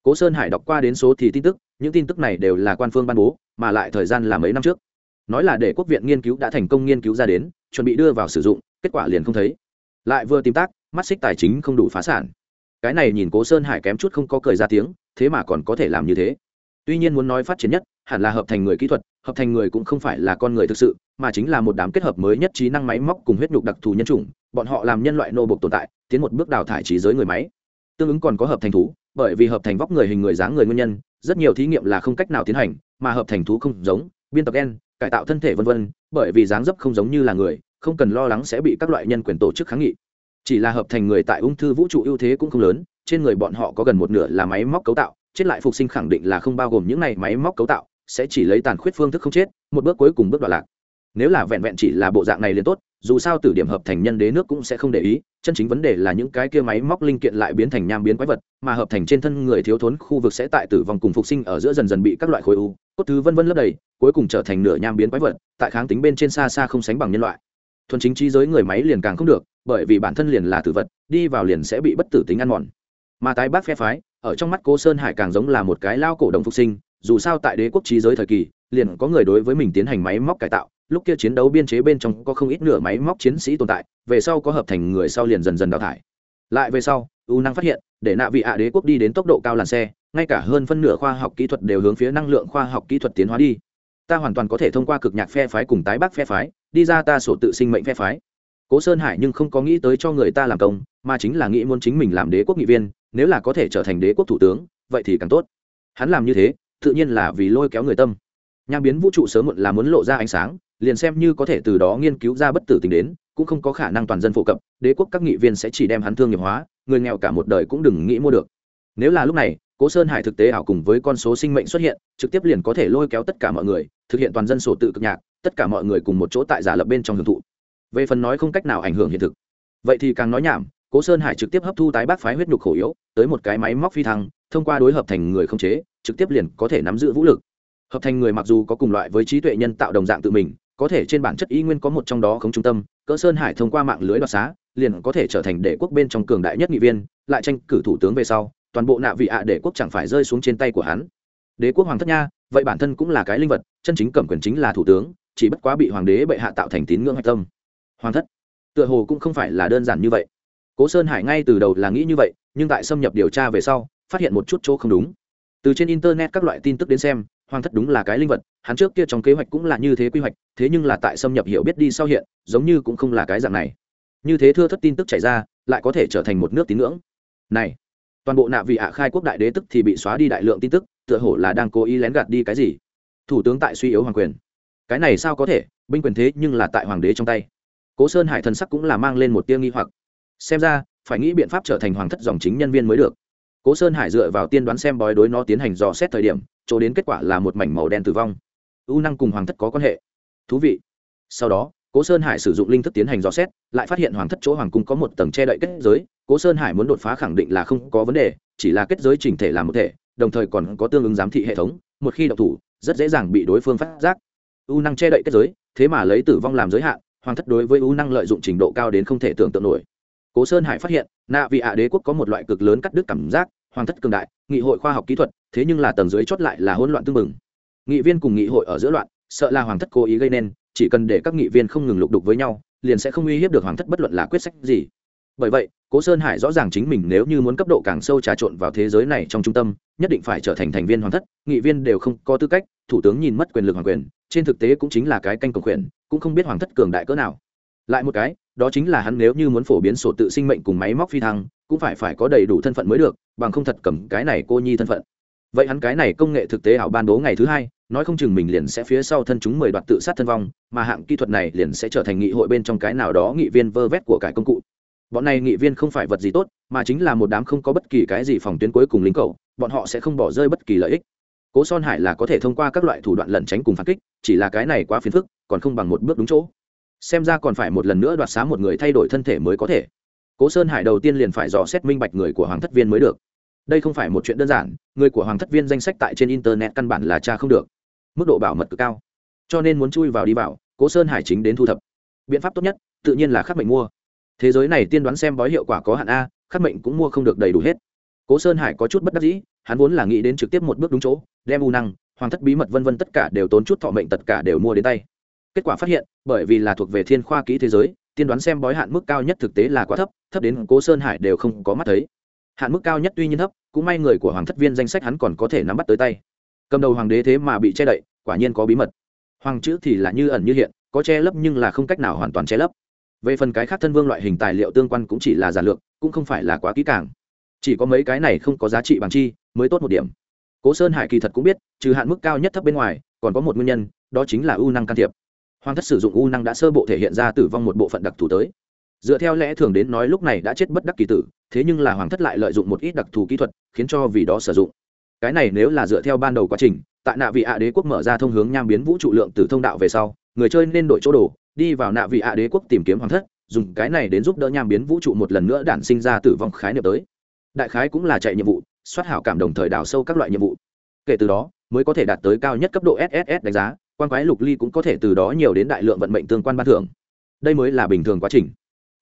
Cố sơn hải đọc qua đến số thì tin tức, những tin tức này đều là quan phương ban bố, mà lại thời gian là mấy năm trước. Nói là để quốc viện nghiên cứu đã thành công nghiên cứu ra đến, chuẩn bị đưa vào sử dụng, kết quả liền không thấy. Lại vừa tìm tác, mắt xích tài chính không đủ phá sản. Cái này nhìn cố sơn hải kém chút không có cười ra tiếng, thế mà còn có thể làm như thế. Tuy nhiên muốn nói phát triển nhất, hẳn là hợp thành người kỹ thuật hợp thành người cũng không phải là con người thực sự, mà chính là một đám kết hợp mới nhất trí năng máy móc cùng huyết nhục đặc thù nhân chủng, bọn họ làm nhân loại nô bộc tồn tại, tiến một bước đào thải trí giới người máy. Tương ứng còn có hợp thành thú, bởi vì hợp thành vóc người hình người dáng người nguyên nhân, rất nhiều thí nghiệm là không cách nào tiến hành, mà hợp thành thú không giống, biên tập gen, cải tạo thân thể vân vân, bởi vì dáng dấp không giống như là người, không cần lo lắng sẽ bị các loại nhân quyền tổ chức kháng nghị. Chỉ là hợp thành người tại ung thư vũ trụ ưu thế cũng không lớn, trên người bọn họ có gần một nửa là máy móc cấu tạo, chết lại phục sinh khẳng định là không bao gồm những này máy móc cấu tạo sẽ chỉ lấy tàn khuyết phương thức không chết, một bước cuối cùng bước đoạn lạc. Nếu là vẹn vẹn chỉ là bộ dạng này liền tốt, dù sao từ điểm hợp thành nhân đế nước cũng sẽ không để ý, chân chính vấn đề là những cái kia máy móc linh kiện lại biến thành nham biến quái vật, mà hợp thành trên thân người thiếu thốn khu vực sẽ tại tử vong cùng phục sinh ở giữa dần dần bị các loại khối u, cốt thứ vân vân lấp đầy, cuối cùng trở thành nửa nham biến quái vật, tại kháng tính bên trên xa xa không sánh bằng nhân loại. Thuần chính trí giới người máy liền càng không được, bởi vì bản thân liền là tử vật, đi vào liền sẽ bị bất tử tính ăn mòn. Mà tái bác phe phái, ở trong mắt cô sơn hải càng giống là một cái lao cổ đồng phục sinh dù sao tại đế quốc trí giới thời kỳ, liền có người đối với mình tiến hành máy móc cải tạo, lúc kia chiến đấu biên chế bên trong có không ít nửa máy móc chiến sĩ tồn tại, về sau có hợp thành người sau liền dần dần đào thải. Lại về sau, u năng phát hiện, để nạ vị ạ đế quốc đi đến tốc độ cao làn xe, ngay cả hơn phân nửa khoa học kỹ thuật đều hướng phía năng lượng khoa học kỹ thuật tiến hóa đi. Ta hoàn toàn có thể thông qua cực nhạc phe phái cùng tái bác phe phái, đi ra ta sổ tự sinh mệnh phe phái. Cố sơn hải nhưng không có nghĩ tới cho người ta làm công, mà chính là nghĩ muốn chính mình làm đế quốc nghị viên, nếu là có thể trở thành đế quốc thủ tướng, vậy thì càng tốt. Hắn làm như thế tự nhiên là vì lôi kéo người tâm. Nham biến vũ trụ sớm muộn là muốn lộ ra ánh sáng, liền xem như có thể từ đó nghiên cứu ra bất tử tình đến, cũng không có khả năng toàn dân phổ cập, đế quốc các nghị viên sẽ chỉ đem hắn thương nghiệp hóa, người nghèo cả một đời cũng đừng nghĩ mua được. Nếu là lúc này, cố sơn hải thực tế ảo cùng với con số sinh mệnh xuất hiện, trực tiếp liền có thể lôi kéo tất cả mọi người, thực hiện toàn dân sổ tự cực nhạc, tất cả mọi người cùng một chỗ tại giả lập bên trong hưởng thụ. Về phần nói không cách nào ảnh hưởng hiện thực. Vậy thì càng nói nhảm, cố sơn hải trực tiếp hấp thu tái bác phái huyết nhục khổ yếu, tới một cái máy móc phi thăng, thông qua đối hợp thành người không chế trực tiếp liền có thể nắm giữ vũ lực. Hợp thành người mặc dù có cùng loại với trí tuệ nhân tạo đồng dạng tự mình, có thể trên bản chất y nguyên có một trong đó không trung tâm, cỡ sơn hải thông qua mạng lưới đoạt xá, liền có thể trở thành đệ quốc bên trong cường đại nhất nghị viên, lại tranh cử thủ tướng về sau, toàn bộ nạ vị ạ đệ quốc chẳng phải rơi xuống trên tay của hắn. Đế quốc hoàng thất nha, vậy bản thân cũng là cái linh vật, chân chính cầm quyền chính là thủ tướng, chỉ bất quá bị hoàng đế bệ hạ tạo thành tín ngưỡng hạch tâm. Hoàng thất, tựa hồ cũng không phải là đơn giản như vậy. Cố sơn hải ngay từ đầu là nghĩ như vậy, nhưng tại xâm nhập điều tra về sau, phát hiện một chút chỗ không đúng từ trên internet các loại tin tức đến xem, hoàng thất đúng là cái linh vật, hắn trước kia trong kế hoạch cũng là như thế quy hoạch, thế nhưng là tại xâm nhập hiểu biết đi sau hiện, giống như cũng không là cái dạng này. Như thế thưa thất tin tức chảy ra, lại có thể trở thành một nước tín ngưỡng. Này, toàn bộ nạ vị ạ khai quốc đại đế tức thì bị xóa đi đại lượng tin tức, tựa hồ là đang cố ý lén gạt đi cái gì? Thủ tướng tại suy yếu hoàng quyền. Cái này sao có thể, binh quyền thế nhưng là tại hoàng đế trong tay. Cố sơn hải thần sắc cũng là mang lên một tia nghi hoặc. Xem ra, phải nghĩ biện pháp trở thành hoàng thất dòng chính nhân viên mới được cố sơn hải dựa vào tiên đoán xem bói đối nó tiến hành dò xét thời điểm, chỗ đến kết quả là một mảnh màu đen tử vong. U năng cùng hoàng thất có quan hệ. Thú vị. Sau đó, cố sơn hải sử dụng linh thức tiến hành dò xét, lại phát hiện hoàng thất chỗ hoàng cung có một tầng che đậy kết giới. Cố sơn hải muốn đột phá khẳng định là không có vấn đề, chỉ là kết giới chỉnh thể làm một thể, đồng thời còn có tương ứng giám thị hệ thống, một khi độc thủ, rất dễ dàng bị đối phương phát giác. U năng che đậy kết giới, thế mà lấy tử vong làm giới hạn, hoàng thất đối với u năng lợi dụng trình độ cao đến không thể tưởng tượng nổi cố sơn hải phát hiện nạ vị ạ đế quốc có một loại cực lớn cắt đứt cảm giác, hoàng thất cường đại, nghị hội khoa học kỹ thuật, thế nhưng là tầng dưới chót lại là hỗn loạn tương mừng nghị viên cùng nghị hội ở giữa loạn, sợ là hoàng thất cố ý gây nên, chỉ cần để các nghị viên không ngừng lục đục với nhau, liền sẽ không uy hiếp được hoàng thất bất luận là quyết sách gì. Bởi vậy, cố sơn hải rõ ràng chính mình nếu như muốn cấp độ càng sâu trà trộn vào thế giới này trong trung tâm, nhất định phải trở thành thành viên hoàng thất, nghị viên đều không có tư cách, thủ tướng nhìn mất quyền lực hoàng quyền, trên thực tế cũng chính là cái canh cường quyền, cũng không biết hoàng thất cường đại cỡ nào. Lại một cái đó chính là hắn nếu như muốn phổ biến sổ tự sinh mệnh cùng máy móc phi thăng, cũng phải phải có đầy đủ thân phận mới được, bằng không thật cầm cái này cô nhi thân phận. Vậy hắn cái này công nghệ thực tế ảo ban bố ngày thứ hai, nói không chừng mình liền sẽ phía sau thân chúng mười đoạt tự sát thân vong, mà hạng kỹ thuật này liền sẽ trở thành nghị hội bên trong cái nào đó nghị viên vơ vét của cải công cụ. Bọn này nghị viên không phải vật gì tốt, mà chính là một đám không có bất kỳ cái gì phòng tuyến cuối cùng lính cầu bọn họ sẽ không bỏ rơi bất kỳ lợi ích. Cố son hải là có thể thông qua các loại thủ đoạn lẩn tránh cùng phản kích, chỉ là cái này quá phiền phức, còn không bằng một bước đúng chỗ xem ra còn phải một lần nữa đoạt xá một người thay đổi thân thể mới có thể. Cố sơn hải đầu tiên liền phải dò xét minh bạch người của hoàng thất viên mới được. Đây không phải một chuyện đơn giản, người của hoàng thất viên danh sách tại trên internet căn bản là cha không được. Mức độ bảo mật cực cao. Cho nên muốn chui vào đi vào, cố sơn hải chính đến thu thập. Biện pháp tốt nhất, tự nhiên là khắc mệnh mua. Thế giới này tiên đoán xem bói hiệu quả có hạn a, khắc mệnh cũng mua không được đầy đủ hết. Cố sơn hải có chút bất đắc dĩ, hắn vốn là nghĩ đến trực tiếp một bước đúng chỗ, đem u năng, hoàng thất bí mật vân vân tất cả đều tốn chút thọ mệnh tất cả đều mua đến tay kết quả phát hiện, bởi vì là thuộc về thiên khoa kỹ thế giới, tiên đoán xem bói hạn mức cao nhất thực tế là quá thấp thấp đến cố sơn hải đều không có mắt thấy. Hạn mức cao nhất tuy nhiên thấp, cũng may người của hoàng thất viên danh sách hắn còn có thể nắm bắt tới tay. Cầm đầu hoàng đế thế mà bị che đậy, quả nhiên có bí mật. Hoàng chữ thì là như ẩn như hiện, có che lấp nhưng là không cách nào hoàn toàn che lấp. Về phần cái khác thân vương loại hình tài liệu tương quan cũng chỉ là giản lược, cũng không phải là quá kỹ càng. Chỉ có mấy cái này không có giá trị bằng chi, mới tốt một điểm. Cố sơn hải kỳ thật cũng biết, trừ hạn mức cao nhất thấp bên ngoài, còn có một nguyên nhân, đó chính là ưu năng can thiệp hoàng thất sử dụng u năng đã sơ bộ thể hiện ra tử vong một bộ phận đặc thù tới. Dựa theo lẽ thường đến nói lúc này đã chết bất đắc kỳ tử, thế nhưng là hoàng thất lại lợi dụng một ít đặc thù kỹ thuật, khiến cho vì đó sử dụng. Cái này nếu là dựa theo ban đầu quá trình, tại nạ vị ạ đế quốc mở ra thông hướng nham biến vũ trụ lượng từ thông đạo về sau, người chơi nên đổi chỗ đồ, đi vào nạ vị ạ đế quốc tìm kiếm hoàng thất, dùng cái này đến giúp đỡ nham biến vũ trụ một lần nữa đản sinh ra tử vong khái niệm tới. Đại khái cũng là chạy nhiệm vụ, soát hảo cảm đồng thời đào sâu các loại nhiệm vụ. Kể từ đó, mới có thể đạt tới cao nhất cấp độ sss đánh giá quan quái lục ly cũng có thể từ đó nhiều đến đại lượng vận mệnh tương quan ban thưởng. Đây mới là bình thường quá trình.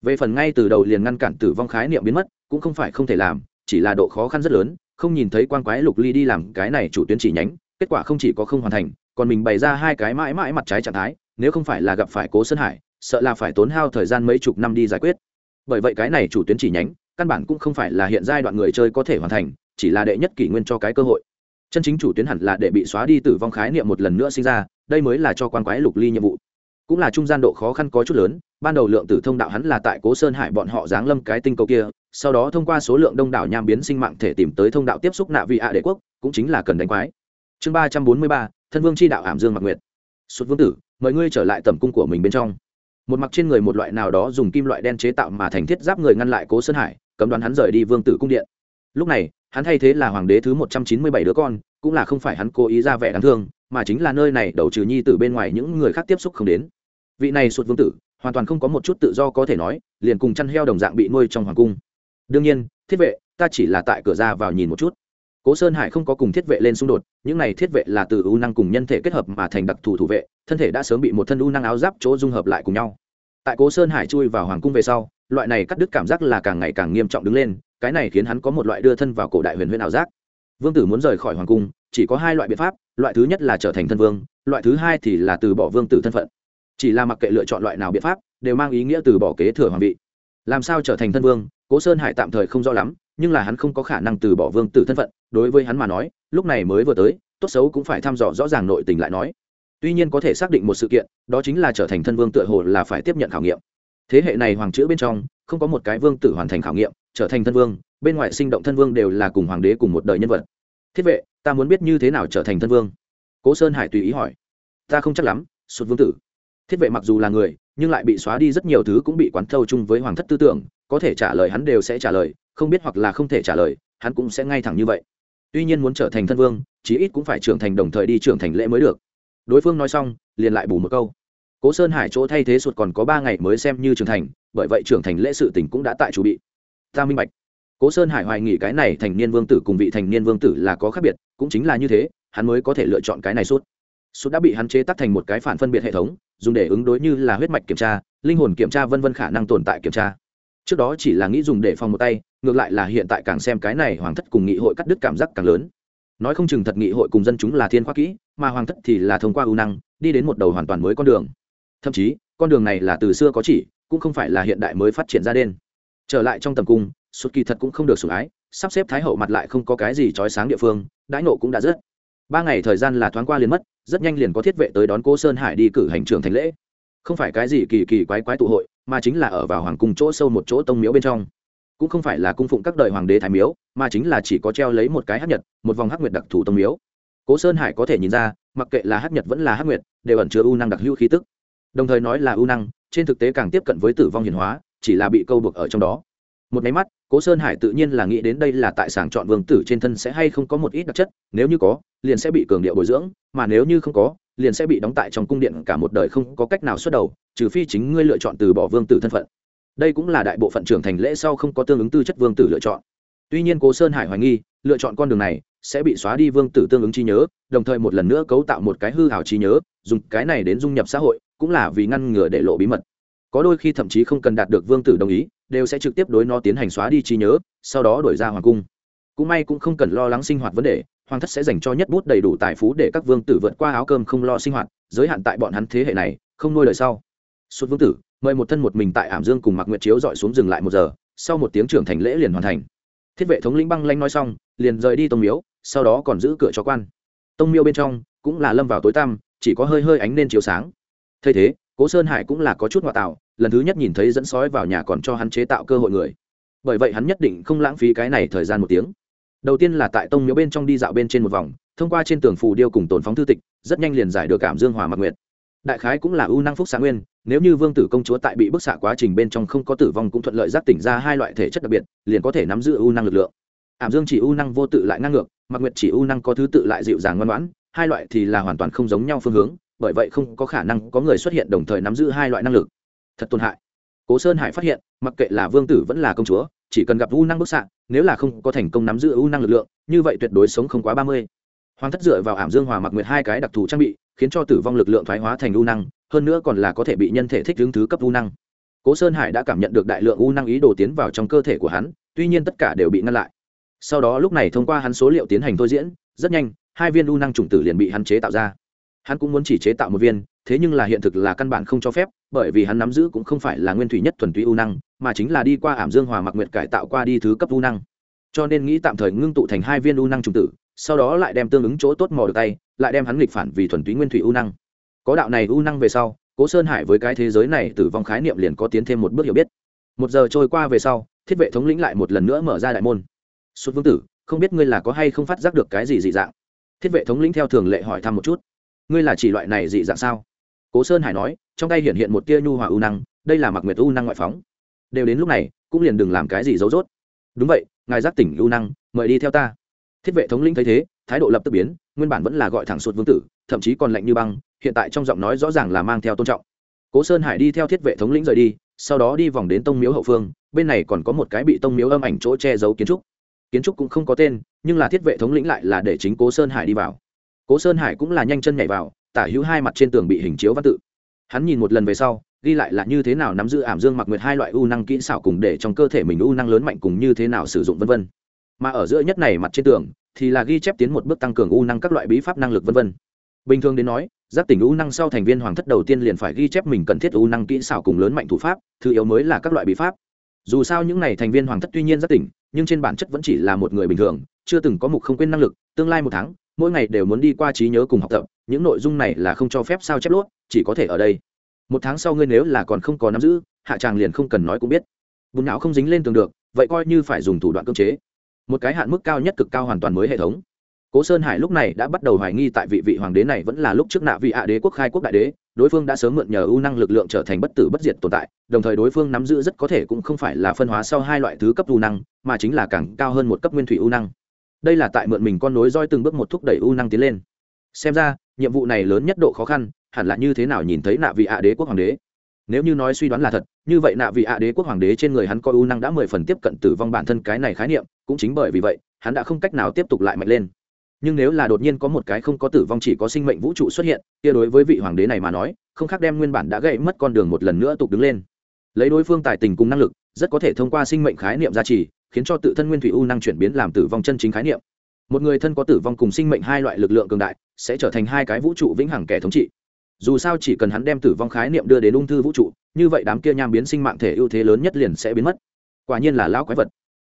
Về phần ngay từ đầu liền ngăn cản tử vong khái niệm biến mất, cũng không phải không thể làm, chỉ là độ khó khăn rất lớn, không nhìn thấy quan quái lục ly đi làm cái này chủ tuyến chỉ nhánh, kết quả không chỉ có không hoàn thành, còn mình bày ra hai cái mãi mãi mặt trái trạng thái, nếu không phải là gặp phải cố sơn hải, sợ là phải tốn hao thời gian mấy chục năm đi giải quyết. Bởi vậy cái này chủ tuyến chỉ nhánh, căn bản cũng không phải là hiện giai đoạn người chơi có thể hoàn thành, chỉ là đệ nhất kỷ nguyên cho cái cơ hội. Chân chính chủ tuyến hẳn là để bị xóa đi tử vong khái niệm một lần nữa sinh ra đây mới là cho quan quái lục ly nhiệm vụ. Cũng là trung gian độ khó khăn có chút lớn, ban đầu lượng tử thông đạo hắn là tại cố sơn hải bọn họ giáng lâm cái tinh cầu kia, sau đó thông qua số lượng đông đảo nham biến sinh mạng thể tìm tới thông đạo tiếp xúc nạ vị ạ đế quốc, cũng chính là cần đánh quái. Chương ba trăm bốn mươi ba, thân vương c h i đạo ảm dương mặc nguyệt. Sụt vương tử, mời ngươi trở lại tầm cung của mình bên trong. Một mặc trên người một loại nào đó dùng kim loại đen chế tạo mà thành thiết giáp người ngăn lại cố sơn hải, cấm đoán hắn rời đi vương tử cung điện. Lúc này, hắn thay thế là hoàng đế thứ một trăm chín mươi bảy đứa con, cũng là không phải hắn cố ý ra vẻ đáng thương mà chính là nơi này đầu trừ nhi từ bên ngoài những người khác tiếp xúc không đến. Vị này sụt vương tử, hoàn toàn không có một chút tự do có thể nói, liền cùng chăn heo đồng dạng bị nuôi trong hoàng cung. Đương nhiên, thiết vệ, ta chỉ là tại cửa ra vào nhìn một chút. Cố sơn hải không có cùng thiết vệ lên xung đột, những này thiết vệ là từ u năng cùng nhân thể kết hợp mà thành đặc thù thủ vệ, thân thể đã sớm bị một thân u năng áo giáp chỗ dung hợp lại cùng nhau. Tại cố sơn hải chui vào hoàng cung về sau, loại này cắt đứt cảm giác là càng ngày càng nghiêm trọng đứng lên, cái này khiến hắn có một loại đưa thân vào cổ đại huyền huyền ảo giác. Vương tử muốn rời khỏi hoàng cung, chỉ có hai loại biện pháp loại thứ nhất là trở thành thân vương, loại thứ hai thì là từ bỏ vương tử thân phận. Chỉ là mặc kệ lựa chọn loại nào biện pháp, đều mang ý nghĩa từ bỏ kế thừa hoàng vị. Làm sao trở thành thân vương, cố sơn hải tạm thời không rõ lắm, nhưng là hắn không có khả năng từ bỏ vương tử thân phận, đối với hắn mà nói, lúc này mới vừa tới, tốt xấu cũng phải thăm dò rõ ràng nội tình lại nói. Tuy nhiên có thể xác định một sự kiện, đó chính là trở thành thân vương tựa hồ là phải tiếp nhận khảo nghiệm. Thế hệ này hoàng chữ bên trong, không có một cái vương tử hoàn thành khảo nghiệm, trở thành thân vương, bên ngoài sinh động thân vương đều là cùng hoàng đế cùng một đời nhân vật. Thiết vệ ta muốn biết như thế nào trở thành thân vương? Cố sơn hải tùy ý hỏi. Ta không chắc lắm, sụt vương tử. Thiết vệ mặc dù là người, nhưng lại bị xóa đi rất nhiều thứ cũng bị quán thâu chung với hoàng thất tư tưởng, có thể trả lời hắn đều sẽ trả lời, không biết hoặc là không thể trả lời, hắn cũng sẽ ngay thẳng như vậy. Tuy nhiên muốn trở thành thân vương, chí ít cũng phải trưởng thành đồng thời đi trưởng thành lễ mới được. Đối phương nói xong, liền lại bù một câu. Cố sơn hải chỗ thay thế sụt còn có ba ngày mới xem như trưởng thành, bởi vậy trưởng thành lễ sự tỉnh cũng đã tại chủ bị. Ta minh bạch cố sơn hải hoài nghỉ cái này thành niên vương tử cùng vị thành niên vương tử là có khác biệt, cũng chính là như thế, hắn mới có thể lựa chọn cái này suốt. Suốt đã bị hắn chế tác thành một cái phản phân biệt hệ thống, dùng để ứng đối như là huyết mạch kiểm tra, linh hồn kiểm tra vân vân khả năng tồn tại kiểm tra. Trước đó chỉ là nghĩ dùng để phòng một tay, ngược lại là hiện tại càng xem cái này hoàng thất cùng nghị hội cắt đứt cảm giác càng lớn. Nói không chừng thật nghị hội cùng dân chúng là thiên khoa kỹ, mà hoàng thất thì là thông qua ưu năng, đi đến một đầu hoàn toàn mới con đường. Thậm chí, con đường này là từ xưa có chỉ, cũng không phải là hiện đại mới phát triển ra đen trở lại trong tầm cung sụt kỳ thật cũng không được sủng ái, sắp xếp thái hậu mặt lại không có cái gì trói sáng địa phương, đãi nộ cũng đã rất ba ngày thời gian là thoáng qua liền mất, rất nhanh liền có thiết vệ tới đón cô sơn hải đi cử hành trường thành lễ. Không phải cái gì kỳ kỳ quái quái tụ hội, mà chính là ở vào hoàng cung chỗ sâu một chỗ tông miếu bên trong. Cũng không phải là cung phụng các đời hoàng đế thái miếu, mà chính là chỉ có treo lấy một cái hát nhật, một vòng hát nguyệt đặc thù tông miếu. Cố sơn hải có thể nhìn ra, mặc kệ là hát nhật vẫn là hát nguyệt, đều ẩn chứa u năng đặc hữu khí tức. Đồng thời nói là u năng, trên thực tế càng tiếp cận với tử vong hiền hóa, chỉ là bị câu buộc ở trong đó một máy mắt, cố sơn hải tự nhiên là nghĩ đến đây là tại sảng chọn vương tử trên thân sẽ hay không có một ít đặc chất, nếu như có, liền sẽ bị cường điệu bồi dưỡng, mà nếu như không có, liền sẽ bị đóng tại trong cung điện cả một đời không có cách nào xuất đầu, trừ phi chính ngươi lựa chọn từ bỏ vương tử thân phận. Đây cũng là đại bộ phận trưởng thành lễ sau không có tương ứng tư chất vương tử lựa chọn. Tuy nhiên cố sơn hải hoài nghi, lựa chọn con đường này sẽ bị xóa đi vương tử tương ứng trí nhớ, đồng thời một lần nữa cấu tạo một cái hư hảo trí nhớ, dùng cái này đến dung nhập xã hội, cũng là vì ngăn ngừa để lộ bí mật. Có đôi khi thậm chí không cần đạt được vương tử đồng ý đều sẽ trực tiếp đối nó tiến hành xóa đi trí nhớ, sau đó đổi ra hoàng cung. Cũng may cũng không cần lo lắng sinh hoạt vấn đề, hoàng thất sẽ dành cho nhất bút đầy đủ tài phú để các vương tử vượt qua áo cơm không lo sinh hoạt, giới hạn tại bọn hắn thế hệ này, không nuôi đời sau. Suốt vương tử, mời một thân một mình tại ảm dương cùng mặc nguyệt chiếu dọi xuống dừng lại một giờ, sau một tiếng trưởng thành lễ liền hoàn thành. Thiết vệ thống lĩnh băng lanh nói xong, liền rời đi tông miếu, sau đó còn giữ cửa cho quan. Tông miêu bên trong cũng là lâm vào tối tăm, chỉ có hơi hơi ánh lên chiếu sáng. Thay thế cố sơn hải cũng là có chút ngoại tạo, lần thứ nhất nhìn thấy dẫn sói vào nhà còn cho hắn chế tạo cơ hội người. Bởi vậy hắn nhất định không lãng phí cái này thời gian một tiếng. Đầu tiên là tại tông miếu bên trong đi dạo bên trên một vòng, thông qua trên tường phù điêu cùng tồn phóng thư tịch, rất nhanh liền giải được cảm dương hòa mặc nguyệt. Đại khái cũng là ưu năng phúc xã nguyên, nếu như vương tử công chúa tại bị bức xạ quá trình bên trong không có tử vong cũng thuận lợi giác tỉnh ra hai loại thể chất đặc biệt, liền có thể nắm giữ ưu năng lực lượng. Ảm dương chỉ ưu năng vô tự lại ngang ngược, mặc nguyệt chỉ ưu năng có thứ tự lại dịu dàng ngoan ngoãn, hai loại thì là hoàn toàn không giống nhau phương hướng bởi vậy không có khả năng có người xuất hiện đồng thời nắm giữ hai loại năng lực. Thật tổn hại. Cố sơn hải phát hiện, mặc kệ là vương tử vẫn là công chúa, chỉ cần gặp u năng bức xạ, nếu là không có thành công nắm giữ u năng lực lượng, như vậy tuyệt đối sống không quá ba mươi. Hoàng thất dựa vào ảm dương hòa mặc nguyệt hai cái đặc thù trang bị, khiến cho tử vong lực lượng thoái hóa thành u năng, hơn nữa còn là có thể bị nhân thể thích ứng thứ cấp u năng. Cố sơn hải đã cảm nhận được đại lượng u năng ý đồ tiến vào trong cơ thể của hắn, tuy nhiên tất cả đều bị ngăn lại. Sau đó lúc này thông qua hắn số liệu tiến hành thôi diễn, rất nhanh, hai viên u năng chủng tử liền bị hắn chế tạo ra hắn cũng muốn chỉ chế tạo một viên, thế nhưng là hiện thực là căn bản không cho phép, bởi vì hắn nắm giữ cũng không phải là nguyên thủy nhất thuần túy u năng, mà chính là đi qua ảm dương hòa mặc nguyệt cải tạo qua đi thứ cấp u năng. Cho nên nghĩ tạm thời ngưng tụ thành hai viên u năng trùng tử, sau đó lại đem tương ứng chỗ tốt mò được tay, lại đem hắn nghịch phản vì thuần túy nguyên thủy u năng. Có đạo này u năng về sau, cố sơn hải với cái thế giới này tử vong khái niệm liền có tiến thêm một bước hiểu biết. Một giờ trôi qua về sau, thiết vệ thống lĩnh lại một lần nữa mở ra đại môn. Xuất vương tử, không biết ngươi là có hay không phát giác được cái gì dị dạng? Thiết vệ thống lĩnh theo thường lệ hỏi thăm một chút ngươi là chỉ loại này dị dạng sao? Cố sơn hải nói, trong tay hiện hiện một tia nhu hòa u năng, đây là mặc nguyệt u năng ngoại phóng. Đều đến lúc này, cũng liền đừng làm cái gì dấu dốt đúng vậy, ngài giác tỉnh u năng, mời đi theo ta. Thiết vệ thống lĩnh thấy thế, thái độ lập tức biến, nguyên bản vẫn là gọi thẳng sụt vương tử, thậm chí còn lạnh như băng, hiện tại trong giọng nói rõ ràng là mang theo tôn trọng. Cố sơn hải đi theo thiết vệ thống lĩnh rời đi, sau đó đi vòng đến tông miếu hậu phương, bên này còn có một cái bị tông miếu âm ảnh chỗ che giấu kiến trúc. Kiến trúc cũng không có tên, nhưng là thiết vệ thống lĩnh lại là để chính cố sơn hải đi vào cố sơn hải cũng là nhanh chân nhảy vào, tả hữu hai mặt trên tường bị hình chiếu văn tự. Hắn nhìn một lần về sau, ghi lại là như thế nào nắm giữ ảm dương mặc nguyệt hai loại u năng kỹ xảo cùng để trong cơ thể mình u năng lớn mạnh cùng như thế nào sử dụng vân vân. Mà ở giữa nhất này mặt trên tường, thì là ghi chép tiến một bước tăng cường u năng các loại bí pháp năng lực vân vân. Bình thường đến nói, giác tỉnh u năng sau thành viên hoàng thất đầu tiên liền phải ghi chép mình cần thiết u năng kỹ xảo cùng lớn mạnh thủ pháp, thứ yếu mới là các loại bí pháp. Dù sao những này thành viên hoàng thất tuy nhiên giác tỉnh, nhưng trên bản chất vẫn chỉ là một người bình thường, chưa từng có mục không quên năng lực, tương lai một tháng mỗi ngày đều muốn đi qua trí nhớ cùng học tập, những nội dung này là không cho phép sao chép lốt, chỉ có thể ở đây. Một tháng sau ngươi nếu là còn không có nắm giữ, hạ tràng liền không cần nói cũng biết. Bùn não không dính lên tường được, vậy coi như phải dùng thủ đoạn cơ chế. Một cái hạn mức cao nhất cực cao hoàn toàn mới hệ thống. Cố sơn hải lúc này đã bắt đầu hoài nghi tại vị vị hoàng đế này vẫn là lúc trước nạ vị hạ đế quốc khai quốc đại đế, đối phương đã sớm mượn nhờ ưu năng lực lượng trở thành bất tử bất diệt tồn tại, đồng thời đối phương nắm giữ rất có thể cũng không phải là phân hóa sau hai loại thứ cấp ưu năng, mà chính là càng cao hơn một cấp nguyên thủy ưu năng đây là tại mượn mình con nối roi từng bước một thúc đẩy u năng tiến lên. Xem ra, nhiệm vụ này lớn nhất độ khó khăn, hẳn là như thế nào nhìn thấy nạ vị ạ đế quốc hoàng đế? Nếu như nói suy đoán là thật, như vậy nạ vị ạ đế quốc hoàng đế trên người hắn coi u năng đã mười phần tiếp cận tử vong bản thân cái này khái niệm, cũng chính bởi vì vậy, hắn đã không cách nào tiếp tục lại mạnh lên. Nhưng nếu là đột nhiên có một cái không có tử vong chỉ có sinh mệnh vũ trụ xuất hiện, kia đối với vị hoàng đế này mà nói, không khác đem nguyên bản đã gãy mất con đường một lần nữa tục đứng lên. Lấy đối phương tài tình cùng năng lực, rất có thể thông qua sinh mệnh khái niệm gia trì khiến cho tự thân nguyên thủy u năng chuyển biến làm tử vong chân chính khái niệm. Một người thân có tử vong cùng sinh mệnh hai loại lực lượng cường đại, sẽ trở thành hai cái vũ trụ vĩnh hằng kẻ thống trị. Dù sao chỉ cần hắn đem tử vong khái niệm đưa đến ung thư vũ trụ, như vậy đám kia nham biến sinh mạng thể ưu thế lớn nhất liền sẽ biến mất. Quả nhiên là lão quái vật.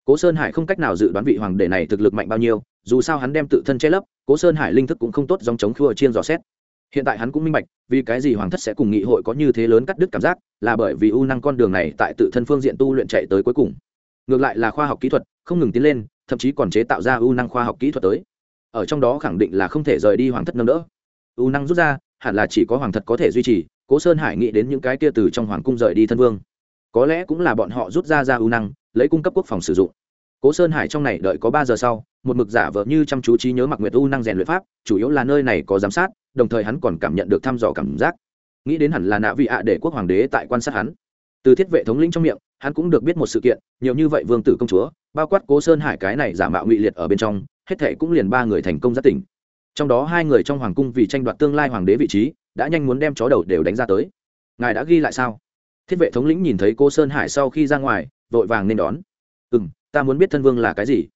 Cố sơn hải không cách nào dự đoán vị hoàng đế này thực lực mạnh bao nhiêu, dù sao hắn đem tự thân che lấp, cố sơn hải linh thức cũng không tốt dòng chống khua chiên dò xét. Hiện tại hắn cũng minh bạch, vì cái gì hoàng thất sẽ cùng nghị hội có như thế lớn cắt đứt cảm giác, là bởi vì u năng con đường này tại tự thân phương diện tu luyện chạy tới cuối cùng ngược lại là khoa học kỹ thuật, không ngừng tiến lên, thậm chí còn chế tạo ra ưu năng khoa học kỹ thuật tới. Ở trong đó khẳng định là không thể rời đi hoàng thất nâng đỡ. Ưu năng rút ra, hẳn là chỉ có hoàng thất có thể duy trì, cố sơn hải nghĩ đến những cái kia từ trong hoàng cung rời đi thân vương. Có lẽ cũng là bọn họ rút ra ra ưu năng, lấy cung cấp quốc phòng sử dụng. Cố sơn hải trong này đợi có ba giờ sau, một mực giả vờ như chăm chú trí nhớ mặc nguyệt u năng rèn luyện pháp, chủ yếu là nơi này có giám sát, đồng thời hắn còn cảm nhận được thăm dò cảm giác. Nghĩ đến hẳn là nạ vị ạ để quốc hoàng đế tại quan sát hắn. Từ thiết vệ thống lĩnh trong miệng hắn cũng được biết một sự kiện, nhiều như vậy vương tử công chúa, bao quát cố sơn hải cái này giả mạo ngụy liệt ở bên trong, hết thệ cũng liền ba người thành công giác tỉnh. Trong đó hai người trong hoàng cung vì tranh đoạt tương lai hoàng đế vị trí, đã nhanh muốn đem chó đầu đều đánh ra tới. Ngài đã ghi lại sao? Thiết vệ thống lĩnh nhìn thấy cô sơn hải sau khi ra ngoài, vội vàng nên đón. Ừ m ta muốn biết thân vương là cái gì?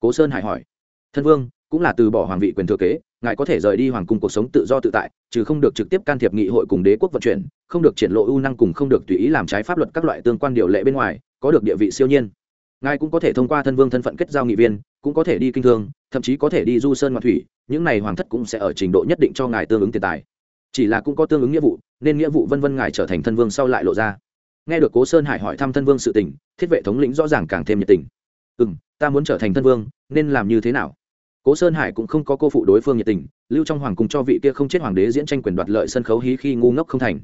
Cố sơn hải hỏi. Thân vương, cũng là từ bỏ hoàng vị quyền thừa kế ngài có thể rời đi hoàng cung cuộc sống tự do tự tại, chứ không được trực tiếp can thiệp nghị hội cùng đế quốc vận chuyển, không được triển lộ ưu năng cùng không được tùy ý làm trái pháp luật các loại tương quan điều lệ bên ngoài, có được địa vị siêu nhiên. Ngài cũng có thể thông qua thân vương thân phận kết giao nghị viên, cũng có thể đi kinh thương, thậm chí có thể đi du sơn ngoại thủy, những này hoàng thất cũng sẽ ở trình độ nhất định cho ngài tương ứng tiền tài. Chỉ là cũng có tương ứng nghĩa vụ, nên nghĩa vụ vân vân ngài trở thành thân vương sau lại lộ ra. Nghe được cố sơn hải hỏi thăm thân vương sự tình, thiết vệ thống lĩnh rõ ràng càng thêm nhiệt tình. Ừ m ta muốn trở thành thân vương, nên làm như thế nào? Cố sơn hải cũng không có cô phụ đối phương nhiệt tình, lưu trong hoàng cùng cho vị kia không chết hoàng đế diễn tranh quyền đoạt lợi sân khấu hí khi ngu ngốc không thành.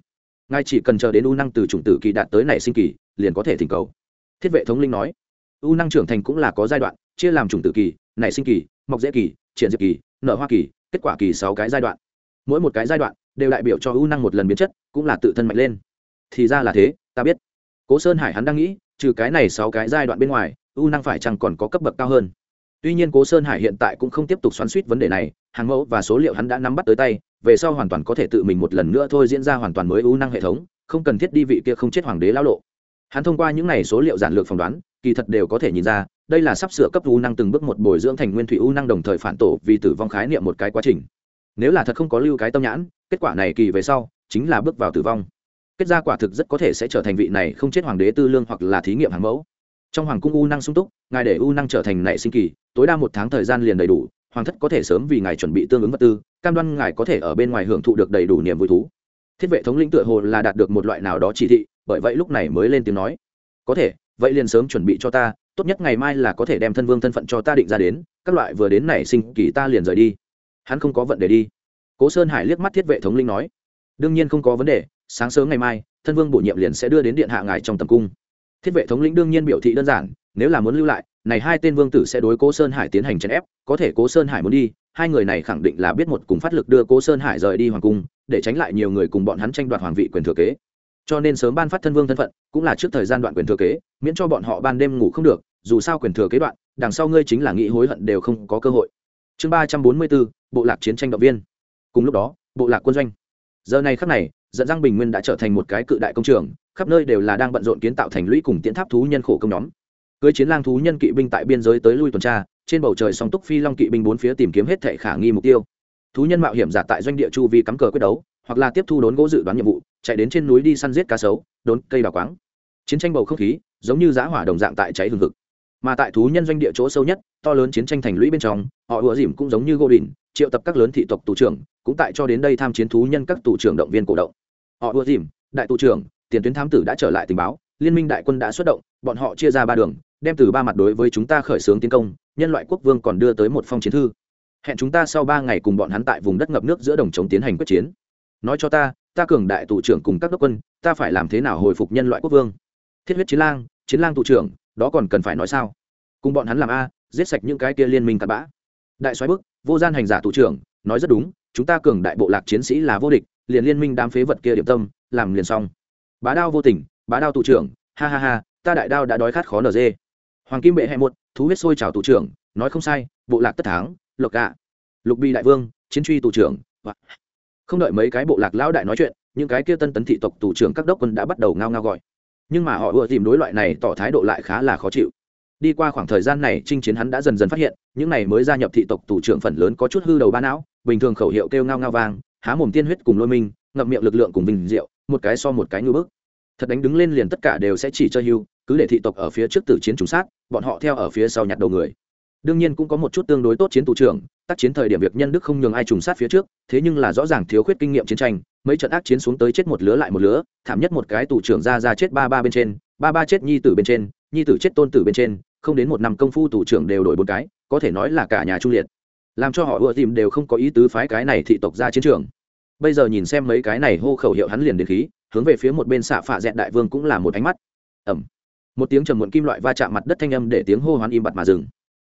Ngài chỉ cần chờ đến u năng từ chủng tử kỳ đạt tới nảy sinh kỳ, liền có thể thỉnh cầu. Thiết vệ thống linh nói, u năng trưởng thành cũng là có giai đoạn, chia làm chủng tử kỳ, nảy sinh kỳ, mọc dễ kỳ, triển diệt kỳ nợ hoa kỳ, kết quả kỳ sáu cái giai đoạn. Mỗi một cái giai đoạn đều đại biểu cho u năng một lần biến chất, cũng là tự thân mạnh lên. Thì ra là thế, ta biết. Cố sơn hải hắn đang nghĩ, trừ cái này sáu cái giai đoạn bên ngoài, u năng phải chăng còn có cấp bậc cao hơn? Tuy nhiên cố sơn hải hiện tại cũng không tiếp tục xoắn suýt vấn đề này, hàng mẫu và số liệu hắn đã nắm bắt tới tay, về sau hoàn toàn có thể tự mình một lần nữa thôi diễn ra hoàn toàn mới ưu năng hệ thống, không cần thiết đi vị kia không chết hoàng đế lao lộ. Hắn thông qua những n à y số liệu giản lược phỏng đoán, kỳ thật đều có thể nhìn ra, đây là sắp sửa cấp u năng từng bước một bồi dưỡng thành nguyên thủy u năng đồng thời phản tổ vì tử vong khái niệm một cái quá trình. Nếu là thật không có lưu cái tâm nhãn, kết quả này kỳ về sau, chính là bước vào tử vong. Kết ra quả thực rất có thể sẽ trở thành vị này không chết hoàng đế tư lương hoặc là thí nghiệm hàng mẫu trong hoàng cung u năng sung túc, ngài để u năng trở thành nảy sinh kỳ, tối đa một tháng thời gian liền đầy đủ, hoàng thất có thể sớm vì ngài chuẩn bị tương ứng vật tư, cam đoan ngài có thể ở bên ngoài hưởng thụ được đầy đủ niềm vui thú. Thiết vệ thống lĩnh tựa hồ là đạt được một loại nào đó chỉ thị, bởi vậy lúc này mới lên tiếng nói, có thể, vậy liền sớm chuẩn bị cho ta, tốt nhất ngày mai là có thể đem thân vương thân phận cho ta định ra đến, các loại vừa đến nảy sinh kỳ ta liền rời đi. Hắn không có vận đề đi. Cố sơn hải liếc mắt thiết vệ thống linh nói, đương nhiên không có vấn đề, sáng sớm ngày mai, thân vương bổ nhiệm liền sẽ đưa đến điện hạ ngài trong tầm cung thiết vệ thống lĩnh đương nhiên biểu thị đơn giản, nếu là muốn lưu lại, này hai tên vương tử sẽ đối cố sơn hải tiến hành chèn ép, có thể cố sơn hải muốn đi, hai người này khẳng định là biết một cùng phát lực đưa cố sơn hải rời đi hoàng cung, để tránh lại nhiều người cùng bọn hắn tranh đoạt hoàng vị quyền thừa kế. Cho nên sớm ban phát thân vương thân phận, cũng là trước thời gian đoạn quyền thừa kế, miễn cho bọn họ ban đêm ngủ không được, dù sao quyền thừa kế đoạn, đằng sau ngươi chính là nghĩ hối hận đều không có cơ hội. Chương ba trăm bốn mươi bốn, bộ lạc chiến tranh động viên. Cùng lúc đó, bộ lạc quân doanh. Giờ này khắc này dẫn giang bình nguyên đã trở thành một cái cự đại công trường, khắp nơi đều là đang bận rộn kiến tạo thành lũy cùng tiến tháp thú nhân khổ công nhóm. Cưới chiến lang thú nhân kỵ binh tại biên giới tới lui tuần tra, trên bầu trời song túc phi long kỵ binh bốn phía tìm kiếm hết thệ khả nghi mục tiêu. Thú nhân mạo hiểm giả tại doanh địa chu vi cắm cờ quyết đấu, hoặc là tiếp thu đốn gỗ dự đoán nhiệm vụ, chạy đến trên núi đi săn giết cá sấu, đốn cây đào quáng. Chiến tranh bầu không khí, giống như giá hỏa đồng dạng tại cháy hừng hực mà tại thú nhân doanh địa chỗ sâu nhất, to lớn chiến tranh thành lũy bên trong, họ ùa dìm cũng giống như gô đình triệu tập các lớn thị tộc tù trưởng, cũng tại cho đến đây tham chiến thú nhân các tù trưởng động viên cổ động. Họ ùa dìm, đại tù trưởng, tiền tuyến thám tử đã trở lại tình báo, liên minh đại quân đã xuất động, bọn họ chia ra ba đường, đem từ ba mặt đối với chúng ta khởi xướng tiến công, nhân loại quốc vương còn đưa tới một phong chiến thư. Hẹn chúng ta sau ba ngày cùng bọn hắn tại vùng đất ngập nước giữa đồng chống tiến hành quyết chiến. Nói cho ta ta cường đại tù trưởng cùng các đốc quân, ta phải làm thế nào hồi phục nhân loại quốc vương? Thiết huyết chiến lang chiến lang tù trưởng đó còn cần phải nói sao? Cùng bọn hắn làm a, giết sạch những cái kia liên minh cặn bã. Đại soái bức, vô gian hành giả thủ trưởng, nói rất đúng, chúng ta cường đại bộ lạc chiến sĩ là vô địch, liền liên minh đám phế vật kia điểm tâm, làm liền xong. Bá đao vô tình, bá đao thủ trưởng, ha ha ha, ta đại đao đã đói khát khó nở dê. Hoàng kim bệ hẹ một, thú huyết sôi trào thủ trưởng, nói không sai, bộ lạc tất thắng, lộc gạ. Lục bi đại vương, chiến truy thủ trưởng không đợi mấy cái bộ lạc lão đại nói chuyện, những cái kia tân tấn thị tộc thủ trưởng các đốc quân đã bắt đầu ngao ngao gọi nhưng mà họ ưa tìm đối loại này tỏ thái độ lại khá là khó chịu. Đi qua khoảng thời gian này, chinh chiến hắn đã dần dần phát hiện, những này mới gia nhập thị tộc thủ trưởng phần lớn có chút hư đầu ba não, bình thường khẩu hiệu kêu ngao ngao vang, há mồm tiên huyết cùng lôi minh, ngậm miệng lực lượng cùng bình rượu, một cái so một cái ngư bức. Thật đánh đứng lên liền tất cả đều sẽ chỉ cho hưu, cứ để thị tộc ở phía trước tử chiến trùng sát, bọn họ theo ở phía sau nhặt đầu người. Đương nhiên cũng có một chút tương đối tốt chiến thủ trưởng, tác chiến thời điểm việc nhân đức không nhường ai trùng sát phía trước, thế nhưng là rõ ràng thiếu khuyết kinh nghiệm chiến tranh mấy trận ác chiến xuống tới chết một lứa lại một lứa, thảm nhất một cái tù trưởng ra ra chết ba ba bên trên, ba ba chết nhi tử bên trên, nhi tử chết tôn tử bên trên, không đến một năm công phu tù trưởng đều đổi bốn cái, có thể nói là cả nhà trung liệt. Làm cho họ ưa tìm đều không có ý tứ phái cái này thị tộc ra chiến trường. Bây giờ nhìn xem mấy cái này hô khẩu hiệu hắn liền đến khí, hướng về phía một bên xạ phạ dẹn đại vương cũng là một ánh mắt. Ẩm một tiếng trầm muộn kim loại va chạm mặt đất thanh âm để tiếng hô hoán im bặt mà dừng.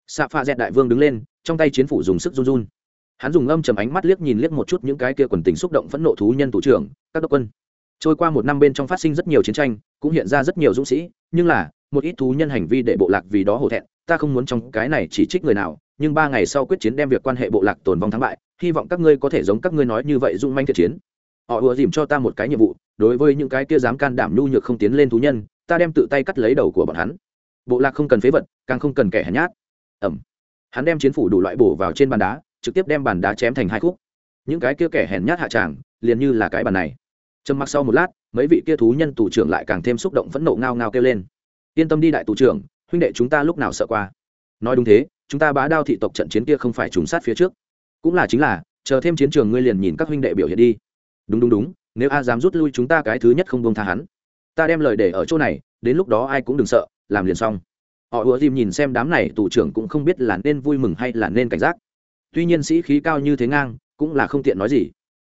Xạ phạ dẹn đại vương đứng lên, trong tay chiến phủ dùng sức run run hắn dùng âm trầm ánh mắt liếc nhìn liếc một chút những cái kia quần tình xúc động phẫn nộ thú nhân thủ trưởng, các đốc quân. Trôi qua một năm bên trong phát sinh rất nhiều chiến tranh, cũng hiện ra rất nhiều dũng sĩ, nhưng là, một ít thú nhân hành vi để bộ lạc vì đó hổ thẹn, ta không muốn trong cái này chỉ trích người nào, nhưng ba ngày sau quyết chiến đem việc quan hệ bộ lạc tồn vong thắng bại, hy vọng các ngươi có thể giống các ngươi nói như vậy dung manh thiệt chiến. Họ ùa dìm cho ta một cái nhiệm vụ, đối với những cái kia dám can đảm nhu nhược không tiến lên thú nhân, ta đem tự tay cắt lấy đầu của bọn hắn. Bộ lạc không cần phế vật, càng không cần kẻ hèn nhát. Ẩm. Hắn đem chiến phủ đủ loại bổ vào trên bàn đá trực tiếp đem bàn đá chém thành hai khúc. Những cái kia kẻ hèn nhát hạ tràng, liền như là cái bàn này. Trầm mặc sau một lát, mấy vị kia thú nhân tù trưởng lại càng thêm xúc động phẫn nộ ngao ngao kêu lên. Yên tâm đi đại tù trưởng, huynh đệ chúng ta lúc nào sợ qua? Nói đúng thế, chúng ta bá đao thị tộc trận chiến kia không phải trùng sát phía trước. Cũng là chính là, chờ thêm chiến trường ngươi liền nhìn các huynh đệ biểu hiện đi. Đúng đúng đúng, nếu a dám rút lui chúng ta cái thứ nhất không buông tha hắn. Ta đem lời để ở chỗ này, đến lúc đó ai cũng đừng sợ, làm liền xong. Họ ùa dìm nhìn xem đám này tù trưởng cũng không biết là nên vui mừng hay là nên cảnh giác tuy nhiên sĩ khí cao như thế ngang, cũng là không tiện nói gì.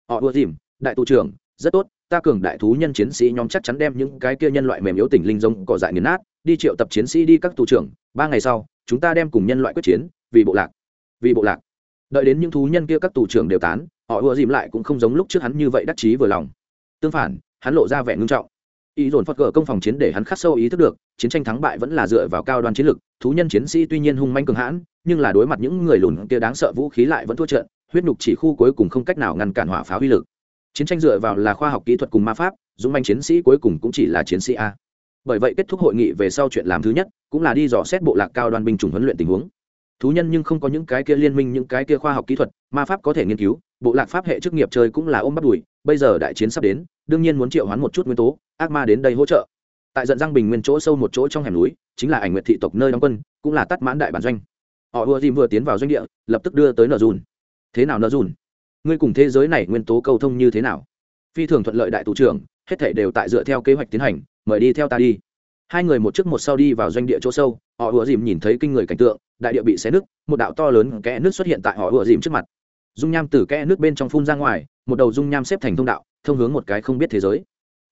Họ ưa dìm, đại tù trưởng, rất tốt, ta cường đại thú nhân chiến sĩ nhóm chắc chắn đem những cái kia nhân loại mềm yếu tỉnh linh giống cỏ dại nghiền nát, đi triệu tập chiến sĩ đi các tù trưởng, ba ngày sau, chúng ta đem cùng nhân loại quyết chiến, vì bộ lạc, vì bộ lạc. Đợi đến những thú nhân kia các tù trưởng đều tán, họ ưa dìm lại cũng không giống lúc trước hắn như vậy đắc chí vừa lòng. Tương phản, hắn lộ ra vẻ ngưng trọng. Ý dồn phật cờ công phòng chiến để hắn khắc sâu ý thức được, chiến tranh thắng bại vẫn là dựa vào cao đoan chiến lực, thú nhân chiến sĩ tuy nhiên hung manh cường hãn nhưng là đối mặt những người lùn kia đáng sợ vũ khí lại vẫn thua trận, huyết nhục chỉ khu cuối cùng không cách nào ngăn cản hỏa pháo uy lực. Chiến tranh dựa vào là khoa học kỹ thuật cùng ma pháp, dũng manh chiến sĩ cuối cùng cũng chỉ là chiến sĩ a. Bởi vậy kết thúc hội nghị về sau chuyện làm thứ nhất, cũng là đi dò xét bộ lạc cao đoan binh chủng huấn luyện tình huống. Thú nhân nhưng không có những cái kia liên minh, những cái kia khoa học kỹ thuật, ma pháp có thể nghiên cứu, bộ lạc pháp hệ chức nghiệp chơi cũng là ôm bắt đùi, bây giờ đại chiến sắp đến, đương nhiên muốn triệu hoán một chút nguyên tố, ác ma đến đây hỗ trợ. Tại trận giang bình nguyên chỗ sâu một chỗ trong hẻm núi, chính là ảnh nguyệt thị tộc nơi đóng quân, cũng là tắt mãn đại bản doanh họ vừa dìm vừa tiến vào doanh địa, lập tức đưa tới nợ dùn. Thế nào nợ dùn? Ngươi cùng thế giới này nguyên tố cầu thông như thế nào? Phi thường thuận lợi đại tù trưởng, hết thể đều tại dựa theo kế hoạch tiến hành, mời đi theo ta đi. Hai người một trước một sau đi vào doanh địa chỗ sâu, họ ùa dìm nhìn thấy kinh người cảnh tượng, đại địa bị xé nứt, một đạo to lớn kẽ nước xuất hiện tại họ ùa dìm trước mặt. Dung nham từ kẽ nước bên trong phun ra ngoài, một đầu dung nham xếp thành thông đạo, thông hướng một cái không biết thế giới.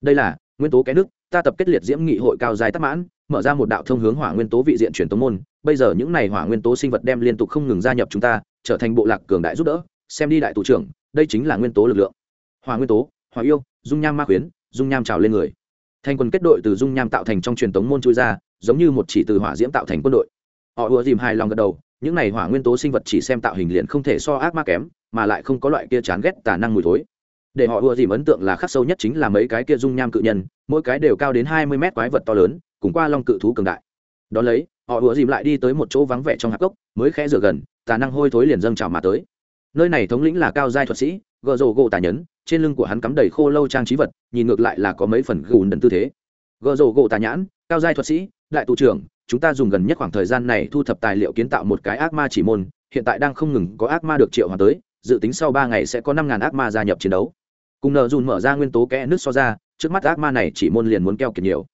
Đây là nguyên tố kẽ nước ta tập kết liệt diễm nghị hội cao dài tắc mãn mở ra một đạo thông hướng hỏa nguyên tố vị diện truyền tống môn, bây giờ những này hỏa nguyên tố sinh vật đem liên tục không ngừng gia nhập chúng ta, trở thành bộ lạc cường đại giúp đỡ, xem đi đại tù trưởng, đây chính là nguyên tố lực lượng. Hỏa nguyên tố, hỏa yêu, dung nham ma khuyến, dung nham trào lên người. Thành quân kết đội từ dung nham tạo thành trong truyền tống môn chui ra, giống như một chỉ từ hỏa diễm tạo thành quân đội. Họ ùa dìm hài lòng gật đầu, những này hỏa nguyên tố sinh vật chỉ xem tạo hình liền không thể so ác ma kém, mà lại không có loại kia chán ghét tà năng mùi thối. Để họ ùa dìm ấn tượng là khắc sâu nhất chính là mấy cái kia dung nham cự nhân, mỗi cái đều cao đến hai mươi mét quái vật to lớn cùng qua long cự thú cường đại. Đón lấy, họ ùa dìm lại đi tới một chỗ vắng vẻ trong hạp cốc, mới khẽ rửa gần, tà năng hôi thối liền dâng trào mà tới. Nơi này thống lĩnh là cao giai thuật sĩ gợ rồ gỗ tà nhấn, trên lưng của hắn cắm đầy khô lâu trang trí vật, nhìn ngược lại là có mấy phần gùn đần tư thế. Gợ rồ gỗ tà nhãn, cao giai thuật sĩ, đại tụ trưởng, chúng ta dùng gần nhất khoảng thời gian này thu thập tài liệu kiến tạo một cái ác ma chỉ môn, hiện tại đang không ngừng có ác ma được triệu hòa tới, dự tính sau ba ngày sẽ có năm ngàn ác ma gia nhập chiến đấu. Cùng nợ dùn mở ra nguyên tố kẽ nước so ra, trước mắt ác ma này chỉ môn liền muốn keo kiệt nhiều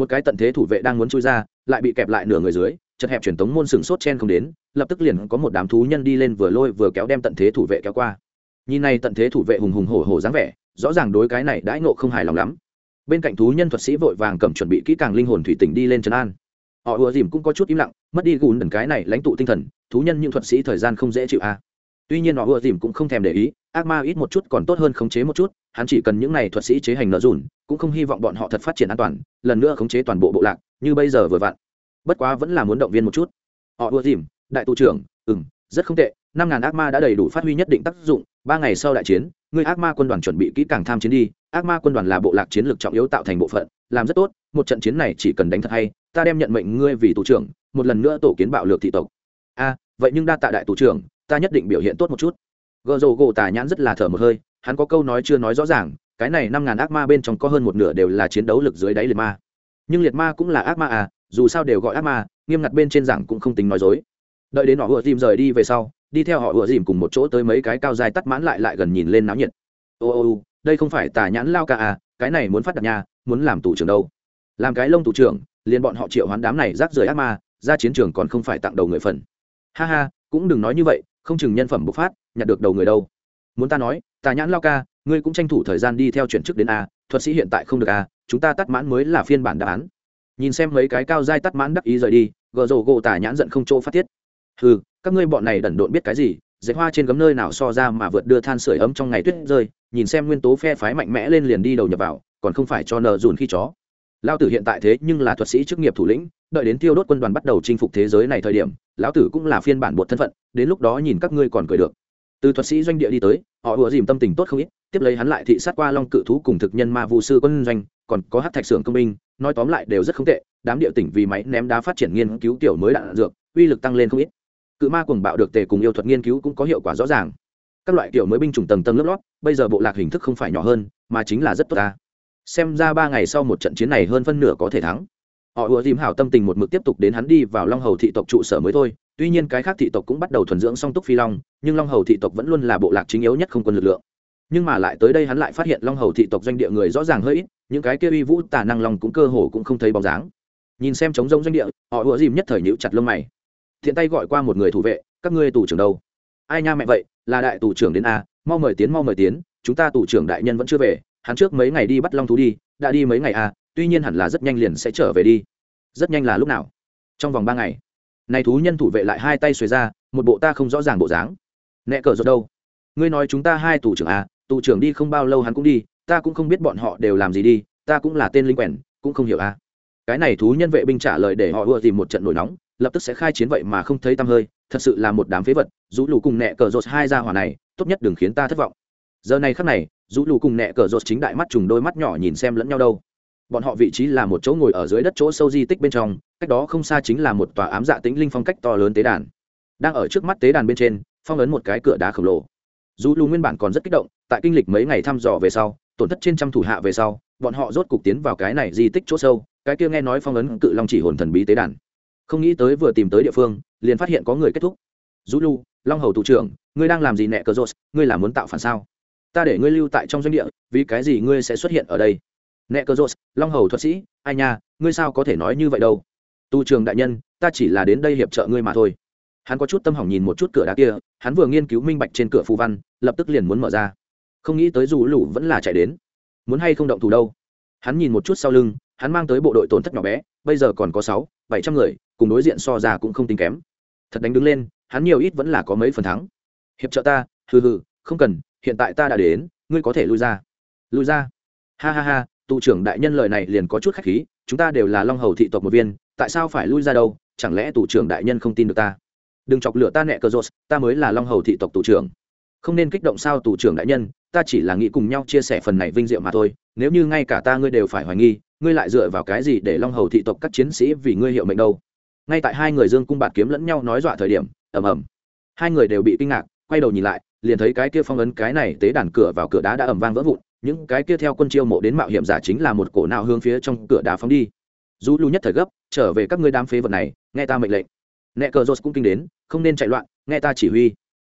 một cái tận thế thủ vệ đang muốn chui ra, lại bị kẹp lại nửa người dưới, chật hẹp truyền tống môn sừng sốt chen không đến, lập tức liền có một đám thú nhân đi lên vừa lôi vừa kéo đem tận thế thủ vệ kéo qua. Nhìn này tận thế thủ vệ hùng hùng hổ hổ dáng vẻ, rõ ràng đối cái này đãi ngộ không hài lòng lắm. Bên cạnh thú nhân thuật sĩ vội vàng cầm chuẩn bị kỹ càng linh hồn thủy tỉnh đi lên trấn an. Họ ùa dìm cũng có chút im lặng, mất đi gùn đần cái này lãnh tụ tinh thần, thú nhân những thuật sĩ thời gian không dễ chịu a. à tuy nhiên họ ưa dìm cũng không thèm để ý, ác ma ít một chút còn tốt hơn khống chế một chút, hắn chỉ cần những này thuật sĩ chế hành nợ dùn, cũng không hy vọng bọn họ thật phát triển an toàn, lần nữa khống chế toàn bộ bộ lạc, như bây giờ vừa vặn. Bất quá vẫn là muốn động viên một chút. Họ ưa dìm, đại tù trưởng ừ m rất không tệ, năm ngàn ác ma đã đầy đủ phát huy nhất định tác dụng, ba ngày sau đại chiến, người ác ma quân đoàn chuẩn bị kỹ càng tham chiến đi, ác ma quân đoàn là bộ lạc chiến lược trọng yếu tạo thành bộ phận, làm rất tốt, một trận chiến này chỉ cần đánh thật hay, ta đem nhận mệnh ngươi vì tù trưởng, một lần nữa tổ kiến bạo lược thị tộc. A, vậy nhưng đa tạ đại tù trưởng ta nhất định biểu hiện tốt một chút. Gợ rồ gỗ tà nhãn rất là thở một hơi, hắn có câu nói chưa nói rõ ràng, cái này năm ngàn ác ma bên trong có hơn một nửa đều là chiến đấu lực dưới đáy liệt ma. Nhưng liệt ma cũng là ác ma à dù sao đều gọi ác ma, nghiêm ngặt bên trên giảng cũng không tính nói dối. Đợi đến họ ùa dìm rời đi về sau, đi theo họ ùa dìm cùng một chỗ tới mấy cái cao dài tắt mãn lại lại gần nhìn lên náo nhiệt. Ô ô ô, đây không phải tà nhãn lao ca à cái này muốn phát đặt nhà muốn làm tủ trưởng đâu. Làm cái lông tủ trưởng, liền bọn họ triệu hoán đám này rác rưởi ác ma, ra chiến trường còn không phải tặng đầu người phần. Ha ha, cũng đừng nói như vậy không chừng nhân phẩm bộc phát, nhặt được đầu người đâu. Muốn ta nói, tà nhãn lao ca, ngươi cũng tranh thủ thời gian đi theo chuyển chức đến a, thuật sĩ hiện tại không được a, chúng ta tắt mãn mới là phiên bản đáp án. Nhìn xem mấy cái cao dai tắt mãn đắc ý rời đi, gờ rổ gỗ tà nhãn giận không chỗ phát tiết. Ừ các ngươi bọn này đẩn độn biết cái gì dạy hoa trên gấm nơi nào so ra mà vượt đưa than sửa ấm trong ngày tuyết rơi, nhìn xem nguyên tố phe phái mạnh mẽ lên liền đi đầu nhập vào, còn không phải cho nờ dùn khi chó. Lao tử hiện tại thế nhưng là thuật sĩ chức nghiệp thủ lĩnh đợi đến tiêu đốt quân đoàn bắt đầu chinh phục thế giới này thời điểm, lão tử cũng là phiên bản bột thân phận, đến lúc đó nhìn các ngươi còn cười được. Từ thuật sĩ doanh địa đi tới, họ ùa dìm tâm tình tốt không ít, tiếp lấy hắn lại thị sát qua long cự thú cùng thực nhân ma vụ sư quân doanh, còn có hát thạch xưởng công binh, nói tóm lại đều rất không tệ, đám địa tỉnh vì máy ném đá phát triển nghiên cứu tiểu mới đạn dược, uy lực tăng lên không ít. Cự ma cùng bạo được tề cùng yêu thuật nghiên cứu cũng có hiệu quả rõ ràng. Các loại kiểu mới binh chủng tầng tầng lớp lót, bây giờ bộ lạc hình thức không phải nhỏ hơn, mà chính là rất tốt ta. Xem ra ba ngày sau một trận chiến này hơn phân nửa có thể thắng họ ùa dìm hảo tâm tình một mực tiếp tục đến hắn đi vào long hầu thị tộc trụ sở mới thôi. Tuy nhiên cái khác thị tộc cũng bắt đầu thuần dưỡng song túc phi long, nhưng long hầu thị tộc vẫn luôn là bộ lạc chính yếu nhất không quân lực lượng. Nhưng mà lại tới đây hắn lại phát hiện long hầu thị tộc doanh địa người rõ ràng hơi ít, những cái kia uy vũ tả năng long cũng cơ hồ cũng không thấy bóng dáng. Nhìn xem chống rông doanh địa, họ ùa dìm nhất thời nhíu chặt lông mày. Thiện tay gọi qua một người thủ vệ, các ngươi tù trưởng đâu? Ai nha mẹ vậy, là đại tù trưởng đến a, mau mời tiến, mau mời tiến, chúng ta tù trưởng đại nhân vẫn chưa về, hắn trước mấy ngày đi bắt long thú đi, đã đi mấy ngày a tuy nhiên hẳn là rất nhanh liền sẽ trở về đi. Rất nhanh là lúc nào? Trong vòng ba ngày. Này thú nhân thủ vệ lại hai tay xuề ra, một bộ ta không rõ ràng bộ dáng. Nẹ cờ rồi đâu? Ngươi nói chúng ta hai tù trưởng à tù trưởng đi không bao lâu hắn cũng đi, ta cũng không biết bọn họ đều làm gì đi, ta cũng là tên linh quèn, cũng không hiểu à. Cái này thú nhân vệ binh trả lời để họ vừa tìm một trận nổi nóng, lập tức sẽ khai chiến vậy mà không thấy tăm hơi, thật sự là một đám phế vật, rũ lù cùng nẹ cờ rột hai ra hỏa này, tốt nhất đừng khiến ta thất vọng. Giờ này khắc này, rũ lù cùng nẹ cờ rột chính đại mắt trùng đôi mắt nhỏ nhìn xem lẫn nhau đâu bọn họ vị trí là một chỗ ngồi ở dưới đất chỗ sâu di tích bên trong, cách đó không xa chính là một tòa ám dạ tĩnh linh phong cách to lớn tế đàn. Đang ở trước mắt tế đàn bên trên, phong ấn một cái cửa đá khổng lồ. Dù lù nguyên bản còn rất kích động, tại kinh lịch mấy ngày thăm dò về sau, tổn thất trên trăm thủ hạ về sau, bọn họ rốt cục tiến vào cái này di tích chỗ sâu, cái kia nghe nói phong ấn cự long chỉ hồn thần bí tế đàn. Không nghĩ tới vừa tìm tới địa phương, liền phát hiện có người kết thúc. Dù lù long hầu thủ trưởng, ngươi đang làm gì nẹ cờ rột ngươi là muốn tạo phản sao? Ta để ngươi lưu tại trong doanh địa, vì cái gì ngươi sẽ xuất hiện ở đây? Nẹ cơ rốt long hầu thuật sĩ, ai nha, ngươi sao có thể nói như vậy đâu? Tu trường đại nhân, ta chỉ là đến đây hiệp trợ ngươi mà thôi. Hắn có chút tâm hỏng nhìn một chút cửa đá kia, hắn vừa nghiên cứu minh bạch trên cửa phù văn, lập tức liền muốn mở ra. Không nghĩ tới dù lũ vẫn là chạy đến. Muốn hay không động thủ đâu? Hắn nhìn một chút sau lưng, hắn mang tới bộ đội tổn thất nhỏ bé, bây giờ còn có sáu, bảy trăm người, cùng đối diện so ra cũng không tính kém. Thật đánh đứng lên, hắn nhiều ít vẫn là có mấy phần thắng. Hiệp trợ ta, hừ hừ, không cần, hiện tại ta đã đến, ngươi có thể lui ra. Lui ra? Ha ha ha tụ trưởng đại nhân lời này liền có chút khách khí, chúng ta đều là long hầu thị tộc một viên, tại sao phải lui ra đâu? Chẳng lẽ tụ trưởng đại nhân không tin được ta? Đừng chọc lửa ta nẹ cơ rột ta mới là long hầu thị tộc tụ trưởng. Không nên kích động sao tụ trưởng đại nhân, ta chỉ là nghĩ cùng nhau chia sẻ phần này vinh diệu mà thôi. Nếu như ngay cả ta ngươi đều phải hoài nghi, ngươi lại dựa vào cái gì để long hầu thị tộc các chiến sĩ vì ngươi hiệu mệnh đâu? Ngay tại hai người dương cung bạt kiếm lẫn nhau nói dọa thời điểm, ầm ầm. Hai người đều bị kinh ngạc, quay đầu nhìn lại, liền thấy cái kia phong ấn cái này tế đàn cửa vào cửa đá đã ầm vang vỡ vụn những cái kia theo quân chiêu mộ đến mạo hiểm giả chính là một cổ nào hướng phía trong cửa đá phóng đi. Dù lưu nhất thời gấp, trở về các ngươi đám phế vật này, nghe ta mệnh lệnh. Nẹ cờ jose cũng kinh đến, không nên chạy loạn, nghe ta chỉ huy.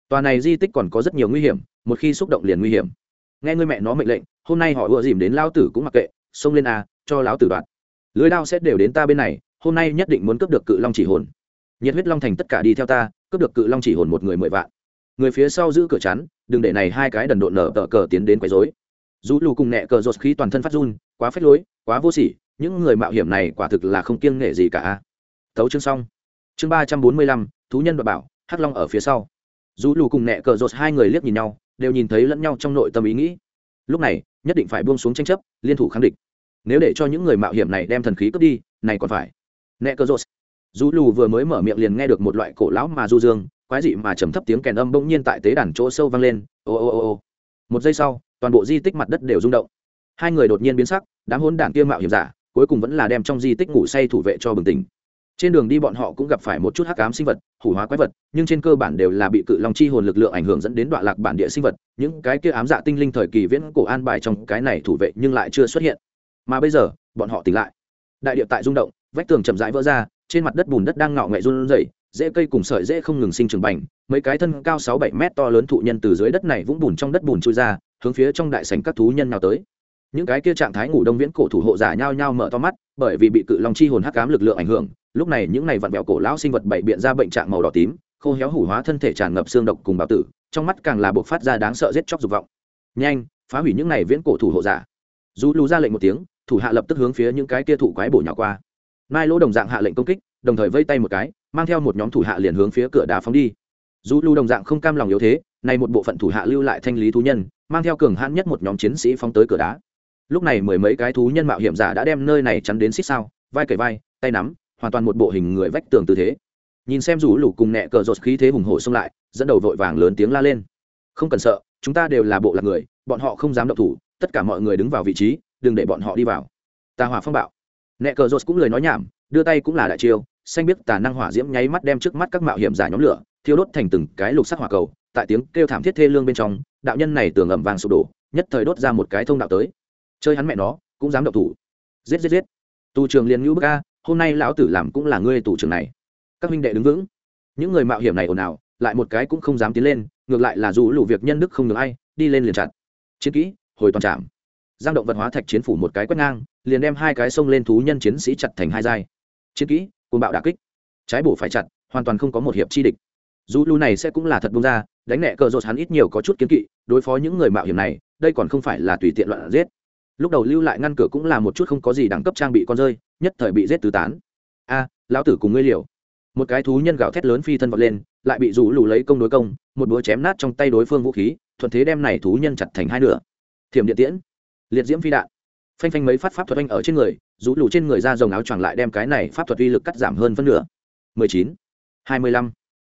Tòa này di tích còn có rất nhiều nguy hiểm, một khi xúc động liền nguy hiểm. Nghe ngươi mẹ nó mệnh lệnh, hôm nay họ ùa dìm đến lao tử cũng mặc kệ, xông lên a, cho lão tử đoạn lưới đao sẽ đều đến ta bên này, hôm nay nhất định muốn cướp được cự long chỉ hồn. Nhiệt huyết long thành tất cả đi theo ta, cướp được cự long chỉ hồn một người mười vạn. Người phía sau giữ cửa chắn, đừng để này hai cái đần độn nở tờ cờ tiến đến quấy rối dù lù cùng nẹ cờ rột khí toàn thân phát run, quá phết lối, quá vô sỉ, những người mạo hiểm này quả thực là không kiêng nghệ gì cả. Thấu chương xong. Chương ba trăm bốn mươi lăm, thú nhân và bảo, hắc long ở phía sau. Dù lù cùng nẹ cờ rột hai người liếc nhìn nhau, đều nhìn thấy lẫn nhau trong nội tâm ý nghĩ. Lúc này, nhất định phải buông xuống tranh chấp, liên thủ kháng địch. Nếu để cho những người mạo hiểm này đem thần khí cướp đi, này còn phải. Nẹ cờ rột. Dù lù vừa mới mở miệng liền nghe được một loại cổ lão mà du dương, quái dị mà trầm thấp tiếng kèn âm bỗng nhiên tại tế đàn chỗ sâu vang lên. Ô ô ô ô. Một giây sau toàn bộ di tích mặt đất đều rung động. Hai người đột nhiên biến sắc, đám hôn đảng kia mạo hiểm giả, cuối cùng vẫn là đem trong di tích ngủ say thủ vệ cho bừng tỉnh. Trên đường đi bọn họ cũng gặp phải một chút hắc ám sinh vật, hủ hóa quái vật, nhưng trên cơ bản đều là bị cự long chi hồn lực lượng ảnh hưởng dẫn đến đoạn lạc bản địa sinh vật. Những cái kia ám dạ tinh linh thời kỳ viễn cổ an bài trong cái này thủ vệ nhưng lại chưa xuất hiện. Mà bây giờ, bọn họ tỉnh lại. Đại địa tại rung động, vách tường chậm rãi vỡ ra, trên mặt đất bùn đất đang ngạo nghệ run rẩy dễ cây cùng sợi dễ không ngừng sinh trưởng bành, mấy cái thân cao sáu bảy mét to lớn thụ nhân từ dưới đất này vũng bùn trong đất bùn trôi ra, hướng phía trong đại sảnh các thú nhân nào tới. Những cái kia trạng thái ngủ đông viễn cổ thủ hộ giả nhao nhao mở to mắt, bởi vì bị cự long chi hồn hắc ám lực lượng ảnh hưởng, lúc này những này vặn vẹo cổ lão sinh vật bảy biện ra bệnh trạng màu đỏ tím, khô héo hủ hóa thân thể tràn ngập xương độc cùng bào tử, trong mắt càng là buộc phát ra đáng sợ giết chóc dục vọng. Nhanh, phá hủy những này viễn cổ thủ hộ giả. Dù lù ra lệnh một tiếng, thủ hạ lập tức hướng phía những cái kia thủ quái bổ nhỏ qua. Mai lỗ đồng dạng hạ lệnh công kích, đồng thời vây tay một cái mang theo một nhóm thủ hạ liền hướng phía cửa đá phóng đi. Dù lưu đồng dạng không cam lòng yếu thế, nay một bộ phận thủ hạ lưu lại thanh lý thú nhân, mang theo cường hãn nhất một nhóm chiến sĩ phóng tới cửa đá. Lúc này mười mấy cái thú nhân mạo hiểm giả đã đem nơi này chắn đến xích sao, vai cầy vai, tay nắm, hoàn toàn một bộ hình người vách tường tư thế. Nhìn xem rủ lục cùng nẹ cờ rột khí thế hùng hổ xông lại, dẫn đầu vội vàng lớn tiếng la lên. Không cần sợ, chúng ta đều là bộ lạc người, bọn họ không dám động thủ, tất cả mọi người đứng vào vị trí, đừng để bọn họ đi vào. Tà hỏa phong bạo. Nẹ cờ rột cũng lời nói nhảm, đưa tay cũng là đại chiêu xanh biết tà năng hỏa diễm nháy mắt đem trước mắt các mạo hiểm giả nhóm lửa, thiêu đốt thành từng cái lục sắc hỏa cầu, tại tiếng kêu thảm thiết thê lương bên trong, đạo nhân này tường ẩm vàng sụp đổ, nhất thời đốt ra một cái thông đạo tới. Chơi hắn mẹ nó, cũng dám động thủ. Giết giết giết. Tù trường liền ngữ bức a, hôm nay lão tử làm cũng là ngươi tù trường này. Các huynh đệ đứng vững. Những người mạo hiểm này ồn ào, lại một cái cũng không dám tiến lên, ngược lại là dù lũ việc nhân đức không được ai, đi lên liền chặt. Chiến kỹ, hồi toàn trạm. Giang động vật hóa thạch chiến phủ một cái quét ngang, liền đem hai cái sông lên thú nhân chiến sĩ chặt thành hai giai. Chiến kỹ côn bạo đà kích. Trái bổ phải chặt, hoàn toàn không có một hiệp chi địch. Dù lưu này sẽ cũng là thật bung ra, đánh nẹ cờ rột hắn ít nhiều có chút kiến kỵ, đối phó những người mạo hiểm này, đây còn không phải là tùy tiện loạn giết. Lúc đầu lưu lại ngăn cửa cũng là một chút không có gì đẳng cấp trang bị con rơi, nhất thời bị giết tứ tán. A, lão tử cùng ngươi liều. Một cái thú nhân gạo thét lớn phi thân vọt lên, lại bị rủ lù lấy công đối công, một búa chém nát trong tay đối phương vũ khí, thuận thế đem này thú nhân chặt thành hai nửa. Thiểm điện tiễn. Liệt diễm phi đạn. Phanh phanh mấy phát pháp thuật anh ở trên người rũ lù trên người ra dòng áo choàng lại đem cái này pháp thuật uy lực cắt giảm hơn phân nửa. mười chín, hai mươi lăm.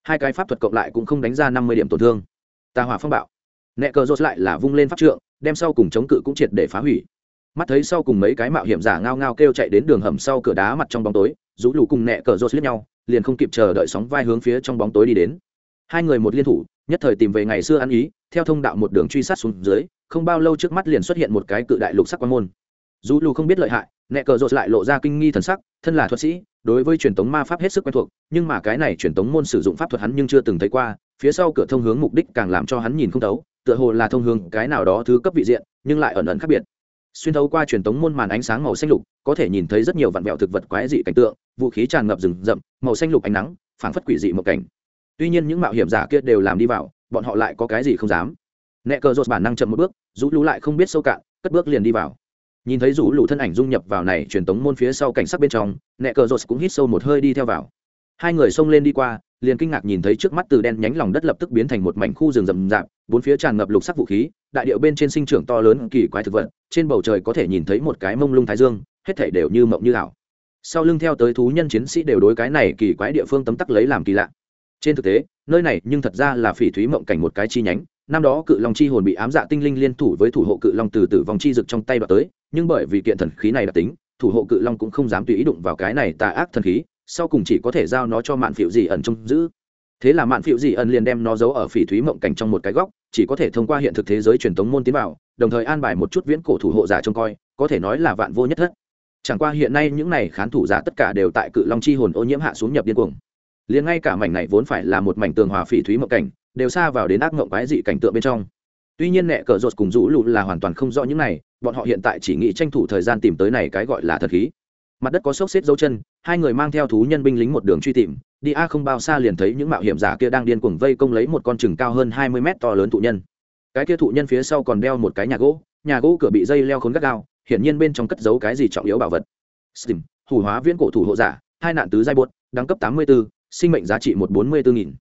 Hai cái pháp thuật cộng lại cũng không đánh ra năm mươi điểm tổn thương. Tà hỏa phong bạo. Nẹ cờ rốt lại là vung lên pháp trượng, đem sau cùng chống cự cũng triệt để phá hủy. Mắt thấy sau cùng mấy cái mạo hiểm giả ngao ngao kêu chạy đến đường hầm sau cửa đá mặt trong bóng tối, rũ lù cùng nẹ cờ rốt liếc nhau, liền không kịp chờ đợi sóng vai hướng phía trong bóng tối đi đến. Hai người một liên thủ, nhất thời tìm về ngày xưa ăn ý, theo thông đạo một đường truy sát xuống dưới, không bao lâu trước mắt liền xuất hiện một cái cự đại lục sắc quan môn. Dù lù không biết lợi hại nẹ cờ rột lại lộ ra kinh nghi thần sắc, thân là thuật sĩ, đối với truyền thống ma pháp hết sức quen thuộc, nhưng mà cái này truyền thống môn sử dụng pháp thuật hắn nhưng chưa từng thấy qua, phía sau cửa thông hướng mục đích càng làm cho hắn nhìn không thấu, tựa hồ là thông hướng cái nào đó thứ cấp vị diện, nhưng lại ẩn ẩn khác biệt. Xuyên thấu qua truyền thống môn màn ánh sáng màu xanh lục, có thể nhìn thấy rất nhiều vạn vẹo thực vật quái dị cảnh tượng, vũ khí tràn ngập rừng rậm, màu xanh lục ánh nắng, phảng phất quỷ dị một cảnh. Tuy nhiên những mạo hiểm giả kia đều làm đi vào, bọn họ lại có cái gì không dám. Nẹ cờ rột bản năng chậm một bước, rũ lũ lại không biết sâu cạn, cất bước liền đi vào nhìn thấy rủ lũ thân ảnh dung nhập vào này truyền tống môn phía sau cảnh sắc bên trong, nẹ cờ rột cũng hít sâu một hơi đi theo vào. Hai người xông lên đi qua, liền kinh ngạc nhìn thấy trước mắt từ đen nhánh lòng đất lập tức biến thành một mảnh khu rừng rậm rạp, bốn phía tràn ngập lục sắc vũ khí, đại điệu bên trên sinh trưởng to lớn kỳ quái thực vật, trên bầu trời có thể nhìn thấy một cái mông lung thái dương, hết thể đều như mộng như ảo. Sau lưng theo tới thú nhân chiến sĩ đều đối cái này kỳ quái địa phương tấm tắc lấy làm kỳ lạ. Trên thực tế, nơi này nhưng thật ra là phỉ thúy mộng cảnh một cái chi nhánh năm đó cự long chi hồn bị ám dạ tinh linh liên thủ với thủ hộ cự long từ tử vong chi rực trong tay đoạt tới, nhưng bởi vì kiện thần khí này đặc tính, thủ hộ cự long cũng không dám tùy ý đụng vào cái này tà ác thần khí, sau cùng chỉ có thể giao nó cho mạn phiệu dị ẩn trông giữ. Thế là mạn phiệu dị ẩn liền đem nó giấu ở phỉ thúy mộng cảnh trong một cái góc, chỉ có thể thông qua hiện thực thế giới truyền thống môn tiến vào, đồng thời an bài một chút viễn cổ thủ hộ giả trông coi, có thể nói là vạn vô nhất thất. Chẳng qua hiện nay những này khán thủ giả tất cả đều tại cự long chi hồn ô nhiễm hạ xuống nhập điên cuồng. Liền ngay cả mảnh này vốn phải là một mảnh tường hòa phỉ thúy mộng cảnh đều xa vào đến ác mộng quái dị cảnh tượng bên trong. Tuy nhiên nẹ cờ rột cùng rũ lụt là hoàn toàn không rõ những này bọn họ hiện tại chỉ nghĩ tranh thủ thời gian tìm tới này cái gọi là thật khí. Mặt đất có xốc xếp dấu chân hai người mang theo thú nhân binh lính một đường truy tìm đi a không bao xa liền thấy những mạo hiểm giả kia đang điên cuồng vây công lấy một con chừng cao hơn hai mươi mét to lớn thụ nhân. Cái kia thụ nhân phía sau còn đeo một cái nhà gỗ nhà gỗ cửa bị dây leo khốn gắt gao hiển nhiên bên trong cất giấu cái gì trọng yếu bảo vật. Steam, hủ hóa viễn cổ thủ hộ giả hai nạn tứ giai bột đẳng cấp tám mươi 84, sinh mệnh giá trị một bốn mươi bốn nghìn.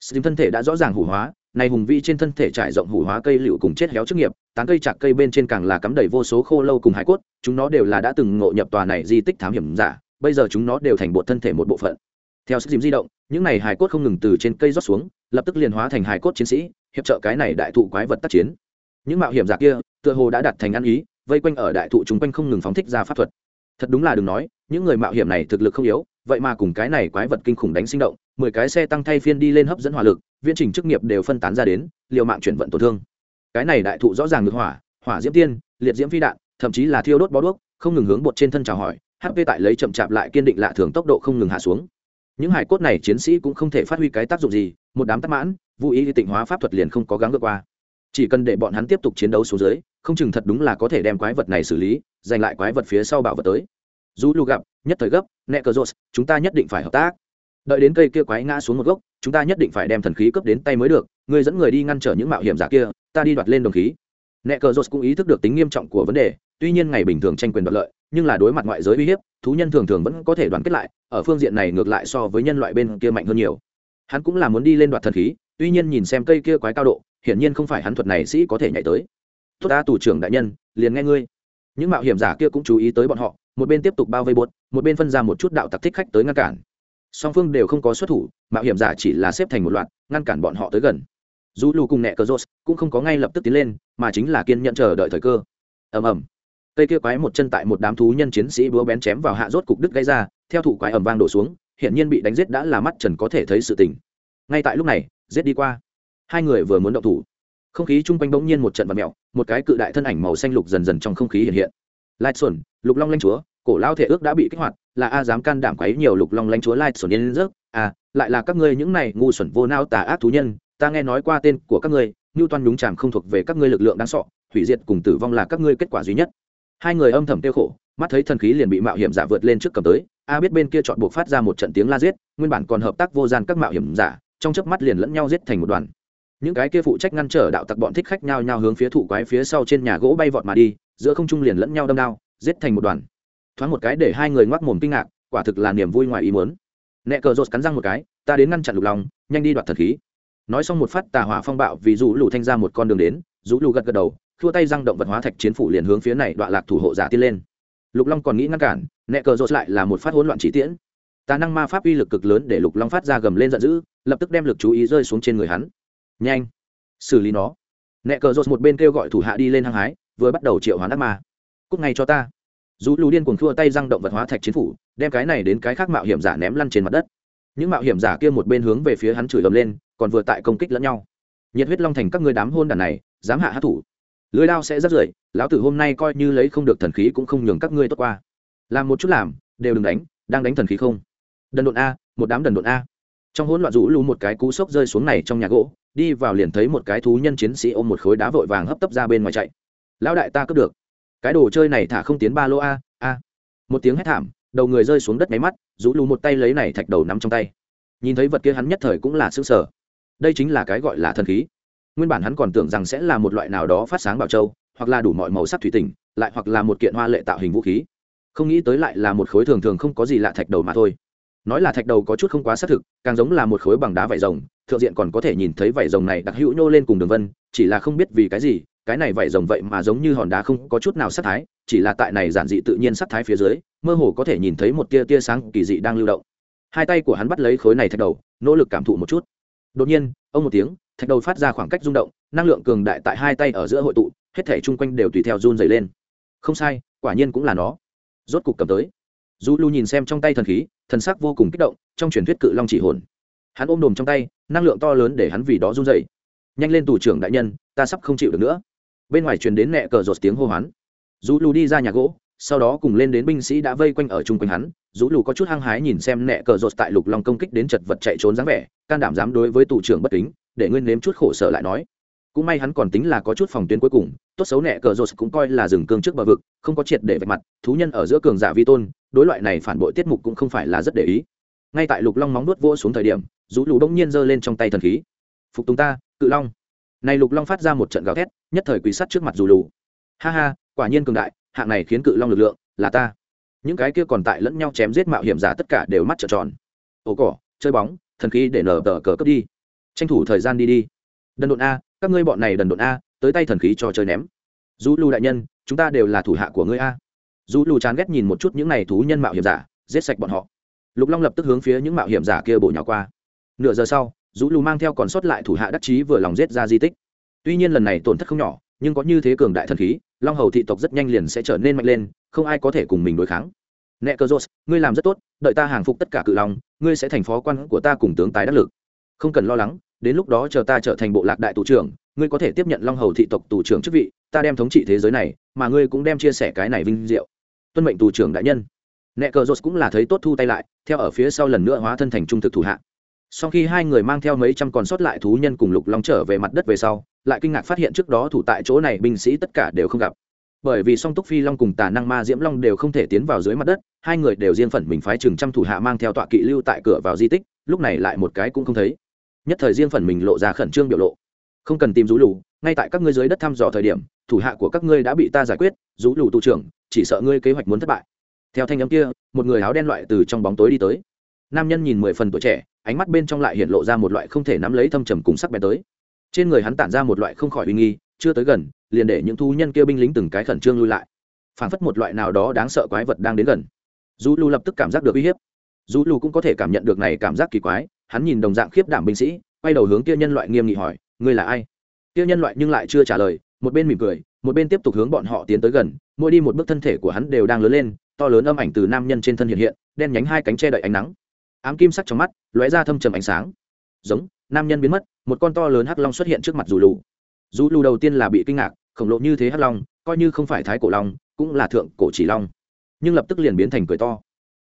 Steam thân thể đã rõ ràng hủ hóa, này hùng vĩ trên thân thể trải rộng hủ hóa cây liệu cùng chết héo chức nghiệp, tán cây chạc cây bên trên càng là cắm đầy vô số khô lâu cùng hải cốt, chúng nó đều là đã từng ngộ nhập tòa này di tích thám hiểm giả, bây giờ chúng nó đều thành bộ thân thể một bộ phận. Theo sức dìm di động, những này hải cốt không ngừng từ trên cây rót xuống, lập tức liền hóa thành hải cốt chiến sĩ, hiệp trợ cái này đại thụ quái vật tác chiến. Những mạo hiểm giả kia, tựa hồ đã đặt thành ăn ý, vây quanh ở đại thụ chúng quanh không ngừng phóng thích ra pháp thuật. Thật đúng là đừng nói, những người mạo hiểm này thực lực không yếu, vậy mà cùng cái này quái vật kinh khủng đánh sinh động mười cái xe tăng thay phiên đi lên hấp dẫn hỏa lực, viễn trình chức nghiệp đều phân tán ra đến, liều mạng chuyển vận tổn thương. Cái này đại thụ rõ ràng ngược hỏa hỏa diễm tiên, liệt diễm phi đạn, thậm chí là thiêu đốt bó đuốc, không ngừng hướng bột trên thân chào hỏi hp tại lấy chậm chạp lại kiên định lạ thường tốc độ không ngừng hạ xuống. Những hải cốt này chiến sĩ cũng không thể phát huy cái tác dụng gì, một đám tắc mãn vô ý tịnh hóa pháp thuật liền không có gắng vượt qua. Chỉ cần để bọn hắn tiếp tục chiến đấu xuống dưới, không chừng thật đúng là có thể đem quái vật này xử lý, giành lại quái vật phía sau bảo vật tới. Dù lu gặp, nhất thời gấp nẹ cờ rột chúng ta nhất định phải hợp tác đợi đến cây kia quái ngã xuống một gốc, chúng ta nhất định phải đem thần khí cấp đến tay mới được, Ngươi dẫn người đi ngăn trở những mạo hiểm giả kia, ta đi đoạt lên đồng khí. Nẹ cờ rột cũng ý thức được tính nghiêm trọng của vấn đề, tuy nhiên ngày bình thường tranh quyền đoạt lợi, nhưng là đối mặt ngoại giới uy hiếp, thú nhân thường thường vẫn có thể đoàn kết lại, ở phương diện này ngược lại so với nhân loại bên kia mạnh hơn nhiều. Hắn cũng là muốn đi lên đoạt thần khí, tuy nhiên nhìn xem cây kia quái cao độ, hiển nhiên không phải hắn thuật này sĩ có thể nhảy tới. Tốt ta, tù trưởng đại nhân, liền nghe ngươi. Những mạo hiểm giả kia cũng chú ý tới bọn họ, một bên tiếp tục bao vây bột, một bên phân ra một chút đạo tặc thích khách tới ngăn cản song phương đều không có xuất thủ, mạo hiểm giả chỉ là xếp thành một loạt, ngăn cản bọn họ tới gần. Dù lù cùng nẹ cờ rốt cũng không có ngay lập tức tiến lên, mà chính là kiên nhận chờ đợi thời cơ. Ầm ầm. Cây kia quái một chân tại một đám thú nhân chiến sĩ búa bén chém vào hạ rốt cục đứt gây ra, theo thủ quái ầm vang đổ xuống hiện nhiên bị đánh giết đã là mắt trần có thể thấy sự tình. Ngay tại lúc này, giết đi qua. Hai người vừa muốn động thủ. Không khí chung quanh bỗng nhiên một trận vật mẹo một cái cự đại thân ảnh màu xanh lục dần dần trong không khí hiện hiện. Lai xuẩn lục long lanh chúa, cổ lao thể ước đã bị kích hoạt là a dám can đảm quấy nhiều lục long lanh chúa lai sổn yên rớt à lại là các ngươi những này ngu xuẩn vô nao tà ác thú nhân, ta nghe nói qua tên của các ngươi như toan nhúng chàm không thuộc về các ngươi lực lượng đáng sọ hủy diệt cùng tử vong là các ngươi kết quả duy nhất. Hai người âm thầm tiêu khổ, mắt thấy thần khí liền bị mạo hiểm giả vượt lên trước cầm tới, a biết bên kia chọn buộc phát ra một trận tiếng la giết, nguyên bản còn hợp tác vô gian các mạo hiểm giả, trong chớp mắt liền lẫn nhau giết thành một đoàn. Những cái kia phụ trách ngăn trở đạo tặc bọn thích khách nhau nhau hướng phía thủ quái phía sau trên nhà gỗ bay vọt mà đi, giữa không trung liền lẫn nhau đâm đao, giết thành một đoàn thoáng một cái để hai người ngoác mồm kinh ngạc, quả thực là niềm vui ngoài ý muốn. Nẹ cờ rột cắn răng một cái, ta đến ngăn chặn lục lòng nhanh đi đoạt thần khí. Nói xong một phát tà hỏa phong bạo vì rũ lù thanh ra một con đường đến rũ lù gật gật đầu thua tay răng động vật hóa thạch chiến phủ liền hướng phía này đoạn lạc thủ hộ giả tiên lên. Lục long còn nghĩ ngăn cản, nẹ cờ rột lại là một phát hỗn loạn chỉ tiễn. Tà năng ma pháp uy lực cực lớn để lục long phát ra gầm lên giận dữ, lập tức đem lực chú ý rơi xuống trên người hắn. Nhanh, xử lý nó. Nẹ cờ rột một bên kêu gọi thủ hạ đi lên hăng hái, vừa bắt đầu triệu hoán ác ma. Cúc ngay cho ta dù lù điên cuồng thua tay răng động vật hóa thạch chiến phủ, đem cái này đến cái khác mạo hiểm giả ném lăn trên mặt đất. Những mạo hiểm giả kia một bên hướng về phía hắn chửi ầm lên, còn vừa tại công kích lẫn nhau. Nhiệt huyết long thành các ngươi đám hôn đàn này, dám hạ hát thủ. Lưới đao sẽ rất rưởi lão tử hôm nay coi như lấy không được thần khí cũng không nhường các ngươi tốt qua. Làm một chút làm, đều đừng đánh, đang đánh thần khí không? Đần độn a, một đám đần độn a. Trong hỗn loạn rũ lù một cái cú sốc rơi xuống này trong nhà gỗ, đi vào liền thấy một cái thú nhân chiến sĩ ôm một khối đá vội vàng hấp tấp ra bên ngoài chạy. Lão đại ta cướp được cái đồ chơi này thả không tiến ba lô a a. Một tiếng hét thảm, đầu người rơi xuống đất máy mắt rũ lù một tay lấy này thạch đầu nắm trong tay. Nhìn thấy vật kia hắn nhất thời cũng là xương sở đây chính là cái gọi là thần khí. Nguyên bản hắn còn tưởng rằng sẽ là một loại nào đó phát sáng bảo châu, hoặc là đủ mọi màu sắc thủy tinh lại hoặc là một kiện hoa lệ tạo hình vũ khí. Không nghĩ tới lại là một khối thường thường không có gì lạ thạch đầu mà thôi. Nói là thạch đầu có chút không quá xác thực, càng giống là một khối bằng đá vải rồng, thượng diện còn có thể nhìn thấy vải rồng này đặc hữu nhô lên cùng đường vân, chỉ là không biết vì cái gì cái này vảy rồng vậy mà giống như hòn đá không có chút nào sắc thái, chỉ là tại này giản dị tự nhiên sắc thái phía dưới, mơ hồ có thể nhìn thấy một tia tia sáng kỳ dị đang lưu động. Hai tay của hắn bắt lấy khối này thạch đầu, nỗ lực cảm thụ một chút. Đột nhiên, ông một tiếng, thạch đầu phát ra khoảng cách rung động, năng lượng cường đại tại hai tay ở giữa hội tụ, hết thể chung quanh đều tùy theo run dày lên. Không sai, quả nhiên cũng là nó. Rốt cục cầm tới. Du lu nhìn xem trong tay thần khí, thần sắc vô cùng kích động, trong truyền thuyết cự long chỉ hồn. Hắn ôm đồm trong tay, năng lượng to lớn để hắn vì đó run dày nhanh lên tù trưởng đại nhân, ta sắp không chịu được nữa bên ngoài truyền đến mẹ cờ rột tiếng hô hoán. Dù lù đi ra nhà gỗ, sau đó cùng lên đến binh sĩ đã vây quanh ở chung quanh hắn. Dù lù có chút hăng hái nhìn xem nẹ cờ rột tại lục long công kích đến chật vật chạy trốn dáng vẻ, can đảm dám đối với tù trưởng bất kính, để nguyên nếm chút khổ sở lại nói. Cũng may hắn còn tính là có chút phòng tuyến cuối cùng, tốt xấu nẹ cờ rột cũng coi là rừng cương trước bờ vực, không có triệt để vạch mặt, thú nhân ở giữa cường giả vi tôn, đối loại này phản bội tiết mục cũng không phải là rất để ý. Ngay tại lục long móng nuốt vỗ xuống thời điểm, rũ lù đông nhiên giơ lên trong tay thần khí. Phục tùng ta, cự long này lục long phát ra một trận gào thét, nhất thời quỳ sắt trước mặt dù lù. Ha ha, quả nhiên cường đại, hạng này khiến cự long lực lượng là ta. Những cái kia còn tại lẫn nhau chém giết mạo hiểm giả tất cả đều mắt trợn tròn. Ồ cỏ, chơi bóng, thần khí để nở tờ cờ cấp đi. Tranh thủ thời gian đi đi. Đần độn a, các ngươi bọn này đần độn a, tới tay thần khí cho chơi ném. Dù lù đại nhân, chúng ta đều là thủ hạ của ngươi a. Dù lù chán ghét nhìn một chút những này thú nhân mạo hiểm giả, giết sạch bọn họ. Lục long lập tức hướng phía những mạo hiểm giả kia bổ nhỏ qua. Nửa giờ sau dù lù mang theo còn sót lại thủ hạ đắc chí vừa lòng giết ra di tích. Tuy nhiên lần này tổn thất không nhỏ, nhưng có như thế cường đại thần khí, long hầu thị tộc rất nhanh liền sẽ trở nên mạnh lên, không ai có thể cùng mình đối kháng. Nẹ cơ rốt, ngươi làm rất tốt, đợi ta hàng phục tất cả cự long, ngươi sẽ thành phó quan của ta cùng tướng tái đắc lực. Không cần lo lắng, đến lúc đó chờ ta trở thành bộ lạc đại tù trưởng, ngươi có thể tiếp nhận long hầu thị tộc tù trưởng chức vị, ta đem thống trị thế giới này, mà ngươi cũng đem chia sẻ cái này vinh diệu. Tuân mệnh tù trưởng đại nhân. Nẹ cờ rốt cũng là thấy tốt thu tay lại, theo ở phía sau lần nữa hóa thân thành trung thực thủ hạ sau khi hai người mang theo mấy trăm còn sót lại thú nhân cùng lục long trở về mặt đất về sau, lại kinh ngạc phát hiện trước đó thủ tại chỗ này binh sĩ tất cả đều không gặp. Bởi vì song túc phi long cùng tà năng ma diễm long đều không thể tiến vào dưới mặt đất, hai người đều riêng phần mình phái chừng trăm thủ hạ mang theo tọa kỵ lưu tại cửa vào di tích, lúc này lại một cái cũng không thấy. Nhất thời riêng phần mình lộ ra khẩn trương biểu lộ. Không cần tìm rú lù, ngay tại các ngươi dưới đất thăm dò thời điểm, thủ hạ của các ngươi đã bị ta giải quyết, rú lù tù trưởng, chỉ sợ ngươi kế hoạch muốn thất bại. Theo thanh âm kia, một người áo đen loại từ trong bóng tối đi tới. Nam nhân nhìn mười phần tuổi trẻ ánh mắt bên trong lại hiện lộ ra một loại không thể nắm lấy thâm trầm cùng sắc bén tới. Trên người hắn tản ra một loại không khỏi uy nghi, chưa tới gần, liền để những thu nhân kia binh lính từng cái khẩn trương lui lại. Phảng phất một loại nào đó đáng sợ quái vật đang đến gần. Du lù lập tức cảm giác được uy hiếp. Du lù cũng có thể cảm nhận được này cảm giác kỳ quái, hắn nhìn đồng dạng khiếp đảm binh sĩ, quay đầu hướng kia nhân loại nghiêm nghị hỏi, ngươi là ai? Kia nhân loại nhưng lại chưa trả lời, một bên mỉm cười, một bên tiếp tục hướng bọn họ tiến tới gần, mỗi đi một bước thân thể của hắn đều đang lớn lên, to lớn âm ảnh từ nam nhân trên thân hiện hiện, đen nhánh hai cánh che đậy ánh nắng ám kim sắc trong mắt, lóe ra thâm trầm ánh sáng. Giống, nam nhân biến mất, một con to lớn hắc long xuất hiện trước mặt dù lù. Dù lù đầu tiên là bị kinh ngạc, khổng lồ như thế hắc long, coi như không phải thái cổ long, cũng là thượng cổ chỉ long. Nhưng lập tức liền biến thành cười to.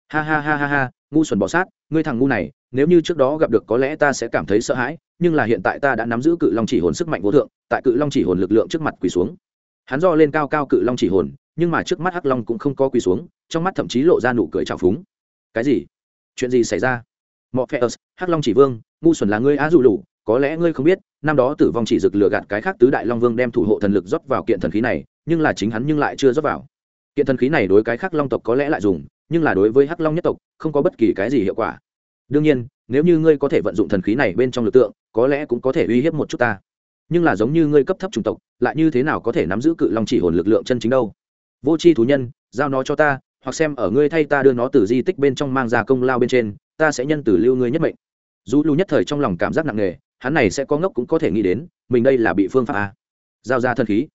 Ha ha ha ha ha, ngu xuẩn bọ sát, ngươi thằng ngu này, nếu như trước đó gặp được có lẽ ta sẽ cảm thấy sợ hãi, nhưng là hiện tại ta đã nắm giữ cự long chỉ hồn sức mạnh vô thượng, tại cự long chỉ hồn lực lượng trước mặt quỳ xuống. Hắn do lên cao cao cự long chỉ hồn, nhưng mà trước mắt hắc long cũng không có quỳ xuống, trong mắt thậm chí lộ ra nụ cười trào phúng. Cái gì? Chuyện gì xảy ra? Mọ phe ớt, hắc long chỉ vương, ngu xuẩn là ngươi á dụ lủ có lẽ ngươi không biết, năm đó tử vong chỉ rực lừa gạt cái khác tứ đại long vương đem thủ hộ thần lực rót vào kiện thần khí này, nhưng là chính hắn nhưng lại chưa rót vào. Kiện thần khí này đối cái khác long tộc có lẽ lại dùng, nhưng là đối với hắc long nhất tộc, không có bất kỳ cái gì hiệu quả. Đương nhiên, nếu như ngươi có thể vận dụng thần khí này bên trong lực tượng, có lẽ cũng có thể uy hiếp một chút ta. Nhưng là giống như ngươi cấp thấp chủng tộc, lại như thế nào có thể nắm giữ cự long chỉ hồn lực lượng chân chính đâu? Vô c h i thú nhân, giao nó cho ta hoặc xem ở ngươi thay ta đưa nó từ di tích bên trong mang ra công lao bên trên, ta sẽ nhân từ lưu ngươi nhất mệnh. Dù lưu nhất thời trong lòng cảm giác nặng nề, hắn này sẽ có ngốc cũng có thể nghĩ đến, mình đây là bị phương pháp a. Giao ra thân khí.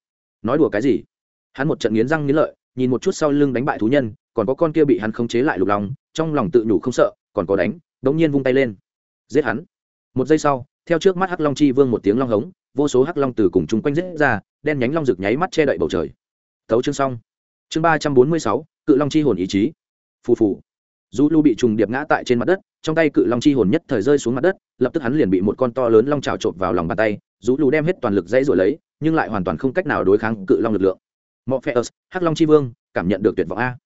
Nói đùa cái gì? Hắn một trận nghiến răng nghiến lợi, nhìn một chút sau lưng đánh bại thú nhân, còn có con kia bị hắn khống chế lại lục lòng trong lòng tự nhủ không sợ, còn có đánh, đống nhiên vung tay lên. Giết hắn. Một giây sau, theo trước mắt hắc long chi vương một tiếng long hống, vô số hắc long từ cùng chung quanh giết ra, đen nhánh long rực nháy mắt che đậy bầu trời. Tấu chương xong. Chương ba trăm bốn mươi sáu cự long chi hồn ý chí. Phù phù. Du lu bị trùng điệp ngã tại trên mặt đất, trong tay cự long chi hồn nhất thời rơi xuống mặt đất, lập tức hắn liền bị một con to lớn long trào trộm vào lòng bàn tay du lu đem hết toàn lực dãy rồi lấy, nhưng lại hoàn toàn không cách nào đối kháng cự long lực lượng. Mọi phe hắc long chi vương, cảm nhận được tuyệt vọng a.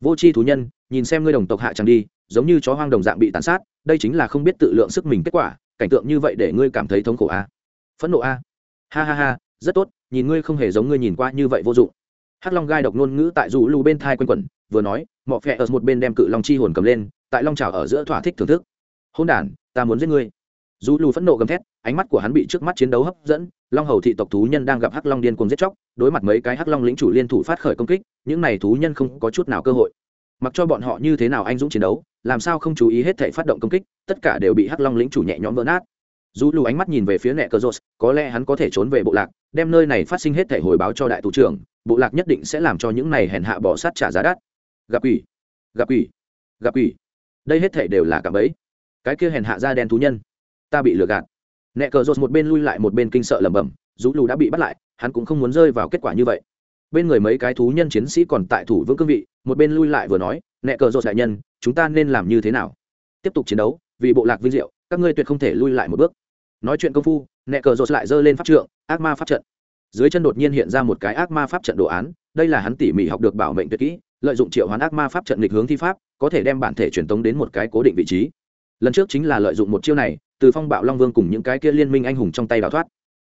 Vô c h i thú nhân, nhìn xem ngươi đồng tộc hạ chẳng đi, giống như chó hoang đồng dạng bị tàn sát, đây chính là không biết tự lượng sức mình kết quả, cảnh tượng như vậy để ngươi cảm thấy thống khổ a. Phẫn nộ a. Ha ha ha, rất tốt, nhìn ngươi không hề giống ngươi nhìn qua như vậy vô dụng hắc long gai độc ngôn ngữ tại dù lù bên thai quanh quẩn, vừa nói, mọ phẹ ở một bên đem cự long chi hồn cầm lên, tại long trào ở giữa thỏa thích thưởng thức. Hôn đản, ta muốn giết ngươi. Dù lù phẫn nộ gầm thét, ánh mắt của hắn bị trước mắt chiến đấu hấp dẫn, long hầu thị tộc thú nhân đang gặp hắc long điên cuồng giết chóc, đối mặt mấy cái hắc long lĩnh chủ liên thủ phát khởi công kích, những này thú nhân không có chút nào cơ hội. Mặc cho bọn họ như thế nào anh dũng chiến đấu, làm sao không chú ý hết thể phát động công kích, tất cả đều bị hắc long lĩnh chủ nhẹ nhõm vỡ nát. Dù lù ánh mắt nhìn về phía nẹ cơ rô có lẽ hắn có thể trốn về bộ lạc, đem nơi này phát sinh hết thể hồi báo cho đại thủ trưởng bộ lạc nhất định sẽ làm cho những này hèn hạ bỏ sát trả giá đắt. Gặp ủy gặp ủy gặp ủy đây hết thể đều là cả bẫy. Cái kia hèn hạ da đen thú nhân, ta bị lừa gạt. Nẹ cờ rột một bên lui lại một bên kinh sợ lẩm bẩm, dù lù đã bị bắt lại, hắn cũng không muốn rơi vào kết quả như vậy. Bên người mấy cái thú nhân chiến sĩ còn tại thủ vững cương vị, một bên lui lại vừa nói, nẹ cờ rột đại nhân, chúng ta nên làm như thế nào? Tiếp tục chiến đấu, vì bộ lạc vinh diệu, các ngươi tuyệt không thể lui lại một bước. Nói chuyện công phu, nẹ cờ rột lại giơ lên pháp trượng, ác ma pháp trận dưới chân đột nhiên hiện ra một cái ác ma pháp trận đồ án, đây là hắn tỉ mỉ học được bảo mệnh tuyệt kỹ, lợi dụng triệu hoán ác ma pháp trận lịch hướng thi pháp, có thể đem bản thể truyền tống đến một cái cố định vị trí. Lần trước chính là lợi dụng một chiêu này, từ phong bạo long vương cùng những cái kia liên minh anh hùng trong tay đào thoát.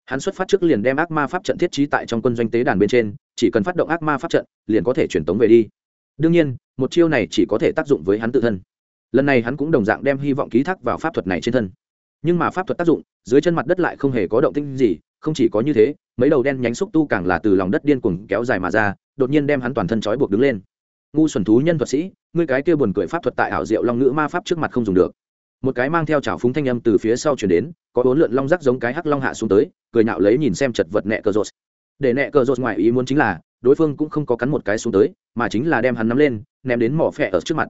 Hắn xuất phát trước liền đem ác ma pháp trận thiết trí tại trong quân doanh tế đàn bên trên, chỉ cần phát động ác ma pháp trận, liền có thể truyền tống về đi. Đương nhiên, một chiêu này chỉ có thể tác dụng với hắn tự thân. Lần này hắn cũng đồng dạng đem hy vọng ký thác vào pháp thuật này trên thân. Nhưng mà pháp thuật tác dụng, dưới chân mặt đất lại không hề có động tinh gì không chỉ có như thế, mấy đầu đen nhánh xúc tu càng là từ lòng đất điên cuồng kéo dài mà ra, đột nhiên đem hắn toàn thân trói buộc đứng lên. Ngu xuẩn thú nhân thuật sĩ, ngươi cái kia buồn cười pháp thuật tại ảo diệu long ngữ ma pháp trước mặt không dùng được. Một cái mang theo chảo phúng thanh âm từ phía sau chuyển đến, có bốn lượn long rắc giống cái hắc long hạ xuống tới, cười nhạo lấy nhìn xem chật vật nẹ cờ rột. Để nẹ cờ rột ngoài ý muốn chính là, đối phương cũng không có cắn một cái xuống tới, mà chính là đem hắn nắm lên, ném đến mỏ phẹ ở trước mặt.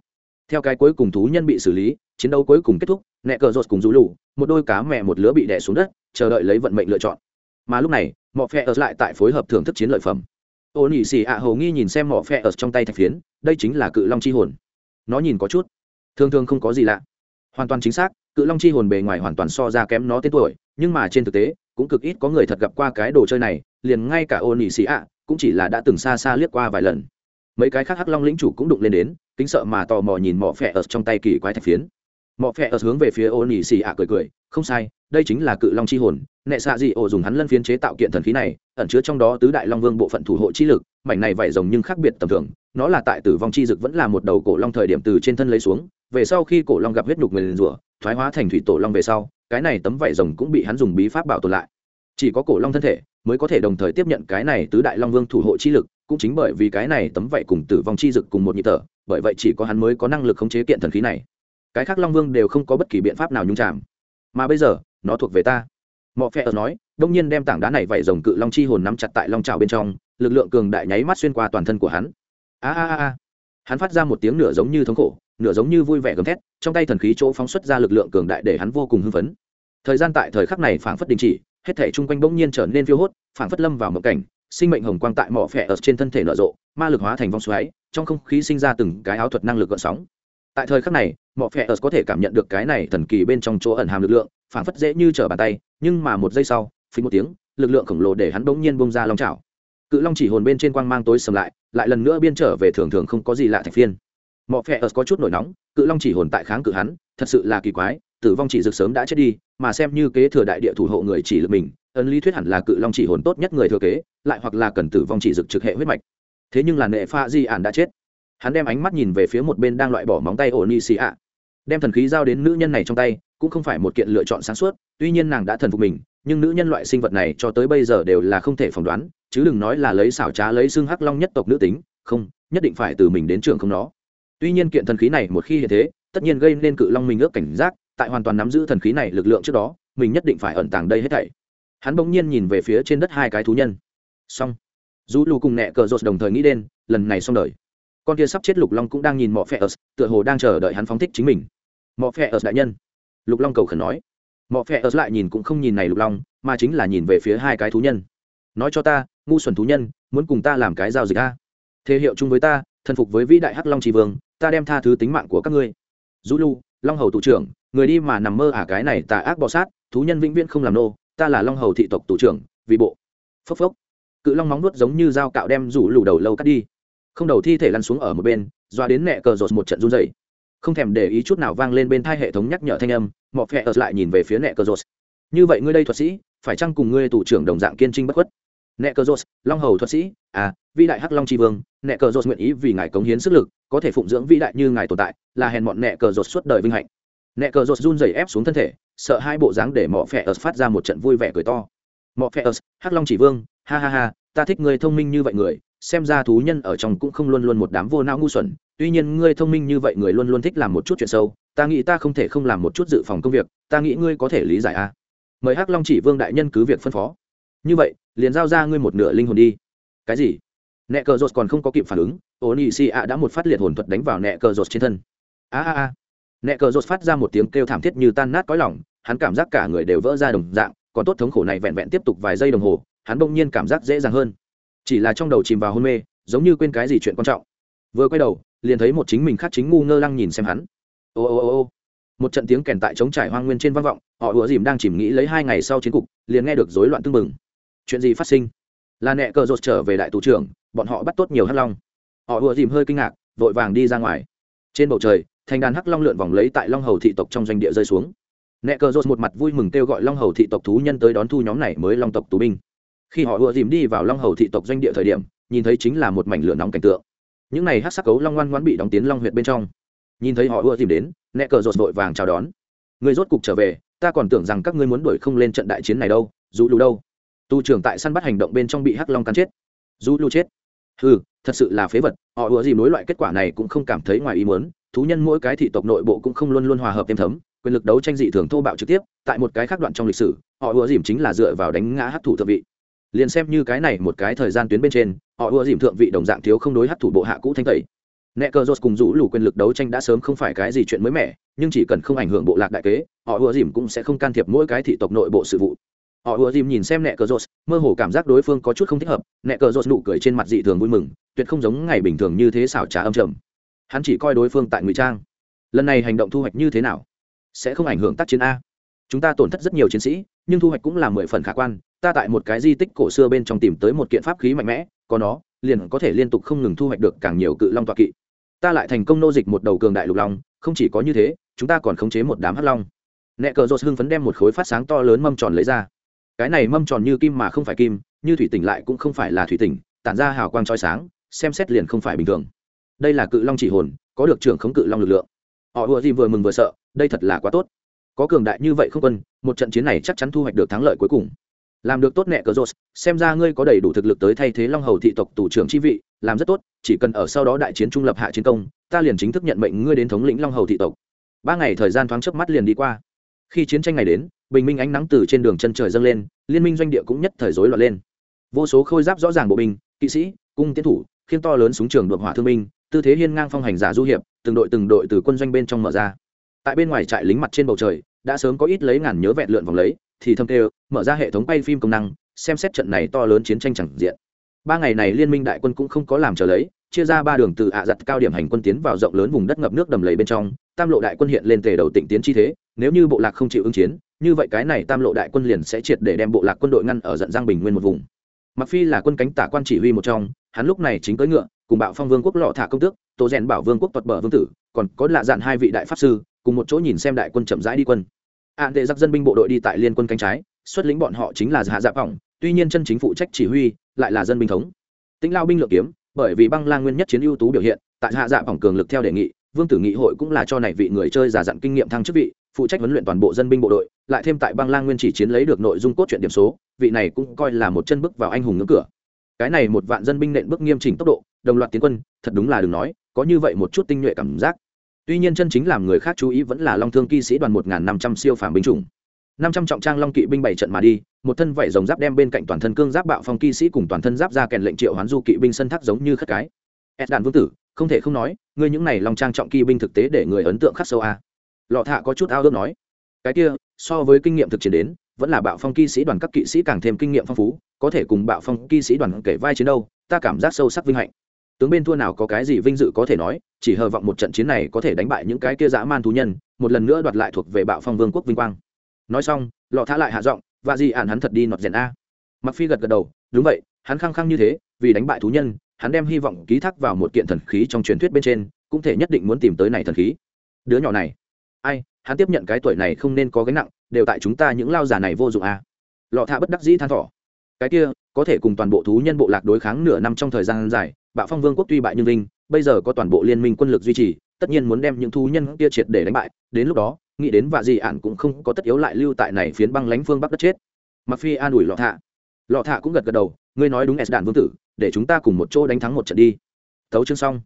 Theo cái cuối cùng thú nhân bị xử lý, chiến đấu cuối cùng kết thúc, nẹ cờ rột cùng rú lù, một đôi cá mẹ một lứa bị đẻ xuống đất, chờ đợi lấy vận mệnh lựa chọn mà lúc này mỏ phe ở lại tại phối hợp thưởng thức chiến lợi phẩm. Ô nỉ xì ạ hầu nghi nhìn xem mỏ phe ở trong tay thạch phiến, đây chính là cự long chi hồn. Nó nhìn có chút, thường thường không có gì lạ. Hoàn toàn chính xác, cự long chi hồn bề ngoài hoàn toàn so ra kém nó tên tuổi, nhưng mà trên thực tế, cũng cực ít có người thật gặp qua cái đồ chơi này, liền ngay cả ô nỉ xì ạ cũng chỉ là đã từng xa xa liếc qua vài lần. Mấy cái khác hắc long lĩnh chủ cũng đụng lên đến, kính sợ mà tò mò nhìn mỏ phẹ ở trong tay kỳ quái thạch phiến mọ phẹ ở hướng về phía ô nỉ xì ạ cười cười, không sai, đây chính là cự long chi hồn. Nệ xạ dị ổ dùng hắn lân phiến chế tạo kiện thần khí này, ẩn chứa trong đó tứ đại long vương bộ phận thủ hộ chi lực, mảnh này vải rồng nhưng khác biệt tầm thường, nó là tại tử vong chi dực vẫn là một đầu cổ long thời điểm từ trên thân lấy xuống, về sau khi cổ long gặp huyết nhục người liền rủa, thoái hóa thành thủy tổ long về sau, cái này tấm vải rồng cũng bị hắn dùng bí pháp bảo tồn lại. Chỉ có cổ long thân thể mới có thể đồng thời tiếp nhận cái này tứ đại long vương thủ hộ chi lực, cũng chính bởi vì cái này tấm vải cùng tử vong chi dực cùng một nhị tở bởi vậy chỉ có hắn mới có năng lực khống chế kiện thần khí này cái khác long vương đều không có bất kỳ biện pháp nào nhung chạm mà bây giờ, nó thuộc về ta. Mọ phe ở nói, đông nhiên đem tảng đá này vẩy rồng cự long chi hồn nắm chặt tại long trào bên trong, lực lượng cường đại nháy mắt xuyên qua toàn thân của hắn. A a a hắn phát ra một tiếng nửa giống như thống khổ, nửa giống như vui vẻ gầm thét, trong tay thần khí chỗ phóng xuất ra lực lượng cường đại để hắn vô cùng hưng phấn. Thời gian tại thời khắc này phảng phất đình chỉ, hết thể chung quanh bỗng nhiên trở nên phiêu hốt, phảng phất lâm vào một cảnh, sinh mệnh hồng quang tại mỏ phẹ ở trên thân thể nở rộ, ma lực hóa thành vong xoáy, trong không khí sinh ra từng cái áo thuật năng lực gợn sóng tại thời khắc này mọi phe ở có thể cảm nhận được cái này thần kỳ bên trong chỗ ẩn hàm lực lượng phản phất dễ như trở bàn tay, nhưng mà một giây sau phí một tiếng, lực lượng khổng lồ để hắn bỗng nhiên bông ra long chảo. Cự long chỉ hồn bên trên quang mang tối sầm lại lại lần nữa biên trở về thường thường không có gì lạ thạch phiên. Mọi phe ớt có chút nổi nóng, cự long chỉ hồn tại kháng cự hắn, thật sự là kỳ quái, tử vong chỉ dực sớm đã chết đi, mà xem như kế thừa đại địa thủ hộ người chỉ lực mình, ấn lý thuyết hẳn là cự long chỉ hồn tốt nhất người thừa kế, lại hoặc là cần tử vong chỉ dực trực hệ huyết mạch. Thế nhưng là nệ pha di ản đã chết hắn đem ánh mắt nhìn về phía một bên đang loại bỏ móng tay ổ ni xì ạ đem thần khí giao đến nữ nhân này trong tay, cũng không phải một kiện lựa chọn sáng suốt, tuy nhiên nàng đã thần phục mình, nhưng nữ nhân loại sinh vật này cho tới bây giờ đều là không thể phỏng đoán, chứ đừng nói là lấy xảo trá, lấy xương hắc long nhất tộc nữ tính, không, nhất định phải từ mình đến trường không nó. Tuy nhiên kiện thần khí này một khi hiện thế, tất nhiên gây nên cự long mình ước cảnh giác, tại hoàn toàn nắm giữ thần khí này lực lượng trước đó, mình nhất định phải ẩn tàng đây hết thảy. Hắn bỗng nhiên nhìn về phía trên đất hai cái thú nhân. Xong. Dù lù cùng nẹ cờ rột đồng thời nghĩ đến, lần này xong đời con kia sắp chết lục long cũng đang nhìn mọ phe ớt, tựa hồ đang chờ đợi hắn phóng thích chính mình. Mọ phe ớt đại nhân. Lục long cầu khẩn nói. Mọ phe ớt lại nhìn cũng không nhìn này lục long, mà chính là nhìn về phía hai cái thú nhân. Nói cho ta, ngu xuẩn thú nhân, muốn cùng ta làm cái giao dịch a? Thế hiệu chung với ta, thần phục với vĩ đại hắc long tri vương, ta đem tha thứ tính mạng của các ngươi. Du lu long hầu thủ trưởng, người đi mà nằm mơ ả cái này tà ác bọ sát, thú nhân vĩnh viễn không làm nô, ta là long hầu thị tộc thủ trưởng, vì bộ. Phốc phốc. Cự long móng nuốt giống như dao cạo đem rủ lù đầu lâu cắt đi không đầu thi thể lăn xuống ở một bên, doa đến mẹ cờ rột một trận run dày không thèm để ý chút nào vang lên bên thai hệ thống nhắc nhở thanh âm, mọ phe ở lại nhìn về phía mẹ cờ rột. Như vậy ngươi đây thuật sĩ, phải chăng cùng ngươi thủ trưởng đồng dạng kiên trinh bất khuất? Nẹ cờ rột, long hầu thuật sĩ à vĩ đại hắc long tri vương nẹ cờ rột nguyện ý vì ngài cống hiến sức lực, có thể phụng dưỡng vĩ đại như ngài tồn tại, là hèn mọn nẹ cờ rột suốt đời vinh hạnh. Nẹ cờ rột run rẩy ép xuống thân thể, sợ hai bộ dáng để mọ phe ớt phát ra một trận vui vẻ cười to. Mọ phe ớt hắc long chỉ vương, ha ha ha, ta thích người thông minh như vậy người xem ra thú nhân ở trong cũng không luôn luôn một đám vô não ngu xuẩn, tuy nhiên ngươi thông minh như vậy người luôn luôn thích làm một chút chuyện sâu ta nghĩ ta không thể không làm một chút dự phòng công việc, ta nghĩ ngươi có thể lý giải a à. mời hắc long chỉ vương đại nhân cứ việc phân phó. Như vậy, liền giao ra ngươi một nửa linh hồn đi. Cái gì? Nẹ cờ rột còn không có kịp phản ứng ô nị xì ạ đã một phát liệt hồn thuật đánh vào nẹ cờ rột trên thân. A a a. Nẹ cờ rột phát ra một tiếng kêu thảm thiết như tan nát cõi lỏng hắn cảm giác cả người đều vỡ ra đồng dạng, còn tốt thống khổ này vẹn vẹn tiếp tục vài giây đồng hồ, hắn bỗng nhiên cảm giác dễ dàng hơn chỉ là trong đầu chìm vào hôn mê, giống như quên cái gì chuyện quan trọng. Vừa quay đầu, liền thấy một chính mình khác chính ngu ngơ lăng nhìn xem hắn. Ô ô ô ô. Một trận tiếng kèn tại chống trải hoang nguyên trên vang vọng, họ ùa dìm đang chìm nghĩ lấy hai ngày sau chiến cục, liền nghe được rối loạn tưng bừng. Chuyện gì phát sinh? Là nẹ cờ rột trở về đại tù trưởng, bọn họ bắt tốt nhiều hắc long. Họ ùa dìm hơi kinh ngạc, vội vàng đi ra ngoài. Trên bầu trời, thành đàn hắc long lượn vòng lấy tại long hầu thị tộc trong doanh địa rơi xuống. Nẹ cờ rột một mặt vui mừng kêu gọi long hầu thị tộc thú nhân tới đón thu nhóm này mới long tộc tù binh khi họ ùa dìm đi vào long hầu thị tộc doanh địa thời điểm, nhìn thấy chính là một mảnh lửa nóng cảnh tượng. Những này hát sắc cấu long ngoan ngoãn bị đóng tiến long huyệt bên trong. Nhìn thấy họ ùa dìm đến, nẹ cờ rột vội vàng chào đón. Người rốt cục trở về, ta còn tưởng rằng các ngươi muốn đuổi không lên trận đại chiến này đâu, dù lù đâu. Tu trưởng tại săn bắt hành động bên trong bị hắc long cắn chết. Dù lù chết. Ừ thật sự là phế vật, họ ùa dìm nối loại kết quả này cũng không cảm thấy ngoài ý muốn. Thú nhân mỗi cái thị tộc nội bộ cũng không luôn luôn hòa hợp êm thấm, quyền lực đấu tranh dị thường thô bạo trực tiếp, tại một cái khác đoạn trong lịch sử, họ ùa dìm chính là dựa vào đánh ngã hát thủ thượng vị liền xem như cái này một cái thời gian tuyến bên trên, họ ưa dìm thượng vị đồng dạng thiếu không đối hát thủ bộ hạ cũ thanh tẩy. Nẹ cờ rột cùng rũ lù quyền lực đấu tranh đã sớm không phải cái gì chuyện mới mẻ, nhưng chỉ cần không ảnh hưởng bộ lạc đại kế, họ ưa dìm cũng sẽ không can thiệp mỗi cái thị tộc nội bộ sự vụ. Họ ưa dìm nhìn xem nẹ cờ rột mơ hồ cảm giác đối phương có chút không thích hợp. Nẹ cờ rột nụ cười trên mặt dị thường vui mừng, tuyệt không giống ngày bình thường như thế xảo trá âm trầm. Hắn chỉ coi đối phương tại ngụy trang. Lần này hành động thu hoạch như thế nào? Sẽ không ảnh hưởng tác chiến a. Chúng ta tổn thất rất nhiều chiến sĩ nhưng thu hoạch cũng là mười phần khả quan, ta tại một cái di tích cổ xưa bên trong tìm tới một kiện pháp khí mạnh mẽ, có nó, liền có thể liên tục không ngừng thu hoạch được càng nhiều cự long toa kỵ. Ta lại thành công nô dịch một đầu cường đại lục long, không chỉ có như thế, chúng ta còn khống chế một đám hắc long. Nẹ cờ rột hưng phấn đem một khối phát sáng to lớn mâm tròn lấy ra. Cái này mâm tròn như kim mà không phải kim, như thủy tỉnh lại cũng không phải là thủy tỉnh, tản ra hào quang trói sáng, xem xét liền không phải bình thường. Đây là cự long chỉ hồn, có được trưởng khống cự long lực lượng. Họ ùa gì vừa mừng vừa sợ, đây thật là quá tốt có cường đại như vậy không quân, một trận chiến này chắc chắn thu hoạch được thắng lợi cuối cùng. Làm được tốt nẹ cờ rột xem ra ngươi có đầy đủ thực lực tới thay thế long hầu thị tộc tù trưởng chi vị, làm rất tốt, chỉ cần ở sau đó đại chiến trung lập hạ chiến công, ta liền chính thức nhận mệnh ngươi đến thống lĩnh long hầu thị tộc. Ba ngày thời gian thoáng chớp mắt liền đi qua. Khi chiến tranh ngày đến, bình minh ánh nắng từ trên đường chân trời dâng lên, liên minh doanh địa cũng nhất thời rối loạn lên. Vô số khôi giáp rõ ràng bộ binh, kỵ sĩ, cung tiến thủ, khiên to lớn súng trường đột hỏa thương binh, tư thế hiên ngang phong hành giả du hiệp, từng đội từng đội từ quân doanh bên trong mở ra. Tại bên ngoài trại lính mặt trên bầu trời đã sớm có ít lấy ngàn nhớ vẹn lượn vòng lấy, thì thâm kêu, mở ra hệ thống bay phim công năng, xem xét trận này to lớn chiến tranh chẳng diện. Ba ngày này liên minh đại quân cũng không có làm trở lấy, chia ra ba đường từ ạ giặt cao điểm hành quân tiến vào rộng lớn vùng đất ngập nước đầm lầy bên trong, tam lộ đại quân hiện lên tề đầu tịnh tiến chi thế, nếu như bộ lạc không chịu ứng chiến, như vậy cái này tam lộ đại quân liền sẽ triệt để đem bộ lạc quân đội ngăn ở dận giang bình nguyên một vùng. Mặc phi là quân cánh tả quan chỉ huy một trong, hắn lúc này chính cưỡi ngựa, cùng bạo phong vương quốc lọ thả công tước tổ rèn bảo vương quốc tuật bờ vương tử, còn có lạ dạn hai vị đại pháp sư cùng một chỗ nhìn xem đại quân chậm rãi đi quân. À, Ạn tệ giặc dân binh bộ đội đi tại liên quân cánh trái, xuất lĩnh bọn họ chính là hạ dạ phỏng, tuy nhiên chân chính phụ trách chỉ huy, lại là dân binh thống. Tĩnh lao binh lượng kiếm, bởi vì băng lang nguyên nhất chiến ưu tú biểu hiện, tại hạ dạ phỏng cường lực theo đề nghị, vương tử nghị hội cũng là cho này vị người chơi giả dặn kinh nghiệm thăng chức vị, phụ trách huấn luyện toàn bộ dân binh bộ đội, lại thêm tại băng lang nguyên chỉ chiến lấy được nội dung cốt truyện điểm số, vị này cũng coi là một chân bước vào anh hùng ngưỡng cửa. Cái này một vạn dân binh nện bước nghiêm chỉnh tốc độ, đồng loạt tiến quân, thật đúng là đừng nói, có như vậy một chút tinh nhuệ cảm giác tuy nhiên chân chính làm người khác chú ý vẫn là long thương kỵ sĩ đoàn một năm trăm siêu phàm binh chủng. Năm trăm trọng trang long kỵ binh bảy trận mà đi, một thân vảy rồng giáp đem bên cạnh toàn thân cương giáp bạo phong kỵ sĩ cùng toàn thân giáp ra kèn lệnh triệu hoán du kỵ binh sân thác giống như khất cái. Ed đàn vương tử, không thể không nói, ngươi những này long trang trọng kỵ binh thực tế để người ấn tượng khắc sâu a. Lọ thạ có chút ao ước nói. Cái kia, so với kinh nghiệm thực chiến đến, vẫn là bạo phong kỵ sĩ đoàn các kỵ sĩ càng thêm kinh nghiệm phong phú, có thể cùng bạo phong kỵ sĩ đoàn kể vai chiến đâu, ta cảm giác sâu sắc vinh hạnh tướng bên thua nào có cái gì vinh dự có thể nói, chỉ hờ vọng một trận chiến này có thể đánh bại những cái kia dã man thú nhân, một lần nữa đoạt lại thuộc về bạo phong vương quốc vinh quang. Nói xong, lọ thả lại hạ giọng và gì ạn hắn thật đi nọt rèn a. Mặc phi gật gật đầu, đúng vậy, hắn khăng khăng như thế, vì đánh bại thú nhân, hắn đem hy vọng ký thác vào một kiện thần khí trong truyền thuyết bên trên, cũng thể nhất định muốn tìm tới này thần khí. Đứa nhỏ này, ai, hắn tiếp nhận cái tuổi này không nên có gánh nặng, đều tại chúng ta những lao giả này vô dụng a. Lọ thả bất đắc dĩ than thỏ cái kia, có thể cùng toàn bộ thú nhân bộ lạc đối kháng nửa năm trong thời gian dài bạo phong vương quốc tuy bại nhưng vinh, bây giờ có toàn bộ liên minh quân lực duy trì, tất nhiên muốn đem những thú nhân kia triệt để đánh bại. Đến lúc đó, nghĩ đến vạ gì ạn cũng không có tất yếu lại lưu tại này phiến băng lánh phương bắc đất chết. Mặc phi an ủi lọ thạ. Lọ thạ cũng gật gật đầu, ngươi nói đúng, s đạn vương tử, để chúng ta cùng một chỗ đánh thắng một trận đi. Tấu chương xong.